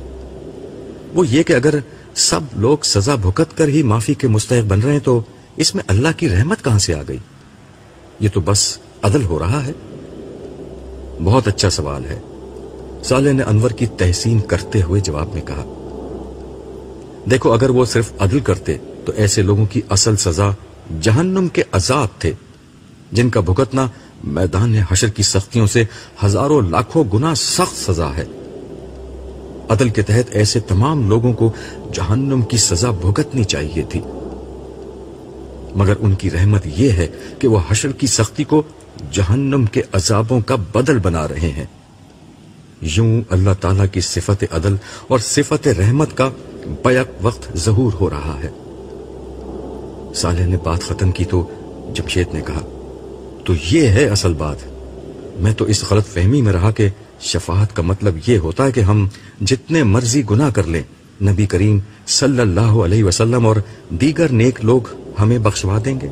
Speaker 1: وہ یہ کہ اگر سب لوگ سزا بھگت کر ہی معافی کے مستحق بن رہے ہیں تو تو اس میں اللہ کی رحمت کہاں سے آ گئی یہ بس عدل ہو رہا ہے بہت اچھا سوال ہے سالے نے انور کی تحسین کرتے ہوئے جواب میں کہا دیکھو اگر وہ صرف عدل کرتے تو ایسے لوگوں کی اصل سزا جہنم کے عذاب تھے جن کا بھگتنا میدان حشر کی سختیوں سے ہزاروں لاکھوں گنا سخت سزا ہے عدل کے تحت ایسے تمام لوگوں کو جہنم کی سزا بھگتنی چاہیے تھی مگر ان کی رحمت یہ ہے کہ وہ حشر کی سختی کو جہنم کے عذابوں کا بدل بنا رہے ہیں یوں اللہ تعالیٰ کی صفت عدل اور صفت رحمت کا بیک وقت ظہور ہو رہا ہے صالح نے بات ختم کی تو جمشید نے کہا تو یہ ہے اصل بات میں تو اس غلط فہمی میں رہا کہ شفاعت کا مطلب یہ ہوتا ہے کہ ہم جتنے مرضی گناہ کر لیں نبی کریم صلی اللہ علیہ وسلم اور دیگر نیک لوگ ہمیں بخشوا دیں گے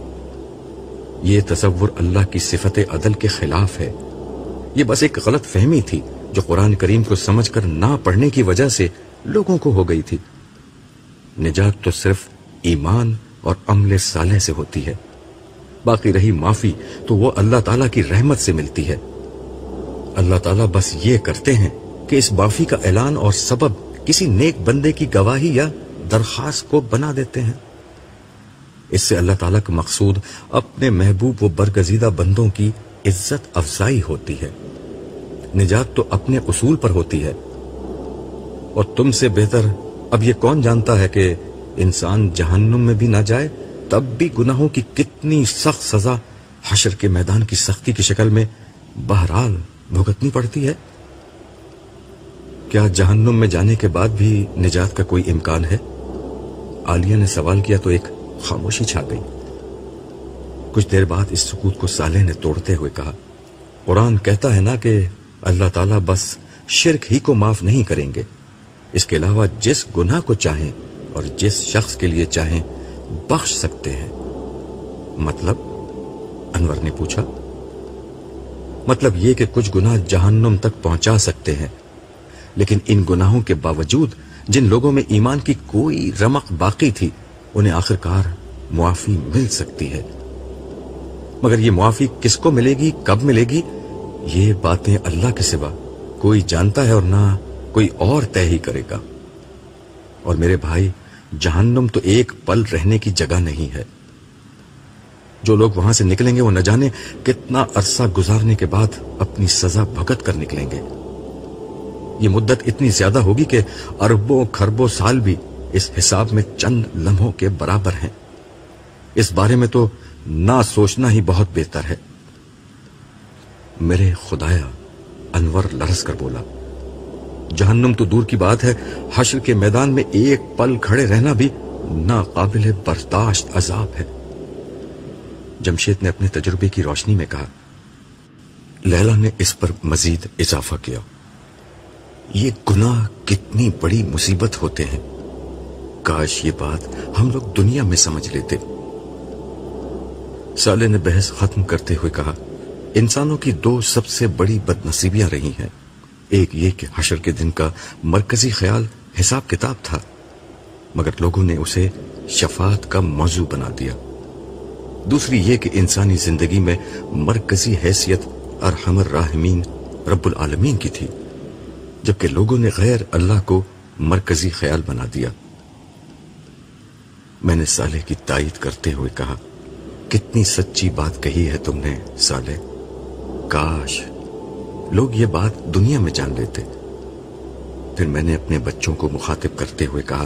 Speaker 1: یہ تصور اللہ کی صفت عدل کے خلاف ہے یہ بس ایک غلط فہمی تھی جو قرآن کریم کو سمجھ کر نہ پڑھنے کی وجہ سے لوگوں کو ہو گئی تھی نجات تو صرف ایمان اور عمل صالح سے ہوتی ہے باقی رہی معافی تو وہ اللہ تعالیٰ کی رحمت سے ملتی ہے اللہ تعالیٰ بس یہ کرتے ہیں کہ اس معافی کا اعلان اور سبب کسی نیک بندے کی گواہی یا درخواست کو بنا دیتے ہیں اس سے اللہ تعالیٰ کا مقصود اپنے محبوب و برگزیدہ بندوں کی عزت افزائی ہوتی ہے نجات تو اپنے اصول پر ہوتی ہے اور تم سے بہتر اب یہ کون جانتا ہے کہ انسان جہنم میں بھی نہ جائے تب بھی گناہوں کی کتنی سخت سزا حشر کے میدان کی سختی کی شکل میں بہرحال بھگتنی پڑتی ہے کیا جہنم میں جانے کے بعد بھی نجات کا کوئی امکان ہے نے سوال کیا تو ایک خاموشی چھا گئی کچھ دیر بعد اس سکوت کو سالح نے توڑتے ہوئے کہا قرآن کہتا ہے نا کہ اللہ تعالیٰ بس شرک ہی کو معاف نہیں کریں گے اس کے علاوہ جس گناہ کو چاہیں اور جس شخص کے لیے چاہیں بخش سکتے ہیں مطلب انور نے پوچھا مطلب یہ کہ کچھ گناہ جہنم تک پہنچا سکتے ہیں لیکن ان گناہوں کے باوجود جن لوگوں میں ایمان کی کوئی رمق باقی تھی انہیں آخرکار معافی مل سکتی ہے مگر یہ معافی کس کو ملے گی کب ملے گی یہ باتیں اللہ کے سوا کوئی جانتا ہے اور نہ کوئی اور طے ہی کرے گا اور میرے بھائی جہنم تو ایک پل رہنے کی جگہ نہیں ہے جو لوگ وہاں سے نکلیں گے وہ نہ جانے کتنا عرصہ گزارنے کے بعد اپنی سزا بھگت کر نکلیں گے یہ مدت اتنی زیادہ ہوگی کہ اربوں خربوں سال بھی اس حساب میں چند لمحوں کے برابر ہیں اس بارے میں تو نہ سوچنا ہی بہت بہتر ہے میرے خدایا انور لرس کر بولا جہنم تو دور کی بات ہے حشر کے میدان میں ایک پل کھڑے رہنا بھی ناقابل برداشت عذاب ہے جمشید نے اپنے تجربے کی روشنی میں کہا لیلا نے اس پر مزید اضافہ کیا یہ گناہ کتنی بڑی مصیبت ہوتے ہیں کاش یہ بات ہم لوگ دنیا میں سمجھ لیتے سالے نے بحث ختم کرتے ہوئے کہا انسانوں کی دو سب سے بڑی بدنصیبیاں رہی ہیں ایک یہ کہ حشر کے دن کا مرکزی خیال حساب کتاب تھا مگر لوگوں نے اسے شفاعت کا موضوع بنا دیا دوسری یہ کہ انسانی زندگی میں مرکزی حیثیت ارحم الراحمین رب العالمین کی تھی جبکہ لوگوں نے غیر اللہ کو مرکزی خیال بنا دیا میں نے صالح کی تائید کرتے ہوئے کہا کتنی سچی بات کہی ہے تم نے صالح کاش لوگ یہ بات دنیا میں جان لیتے پھر میں نے اپنے بچوں کو مخاطب کرتے ہوئے کہا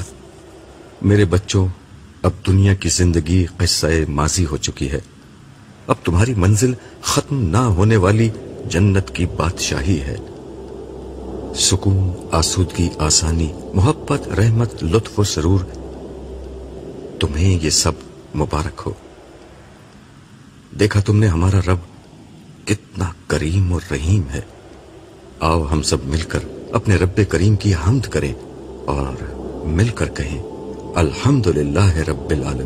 Speaker 1: میرے بچوں اب دنیا کی زندگی قصہ ماضی ہو چکی ہے اب تمہاری منزل ختم نہ ہونے والی جنت کی بادشاہی ہے سکون آسودگی آسانی محبت رحمت لطف و سرور تمہیں یہ سب مبارک ہو دیکھا تم نے ہمارا رب کتنا کریم اور رحیم ہے آؤ ہم سب مل کر اپنے رب کریم کی حمد کریں اور مل کر کہیں الحمد للہ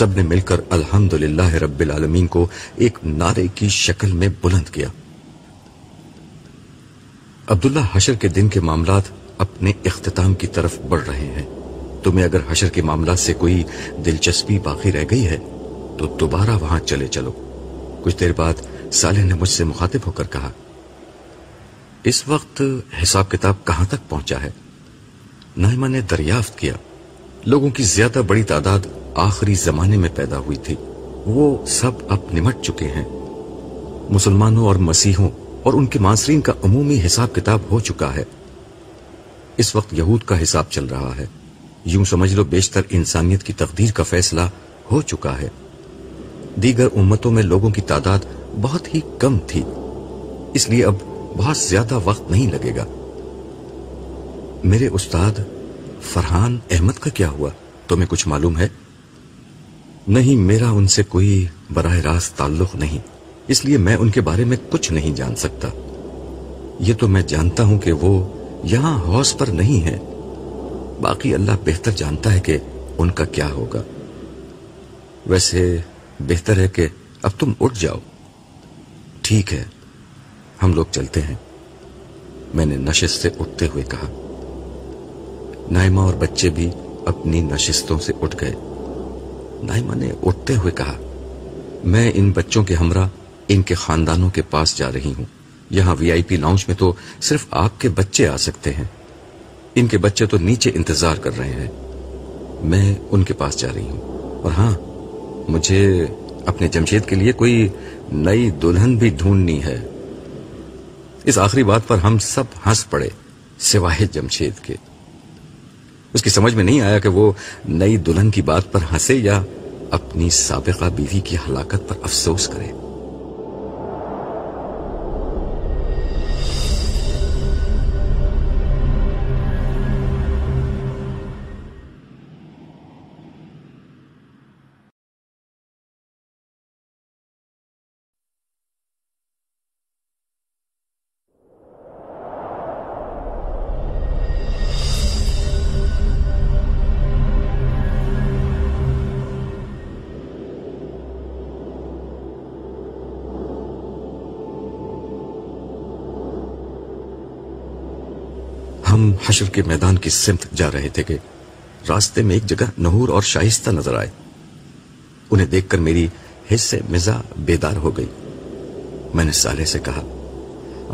Speaker 1: سب نے مل کر الحمد للہ رب العالمین کو ایک نعرے کی شکل میں بلند کیا عبداللہ حشر کے دن کے معاملات اپنے اختتام کی طرف بڑھ رہے ہیں تمہیں اگر حشر کے معاملات سے کوئی دلچسپی باقی رہ گئی ہے تو دوبارہ وہاں چلے چلو کچھ دیر بعد سالح نے مجھ سے مخاطب ہو کر کہا اس وقت حساب کتاب کہاں تک پہنچا ہے نائمہ نے دریافت کیا لوگوں کی زیادہ بڑی تعداد آخری زمانے میں پیدا ہوئی تھی وہ سب اب نمٹ چکے ہیں مسلمانوں اور مسیحوں اور ان کے معاصرین کا عمومی حساب کتاب ہو چکا ہے اس وقت یہود کا حساب چل رہا ہے یوں سمجھ لو بیشتر انسانیت کی تقدیر کا فیصلہ ہو چکا ہے دیگر امتوں میں لوگوں کی تعداد بہت ہی کم تھی اس لیے اب بہت زیادہ وقت نہیں لگے گا میرے استاد فرحان احمد کا کیا ہوا تمہیں کچھ معلوم ہے نہیں میرا ان سے کوئی براہ راست تعلق نہیں اس لیے میں ان کے بارے میں کچھ نہیں جان سکتا یہ تو میں جانتا ہوں کہ وہ یہاں حوص پر نہیں ہے باقی اللہ بہتر جانتا ہے کہ ان کا کیا ہوگا ویسے بہتر ہے کہ اب تم اٹھ جاؤ ٹھیک ہے ہم لوگ چلتے ہیں میں نے نشست سے اٹھتے ہوئے کہا نائمہ اور بچے بھی اپنی نشستوں سے اٹھ گئے نائمہ نے اٹھتے ہوئے کہا میں ان بچوں کے ہمراہ ان کے خاندانوں کے پاس جا رہی ہوں یہاں وی آئی پی لاؤنج میں تو صرف آپ کے بچے آ سکتے ہیں ان کے بچے تو نیچے انتظار کر رہے ہیں میں ان کے پاس جا رہی ہوں اور ہاں مجھے اپنے جمشید کے لیے کوئی نئی دلہن بھی ڈھونڈنی ہے اس آخری بات پر ہم سب ہنس پڑے سوائے جمشید کے اس کی سمجھ میں نہیں آیا کہ وہ نئی دلہن کی بات پر ہنسے یا اپنی سابقہ بیوی کی ہلاکت پر افسوس کرے حشر کے میدان کی سمت جا رہے تھے کہ راستے میں ایک جگہ نہور اور شائستہ نظر آئے انہیں دیکھ کر میری حصے مزا بیدار ہو گئی میں نے سالے سے کہا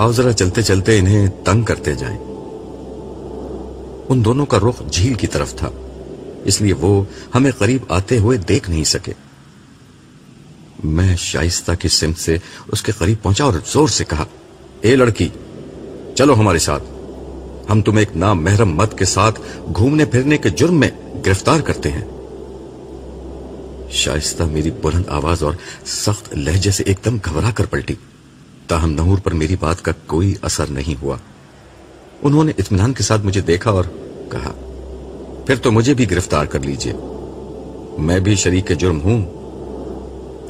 Speaker 1: آؤ ذرا چلتے چلتے انہیں تنگ کرتے جائیں ان دونوں کا رخ جھیل کی طرف تھا اس لیے وہ ہمیں قریب آتے ہوئے دیکھ نہیں سکے میں شائستہ کی سمت سے اس کے قریب پہنچا اور زور سے کہا اے لڑکی چلو ہمارے ساتھ ہم تمہیں نام محرم مت کے ساتھ گھومنے پھرنے کے جرم میں گرفتار کرتے ہیں شائستہ میری بلند آواز اور سخت لہجے سے ایک دم گھبرا کر پلٹی تاہم نہور پر میری بات کا کوئی اثر نہیں ہوا انہوں نے اطمینان کے ساتھ مجھے دیکھا اور کہا پھر تو مجھے بھی گرفتار کر لیجئے میں بھی شریک کے جرم ہوں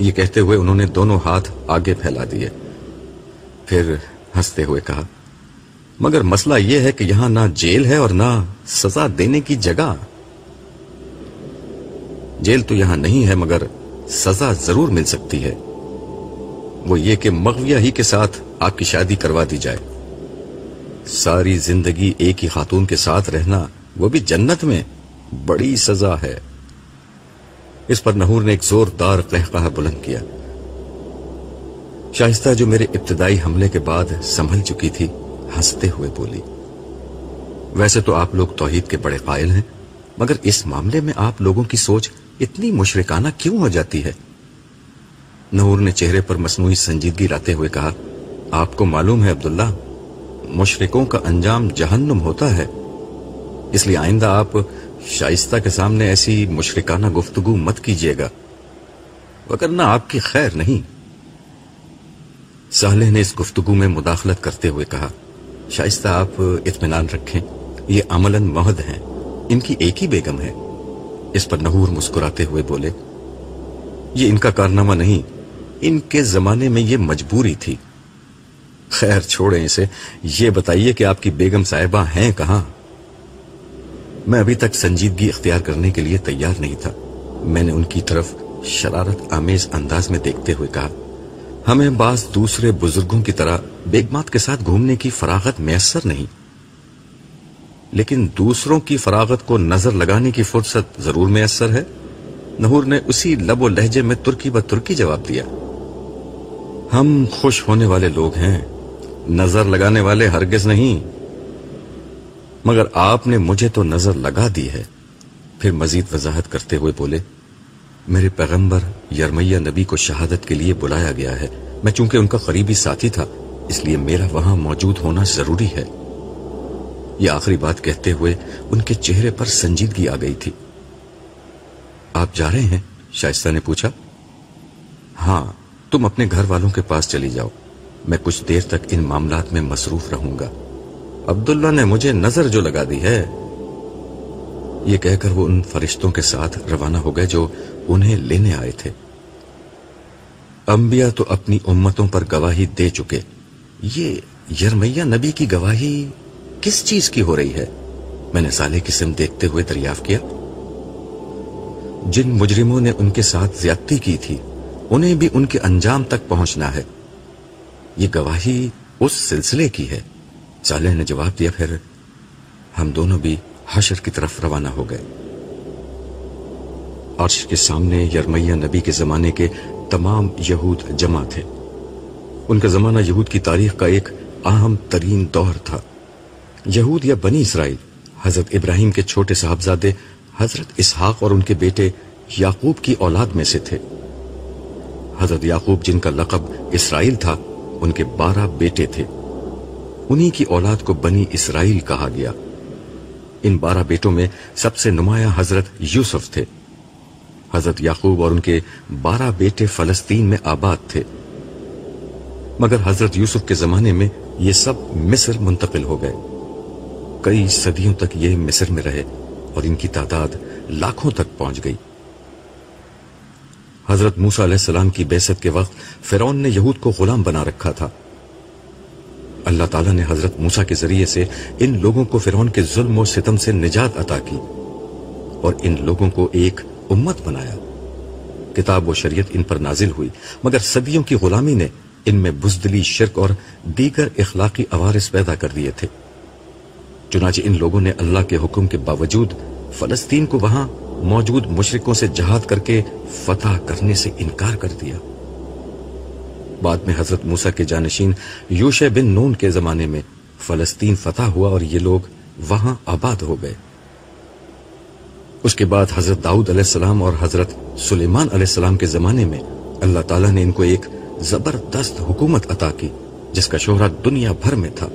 Speaker 1: یہ کہتے ہوئے انہوں نے دونوں ہاتھ آگے پھیلا دیے پھر ہنستے ہوئے کہا مگر مسئلہ یہ ہے کہ یہاں نہ جیل ہے اور نہ سزا دینے کی جگہ جیل تو یہاں نہیں ہے مگر سزا ضرور مل سکتی ہے وہ یہ کہ مغویہ ہی کے ساتھ آپ کی شادی کروا دی جائے ساری زندگی ایک ہی خاتون کے ساتھ رہنا وہ بھی جنت میں بڑی سزا ہے اس پر نہور نے ایک زوردار قہقہ بلند کیا شائستہ جو میرے ابتدائی حملے کے بعد سنبھل چکی تھی ہنستے ہوئے بولی ویسے تو آپ لوگ توحید کے بڑے قائل ہیں مگر اس معاملے میں آپ لوگوں کی سوچ اتنی مشرکانہ کیوں ہو جاتی ہے ہے نے چہرے پر سنجیدگی ہوئے کہا آپ کو معلوم عبداللہ مشرکوں کا انجام جہنم ہوتا ہے اس لیے آئندہ آپ شائستہ کے سامنے ایسی مشرکانہ گفتگو مت کیجیے گا کرنا آپ کی خیر نہیں سہلے نے اس گفتگو میں مداخلت کرتے ہوئے کہا شائستہ آپ اطمینان رکھیں یہ عملاً مہد ہیں ان کی ایک ہی بیگم ہے اس پر نہور مسکراتے ہوئے بولے یہ ان کا کارنامہ نہیں ان کے زمانے میں یہ مجبوری تھی خیر چھوڑیں اسے یہ بتائیے کہ آپ کی بیگم صاحبہ ہیں کہاں میں ابھی تک سنجیدگی اختیار کرنے کے لیے تیار نہیں تھا میں نے ان کی طرف شرارت آمیز انداز میں دیکھتے ہوئے کہا ہمیں بعض دوسرے بزرگوں کی طرح بیگمات کے ساتھ گھومنے کی فراغت میسر نہیں لیکن دوسروں کی فراغت کو نظر لگانے کی فرصت ضرور میسر ہے نہور نے اسی لب و لہجے میں ترکی ب ترکی جواب دیا ہم خوش ہونے والے لوگ ہیں نظر لگانے والے ہرگز نہیں مگر آپ نے مجھے تو نظر لگا دی ہے پھر مزید وضاحت کرتے ہوئے بولے میرے پیغمبر یرمیہ نبی کو شہادت کے لیے بلایا گیا ہے میں چونکہ ان کا قریبی ساتھی تھا اس لیے میرا وہاں موجود ہونا ضروری ہے یہ آخری بات کہتے ہوئے ان کے چہرے پر سنجیدگی آ گئی تھی آپ جا رہے ہیں شائستہ نے پوچھا ہاں تم اپنے گھر والوں کے پاس چلی جاؤ میں کچھ دیر تک ان معاملات میں مصروف رہوں گا عبداللہ نے مجھے نظر جو لگا دی ہے یہ کہہ کر وہ ان فرشتوں کے ساتھ روانہ ہو گئے جو انہیں لینے آئے تھے انبیاء تو اپنی امتوں پر گواہی دے چکے یہ یرمیہ نبی کی گواہی کس چیز کی ہو رہی ہے میں نے دیکھتے ہوئے کیا جن مجرموں نے ان کے ساتھ زیادتی کی تھی انہیں بھی ان کے انجام تک پہنچنا ہے یہ گواہی اس سلسلے کی ہے سالح نے جواب دیا پھر ہم دونوں بھی حشر کی طرف روانہ ہو گئے عرش کے سامنے یرمیہ نبی کے زمانے کے تمام یہود جمع تھے ان کا زمانہ یہود کی تاریخ کا ایک اہم ترین دور تھا یہود یا بنی اسرائیل حضرت ابراہیم کے چھوٹے صاحبزادے حضرت اسحاق اور ان کے بیٹے یعقوب کی اولاد میں سے تھے حضرت یعقوب جن کا لقب اسرائیل تھا ان کے بارہ بیٹے تھے انہی کی اولاد کو بنی اسرائیل کہا گیا ان بارہ بیٹوں میں سب سے نمایاں حضرت یوسف تھے حضرت یعقوب اور ان کے بارہ بیٹے فلسطین میں آباد تھے مگر حضرت یوسف کے زمانے میں یہ یہ سب مصر مصر منتقل ہو گئے کئی صدیوں تک تک میں رہے اور ان کی تعداد لاکھوں پہنچ گئی حضرت موسا علیہ السلام کی بیست کے وقت فرعون نے یہود کو غلام بنا رکھا تھا اللہ تعالیٰ نے حضرت موسا کے ذریعے سے ان لوگوں کو فیرون کے ظلم و ستم سے نجات عطا کی اور ان لوگوں کو ایک امت بنایا کتاب و شریعت ان پر نازل ہوئی مگر صدیوں کی غلامی نے ان میں بزدلی شرک اور دیگر اخلاقی پیدا کر تھے چنانچہ ان لوگوں نے اللہ کے کے حکم باوجود فلسطین کو وہاں موجود مشرکوں سے جہاد کر کے فتح کرنے سے انکار کر دیا بعد میں حضرت موسا کے جانشین یوش بن نون کے زمانے میں فلسطین فتح ہوا اور یہ لوگ وہاں آباد ہو گئے اس کے بعد حضرت داؤد علیہ السلام اور حضرت سلیمان علیہ السلام کے زمانے میں اللہ تعالیٰ نے ان کو ایک زبردست حکومت عطا کی جس کا شہرہ دنیا بھر میں تھا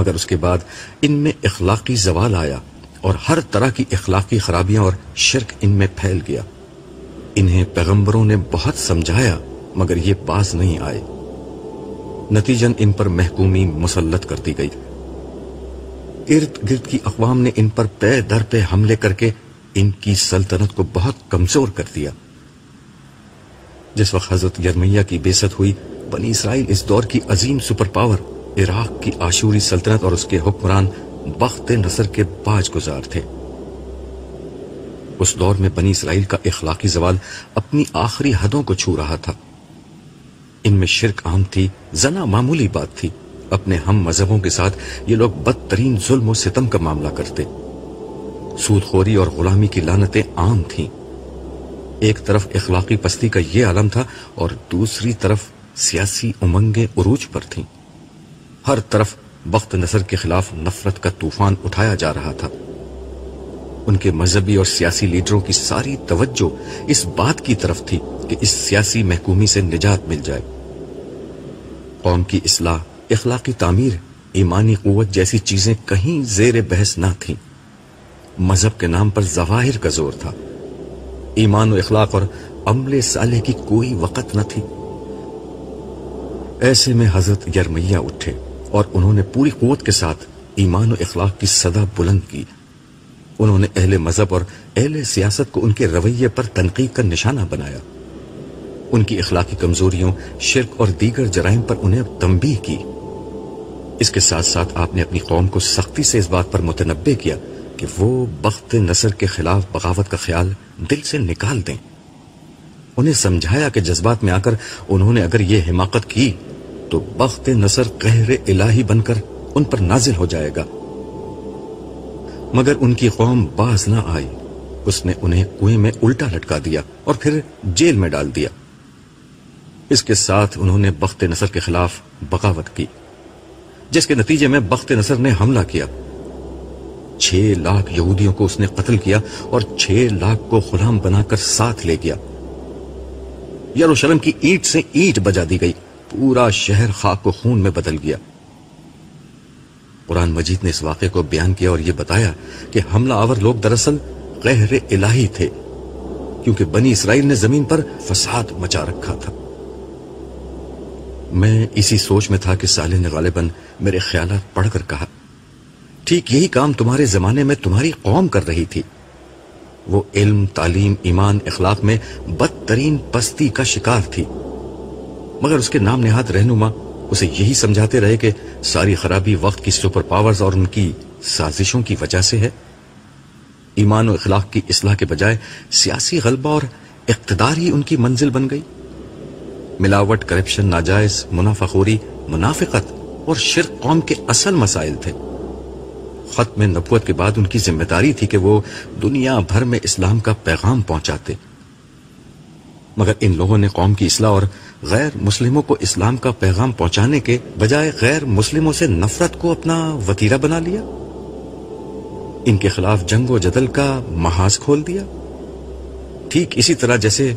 Speaker 1: مگر اس کے بعد ان میں اخلاقی زوال آیا اور ہر طرح کی اخلاقی خرابیاں اور شرک ان میں پھیل گیا انہیں پیغمبروں نے بہت سمجھایا مگر یہ باز نہیں آئے نتیجن ان پر محکومی مسلط کرتی گئی ارد گرد کی اقوام نے ان پر پے در پہ حملے کر کے ان کی سلطنت کو بہت کمزور کر دیا جس وقت حضرت یرمیہ کی بیست ہوئی بنی اسرائیل اس دور کی عظیم سپر پاور عراق کی آشوری سلطنت اور اس کے حکمران بخت نصر کے باج گزار تھے اس دور میں بنی اسرائیل کا اخلاقی زوال اپنی آخری حدوں کو چھو رہا تھا ان میں شرک عام تھی زنا معمولی بات تھی اپنے ہم مذہبوں کے ساتھ یہ لوگ بدترین ظلم و ستم کا معاملہ کرتے سود خوری اور غلامی کی لانتیں عام تھیں ایک طرف اخلاقی پستی کا یہ عالم تھا اور دوسری طرف سیاسی امنگیں عروج پر تھیں ہر طرف بخت نصر کے خلاف نفرت کا طوفان اٹھایا جا رہا تھا ان کے مذہبی اور سیاسی لیڈروں کی ساری توجہ اس بات کی طرف تھی کہ اس سیاسی محکومی سے نجات مل جائے قوم کی اصلاح اخلاقی تعمیر ایمانی قوت جیسی چیزیں کہیں زیر بحث نہ تھیں مذہب کے نام پر ظواہر کا زور تھا ایمان و اخلاق اور عمل کی کوئی وقت نہ تھی ایسے میں حضرت یرمیہ اٹھے اور انہوں نے پوری قوت کے ساتھ ایمان و اخلاق کی صدا بلند کی انہوں نے اہل مذہب اور اہل سیاست کو ان کے رویے پر تنقید کا نشانہ بنایا ان کی اخلاقی کمزوریوں شرک اور دیگر جرائم پر انہیں تنبیہ کی اس کے ساتھ ساتھ آپ نے اپنی قوم کو سختی سے اس بات پر متنبع کیا کہ وہ بخت نصر کے خلاف بغاوت کا خیال دل سے نکال دیں انہیں سمجھایا کہ جذبات میں آ کر انہوں نے اگر یہ حماقت کی تو بخت نصر قہر الہی بن کر ان پر نازل ہو جائے گا مگر ان کی قوم باز نہ آئی اس نے انہیں کنویں میں الٹا لٹکا دیا اور پھر جیل میں ڈال دیا اس کے ساتھ انہوں نے بخت نصر کے خلاف بغاوت کی جس کے نتیجے میں بخت نصر نے حملہ کیا چھ لاکھ یہودیوں کو اس نے قتل کیا اور چھ لاکھ کو خلام بنا کر ساتھ لے گیا کی اینٹ سے اینٹ بجا دی گئی پورا شہر خاک و خون میں بدل گیا قرآن مجید نے اس واقعے کو بیان کیا اور یہ بتایا کہ حملہ آور لوگ دراصل غیر الہی تھے کیونکہ بنی اسرائیل نے زمین پر فساد مچا رکھا تھا میں اسی سوچ میں تھا کہ نے غالباً میرے خیالات پڑھ کر کہا ٹھیک یہی کام تمہارے زمانے میں تمہاری قوم کر رہی تھی وہ علم تعلیم ایمان اخلاق میں بدترین پستی کا شکار تھی مگر اس کے نام نہاد رہنما اسے یہی سمجھاتے رہے کہ ساری خرابی وقت کی سپر پاورز اور ان کی سازشوں کی وجہ سے ہے ایمان و اخلاق کی اصلاح کے بجائے سیاسی غلبہ اور اقتدار ہی ان کی منزل بن گئی ملاوٹ کرپشن ناجائز منافع خوری منافقت اور شرک قوم کے اصل مسائل تھے ختم نبوت کے بعد ان کی ذمہ داری تھی کہ وہ دنیا بھر میں اسلام کا پیغام پہنچاتے مگر ان لوگوں نے قوم کی اصلاح اور غیر مسلموں کو اسلام کا پیغام پہنچانے کے بجائے غیر مسلموں سے نفرت کو اپنا وطیرہ بنا لیا ان کے خلاف جنگ و جدل کا محاذ کھول دیا ٹھیک اسی طرح جیسے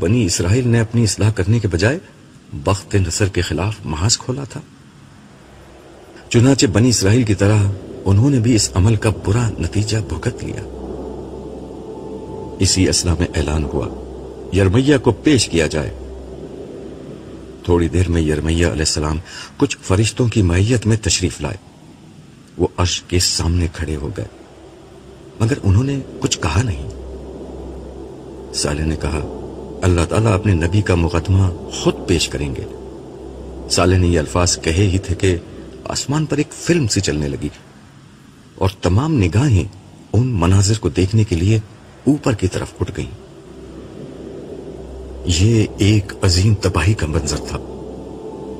Speaker 1: بنی اسرائیل نے اپنی اصلاح کرنے کے بجائے بخت نصر کے خلاف محاذ کھولا تھا چنانچہ بنی اسرائیل کی طرح انہوں نے بھی اس عمل کا برا نتیجہ بھگت لیا اسی اسنا میں اعلان ہوا یرمیہ کو پیش کیا جائے تھوڑی دیر میں یرمیہ علیہ السلام کچھ فرشتوں کی معیت میں تشریف لائے وہ عرش کے سامنے کھڑے ہو گئے مگر انہوں نے کچھ کہا نہیں سالح نے کہا اللہ تعالیٰ اپنے نبی کا مقدمہ خود پیش کریں گے سالح نے یہ الفاظ کہے ہی تھے کہ آسمان پر ایک فلم سے چلنے لگی اور تمام نگاہیں ان مناظر کو دیکھنے کے لیے اوپر کی طرف اٹھ گئیں یہ ایک عظیم تباہی کا منظر تھا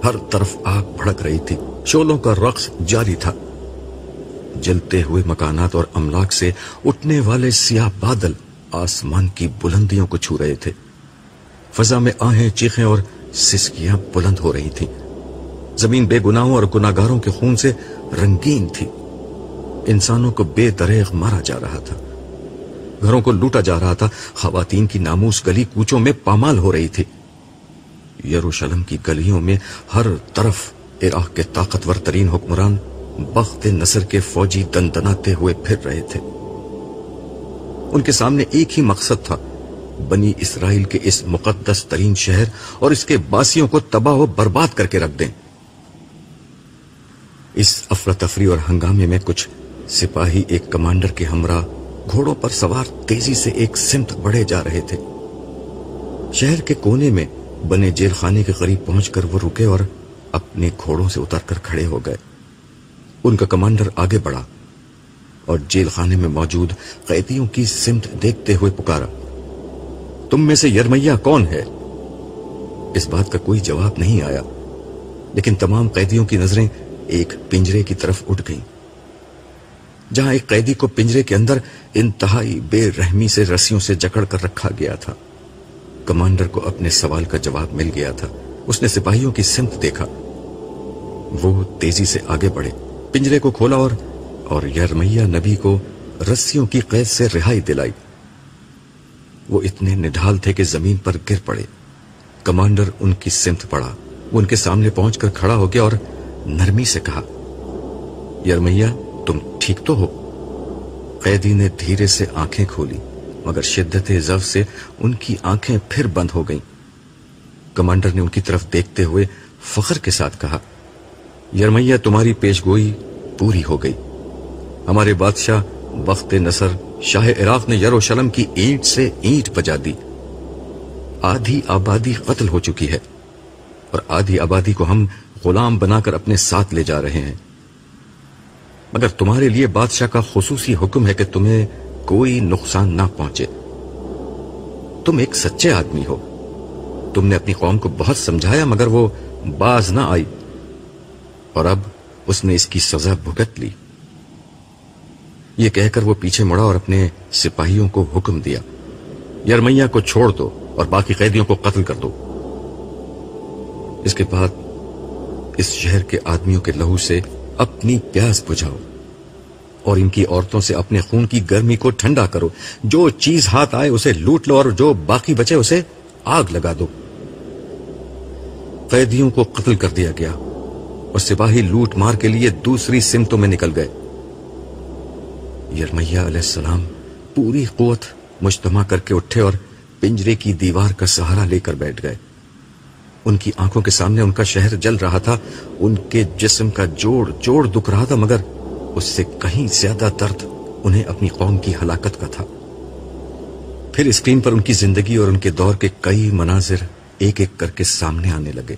Speaker 1: ہر طرف آگ بھڑک رہی تھی شولوں کا رقص جاری تھا جلتے ہوئے مکانات اور املاک سے اٹھنے والے سیاہ بادل آسمان کی بلندیوں کو چھو رہے تھے فضا میں آہیں چیخیں اور سسکیاں بلند ہو رہی تھیں زمین بے گناہوں اور گناگاروں کے خون سے رنگین تھی انسانوں کو بے دریغ مارا جا رہا تھا گھروں کو لوٹا جا رہا تھا خواتین کی ناموس گلی کوچوں میں پامال ہو رہی تھی یروشلم کی گلیوں میں ہر طرف عراق کے طاقتور ترین حکمران بخت نصر کے فوجی دندناتے ہوئے پھر رہے تھے ان کے سامنے ایک ہی مقصد تھا بنی اسرائیل کے اس مقدس ترین شہر اور اس کے باسیوں کو تباہ و برباد کر کے رکھ دیں اس تفری اور ہنگامے میں کچھ سپاہی ایک کمانڈر کے ہمراہ گھوڑوں پر سوار تیزی سے ایک سمت بڑھے جا رہے تھے شہر کے کے کونے میں بنے جیل خانے قریب پہنچ کر کر وہ رکے اور اپنے گھوڑوں سے اتر کھڑے ہو گئے ان کا کمانڈر آگے بڑھا اور جیل خانے میں موجود قیدیوں کی سمت دیکھتے ہوئے پکارا تم میں سے یرمیہ کون ہے اس بات کا کوئی جواب نہیں آیا لیکن تمام قیدیوں کی نظریں ایک پنجرے کی طرف اٹھ گئی جہاں ایک قیدی کو پنجرے کے اندر انتہائی بے رحمی سے رسیوں سے جکڑ کر رکھا گیا تھا کمانڈر کو اپنے سوال کا جواب مل گیا تھا اس نے سپاہیوں کی سمت دیکھا وہ تیزی سے آگے بڑھے پنجرے کو کھولا اور اور یارمیا نبی کو رسیوں کی قید سے رہائی دلائی وہ اتنے نڈھال تھے کہ زمین پر گر پڑے کمانڈر ان کی سمت پڑا وہ ان کے سامنے پہنچ کر کھڑا ہو گیا اور نرمی سے کہا یرمیہ تم ٹھیک تو ہو قیدی نے دھیرے سے آنکھیں کھولی مگر شدت زف سے ان کی آنکھیں پھر بند ہو گئیں کمانڈر نے ان کی طرف دیکھتے ہوئے فخر کے ساتھ کہا یرمیہ تمہاری پیش گوئی پوری ہو گئی ہمارے بادشاہ وقت نصر شاہ عراق نے یروشلم کی اینٹ سے اینٹ بجا دی آدھی آبادی قتل ہو چکی ہے اور آدھی آبادی کو ہم غلام بنا کر اپنے ساتھ لے جا رہے ہیں مگر تمہارے لیے بادشاہ کا خصوصی حکم ہے کہ تمہیں کوئی نقصان نہ پہنچے تم ایک سچے آدمی ہو تم نے اپنی قوم کو بہت سمجھایا مگر وہ باز نہ آئی اور اب اس نے اس کی سزا بھگت لی یہ کہہ کر وہ پیچھے مڑا اور اپنے سپاہیوں کو حکم دیا یارمیا کو چھوڑ دو اور باقی قیدیوں کو قتل کر دو اس کے بعد اس شہر کے آدمیوں کے لہو سے اپنی پیاس بجھاؤ اور ان کی عورتوں سے اپنے خون کی گرمی کو ٹھنڈا کرو جو چیز ہاتھ آئے اسے لوٹ لو اور جو باقی بچے اسے آگ لگا دو قیدیوں کو قتل کر دیا گیا اور سپاہی لوٹ مار کے لیے دوسری سمتوں میں نکل گئے یرمیہ علیہ السلام پوری قوت مجتمع کر کے اٹھے اور پنجرے کی دیوار کا سہارا لے کر بیٹھ گئے ان کی آنکھوں کے سامنے ان کا شہر جل رہا تھا ان کے جسم کا جوڑ جوڑ دکھ رہا تھا مگر اس سے کہیں زیادہ درد انہیں اپنی قوم کی ہلاکت کا تھا پھر اسکرین پر ان کی زندگی اور ان کے دور کے کئی مناظر ایک ایک کر کے سامنے آنے لگے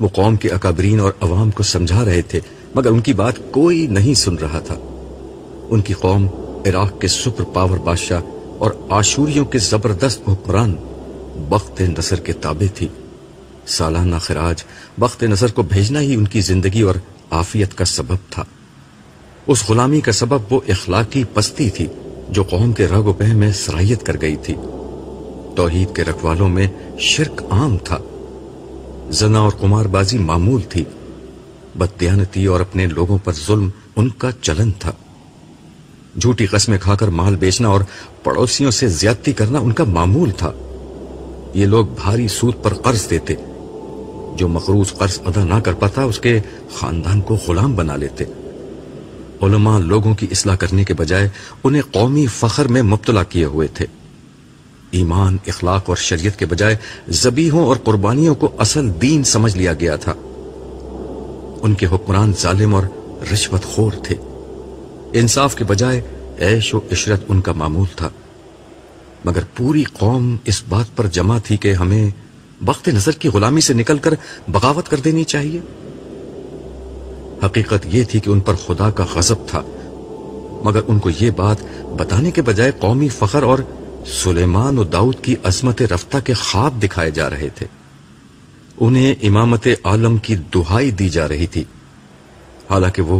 Speaker 1: وہ قوم کے اکابرین اور عوام کو سمجھا رہے تھے مگر ان کی بات کوئی نہیں سن رہا تھا ان کی قوم عراق کے سپر پاور بادشاہ اور آشوریوں کے زبردست حکمران بخت نصر کے تابع تھی سالانہ خراج بخت نصر کو بھیجنا ہی ان کی زندگی اور آفیت کا سبب تھا اس غلامی کا سبب وہ اخلاقی پستی تھی جو قوم کے رگ و پہ میں سرائیت کر گئی تھی توحید کے رکھوالوں میں شرک عام تھا زنا اور کمار بازی معمول تھی بدیانتی اور اپنے لوگوں پر ظلم ان کا چلن تھا جھوٹی قسمیں کھا کر مال بیچنا اور پڑوسیوں سے زیادتی کرنا ان کا معمول تھا یہ لوگ بھاری سود پر قرض دیتے جو مقروض قرض ادا نہ کر پاتا اس کے خاندان کو غلام بنا لیتے علماء لوگوں کی اصلاح کرنے کے بجائے انہیں قومی فخر میں مبتلا کیے ہوئے تھے ایمان اخلاق اور شریعت کے بجائے زبیحوں اور قربانیوں کو اصل دین سمجھ لیا گیا تھا ان کے حکمران ظالم اور رشوت خور تھے انصاف کے بجائے عیش و عشرت ان کا معمول تھا مگر پوری قوم اس بات پر جمع تھی کہ ہمیں بخت نظر کی غلامی سے نکل کر بغاوت کر دینی چاہیے حقیقت یہ تھی کہ ان پر خدا کا غضب تھا مگر ان کو یہ بات بتانے کے بجائے قومی فخر اور سلیمان و داؤد کی عظمت رفتہ کے خواب دکھائے جا رہے تھے انہیں امامت عالم کی دہائی دی جا رہی تھی حالانکہ وہ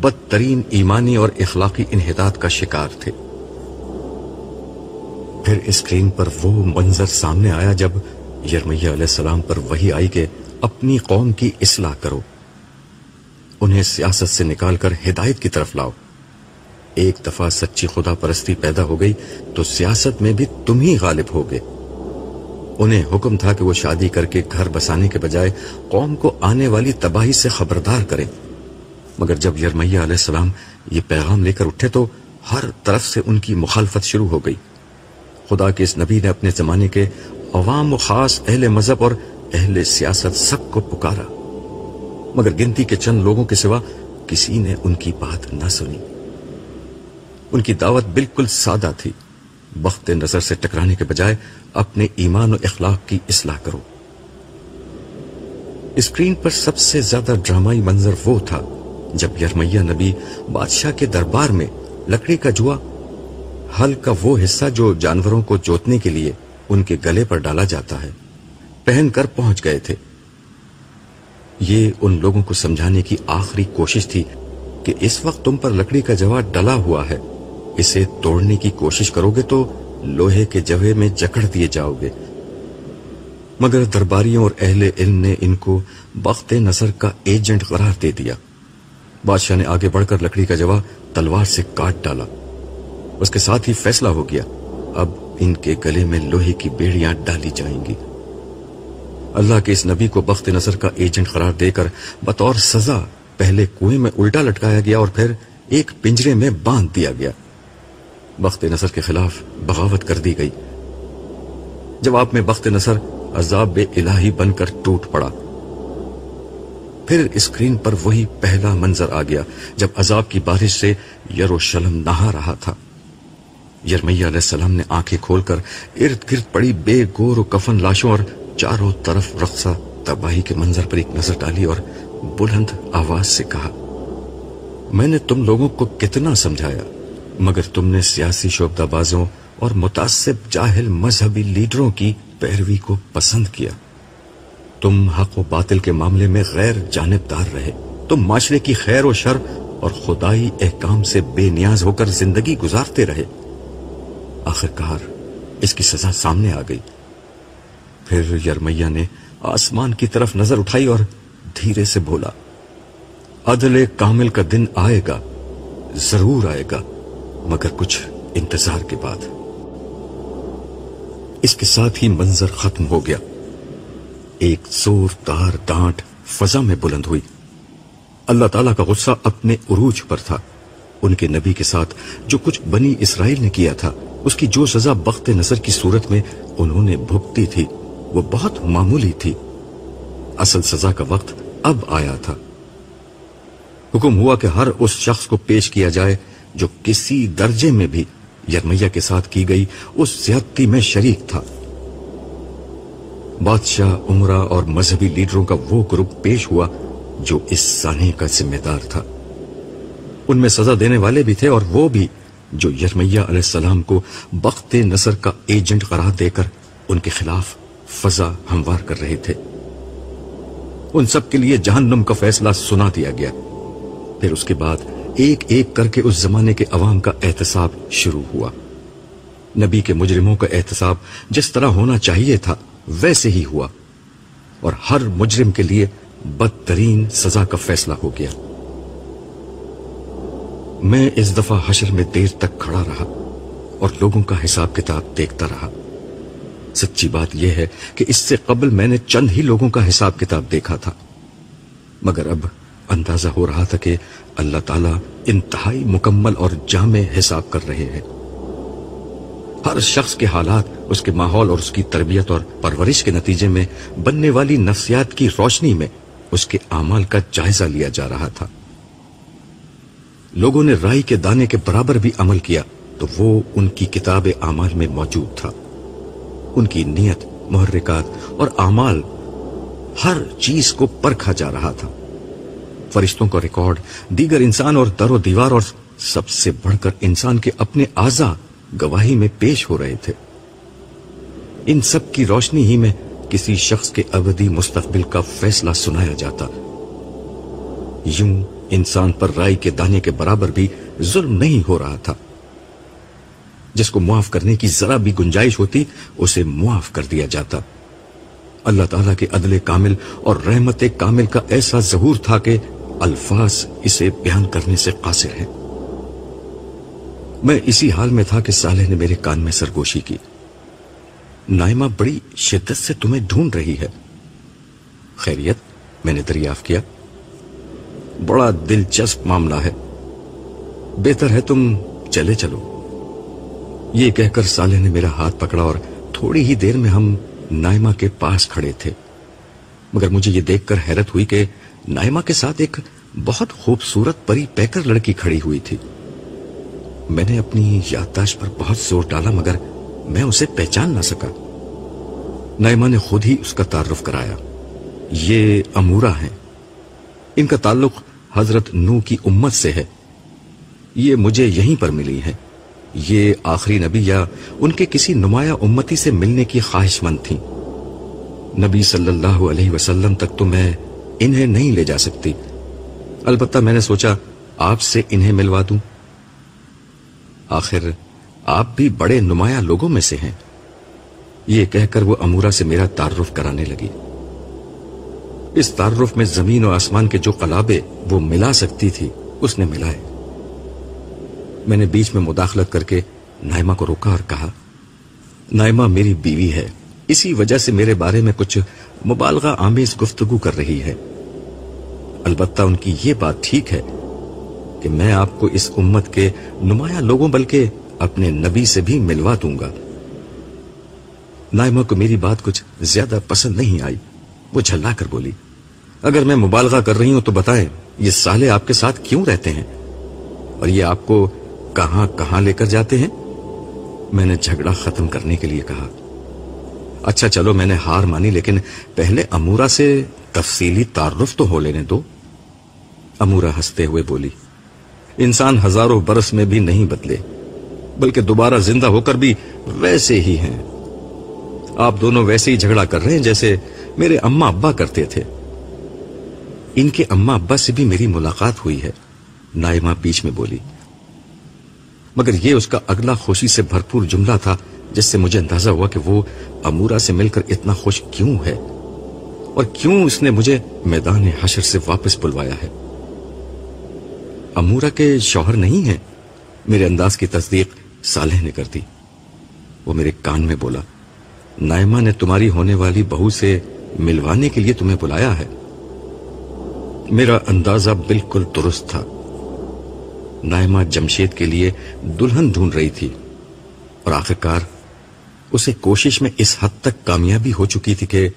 Speaker 1: بدترین ایمانی اور اخلاقی انحداط کا شکار تھے پھر اسکرین پر وہ منظر سامنے آیا جب علیہ السلام پر وہی آئی کہ اپنی قوم کی اصلاح کرو انہیں سیاست سے نکال کر ہدایت کی طرف لاؤ ایک دفعہ سچی خدا پرستی پیدا ہو گئی تو سیاست میں بھی تم ہی غالب ہو گئے انہیں حکم تھا کہ وہ شادی کر کے گھر بسانے کے بجائے قوم کو آنے والی تباہی سے خبردار کریں مگر جب یرمیہ علیہ السلام یہ پیغام لے کر اٹھے تو ہر طرف سے ان کی مخالفت شروع ہو گئی خدا کے اس نبی نے اپنے زمانے کے عوام و خاص اہل مذہب اور اہل سیاست سب کو پکارا مگر گنتی کے چند لوگوں کے سوا کسی نے ان کی بات نہ سنی ان کی دعوت بالکل سادہ تھی بخت نظر سے ٹکرانے کے بجائے اپنے ایمان و اخلاق کی اصلاح کرو اسکرین پر سب سے زیادہ ڈرامائی منظر وہ تھا جب یرمیہ نبی بادشاہ کے دربار میں لکڑی کا جوا ہل کا وہ حصہ جو جانوروں کو جوتنے کے لیے ان کے گلے پر ڈالا جاتا ہے پہن کر پہنچ گئے تھے یہ ان لوگوں کو سمجھانے کی آخری کوشش تھی کہ اس وقت تم پر لکڑی کا جوا ڈلا ہوا ہے اسے توڑنے کی کوشش کرو گے تو لوہے کے جوے میں جکڑ دیے جاؤ گے مگر درباریوں اور اہل علم نے ان کو بخت نظر کا ایجنٹ قرار دے دیا بادشاہ نے آگے بڑھ کر لکڑی کا جوا تلوار سے کاٹ ڈالا اس کے ساتھ ہی فیصلہ ہو گیا اب ان کے گلے میں لوہے کی بیڑیاں ڈالی جائیں گی اللہ کے اس نبی کو بخت نظر کا ایجنٹ قرار دے کر بطور سزا پہلے کنویں میں الٹا لٹکایا گیا اور پھر ایک پنجرے میں باندھ دیا گیا بخت نظر کے خلاف بغاوت کر دی گئی جب آپ میں بخت نظر الہی بن کر ٹوٹ پڑا پھر اسکرین پر وہی پہلا منظر آ گیا جب عذاب کی بارش سے یروشلم نہا رہا تھا یرمیہ علیہ السلام نے آنکھیں کھول کر ارد گرد پڑی بے گور و کفن لاشوں اور چاروں طرف رقصہ تباہی کے منظر پر ایک نظر ڈالی اور بلند آواز سے کہا میں نے تم لوگوں کو کتنا سمجھایا مگر تم نے سیاسی شعبدہ بازوں اور متاثب جاہل مذہبی لیڈروں کی پیروی کو پسند کیا تم حق و باطل کے معاملے میں غیر جانبدار رہے تم معاشرے کی خیر و شر اور خدائی احکام سے بے نیاز ہو کر زندگی گزارتے رہے آخرکار اس کی سزا سامنے آ گئی پھر نے آسمان کی طرف نظر اٹھائی اور دھیرے سے بولا عدل کامل کا دن آئے گا ضرور آئے گا مگر کچھ انتظار کے بعد اس کے ساتھ ہی منظر ختم ہو گیا ایک زوردار ڈانٹ فضا میں بلند ہوئی اللہ تعالیٰ کا غصہ اپنے عروج پر تھا ان کے نبی کے ساتھ جو کچھ بنی اسرائیل نے کیا تھا اس کی جو سزا بخت نظر کی صورت میں انہوں نے بھگتی تھی وہ بہت معمولی تھی اصل سزا کا وقت اب آیا تھا حکم ہوا کہ ہر اس شخص کو پیش کیا جائے جو کسی درجے میں بھی یرمیہ کے ساتھ کی گئی اس زیادتی میں شریک تھا بادشاہ عمرہ اور مذہبی لیڈروں کا وہ گروپ پیش ہوا جو اس سانحے کا ذمہ دار تھا ان میں سزا دینے والے بھی تھے اور وہ بھی جو یرمیہ علیہ السلام کو بخت نصر کا ایجنٹ قرار دے کر ان کے خلاف فضا ہموار کر رہے تھے ان سب کے لیے جہنم کا فیصلہ سنا دیا گیا پھر اس کے بعد ایک ایک کر کے اس زمانے کے عوام کا احتساب شروع ہوا نبی کے مجرموں کا احتساب جس طرح ہونا چاہیے تھا ویسے ہی ہوا اور ہر مجرم کے لیے بدترین سزا کا فیصلہ ہو گیا میں اس دفعہ حشر میں دیر تک کھڑا رہا اور لوگوں کا حساب کتاب دیکھتا رہا سچی بات یہ ہے کہ اس سے قبل میں نے چند ہی لوگوں کا حساب کتاب دیکھا تھا مگر اب اندازہ ہو رہا تھا کہ اللہ تعالیٰ انتہائی مکمل اور جامع حساب کر رہے ہیں ہر شخص کے حالات اس کے ماحول اور اس کی تربیت اور پرورش کے نتیجے میں بننے والی نفسیات کی روشنی میں اس کے اعمال کا جائزہ لیا جا رہا تھا لوگوں نے رائی کے دانے کے برابر بھی عمل کیا تو وہ ان کی کتاب میں موجود تھا ان کی نیت محرکات اور اعمال ہر چیز کو پرکھا جا رہا تھا فرشتوں کا ریکارڈ دیگر انسان اور در و دیوار اور سب سے بڑھ کر انسان کے اپنے اعضا گواہی میں پیش ہو رہے تھے ان سب کی روشنی ہی میں کسی شخص کے ابدی مستقبل کا فیصلہ سنایا جاتا یوں انسان پر رائی کے دانے کے برابر بھی ظلم نہیں ہو رہا تھا جس کو معاف کرنے کی ذرا بھی گنجائش ہوتی اسے معاف کر دیا جاتا اللہ تعالیٰ کے عدل کامل اور رحمت کامل کا ایسا ظہور تھا کہ الفاظ اسے بیان کرنے سے قاصر ہیں میں اسی حال میں تھا کہ سالح نے میرے کان میں سرگوشی کی نائمہ بڑی شدت سے تمہیں ڈھونڈ رہی ہے خیریت میں نے دریافت کیا بڑا دلچسپ معاملہ ہے بہتر ہے تم چلے چلو یہ کہہ کر سالے نے میرا ہاتھ پکڑا اور تھوڑی ہی دیر میں ہم نائما کے پاس کھڑے تھے مگر مجھے یہ دیکھ کر حیرت ہوئی کہ نائما کے ساتھ ایک بہت خوبصورت پری پیکر لڑکی کھڑی ہوئی تھی میں نے اپنی یادداشت پر بہت زور ڈالا مگر میں اسے پہچان نہ سکا نائما نے خود ہی اس کا تعارف کرایا یہ امورا ہیں ان کا تعلق حضرت نو کی امت سے ہے یہ مجھے یہیں پر ملی ہے یہ آخری نبی ان کے کسی نمایاں خواہش مند تھی نبی صلی اللہ علیہ وسلم تک تو میں انہیں نہیں لے جا سکتی البتہ میں نے سوچا آپ سے انہیں ملوا دوں آخر آپ بھی بڑے نمایاں لوگوں میں سے ہیں یہ کہہ کر وہ امورا سے میرا تعارف کرانے لگی اس تعارف میں زمین و آسمان کے جو قلابے وہ ملا سکتی تھی اس نے ملائے میں نے بیچ میں مداخلت کر کے نائمہ کو روکا اور کہا نائمہ میری بیوی ہے اسی وجہ سے میرے بارے میں کچھ مبالغہ آمیز گفتگو کر رہی ہے البتہ ان کی یہ بات ٹھیک ہے کہ میں آپ کو اس امت کے نمایاں لوگوں بلکہ اپنے نبی سے بھی ملوا دوں گا نائمہ کو میری بات کچھ زیادہ پسند نہیں آئی وہ جھلا کر بولی اگر میں مبالغہ کر رہی ہوں تو بتائیں یہ سالے آپ کے ساتھ کیوں رہتے ہیں اور یہ آپ کو کہاں کہاں لے کر جاتے ہیں میں نے جھگڑا ختم کرنے کے لیے کہا اچھا چلو میں نے ہار مانی لیکن پہلے امورا سے تفصیلی تعارف تو ہو لینے دو امورا ہنستے ہوئے بولی انسان ہزاروں برس میں بھی نہیں بدلے بلکہ دوبارہ زندہ ہو کر بھی ویسے ہی ہیں آپ دونوں ویسے ہی جھگڑا کر رہے ہیں جیسے میرے اما ابا کرتے تھے ان کے اما سے بھی میری ملاقات ہوئی ہے نائمہ بیچ میں بولی مگر یہ اس کا اگلا خوشی سے بھرپور جملہ تھا جس سے مجھے اندازہ ہوا کہ وہ سے مل کر اتنا خوش کیوں ہے اور کیوں اس نے مجھے میدان حشر سے واپس بلوایا ہے امورا کے شوہر نہیں ہے میرے انداز کی تصدیق سالح نے کر دی وہ میرے کان میں بولا نائمہ نے تمہاری ہونے والی بہو سے ملوانے کے لیے تمہیں بلایا ہے میرا اندازہ بالکل درست تھا نائمہ جمشید کے لیے دلہن ڈھونڈ رہی تھی اور آخرکار اسے کوشش میں اس حد تک کامیابی ہو چکی تھی کہ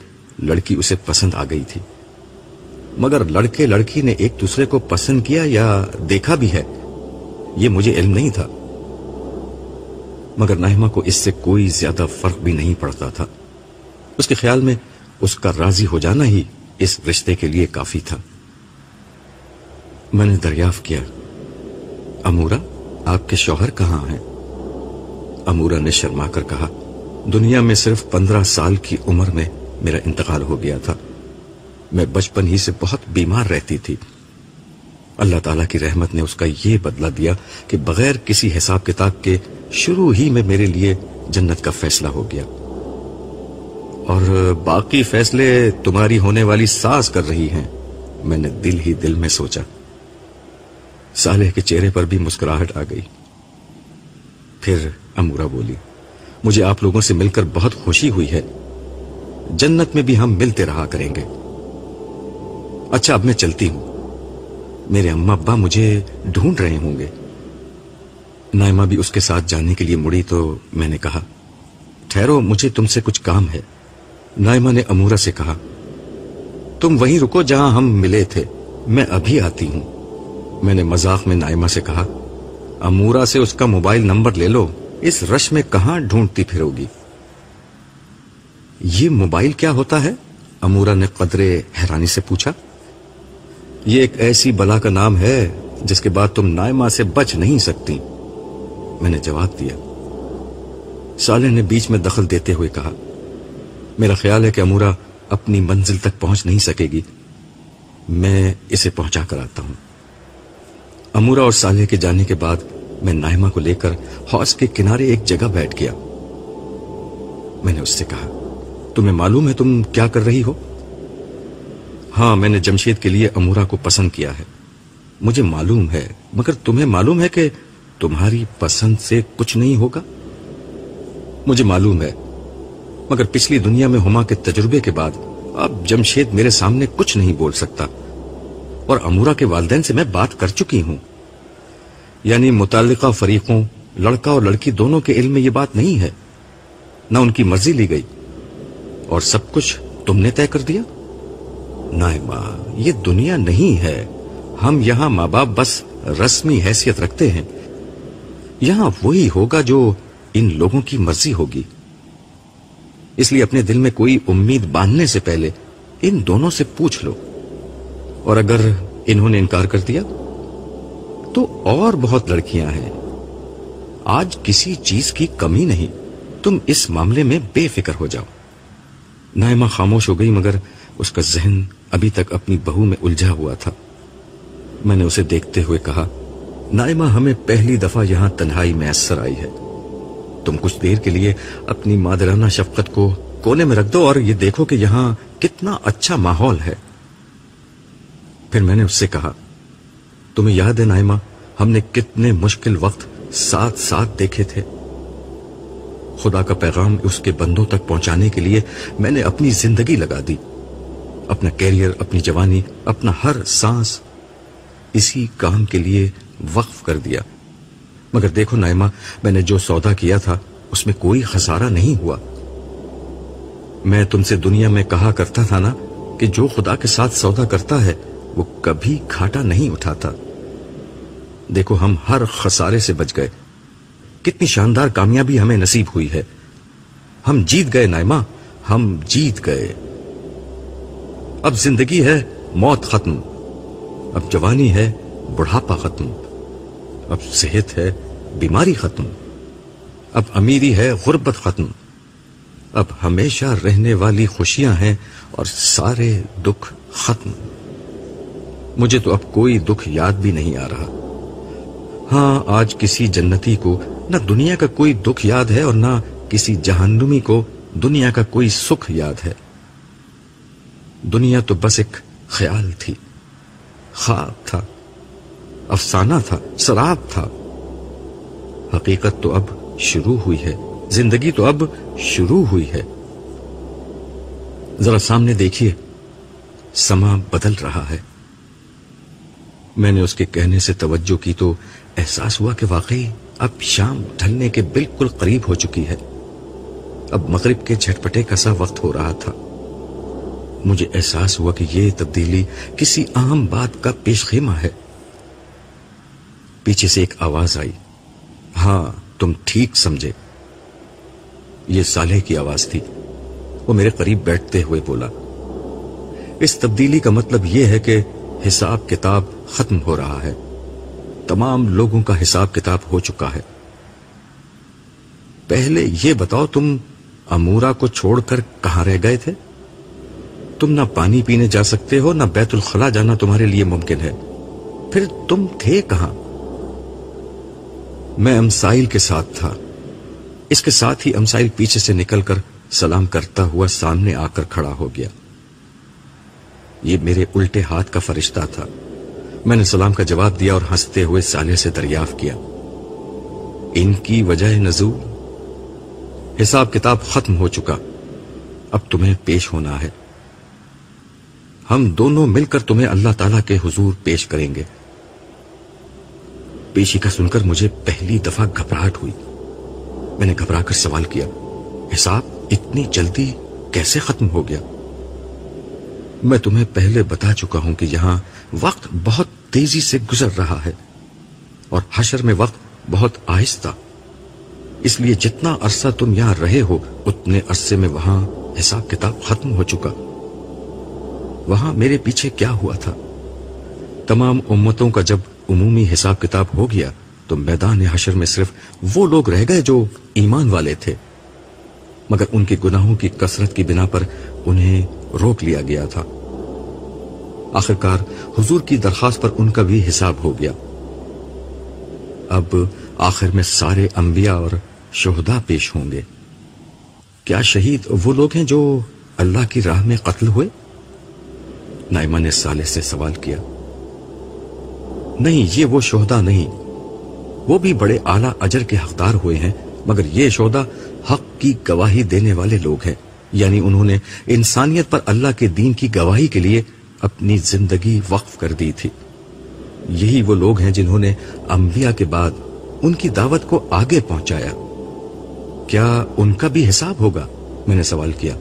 Speaker 1: لڑکی اسے پسند آ گئی تھی مگر لڑکے لڑکی نے ایک دوسرے کو پسند کیا یا دیکھا بھی ہے یہ مجھے علم نہیں تھا مگر نائمہ کو اس سے کوئی زیادہ فرق بھی نہیں پڑتا تھا اس کے خیال میں اس کا راضی ہو جانا ہی اس رشتے کے لیے کافی تھا میں نے دریافت کیا امورا آپ کے شوہر کہاں ہیں امورا نے شرما کر کہا دنیا میں صرف پندرہ سال کی عمر میں میرا انتقال ہو گیا تھا میں بچپن ہی سے بہت بیمار رہتی تھی اللہ تعالیٰ کی رحمت نے اس کا یہ بدلہ دیا کہ بغیر کسی حساب کتاب کے شروع ہی میں میرے لیے جنت کا فیصلہ ہو گیا اور باقی فیصلے تمہاری ہونے والی ساز کر رہی ہیں میں نے دل ہی دل میں سوچا سالح کے چہرے پر بھی مسکراہٹ آ گئی پھر امورا بولی مجھے آپ لوگوں سے مل کر بہت خوشی ہوئی ہے جنت میں بھی ہم ملتے رہا کریں گے اچھا اب میں چلتی ہوں میرے اما ابا مجھے ڈھونڈ رہے ہوں گے نائما بھی اس کے ساتھ جانے کے لیے مڑی تو میں نے کہا ٹھہرو مجھے تم سے کچھ کام ہے نائما نے امورا سے کہا تم وہیں رکو جہاں ہم ملے تھے میں ابھی آتی ہوں میں نے مذاق میں نائمہ سے کہا امورا سے اس کا موبائل نمبر لے لو اس رش میں کہاں ڈھونڈتی پھرو گی یہ موبائل کیا ہوتا ہے امورا نے قدرے حیرانی سے پوچھا یہ ایک ایسی بلا کا نام ہے جس کے بعد تم نائمہ سے بچ نہیں سکتی میں نے جواب دیا سالے نے بیچ میں دخل دیتے ہوئے کہا میرا خیال ہے کہ امورا اپنی منزل تک پہنچ نہیں سکے گی میں اسے پہنچا کر آتا ہوں امورا اور سالے کے جانے کے بعد میں نائمہ کو لے کر کے کنارے ایک جگہ بیٹھ گیا میں نے اس سے کہا تمہیں معلوم ہے تم کیا کر رہی ہو ہاں میں نے جمشید کے لیے امورا کو پسند کیا ہے مجھے معلوم ہے مگر تمہیں معلوم ہے کہ تمہاری پسند سے کچھ نہیں ہوگا مجھے معلوم ہے مگر پچھلی دنیا میں ہما کے تجربے کے بعد اب جمشید میرے سامنے کچھ نہیں بول سکتا اور امورا کے والدین سے میں بات کر چکی ہوں یعنی متعلقہ فریقوں لڑکا اور لڑکی دونوں کے علم میں یہ بات نہیں ہے نہ ان کی مرضی لی گئی اور سب کچھ تم نے طے کر دیا یہ دنیا نہیں ہے ہم یہاں ماں باپ بس رسمی حیثیت رکھتے ہیں یہاں وہی ہوگا جو ان لوگوں کی مرضی ہوگی اس لیے اپنے دل میں کوئی امید باندھنے سے پہلے ان دونوں سے پوچھ لو اور اگر انہوں نے انکار کر دیا تو اور بہت لڑکیاں ہیں آج کسی چیز کی کمی نہیں تم اس معاملے میں بے فکر ہو جاؤ نائمہ خاموش ہو گئی مگر اس کا ذہن ابھی تک اپنی بہو میں الجھا ہوا تھا میں نے اسے دیکھتے ہوئے کہا نائمہ ہمیں پہلی دفعہ یہاں تنہائی میسر آئی ہے تم کچھ دیر کے لیے اپنی مادرانہ شفقت کو کونے میں رکھ دو اور یہ دیکھو کہ یہاں کتنا اچھا ماحول ہے پھر میں نے اس سے کہا تمہیں یاد ہے نائمہ ہم نے کتنے مشکل وقت ساتھ ساتھ دیکھے تھے خدا کا پیغام اس کے بندوں تک پہنچانے کے لیے میں نے اپنی زندگی لگا دی اپنا کیریئر اپنی جوانی اپنا ہر سانس اسی کام کے لیے وقف کر دیا مگر دیکھو نائمہ میں نے جو سودا کیا تھا اس میں کوئی خسارہ نہیں ہوا میں تم سے دنیا میں کہا کرتا تھا نا کہ جو خدا کے ساتھ سودا کرتا ہے وہ کبھی کھاٹا نہیں اٹھاتا دیکھو ہم ہر خسارے سے بچ گئے کتنی شاندار کامیابی ہمیں نصیب ہوئی ہے ہم جیت گئے نائمہ ہم جیت گئے اب زندگی ہے موت ختم اب جوانی ہے بڑھاپا ختم اب صحت ہے بیماری ختم اب امیری ہے غربت ختم اب ہمیشہ رہنے والی خوشیاں ہیں اور سارے دکھ ختم مجھے تو اب کوئی دکھ یاد بھی نہیں آ رہا ہاں آج کسی جنتی کو نہ دنیا کا کوئی دکھ یاد ہے اور نہ کسی جہنمی کو دنیا کا کوئی سکھ یاد ہے دنیا تو بس ایک خیال تھی خواب تھا افسانہ تھا سراب تھا حقیقت تو اب شروع ہوئی ہے زندگی تو اب شروع ہوئی ہے ذرا سامنے دیکھیے سما بدل رہا ہے میں نے اس کے کہنے سے توجہ کی تو احساس ہوا کہ واقعی اب شام ڈھلنے کے بالکل قریب ہو چکی ہے اب مغرب کے جھٹ پٹے کا سا وقت ہو رہا تھا مجھے احساس ہوا کہ یہ تبدیلی کسی اہم بات کا پیش خیمہ ہے پیچھے سے ایک آواز آئی ہاں تم ٹھیک سمجھے یہ سالح کی آواز تھی وہ میرے قریب بیٹھتے ہوئے بولا اس تبدیلی کا مطلب یہ ہے کہ حساب کتاب ختم ہو رہا ہے تمام لوگوں کا حساب کتاب ہو چکا ہے پہلے یہ بتاؤ تم امورا کو چھوڑ کر کہاں رہ گئے تھے تم نہ پانی پینے جا سکتے ہو نہ بیت الخلا جانا تمہارے لیے ممکن ہے پھر تم تھے کہاں میں امسائل کے ساتھ تھا اس کے ساتھ ہی امسائل پیچھے سے نکل کر سلام کرتا ہوا سامنے آ کر کھڑا ہو گیا یہ میرے الٹے ہاتھ کا فرشتہ تھا میں نے سلام کا جواب دیا اور ہنستے ہوئے سالے سے دریافت کیا ان کی وجہ نزو حساب کتاب ختم ہو چکا اب تمہیں پیش ہونا ہے ہم دونوں مل کر تمہیں اللہ تعالی کے حضور پیش کریں گے پیشی کا سن کر مجھے پہلی دفعہ گھبراہٹ ہوئی میں نے گھبرا کر سوال کیا حساب اتنی جلدی کیسے ختم ہو گیا میں تمہیں پہلے بتا چکا ہوں کہ یہاں وقت بہت تیزی سے گزر رہا ہے اور حشر میں وقت بہت آہستہ اس لیے جتنا عرصہ تم یہاں رہے ہو اتنے عرصے میں وہاں حساب کتاب ختم ہو چکا وہاں میرے پیچھے کیا ہوا تھا تمام امتوں کا جب عمومی حساب کتاب ہو گیا تو میدان حشر میں صرف وہ لوگ رہ گئے جو ایمان والے تھے مگر ان کے گناہوں کی کثرت کی بنا پر انہیں روک لیا گیا تھا آخرکار حضور کی درخواست پر ان کا بھی حساب ہو گیا اب آخر میں سارے انبیاء اور شہدا پیش ہوں گے کیا شہید وہ لوگ ہیں جو اللہ کی راہ میں قتل ہوئے نائمہ نے سالح سے سوال کیا نہیں یہ وہ شوہدا نہیں وہ بھی بڑے اعلی اجر کے حقدار ہوئے ہیں مگر یہ شہدا حق کی گواہی دینے والے لوگ ہیں یعنی انہوں نے انسانیت پر اللہ کے دین کی گواہی کے لیے اپنی زندگی وقف کر دی تھی یہی وہ لوگ ہیں جنہوں نے انبیاء کے بعد ان کی دعوت کو آگے پہنچایا کیا ان کا بھی حساب ہوگا میں نے سوال کیا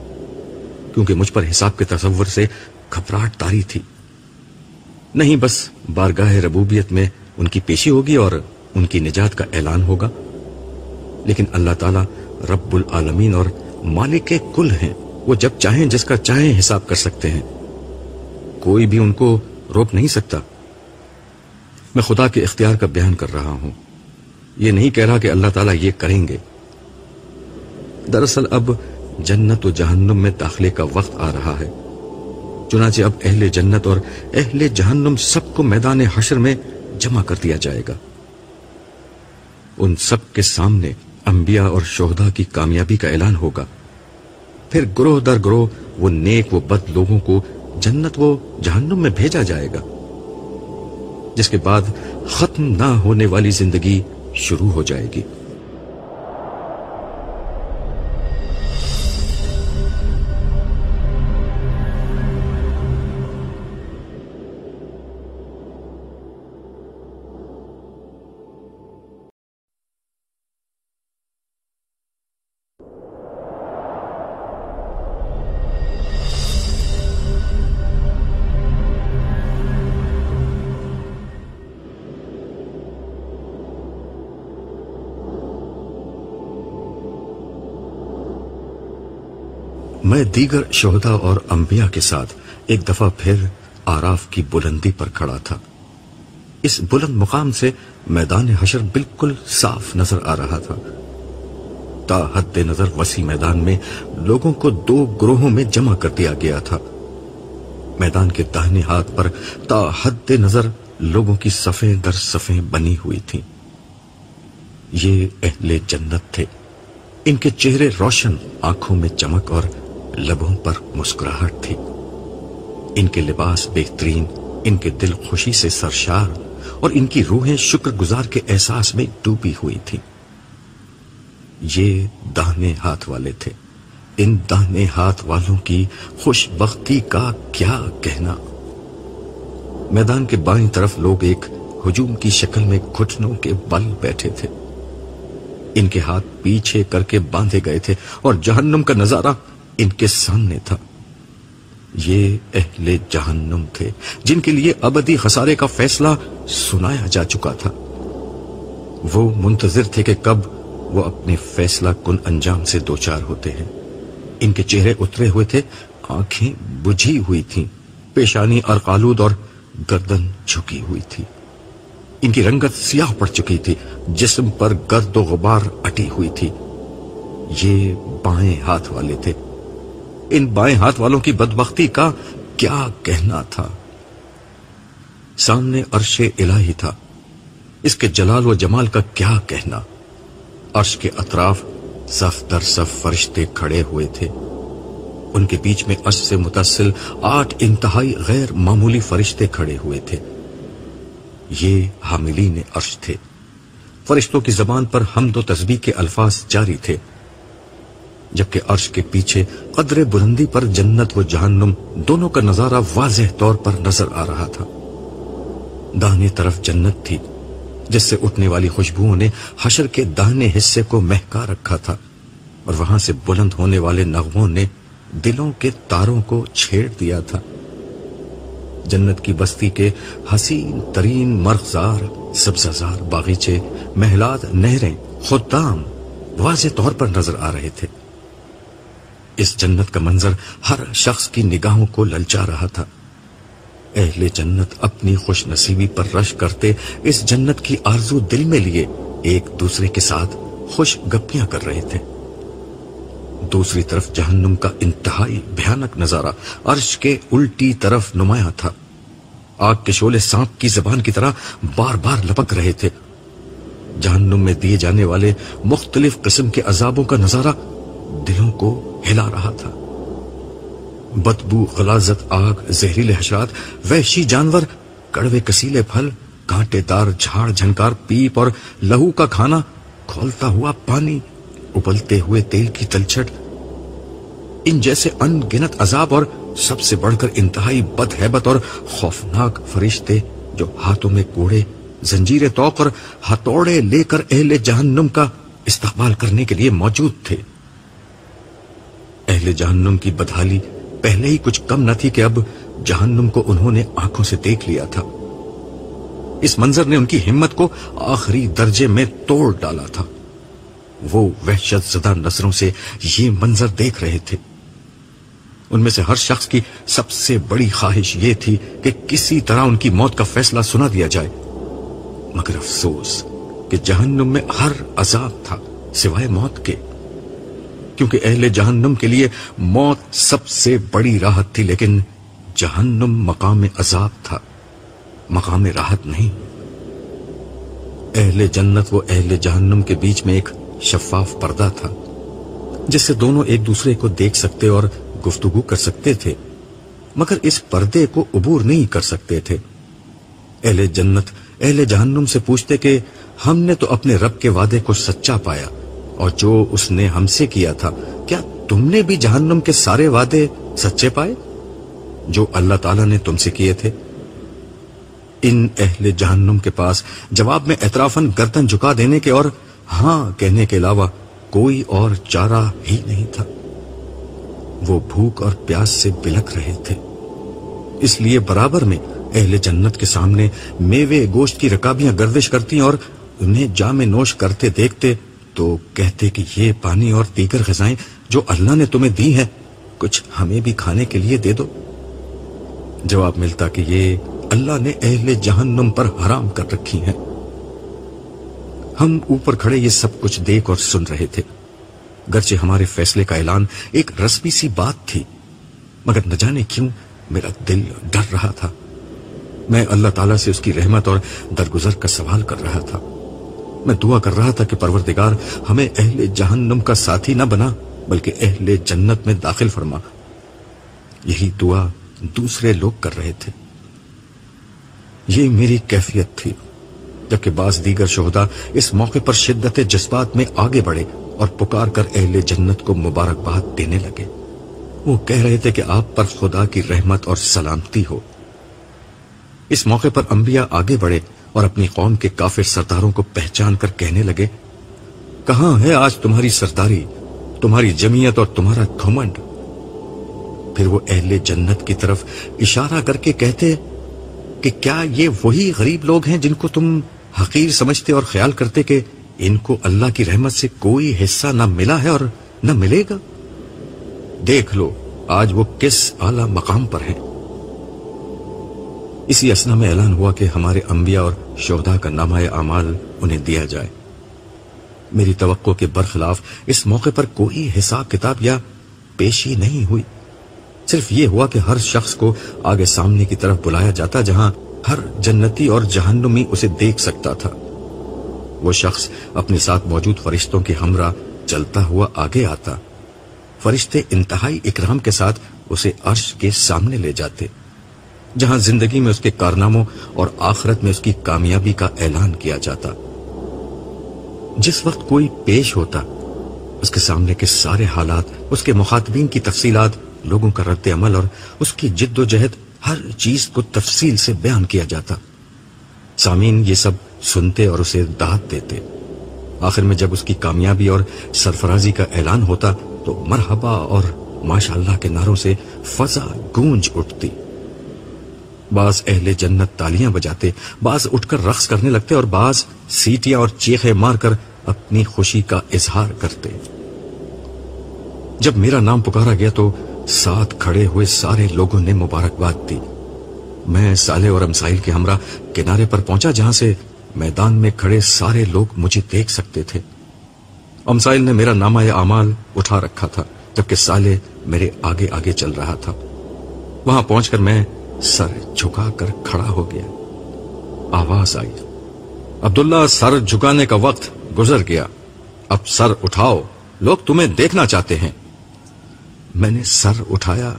Speaker 1: کیونکہ مجھ پر حساب کے تصور سے گھبراہٹ تاری تھی نہیں بس بارگاہ ربوبیت میں ان کی پیشی ہوگی اور ان کی نجات کا اعلان ہوگا لیکن اللہ تعالیٰ رب العالمین اور مالک کل ہیں وہ جب چاہیں جس کا چاہیں حساب کر سکتے ہیں کوئی بھی ان کو روک نہیں سکتا میں خدا کے اختیار کا بیان کر رہا ہوں یہ نہیں کہہ رہا کہ اللہ تعالیٰ یہ کریں گے دراصل اب جنت و جہنم میں داخلے کا وقت آ رہا ہے چنانچہ اب اہل جنت اور اہل جہنم سب کو میدان حشر میں جمع کر دیا جائے گا ان سب کے سامنے انبیاء اور شوہدا کی کامیابی کا اعلان ہوگا پھر گروہ در گروہ وہ نیک و بد لوگوں کو جنت و جہنم میں بھیجا جائے گا جس کے بعد ختم نہ ہونے والی زندگی شروع ہو جائے گی میں دیگر شہدا اور انبیاء کے ساتھ ایک دفعہ پھر آراف کی بلندی پر کھڑا تھا اس بلند مقام سے میدان حشر بالکل صاف نظر آ رہا تھا تا حد نظر وسیع میدان میں لوگوں کو دو گروہوں میں جمع کر دیا گیا تھا میدان کے دہنے ہاتھ پر تا حد نظر لوگوں کی صفیں در صفیں بنی ہوئی تھیں یہ اہل جنت تھے ان کے چہرے روشن آنکھوں میں چمک اور لبوں پر مسکراہٹ تھی ان کے لباس بہترین ان کے دل خوشی سے سرشار اور ان کی روحیں شکر گزار کے احساس میں ڈوبی ہوئی یہ تھینے ہاتھ والے تھے ان ہاتھ والوں کی خوش بختی کا کیا کہنا میدان کے بائیں طرف لوگ ایک ہجوم کی شکل میں گھٹنوں کے بل بیٹھے تھے ان کے ہاتھ پیچھے کر کے باندھے گئے تھے اور جہنم کا نظارہ ان کے سامنے تھا یہ اہل جہنم تھے جن کے لیے ابدی خسارے کا فیصلہ سنایا جا چکا تھا وہ منتظر تھے کہ کب وہ اپنے فیصلہ کن انجام سے دوچار ہوتے ہیں ان کے چہرے اترے ہوئے تھے آنکھیں بجھی ہوئی تھیں پیشانی اور قالود اور گردن جھکی ہوئی تھی ان کی رنگت سیاہ پڑ چکی تھی جسم پر گرد و غبار اٹی ہوئی تھی یہ بائیں ہاتھ والے تھے ان بائیں ہاتھ والوں کی بدبختی کا کیا کہنا تھا سامنے عرش الہی تھا اس کے جلال و جمال کا کیا کہنا عرش کے اطراف صف صف در فرشتے کھڑے ہوئے تھے ان کے بیچ میں عرش سے متصل آٹھ انتہائی غیر معمولی فرشتے کھڑے ہوئے تھے یہ حاملین عرش تھے فرشتوں کی زبان پر حمد و تسبیح کے الفاظ جاری تھے جبکہ عرش کے پیچھے قدر بلندی پر جنت و جہنم دونوں کا نظارہ واضح طور پر نظر آ رہا تھا طرف جنت تھی جس سے اٹھنے والی خوشبوؤں نے حشر کے حصے کو مہکا رکھا تھا اور وہاں سے بلند ہونے والے نغموں نے دلوں کے تاروں کو چھیڑ دیا تھا جنت کی بستی کے حسین ترین مرخزار سبزہ باغیچے محلات نہریں خدام واضح طور پر نظر آ رہے تھے اس جنت کا منظر ہر شخص کی نگاہوں کو للچا رہا تھا اہل جنت اپنی خوش نصیبی پر رش کرتے اس جنت کی آرزو دل میں لیے ایک دوسرے کے ساتھ خوش گپیاں کر رہے تھے دوسری طرف جہنم کا انتہائی بھیانک نظارہ عرش کے الٹی طرف نمایاں تھا آگ کے شولے سانپ کی زبان کی طرح بار بار لپک رہے تھے جہنم میں دیے جانے والے مختلف قسم کے عذابوں کا نظارہ دلوں کو ہلا رہا تھا بدبو غلازت آگ زہریلے حشرات وحشی جانور کڑوے کسیلے پھل کانٹے دار جھاڑ جھنکار پیپ اور لہو کا کھانا کھولتا ہوا پانی ابلتے ہوئے تیل کی تلچٹ ان جیسے ان گنت عذاب اور سب سے بڑھ کر انتہائی بدحبت اور خوفناک فرشتے جو ہاتھوں میں کوڑے زنجیر توق اور ہتھوڑے لے کر اہل جہنم کا استقبال کرنے کے لیے موجود تھے اہل جہنم کی بدحالی پہلے ہی کچھ کم نہ تھی کہ اب جہنم کو انہوں نے نے آنکھوں سے دیکھ لیا تھا اس منظر ان کی ہمت کو آخری درجے میں توڑ ڈالا تھا وہ وحشت زدہ نظروں سے یہ منظر دیکھ رہے تھے ان میں سے ہر شخص کی سب سے بڑی خواہش یہ تھی کہ کسی طرح ان کی موت کا فیصلہ سنا دیا جائے مگر افسوس کہ جہنم میں ہر عذاب تھا سوائے موت کے کیونکہ اہل جہنم کے لیے موت سب سے بڑی راحت تھی لیکن جہنم مقام عذاب تھا مقام راحت نہیں اہل جنت اہل جہنم کے بیچ میں ایک شفاف پردہ تھا جس سے دونوں ایک دوسرے کو دیکھ سکتے اور گفتگو کر سکتے تھے مگر اس پردے کو عبور نہیں کر سکتے تھے اہل جنت اہل جہنم سے پوچھتے کہ ہم نے تو اپنے رب کے وعدے کو سچا پایا اور جو اس نے ہم سے کیا تھا کیا تم نے بھی جہنم کے سارے وعدے سچے پائے جو اللہ تعالیٰ نے تم سے کیے تھے ان اہل جہنم کے کے کے پاس جواب میں گردن جھکا دینے اور اور ہاں کہنے علاوہ کوئی چارہ ہی نہیں تھا وہ بھوک اور پیاس سے بلک رہے تھے اس لیے برابر میں اہل جنت کے سامنے میوے گوشت کی رکابیاں گردش کرتی اور انہیں جام نوش کرتے دیکھتے تو کہتے کہ یہ پانی اور دیگر غذائیں تمہیں دی ہیں کچھ ہمیں بھی کھانے کے لیے دے دو جواب ملتا کہ یہ اللہ نے اہل جہنم پر حرام کر رکھی ہیں ہم اوپر کھڑے یہ سب کچھ دیکھ اور سن رہے تھے گرچہ ہمارے فیصلے کا اعلان ایک رسمی سی بات تھی مگر نہ جانے کیوں میرا دل ڈر رہا تھا میں اللہ تعالیٰ سے اس کی رحمت اور درگزر کا سوال کر رہا تھا میں دعا کر رہا تھا کہ پروردگار ہمیں اہل جہنم کا ساتھی نہ بنا بلکہ اہل جنت میں داخل فرما یہی دعا دوسرے لوگ کر رہے تھے یہ میری کیفیت تھی جبکہ بعض دیگر شہدا اس موقع پر شدت جذبات میں آگے بڑھے اور پکار کر اہل جنت کو مبارکباد دینے لگے وہ کہہ رہے تھے کہ آپ پر خدا کی رحمت اور سلامتی ہو اس موقع پر انبیاء آگے بڑھے اور اپنی قوم کے کافر سرداروں کو پہچان کر کہنے لگے کہاں ہے آج تمہاری سرداری تمہاری جمعیت اور تمہارا گھمنڈ پھر وہ اہل جنت کی طرف اشارہ کر کے کہتے کہ کیا یہ وہی غریب لوگ ہیں جن کو تم حقیر سمجھتے اور خیال کرتے کہ ان کو اللہ کی رحمت سے کوئی حصہ نہ ملا ہے اور نہ ملے گا دیکھ لو آج وہ کس اعلی مقام پر ہیں اسی اسنا میں اعلان ہوا کہ ہمارے انبیاء اور شہدہ کا نامہ اعمال انہیں دیا جائے میری توقع کے برخلاف اس موقع پر کوئی حساب کتاب یا پیشی نہیں ہوئی صرف یہ ہوا کہ ہر شخص کو آگے سامنے کی طرف بلایا جاتا جہاں ہر جنتی اور جہنمی اسے دیکھ سکتا تھا وہ شخص اپنے ساتھ موجود فرشتوں کے ہمراہ چلتا ہوا آگے آتا فرشتے انتہائی اکرام کے ساتھ اسے عرش کے سامنے لے جاتے ہیں جہاں زندگی میں اس کے کارناموں اور آخرت میں اس کی کامیابی کا اعلان کیا جاتا جس وقت کوئی پیش ہوتا اس کے سامنے کے سارے حالات اس کے مخاطبین کی تفصیلات لوگوں کا رد عمل اور اس کی جد و جہد ہر چیز کو تفصیل سے بیان کیا جاتا سامعین یہ سب سنتے اور اسے داد دیتے آخر میں جب اس کی کامیابی اور سرفرازی کا اعلان ہوتا تو مرحبا اور ماشاء اللہ کے نعروں سے فضا گونج اٹھتی بعض اہل جنت تالیاں بجاتے بعض اٹھ کر رقص کرنے لگتے اور بعض سیٹیاں اور چیخیں مار کر اپنی خوشی کا اظہار کرتے جب میرا نام پکارا گیا تو ساتھ کھڑے ہوئے سارے لوگوں نے مبارکباد دی میں سالے اور امسائل کے ہمراہ کنارے پر پہنچا جہاں سے میدان میں کھڑے سارے لوگ مجھے دیکھ سکتے تھے امسائل نے میرا نامہ اعمال اٹھا رکھا تھا جبکہ سالے میرے آگے آگے چل رہا تھا وہاں پہنچ کر میں سر جھکا کر کھڑا ہو گیا آواز آئی عبداللہ سر جھکانے کا وقت گزر گیا اب سر اٹھاؤ لوگ تمہیں دیکھنا چاہتے ہیں میں نے سر اٹھایا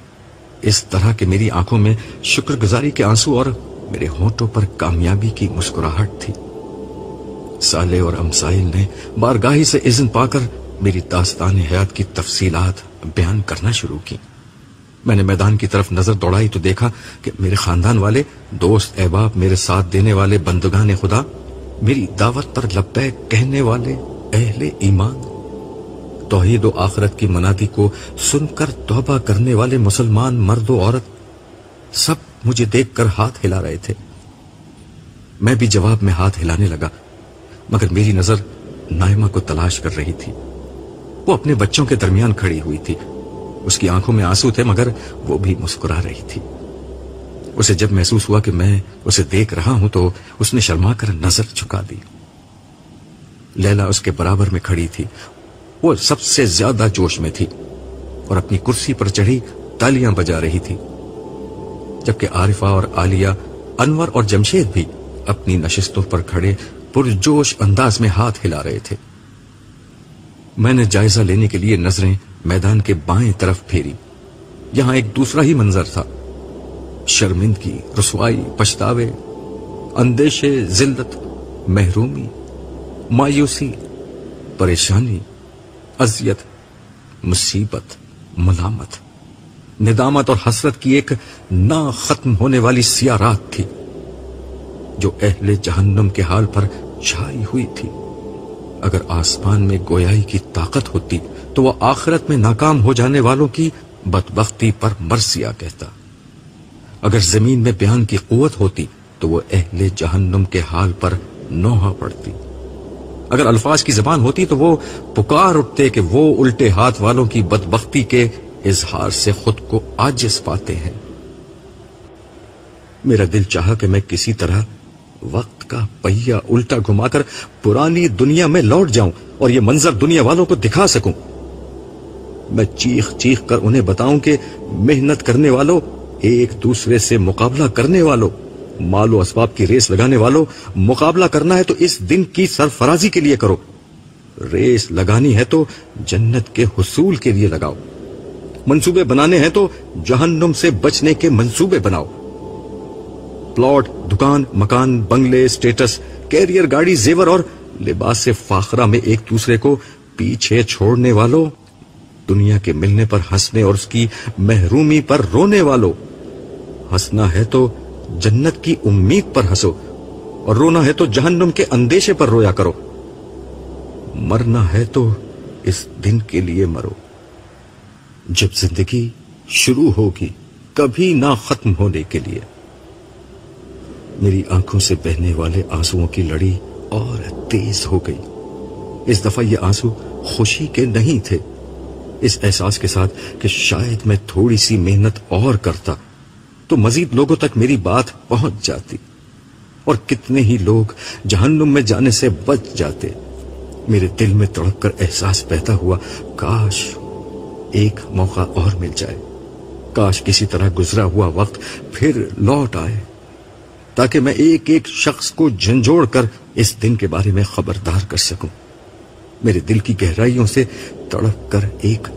Speaker 1: اس طرح کہ میری آنکھوں میں شکر گزاری کے آنسو اور میرے ہونٹوں پر کامیابی کی مسکراہٹ تھی سالے اور امسائل نے بارگاہی سے اذن پا کر میری داستان حیات کی تفصیلات بیان کرنا شروع کی میں نے میدان کی طرف نظر دوڑائی تو دیکھا کہ میرے خاندان والے دوست احباب میرے ساتھ دینے والے بندگان خدا میری دعوت پر لبے کہنے والے اہل ایمان توحید و آخرت کی منادی کو سن کر توبہ کرنے والے مسلمان مرد و عورت سب مجھے دیکھ کر ہاتھ ہلا رہے تھے میں بھی جواب میں ہاتھ ہلانے لگا مگر میری نظر نائمہ کو تلاش کر رہی تھی وہ اپنے بچوں کے درمیان کھڑی ہوئی تھی اس کی آنکھوں میں آنسو تھے مگر وہ بھی مسکرا رہی تھی اسے جب محسوس ہوا کہ میں اسے دیکھ رہا ہوں تو اس نے شرما کر نظر چکا لیلا اس کے برابر میں کھڑی تھی وہ سب سے زیادہ جوش میں تھی اور اپنی کرسی پر چڑھی تالیاں بجا رہی تھی جبکہ عارفہ اور آلیا انور اور جمشید بھی اپنی نشستوں پر کھڑے پرجوش انداز میں ہاتھ ہلا رہے تھے میں نے جائزہ لینے کے لیے نظریں میدان کے بائیں طرف پھیری یہاں ایک دوسرا ہی منظر تھا شرمندگی رسوائی پچھتاوے اندیشے ذلت محرومی مایوسی پریشانی اذیت مصیبت ملامت ندامت اور حسرت کی ایک نا ختم ہونے والی سیارات تھی جو اہل جہنم کے حال پر چھائی ہوئی تھی اگر آسمان میں گویائی کی طاقت ہوتی تو وہ آخرت میں ناکام ہو جانے والوں کی بدبختی پر مرثیہ کہتا اگر زمین میں بیان کی قوت ہوتی تو وہ اہل جہنم کے حال پر نوحہ پڑتی اگر الفاظ کی زبان ہوتی تو وہ پکار اٹھتے کہ وہ الٹے ہاتھ والوں کی بدبختی کے اظہار سے خود کو آجز پاتے ہیں میرا دل چاہا کہ میں کسی طرح وقت کا پہیا الٹا گھما کر پرانی دنیا میں لوٹ جاؤں اور یہ منظر دنیا والوں کو دکھا سکوں میں چیخ چیخ کر انہیں بتاؤں کہ محنت کرنے والوں ایک دوسرے سے مقابلہ کرنے والوں مال و اسباب کی ریس لگانے والوں مقابلہ کرنا ہے تو اس دن کی سرفرازی کے لیے کرو ریس لگانی ہے تو جنت کے حصول کے لیے لگاؤ منصوبے بنانے ہیں تو جہنم سے بچنے کے منصوبے بناؤ پلاٹ دکان مکان بنگلے اسٹیٹس کیریئر گاڑی زیور اور لباس سے فاخرہ میں ایک دوسرے کو پیچھے چھوڑنے والوں دنیا کے ملنے پر ہنسنے اور اس کی محرومی پر رونے والوں ہنسنا ہے تو جنت کی امید پر ہنسو اور رونا ہے تو جہنم کے اندیشے پر رویا کرو مرنا ہے تو اس دن کے لیے مرو جب زندگی شروع ہوگی کبھی نہ ختم ہونے کے لیے میری آنکھوں سے بہنے والے آنسوؤں کی لڑی اور تیز ہو گئی اس دفعہ یہ آنسو خوشی کے نہیں تھے اس احساس کے ساتھ کہ شاید میں تھوڑی سی محنت اور کرتا تو مزید لوگوں تک میری بات پہنچ جاتی اور کتنے ہی لوگ جہنم میں جانے سے بچ جاتے میرے دل میں تڑپ کر احساس پیدا ہوا کاش ایک موقع اور مل جائے کاش کسی طرح گزرا ہوا وقت پھر لوٹ آئے تاکہ میں ایک ایک شخص کو جھنجھوڑ کر اس دن کے بارے میں خبردار کر سکوں میرے دل کی گہرائیوں سے کر ایک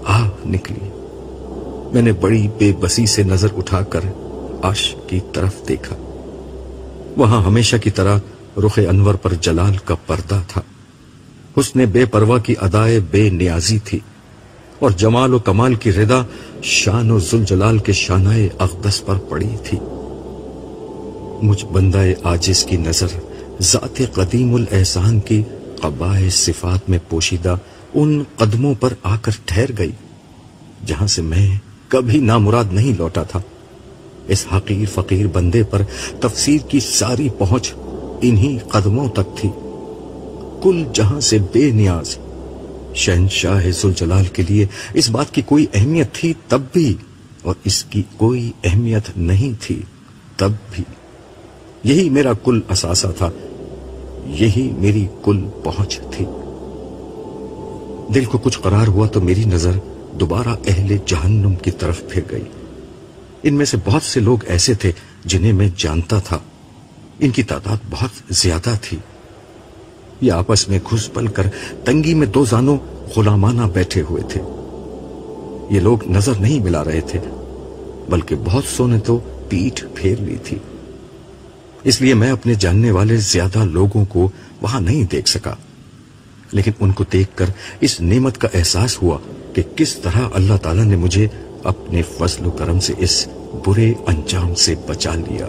Speaker 1: نکلی میں نے بڑی بے بسی سے نظر اٹھا کر آش کی طرف دیکھا وہاں ہمیشہ کی طرح رخ انور پر جلال کا پردہ تھا اس نے بے پرواہ کی ادائے بے نیازی تھی اور جمال و کمال کی ردا شان و ذل جلال کے شانائے اقدس پر پڑی تھی مجھ بندہ آجز کی نظر ذات قدیم الاحسان کی قباہ صفات میں پوشیدہ ان قدموں پر آ کر ٹھہر گئی جہاں سے میں کبھی نامراد نہیں لوٹا تھا اس حقیر فقیر بندے پر تفسیر کی ساری پہنچ انہی قدموں تک تھی کل جہاں سے بے نیاز شہنشاہ زلجلال کے لیے اس بات کی کوئی اہمیت تھی تب بھی اور اس کی کوئی اہمیت نہیں تھی تب بھی یہی میرا کل اثاثہ تھا یہی میری کل پہنچ تھی دل کو کچھ قرار ہوا تو میری نظر دوبارہ اہل جہنم کی طرف پھر گئی ان میں سے بہت سے لوگ ایسے تھے جنہیں میں جانتا تھا ان کی تعداد بہت زیادہ تھی یہ آپس میں گھس پل کر تنگی میں دو زانوں غلامانہ بیٹھے ہوئے تھے یہ لوگ نظر نہیں ملا رہے تھے بلکہ بہت سونے تو پیٹ پھیر لی تھی اس لیے میں اپنے جاننے والے زیادہ لوگوں کو وہاں نہیں دیکھ سکا لیکن ان کو دیکھ کر اس نعمت کا احساس ہوا کہ کس طرح اللہ تعالیٰ نے مجھے اپنے فضل و کرم سے اس برے انجام سے بچا لیا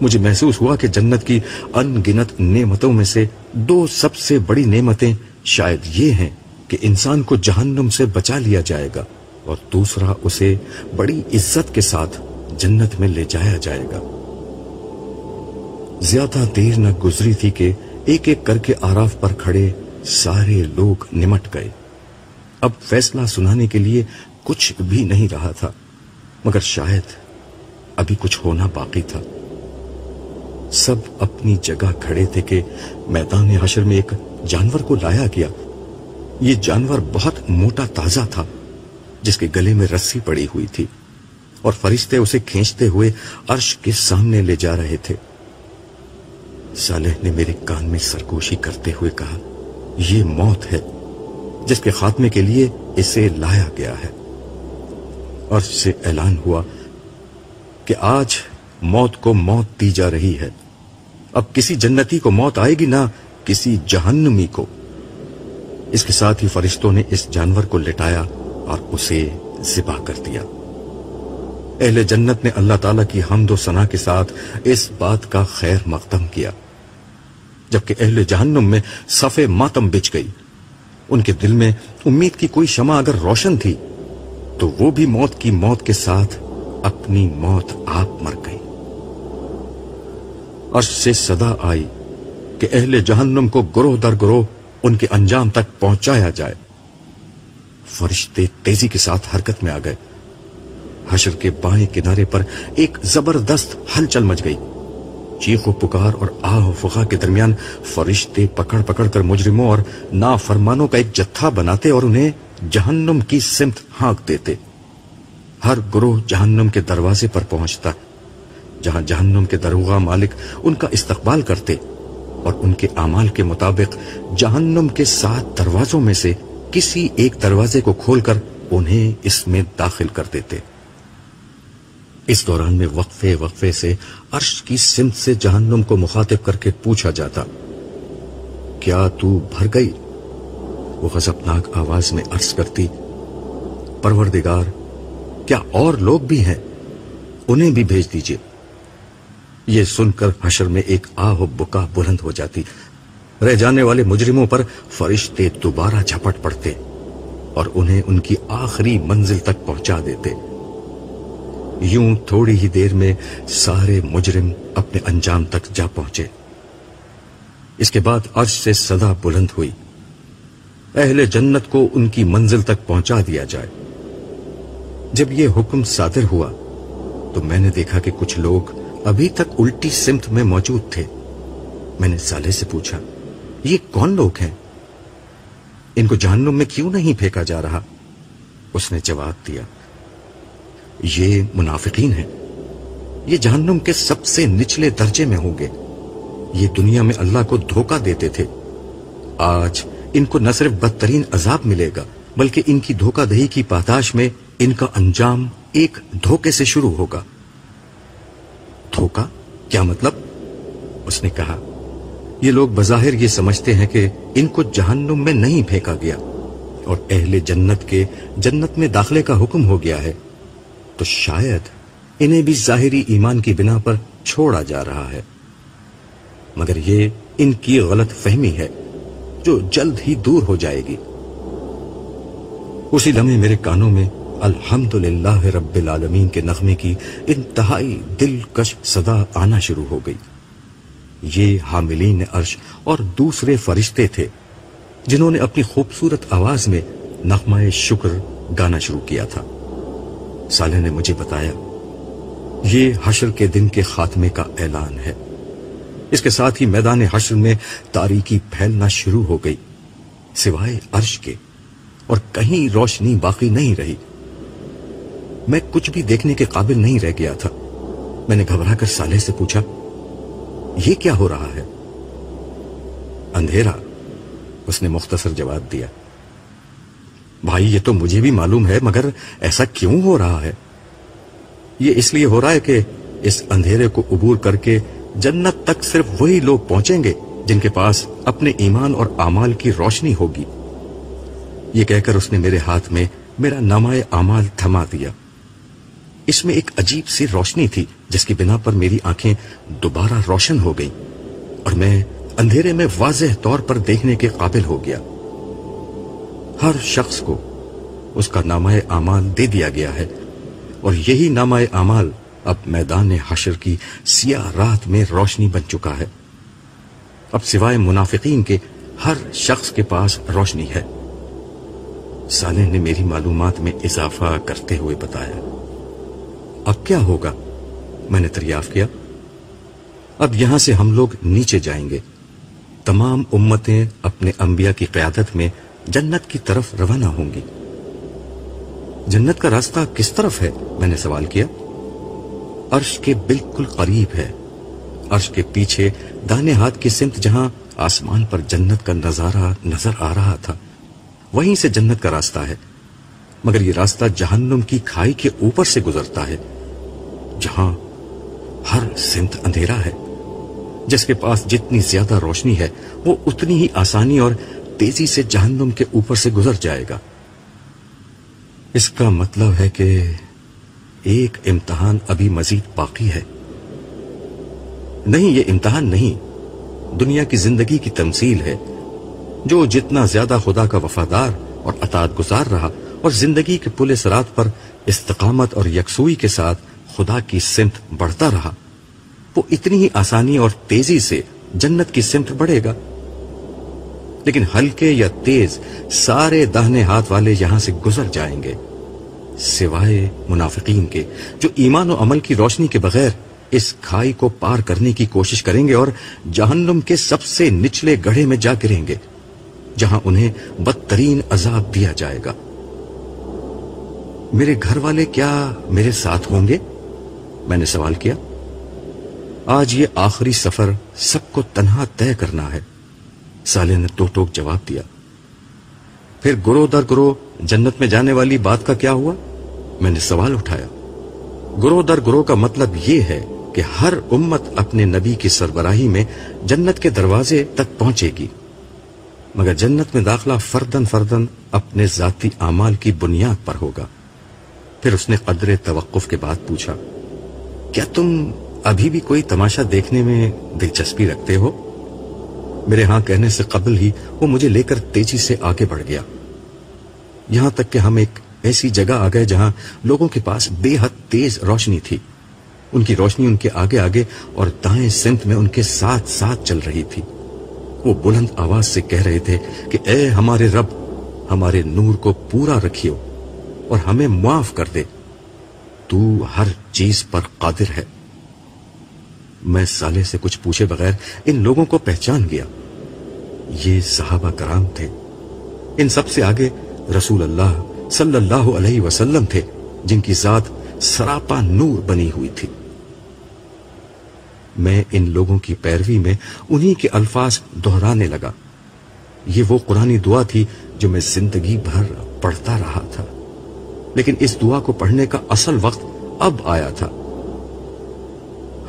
Speaker 1: مجھے محسوس ہوا کہ جنت کی ان گنت نعمتوں میں سے دو سب سے بڑی نعمتیں شاید یہ ہیں کہ انسان کو جہنم سے بچا لیا جائے گا اور دوسرا اسے بڑی عزت کے ساتھ جنت میں لے جایا جائے گا زیادہ دیر نہ گزری تھی کہ ایک ایک کر کے آراف پر کھڑے سارے لوگ نمٹ گئے اب فیصلہ سنانے کے لیے کچھ بھی نہیں رہا تھا مگر شاید ابھی کچھ ہونا باقی تھا سب اپنی جگہ کھڑے تھے کہ میدان حشر میں ایک جانور کو لایا گیا یہ جانور بہت موٹا تازہ تھا جس کے گلے میں رسی پڑی ہوئی تھی اور فرشتے اسے کھینچتے ہوئے عرش کے سامنے لے جا رہے تھے سالح نے میرے کان میں سرگوشی کرتے ہوئے کہا یہ موت ہے جس کے خاتمے کے لیے اسے لایا گیا ہے اور اعلان ہوا کہ آج موت کو موت دی جا رہی ہے اب کسی جنتی کو موت آئے گی نہ کسی جہنمی کو اس کے ساتھ ہی فرشتوں نے اس جانور کو لٹایا اور اسے زبا کر دیا اہل جنت نے اللہ تعالیٰ کی حمد و ثنا کے ساتھ اس بات کا خیر مقدم کیا جبکہ اہل جہنم میں صفے ماتم بچ گئی ان کے دل میں امید کی کوئی شمع اگر روشن تھی تو وہ بھی موت کی موت کے ساتھ اپنی موت آپ مر گئی عرش سے صدا آئی کہ اہل جہنم کو گروہ در گروہ ان کے انجام تک پہنچایا جائے فرشتے تیزی کے ساتھ حرکت میں آ گئے حشر کے بائیں کنارے پر ایک زبردست ہلچل مچ گئی چیخ و پکار اور آہ و فخا کے درمیان فرشتے پکڑ پکڑ کر مجرموں اور نافرمانوں کا ایک جتھا بناتے اور انہیں جہنم کی سمت ہانک دیتے ہر گروہ جہنم کے دروازے پر پہنچتا جہاں جہنم کے دروغہ مالک ان کا استقبال کرتے اور ان کے اعمال کے مطابق جہنم کے سات دروازوں میں سے کسی ایک دروازے کو کھول کر انہیں اس میں داخل کر دیتے ہیں اس دوران میں وقفے وقفے سے عرش کی سمت سے جہنم کو مخاطب کر کے پوچھا جاتا کیا تو بھر گئی وہ آواز میں کرتی پروردگار کیا اور لوگ بھی ہیں انہیں بھی بھیج دیجئے یہ سن کر حشر میں ایک آہ و بکا بلند ہو جاتی رہ جانے والے مجرموں پر فرشتے دوبارہ جھپٹ پڑتے اور انہیں ان کی آخری منزل تک پہنچا دیتے یوں تھوڑی ہی دیر میں سارے مجرم اپنے انجام تک جا پہنچے اس کے بعد عرش سے صدا بلند ہوئی اہل جنت کو ان کی منزل تک پہنچا دیا جائے جب یہ حکم صادر ہوا تو میں نے دیکھا کہ کچھ لوگ ابھی تک الٹی سمت میں موجود تھے میں نے سالے سے پوچھا یہ کون لوگ ہیں ان کو جہنم میں کیوں نہیں پھینکا جا رہا اس نے جواب دیا یہ منافقین ہیں یہ جہنم کے سب سے نچلے درجے میں ہوں گے یہ دنیا میں اللہ کو دھوکہ دیتے تھے آج ان کو نہ صرف بدترین عذاب ملے گا بلکہ ان کی دھوکہ دہی کی پاداش میں ان کا انجام ایک دھوکے سے شروع ہوگا دھوکہ کیا مطلب اس نے کہا یہ لوگ بظاہر یہ سمجھتے ہیں کہ ان کو جہنم میں نہیں پھینکا گیا اور اہل جنت کے جنت میں داخلے کا حکم ہو گیا ہے تو شاید انہیں بھی ظاہری ایمان کی بنا پر چھوڑا جا رہا ہے مگر یہ ان کی غلط فہمی ہے جو جلد ہی دور ہو جائے گی اسی لمحے میرے کانوں میں الحمدللہ رب العالمین کے نغمے کی انتہائی دلکش صدا آنا شروع ہو گئی یہ حاملین عرش اور دوسرے فرشتے تھے جنہوں نے اپنی خوبصورت آواز میں نغمہ شکر گانا شروع کیا تھا سالح نے مجھے بتایا یہ حشر کے دن کے خاتمے کا اعلان ہے اس کے ساتھ ہی میدان حشر میں تاریخی پھیلنا شروع ہو گئی سوائے عرش کے اور کہیں روشنی باقی نہیں رہی میں کچھ بھی دیکھنے کے قابل نہیں رہ گیا تھا میں نے گھبرا کر سالح سے پوچھا یہ کیا ہو رہا ہے اندھیرا اس نے مختصر جواب دیا بھائی یہ تو مجھے بھی معلوم ہے مگر ایسا کیوں ہو رہا ہے یہ اس لیے ہو رہا ہے کہ اس اندھیرے کو عبور کر کے جنت تک صرف وہی لوگ پہنچیں گے جن کے پاس اپنے ایمان اور اعمال کی روشنی ہوگی یہ کہہ کر اس نے میرے ہاتھ میں میرا نامہ اعمال تھما دیا اس میں ایک عجیب سی روشنی تھی جس کی بنا پر میری آنکھیں دوبارہ روشن ہو گئیں اور میں اندھیرے میں واضح طور پر دیکھنے کے قابل ہو گیا ہر شخص کو اس کا نامہ اعمال دے دیا گیا ہے اور یہی نامہ اعمال اب میدان حشر کی سیاہ رات میں روشنی بن چکا ہے اب سوائے منافقین کے ہر شخص کے پاس روشنی ہے سالح نے میری معلومات میں اضافہ کرتے ہوئے بتایا اب کیا ہوگا میں نے دریافت کیا اب یہاں سے ہم لوگ نیچے جائیں گے تمام امتیں اپنے انبیاء کی قیادت میں جنت کی طرف روانہ ہوں گی جنت کا راستہ کس طرف ہے میں نے سوال کیا عرش کے بالکل قریب ہے عرش کے پیچھے دانے ہاتھ کی سمت جہاں آسمان پر جنت کا نظارہ نظر آ رہا تھا وہیں سے جنت کا راستہ ہے مگر یہ راستہ جہنم کی کھائی کے اوپر سے گزرتا ہے جہاں ہر سمت اندھیرا ہے جس کے پاس جتنی زیادہ روشنی ہے وہ اتنی ہی آسانی اور تیزی سے جہنم کے اوپر سے گزر جائے گا اس کا مطلب ہے ہے ہے کہ ایک امتحان امتحان ابھی مزید باقی نہیں نہیں یہ دنیا کی کی زندگی تمثیل جو جتنا زیادہ خدا کا وفادار اور اطاعت گزار رہا اور زندگی کے پل سرات پر استقامت اور یکسوئی کے ساتھ خدا کی سمت بڑھتا رہا وہ اتنی ہی آسانی اور تیزی سے جنت کی سمت بڑھے گا لیکن ہلکے یا تیز سارے دہنے ہاتھ والے یہاں سے گزر جائیں گے سوائے منافقین کے جو ایمان و عمل کی روشنی کے بغیر اس کھائی کو پار کرنے کی کوشش کریں گے اور جہنم کے سب سے نچلے گڑھے میں جا گریں گے جہاں انہیں بدترین عذاب دیا جائے گا میرے گھر والے کیا میرے ساتھ ہوں گے میں نے سوال کیا آج یہ آخری سفر سب کو تنہا طے کرنا ہے سالے نے تو ٹوک جواب دیا پھر گرو در گرو جنت میں جانے والی بات کا کیا ہوا میں نے سوال اٹھایا گرو در گرو کا مطلب یہ ہے کہ ہر امت اپنے نبی کی سربراہی میں جنت کے دروازے تک پہنچے گی مگر جنت میں داخلہ فردن فردن اپنے ذاتی اعمال کی بنیاد پر ہوگا پھر اس نے قدر توقف کے بعد پوچھا کیا تم ابھی بھی کوئی تماشا دیکھنے میں دلچسپی رکھتے ہو میرے ہاں کہنے سے قبل ہی وہ مجھے لے کر تیزی سے آگے بڑھ گیا یہاں تک کہ ہم ایک ایسی جگہ آ گئے جہاں لوگوں کے پاس بے حد تیز روشنی تھی ان کی روشنی ان کے آگے آگے اور دائیں سمت میں ان کے ساتھ ساتھ چل رہی تھی وہ بلند آواز سے کہہ رہے تھے کہ اے ہمارے رب ہمارے نور کو پورا رکھیو اور ہمیں معاف کر دے تو ہر چیز پر قادر ہے میں سالے سے کچھ پوچھے بغیر ان لوگوں کو پہچان گیا یہ صحابہ کرام تھے ان سب سے آگے رسول اللہ صلی اللہ علیہ وسلم تھے جن کی ذات سراپا نور بنی ہوئی تھی میں ان لوگوں کی پیروی میں انہی کے الفاظ دہرانے لگا یہ وہ قرآنی دعا تھی جو میں زندگی بھر پڑھتا رہا تھا لیکن اس دعا کو پڑھنے کا اصل وقت اب آیا تھا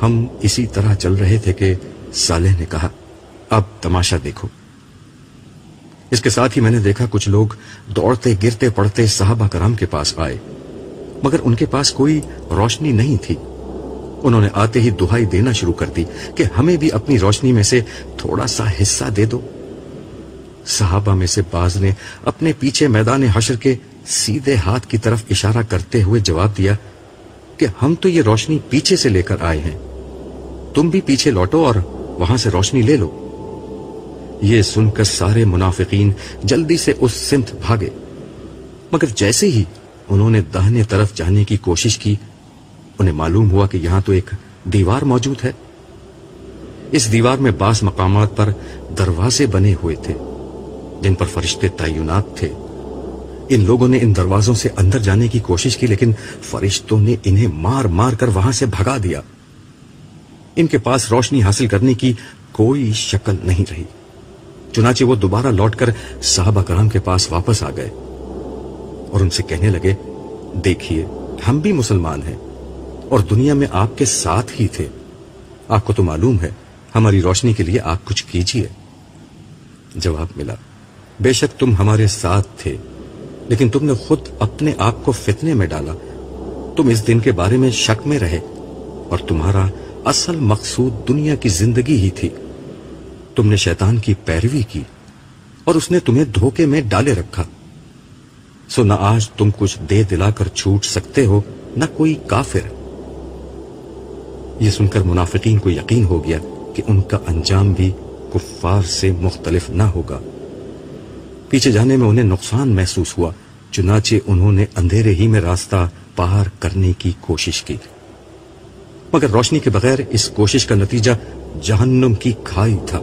Speaker 1: ہم اسی طرح چل رہے تھے کہ سالح نے کہا اب تماشا دیکھو اس کے ساتھ ہی میں نے دیکھا کچھ لوگ دوڑتے گرتے پڑتے صحابہ کرام کے پاس آئے مگر ان کے پاس کوئی روشنی نہیں تھی انہوں نے آتے ہی دہائی دینا شروع کر دی کہ ہمیں بھی اپنی روشنی میں سے تھوڑا سا حصہ دے دو صحابہ میں سے باز نے اپنے پیچھے میدان حشر کے سیدھے ہاتھ کی طرف اشارہ کرتے ہوئے جواب دیا کہ ہم تو یہ روشنی پیچھے سے لے کر آئے ہیں تم بھی پیچھے لوٹو اور وہاں سے روشنی لے لو یہ سن کر سارے منافقین جلدی سے اس سمت بھاگے مگر جیسے ہی انہوں نے دہنے طرف جانے کی کوشش کی انہیں معلوم ہوا کہ یہاں تو ایک دیوار موجود ہے اس دیوار میں بعض مقامات پر دروازے بنے ہوئے تھے جن پر فرشتے تعینات تھے ان لوگوں نے ان دروازوں سے اندر جانے کی کوشش کی لیکن فرشتوں نے انہیں مار مار کر وہاں سے بھگا دیا ان کے پاس روشنی حاصل کرنے کی کوئی شکل نہیں رہی چنانچہ وہ دوبارہ لوٹ کر صحابہ کرام کے پاس واپس آ گئے اور ان سے کہنے لگے ہم بھی مسلمان ہیں اور دنیا میں آپ آپ کے ساتھ ہی تھے کو تو معلوم ہے ہماری روشنی کے لیے آپ کچھ کیجیے جواب ملا بے شک تم ہمارے ساتھ تھے لیکن تم نے خود اپنے آپ کو فتنے میں ڈالا تم اس دن کے بارے میں شک میں رہے اور تمہارا اصل مقصود دنیا کی زندگی ہی تھی تم نے شیطان کی پیروی کی اور اس نے تمہیں دھوکے میں ڈالے رکھا سو نہ آج تم کچھ دے دلا کر چھوٹ سکتے ہو نہ کوئی کافر یہ سن کر منافقین کو یقین ہو گیا کہ ان کا انجام بھی کفار سے مختلف نہ ہوگا پیچھے جانے میں انہیں نقصان محسوس ہوا چنانچہ انہوں نے اندھیرے ہی میں راستہ پار کرنے کی کوشش کی مگر روشنی کے بغیر اس کوشش کا نتیجہ جہنم کی کھائی تھا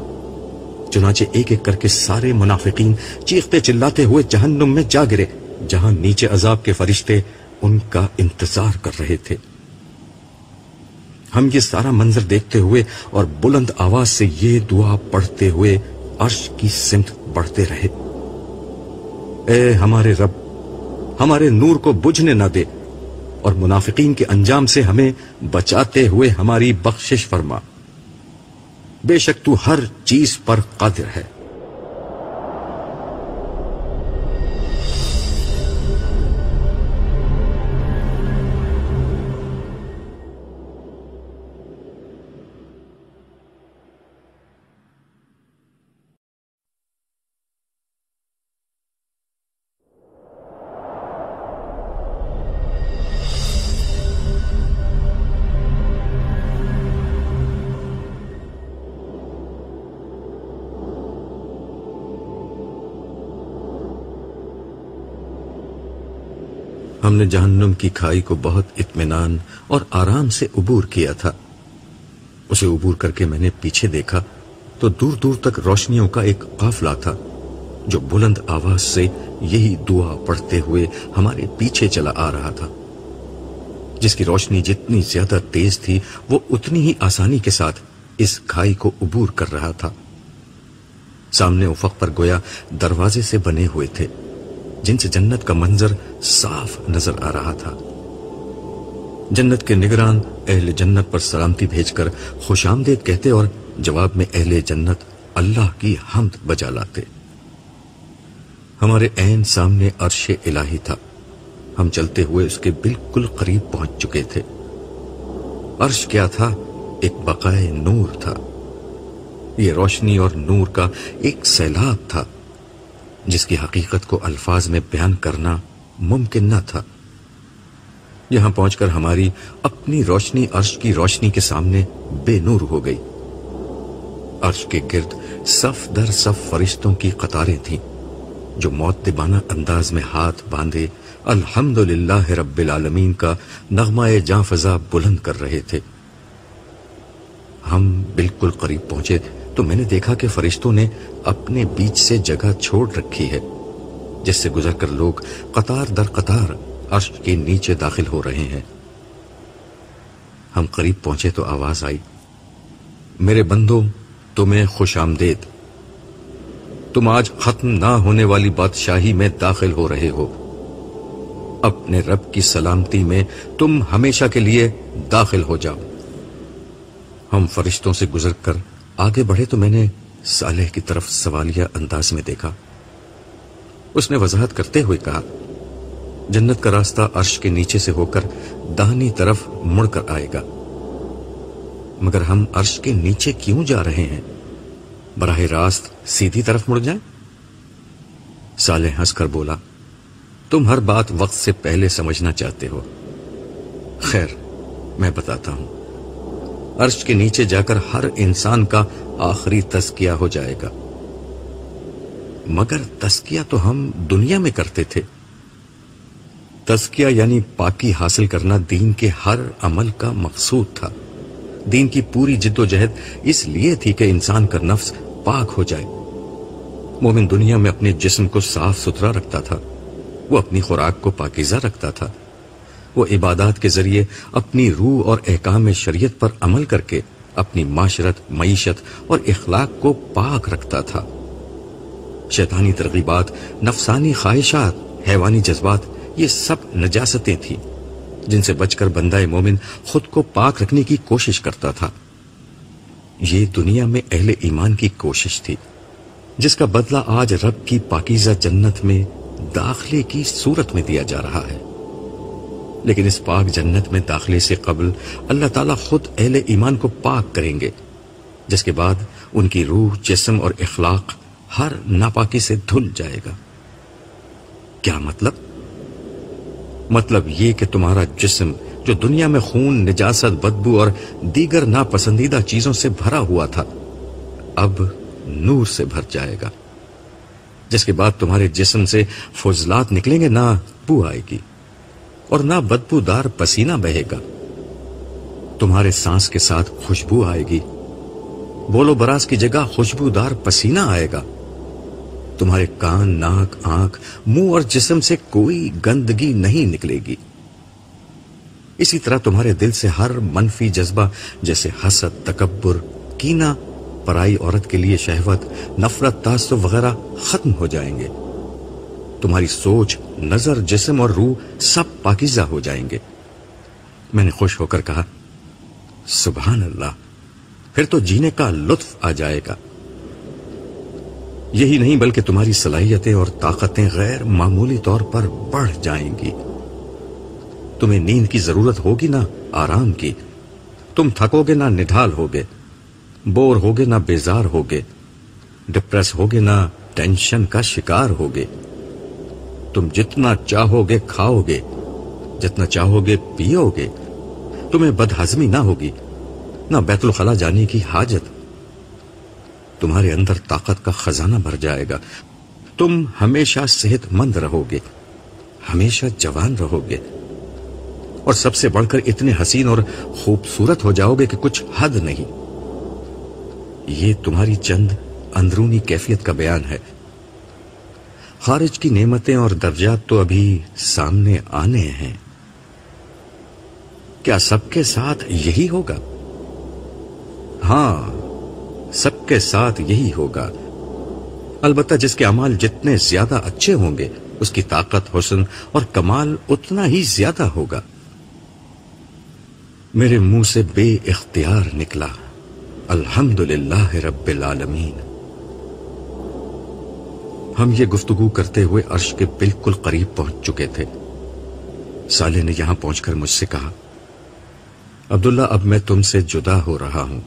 Speaker 1: چنانچہ ایک ایک کر کے سارے منافقین چیختے چلاتے ہوئے جہنم میں جا گرے جہاں نیچے عذاب کے فرشتے ان کا انتظار کر رہے تھے ہم یہ سارا منظر دیکھتے ہوئے اور بلند آواز سے یہ دعا پڑھتے ہوئے عرش کی سمت بڑھتے رہے اے ہمارے رب ہمارے نور کو بجھنے نہ دے اور منافقین کے انجام سے ہمیں بچاتے ہوئے ہماری بخشش فرما بے شک تو ہر چیز پر قادر ہے ہم نے جہنم کی کھائی کو بہت اطمینان اور آرام سے عبور کیا تھا اسے عبور کر کے میں نے پیچھے دیکھا تو دور دور تک روشنیوں کا ایک قافلہ تھا جو بلند آواز سے یہی دعا پڑھتے ہوئے ہمارے پیچھے چلا آ رہا تھا جس کی روشنی جتنی زیادہ تیز تھی وہ اتنی ہی آسانی کے ساتھ اس کھائی کو عبور کر رہا تھا سامنے افق پر گویا دروازے سے بنے ہوئے تھے جن سے جنت کا منظر صاف نظر آ رہا تھا جنت کے نگران اہل جنت پر سلامتی بھیج کر خوش آمدید کہتے اور جواب میں اہل جنت اللہ کی حمد بجا لاتے ہمارے این سامنے عرش الہی تھا ہم چلتے ہوئے اس کے بالکل قریب پہنچ چکے تھے عرش کیا تھا ایک بقائے نور تھا یہ روشنی اور نور کا ایک سیلاب تھا جس کی حقیقت کو الفاظ میں بیان کرنا ممکن نہ تھا یہاں پہنچ کر ہماری اپنی روشنی عرش کی روشنی کے سامنے بے نور ہو گئی عرش کے گرد صف در صف فرشتوں کی قطاریں تھیں جو موت دبانہ انداز میں ہاتھ باندھے الحمد رب العالمین کا نغمہ جاں فضا بلند کر رہے تھے ہم بالکل قریب پہنچے تو میں نے دیکھا کہ فرشتوں نے اپنے بیچ سے جگہ چھوڑ رکھی ہے جس سے گزر کر لوگ قطار قطار در عرش کے نیچے داخل ہو رہے ہیں ہم قریب پہنچے تو آواز آئی میرے بندو تمہیں خوش آمدید تم آج ختم نہ ہونے والی بادشاہی میں داخل ہو رہے ہو اپنے رب کی سلامتی میں تم ہمیشہ کے لیے داخل ہو جاؤ ہم فرشتوں سے گزر کر آگے بڑھے تو میں نے صالح کی طرف سوالیہ انداز میں دیکھا اس نے وضاحت کرتے ہوئے کہا جنت کا راستہ عرش کے نیچے سے ہو کر داہنی طرف مڑ کر آئے گا مگر ہم عرش کے نیچے کیوں جا رہے ہیں براہ راست سیدھی طرف مڑ جائیں صالح ہنس کر بولا تم ہر بات وقت سے پہلے سمجھنا چاہتے ہو خیر میں بتاتا ہوں عرش کے نیچے جا کر ہر انسان کا آخری تسکیہ ہو جائے گا مگر تسکیہ تو ہم دنیا میں کرتے تھے تسکیہ یعنی پاکی حاصل کرنا دین کے ہر عمل کا مقصود تھا دین کی پوری جد و جہد اس لیے تھی کہ انسان کا نفس پاک ہو جائے مومن دنیا میں اپنے جسم کو صاف ستھرا رکھتا تھا وہ اپنی خوراک کو پاکیزہ رکھتا تھا وہ عبادات کے ذریعے اپنی روح اور احکام شریعت پر عمل کر کے اپنی معاشرت معیشت اور اخلاق کو پاک رکھتا تھا شیطانی ترغیبات نفسانی خواہشات حیوانی جذبات یہ سب نجاستیں تھیں جن سے بچ کر بندہ مومن خود کو پاک رکھنے کی کوشش کرتا تھا یہ دنیا میں اہل ایمان کی کوشش تھی جس کا بدلہ آج رب کی پاکیزہ جنت میں داخلے کی صورت میں دیا جا رہا ہے لیکن اس پاک جنت میں داخلے سے قبل اللہ تعالیٰ خود اہل ایمان کو پاک کریں گے جس کے بعد ان کی روح جسم اور اخلاق ہر ناپاکی سے دھل جائے گا کیا مطلب مطلب یہ کہ تمہارا جسم جو دنیا میں خون نجاست بدبو اور دیگر ناپسندیدہ چیزوں سے بھرا ہوا تھا اب نور سے بھر جائے گا جس کے بعد تمہارے جسم سے فضلات نکلیں گے نہ بو آئے گی اور نہ بدبودار پسینہ بہے گا تمہارے سانس کے ساتھ خوشبو آئے گی بولو براس کی جگہ خوشبودار پسینہ آئے گا تمہارے کان ناک آنکھ منہ اور جسم سے کوئی گندگی نہیں نکلے گی اسی طرح تمہارے دل سے ہر منفی جذبہ جیسے حسد تکبر کینا پرائی عورت کے لیے شہوت نفرت تاثب وغیرہ ختم ہو جائیں گے تمہاری سوچ نظر جسم اور روح سب پاکیزہ ہو جائیں گے میں نے خوش ہو کر کہا سبحان اللہ پھر تو جینے کا لطف آ جائے گا یہی نہیں بلکہ تمہاری صلاحیتیں اور طاقتیں غیر معمولی طور پر بڑھ جائیں گی تمہیں نیند کی ضرورت ہوگی نہ آرام کی تم تھکو گے نہ نڈھال ہوگے بور ہوگے نہ بیزار ہوگے ڈپریس ہوگے نہ ٹینشن کا شکار ہوگے تم جتنا چاہو گے کھاؤ گے جتنا چاہو گے پیو گے تمہیں بد ہضمی نہ ہوگی نہ بیت الخلا جانے کی حاجت تمہارے اندر طاقت کا خزانہ بھر جائے گا تم ہمیشہ صحت مند رہو گے ہمیشہ جوان رہو گے اور سب سے بڑھ کر اتنے حسین اور خوبصورت ہو جاؤ گے کہ کچھ حد نہیں یہ تمہاری چند اندرونی کیفیت کا بیان ہے خارج کی نعمتیں اور درجات تو ابھی سامنے آنے ہیں کیا سب کے ساتھ یہی ہوگا ہاں سب کے ساتھ یہی ہوگا البتہ جس کے عمال جتنے زیادہ اچھے ہوں گے اس کی طاقت حسن اور کمال اتنا ہی زیادہ ہوگا میرے منہ سے بے اختیار نکلا الحمد رب العالمین ہم یہ گفتگو کرتے ہوئے عرش کے بالکل قریب پہنچ چکے تھے سالے نے یہاں پہنچ کر مجھ سے کہا عبداللہ اب میں تم سے جدا ہو رہا ہوں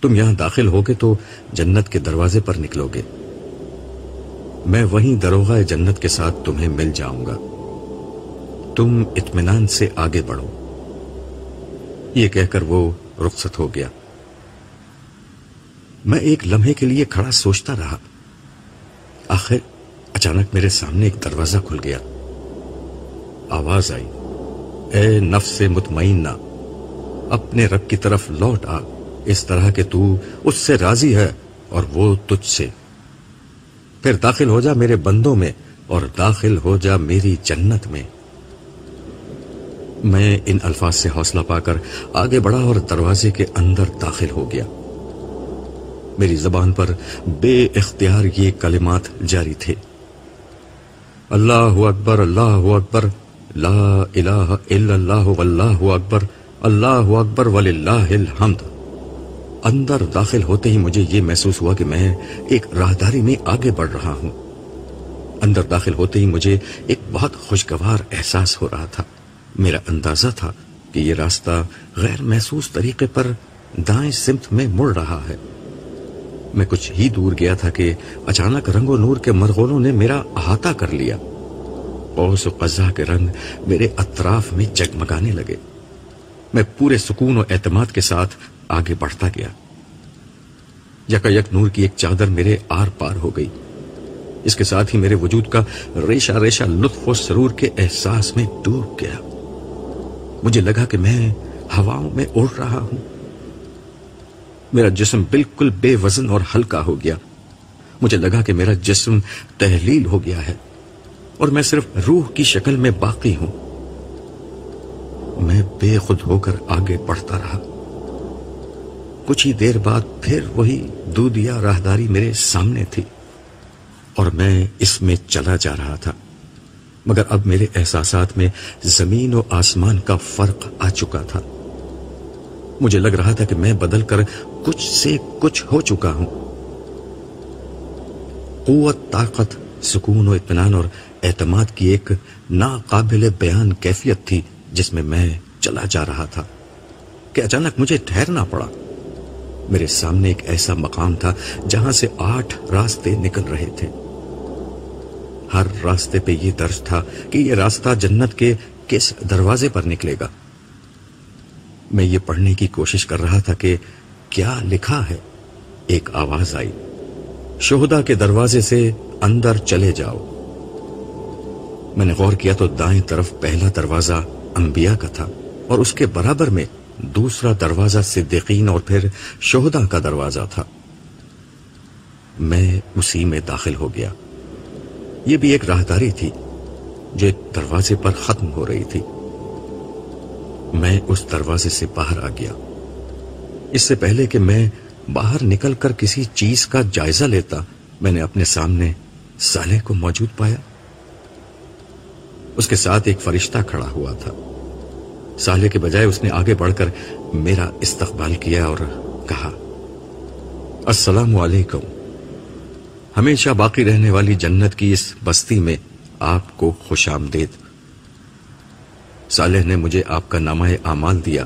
Speaker 1: تم یہاں داخل ہوگے تو جنت کے دروازے پر نکلو گے میں وہیں دروغہ جنت کے ساتھ تمہیں مل جاؤں گا تم اطمینان سے آگے بڑھو یہ کہہ کر وہ رخصت ہو گیا میں ایک لمحے کے لیے کھڑا سوچتا رہا آخر اچانک میرے سامنے ایک دروازہ کھل گیا آواز آئی اے نفس مطمئنہ اپنے رب کی طرف لوٹ آ اس طرح کہ تو اس سے راضی ہے اور وہ تجھ سے پھر داخل ہو جا میرے بندوں میں اور داخل ہو جا میری جنت میں میں ان الفاظ سے حوصلہ پا کر آگے بڑھا اور دروازے کے اندر داخل ہو گیا میری زبان پر بے اختیار یہ کلمات جاری تھے اللہ اکبر اللہ اکبر لا الہ الا اللہ واللہ اکبر اکبر اللہ وللہ الحمد اندر داخل ہوتے ہی مجھے یہ محسوس ہوا کہ میں ایک راہداری میں آگے بڑھ رہا ہوں اندر داخل ہوتے ہی مجھے ایک بہت خوشگوار احساس ہو رہا تھا میرا اندازہ تھا کہ یہ راستہ غیر محسوس طریقے پر دائیں سمت میں مڑ رہا ہے میں کچھ ہی دور گیا تھا کہ اچانک رنگ و نور کے مرغولوں نے میرا احاطہ کر لیا و قزہ کے رنگ میرے اطراف میں جگمگانے لگے میں پورے سکون و اعتماد کے ساتھ آگے بڑھتا گیا یک نور کی ایک چادر میرے آر پار ہو گئی اس کے ساتھ ہی میرے وجود کا ریشہ ریشہ لطف و سرور کے احساس میں ڈوب گیا مجھے لگا کہ میں ہواؤں میں اڑ رہا ہوں میرا جسم بالکل بے وزن اور ہلکا ہو گیا مجھے لگا کہ میرا جسم تحلیل ہو گیا ہے اور میں صرف روح کی شکل میں باقی ہوں میں بے خود ہو کر آگے بڑھتا رہا کچھ ہی دیر بعد پھر وہی دودیا راہداری میرے سامنے تھی اور میں اس میں چلا جا رہا تھا مگر اب میرے احساسات میں زمین و آسمان کا فرق آ چکا تھا مجھے لگ رہا تھا کہ میں بدل کر کچھ سے کچھ ہو چکا ہوں قوت طاقت سکون و اطمینان اور اعتماد کی ایک ناقابل بیان کیفیت تھی جس میں میں چلا جا رہا تھا کہ اچانک مجھے ٹھہرنا پڑا میرے سامنے ایک ایسا مقام تھا جہاں سے آٹھ راستے نکل رہے تھے ہر راستے پہ یہ درج تھا کہ یہ راستہ جنت کے کس دروازے پر نکلے گا میں یہ پڑھنے کی کوشش کر رہا تھا کہ کیا لکھا ہے ایک آواز آئی شہدا کے دروازے سے اندر چلے جاؤ میں نے غور کیا تو دائیں طرف پہلا دروازہ انبیاء کا تھا اور اس کے برابر میں دوسرا دروازہ صدیقین اور پھر شہدا کا دروازہ تھا میں اسی میں داخل ہو گیا یہ بھی ایک راہداری تھی جو ایک دروازے پر ختم ہو رہی تھی میں اس دروازے سے باہر آ گیا اس سے پہلے کہ میں باہر نکل کر کسی چیز کا جائزہ لیتا میں نے اپنے سامنے سالے کو موجود پایا اس کے ساتھ ایک فرشتہ کھڑا ہوا تھا سالے کے بجائے اس نے آگے بڑھ کر میرا استقبال کیا اور کہا السلام علیکم ہمیشہ باقی رہنے والی جنت کی اس بستی میں آپ کو خوش آمدید سالح نے مجھے آپ کا نامہ اعمال دیا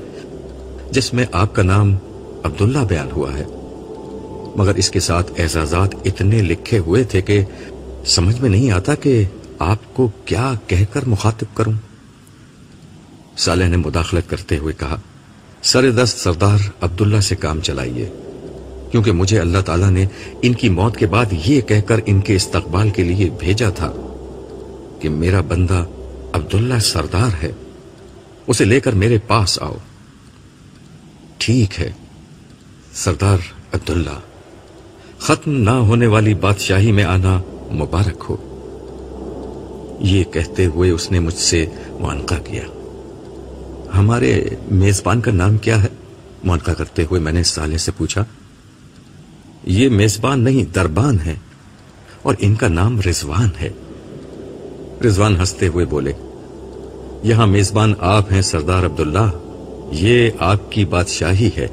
Speaker 1: جس میں آپ کا نام عبداللہ بیان ہوا ہے مگر اس کے ساتھ اعزازات اتنے لکھے ہوئے تھے کہ سمجھ میں نہیں آتا کہ آپ کو کیا کہہ کر مخاطب کروں صالح نے مداخلت کرتے ہوئے کہا سر دست سردار عبداللہ سے کام چلائیے کیونکہ مجھے اللہ تعالیٰ نے ان کی موت کے بعد یہ کہہ کر ان کے استقبال کے لیے بھیجا تھا کہ میرا بندہ عبداللہ سردار ہے اسے لے کر میرے پاس آؤ ٹھیک ہے سردار عبداللہ ختم نہ ہونے والی بادشاہی میں آنا مبارک ہو یہ کہتے ہوئے اس نے مجھ سے معانقہ کیا ہمارے میزبان کا نام کیا ہے معانقہ کرتے ہوئے میں نے سالے سے پوچھا یہ میزبان نہیں دربان ہے اور ان کا نام رضوان ہے رضوان ہنستے ہوئے بولے یہاں میزبان آپ ہیں سردار عبداللہ یہ آپ کی بادشاہی ہے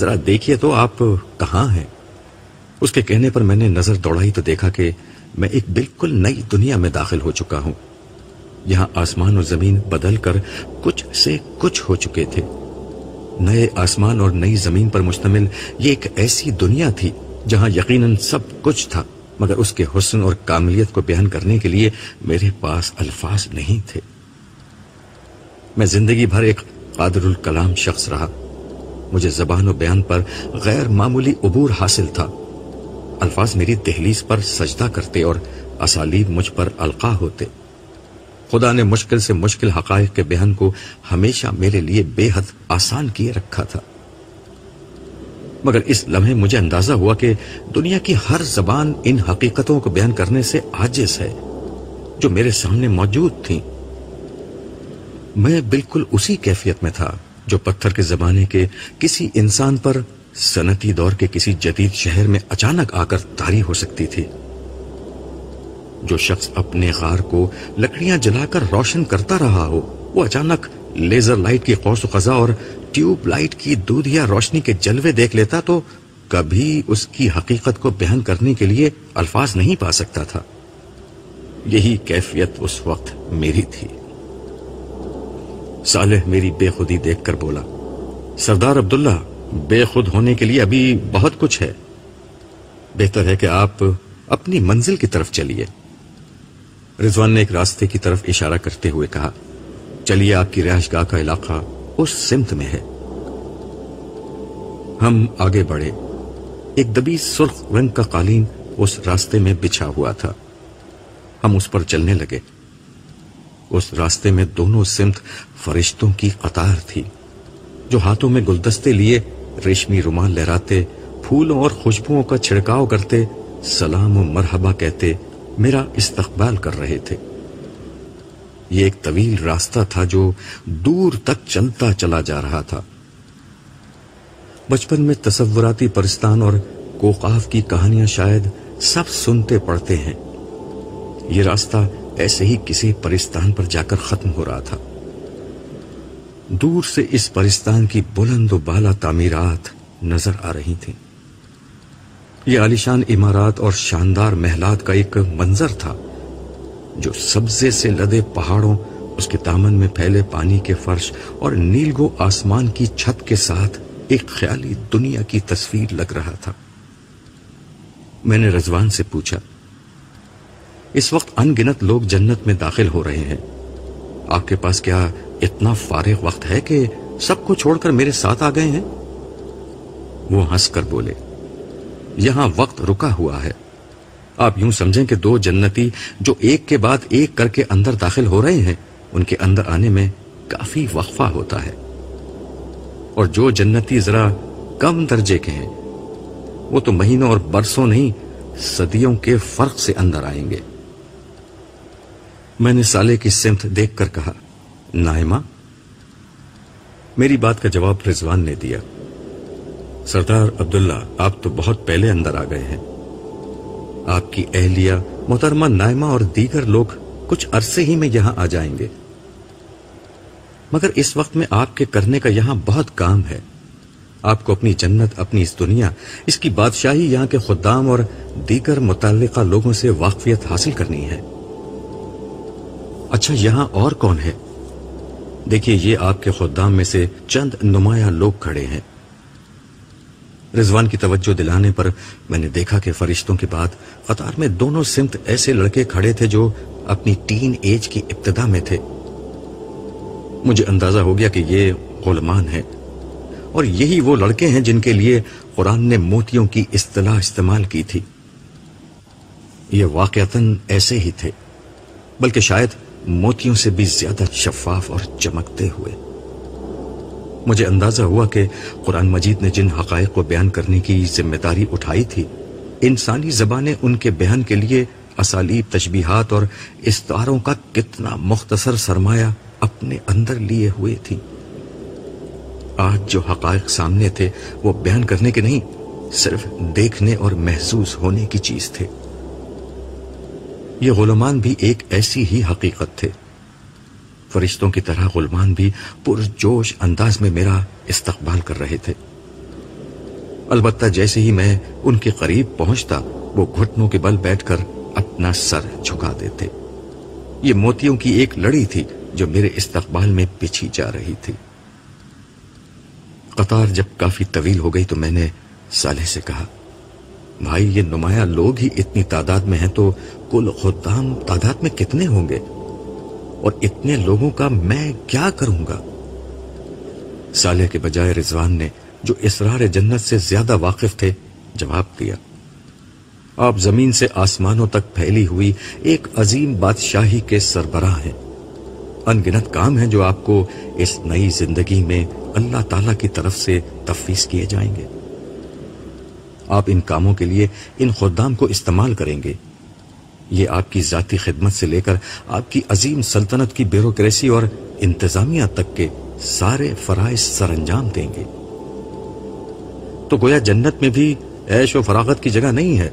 Speaker 1: ذرا دیکھیے تو آپ کہاں ہیں اس کے کہنے پر میں نے نظر دوڑائی تو دیکھا کہ میں ایک بالکل نئی دنیا میں داخل ہو چکا ہوں یہاں آسمان اور زمین بدل کر کچھ سے کچھ ہو چکے تھے نئے آسمان اور نئی زمین پر مشتمل یہ ایک ایسی دنیا تھی جہاں یقیناً سب کچھ تھا مگر اس کے حسن اور کاملیت کو بیان کرنے کے لیے میرے پاس الفاظ نہیں تھے میں زندگی بھر ایک قادر الکلام شخص رہا مجھے زبان و بیان پر غیر معمولی عبور حاصل تھا الفاظ میری دہلیز پر سجدہ کرتے اور اسالیب مجھ پر القا ہوتے خدا نے مشکل سے مشکل حقائق کے بیان کو ہمیشہ میرے لیے بے حد آسان کیے رکھا تھا مگر اس لمحے مجھے اندازہ ہوا کہ دنیا کی ہر زبان ان حقیقتوں کو بیان کرنے سے عاجز ہے جو میرے سامنے موجود تھیں میں بالکل اسی کیفیت میں تھا جو پتھر کے زمانے کے کسی انسان پر صنعتی دور کے کسی جدید شہر میں اچانک آ کر تاری ہو سکتی تھی جو شخص اپنے غار کو لکڑیاں جلا کر روشن کرتا رہا ہو وہ اچانک لیزر لائٹ کی قوس و قضا اور ٹیوب لائٹ کی دودھیا روشنی کے جلوے دیکھ لیتا تو کبھی اس کی حقیقت کو بہن کرنے کے لیے الفاظ نہیں پا سکتا تھا یہی کیفیت اس وقت میری تھی صالح میری بے خودی دیکھ کر بولا سردار عبداللہ بے خود ہونے کے لیے ابھی بہت کچھ ہے بہتر ہے کہ آپ اپنی منزل کی طرف چلیے رضوان نے ایک راستے کی طرف اشارہ کرتے ہوئے کہا چلیے آپ کی رہائش گاہ کا علاقہ اس سمت میں ہے ہم آگے بڑھے ایک دبی سرخ رنگ کا قالین اس راستے میں بچھا ہوا تھا ہم اس پر چلنے لگے اس راستے میں دونوں سمت فرشتوں کی قطار تھی جو ہاتھوں میں گلدستے لیے ریشمی رومال پھولوں اور خوشبوؤں کا چھڑکاؤ کرتے سلام و مرحبا کہتے میرا استقبال کر رہے تھے یہ ایک طویل راستہ تھا جو دور تک چلتا چلا جا رہا تھا بچپن میں تصوراتی پرستان اور کوقاف کی کہانیاں شاید سب سنتے پڑتے ہیں یہ راستہ ایسے ہی کسی پرستان پر جا کر ختم ہو رہا تھا دور سے اس پرستان کی بلند و بالا تعمیرات نظر آ رہی تھیں یہ عالیشان عمارات اور شاندار محلات کا ایک منظر تھا جو سبزے سے لدے پہاڑوں اس کے دامن میں پھیلے پانی کے فرش اور نیلگو آسمان کی چھت کے ساتھ ایک خیالی دنیا کی تصویر لگ رہا تھا میں نے رضوان سے پوچھا اس وقت ان گنت لوگ جنت میں داخل ہو رہے ہیں آپ کے پاس کیا اتنا فارغ وقت ہے کہ سب کو چھوڑ کر میرے ساتھ آ گئے ہیں وہ ہنس کر بولے یہاں وقت رکا ہوا ہے آپ یوں سمجھیں کہ دو جنتی جو ایک کے بعد ایک کر کے اندر داخل ہو رہے ہیں ان کے اندر آنے میں کافی وقفہ ہوتا ہے اور جو جنتی ذرا کم درجے کے ہیں وہ تو مہینوں اور برسوں نہیں صدیوں کے فرق سے اندر آئیں گے میں نے سالے کی سمت دیکھ کر کہا نائمہ میری بات کا جواب رضوان نے دیا سردار عبداللہ آپ تو بہت پہلے اندر آ گئے ہیں آپ کی اہلیہ محترمہ نائمہ اور دیگر لوگ کچھ عرصے ہی میں یہاں آ جائیں گے مگر اس وقت میں آپ کے کرنے کا یہاں بہت کام ہے آپ کو اپنی جنت اپنی اس دنیا اس کی بادشاہی یہاں کے خدام اور دیگر متعلقہ لوگوں سے واقفیت حاصل کرنی ہے اچھا یہاں اور کون ہے دیکھیے یہ آپ کے خدام میں سے چند نمایاں لوگ کھڑے ہیں رضوان کی توجہ دلانے پر میں نے دیکھا کہ فرشتوں کے بعد قطار میں دونوں سمت ایسے لڑکے کھڑے تھے جو اپنی ایج کی ابتدا میں تھے مجھے اندازہ ہو گیا کہ یہ غلمان ہے اور یہی وہ لڑکے ہیں جن کے لیے قرآن نے موتیوں کی اصطلاح استعمال کی تھی یہ واقعتاً ایسے ہی تھے بلکہ شاید موتیوں سے بھی زیادہ شفاف اور چمکتے ہوئے مجھے اندازہ ہوا کہ قرآن مجید نے جن حقائق کو بیان کرنے کی ذمہ داری اٹھائی تھی انسانی زبانیں ان کے بیان کے لیے اسالیب تشبیہات اور استعاروں کا کتنا مختصر سرمایہ اپنے اندر لیے ہوئے تھی آج جو حقائق سامنے تھے وہ بیان کرنے کے نہیں صرف دیکھنے اور محسوس ہونے کی چیز تھے یہ غلمان بھی ایک ایسی ہی حقیقت تھے فرشتوں کی طرح غلمان بھی پرجوش انداز میں میرا استقبال کر رہے تھے البتہ جیسے ہی میں ان کے قریب پہنچتا وہ گھٹنوں کے بل بیٹھ کر اپنا سر جھکا دیتے یہ موتیوں کی ایک لڑی تھی جو میرے استقبال میں پچھی جا رہی تھی قطار جب کافی طویل ہو گئی تو میں نے سالے سے کہا بھائی یہ نمایاں لوگ ہی اتنی تعداد میں ہیں تو کل خدام تعداد میں کتنے ہوں گے اور اتنے لوگوں کا میں کیا کروں گا سالے کے بجائے رضوان نے جو اسرار جنت سے زیادہ واقف تھے جواب دیا آپ زمین سے آسمانوں تک پھیلی ہوئی ایک عظیم بادشاہی کے سربراہ ہیں ان گنت کام ہیں جو آپ کو اس نئی زندگی میں اللہ تعالی کی طرف سے تفویض کیے جائیں گے آپ ان کاموں کے لیے ان خدام کو استعمال کریں گے یہ آپ کی ذاتی خدمت سے لے کر آپ کی عظیم سلطنت کی بیوروکریسی اور انتظامیہ تک کے سارے فرائض سر انجام دیں گے تو گویا جنت میں بھی عیش و فراغت کی جگہ نہیں ہے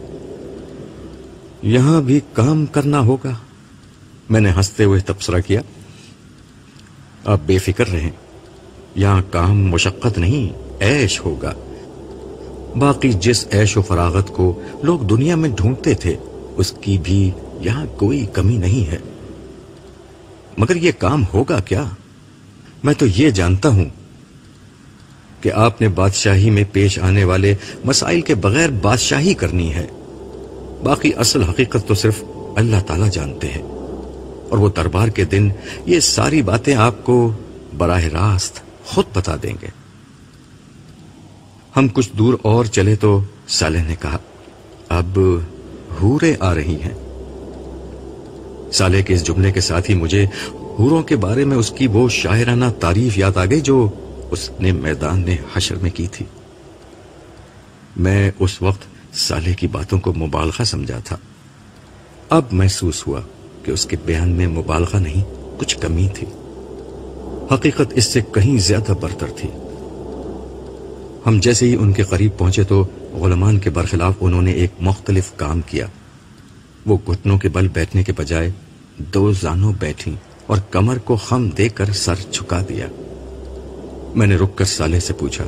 Speaker 1: یہاں بھی کام کرنا ہوگا میں نے ہنستے ہوئے تبصرہ کیا آپ بے فکر رہیں یہاں کام مشقت نہیں عیش ہوگا باقی جس عیش و فراغت کو لوگ دنیا میں ڈھونڈتے تھے اس کی بھی یہاں کوئی کمی نہیں ہے مگر یہ کام ہوگا کیا میں تو یہ جانتا ہوں کہ آپ نے بادشاہی میں پیش آنے والے مسائل کے بغیر بادشاہی کرنی ہے باقی اصل حقیقت تو صرف اللہ تعالی جانتے ہیں اور وہ دربار کے دن یہ ساری باتیں آپ کو براہ راست خود بتا دیں گے ہم کچھ دور اور چلے تو سالح نے کہا اب ہورے آ رہی ہیں سالح کے اس جملے کے ساتھ ہی مجھے ہوروں کے بارے میں اس کی وہ شاعرانہ تعریف یاد آ گئی جو اس نے میدان نے حشر میں کی تھی میں اس وقت سالح کی باتوں کو مبالغہ سمجھا تھا اب محسوس ہوا کہ اس کے بیان میں مبالغہ نہیں کچھ کمی تھی حقیقت اس سے کہیں زیادہ برتر تھی ہم جیسے ہی ان کے قریب پہنچے تو غلمان کے برخلاف انہوں نے ایک مختلف کام کیا وہ گھٹنوں کے بل بیٹھنے کے بجائے دو زانوں اور کمر کو خم دے کر سر چھکا دیا میں نے کر سالے سے پوچھا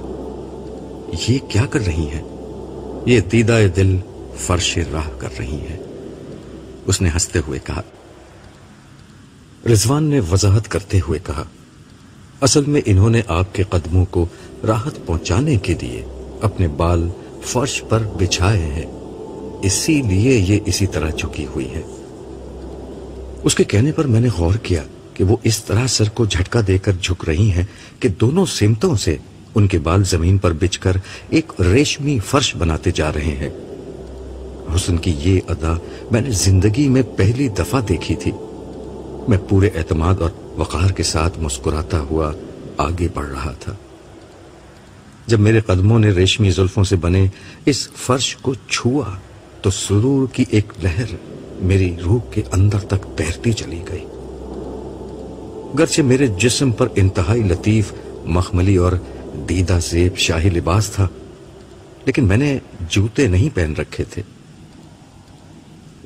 Speaker 1: یہ کیا کر رہی ہے یہ دیدہ دل فرش راہ کر رہی ہے اس نے ہنستے ہوئے کہا رضوان نے وضاحت کرتے ہوئے کہا اصل میں انہوں نے آپ کے قدموں کو راحت پہنچانے کے لیے اپنے بال فرش پر بچھائے ہیں اسی لیے یہ اسی طرح جھکی ہوئی ہے اس کے کہنے پر میں نے غور کیا کہ وہ اس طرح سر کو جھٹکا دے کر جھک رہی ہیں کہ دونوں سمتوں سے ان کے بال زمین پر بچ کر ایک ریشمی فرش بناتے جا رہے ہیں حسن کی یہ ادا میں نے زندگی میں پہلی دفعہ دیکھی تھی میں پورے اعتماد اور وقار کے ساتھ مسکراتا ہوا آگے بڑھ رہا تھا جب میرے قدموں نے ریشمی زلفوں سے بنے اس فرش کو چھوا تو سرور کی ایک لہر میری روح کے اندر تک تیرتی چلی گئی گرچہ میرے جسم پر انتہائی لطیف مخملی اور دیدہ زیب شاہی لباس تھا لیکن میں نے جوتے نہیں پہن رکھے تھے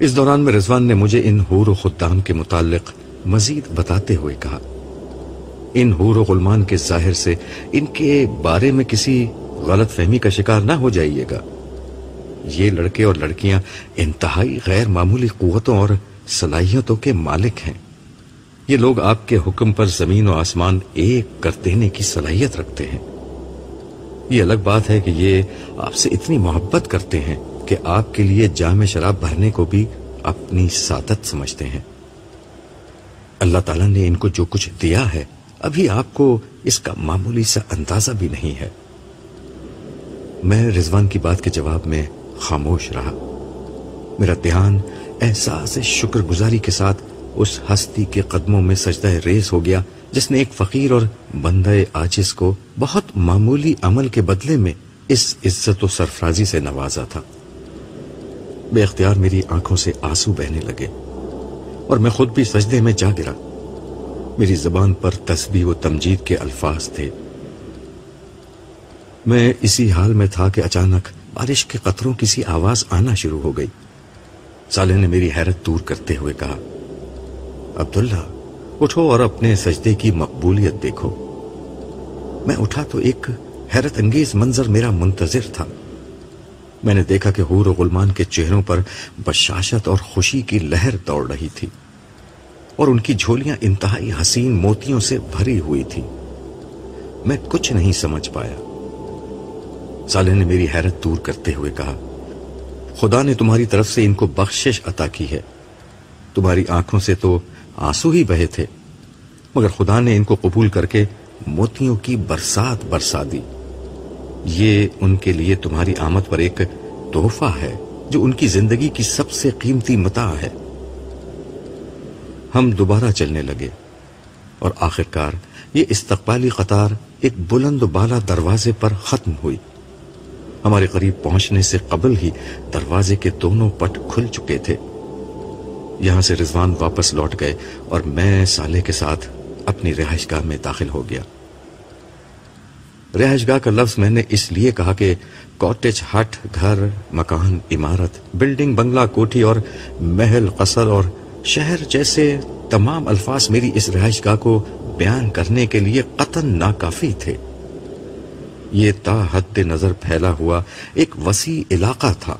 Speaker 1: اس دوران میں رضوان نے مجھے ان حور و خدام کے متعلق مزید بتاتے ہوئے کہا ان حور و غلمان کے ظاہر سے ان کے بارے میں کسی غلط فہمی کا شکار نہ ہو جائیے گا یہ لڑکے اور لڑکیاں انتہائی غیر معمولی قوتوں اور صلاحیتوں کے مالک ہیں یہ لوگ آپ کے حکم پر زمین و آسمان ایک کر دینے کی صلاحیت رکھتے ہیں یہ الگ بات ہے کہ یہ آپ سے اتنی محبت کرتے ہیں کہ آپ کے لیے جام شراب بھرنے کو بھی اپنی سادت سمجھتے ہیں اللہ تعالیٰ نے ان کو جو کچھ دیا ہے ابھی آپ کو اس کا معمولی سا اندازہ بھی نہیں ہے میں رضوان کی بات کے جواب میں خاموش رہا میرا دھیان احساس شکر گزاری کے ساتھ اس ہستی کے قدموں میں سجدہ ریز ہو گیا جس نے ایک فقیر اور بندہ آجز کو بہت معمولی عمل کے بدلے میں اس عزت و سرفرازی سے نوازا تھا بے اختیار میری آنکھوں سے آنسو بہنے لگے اور میں خود بھی سجدے میں جا گرا میری زبان پر تسبیح و تمجید کے الفاظ تھے میں اسی حال میں تھا کہ اچانک بارش کے قطروں کی سی آواز آنا شروع ہو گئی سالے نے میری حیرت دور کرتے ہوئے کہا عبداللہ اٹھو اور اپنے سجدے کی مقبولیت دیکھو میں اٹھا تو ایک حیرت انگیز منظر میرا منتظر تھا میں نے دیکھا کہ حور غلمان کے چہروں پر بشاشت اور خوشی کی لہر دوڑ رہی تھی اور ان کی جھولیاں انتہائی حسین موتیوں سے بھری ہوئی تھی میں کچھ نہیں سمجھ پایا سالے نے میری حیرت دور کرتے ہوئے کہا خدا نے تمہاری طرف سے ان کو بخشش عطا کی ہے تمہاری آنکھوں سے تو آنسو ہی بہے تھے مگر خدا نے ان کو قبول کر کے موتیوں کی برسات برسا دی یہ ان کے لیے تمہاری آمد پر ایک تحفہ ہے جو ان کی زندگی کی سب سے قیمتی متاح ہے ہم دوبارہ چلنے لگے اور آخرکار یہ استقبالی قطار ایک بلند بالا دروازے پر ختم ہوئی ہمارے قریب پہنچنے سے قبل ہی دروازے کے دونوں پٹ کھل چکے تھے یہاں سے رضوان واپس لوٹ گئے اور میں سالے کے ساتھ اپنی رہائش گاہ میں داخل ہو گیا رہائش گاہ کا لفظ میں نے اس لیے کہا کہ کاٹیج ہٹ گھر مکان عمارت بلڈنگ بنگلہ کوٹھی اور محل قصر اور شہر جیسے تمام الفاظ میری اس رہائش گاہ کو بیان کرنے کے لیے قطن ناکافی تھے یہ تا حد نظر پھیلا ہوا ایک وسیع علاقہ تھا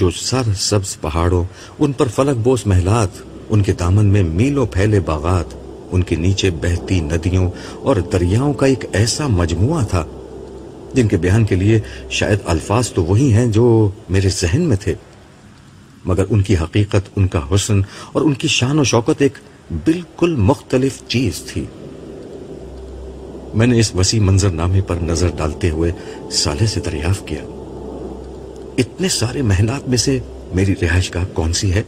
Speaker 1: جو سر سبز پہاڑوں ان پر فلک بوس محلات ان کے دامن میں میلوں پھیلے باغات ان کے نیچے بہتی ندیوں اور دریاؤں کا ایک ایسا مجموعہ تھا جن کے بیان کے لیے شاید الفاظ تو وہی ہیں جو میرے ذہن میں تھے مگر ان کی حقیقت ان کا حسن اور ان کی شان و شوکت ایک بالکل مختلف چیز تھی میں نے اس وسیع منظر نامے پر نظر ڈالتے ہوئے سالے سے دریافت کیا اتنے سارے محلات میں سے میری رہائش گاہ کون سی ہے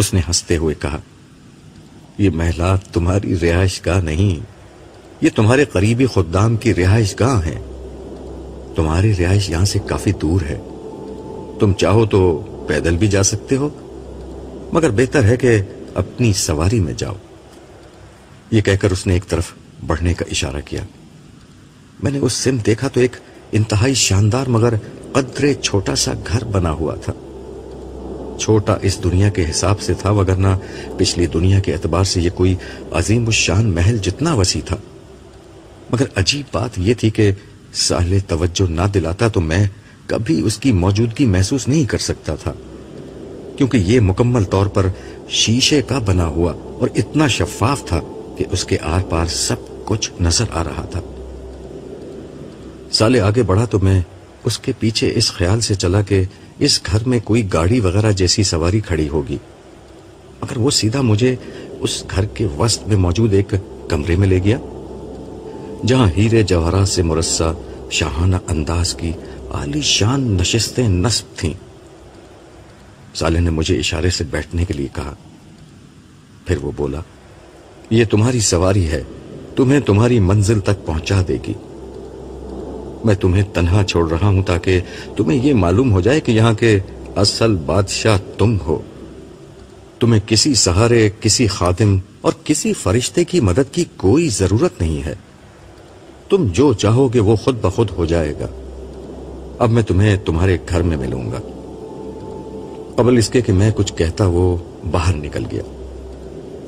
Speaker 1: اس نے ہنستے ہوئے کہا یہ محلات تمہاری رہائش گاہ نہیں یہ تمہارے قریبی خدام کی رہائش گاہ ہیں تمہاری رہائش یہاں سے کافی دور ہے تم چاہو تو پیدل بھی جا سکتے ہو مگر بہتر ہے کہ اپنی سواری میں جاؤ یہ کہہ کر اس نے ایک طرف بڑھنے کا اشارہ کیا میں نے اس سمت دیکھا تو ایک انتہائی شاندار مگر قدرے چھوٹا سا گھر بنا ہوا تھا چھوٹا اس دنیا کے حساب سے تھا وگرنہ پچھلی دنیا کے اعتبار سے یہ کوئی عظیم و شان محل جتنا وسیع تھا مگر عجیب بات یہ تھی کہ سالے توجہ نہ دلاتا تو میں کبھی اس کی موجودگی محسوس نہیں کر سکتا تھا کیونکہ یہ مکمل طور پر شیشے کا بنا ہوا اور اتنا شفاف تھا کہ اس کے آر پار سب کچھ نظر آ رہا تھا سالے آگے بڑھا تو میں اس کے پیچھے اس خیال سے چلا کہ اس گھر میں کوئی گاڑی وغیرہ جیسی سواری کھڑی ہوگی اگر وہ سیدھا مجھے اس گھر کے وسط میں موجود ایک کمرے میں لے گیا جہاں ہیرے جواہرات سے مرسہ شاہانہ انداز کی عالی شان نشستیں نصب تھیں سالح نے مجھے اشارے سے بیٹھنے کے لیے کہا پھر وہ بولا یہ تمہاری سواری ہے تمہیں تمہاری منزل تک پہنچا دے گی میں تمہیں تنہا چھوڑ رہا ہوں تاکہ تمہیں یہ معلوم ہو جائے کہ یہاں کے اصل بادشاہ تم ہو تمہیں کسی سہارے کسی خادم اور کسی فرشتے کی مدد کی کوئی ضرورت نہیں ہے تم جو چاہو گے وہ خود بخود ہو جائے گا اب میں تمہیں تمہارے گھر میں ملوں گا قبل اس کے کہ میں کچھ کہتا وہ باہر نکل گیا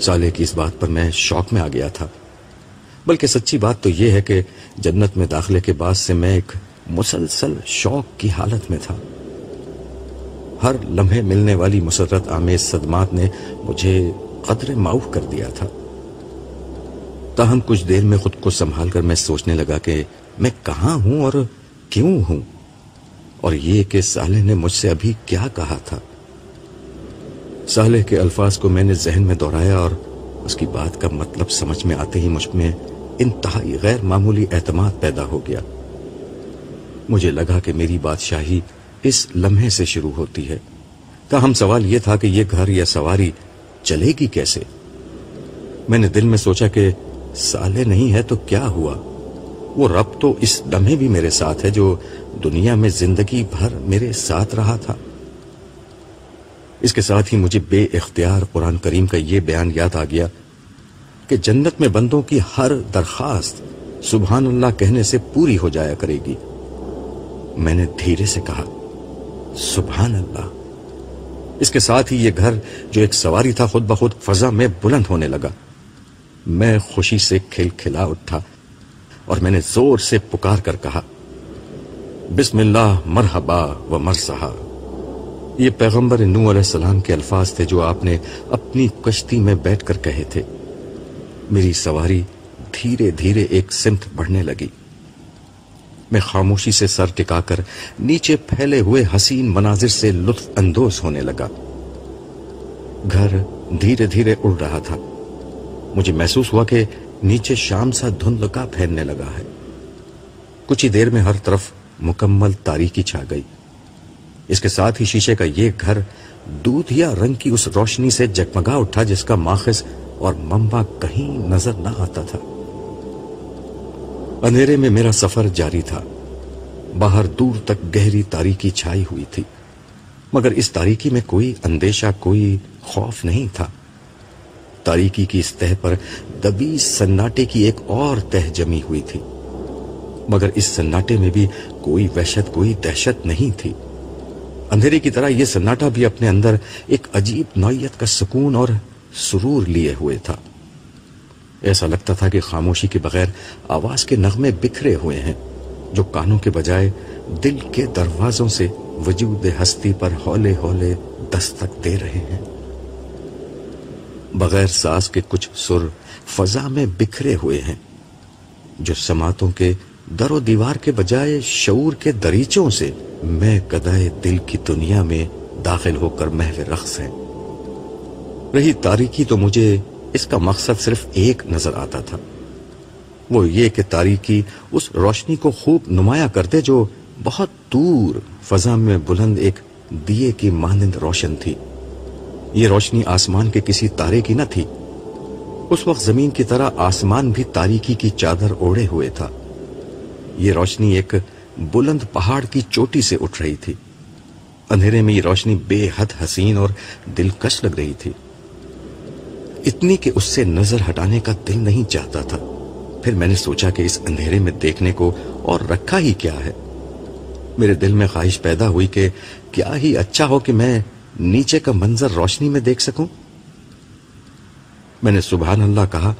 Speaker 1: سالے کی اس بات پر میں شوق میں آ گیا تھا بلکہ سچی بات تو یہ ہے کہ جنت میں داخلے کے بعد سے میں ایک مسلسل شوق کی حالت میں تھا ہر لمحے ملنے والی مسرت آمیز صدمات نے مجھے قدر معاف کر دیا تھا تاہم کچھ دیر میں خود کو سنبھال کر میں سوچنے لگا کہ میں کہاں ہوں اور کیوں ہوں اور یہ کہ سالح نے مجھ سے ابھی کیا کہا تھا سالح کے الفاظ کو میں نے ذہن میں دورایا اور اس کی بات کا مطلب سمجھ میں آتے ہی مجھ میں انتہائی غیر معمولی اعتماد پیدا ہو گیا مجھے لگا کہ میری بادشاہی اس لمحے سے شروع ہوتی ہے تاہم سوال یہ تھا کہ یہ گھر یا سواری چلے گی کیسے میں نے دل میں سوچا کہ سالے نہیں ہے تو کیا ہوا وہ رب تو اس لمحے بھی میرے ساتھ ہے جو دنیا میں زندگی بھر میرے ساتھ رہا تھا اس کے ساتھ ہی مجھے بے اختیار قرآن کریم کا یہ بیان یاد آ گیا کہ جنت میں بندوں کی ہر درخواست سبحان اللہ کہنے سے پوری ہو جایا کرے گی میں نے دھیرے سے کہا سبحان اللہ اس کے ساتھ ہی یہ گھر جو ایک سواری تھا خود بخود فضا میں بلند ہونے لگا میں خوشی سے کھل کھلا اٹھا اور میں نے زور سے پکار کر کہا بسم اللہ مرحبا و مرسہا یہ پیغمبر نو علیہ السلام کے الفاظ تھے جو آپ نے اپنی کشتی میں بیٹھ کر کہے تھے میری سواری دھیرے دھیرے ایک سمت بڑھنے لگی میں خاموشی سے سر ٹکا کر نیچے پھیلے ہوئے حسین مناظر سے لطف اندوز ہونے لگا گھر دھیرے دھیرے اڑ رہا تھا مجھے محسوس ہوا کہ نیچے شام سا دھند کا پھیننے لگا ہے کچھ ہی دیر میں ہر طرف مکمل تاریخی چھا گئی اس کے ساتھ ہی شیشے کا یہ گھر دودھ یا رنگ کی اس روشنی سے جگمگا اٹھا جس کا ماخذ اور ممبا کہیں نظر نہ آتا تھا اندھیرے میں میرا سفر جاری تھا باہر دور تک گہری تاریخی چھائی ہوئی تھی مگر اس تاریخی میں کوئی اندیشہ کوئی خوف نہیں تھا تاریخی کی اس تہ پر دبی سناٹے کی ایک اور تہ جمی ہوئی تھی مگر اس سناٹے میں بھی کوئی وحشت کوئی دہشت نہیں تھی اندھیری کی طرح یہ سناٹا بھی اپنے اندر ایک عجیب نوعیت کا سکون اور سرور لیے ہوئے تھا تھا ایسا لگتا کہ خاموشی کے بغیر آواز کے نغمے بکھرے ہوئے ہیں جو کانوں کے بجائے دل کے دروازوں سے وجود ہستی پر ہولے ہولے دستک دے رہے ہیں بغیر ساز کے کچھ سر فضا میں بکھرے ہوئے ہیں جو سماعتوں کے در و دیوار کے بجائے شعور کے دریچوں سے میں قدائے دل کی دنیا میں داخل ہو کر محو رقص ہے رہی تاریکی تو مجھے اس کا مقصد صرف ایک نظر آتا تھا وہ یہ کہ تاریکی اس روشنی کو خوب نمایاں کرتے جو بہت دور فضا میں بلند ایک دیے کی مانند روشن تھی یہ روشنی آسمان کے کسی تارے کی نہ تھی اس وقت زمین کی طرح آسمان بھی تاریکی کی چادر اوڑے ہوئے تھا یہ روشنی ایک بلند پہاڑ کی چوٹی سے اٹھ رہی تھی اندھیرے میں یہ روشنی بے حد حسین اور دلکش لگ رہی تھی اتنی کہ اس سے نظر ہٹانے کا دل نہیں چاہتا تھا پھر میں نے سوچا کہ اس اندھیرے میں دیکھنے کو اور رکھا ہی کیا ہے میرے دل میں خواہش پیدا ہوئی کہ کیا ہی اچھا ہو کہ میں نیچے کا منظر روشنی میں دیکھ سکوں میں نے سبحان اللہ کہا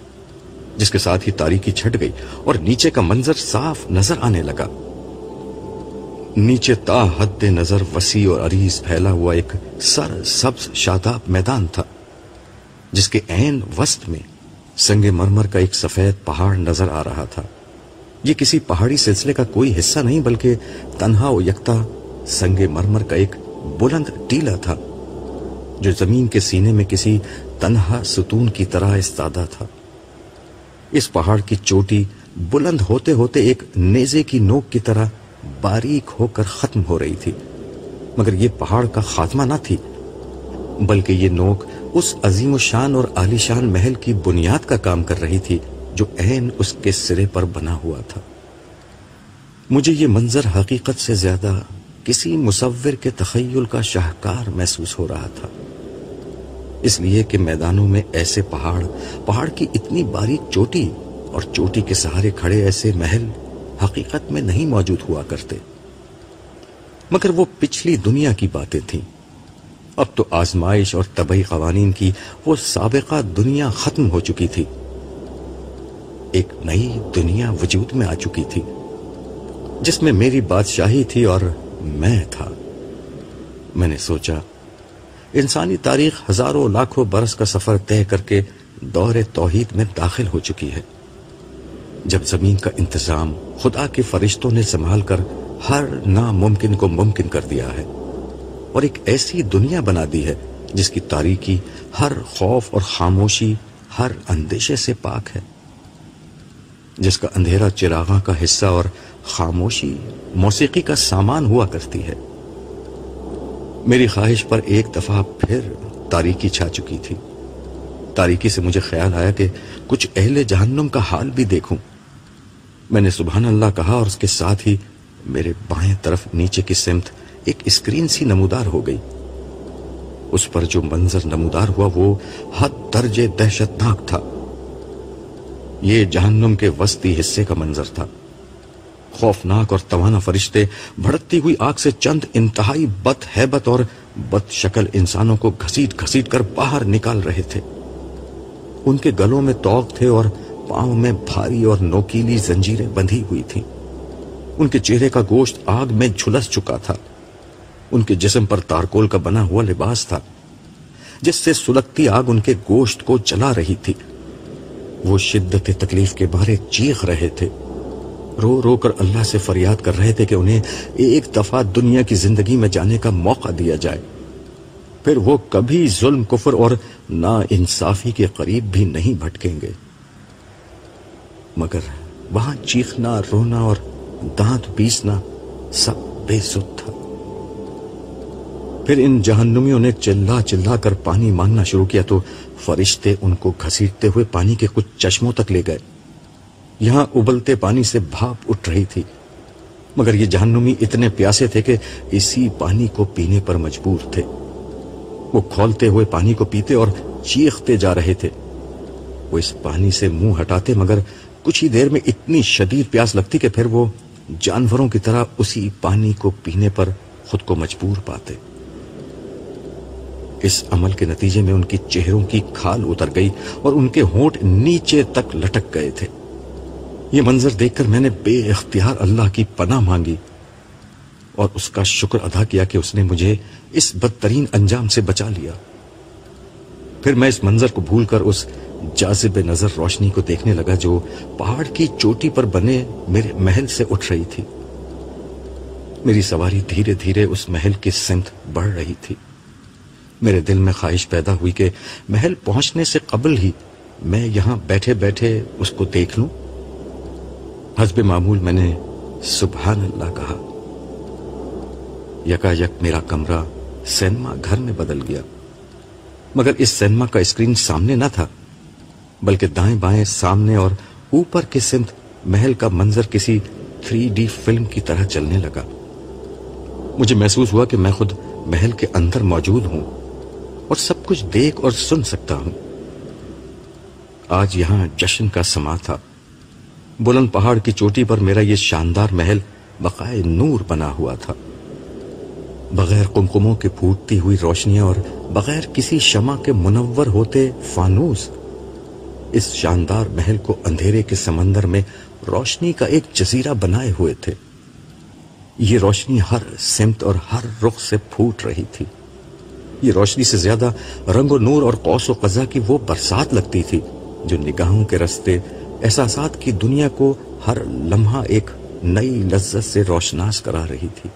Speaker 1: جس کے ساتھ ہی تاریخی چھٹ گئی اور نیچے کا منظر صاف نظر آنے لگا نیچے تا حد نظر وسیع اور عریض پھیلا ہوا ایک سر سبز شاداب میدان تھا جس کے وسط میں سنگ مرمر کا ایک سفید پہاڑ نظر آ رہا تھا یہ کسی پہاڑی سلسلے کا کوئی حصہ نہیں بلکہ تنہا و یکتا سنگ مرمر کا ایک بلند ٹیلا تھا جو زمین کے سینے میں کسی تنہا ستون کی طرح استادہ تھا اس پہاڑ کی چوٹی بلند ہوتے ہوتے ایک نیزے کی نوک کی طرح باریک ہو کر ختم ہو رہی تھی مگر یہ پہاڑ کا خاتمہ نہ تھی بلکہ یہ نوک اس عظیم و شان اور شان محل کی بنیاد کا کام کر رہی تھی جو این اس کے سرے پر بنا ہوا تھا مجھے یہ منظر حقیقت سے زیادہ کسی مصور کے تخیل کا شاہکار محسوس ہو رہا تھا اس لیے کہ میدانوں میں ایسے پہاڑ پہاڑ کی اتنی باری چوٹی اور چوٹی کے سہارے کھڑے ایسے محل حقیقت میں نہیں موجود ہوا کرتے مگر وہ پچھلی دنیا کی باتیں تھیں اب تو آزمائش اور طبعی قوانین کی وہ سابقہ دنیا ختم ہو چکی تھی ایک نئی دنیا وجود میں آ چکی تھی جس میں میری بادشاہی تھی اور میں تھا میں نے سوچا انسانی تاریخ ہزاروں لاکھوں برس کا سفر طے کر کے دور توحید میں داخل ہو چکی ہے جب زمین کا انتظام خدا کے فرشتوں نے سنبھال کر ہر ناممکن کو ممکن کر دیا ہے اور ایک ایسی دنیا بنا دی ہے جس کی تاریخی ہر خوف اور خاموشی ہر اندیشے سے پاک ہے جس کا اندھیرا چراغاں کا حصہ اور خاموشی موسیقی کا سامان ہوا کرتی ہے میری خواہش پر ایک دفعہ پھر تاریکی چھا چکی تھی تاریکی سے مجھے خیال آیا کہ کچھ اہل جہنم کا حال بھی دیکھوں میں نے سبحان اللہ کہا اور اس کے ساتھ ہی میرے بائیں طرف نیچے کی سمت ایک اسکرین سی نمودار ہو گئی اس پر جو منظر نمودار ہوا وہ حد درجے دہشتناک تھا یہ جہنم کے وسطی حصے کا منظر تھا خوفناک اور توانا فرشتے بھڑکتی ہوئی آگ سے چند انتہائی بد حیبت اور بد شکل انسانوں کو گھسیٹ گھسیٹ کر باہر نکال رہے تھے ان کے گلوں میں توق تھے اور پاؤں میں بھاری اور نوکیلی زنجیریں بندھی ہوئی تھیں ان کے چہرے کا گوشت آگ میں جھلس چکا تھا ان کے جسم پر تارکول کا بنا ہوا لباس تھا جس سے سلگتی آگ ان کے گوشت کو جلا رہی تھی وہ شدت تکلیف کے بارے چیخ رہے تھے رو رو کر اللہ سے فریاد کر رہے تھے کہ انہیں ایک دفعہ دنیا کی زندگی میں جانے کا موقع دیا جائے پھر وہ کبھی ظلم کفر اور نا انصافی کے قریب بھی نہیں بھٹکیں گے مگر وہاں چیخنا رونا اور دانت پیسنا سب بے تھا پھر ان جہنمیوں نے چلا چلا کر پانی مانگنا شروع کیا تو فرشتے ان کو گھسیٹتے ہوئے پانی کے کچھ چشموں تک لے گئے یہاں ابلتے پانی سے بھاپ اٹھ رہی تھی مگر یہ جہنمی اتنے پیاسے تھے کہ اسی پانی کو پینے پر مجبور تھے وہ کھولتے ہوئے پانی کو پیتے اور چیختے جا رہے تھے وہ اس پانی سے منہ ہٹاتے مگر کچھ ہی دیر میں اتنی شدید پیاس لگتی کہ پھر وہ جانوروں کی طرح اسی پانی کو پینے پر خود کو مجبور پاتے اس عمل کے نتیجے میں ان کی چہروں کی کھال اتر گئی اور ان کے ہونٹ نیچے تک لٹک گئے تھے یہ منظر دیکھ کر میں نے بے اختیار اللہ کی پناہ مانگی اور اس کا شکر ادا کیا کہ اس نے مجھے اس بدترین انجام سے بچا لیا پھر میں اس منظر کو بھول کر اس جازب نظر روشنی کو دیکھنے لگا جو پہاڑ کی چوٹی پر بنے میرے محل سے اٹھ رہی تھی میری سواری دھیرے دھیرے اس محل کی سمت بڑھ رہی تھی میرے دل میں خواہش پیدا ہوئی کہ محل پہنچنے سے قبل ہی میں یہاں بیٹھے بیٹھے اس کو دیکھ لوں حسب معمول میں نے سبحان اللہ کہا یکا یک میرا کمرہ سینما گھر میں بدل گیا مگر اس سینما کا اسکرین سامنے نہ تھا بلکہ دائیں بائیں سامنے اور اوپر کے سمت محل کا منظر کسی تھری ڈی فلم کی طرح چلنے لگا مجھے محسوس ہوا کہ میں خود محل کے اندر موجود ہوں اور سب کچھ دیکھ اور سن سکتا ہوں آج یہاں جشن کا سما تھا بلند پہاڑ کی چوٹی پر میرا یہ شاندار محل بقائے نور بنا ہوا تھا بغیر کمکموں کے پھوٹتی ہوئی روشنیاں اور بغیر کسی شمع کے منور ہوتے فانوس اس شاندار محل کو اندھیرے کے سمندر میں روشنی کا ایک جزیرہ بنائے ہوئے تھے یہ روشنی ہر سمت اور ہر رخ سے پھوٹ رہی تھی یہ روشنی سے زیادہ رنگ و نور اور قوس و قضا کی وہ برسات لگتی تھی جو نگاہوں کے رستے احساسات کی دنیا کو ہر لمحہ ایک نئی لذت سے روشناس کرا رہی تھی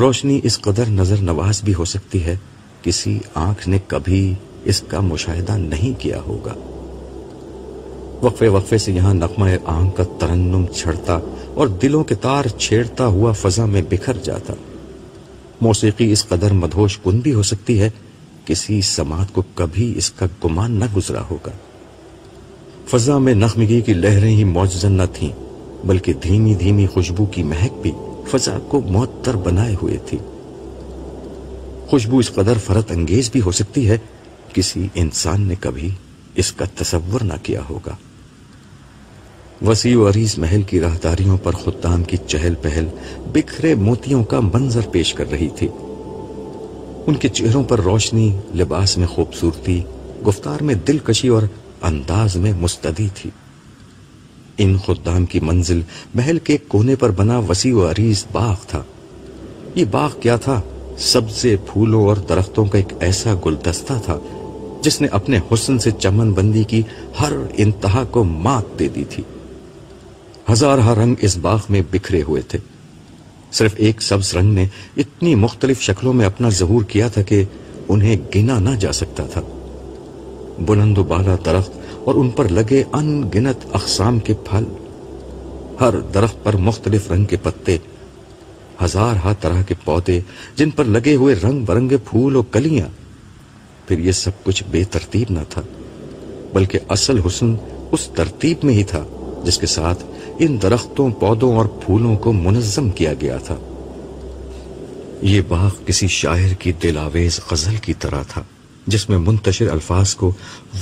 Speaker 1: روشنی اس قدر نظر نواز بھی ہو سکتی ہے کسی آنکھ نے کبھی اس کا مشاہدہ نہیں کیا ہوگا وقفے وقفے سے یہاں نقمہ آنکھ کا ترنم چھڑتا اور دلوں کے تار چھیڑتا ہوا فضا میں بکھر جاتا موسیقی اس قدر مدھوش کن بھی ہو سکتی ہے کسی سماعت کو کبھی اس کا گمان نہ گزرا ہوگا فضا میں نخمگی کی لہریں ہی موجزن نہ تھیں بلکہ دھیمی دھیمی خوشبو کی مہک بھی فضا کو معطر بنائے ہوئے تھی خوشبو اس قدر فرت انگیز بھی ہو سکتی ہے کسی انسان نے کبھی اس کا تصور نہ کیا ہوگا وسیع و عریض محل کی راہداریوں پر خدام کی چہل پہل بکھرے موتیوں کا منظر پیش کر رہی تھی ان کے چہروں پر روشنی لباس میں خوبصورتی گفتار میں دلکشی اور انداز میں مستدی تھی ان خدام کی منزل محل کے کونے پر بنا وسیع و عریض باغ تھا یہ باغ کیا تھا سبزے پھولوں اور درختوں کا ایک ایسا گلدستہ تھا جس نے اپنے حسن سے چمن بندی کی ہر انتہا کو مات دے دی تھی ہزارہ رنگ اس باغ میں بکھرے ہوئے تھے صرف ایک سبز رنگ نے اتنی مختلف شکلوں میں اپنا ظہور کیا تھا کہ انہیں گنا نہ جا سکتا تھا بلند و بالا درخت اور ان پر لگے ان گنت اقسام کے پھل ہر درخت پر مختلف رنگ کے پتے ہزار ہاتھ طرح کے پودے جن پر لگے ہوئے رنگ برنگے پھول اور کلیاں پھر یہ سب کچھ بے ترتیب نہ تھا بلکہ اصل حسن اس ترتیب میں ہی تھا جس کے ساتھ ان درختوں پودوں اور پھولوں کو منظم کیا گیا تھا یہ باغ کسی شاعر کی دلاویز غزل کی طرح تھا جس میں منتشر الفاظ کو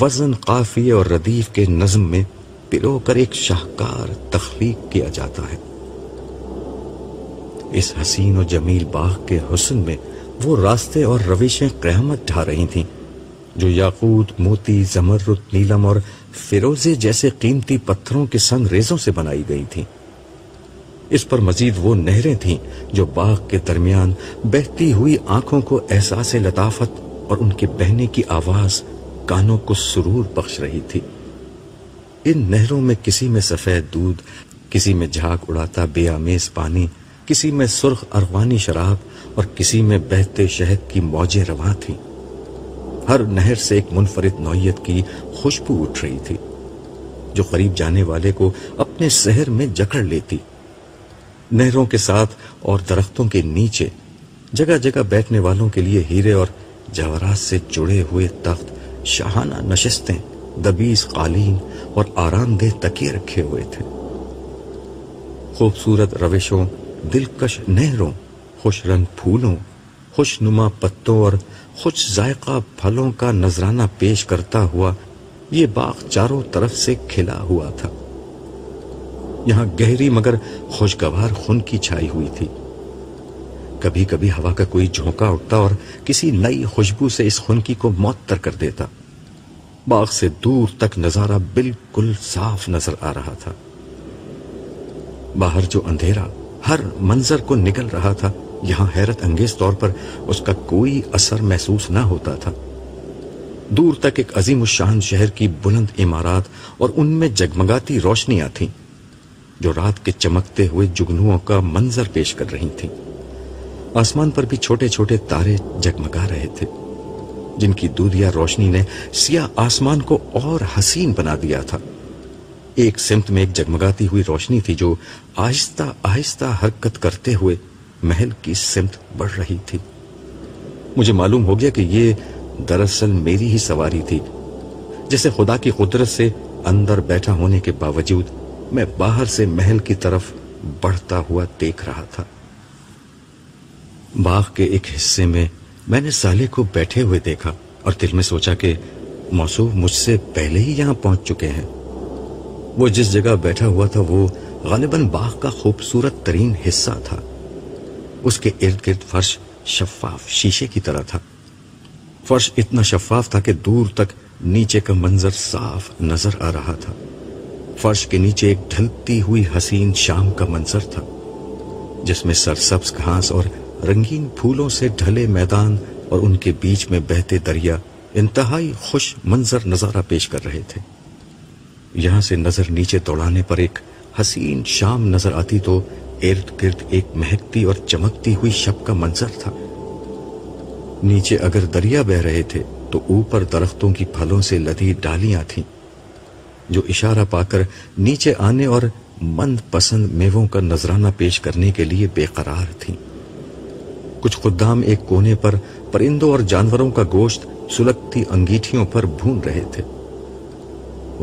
Speaker 1: وزن قافیے اور ردیف کے نظم میں کر ایک تخلیق کیا جاتا ہے اس حسین و جمیل باغ کے حسن میں وہ راستے اور رویشیں قیامت ڈھا رہی تھیں جو یاقوت موتی زمرت نیلم اور فیروزے جیسے قیمتی پتھروں کے سنگ ریزوں سے بنائی گئی تھی اس پر مزید وہ نہریں تھیں جو باغ کے درمیان بہتی ہوئی آنکھوں کو احساس لطافت اور ان کے بہنے کی آواز کانوں کو سرور بخش رہی تھی ان نہروں میں کسی میں سفید دودھ کسی کسی کسی میں میں میں جھاگ اڑاتا بے آمیز پانی سرخ اروانی شراب اور بہتے شہد کی ہر نہر سے ایک منفرد نوعیت کی خوشبو اٹھ رہی تھی جو قریب جانے والے کو اپنے سہر میں جکڑ لیتی نہروں کے ساتھ اور درختوں کے نیچے جگہ جگہ بیٹھنے والوں کے لیے ہیرے اور جورات سے جڑے ہوئے تخت شہانہ نشستیں دبیس قالین اور آرام دہ تکیے رکھے ہوئے تھے خوبصورت روشوں دلکش نہروں خوش رنگ پھولوں خوش نما پتوں اور خوش ذائقہ پھلوں کا نذرانہ پیش کرتا ہوا یہ باغ چاروں طرف سے کھلا ہوا تھا یہاں گہری مگر خوشگوار خون کی چھائی ہوئی تھی کبھی کبھی ہوا کا کوئی جھونکا اٹھتا اور کسی نئی خوشبو سے اس خنکی کو معطر کر دیتا باغ سے دور تک نظارہ بالکل صاف نظر آ رہا تھا باہر جو اندھیرا ہر منظر کو نکل رہا تھا یہاں حیرت انگیز طور پر اس کا کوئی اثر محسوس نہ ہوتا تھا دور تک ایک عظیم الشان شہر کی بلند عمارات اور ان میں جگمگاتی روشنیاں تھیں جو رات کے چمکتے ہوئے جگنوں کا منظر پیش کر رہی تھیں آسمان پر بھی چھوٹے چھوٹے تارے جگمگا رہے تھے جن کی دودھیا روشنی نے سیاہ آسمان کو اور حسین بنا دیا تھا ایک سمت میں ایک جگمگاتی ہوئی روشنی تھی جو آہستہ آہستہ حرکت کرتے ہوئے محل کی سمت بڑھ رہی تھی مجھے معلوم ہو گیا کہ یہ دراصل میری ہی سواری تھی جسے خدا کی قدرت سے اندر بیٹھا ہونے کے باوجود میں باہر سے محل کی طرف بڑھتا ہوا دیکھ رہا تھا باغ کے ایک حصے میں میں نے سالے کو بیٹھے ہوئے دیکھا اور دل میں سوچا کہ موسو مجھ سے پہلے ہی یہاں پہنچ چکے ہیں وہ جس جگہ بیٹھا ہوا تھا وہ غالباً باغ کا خوبصورت ترین حصہ تھا اس کے ارد گرد فرش شفاف شیشے کی طرح تھا فرش اتنا شفاف تھا کہ دور تک نیچے کا منظر صاف نظر آ رہا تھا فرش کے نیچے ایک ڈھلتی ہوئی حسین شام کا منظر تھا جس میں سرسبز گھاس اور رنگین پھولوں سے ڈھلے میدان اور ان کے بیچ میں بہتے دریا انتہائی خوش منظر نظارہ پیش کر رہے تھے یہاں سے نظر نیچے دوڑانے پر ایک حسین شام نظر آتی تو ارد گرد ایک مہکتی اور چمکتی ہوئی شب کا منظر تھا نیچے اگر دریا بہ رہے تھے تو اوپر درختوں کی پھلوں سے لدی ڈالیاں تھیں جو اشارہ پا کر نیچے آنے اور مند پسند میووں کا نذرانہ پیش کرنے کے لیے بے قرار تھیں کچھ خدام ایک کونے پر پرندوں اور جانوروں کا گوشت سلگتی انگیٹھیوں پر بھون رہے تھے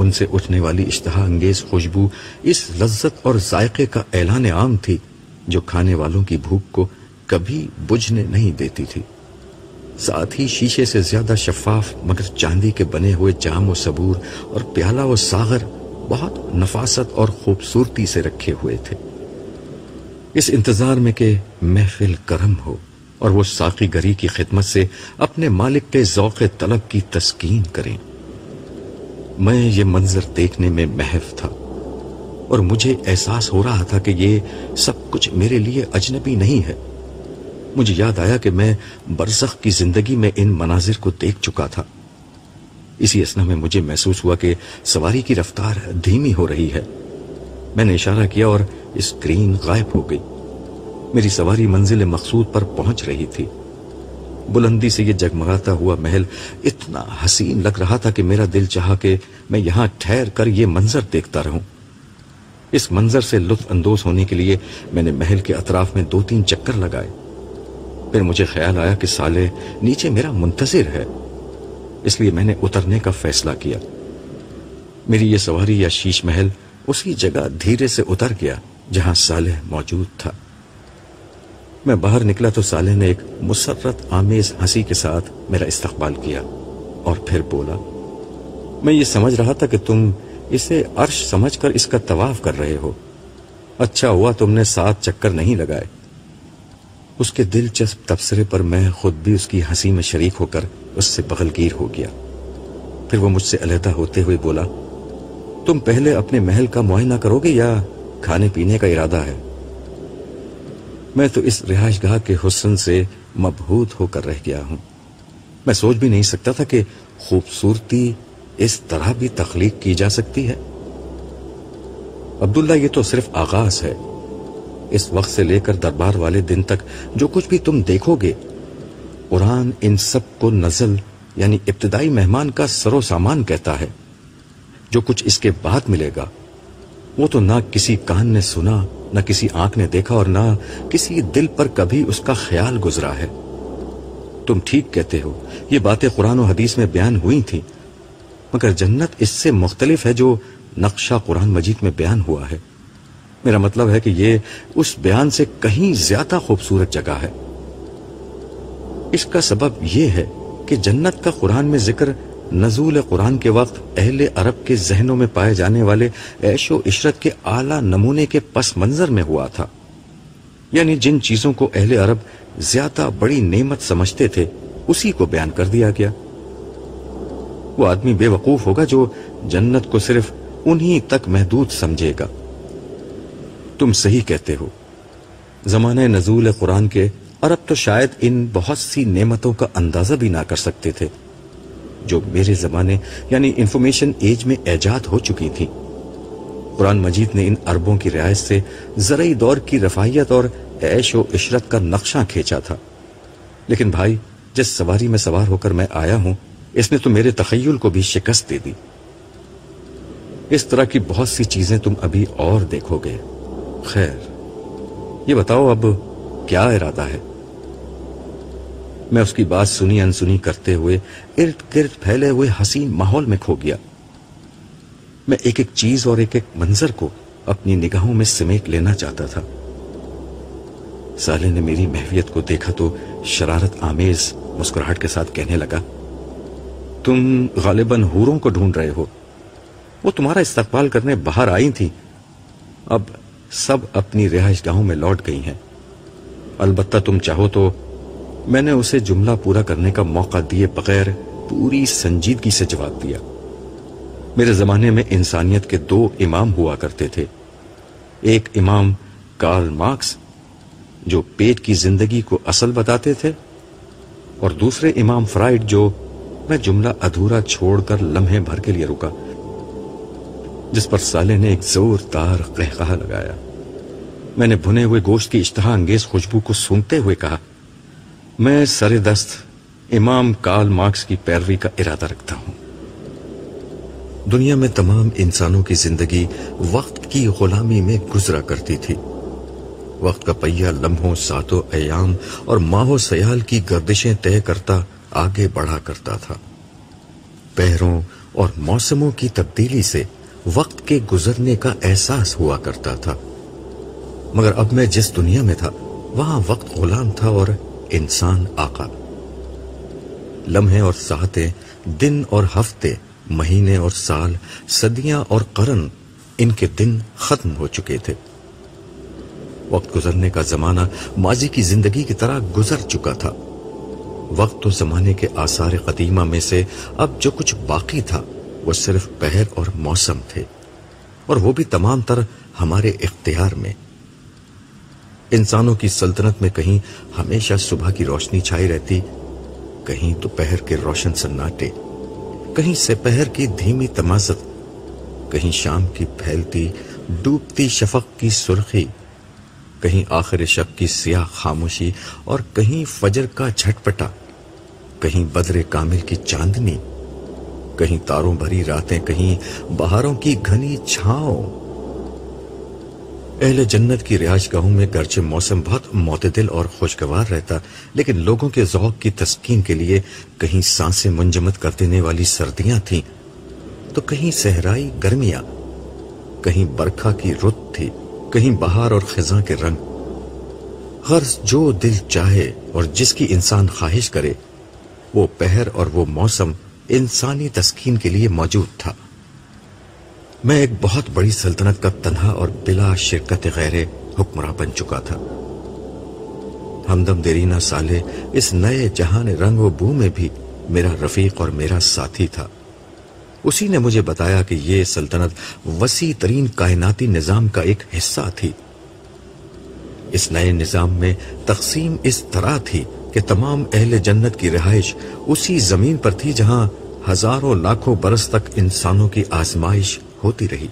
Speaker 1: ان سے اٹھنے والی اشتہا انگیز خوشبو اس لذت اور ذائقے کا اعلان عام تھی جو کھانے والوں کی بھوک کو کبھی بجھنے نہیں دیتی تھی ساتھ ہی شیشے سے زیادہ شفاف مگر چاندی کے بنے ہوئے جام و صبور اور پیالہ و ساغر بہت نفاست اور خوبصورتی سے رکھے ہوئے تھے اس انتظار میں کہ محفل کرم ہو اور وہ ساقی گری کی خدمت سے اپنے مالک کے ذوق طلب کی تسکین کریں میں یہ منظر دیکھنے میں محف تھا اور مجھے احساس ہو رہا تھا کہ یہ سب کچھ میرے لیے اجنبی نہیں ہے مجھے یاد آیا کہ میں برزخ کی زندگی میں ان مناظر کو دیکھ چکا تھا اسی اسنا میں مجھے محسوس ہوا کہ سواری کی رفتار دھیمی ہو رہی ہے میں نے اشارہ کیا اور اسکرین غائب ہو گئی میری سواری منزل مقصود پر پہنچ رہی تھی بلندی سے یہ جگمگاتا ہوا محل اتنا حسین لگ رہا تھا کہ میرا دل چاہا کہ میں یہاں ٹھہر کر یہ منظر دیکھتا رہوں اس منظر سے لطف اندوز ہونے کے لیے میں نے محل کے اطراف میں دو تین چکر لگائے پھر مجھے خیال آیا کہ سالے نیچے میرا منتظر ہے اس لیے میں نے اترنے کا فیصلہ کیا میری یہ سواری یا شیش محل اسی جگہ دھیرے سے اتر گیا جہاں سالح موجود تھا میں باہر نکلا تو سالح نے ایک مسرت آمیز ہنسی کے ساتھ میرا استقبال کیا اور پھر بولا میں یہ سمجھ رہا تھا کہ تم اسے عرش سمجھ کر اس کا طواف کر رہے ہو اچھا ہوا تم نے سات چکر نہیں لگائے اس کے دلچسپ تبصرے پر میں خود بھی اس کی ہنسی میں شریک ہو کر اس سے بغل گیر ہو گیا پھر وہ مجھ سے علیحدہ ہوتے ہوئے بولا تم پہلے اپنے محل کا معائنہ کرو گے یا کھانے پینے کا ارادہ ہے میں تو اس رہائش گاہ کے حسن سے مبہوت ہو کر رہ گیا ہوں میں سوچ بھی نہیں سکتا تھا کہ خوبصورتی اس طرح بھی تخلیق کی جا سکتی ہے عبداللہ یہ تو صرف آغاز ہے اس وقت سے لے کر دربار والے دن تک جو کچھ بھی تم دیکھو گے قرآن ان سب کو نزل یعنی ابتدائی مہمان کا سرو سامان کہتا ہے جو کچھ اس کے بعد ملے گا وہ تو نہ کسی کان نے سنا نہ کسی آنکھ نے دیکھا اور نہ کسی دل پر کبھی اس کا خیال گزرا ہے تم ٹھیک کہتے ہو یہ باتیں قرآن و حدیث میں بیان ہوئی تھیں مگر جنت اس سے مختلف ہے جو نقشہ قرآن مجید میں بیان ہوا ہے میرا مطلب ہے کہ یہ اس بیان سے کہیں زیادہ خوبصورت جگہ ہے اس کا سبب یہ ہے کہ جنت کا قرآن میں ذکر نزول قرآن کے وقت اہل عرب کے ذہنوں میں پائے جانے والے عیش و عشرت کے اعلیٰ نمونے کے پس منظر میں ہوا تھا یعنی جن چیزوں کو اہل عرب زیادہ بڑی نعمت سمجھتے تھے اسی کو بیان کر دیا گیا وہ آدمی بے وقوف ہوگا جو جنت کو صرف انہی تک محدود سمجھے گا تم صحیح کہتے ہو زمانہ نزول قرآن کے عرب تو شاید ان بہت سی نعمتوں کا اندازہ بھی نہ کر سکتے تھے جو میرے زمانے یعنی انفارمیشن ایج میں ایجاد ہو چکی تھی قرآن مجید نے ان اربوں کی رعایت سے زرعی دور کی رفاہیت اور عیش و عشرت کا نقشہ کھینچا تھا لیکن بھائی جس سواری میں سوار ہو کر میں آیا ہوں اس نے تو میرے تخیل کو بھی شکست دے دی اس طرح کی بہت سی چیزیں تم ابھی اور دیکھو گے خیر یہ بتاؤ اب کیا ارادہ ہے میں اس کی بات سنی انسنی کرتے ہوئے ارد گرد پھیلے ہوئے حسین ماحول میں کھو گیا میں ایک ایک چیز اور ایک ایک منظر کو اپنی نگاہوں میں سمیٹ لینا چاہتا تھا سالے نے میری محویت کو دیکھا تو شرارت آمیز مسکراہٹ کے ساتھ کہنے لگا تم غالباً ہوروں کو ڈھونڈ رہے ہو وہ تمہارا استقبال کرنے باہر آئی تھی اب سب اپنی رہائش گاہوں میں لوٹ گئی ہیں البتہ تم چاہو تو میں نے اسے جملہ پورا کرنے کا موقع دیے بغیر پوری سنجیدگی سے جواب دیا میرے زمانے میں انسانیت کے دو امام ہوا کرتے تھے ایک امام کارل مارکس جو پیٹ کی زندگی کو اصل بتاتے تھے اور دوسرے امام فرائڈ جو میں جملہ ادھورا چھوڑ کر لمحے بھر کے لیے رکا جس پر سالے نے ایک زوردار قہقہ لگایا میں نے بھنے ہوئے گوشت کی اشتہا انگیز خوشبو کو سنتے ہوئے کہا میں سر دست امام کارل مارکس کی پیروی کا ارادہ رکھتا ہوں دنیا میں تمام انسانوں کی زندگی وقت کی غلامی میں گزرا کرتی تھی وقت کا لمحوں ایام اور ماہ و سیال کی گردشیں طے کرتا آگے بڑھا کرتا تھا پہروں اور موسموں کی تبدیلی سے وقت کے گزرنے کا احساس ہوا کرتا تھا مگر اب میں جس دنیا میں تھا وہاں وقت غلام تھا اور انسان آقا لمحے اور دن اور ہفتے مہینے اور سال صدیاں اور قرن ان کے دن ختم ہو چکے تھے وقت گزرنے کا زمانہ ماضی کی زندگی کی طرح گزر چکا تھا وقت و زمانے کے آثار قدیمہ میں سے اب جو کچھ باقی تھا وہ صرف پہر اور موسم تھے اور وہ بھی تمام تر ہمارے اختیار میں انسانوں کی سلطنت میں کہیں ہمیشہ صبح کی روشنی چھائی رہتی کہیں تو پہر کے روشن سناٹے کہیں سے پہر کی دھیمی تماست کہیں شام کی پھیلتی ڈوبتی شفق کی سرخی کہیں آخر شب کی سیاہ خاموشی اور کہیں فجر کا جھٹ پٹا کہیں بدر کامل کی چاندنی کہیں تاروں بھری راتیں کہیں بہاروں کی گھنی چھاؤں اہل جنت کی رہائش گاہوں میں گرچہ موسم بہت معتدل اور خوشگوار رہتا لیکن لوگوں کے ذوق کی تسکین کے لیے کہیں سانسیں منجمد کر دینے والی سردیاں تھیں تو کہیں صحرائی گرمیاں کہیں برکھا کی رت تھی کہیں بہار اور خزاں کے رنگ غرض جو دل چاہے اور جس کی انسان خواہش کرے وہ پہر اور وہ موسم انسانی تسکین کے لیے موجود تھا میں ایک بہت بڑی سلطنت کا تنہا اور بلا شرکت غیر حکمراں بن چکا تھا ہمدم دیرینہ سالے اس نئے جہان رنگ و بو میں بھی میرا رفیق اور میرا ساتھی تھا اسی نے مجھے بتایا کہ یہ سلطنت وسیع ترین کائناتی نظام کا ایک حصہ تھی اس نئے نظام میں تقسیم اس طرح تھی کہ تمام اہل جنت کی رہائش اسی زمین پر تھی جہاں ہزاروں لاکھوں برس تک انسانوں کی آزمائش ہوتی رہی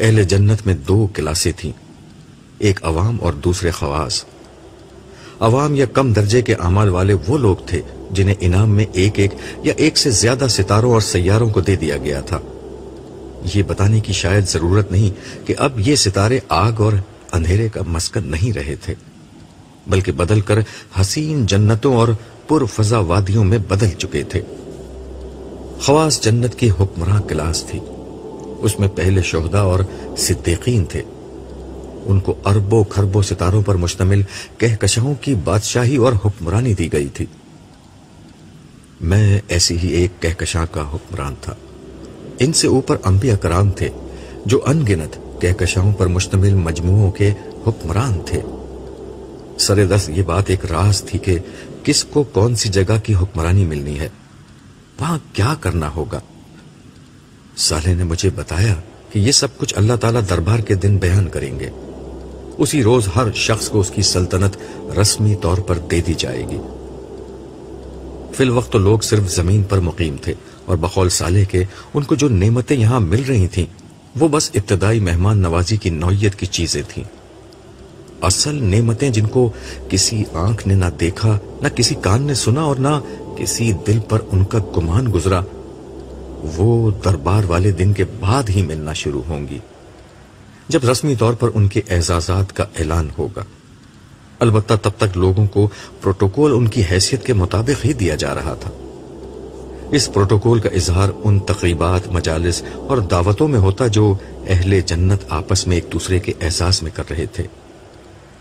Speaker 1: اہل جنت میں دو کلاسیں تھیں کم درجے کے اعمال والے وہ لوگ تھے جنہیں انعام میں ایک ایک ایک یا سے زیادہ ستاروں اور سیاروں کو دے دیا گیا تھا یہ بتانے کی شاید ضرورت نہیں کہ اب یہ ستارے آگ اور اندھیرے کا مسکن نہیں رہے تھے بلکہ بدل کر حسین جنتوں اور پر فضا وادیوں میں بدل چکے تھے خواص جنت کی حکمراں کلاس تھی اس میں پہلے شہدا اور صدیقین تھے ان کو اربوں کھربوں ستاروں پر مشتمل کہکشاؤں کی بادشاہی اور حکمرانی دی گئی تھی میں ایسی ہی ایک کہکشاں کا حکمران تھا ان سے اوپر انبیاء کرام تھے جو ان گنت کہکشاؤں پر مشتمل مجموعوں کے حکمران تھے سر دست یہ بات ایک راز تھی کہ کس کو کون سی جگہ کی حکمرانی ملنی ہے وہاں کیا کرنا ہوگا سالے نے مجھے بتایا کہ یہ سب کچھ اللہ تعالیٰ دربار کے دن بیان کریں گے اسی روز ہر شخص کو اس کی سلطنت رسمی طور پر دے دی جائے گی فی الوقت تو لوگ صرف زمین پر مقیم تھے اور بقول سالے کے ان کو جو نعمتیں یہاں مل رہی تھیں وہ بس ابتدائی مہمان نوازی کی نوعیت کی چیزیں تھیں اصل نعمتیں جن کو کسی آنکھ نے نہ دیکھا نہ کسی کان نے سنا اور نہ کسی دل پر ان کا گمان گزرا وہ دربار والے دن کے بعد ہی ملنا شروع ہوں گی جب رسمی طور پر ان کے اعزازات کا اعلان ہوگا البتہ تب تک لوگوں کو پروٹوکول ان کی حیثیت کے مطابق ہی دیا جا رہا تھا اس پروٹوکول کا اظہار ان تقریبات مجالس اور دعوتوں میں ہوتا جو اہل جنت آپس میں ایک دوسرے کے احساس میں کر رہے تھے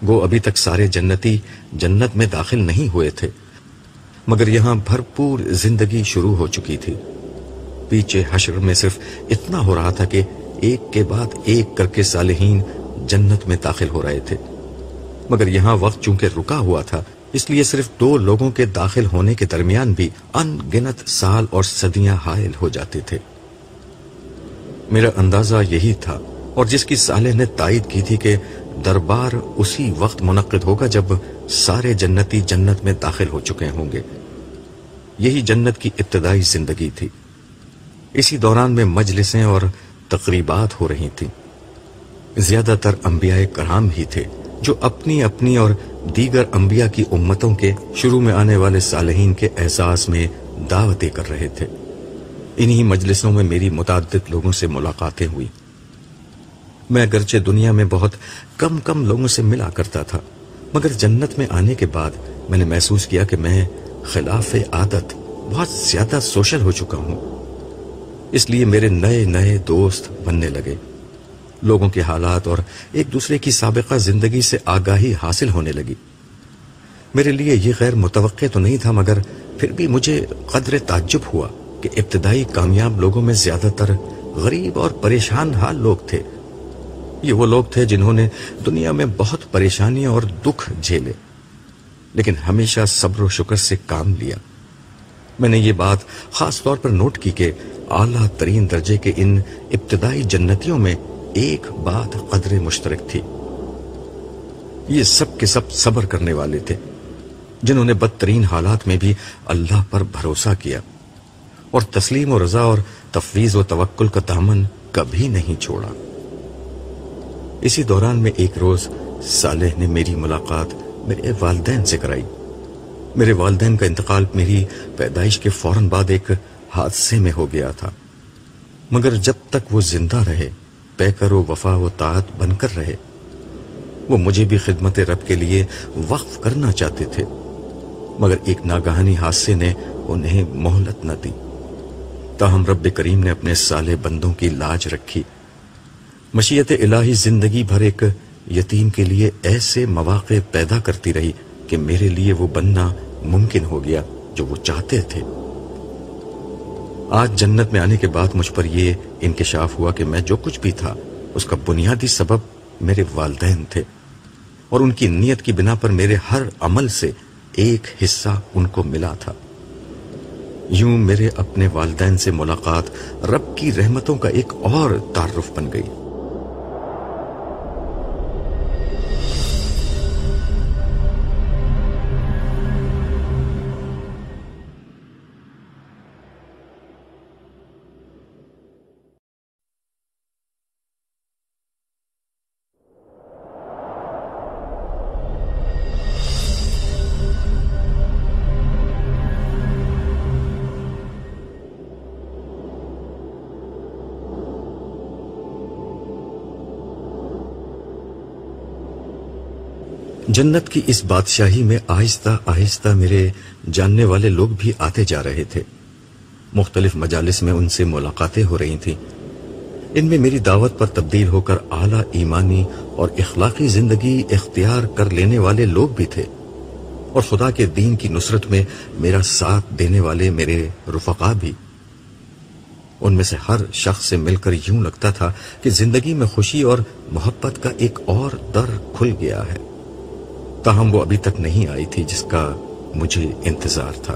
Speaker 1: وہ ابھی تک سارے جنتی جنت میں داخل نہیں ہوئے تھے مگر یہاں بھرپور زندگی شروع ہو چکی تھی پیچھے حشر میں صرف اتنا ہو رہا تھا کہ ایک کے بعد ایک کر کے صالحین جنت میں داخل ہو رہے تھے مگر یہاں وقت چونکہ رکا ہوا تھا اس لیے صرف دو لوگوں کے داخل ہونے کے درمیان بھی ان گنت سال اور صدیاں حائل ہو جاتے تھے میرا اندازہ یہی تھا اور جس کی سالح نے تائید کی تھی کہ دربار اسی وقت منعقد ہوگا جب سارے جنتی جنت میں داخل ہو چکے ہوں گے یہی جنت کی ابتدائی زندگی تھی اسی دوران میں مجلسیں اور تقریبات ہو رہی تھیں زیادہ تر انبیاء کرام ہی تھے جو اپنی اپنی اور دیگر انبیاء کی امتوں کے شروع میں آنے والے صالحین کے احساس میں دعوتیں کر رہے تھے انہی مجلسوں میں میری متعدد لوگوں سے ملاقاتیں ہوئی میں اگرچہ دنیا میں بہت کم کم لوگوں سے ملا کرتا تھا مگر جنت میں آنے کے بعد میں نے محسوس کیا کہ میں خلاف عادت بہت زیادہ سوشل ہو چکا ہوں اس لیے میرے نئے نئے دوست بننے لگے لوگوں کے حالات اور ایک دوسرے کی سابقہ زندگی سے آگاہی حاصل ہونے لگی میرے لیے یہ غیر متوقع تو نہیں تھا مگر پھر بھی مجھے قدر تعجب ہوا کہ ابتدائی کامیاب لوگوں میں زیادہ تر غریب اور پریشان حال لوگ تھے یہ وہ لوگ تھے جنہوں نے دنیا میں بہت پریشانی اور دکھ جھیلے لیکن ہمیشہ صبر و شکر سے کام لیا میں نے یہ بات خاص طور پر نوٹ کی کہ اعلیٰ ترین درجے کے ان ابتدائی جنتیوں میں ایک بات قدر مشترک تھی یہ سب کے سب صبر کرنے والے تھے جنہوں نے بدترین حالات میں بھی اللہ پر بھروسہ کیا اور تسلیم و رضا اور تفویض و توکل کا دامن کبھی نہیں چھوڑا اسی دوران میں ایک روز صالح نے میری ملاقات میرے والدین سے کرائی میرے والدین کا انتقال میری پیدائش کے فوراً بعد ایک حادثے میں ہو گیا تھا مگر جب تک وہ زندہ رہے پیکر و وفا و طاعت بن کر رہے وہ مجھے بھی خدمت رب کے لیے وقف کرنا چاہتے تھے مگر ایک ناگہانی حادثے نے انہیں مہلت نہ دی تاہم رب کریم نے اپنے سالے بندوں کی لاج رکھی مشیت الہی زندگی بھر ایک یتیم کے لیے ایسے مواقع پیدا کرتی رہی کہ میرے لیے وہ بننا ممکن ہو گیا جو وہ چاہتے تھے آج جنت میں آنے کے بعد مجھ پر یہ انکشاف ہوا کہ میں جو کچھ بھی تھا اس کا بنیادی سبب میرے والدین تھے اور ان کی نیت کی بنا پر میرے ہر عمل سے ایک حصہ ان کو ملا تھا یوں میرے اپنے والدین سے ملاقات رب کی رحمتوں کا ایک اور تعارف بن گئی جنت کی اس بادشاہی میں آہستہ آہستہ میرے جاننے والے لوگ بھی آتے جا رہے تھے مختلف مجالس میں ان سے ملاقاتیں ہو رہی تھیں ان میں میری دعوت پر تبدیل ہو کر اعلیٰ ایمانی اور اخلاقی زندگی اختیار کر لینے والے لوگ بھی تھے اور خدا کے دین کی نصرت میں میرا ساتھ دینے والے میرے رفقا بھی ان میں سے ہر شخص سے مل کر یوں لگتا تھا کہ زندگی میں خوشی اور محبت کا ایک اور در کھل گیا ہے تاہم وہ ابھی تک نہیں آئی تھی جس کا مجھے انتظار تھا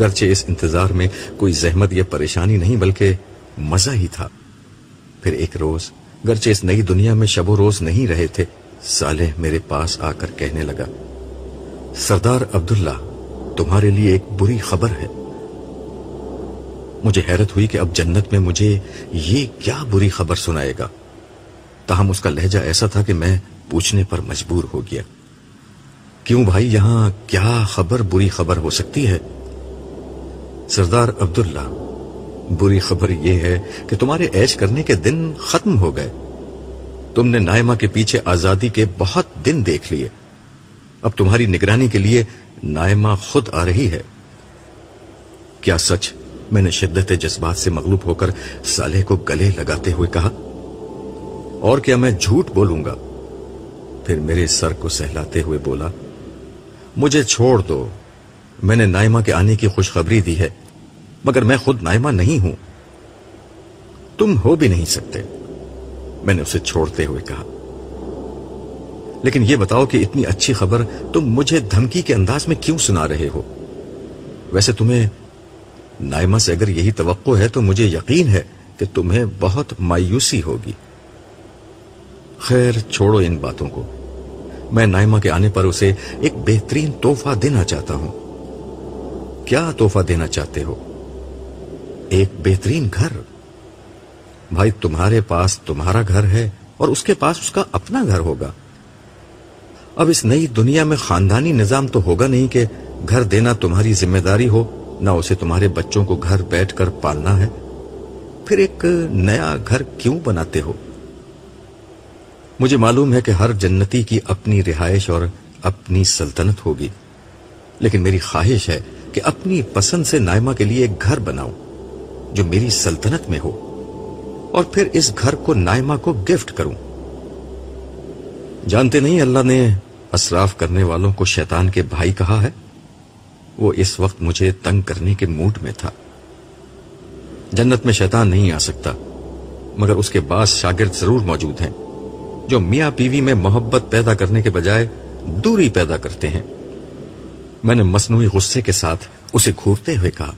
Speaker 1: گرچہ اس انتظار میں کوئی زحمت یا پریشانی نہیں بلکہ مزہ ہی تھا پھر ایک روز گرچہ اس نئی دنیا میں شب و روز نہیں رہے تھے صالح میرے پاس آ کر کہنے لگا سردار عبداللہ تمہارے لیے ایک بری خبر ہے مجھے حیرت ہوئی کہ اب جنت میں مجھے یہ کیا بری خبر سنائے گا تاہم اس کا لہجہ ایسا تھا کہ میں پوچھنے پر مجبور ہو گیا کیوں بھائی یہاں کیا خبر بری خبر ہو سکتی ہے سردار عبداللہ بری خبر یہ ہے کہ تمہارے ایش کرنے کے دن ختم ہو گئے تم نے نائمہ کے پیچھے آزادی کے بہت دن دیکھ لیے اب تمہاری نگرانی کے لیے نائمہ خود آ رہی ہے کیا سچ میں نے شدت جذبات سے مغلوب ہو کر سالے کو گلے لگاتے ہوئے کہا اور کیا میں جھوٹ بولوں گا پھر میرے سر کو سہلاتے ہوئے بولا مجھے چھوڑ دو میں نے نائما کے آنے کی خوشخبری دی ہے مگر میں خود نائما نہیں ہوں تم ہو بھی نہیں سکتے میں نے اسے چھوڑتے ہوئے کہا لیکن یہ بتاؤ کہ اتنی اچھی خبر تم مجھے دھمکی کے انداز میں کیوں سنا رہے ہو ویسے تمہیں نائما سے اگر یہی توقع ہے تو مجھے یقین ہے کہ تمہیں بہت مایوسی ہوگی خیر چھوڑو ان باتوں کو میں نائمہ کے آنے پر اسے ایک بہترین تحفہ دینا چاہتا ہوں کیا دینا چاہتے ہو ایک بہترین گھر بھائی تمہارے پاس تمہارا گھر ہے اور اس کے پاس اس کا اپنا گھر ہوگا اب اس نئی دنیا میں خاندانی نظام تو ہوگا نہیں کہ گھر دینا تمہاری ذمہ داری ہو نہ اسے تمہارے بچوں کو گھر بیٹھ کر پالنا ہے پھر ایک نیا گھر کیوں بناتے ہو مجھے معلوم ہے کہ ہر جنتی کی اپنی رہائش اور اپنی سلطنت ہوگی لیکن میری خواہش ہے کہ اپنی پسند سے نائمہ کے لیے ایک گھر بناؤں جو میری سلطنت میں ہو اور پھر اس گھر کو نائمہ کو گفٹ کروں جانتے نہیں اللہ نے اسراف کرنے والوں کو شیطان کے بھائی کہا ہے وہ اس وقت مجھے تنگ کرنے کے موڈ میں تھا جنت میں شیطان نہیں آ سکتا مگر اس کے بعد شاگرد ضرور موجود ہیں جو میاں بیوی میں محبت پیدا کرنے کے بجائے دوری پیدا کرتے ہیں میں نے مصنوعی غصے کے ساتھ اسے گھورتے ہوئے کہا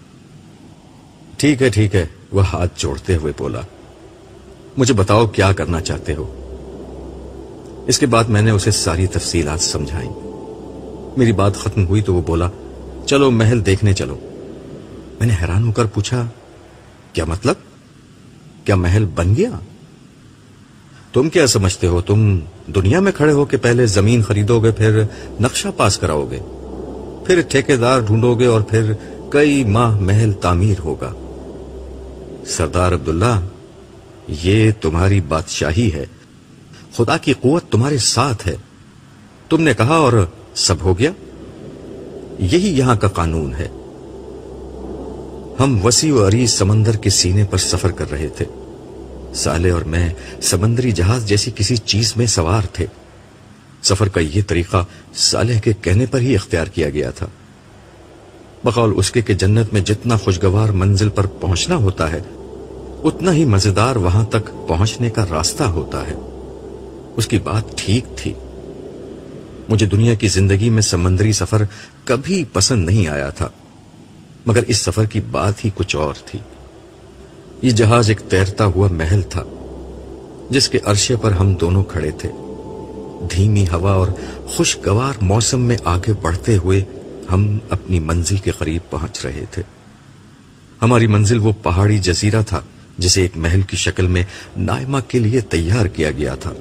Speaker 1: ٹھیک ہے ٹھیک ہے وہ ہاتھ جوڑتے ہوئے بولا مجھے بتاؤ کیا کرنا چاہتے ہو اس کے بعد میں نے اسے ساری تفصیلات سمجھائیں میری بات ختم ہوئی تو وہ بولا چلو محل دیکھنے چلو میں نے حیران ہو کر پوچھا کیا مطلب کیا محل بن گیا تم کیا سمجھتے ہو تم دنیا میں کھڑے ہو کہ پہلے زمین خریدو گے پھر نقشہ پاس کراؤ گے پھر دار ڈھونڈو گے اور پھر کئی ماہ محل تعمیر ہوگا سردار عبداللہ یہ تمہاری بادشاہی ہے خدا کی قوت تمہارے ساتھ ہے تم نے کہا اور سب ہو گیا یہی یہاں کا قانون ہے ہم وسیع و عریض سمندر کے سینے پر سفر کر رہے تھے سالے اور میں سمندری جہاز جیسی کسی چیز میں سوار تھے سفر کا یہ طریقہ سالح کے کہنے پر ہی اختیار کیا گیا تھا بقول اس کے کہ جنت میں جتنا خوشگوار منزل پر پہنچنا ہوتا ہے اتنا ہی مزیدار وہاں تک پہنچنے کا راستہ ہوتا ہے اس کی بات ٹھیک تھی مجھے دنیا کی زندگی میں سمندری سفر کبھی پسند نہیں آیا تھا مگر اس سفر کی بات ہی کچھ اور تھی یہ جہاز ایک تیرتا ہوا محل تھا جس کے عرشے پر ہم دونوں کھڑے تھے دھیمی ہوا اور خوشگوار موسم میں آگے بڑھتے ہوئے ہم اپنی منزل کے قریب پہنچ رہے تھے ہماری منزل وہ پہاڑی جزیرہ تھا جسے ایک محل کی شکل میں نائمہ کے لیے تیار کیا گیا تھا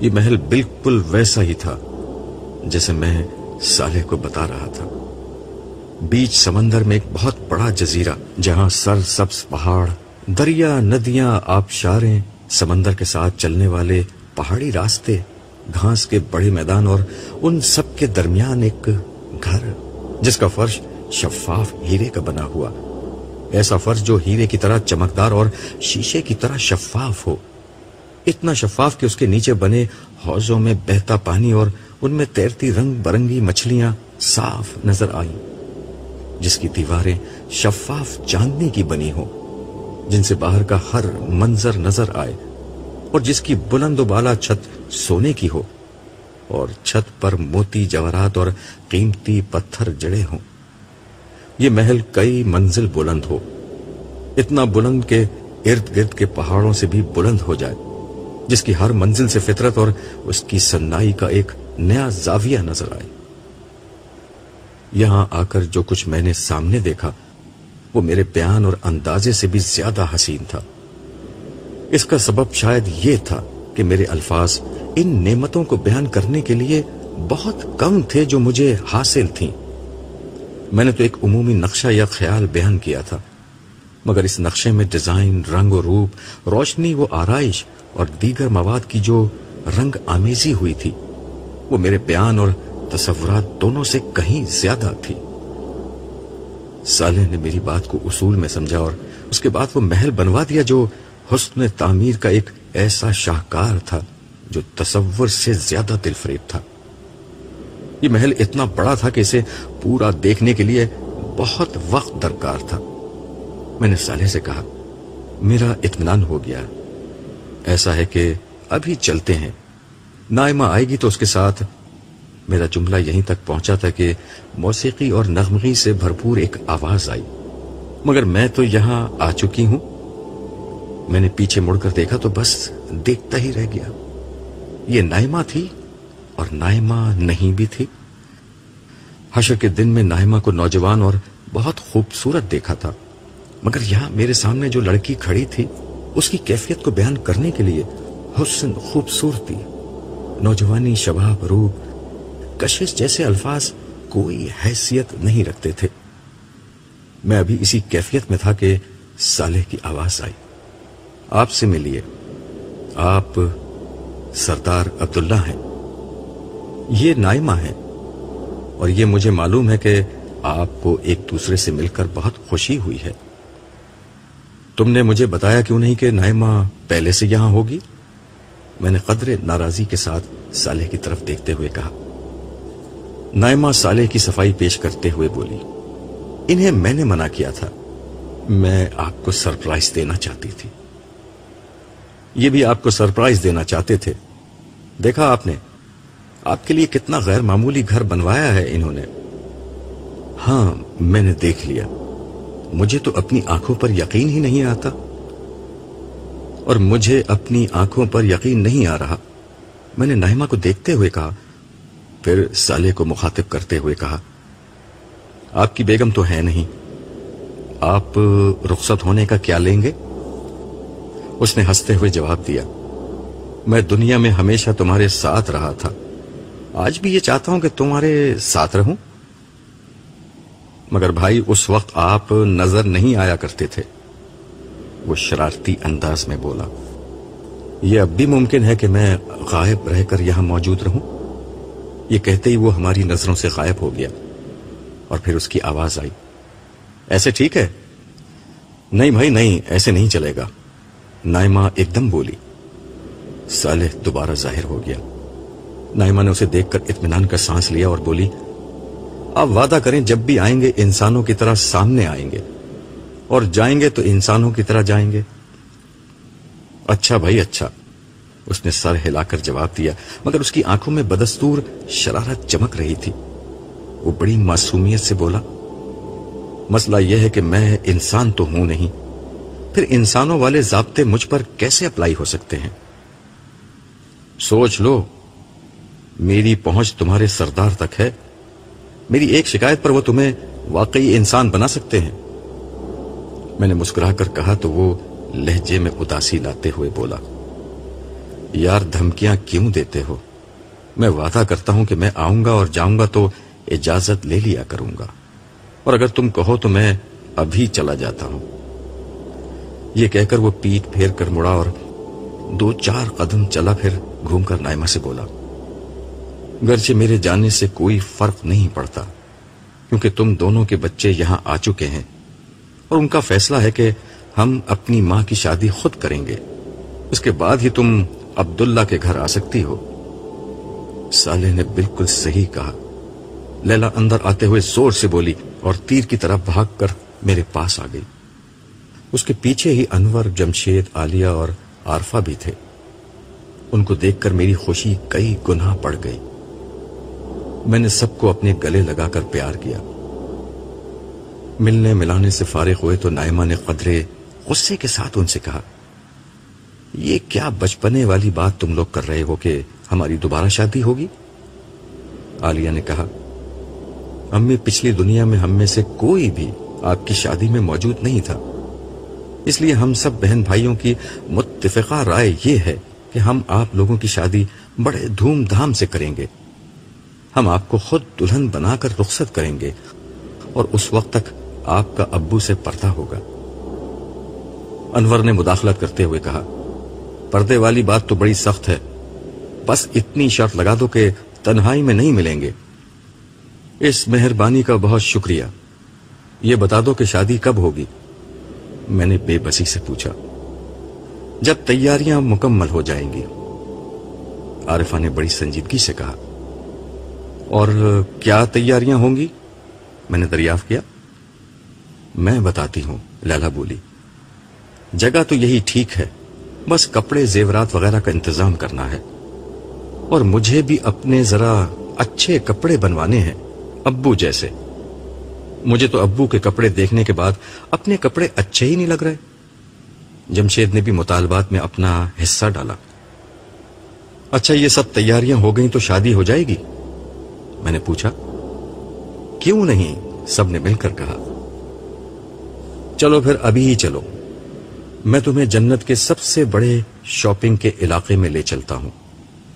Speaker 1: یہ محل بالکل ویسا ہی تھا جیسے میں سالح کو بتا رہا تھا بیچ سمندر میں ایک بہت بڑا جزیرہ جہاں سر سبز پہاڑ دریا ندیاں آبشاریں سمندر کے ساتھ چلنے والے پہاڑی راستے گھاس کے بڑے میدان اور ان سب کے درمیان ایک گھر جس کا کا فرش شفاف ہیرے بنا ہوا ایسا فرش جو ہیرے کی طرح چمکدار اور شیشے کی طرح شفاف ہو اتنا شفاف کہ اس کے نیچے بنے حوضوں میں بہتا پانی اور ان میں تیرتی رنگ برنگی مچھلیاں صاف نظر آئیں جس کی دیواریں شفاف چاندنی کی بنی ہو جن سے باہر کا ہر منظر نظر آئے اور جس کی بلند و بالا چھت سونے کی ہو اور چھت پر موتی جواہرات اور قیمتی پتھر جڑے ہوں یہ محل کئی منزل بلند ہو اتنا بلند کہ ارد گرد کے پہاڑوں سے بھی بلند ہو جائے جس کی ہر منزل سے فطرت اور اس کی سنائی کا ایک نیا زاویہ نظر آئے یہاں آ کر جو کچھ میں نے سامنے دیکھا وہ میرے بیان اور اندازے سے بھی زیادہ حسین تھا اس کا سبب شاید یہ تھا کہ میرے الفاظ ان نعمتوں کو بیان کرنے کے لیے بہت کم تھے جو مجھے حاصل تھیں میں نے تو ایک عمومی نقشہ یا خیال بیان کیا تھا مگر اس نقشے میں ڈیزائن رنگ و روپ روشنی و آرائش اور دیگر مواد کی جو رنگ آمیزی ہوئی تھی وہ میرے بیان اور تصورات دونوں سے کہیں زیادہ تھی سالح نے میری بات کو اصول میں سمجھا اور اس کے بعد وہ محل بنوا دیا جو حسن تعمیر کا ایک ایسا شاہکار تھا جو تصور سے زیادہ دل فریب تھا یہ محل اتنا بڑا تھا کہ اسے پورا دیکھنے کے لیے بہت وقت درکار تھا میں نے سالح سے کہا میرا اطمینان ہو گیا ایسا ہے کہ ابھی چلتے ہیں نائمہ آئے گی تو اس کے ساتھ میرا جملہ یہیں تک پہنچا تھا کہ موسیقی اور نغمگی سے بھرپور ایک آواز آئی مگر میں تو یہاں آ چکی ہوں میں نے پیچھے مڑ کر دیکھا تو بس دیکھتا ہی رہ گیا یہ نائمہ تھی اور نائمہ نہیں بھی تھی حشر کے دن میں نائمہ کو نوجوان اور بہت خوبصورت دیکھا تھا مگر یہاں میرے سامنے جو لڑکی کھڑی تھی اس کی کیفیت کو بیان کرنے کے لیے حسن خوبصورتی نوجوانی شباب روپ کشش جیسے الفاظ کوئی حیثیت نہیں رکھتے تھے میں ابھی اسی کیفیت میں تھا کہ سالح کی آواز آئی آپ سے ملیے آپ سردار عبداللہ ہیں یہ نائمہ ہیں اور یہ مجھے معلوم ہے کہ آپ کو ایک دوسرے سے مل کر بہت خوشی ہوئی ہے تم نے مجھے بتایا کیوں نہیں کہ نائمہ پہلے سے یہاں ہوگی میں نے قدر ناراضی کے ساتھ سالح کی طرف دیکھتے ہوئے کہا نائمہ سالے کی صفائی پیش کرتے ہوئے بولی انہیں میں نے منع کیا تھا میں آپ کو سرپرائز دینا چاہتی تھی یہ بھی آپ کو سرپرائز دینا چاہتے تھے دیکھا آپ نے آپ کے لیے کتنا غیر معمولی گھر بنوایا ہے انہوں نے ہاں میں نے دیکھ لیا مجھے تو اپنی آنکھوں پر یقین ہی نہیں آتا اور مجھے اپنی آنکھوں پر یقین نہیں آ رہا میں نے نائمہ کو دیکھتے ہوئے کہا پھر سالے کو مخاطب کرتے ہوئے کہا آپ کی بیگم تو ہے نہیں آپ رخصت ہونے کا کیا لیں گے اس نے ہنستے ہوئے جواب دیا میں دنیا میں ہمیشہ تمہارے ساتھ رہا تھا آج بھی یہ چاہتا ہوں کہ تمہارے ساتھ رہوں مگر بھائی اس وقت آپ نظر نہیں آیا کرتے تھے وہ شرارتی انداز میں بولا یہ اب بھی ممکن ہے کہ میں غائب رہ کر یہاں موجود رہوں یہ کہتے ہی وہ ہماری نظروں سے غائب ہو گیا اور پھر اس کی آواز آئی ایسے ٹھیک ہے نہیں بھائی نہیں ایسے نہیں چلے گا نائما ایک دم بولی صالح دوبارہ ظاہر ہو گیا نائما نے اسے دیکھ کر اطمینان کا سانس لیا اور بولی آپ وعدہ کریں جب بھی آئیں گے انسانوں کی طرح سامنے آئیں گے اور جائیں گے تو انسانوں کی طرح جائیں گے اچھا بھائی اچھا اس نے سر ہلا کر جواب دیا مگر اس کی آنکھوں میں بدستور شرارت چمک رہی تھی وہ بڑی معصومیت سے بولا مسئلہ یہ ہے کہ میں انسان تو ہوں نہیں پھر انسانوں والے ضابطے مجھ پر کیسے اپلائی ہو سکتے ہیں سوچ لو میری پہنچ تمہارے سردار تک ہے میری ایک شکایت پر وہ تمہیں واقعی انسان بنا سکتے ہیں میں نے مسکرا کر کہا تو وہ لہجے میں اداسی لاتے ہوئے بولا یار دھمکیاں کیوں دیتے ہو میں وعدہ کرتا ہوں کہ میں آؤں گا اور جاؤں گا تو اجازت لے لیا کروں گا اور اگر تم کہو تو میں ابھی چلا جاتا ہوں یہ کہہ کر وہ پیٹ پھیر کر مڑا اور دو چار قدم چلا پھر گھوم کر نائمہ سے بولا گرچہ میرے جانے سے کوئی فرق نہیں پڑتا کیونکہ تم دونوں کے بچے یہاں آ چکے ہیں اور ان کا فیصلہ ہے کہ ہم اپنی ماں کی شادی خود کریں گے اس کے بعد ہی تم عبداللہ کے گھر آ سکتی ہو سالح نے بالکل صحیح کہا اندر آتے ہوئے زور سے بولی اور تیر کی طرف بھاگ کر میرے پاس آ گئی اس کے پیچھے ہی انور جمشید آلیہ اور عارفہ بھی تھے ان کو دیکھ کر میری خوشی کئی گنا پڑ گئی میں نے سب کو اپنے گلے لگا کر پیار کیا ملنے ملانے سے فارغ ہوئے تو نائمہ نے قدرے غصے کے ساتھ ان سے کہا یہ کیا بچپنے والی بات تم لوگ کر رہے ہو کہ ہماری دوبارہ شادی ہوگی آلیا نے کہا امی پچھلی دنیا میں ہم میں سے کوئی بھی آپ کی شادی میں موجود نہیں تھا اس لیے ہم سب بہن بھائیوں کی متفقہ رائے یہ ہے کہ ہم آپ لوگوں کی شادی بڑے دھوم دھام سے کریں گے ہم آپ کو خود دلہن بنا کر رخصت کریں گے اور اس وقت تک آپ کا ابو سے پردہ ہوگا انور نے مداخلت کرتے ہوئے کہا پردے والی بات تو بڑی سخت ہے بس اتنی شرط لگا دو کہ تنہائی میں نہیں ملیں گے اس مہربانی کا بہت شکریہ یہ بتا دو کہ شادی کب ہوگی میں نے بے بسی سے پوچھا جب تیاریاں مکمل ہو جائیں گی عارفہ نے بڑی سنجیدگی سے کہا اور کیا تیاریاں ہوں گی میں نے دریافت کیا میں بتاتی ہوں لالا بولی جگہ تو یہی ٹھیک ہے بس کپڑے زیورات وغیرہ کا انتظام کرنا ہے اور مجھے بھی اپنے ذرا اچھے کپڑے بنوانے ہیں ابو جیسے مجھے تو ابو کے کپڑے دیکھنے کے بعد اپنے کپڑے اچھے ہی نہیں لگ رہے جمشید نے بھی مطالبات میں اپنا حصہ ڈالا اچھا یہ سب تیاریاں ہو گئیں تو شادی ہو جائے گی میں نے پوچھا کیوں نہیں سب نے مل کر کہا چلو پھر ابھی ہی چلو میں تمہیں جنت کے سب سے بڑے شاپنگ کے علاقے میں لے چلتا ہوں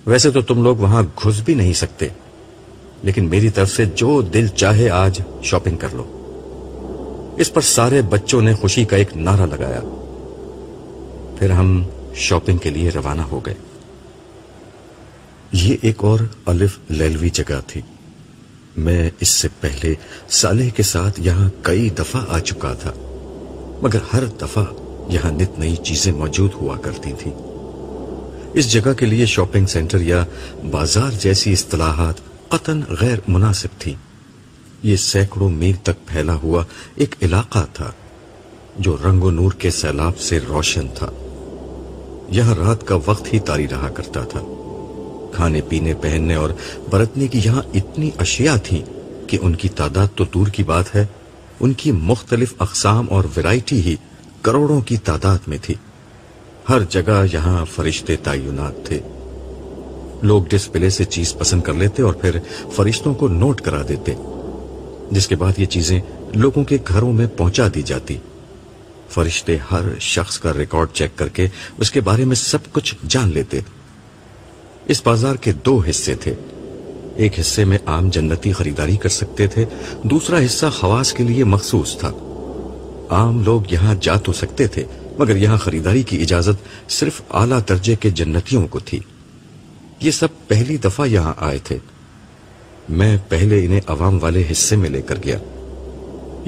Speaker 1: ویسے تو تم لوگ وہاں گھس بھی نہیں سکتے لیکن میری طرف سے جو دل چاہے آج شاپنگ کر لو اس پر سارے بچوں نے خوشی کا ایک نعرہ لگایا پھر ہم شاپنگ کے لیے روانہ ہو گئے یہ ایک اور الف لیلوی جگہ تھی میں اس سے پہلے سالح کے ساتھ یہاں کئی دفعہ آ چکا تھا مگر ہر دفعہ یہاں نت نئی چیزیں موجود ہوا کرتی تھی اس جگہ کے لیے شاپنگ سینٹر یا بازار جیسی اصطلاحات قطن غیر مناسب تھی یہ سینکڑوں میل تک پھیلا ہوا ایک علاقہ تھا جو رنگ و نور کے سیلاب سے روشن تھا یہاں رات کا وقت ہی تاری رہا کرتا تھا کھانے پینے پہننے اور برتنے کی یہاں اتنی اشیاء تھی کہ ان کی تعداد تو دور کی بات ہے ان کی مختلف اقسام اور ورائٹی ہی کروڑوں کی تعداد میں تھی ہر جگہ یہاں فرشتے تعینات تھے لوگ ڈسپلے سے چیز پسند کر لیتے اور پھر فرشتوں کو نوٹ کرا دیتے جس کے بعد یہ چیزیں لوگوں کے گھروں میں پہنچا دی جاتی فرشتے ہر شخص کا ریکارڈ چیک کر کے اس کے بارے میں سب کچھ جان لیتے اس بازار کے دو حصے تھے ایک حصے میں عام جنتی خریداری کر سکتے تھے دوسرا حصہ خواص کے لیے مخصوص تھا عام لوگ یہاں جا تو سکتے تھے مگر یہاں خریداری کی اجازت صرف اعلیٰ درجے کے جنتیوں کو تھی یہ سب پہلی دفعہ یہاں آئے تھے میں پہلے انہیں عوام والے حصے میں لے کر گیا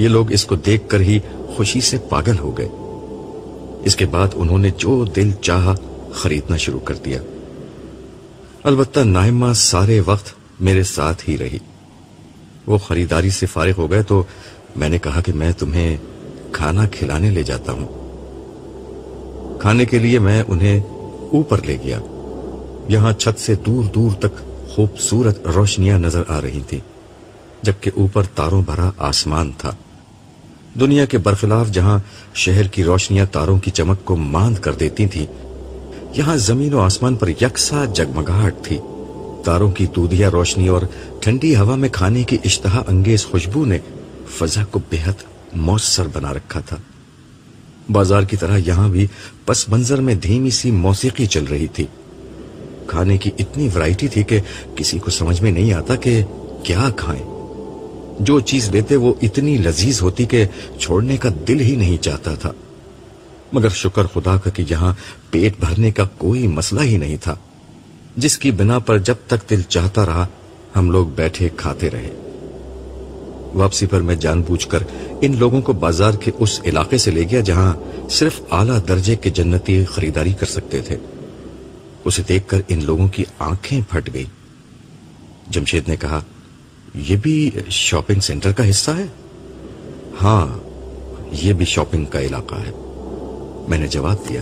Speaker 1: یہ لوگ اس کو دیکھ کر ہی خوشی سے پاگل ہو گئے اس کے بعد انہوں نے جو دل چاہا خریدنا شروع کر دیا البتہ نائمہ سارے وقت میرے ساتھ ہی رہی وہ خریداری سے فارغ ہو گئے تو میں نے کہا کہ میں تمہیں کھانا کھلانے لے جاتا ہوں کھانے کے لیے میں انہیں اوپر لے گیا یہاں چھت سے دور دور تک خوبصورت روشنیاں نظر آ رہی تھی جبکہ اوپر تاروں بھرا آسمان تھا دنیا کے برخلاف جہاں شہر کی روشنیاں تاروں کی چمک کو ماند کر دیتی تھیں یہاں زمین و آسمان پر یکساں جگمگاہٹ تھی تاروں کی دودھیا روشنی اور ٹھنڈی ہوا میں کھانے کی اشتہا انگیز خوشبو نے فضا کو بے حد موثر بنا رکھا تھا بازار کی طرح یہاں بھی پس منظر میں دھیمی سی موسیقی چل رہی تھی کھانے کی اتنی ورائٹی تھی کہ کسی کو سمجھ میں نہیں آتا کہ کیا کھائیں جو چیز لیتے وہ اتنی لذیذ ہوتی کہ چھوڑنے کا دل ہی نہیں چاہتا تھا مگر شکر خدا کا کہ یہاں پیٹ بھرنے کا کوئی مسئلہ ہی نہیں تھا جس کی بنا پر جب تک دل چاہتا رہا ہم لوگ بیٹھے کھاتے رہے واپسی پر میں جان بوجھ کر ان لوگوں کو بازار کے اس علاقے سے لے گیا جہاں صرف اعلیٰ درجے کے جنتی خریداری کر سکتے تھے اسے دیکھ کر ان لوگوں کی آنکھیں پھٹ گئی جمشید نے کہا یہ بھی شاپنگ سینٹر کا حصہ ہے ہاں یہ بھی شاپنگ کا علاقہ ہے میں نے جواب دیا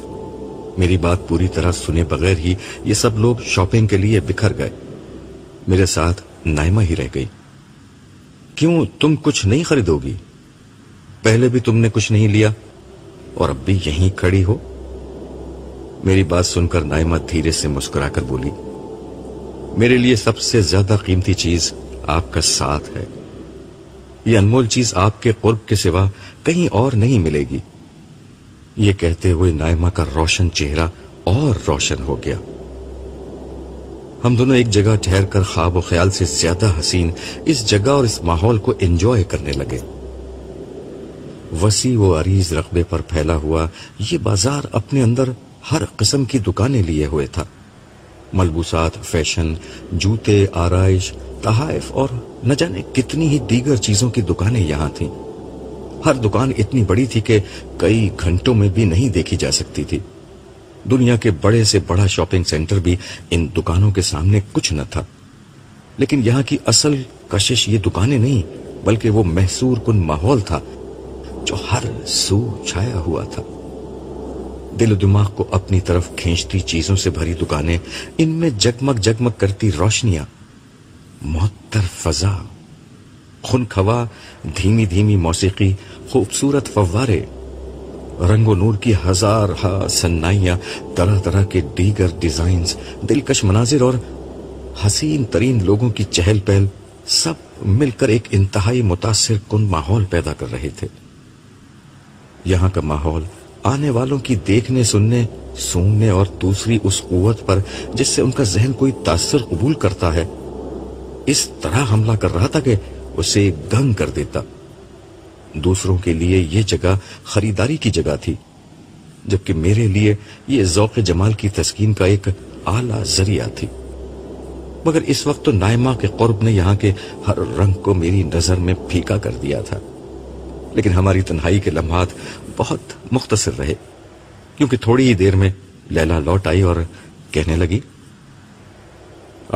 Speaker 1: میری بات پوری طرح سنے بغیر ہی یہ سب لوگ شاپنگ کے لیے بکھر گئے میرے ساتھ نائمہ ہی رہ گئی کیوں تم کچھ نہیں خریدو گی پہلے بھی تم نے کچھ نہیں لیا اور اب بھی یہیں کھڑی ہو میری بات سن کر نائمہ دھیرے سے مسکرا کر بولی میرے لیے سب سے زیادہ قیمتی چیز آپ کا ساتھ ہے یہ انمول چیز آپ کے قرب کے سوا کہیں اور نہیں ملے گی یہ کہتے ہوئے نائمہ کا روشن چہرہ اور روشن ہو گیا ہم دونوں ایک جگہ ٹھہر کر خواب و خیال سے زیادہ حسین اس جگہ اور اس ماحول کو انجوائے کرنے لگے وسیع و عریض رقبے پر پھیلا ہوا یہ بازار اپنے اندر ہر قسم کی دکانیں لیے ہوئے تھا ملبوسات فیشن جوتے آرائش تحائف اور نہ جانے کتنی ہی دیگر چیزوں کی دکانیں یہاں تھیں ہر دکان اتنی بڑی تھی کہ کئی گھنٹوں میں بھی نہیں دیکھی جا سکتی تھی دنیا کے بڑے سے بڑا شاپنگ سینٹر بھی ان دکانوں کے سامنے کچھ نہ تھا لیکن یہاں کی اصل کشش یہ دکانیں نہیں بلکہ وہ محسور کن ماحول تھا جو ہر سو چھایا ہوا تھا دل و دماغ کو اپنی طرف کھینچتی چیزوں سے بھری دکانیں ان میں جگمگ جگمگ کرتی روشنیاں محتر فضا خنکھوا دھیمی دھیمی موسیقی خوبصورت فوارے رنگ و نور کی ہزار ہا سنائیاں طرح طرح کے دیگر ڈیزائنز دلکش مناظر اور حسین ترین لوگوں کی چہل پہل سب مل کر ایک انتہائی متاثر کن ماحول پیدا کر رہے تھے یہاں کا ماحول آنے والوں کی دیکھنے سننے سوننے اور دوسری اس قوت پر جس سے ان کا ذہن کوئی تاثر قبول کرتا ہے اس طرح حملہ کر رہا تھا کہ اسے گنگ کر دیتا دوسروں کے لیے یہ جگہ خریداری کی جگہ تھی جبکہ میرے لیے یہ ذوق جمال کی تسکین کا ایک اعلیٰ ذریعہ تھی مگر اس وقت تو نائمہ کے قرب نے یہاں کے ہر رنگ کو میری نظر میں پھیکا کر دیا تھا لیکن ہماری تنہائی کے لمحات بہت مختصر رہے کیونکہ تھوڑی ہی دیر میں لیلا لوٹ آئی اور کہنے لگی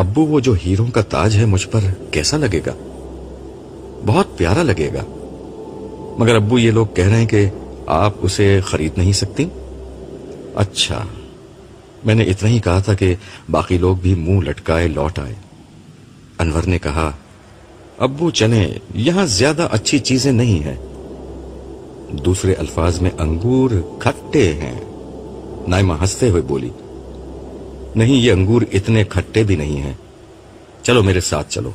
Speaker 1: ابو وہ جو ہیروں کا تاج ہے مجھ پر کیسا لگے گا بہت پیارا لگے گا مگر ابو یہ لوگ کہہ رہے ہیں کہ آپ اسے خرید نہیں سکتی اچھا میں نے اتنا ہی کہا تھا کہ باقی لوگ بھی منہ لٹکائے لوٹ آئے انور نے کہا ابو چلیں یہاں زیادہ اچھی چیزیں نہیں ہیں دوسرے الفاظ میں انگور کھٹے ہیں نائمہ ہنستے ہوئے بولی نہیں یہ انگور اتنے کھٹے بھی نہیں ہیں چلو میرے ساتھ چلو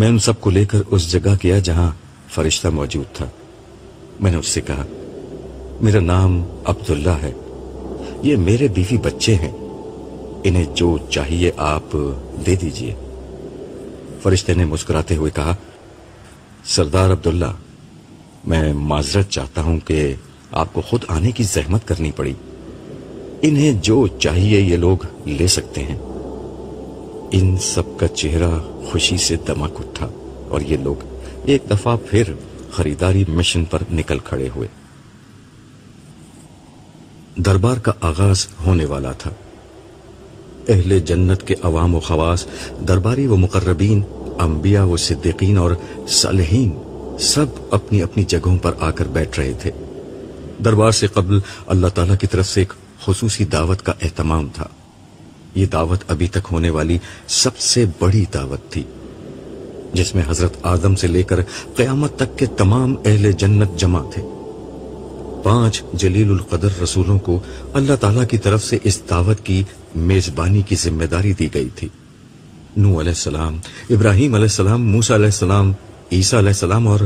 Speaker 1: میں ان سب کو لے کر اس جگہ کیا جہاں فرشتہ موجود تھا میں نے اس سے کہا میرا نام عبداللہ ہے یہ میرے بیوی بچے ہیں انہیں جو چاہیے آپ دے دیجئے فرشتے نے مسکراتے ہوئے کہا سردار عبداللہ میں معذرت چاہتا ہوں کہ آپ کو خود آنے کی زحمت کرنی پڑی انہیں جو چاہیے یہ لوگ لے سکتے ہیں ان سب کا چہرہ خوشی سے دمک اٹھا اور یہ لوگ ایک دفعہ پھر خریداری مشن پر نکل کھڑے ہوئے دربار کا آغاز ہونے والا تھا اہل جنت کے عوام و خواص درباری و مقربین انبیاء و صدقین اور صالحین سب اپنی اپنی جگہوں پر آ کر بیٹھ رہے تھے دربار سے قبل اللہ تعالیٰ کی طرف سے ایک خصوصی دعوت کا اہتمام تھا یہ دعوت ابھی تک ہونے والی سب سے بڑی دعوت تھی جس میں حضرت آدم سے لے کر قیامت تک کے تمام اہل جنت جمع تھے پانچ جلیل القدر رسولوں کو اللہ تعالیٰ کی طرف سے اس دعوت کی میزبانی کی ذمہ داری دی گئی تھی نو علیہ السلام ابراہیم علیہ السلام موسا علیہ السلام عیسیٰ علیہ السلام اور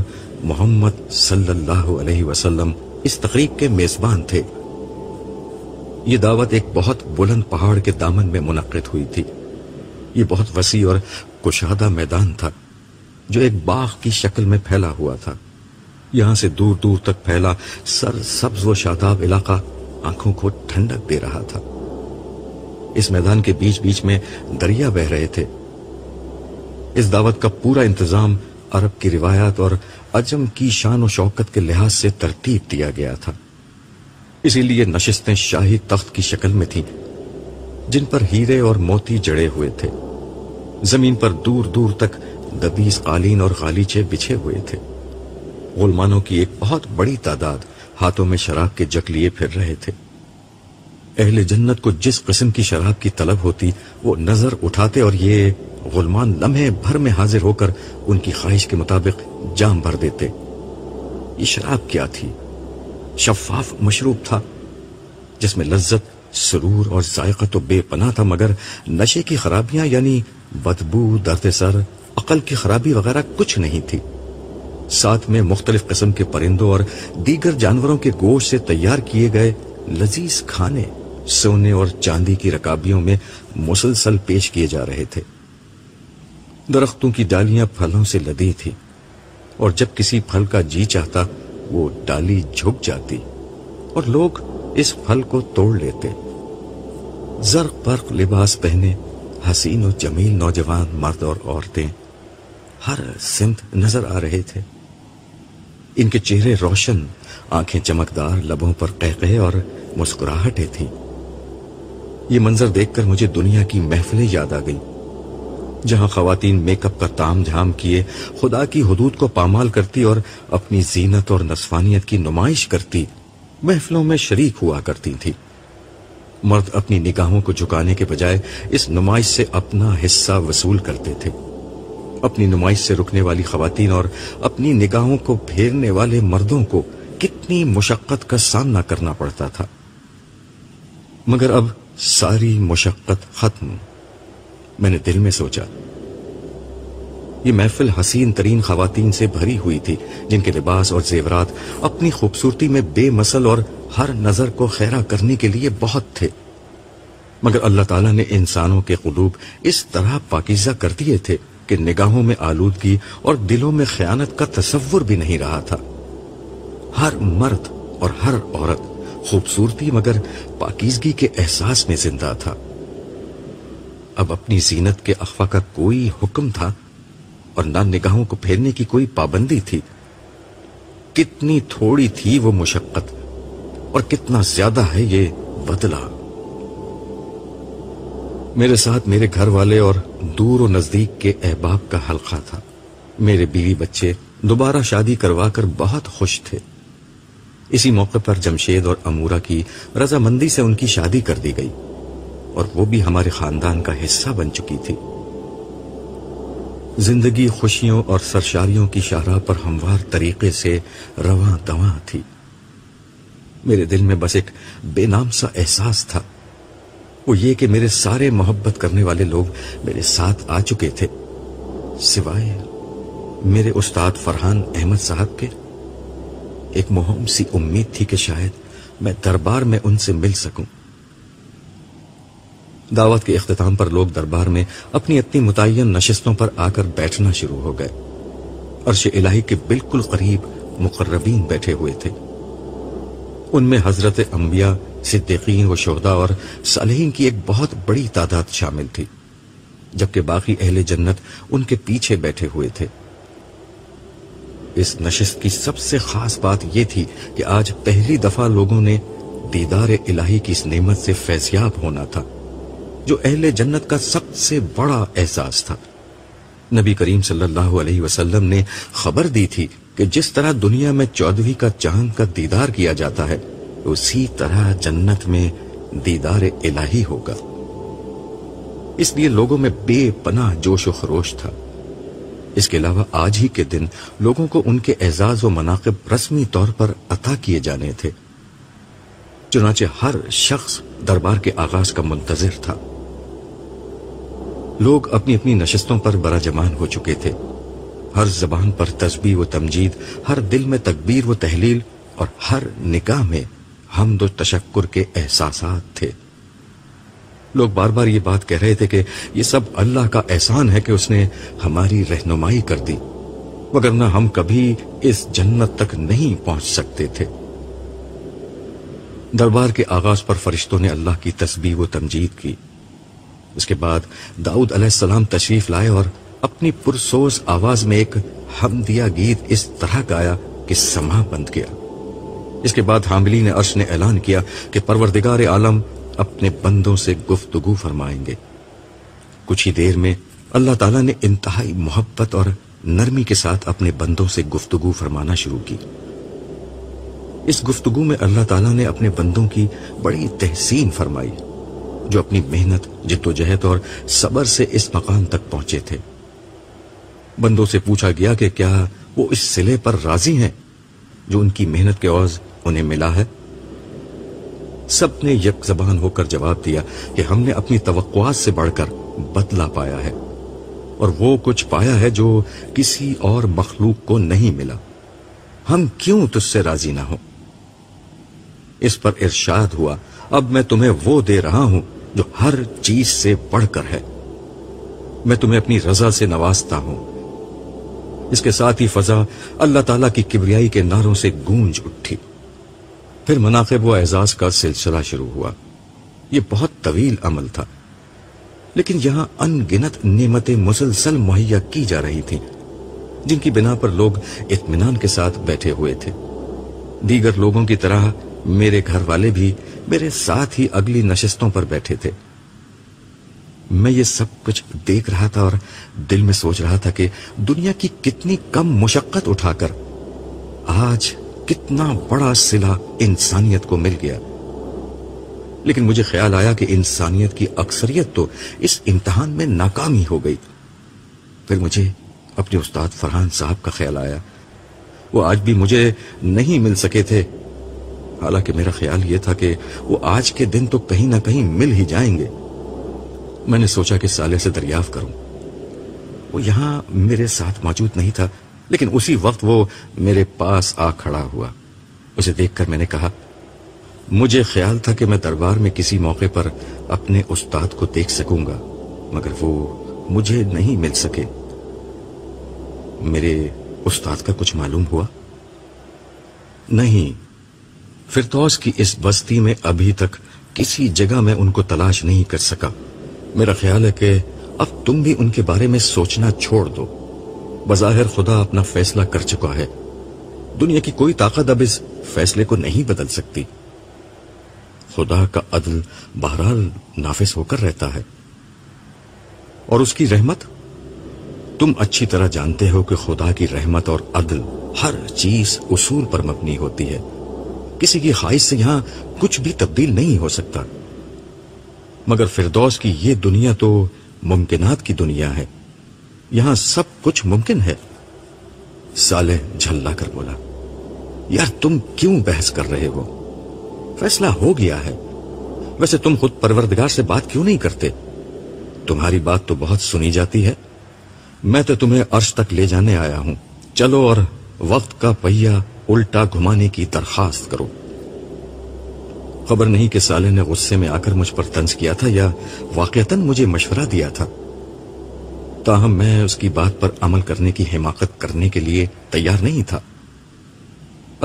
Speaker 1: محمد صلی اللہ علیہ وسلم اس تقریب کے میزبان تھے یہ دعوت ایک بہت بلند پہاڑ کے دامن میں منعقد ہوئی تھی یہ بہت وسیع اور کشادہ میدان تھا جو ایک باغ کی شکل میں پھیلا ہوا تھا یہاں سے دور دور تک پھیلا سر سبز و شاداب علاقہ آنکھوں کو ٹھنڈک دے رہا تھا اس اس میدان کے بیچ بیچ میں دریا بہ رہے تھے دعوت کا پورا انتظام عرب کی روایات اور عجم کی شان و شوکت کے لحاظ سے ترتیب دیا گیا تھا اسی لیے نشستیں شاہی تخت کی شکل میں تھی جن پر ہیرے اور موتی جڑے ہوئے تھے زمین پر دور دور تک دبیس قالین اور غالیچے بچھے ہوئے تھے غلمانوں کی ایک بہت بڑی تعداد ہاتھوں میں شراب کے جک لیے پھر رہے تھے اہل جنت کو جس قسم کی شراب کی طلب ہوتی وہ نظر اٹھاتے اور یہ غلمان لمحے بھر میں حاضر ہو کر ان کی خواہش کے مطابق جام بھر دیتے یہ شراب کیا تھی شفاف مشروب تھا جس میں لذت سرور اور ذائقہ تو بے پناہ تھا مگر نشے کی خرابیاں یعنی بدبو درد سر عقل کی خرابی وغیرہ کچھ نہیں تھی ساتھ میں مختلف قسم کے پرندوں اور دیگر جانوروں کے گوشت سے تیار کیے گئے لذیذ کھانے سونے اور چاندی کی رکابیوں میں مسلسل پیش کیے جا رہے تھے درختوں کی ڈالیاں پھلوں سے لدی تھی اور جب کسی پھل کا جی چاہتا وہ ڈالی جھک جاتی اور لوگ اس پھل کو توڑ لیتے زرق برق لباس پہنے حسین و جمیل نوجوان مرد اور عورتیں ہر سمت نظر آ رہے تھے ان کے چہرے روشن آنکھیں چمکدار لبوں پر قہقے اور تھیں یہ منظر دیکھ کر مجھے دنیا کی محفلیں یاد آ گئی جہاں خواتین میک اپ کا تام جھام کیے خدا کی حدود کو پامال کرتی اور اپنی زینت اور نصفانیت کی نمائش کرتی محفلوں میں شریک ہوا کرتی تھی مرد اپنی نگاہوں کو جھکانے کے بجائے اس نمائش سے اپنا حصہ وصول کرتے تھے اپنی نمائش سے رکنے والی خواتین اور اپنی نگاہوں کو پھیرنے والے مردوں کو کتنی مشقت کا سامنا کرنا پڑتا تھا مگر اب ساری مشقت ختم میں میں نے دل سوچا یہ محفل حسین ترین خواتین سے بھری ہوئی تھی جن کے لباس اور زیورات اپنی خوبصورتی میں بے مسل اور ہر نظر کو خیرا کرنے کے لیے بہت تھے مگر اللہ تعالیٰ نے انسانوں کے قلوب اس طرح پاکیزہ کر دیے تھے کہ نگاہوں میں آلودگی اور دلوں میں خیانت کا تصور بھی نہیں رہا تھا ہر مرد اور ہر عورت خوبصورتی مگر پاکیزگی کے احساس میں زندہ تھا اب اپنی زینت کے اخوا کا کوئی حکم تھا اور نہ نگاہوں کو پھیرنے کی کوئی پابندی تھی کتنی تھوڑی تھی وہ مشقت اور کتنا زیادہ ہے یہ بدلا میرے ساتھ میرے گھر والے اور دور و نزدیک کے احباب کا حلقہ تھا میرے بیوی بچے دوبارہ شادی کروا کر بہت خوش تھے اسی موقع پر جمشید اور امورا کی رضامندی سے ان کی شادی کر دی گئی اور وہ بھی ہمارے خاندان کا حصہ بن چکی تھی زندگی خوشیوں اور سرشاریوں کی شاہراہ پر ہموار طریقے سے رواں دواں تھی میرے دل میں بس ایک بے نام سا احساس تھا وہ یہ کہ میرے سارے محبت کرنے والے لوگ میرے ساتھ آ چکے تھے سوائے میرے استاد فرحان احمد صاحب کے ایک مہم سی امید تھی کہ شاید میں دربار میں ان سے مل سکوں دعوت کے اختتام پر لوگ دربار میں اپنی اتنی متعین نشستوں پر آ کر بیٹھنا شروع ہو گئے عرش الہی کے بالکل قریب مقربین بیٹھے ہوئے تھے ان میں حضرت انبیاء صدیقین و شہدا اور صالحین کی ایک بہت بڑی تعداد شامل تھی جبکہ باقی اہل جنت ان کے پیچھے بیٹھے ہوئے تھے اس نشست کی سب سے خاص بات یہ تھی کہ آج پہلی دفعہ لوگوں نے دیدار الہی کی اس نعمت سے فیضیاب ہونا تھا جو اہل جنت کا سب سے بڑا احساس تھا نبی کریم صلی اللہ علیہ وسلم نے خبر دی تھی کہ جس طرح دنیا میں چودھویں کا چاند کا دیدار کیا جاتا ہے اسی طرح جنت میں دیدار الہی ہوگا اس لیے لوگوں میں بے پناہ جوش و خروش تھا اس کے علاوہ آج ہی کے دن لوگوں کو ان کے اعزاز و مناقب رسمی طور پر عطا کیے جانے تھے چنانچہ ہر شخص دربار کے آغاز کا منتظر تھا لوگ اپنی اپنی نشستوں پر برا جمان ہو چکے تھے ہر زبان پر تسبیح و تمجید ہر دل میں تکبیر و تحلیل اور ہر نکاح میں حمد و تشکر کے احساسات تھے لوگ بار بار یہ بات کہہ رہے تھے کہ یہ سب اللہ کا احسان ہے کہ اس نے ہماری رہنمائی کر دی مگر نہ ہم کبھی اس جنت تک نہیں پہنچ سکتے تھے دربار کے آغاز پر فرشتوں نے اللہ کی تسبیح و تمجید کی اس کے بعد داؤد علیہ السلام تشریف لائے اور اپنی پرسوس آواز میں ایک حمدیہ گیت اس طرح گایا کہ سما بند گیا اس کے بعد حاملی نے عرش نے اعلان کیا کہ پروردگار عالم اپنے بندوں سے گفتگو فرمائیں گے کچھ ہی دیر میں اللہ تعالیٰ نے انتہائی محبت اور نرمی کے ساتھ اپنے بندوں سے گفتگو فرمانا شروع کی اس گفتگو میں اللہ تعالیٰ نے اپنے بندوں کی بڑی تحسین فرمائی جو اپنی محنت جد و جہد اور صبر سے اس مقام تک پہنچے تھے بندوں سے پوچھا گیا کہ کیا وہ اس سلے پر راضی ہیں جو ان کی محنت کے عوض انہیں ملا ہے سب نے یک زبان ہو کر جواب دیا کہ ہم نے اپنی توقعات سے بڑھ کر بدلہ پایا ہے اور وہ کچھ پایا ہے جو کسی اور مخلوق کو نہیں ملا ہم کیوں تجھ سے راضی نہ ہو اس پر ارشاد ہوا اب میں تمہیں وہ دے رہا ہوں جو ہر چیز سے بڑھ کر ہے میں تمہیں اپنی رضا سے نوازتا ہوں اس کے ساتھ ہی فضا اللہ تعالی کی کبریائی کے ناروں سے گونج اٹھی پھر مناقب و اعزاز کا سلسلہ شروع ہوا یہ بہت طویل عمل تھا لیکن یہاں ان گنت نعمتیں مہیا کی جا رہی تھی جن کی بنا پر لوگ اطمینان کے ساتھ بیٹھے ہوئے تھے دیگر لوگوں کی طرح میرے گھر والے بھی میرے ساتھ ہی اگلی نشستوں پر بیٹھے تھے میں یہ سب کچھ دیکھ رہا تھا اور دل میں سوچ رہا تھا کہ دنیا کی کتنی کم مشقت اٹھا کر آج کتنا بڑا سلا انسانیت کو مل گیا لیکن مجھے خیال آیا کہ انسانیت کی اکثریت تو اس امتحان میں ناکامی ہو گئی پھر مجھے اپنے استاد فرحان صاحب کا خیال آیا وہ آج بھی مجھے نہیں مل سکے تھے حالانکہ میرا خیال یہ تھا کہ وہ آج کے دن تو کہیں نہ کہیں مل ہی جائیں گے میں نے سوچا کہ سالے سے دریافت کروں وہ یہاں میرے ساتھ موجود نہیں تھا لیکن اسی وقت وہ میرے پاس آ کھڑا ہوا اسے دیکھ کر میں نے کہا مجھے خیال تھا کہ میں دربار میں کسی موقع پر اپنے استاد کو دیکھ سکوں گا مگر وہ مجھے نہیں مل سکے میرے استاد کا کچھ معلوم ہوا نہیں فرتوس کی اس بستی میں ابھی تک کسی جگہ میں ان کو تلاش نہیں کر سکا میرا خیال ہے کہ اب تم بھی ان کے بارے میں سوچنا چھوڑ دو بظاہر خدا اپنا فیصلہ کر چکا ہے دنیا کی کوئی طاقت اب اس فیصلے کو نہیں بدل سکتی خدا کا عدل بہرحال نافذ ہو کر رہتا ہے اور اس کی رحمت تم اچھی طرح جانتے ہو کہ خدا کی رحمت اور عدل ہر چیز اصول پر مبنی ہوتی ہے کسی کی خواہش سے یہاں کچھ بھی تبدیل نہیں ہو سکتا مگر فردوس کی یہ دنیا تو ممکنات کی دنیا ہے یہاں سب کچھ ممکن ہے سالے جھلا کر بولا یار تم کیوں بحث کر رہے ہو فیصلہ ہو گیا ہے ویسے تم خود پروردگار سے بات کیوں نہیں کرتے تمہاری بات تو بہت سنی جاتی ہے میں تو تمہیں عرش تک لے جانے آیا ہوں چلو اور وقت کا پہیا الٹا گھمانے کی درخواست کرو خبر نہیں کہ سالے نے غصے میں آ کر مجھ پر طنز کیا تھا یا واقعتاً مجھے مشورہ دیا تھا تاہم میں اس کی بات پر عمل کرنے کی حماقت کرنے کے لیے تیار نہیں تھا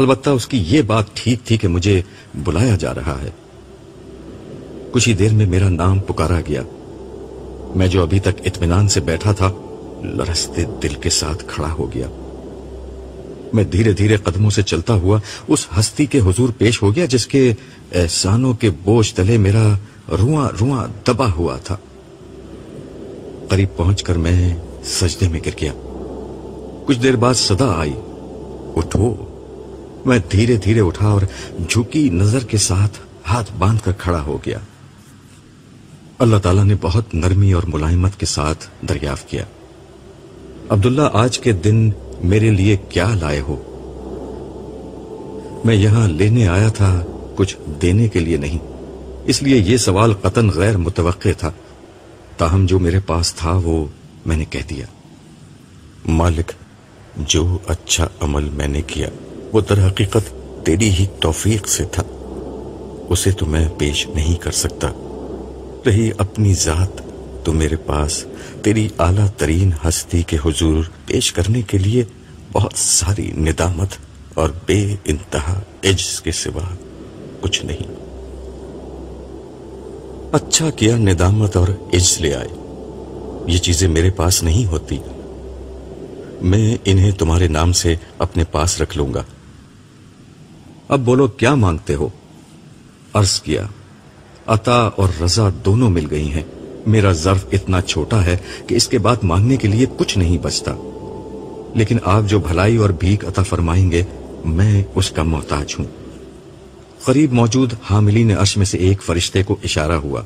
Speaker 1: البتہ اس کی یہ بات ٹھیک تھی کہ مجھے بلایا جا رہا ہے کچھ ہی دیر میں میرا نام پکارا گیا میں جو ابھی تک اطمینان سے بیٹھا تھا لرستے دل کے ساتھ کھڑا ہو گیا میں دھیرے دھیرے قدموں سے چلتا ہوا اس ہستی کے حضور پیش ہو گیا جس کے احسانوں کے بوجھ تلے میرا رواں رواں دبا ہوا تھا قریب پہنچ کر میں سجدے میں گر گیا کچھ دیر بعد صدا آئی اٹھو میں دھیرے دھیرے اٹھا اور جھکی نظر کے ساتھ ہاتھ باندھ کر کھڑا ہو گیا اللہ تعالیٰ نے بہت نرمی اور ملائمت کے ساتھ دریافت کیا عبداللہ آج کے دن میرے لیے کیا لائے ہو میں یہاں لینے آیا تھا کچھ دینے کے لیے نہیں اس لیے یہ سوال قطن غیر متوقع تھا تاہم جو میرے پاس تھا وہ میں نے کہہ دیا مالک جو اچھا عمل میں نے کیا وہ در حقیقت تیری ہی توفیق سے تھا اسے تو میں پیش نہیں کر سکتا رہی اپنی ذات تو میرے پاس تیری اعلیٰ ترین ہستی کے حضور پیش کرنے کے لیے بہت ساری ندامت اور بے انتہا عجز کے سوا کچھ نہیں اچھا کیا ندامت اور لے آئے یہ چیزیں میرے پاس نہیں ہوتی میں انہیں تمہارے نام سے اپنے پاس رکھ لوں گا اب بولو کیا مانگتے ہو عرض کیا عطا اور رضا دونوں مل گئی ہیں میرا ظرف اتنا چھوٹا ہے کہ اس کے بعد مانگنے کے لیے کچھ نہیں بچتا لیکن آپ جو بھلائی اور بھیک عطا فرمائیں گے میں اس کا محتاج ہوں قریب موجود حاملین میں سے ایک فرشتے کو اشارہ ہوا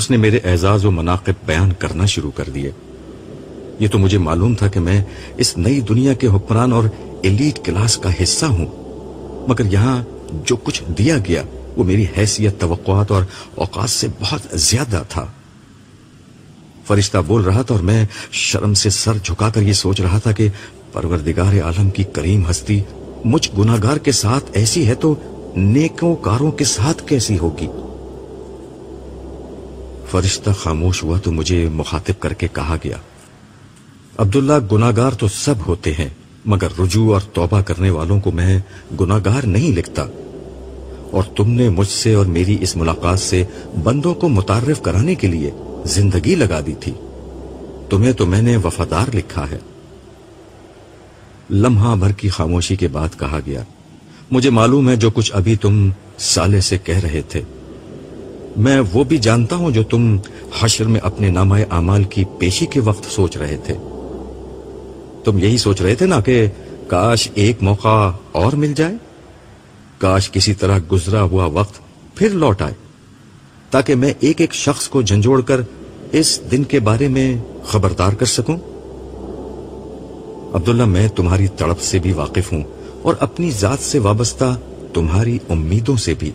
Speaker 1: اس نے میرے اعزاز و مناقب بیان کرنا شروع کر دیے تو مجھے معلوم تھا کہ میں اس نئی دنیا کے حکمران اور ایلیٹ کلاس کا حصہ ہوں مگر یہاں جو کچھ دیا گیا وہ میری حیثیت توقعات اور اوقات سے بہت زیادہ تھا فرشتہ بول رہا تھا اور میں شرم سے سر جھکا کر یہ سوچ رہا تھا کہ پروردگار عالم کی کریم ہستی مجھ گناہگار کے ساتھ ایسی ہے تو نیکوں کاروں کے ساتھ کیسی ہوگی فرشتہ خاموش ہوا تو مجھے مخاطب کر کے کہا گیا عبداللہ گناہگار گناگار تو سب ہوتے ہیں مگر رجوع اور توبہ کرنے والوں کو میں گناگار نہیں لکھتا اور تم نے مجھ سے اور میری اس ملاقات سے بندوں کو متعارف کرانے کے لیے زندگی لگا دی تھی تمہیں تو میں نے وفادار لکھا ہے لمحہ بھر کی خاموشی کے بعد کہا گیا مجھے معلوم ہے جو کچھ ابھی تم سالے سے کہہ رہے تھے میں وہ بھی جانتا ہوں جو تم حشر میں اپنے نامہ اعمال کی پیشی کے وقت سوچ رہے تھے تم یہی سوچ رہے تھے نا کہ کاش ایک موقع اور مل جائے کاش کسی طرح گزرا ہوا وقت پھر لوٹ آئے تاکہ میں ایک ایک شخص کو جھنجھوڑ کر اس دن کے بارے میں خبردار کر سکوں عبداللہ میں تمہاری تڑپ سے بھی واقف ہوں اور اپنی ذات سے وابستہ تمہاری امیدوں سے بھی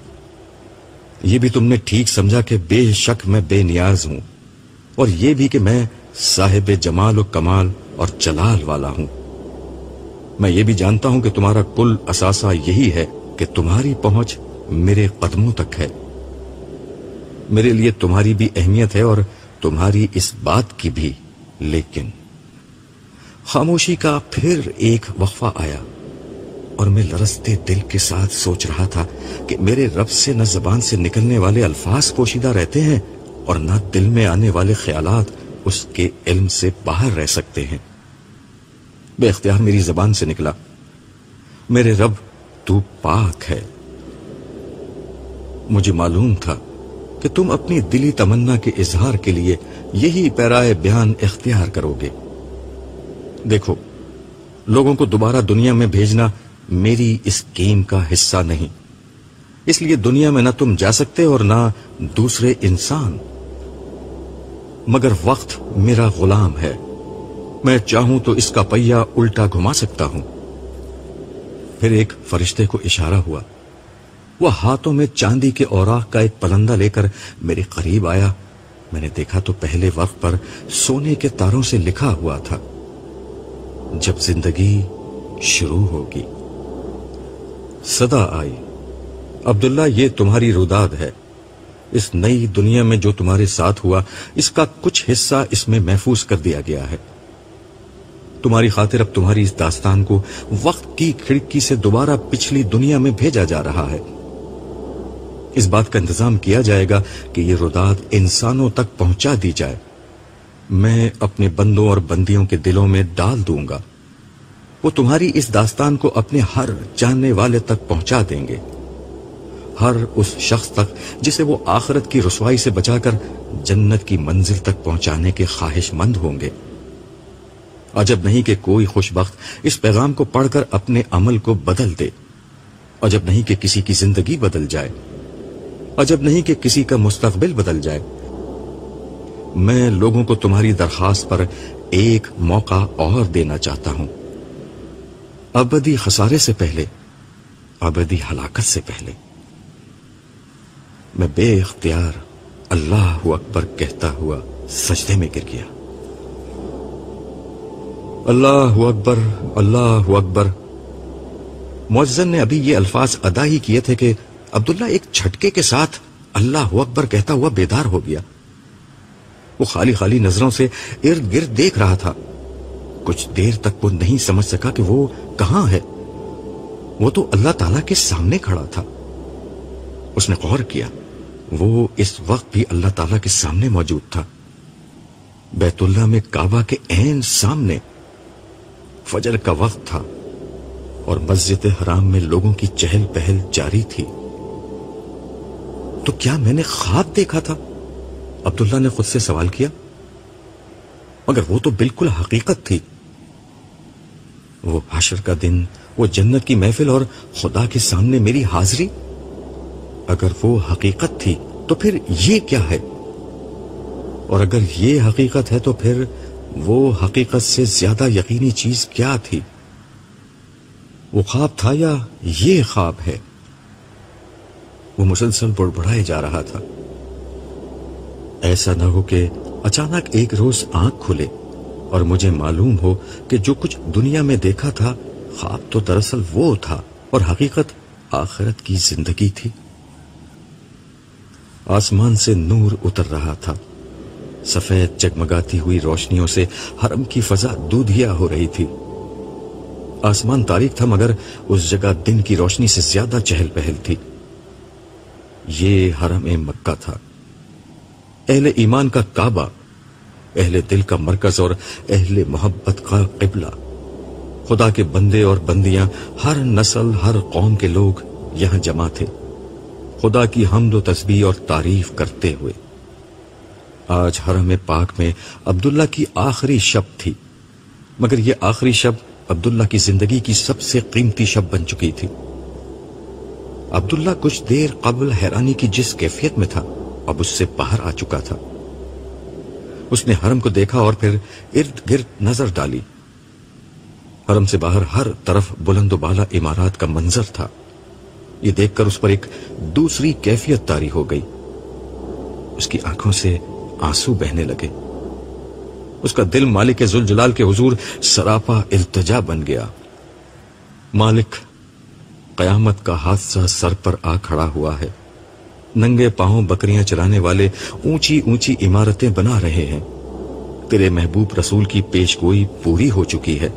Speaker 1: یہ بھی تم نے ٹھیک سمجھا کہ بے شک میں بے نیاز ہوں اور یہ بھی کہ میں صاحب جمال و کمال اور جلال والا ہوں میں یہ بھی جانتا ہوں کہ تمہارا کل اثاثہ یہی ہے کہ تمہاری پہنچ میرے قدموں تک ہے میرے لیے تمہاری بھی اہمیت ہے اور تمہاری اس بات کی بھی لیکن خاموشی کا پھر ایک وقفہ آیا اور میں لرستے دل کے ساتھ سوچ رہا تھا کہ میرے رب سے نہ زبان سے نکلنے والے الفاظ پوشیدہ رہتے ہیں اور نہ دل میں آنے والے خیالات اس کے علم سے سے باہر رہ سکتے ہیں بے اختیار میری زبان نکلا میرے رب تو پاک ہے مجھے معلوم تھا کہ تم اپنی دلی تمنا کے اظہار کے لیے یہی پیرائے بیان اختیار کرو گے دیکھو لوگوں کو دوبارہ دنیا میں بھیجنا میری اس گیم کا حصہ نہیں اس لیے دنیا میں نہ تم جا سکتے اور نہ دوسرے انسان مگر وقت میرا غلام ہے میں چاہوں تو اس کا پہیا الٹا گھما سکتا ہوں پھر ایک فرشتے کو اشارہ ہوا وہ ہاتھوں میں چاندی کے اوراق کا ایک پلندہ لے کر میرے قریب آیا میں نے دیکھا تو پہلے وقت پر سونے کے تاروں سے لکھا ہوا تھا جب زندگی شروع ہوگی صدا آئی عبداللہ یہ تمہاری روداد ہے اس نئی دنیا میں جو تمہارے ساتھ ہوا اس کا کچھ حصہ اس میں محفوظ کر دیا گیا ہے تمہاری خاطر اب تمہاری اس داستان کو وقت کی کھڑکی سے دوبارہ پچھلی دنیا میں بھیجا جا رہا ہے اس بات کا انتظام کیا جائے گا کہ یہ روداد انسانوں تک پہنچا دی جائے میں اپنے بندوں اور بندیوں کے دلوں میں ڈال دوں گا وہ تمہاری اس داستان کو اپنے ہر جاننے والے تک پہنچا دیں گے ہر اس شخص تک جسے وہ آخرت کی رسوائی سے بچا کر جنت کی منزل تک پہنچانے کے خواہش مند ہوں گے عجب نہیں کہ کوئی خوش بخت اس پیغام کو پڑھ کر اپنے عمل کو بدل دے عجب نہیں کہ کسی کی زندگی بدل جائے عجب نہیں کہ کسی کا مستقبل بدل جائے میں لوگوں کو تمہاری درخواست پر ایک موقع اور دینا چاہتا ہوں ابدی خسارے سے پہلے ابدی ہلاکت سے پہلے میں بے اختیار اللہ اکبر کہتا ہوا سجدے میں گر گیا اللہ اکبر اللہ اکبر معزن نے ابھی یہ الفاظ ادا ہی کیے تھے کہ عبداللہ ایک چھٹکے کے ساتھ اللہ اکبر کہتا ہوا بیدار ہو گیا وہ خالی خالی نظروں سے ارد گرد دیکھ رہا تھا کچھ دیر تک وہ نہیں سمجھ سکا کہ وہ کہاں ہے وہ تو اللہ تعالیٰ کے سامنے کھڑا تھا اس نے غور کیا وہ اس وقت بھی اللہ تعالیٰ کے سامنے موجود تھا بیت اللہ میں کعبہ کے سامنے فجر کا وقت تھا اور مسجد حرام میں لوگوں کی چہل پہل جاری تھی تو کیا میں نے خواب دیکھا تھا عبداللہ نے خود سے سوال کیا مگر وہ تو بالکل حقیقت تھی وہ حشر کا دن وہ جنت کی محفل اور خدا کے سامنے میری حاضری اگر وہ حقیقت تھی تو پھر یہ کیا ہے اور اگر یہ حقیقت ہے تو پھر وہ حقیقت سے زیادہ یقینی چیز کیا تھی وہ خواب تھا یا یہ خواب ہے وہ مسلسل بڑھ بڑھائے جا رہا تھا ایسا نہ ہو کہ اچانک ایک روز آنکھ کھلے اور مجھے معلوم ہو کہ جو کچھ دنیا میں دیکھا تھا خواب تو دراصل وہ تھا اور حقیقت آخرت کی زندگی تھی آسمان سے نور اتر رہا تھا سفید جگمگاتی ہوئی روشنیوں سے حرم کی فضا دودھیا ہو رہی تھی آسمان تاریخ تھا مگر اس جگہ دن کی روشنی سے زیادہ چہل پہل تھی یہ حرم مکہ تھا اہل ایمان کا کعبہ اہل دل کا مرکز اور اہل محبت کا قبلہ خدا کے بندے اور بندیاں ہر نسل ہر قوم کے لوگ یہاں جمع تھے خدا کی حمد و تسبیح اور تعریف کرتے ہوئے آج حرم پاک میں عبداللہ کی آخری شب تھی مگر یہ آخری شب عبداللہ کی زندگی کی سب سے قیمتی شب بن چکی تھی عبداللہ کچھ دیر قبل حیرانی کی جس کیفیت میں تھا اب اس سے باہر آ چکا تھا اس نے حرم کو دیکھا اور پھر ارد گرد نظر ڈالی حرم سے باہر ہر طرف بلند و بالا عمارات کا منظر تھا یہ دیکھ کر اس پر ایک دوسری کیفیت تاری ہو گئی اس کی آنکھوں سے آنسو بہنے لگے اس کا دل مالک زلجلال کے حضور سراپا التجا بن گیا مالک قیامت کا حادثہ سر پر آ کھڑا ہوا ہے ننگے پاؤں بکریاں چلانے والے اونچی اونچی عمارتیں بنا رہے ہیں تیرے محبوب رسول کی پیش گوئی پوری ہو چکی ہے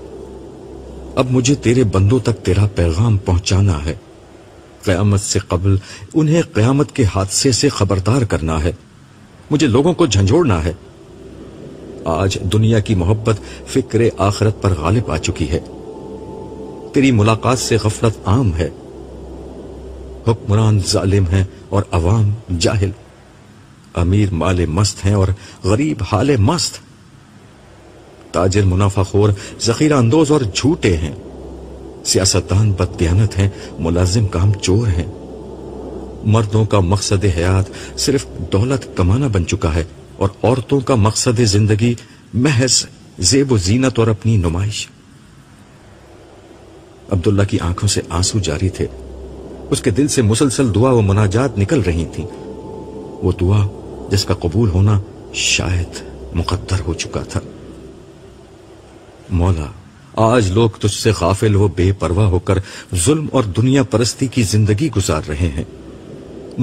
Speaker 1: اب مجھے تیرے بندوں تک تیرا پیغام پہنچانا ہے قیامت سے قبل انہیں قیامت کے حادثے سے خبردار کرنا ہے مجھے لوگوں کو جھنجھوڑنا ہے آج دنیا کی محبت فکر آخرت پر غالب آ چکی ہے تیری ملاقات سے غفلت عام ہے حکمران ظالم ہیں اور عوام جاہل امیر مال مست ہیں اور غریب حال مست تاجر منافع خور ذخیرہ اندوز اور جھوٹے ہیں سیاستان بددیانت ہیں ملازم کام چور ہیں مردوں کا مقصد حیات صرف دولت کمانا بن چکا ہے اور عورتوں کا مقصد زندگی محض زیب و زینت اور اپنی نمائش عبداللہ کی آنکھوں سے آنسو جاری تھے اس کے دل سے مسلسل دعا و مناجات نکل رہی تھی وہ دعا جس کا قبول ہونا شاید مقدر ہو چکا تھا مولا آج لوگ تجھ سے غافل بے پرواہ ہو کر ظلم اور دنیا پرستی کی زندگی گزار رہے ہیں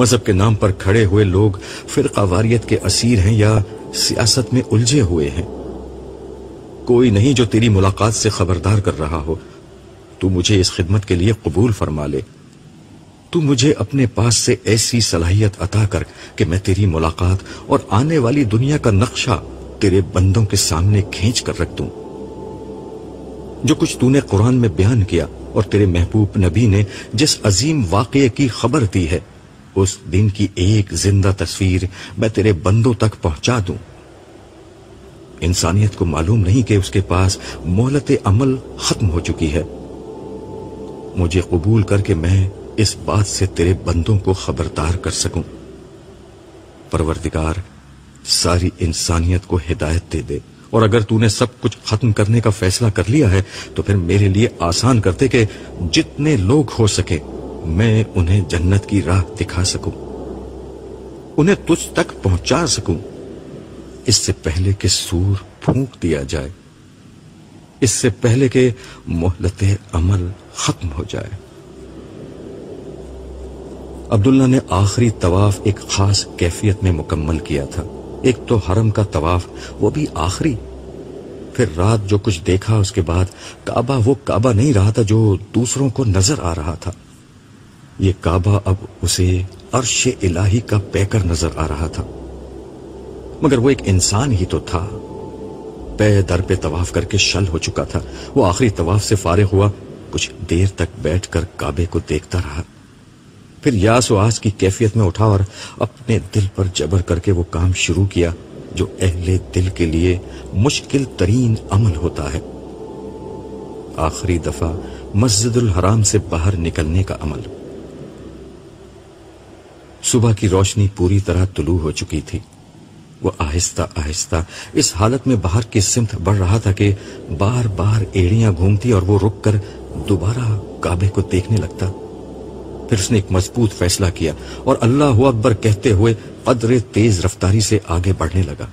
Speaker 1: مذہب کے نام پر کھڑے ہوئے لوگ فرقہ واریت کے اسیر ہیں یا سیاست میں الجھے ہوئے ہیں کوئی نہیں جو تیری ملاقات سے خبردار کر رہا ہو تو مجھے اس خدمت کے لیے قبول فرما لے تو مجھے اپنے پاس سے ایسی صلاحیت عطا کر کہ میں تیری ملاقات اور آنے والی دنیا کا نقشہ تیرے بندوں کے سامنے کھینچ کر رکھ دوں جو کچھ تو نے قرآن میں بیان کیا اور تیرے محبوب نبی نے جس عظیم واقعے کی خبر دی ہے اس دن کی ایک زندہ تصویر میں تیرے بندوں تک پہنچا دوں انسانیت کو معلوم نہیں کہ اس کے پاس مہلت عمل ختم ہو چکی ہے مجھے قبول کر کے میں اس بات سے تیرے بندوں کو خبردار کر سکوں پروردگار ساری انسانیت کو ہدایت دے دے اور اگر تو نے سب کچھ ختم کرنے کا فیصلہ کر لیا ہے تو پھر میرے لیے آسان کرتے کہ جتنے لوگ ہو سکے میں انہیں جنت کی راہ دکھا سکوں انہیں تجھ تک پہنچا سکوں اس سے پہلے کہ سور پھونک دیا جائے اس سے پہلے کہ محلت عمل ختم ہو جائے عبداللہ نے آخری طواف ایک خاص کیفیت میں مکمل کیا تھا ایک تو حرم کا طواف وہ بھی آخری پھر رات جو کچھ دیکھا اس کے بعد کعبہ وہ کعبہ نہیں رہا تھا جو دوسروں کو نظر آ رہا تھا یہ کعبہ اب اسے عرش الہی کا پیکر نظر آ رہا تھا مگر وہ ایک انسان ہی تو تھا پے در پہ طواف کر کے شل ہو چکا تھا وہ آخری طواف سے فارغ ہوا کچھ دیر تک بیٹھ کر کعبے کو دیکھتا رہا پھر یاس و آس کی کیفیت میں اٹھا اور اپنے دل پر جبر کر کے وہ کام شروع کیا جو اہل دل کے لیے مشکل ترین عمل ہوتا ہے آخری دفعہ مسجد الحرام سے باہر نکلنے کا عمل صبح کی روشنی پوری طرح طلوع ہو چکی تھی وہ آہستہ آہستہ اس حالت میں باہر کی سمت بڑھ رہا تھا کہ بار بار ایڑیاں گھومتی اور وہ رک کر دوبارہ کعبے کو دیکھنے لگتا پھر اس نے ایک مضبوط فیصلہ کیا اور اللہ اکبر کہتے ہوئے قدر تیز رفتاری سے آگے بڑھنے لگا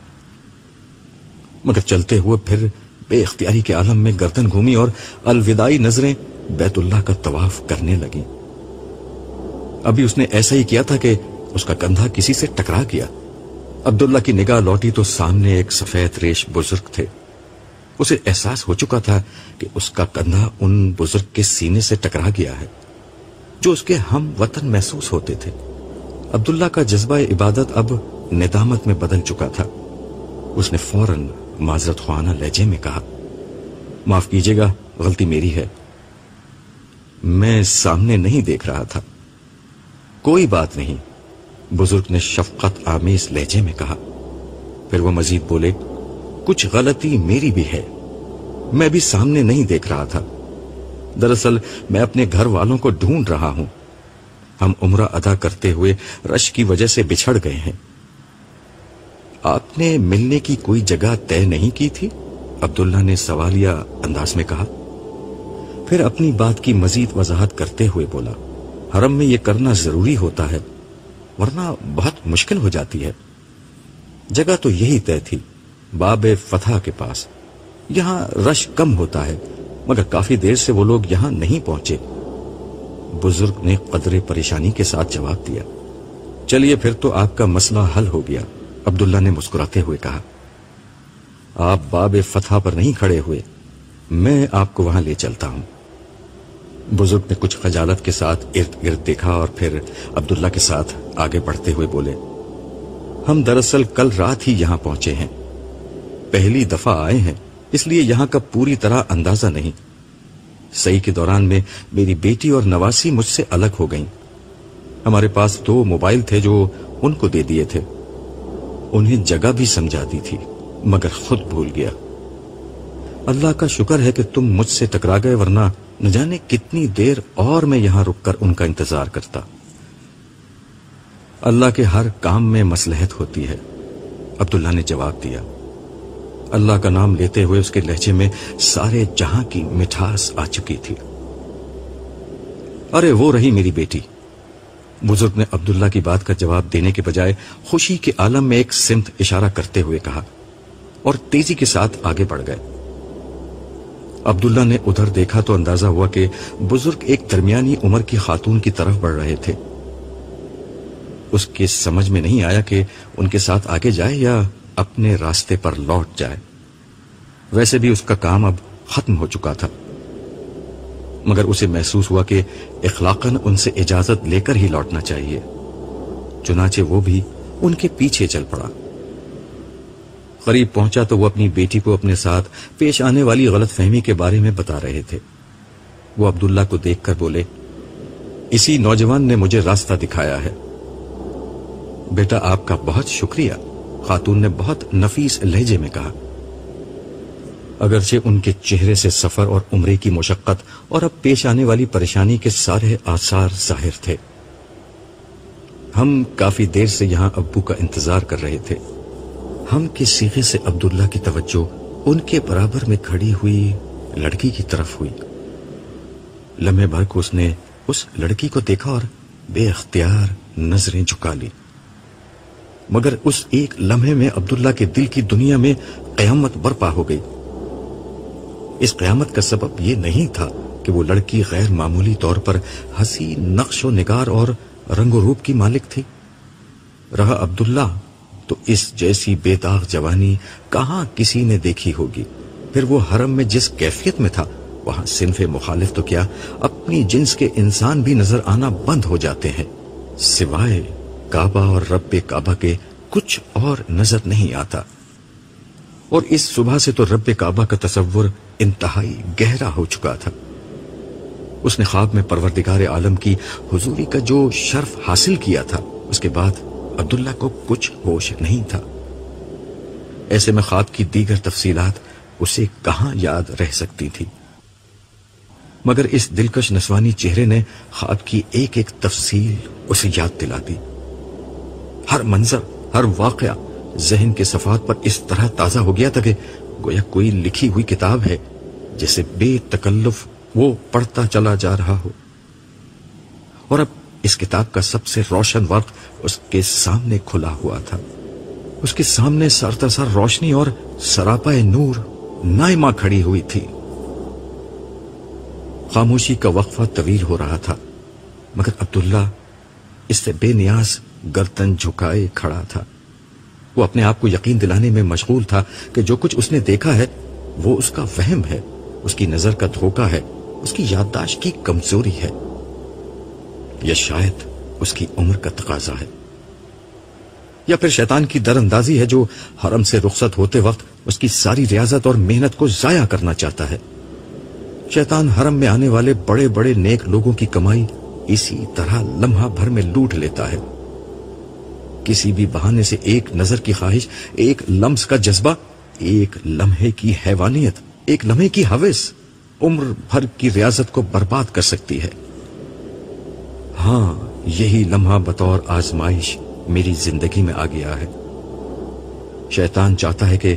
Speaker 1: مگر چلتے ہوئے پھر بے اختیاری کے عالم میں گردن گھومی اور الوداعی نظریں بیت اللہ کا طواف کرنے لگی ابھی اس نے ایسا ہی کیا تھا کہ اس کا کندھا کسی سے ٹکرا گیا عبداللہ کی نگاہ لوٹی تو سامنے ایک سفید ریش بزرگ تھے اسے احساس ہو چکا تھا کہ اس کا کندھا ان بزرگ کے سینے سے ٹکرا گیا ہے جو اس کے ہم وطن محسوس ہوتے تھے عبداللہ کا جذبہ عبادت اب ندامت میں بدل چکا تھا اس نے فوراً معذرت خوانہ لہجے میں کہا معاف کیجیے گا غلطی میری ہے میں سامنے نہیں دیکھ رہا تھا کوئی بات نہیں بزرگ نے شفقت آمیز لہجے میں کہا پھر وہ مزید بولے کچھ غلطی میری بھی ہے میں بھی سامنے نہیں دیکھ رہا تھا دراصل میں اپنے گھر والوں کو ڈھونڈ رہا ہوں ہم عمرہ ادا کرتے ہوئے رش کی وجہ سے بچھڑ گئے ہیں آپ نے ملنے کی کوئی جگہ طے نہیں کی تھی عبداللہ نے سوالیہ انداز میں کہا پھر اپنی بات کی مزید وضاحت کرتے ہوئے بولا حرم میں یہ کرنا ضروری ہوتا ہے ورنہ بہت مشکل ہو جاتی ہے جگہ تو یہی طے تھی باب فتح کے پاس یہاں رش کم ہوتا ہے مگر کافی دیر سے وہ لوگ یہاں نہیں پہنچے بزرگ نے قدرے پریشانی کے ساتھ جواب دیا چلیے پھر تو آپ کا مسئلہ حل ہو گیا عبداللہ نے مسکراتے ہوئے کہا آپ باب فتح پر نہیں کھڑے ہوئے میں آپ کو وہاں لے چلتا ہوں بزرگ نے کچھ خجالت کے ساتھ ارد گرد دیکھا اور پھر عبداللہ کے ساتھ آگے بڑھتے ہوئے بولے ہم دراصل کل رات ہی یہاں پہنچے ہیں پہلی دفعہ آئے ہیں اس لیے یہاں کا پوری طرح اندازہ نہیں سعی کے دوران میں میری بیٹی اور نواسی مجھ سے الگ ہو گئیں ہمارے پاس دو موبائل تھے جو ان کو دے دیے تھے انہیں جگہ بھی سمجھا دی تھی مگر خود بھول گیا اللہ کا شکر ہے کہ تم مجھ سے ٹکرا گئے ورنہ نہ جانے کتنی دیر اور میں یہاں رک کر ان کا انتظار کرتا اللہ کے ہر کام میں مسلحت ہوتی ہے عبداللہ نے جواب دیا اللہ کا نام لیتے ہوئے اس کے لہجے میں سارے جہاں کی مٹھاس آ چکی تھی ارے وہ رہی میری بیٹی بزرگ نے عبداللہ کی بات کا جواب دینے کے بجائے خوشی کے عالم میں ایک سمت اشارہ کرتے ہوئے کہا اور تیزی کے ساتھ آگے بڑھ گئے عبداللہ نے ادھر دیکھا تو اندازہ ہوا کہ بزرگ ایک درمیانی عمر کی خاتون کی طرف بڑھ رہے تھے اس کے سمجھ میں نہیں آیا کہ ان کے ساتھ آگے جائے یا اپنے راستے پر لوٹ جائے ویسے بھی اس کا کام اب ختم ہو چکا تھا مگر اسے محسوس ہوا کہ اخلاقاً ان سے اجازت لے کر ہی لوٹنا چاہیے چنانچہ وہ بھی ان کے پیچھے چل پڑا قریب پہنچا تو وہ اپنی بیٹی کو اپنے ساتھ پیش آنے والی غلط فہمی کے بارے میں بتا رہے تھے وہ عبداللہ کو دیکھ کر بولے اسی نوجوان نے مجھے راستہ دکھایا ہے بیٹا آپ کا بہت شکریہ خاتون نے بہت نفیس لہجے میں کہا اگرچہ ان کے چہرے سے سفر اور کی مشقت اور اب پیش آنے والی پریشانی کے سارے آثار ظاہر تھے ہم کافی دیر سے یہاں ابو کا انتظار کر رہے تھے ہم کے سیغے سے عبداللہ کی توجہ ان کے برابر میں کھڑی ہوئی لڑکی کی طرف ہوئی لمحے بھر کو اس نے اس لڑکی کو دیکھا اور بے اختیار نظریں جھکا لی مگر اس ایک لمحے میں عبداللہ کے دل کی دنیا میں قیامت برپا ہو گئی اس قیامت کا سبب یہ نہیں تھا کہ وہ لڑکی غیر معمولی طور پر ہنسی نقش و نگار اور رنگ و روپ کی مالک تھی رہا عبداللہ تو اس جیسی داغ جوانی کہاں کسی نے دیکھی ہوگی پھر وہ حرم میں جس کیفیت میں تھا وہاں صنف مخالف تو کیا اپنی جنس کے انسان بھی نظر آنا بند ہو جاتے ہیں سوائے کعبہ اور رب کعبہ کے کچھ اور نظر نہیں آتا اور اس صبح سے تو رب کعبہ کا تصور انتہائی گہرا ہو چکا تھا اس نے خواب میں پروردگار عالم کی حضوری کا جو شرف حاصل کیا تھا اس کے بعد عبداللہ کو کچھ ہوش نہیں تھا ایسے میں خواب کی دیگر تفصیلات اسے کہاں یاد رہ سکتی تھی مگر اس دلکش نسوانی چہرے نے خواب کی ایک ایک تفصیل اسے یاد دلا دی ہر منظر ہر واقعہ ذہن کے صفحات پر اس طرح تازہ ہو گیا تھا کہ گویا کوئی لکھی ہوئی کتاب ہے جسے بے تکلف وہ پڑھتا چلا جا رہا ہو اور اب اس کتاب کا سب سے روشن وقت اس کے سامنے کھلا ہوا تھا اس کے سامنے سرتا سر روشنی اور سراپا نور نائما کھڑی ہوئی تھی خاموشی کا وقفہ طویل ہو رہا تھا مگر عبداللہ اس سے بے نیاز گردن جھکائے کھڑا تھا وہ اپنے آپ کو یقین دلانے میں مشغول تھا کہ جو کچھ اس نے دیکھا ہے وہ اس کا وہم ہے داشت کی کمزوری ہے یا شاید اس کی عمر کا ہے یا پھر شیطان کی در اندازی ہے جو حرم سے رخصت ہوتے وقت اس کی ساری ریاضت اور محنت کو ضائع کرنا چاہتا ہے شیطان حرم میں آنے والے بڑے بڑے نیک لوگوں کی کمائی اسی طرح لمحہ بھر میں لوٹ لیتا ہے کسی بھی بہانے سے ایک نظر کی خواہش ایک لمس کا جذبہ ایک لمحے کی حیوانیت ایک لمحے کی حوث عمر بھر کی ریاضت کو برباد کر سکتی ہے ہاں یہی لمحہ بطور آزمائش میری زندگی میں آ گیا ہے شیطان چاہتا ہے کہ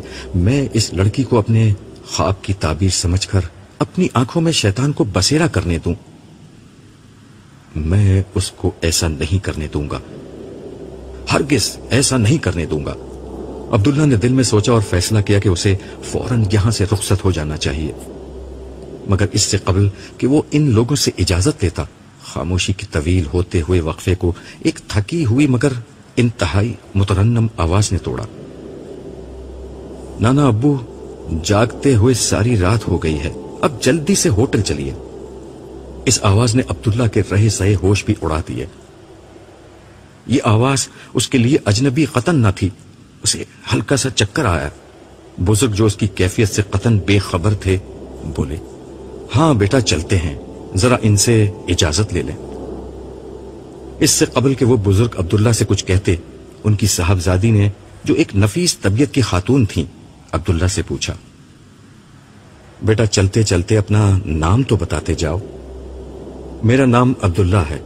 Speaker 1: میں اس لڑکی کو اپنے خواب کی تعبیر سمجھ کر اپنی آنکھوں میں شیطان کو بسیرا کرنے دوں میں اس کو ایسا نہیں کرنے دوں گا ہرگز ایسا نہیں کرنے دوں گا عبداللہ نے دل میں سوچا اور فیصلہ کیا کہ اسے فوراً یہاں سے رخصت ہو جانا چاہیے مگر اس سے قبل کہ وہ ان لوگوں سے اجازت لیتا خاموشی کی طویل ہوتے ہوئے وقفے کو ایک تھکی ہوئی مگر انتہائی مترنم آواز نے توڑا نانا ابو جاگتے ہوئے ساری رات ہو گئی ہے اب جلدی سے ہوٹل چلیے اس آواز نے عبداللہ کے رہے سہے ہوش بھی اڑا دیے یہ آواز اس کے لیے اجنبی قطن نہ تھی اسے ہلکا سا چکر آیا بزرگ جو اس کی کیفیت سے قطن بے خبر تھے بولے ہاں بیٹا چلتے ہیں ذرا ان سے اجازت لے لیں اس سے قبل کہ وہ بزرگ عبداللہ سے کچھ کہتے ان کی صاحبزادی نے جو ایک نفیس طبیعت کی خاتون تھیں عبداللہ سے پوچھا بیٹا چلتے چلتے اپنا نام تو بتاتے جاؤ میرا نام عبداللہ ہے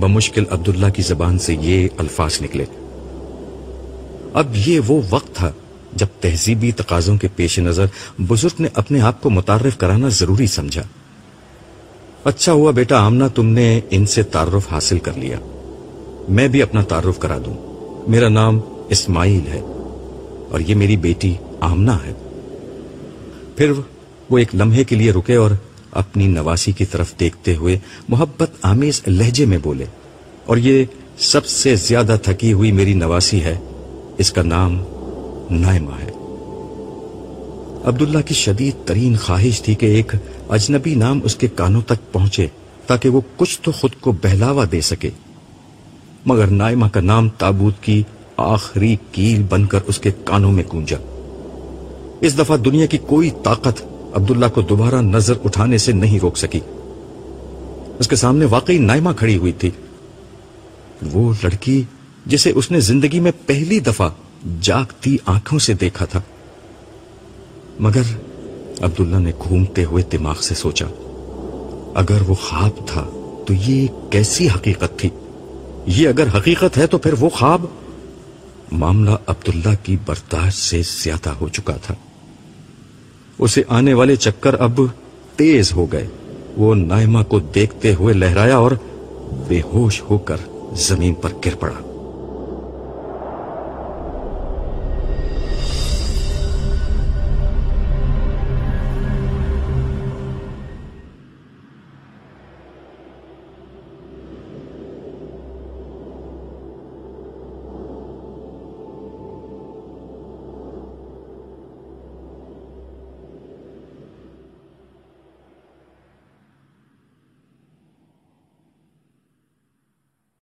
Speaker 1: بمشکل عبداللہ کی زبان سے یہ الفاظ نکلے اب یہ وہ وقت تھا جب تہذیبی تقاضوں کے پیش نظر بزرگ نے اپنے آپ کو متعارف کرانا ضروری سمجھا اچھا ہوا بیٹا آمنا تم نے ان سے تعارف حاصل کر لیا میں بھی اپنا تعارف کرا دوں میرا نام اسماعیل ہے اور یہ میری بیٹی آمنا ہے پھر وہ ایک لمحے کے لیے رکے اور اپنی نواسی کی طرف دیکھتے ہوئے محبت آمیز لہجے میں بولے اور یہ سب سے زیادہ تھکی ہوئی میری نواسی ہے اس کا نام نائمہ ہے عبداللہ کی شدید ترین خواہش تھی کہ ایک اجنبی نام اس کے کانوں تک پہنچے تاکہ وہ کچھ تو خود کو بہلاوا دے سکے مگر نائمہ کا نام تابوت کی آخری کیل بن کر اس کے کانوں میں گونجا اس دفعہ دنیا کی کوئی طاقت عبداللہ کو دوبارہ نظر اٹھانے سے نہیں روک سکی اس کے سامنے واقعی نائمہ کھڑی ہوئی تھی وہ لڑکی جسے اس نے زندگی میں پہلی دفعہ جاگتی آنکھوں سے دیکھا تھا مگر عبداللہ نے گھومتے ہوئے دماغ سے سوچا اگر وہ خواب تھا تو یہ کیسی حقیقت تھی یہ اگر حقیقت ہے تو پھر وہ خواب معاملہ عبداللہ کی برداشت سے زیادہ ہو چکا تھا اسے آنے والے چکر اب تیز ہو گئے وہ نائمہ کو دیکھتے ہوئے لہرایا اور بے ہوش ہو کر زمین پر گر پڑا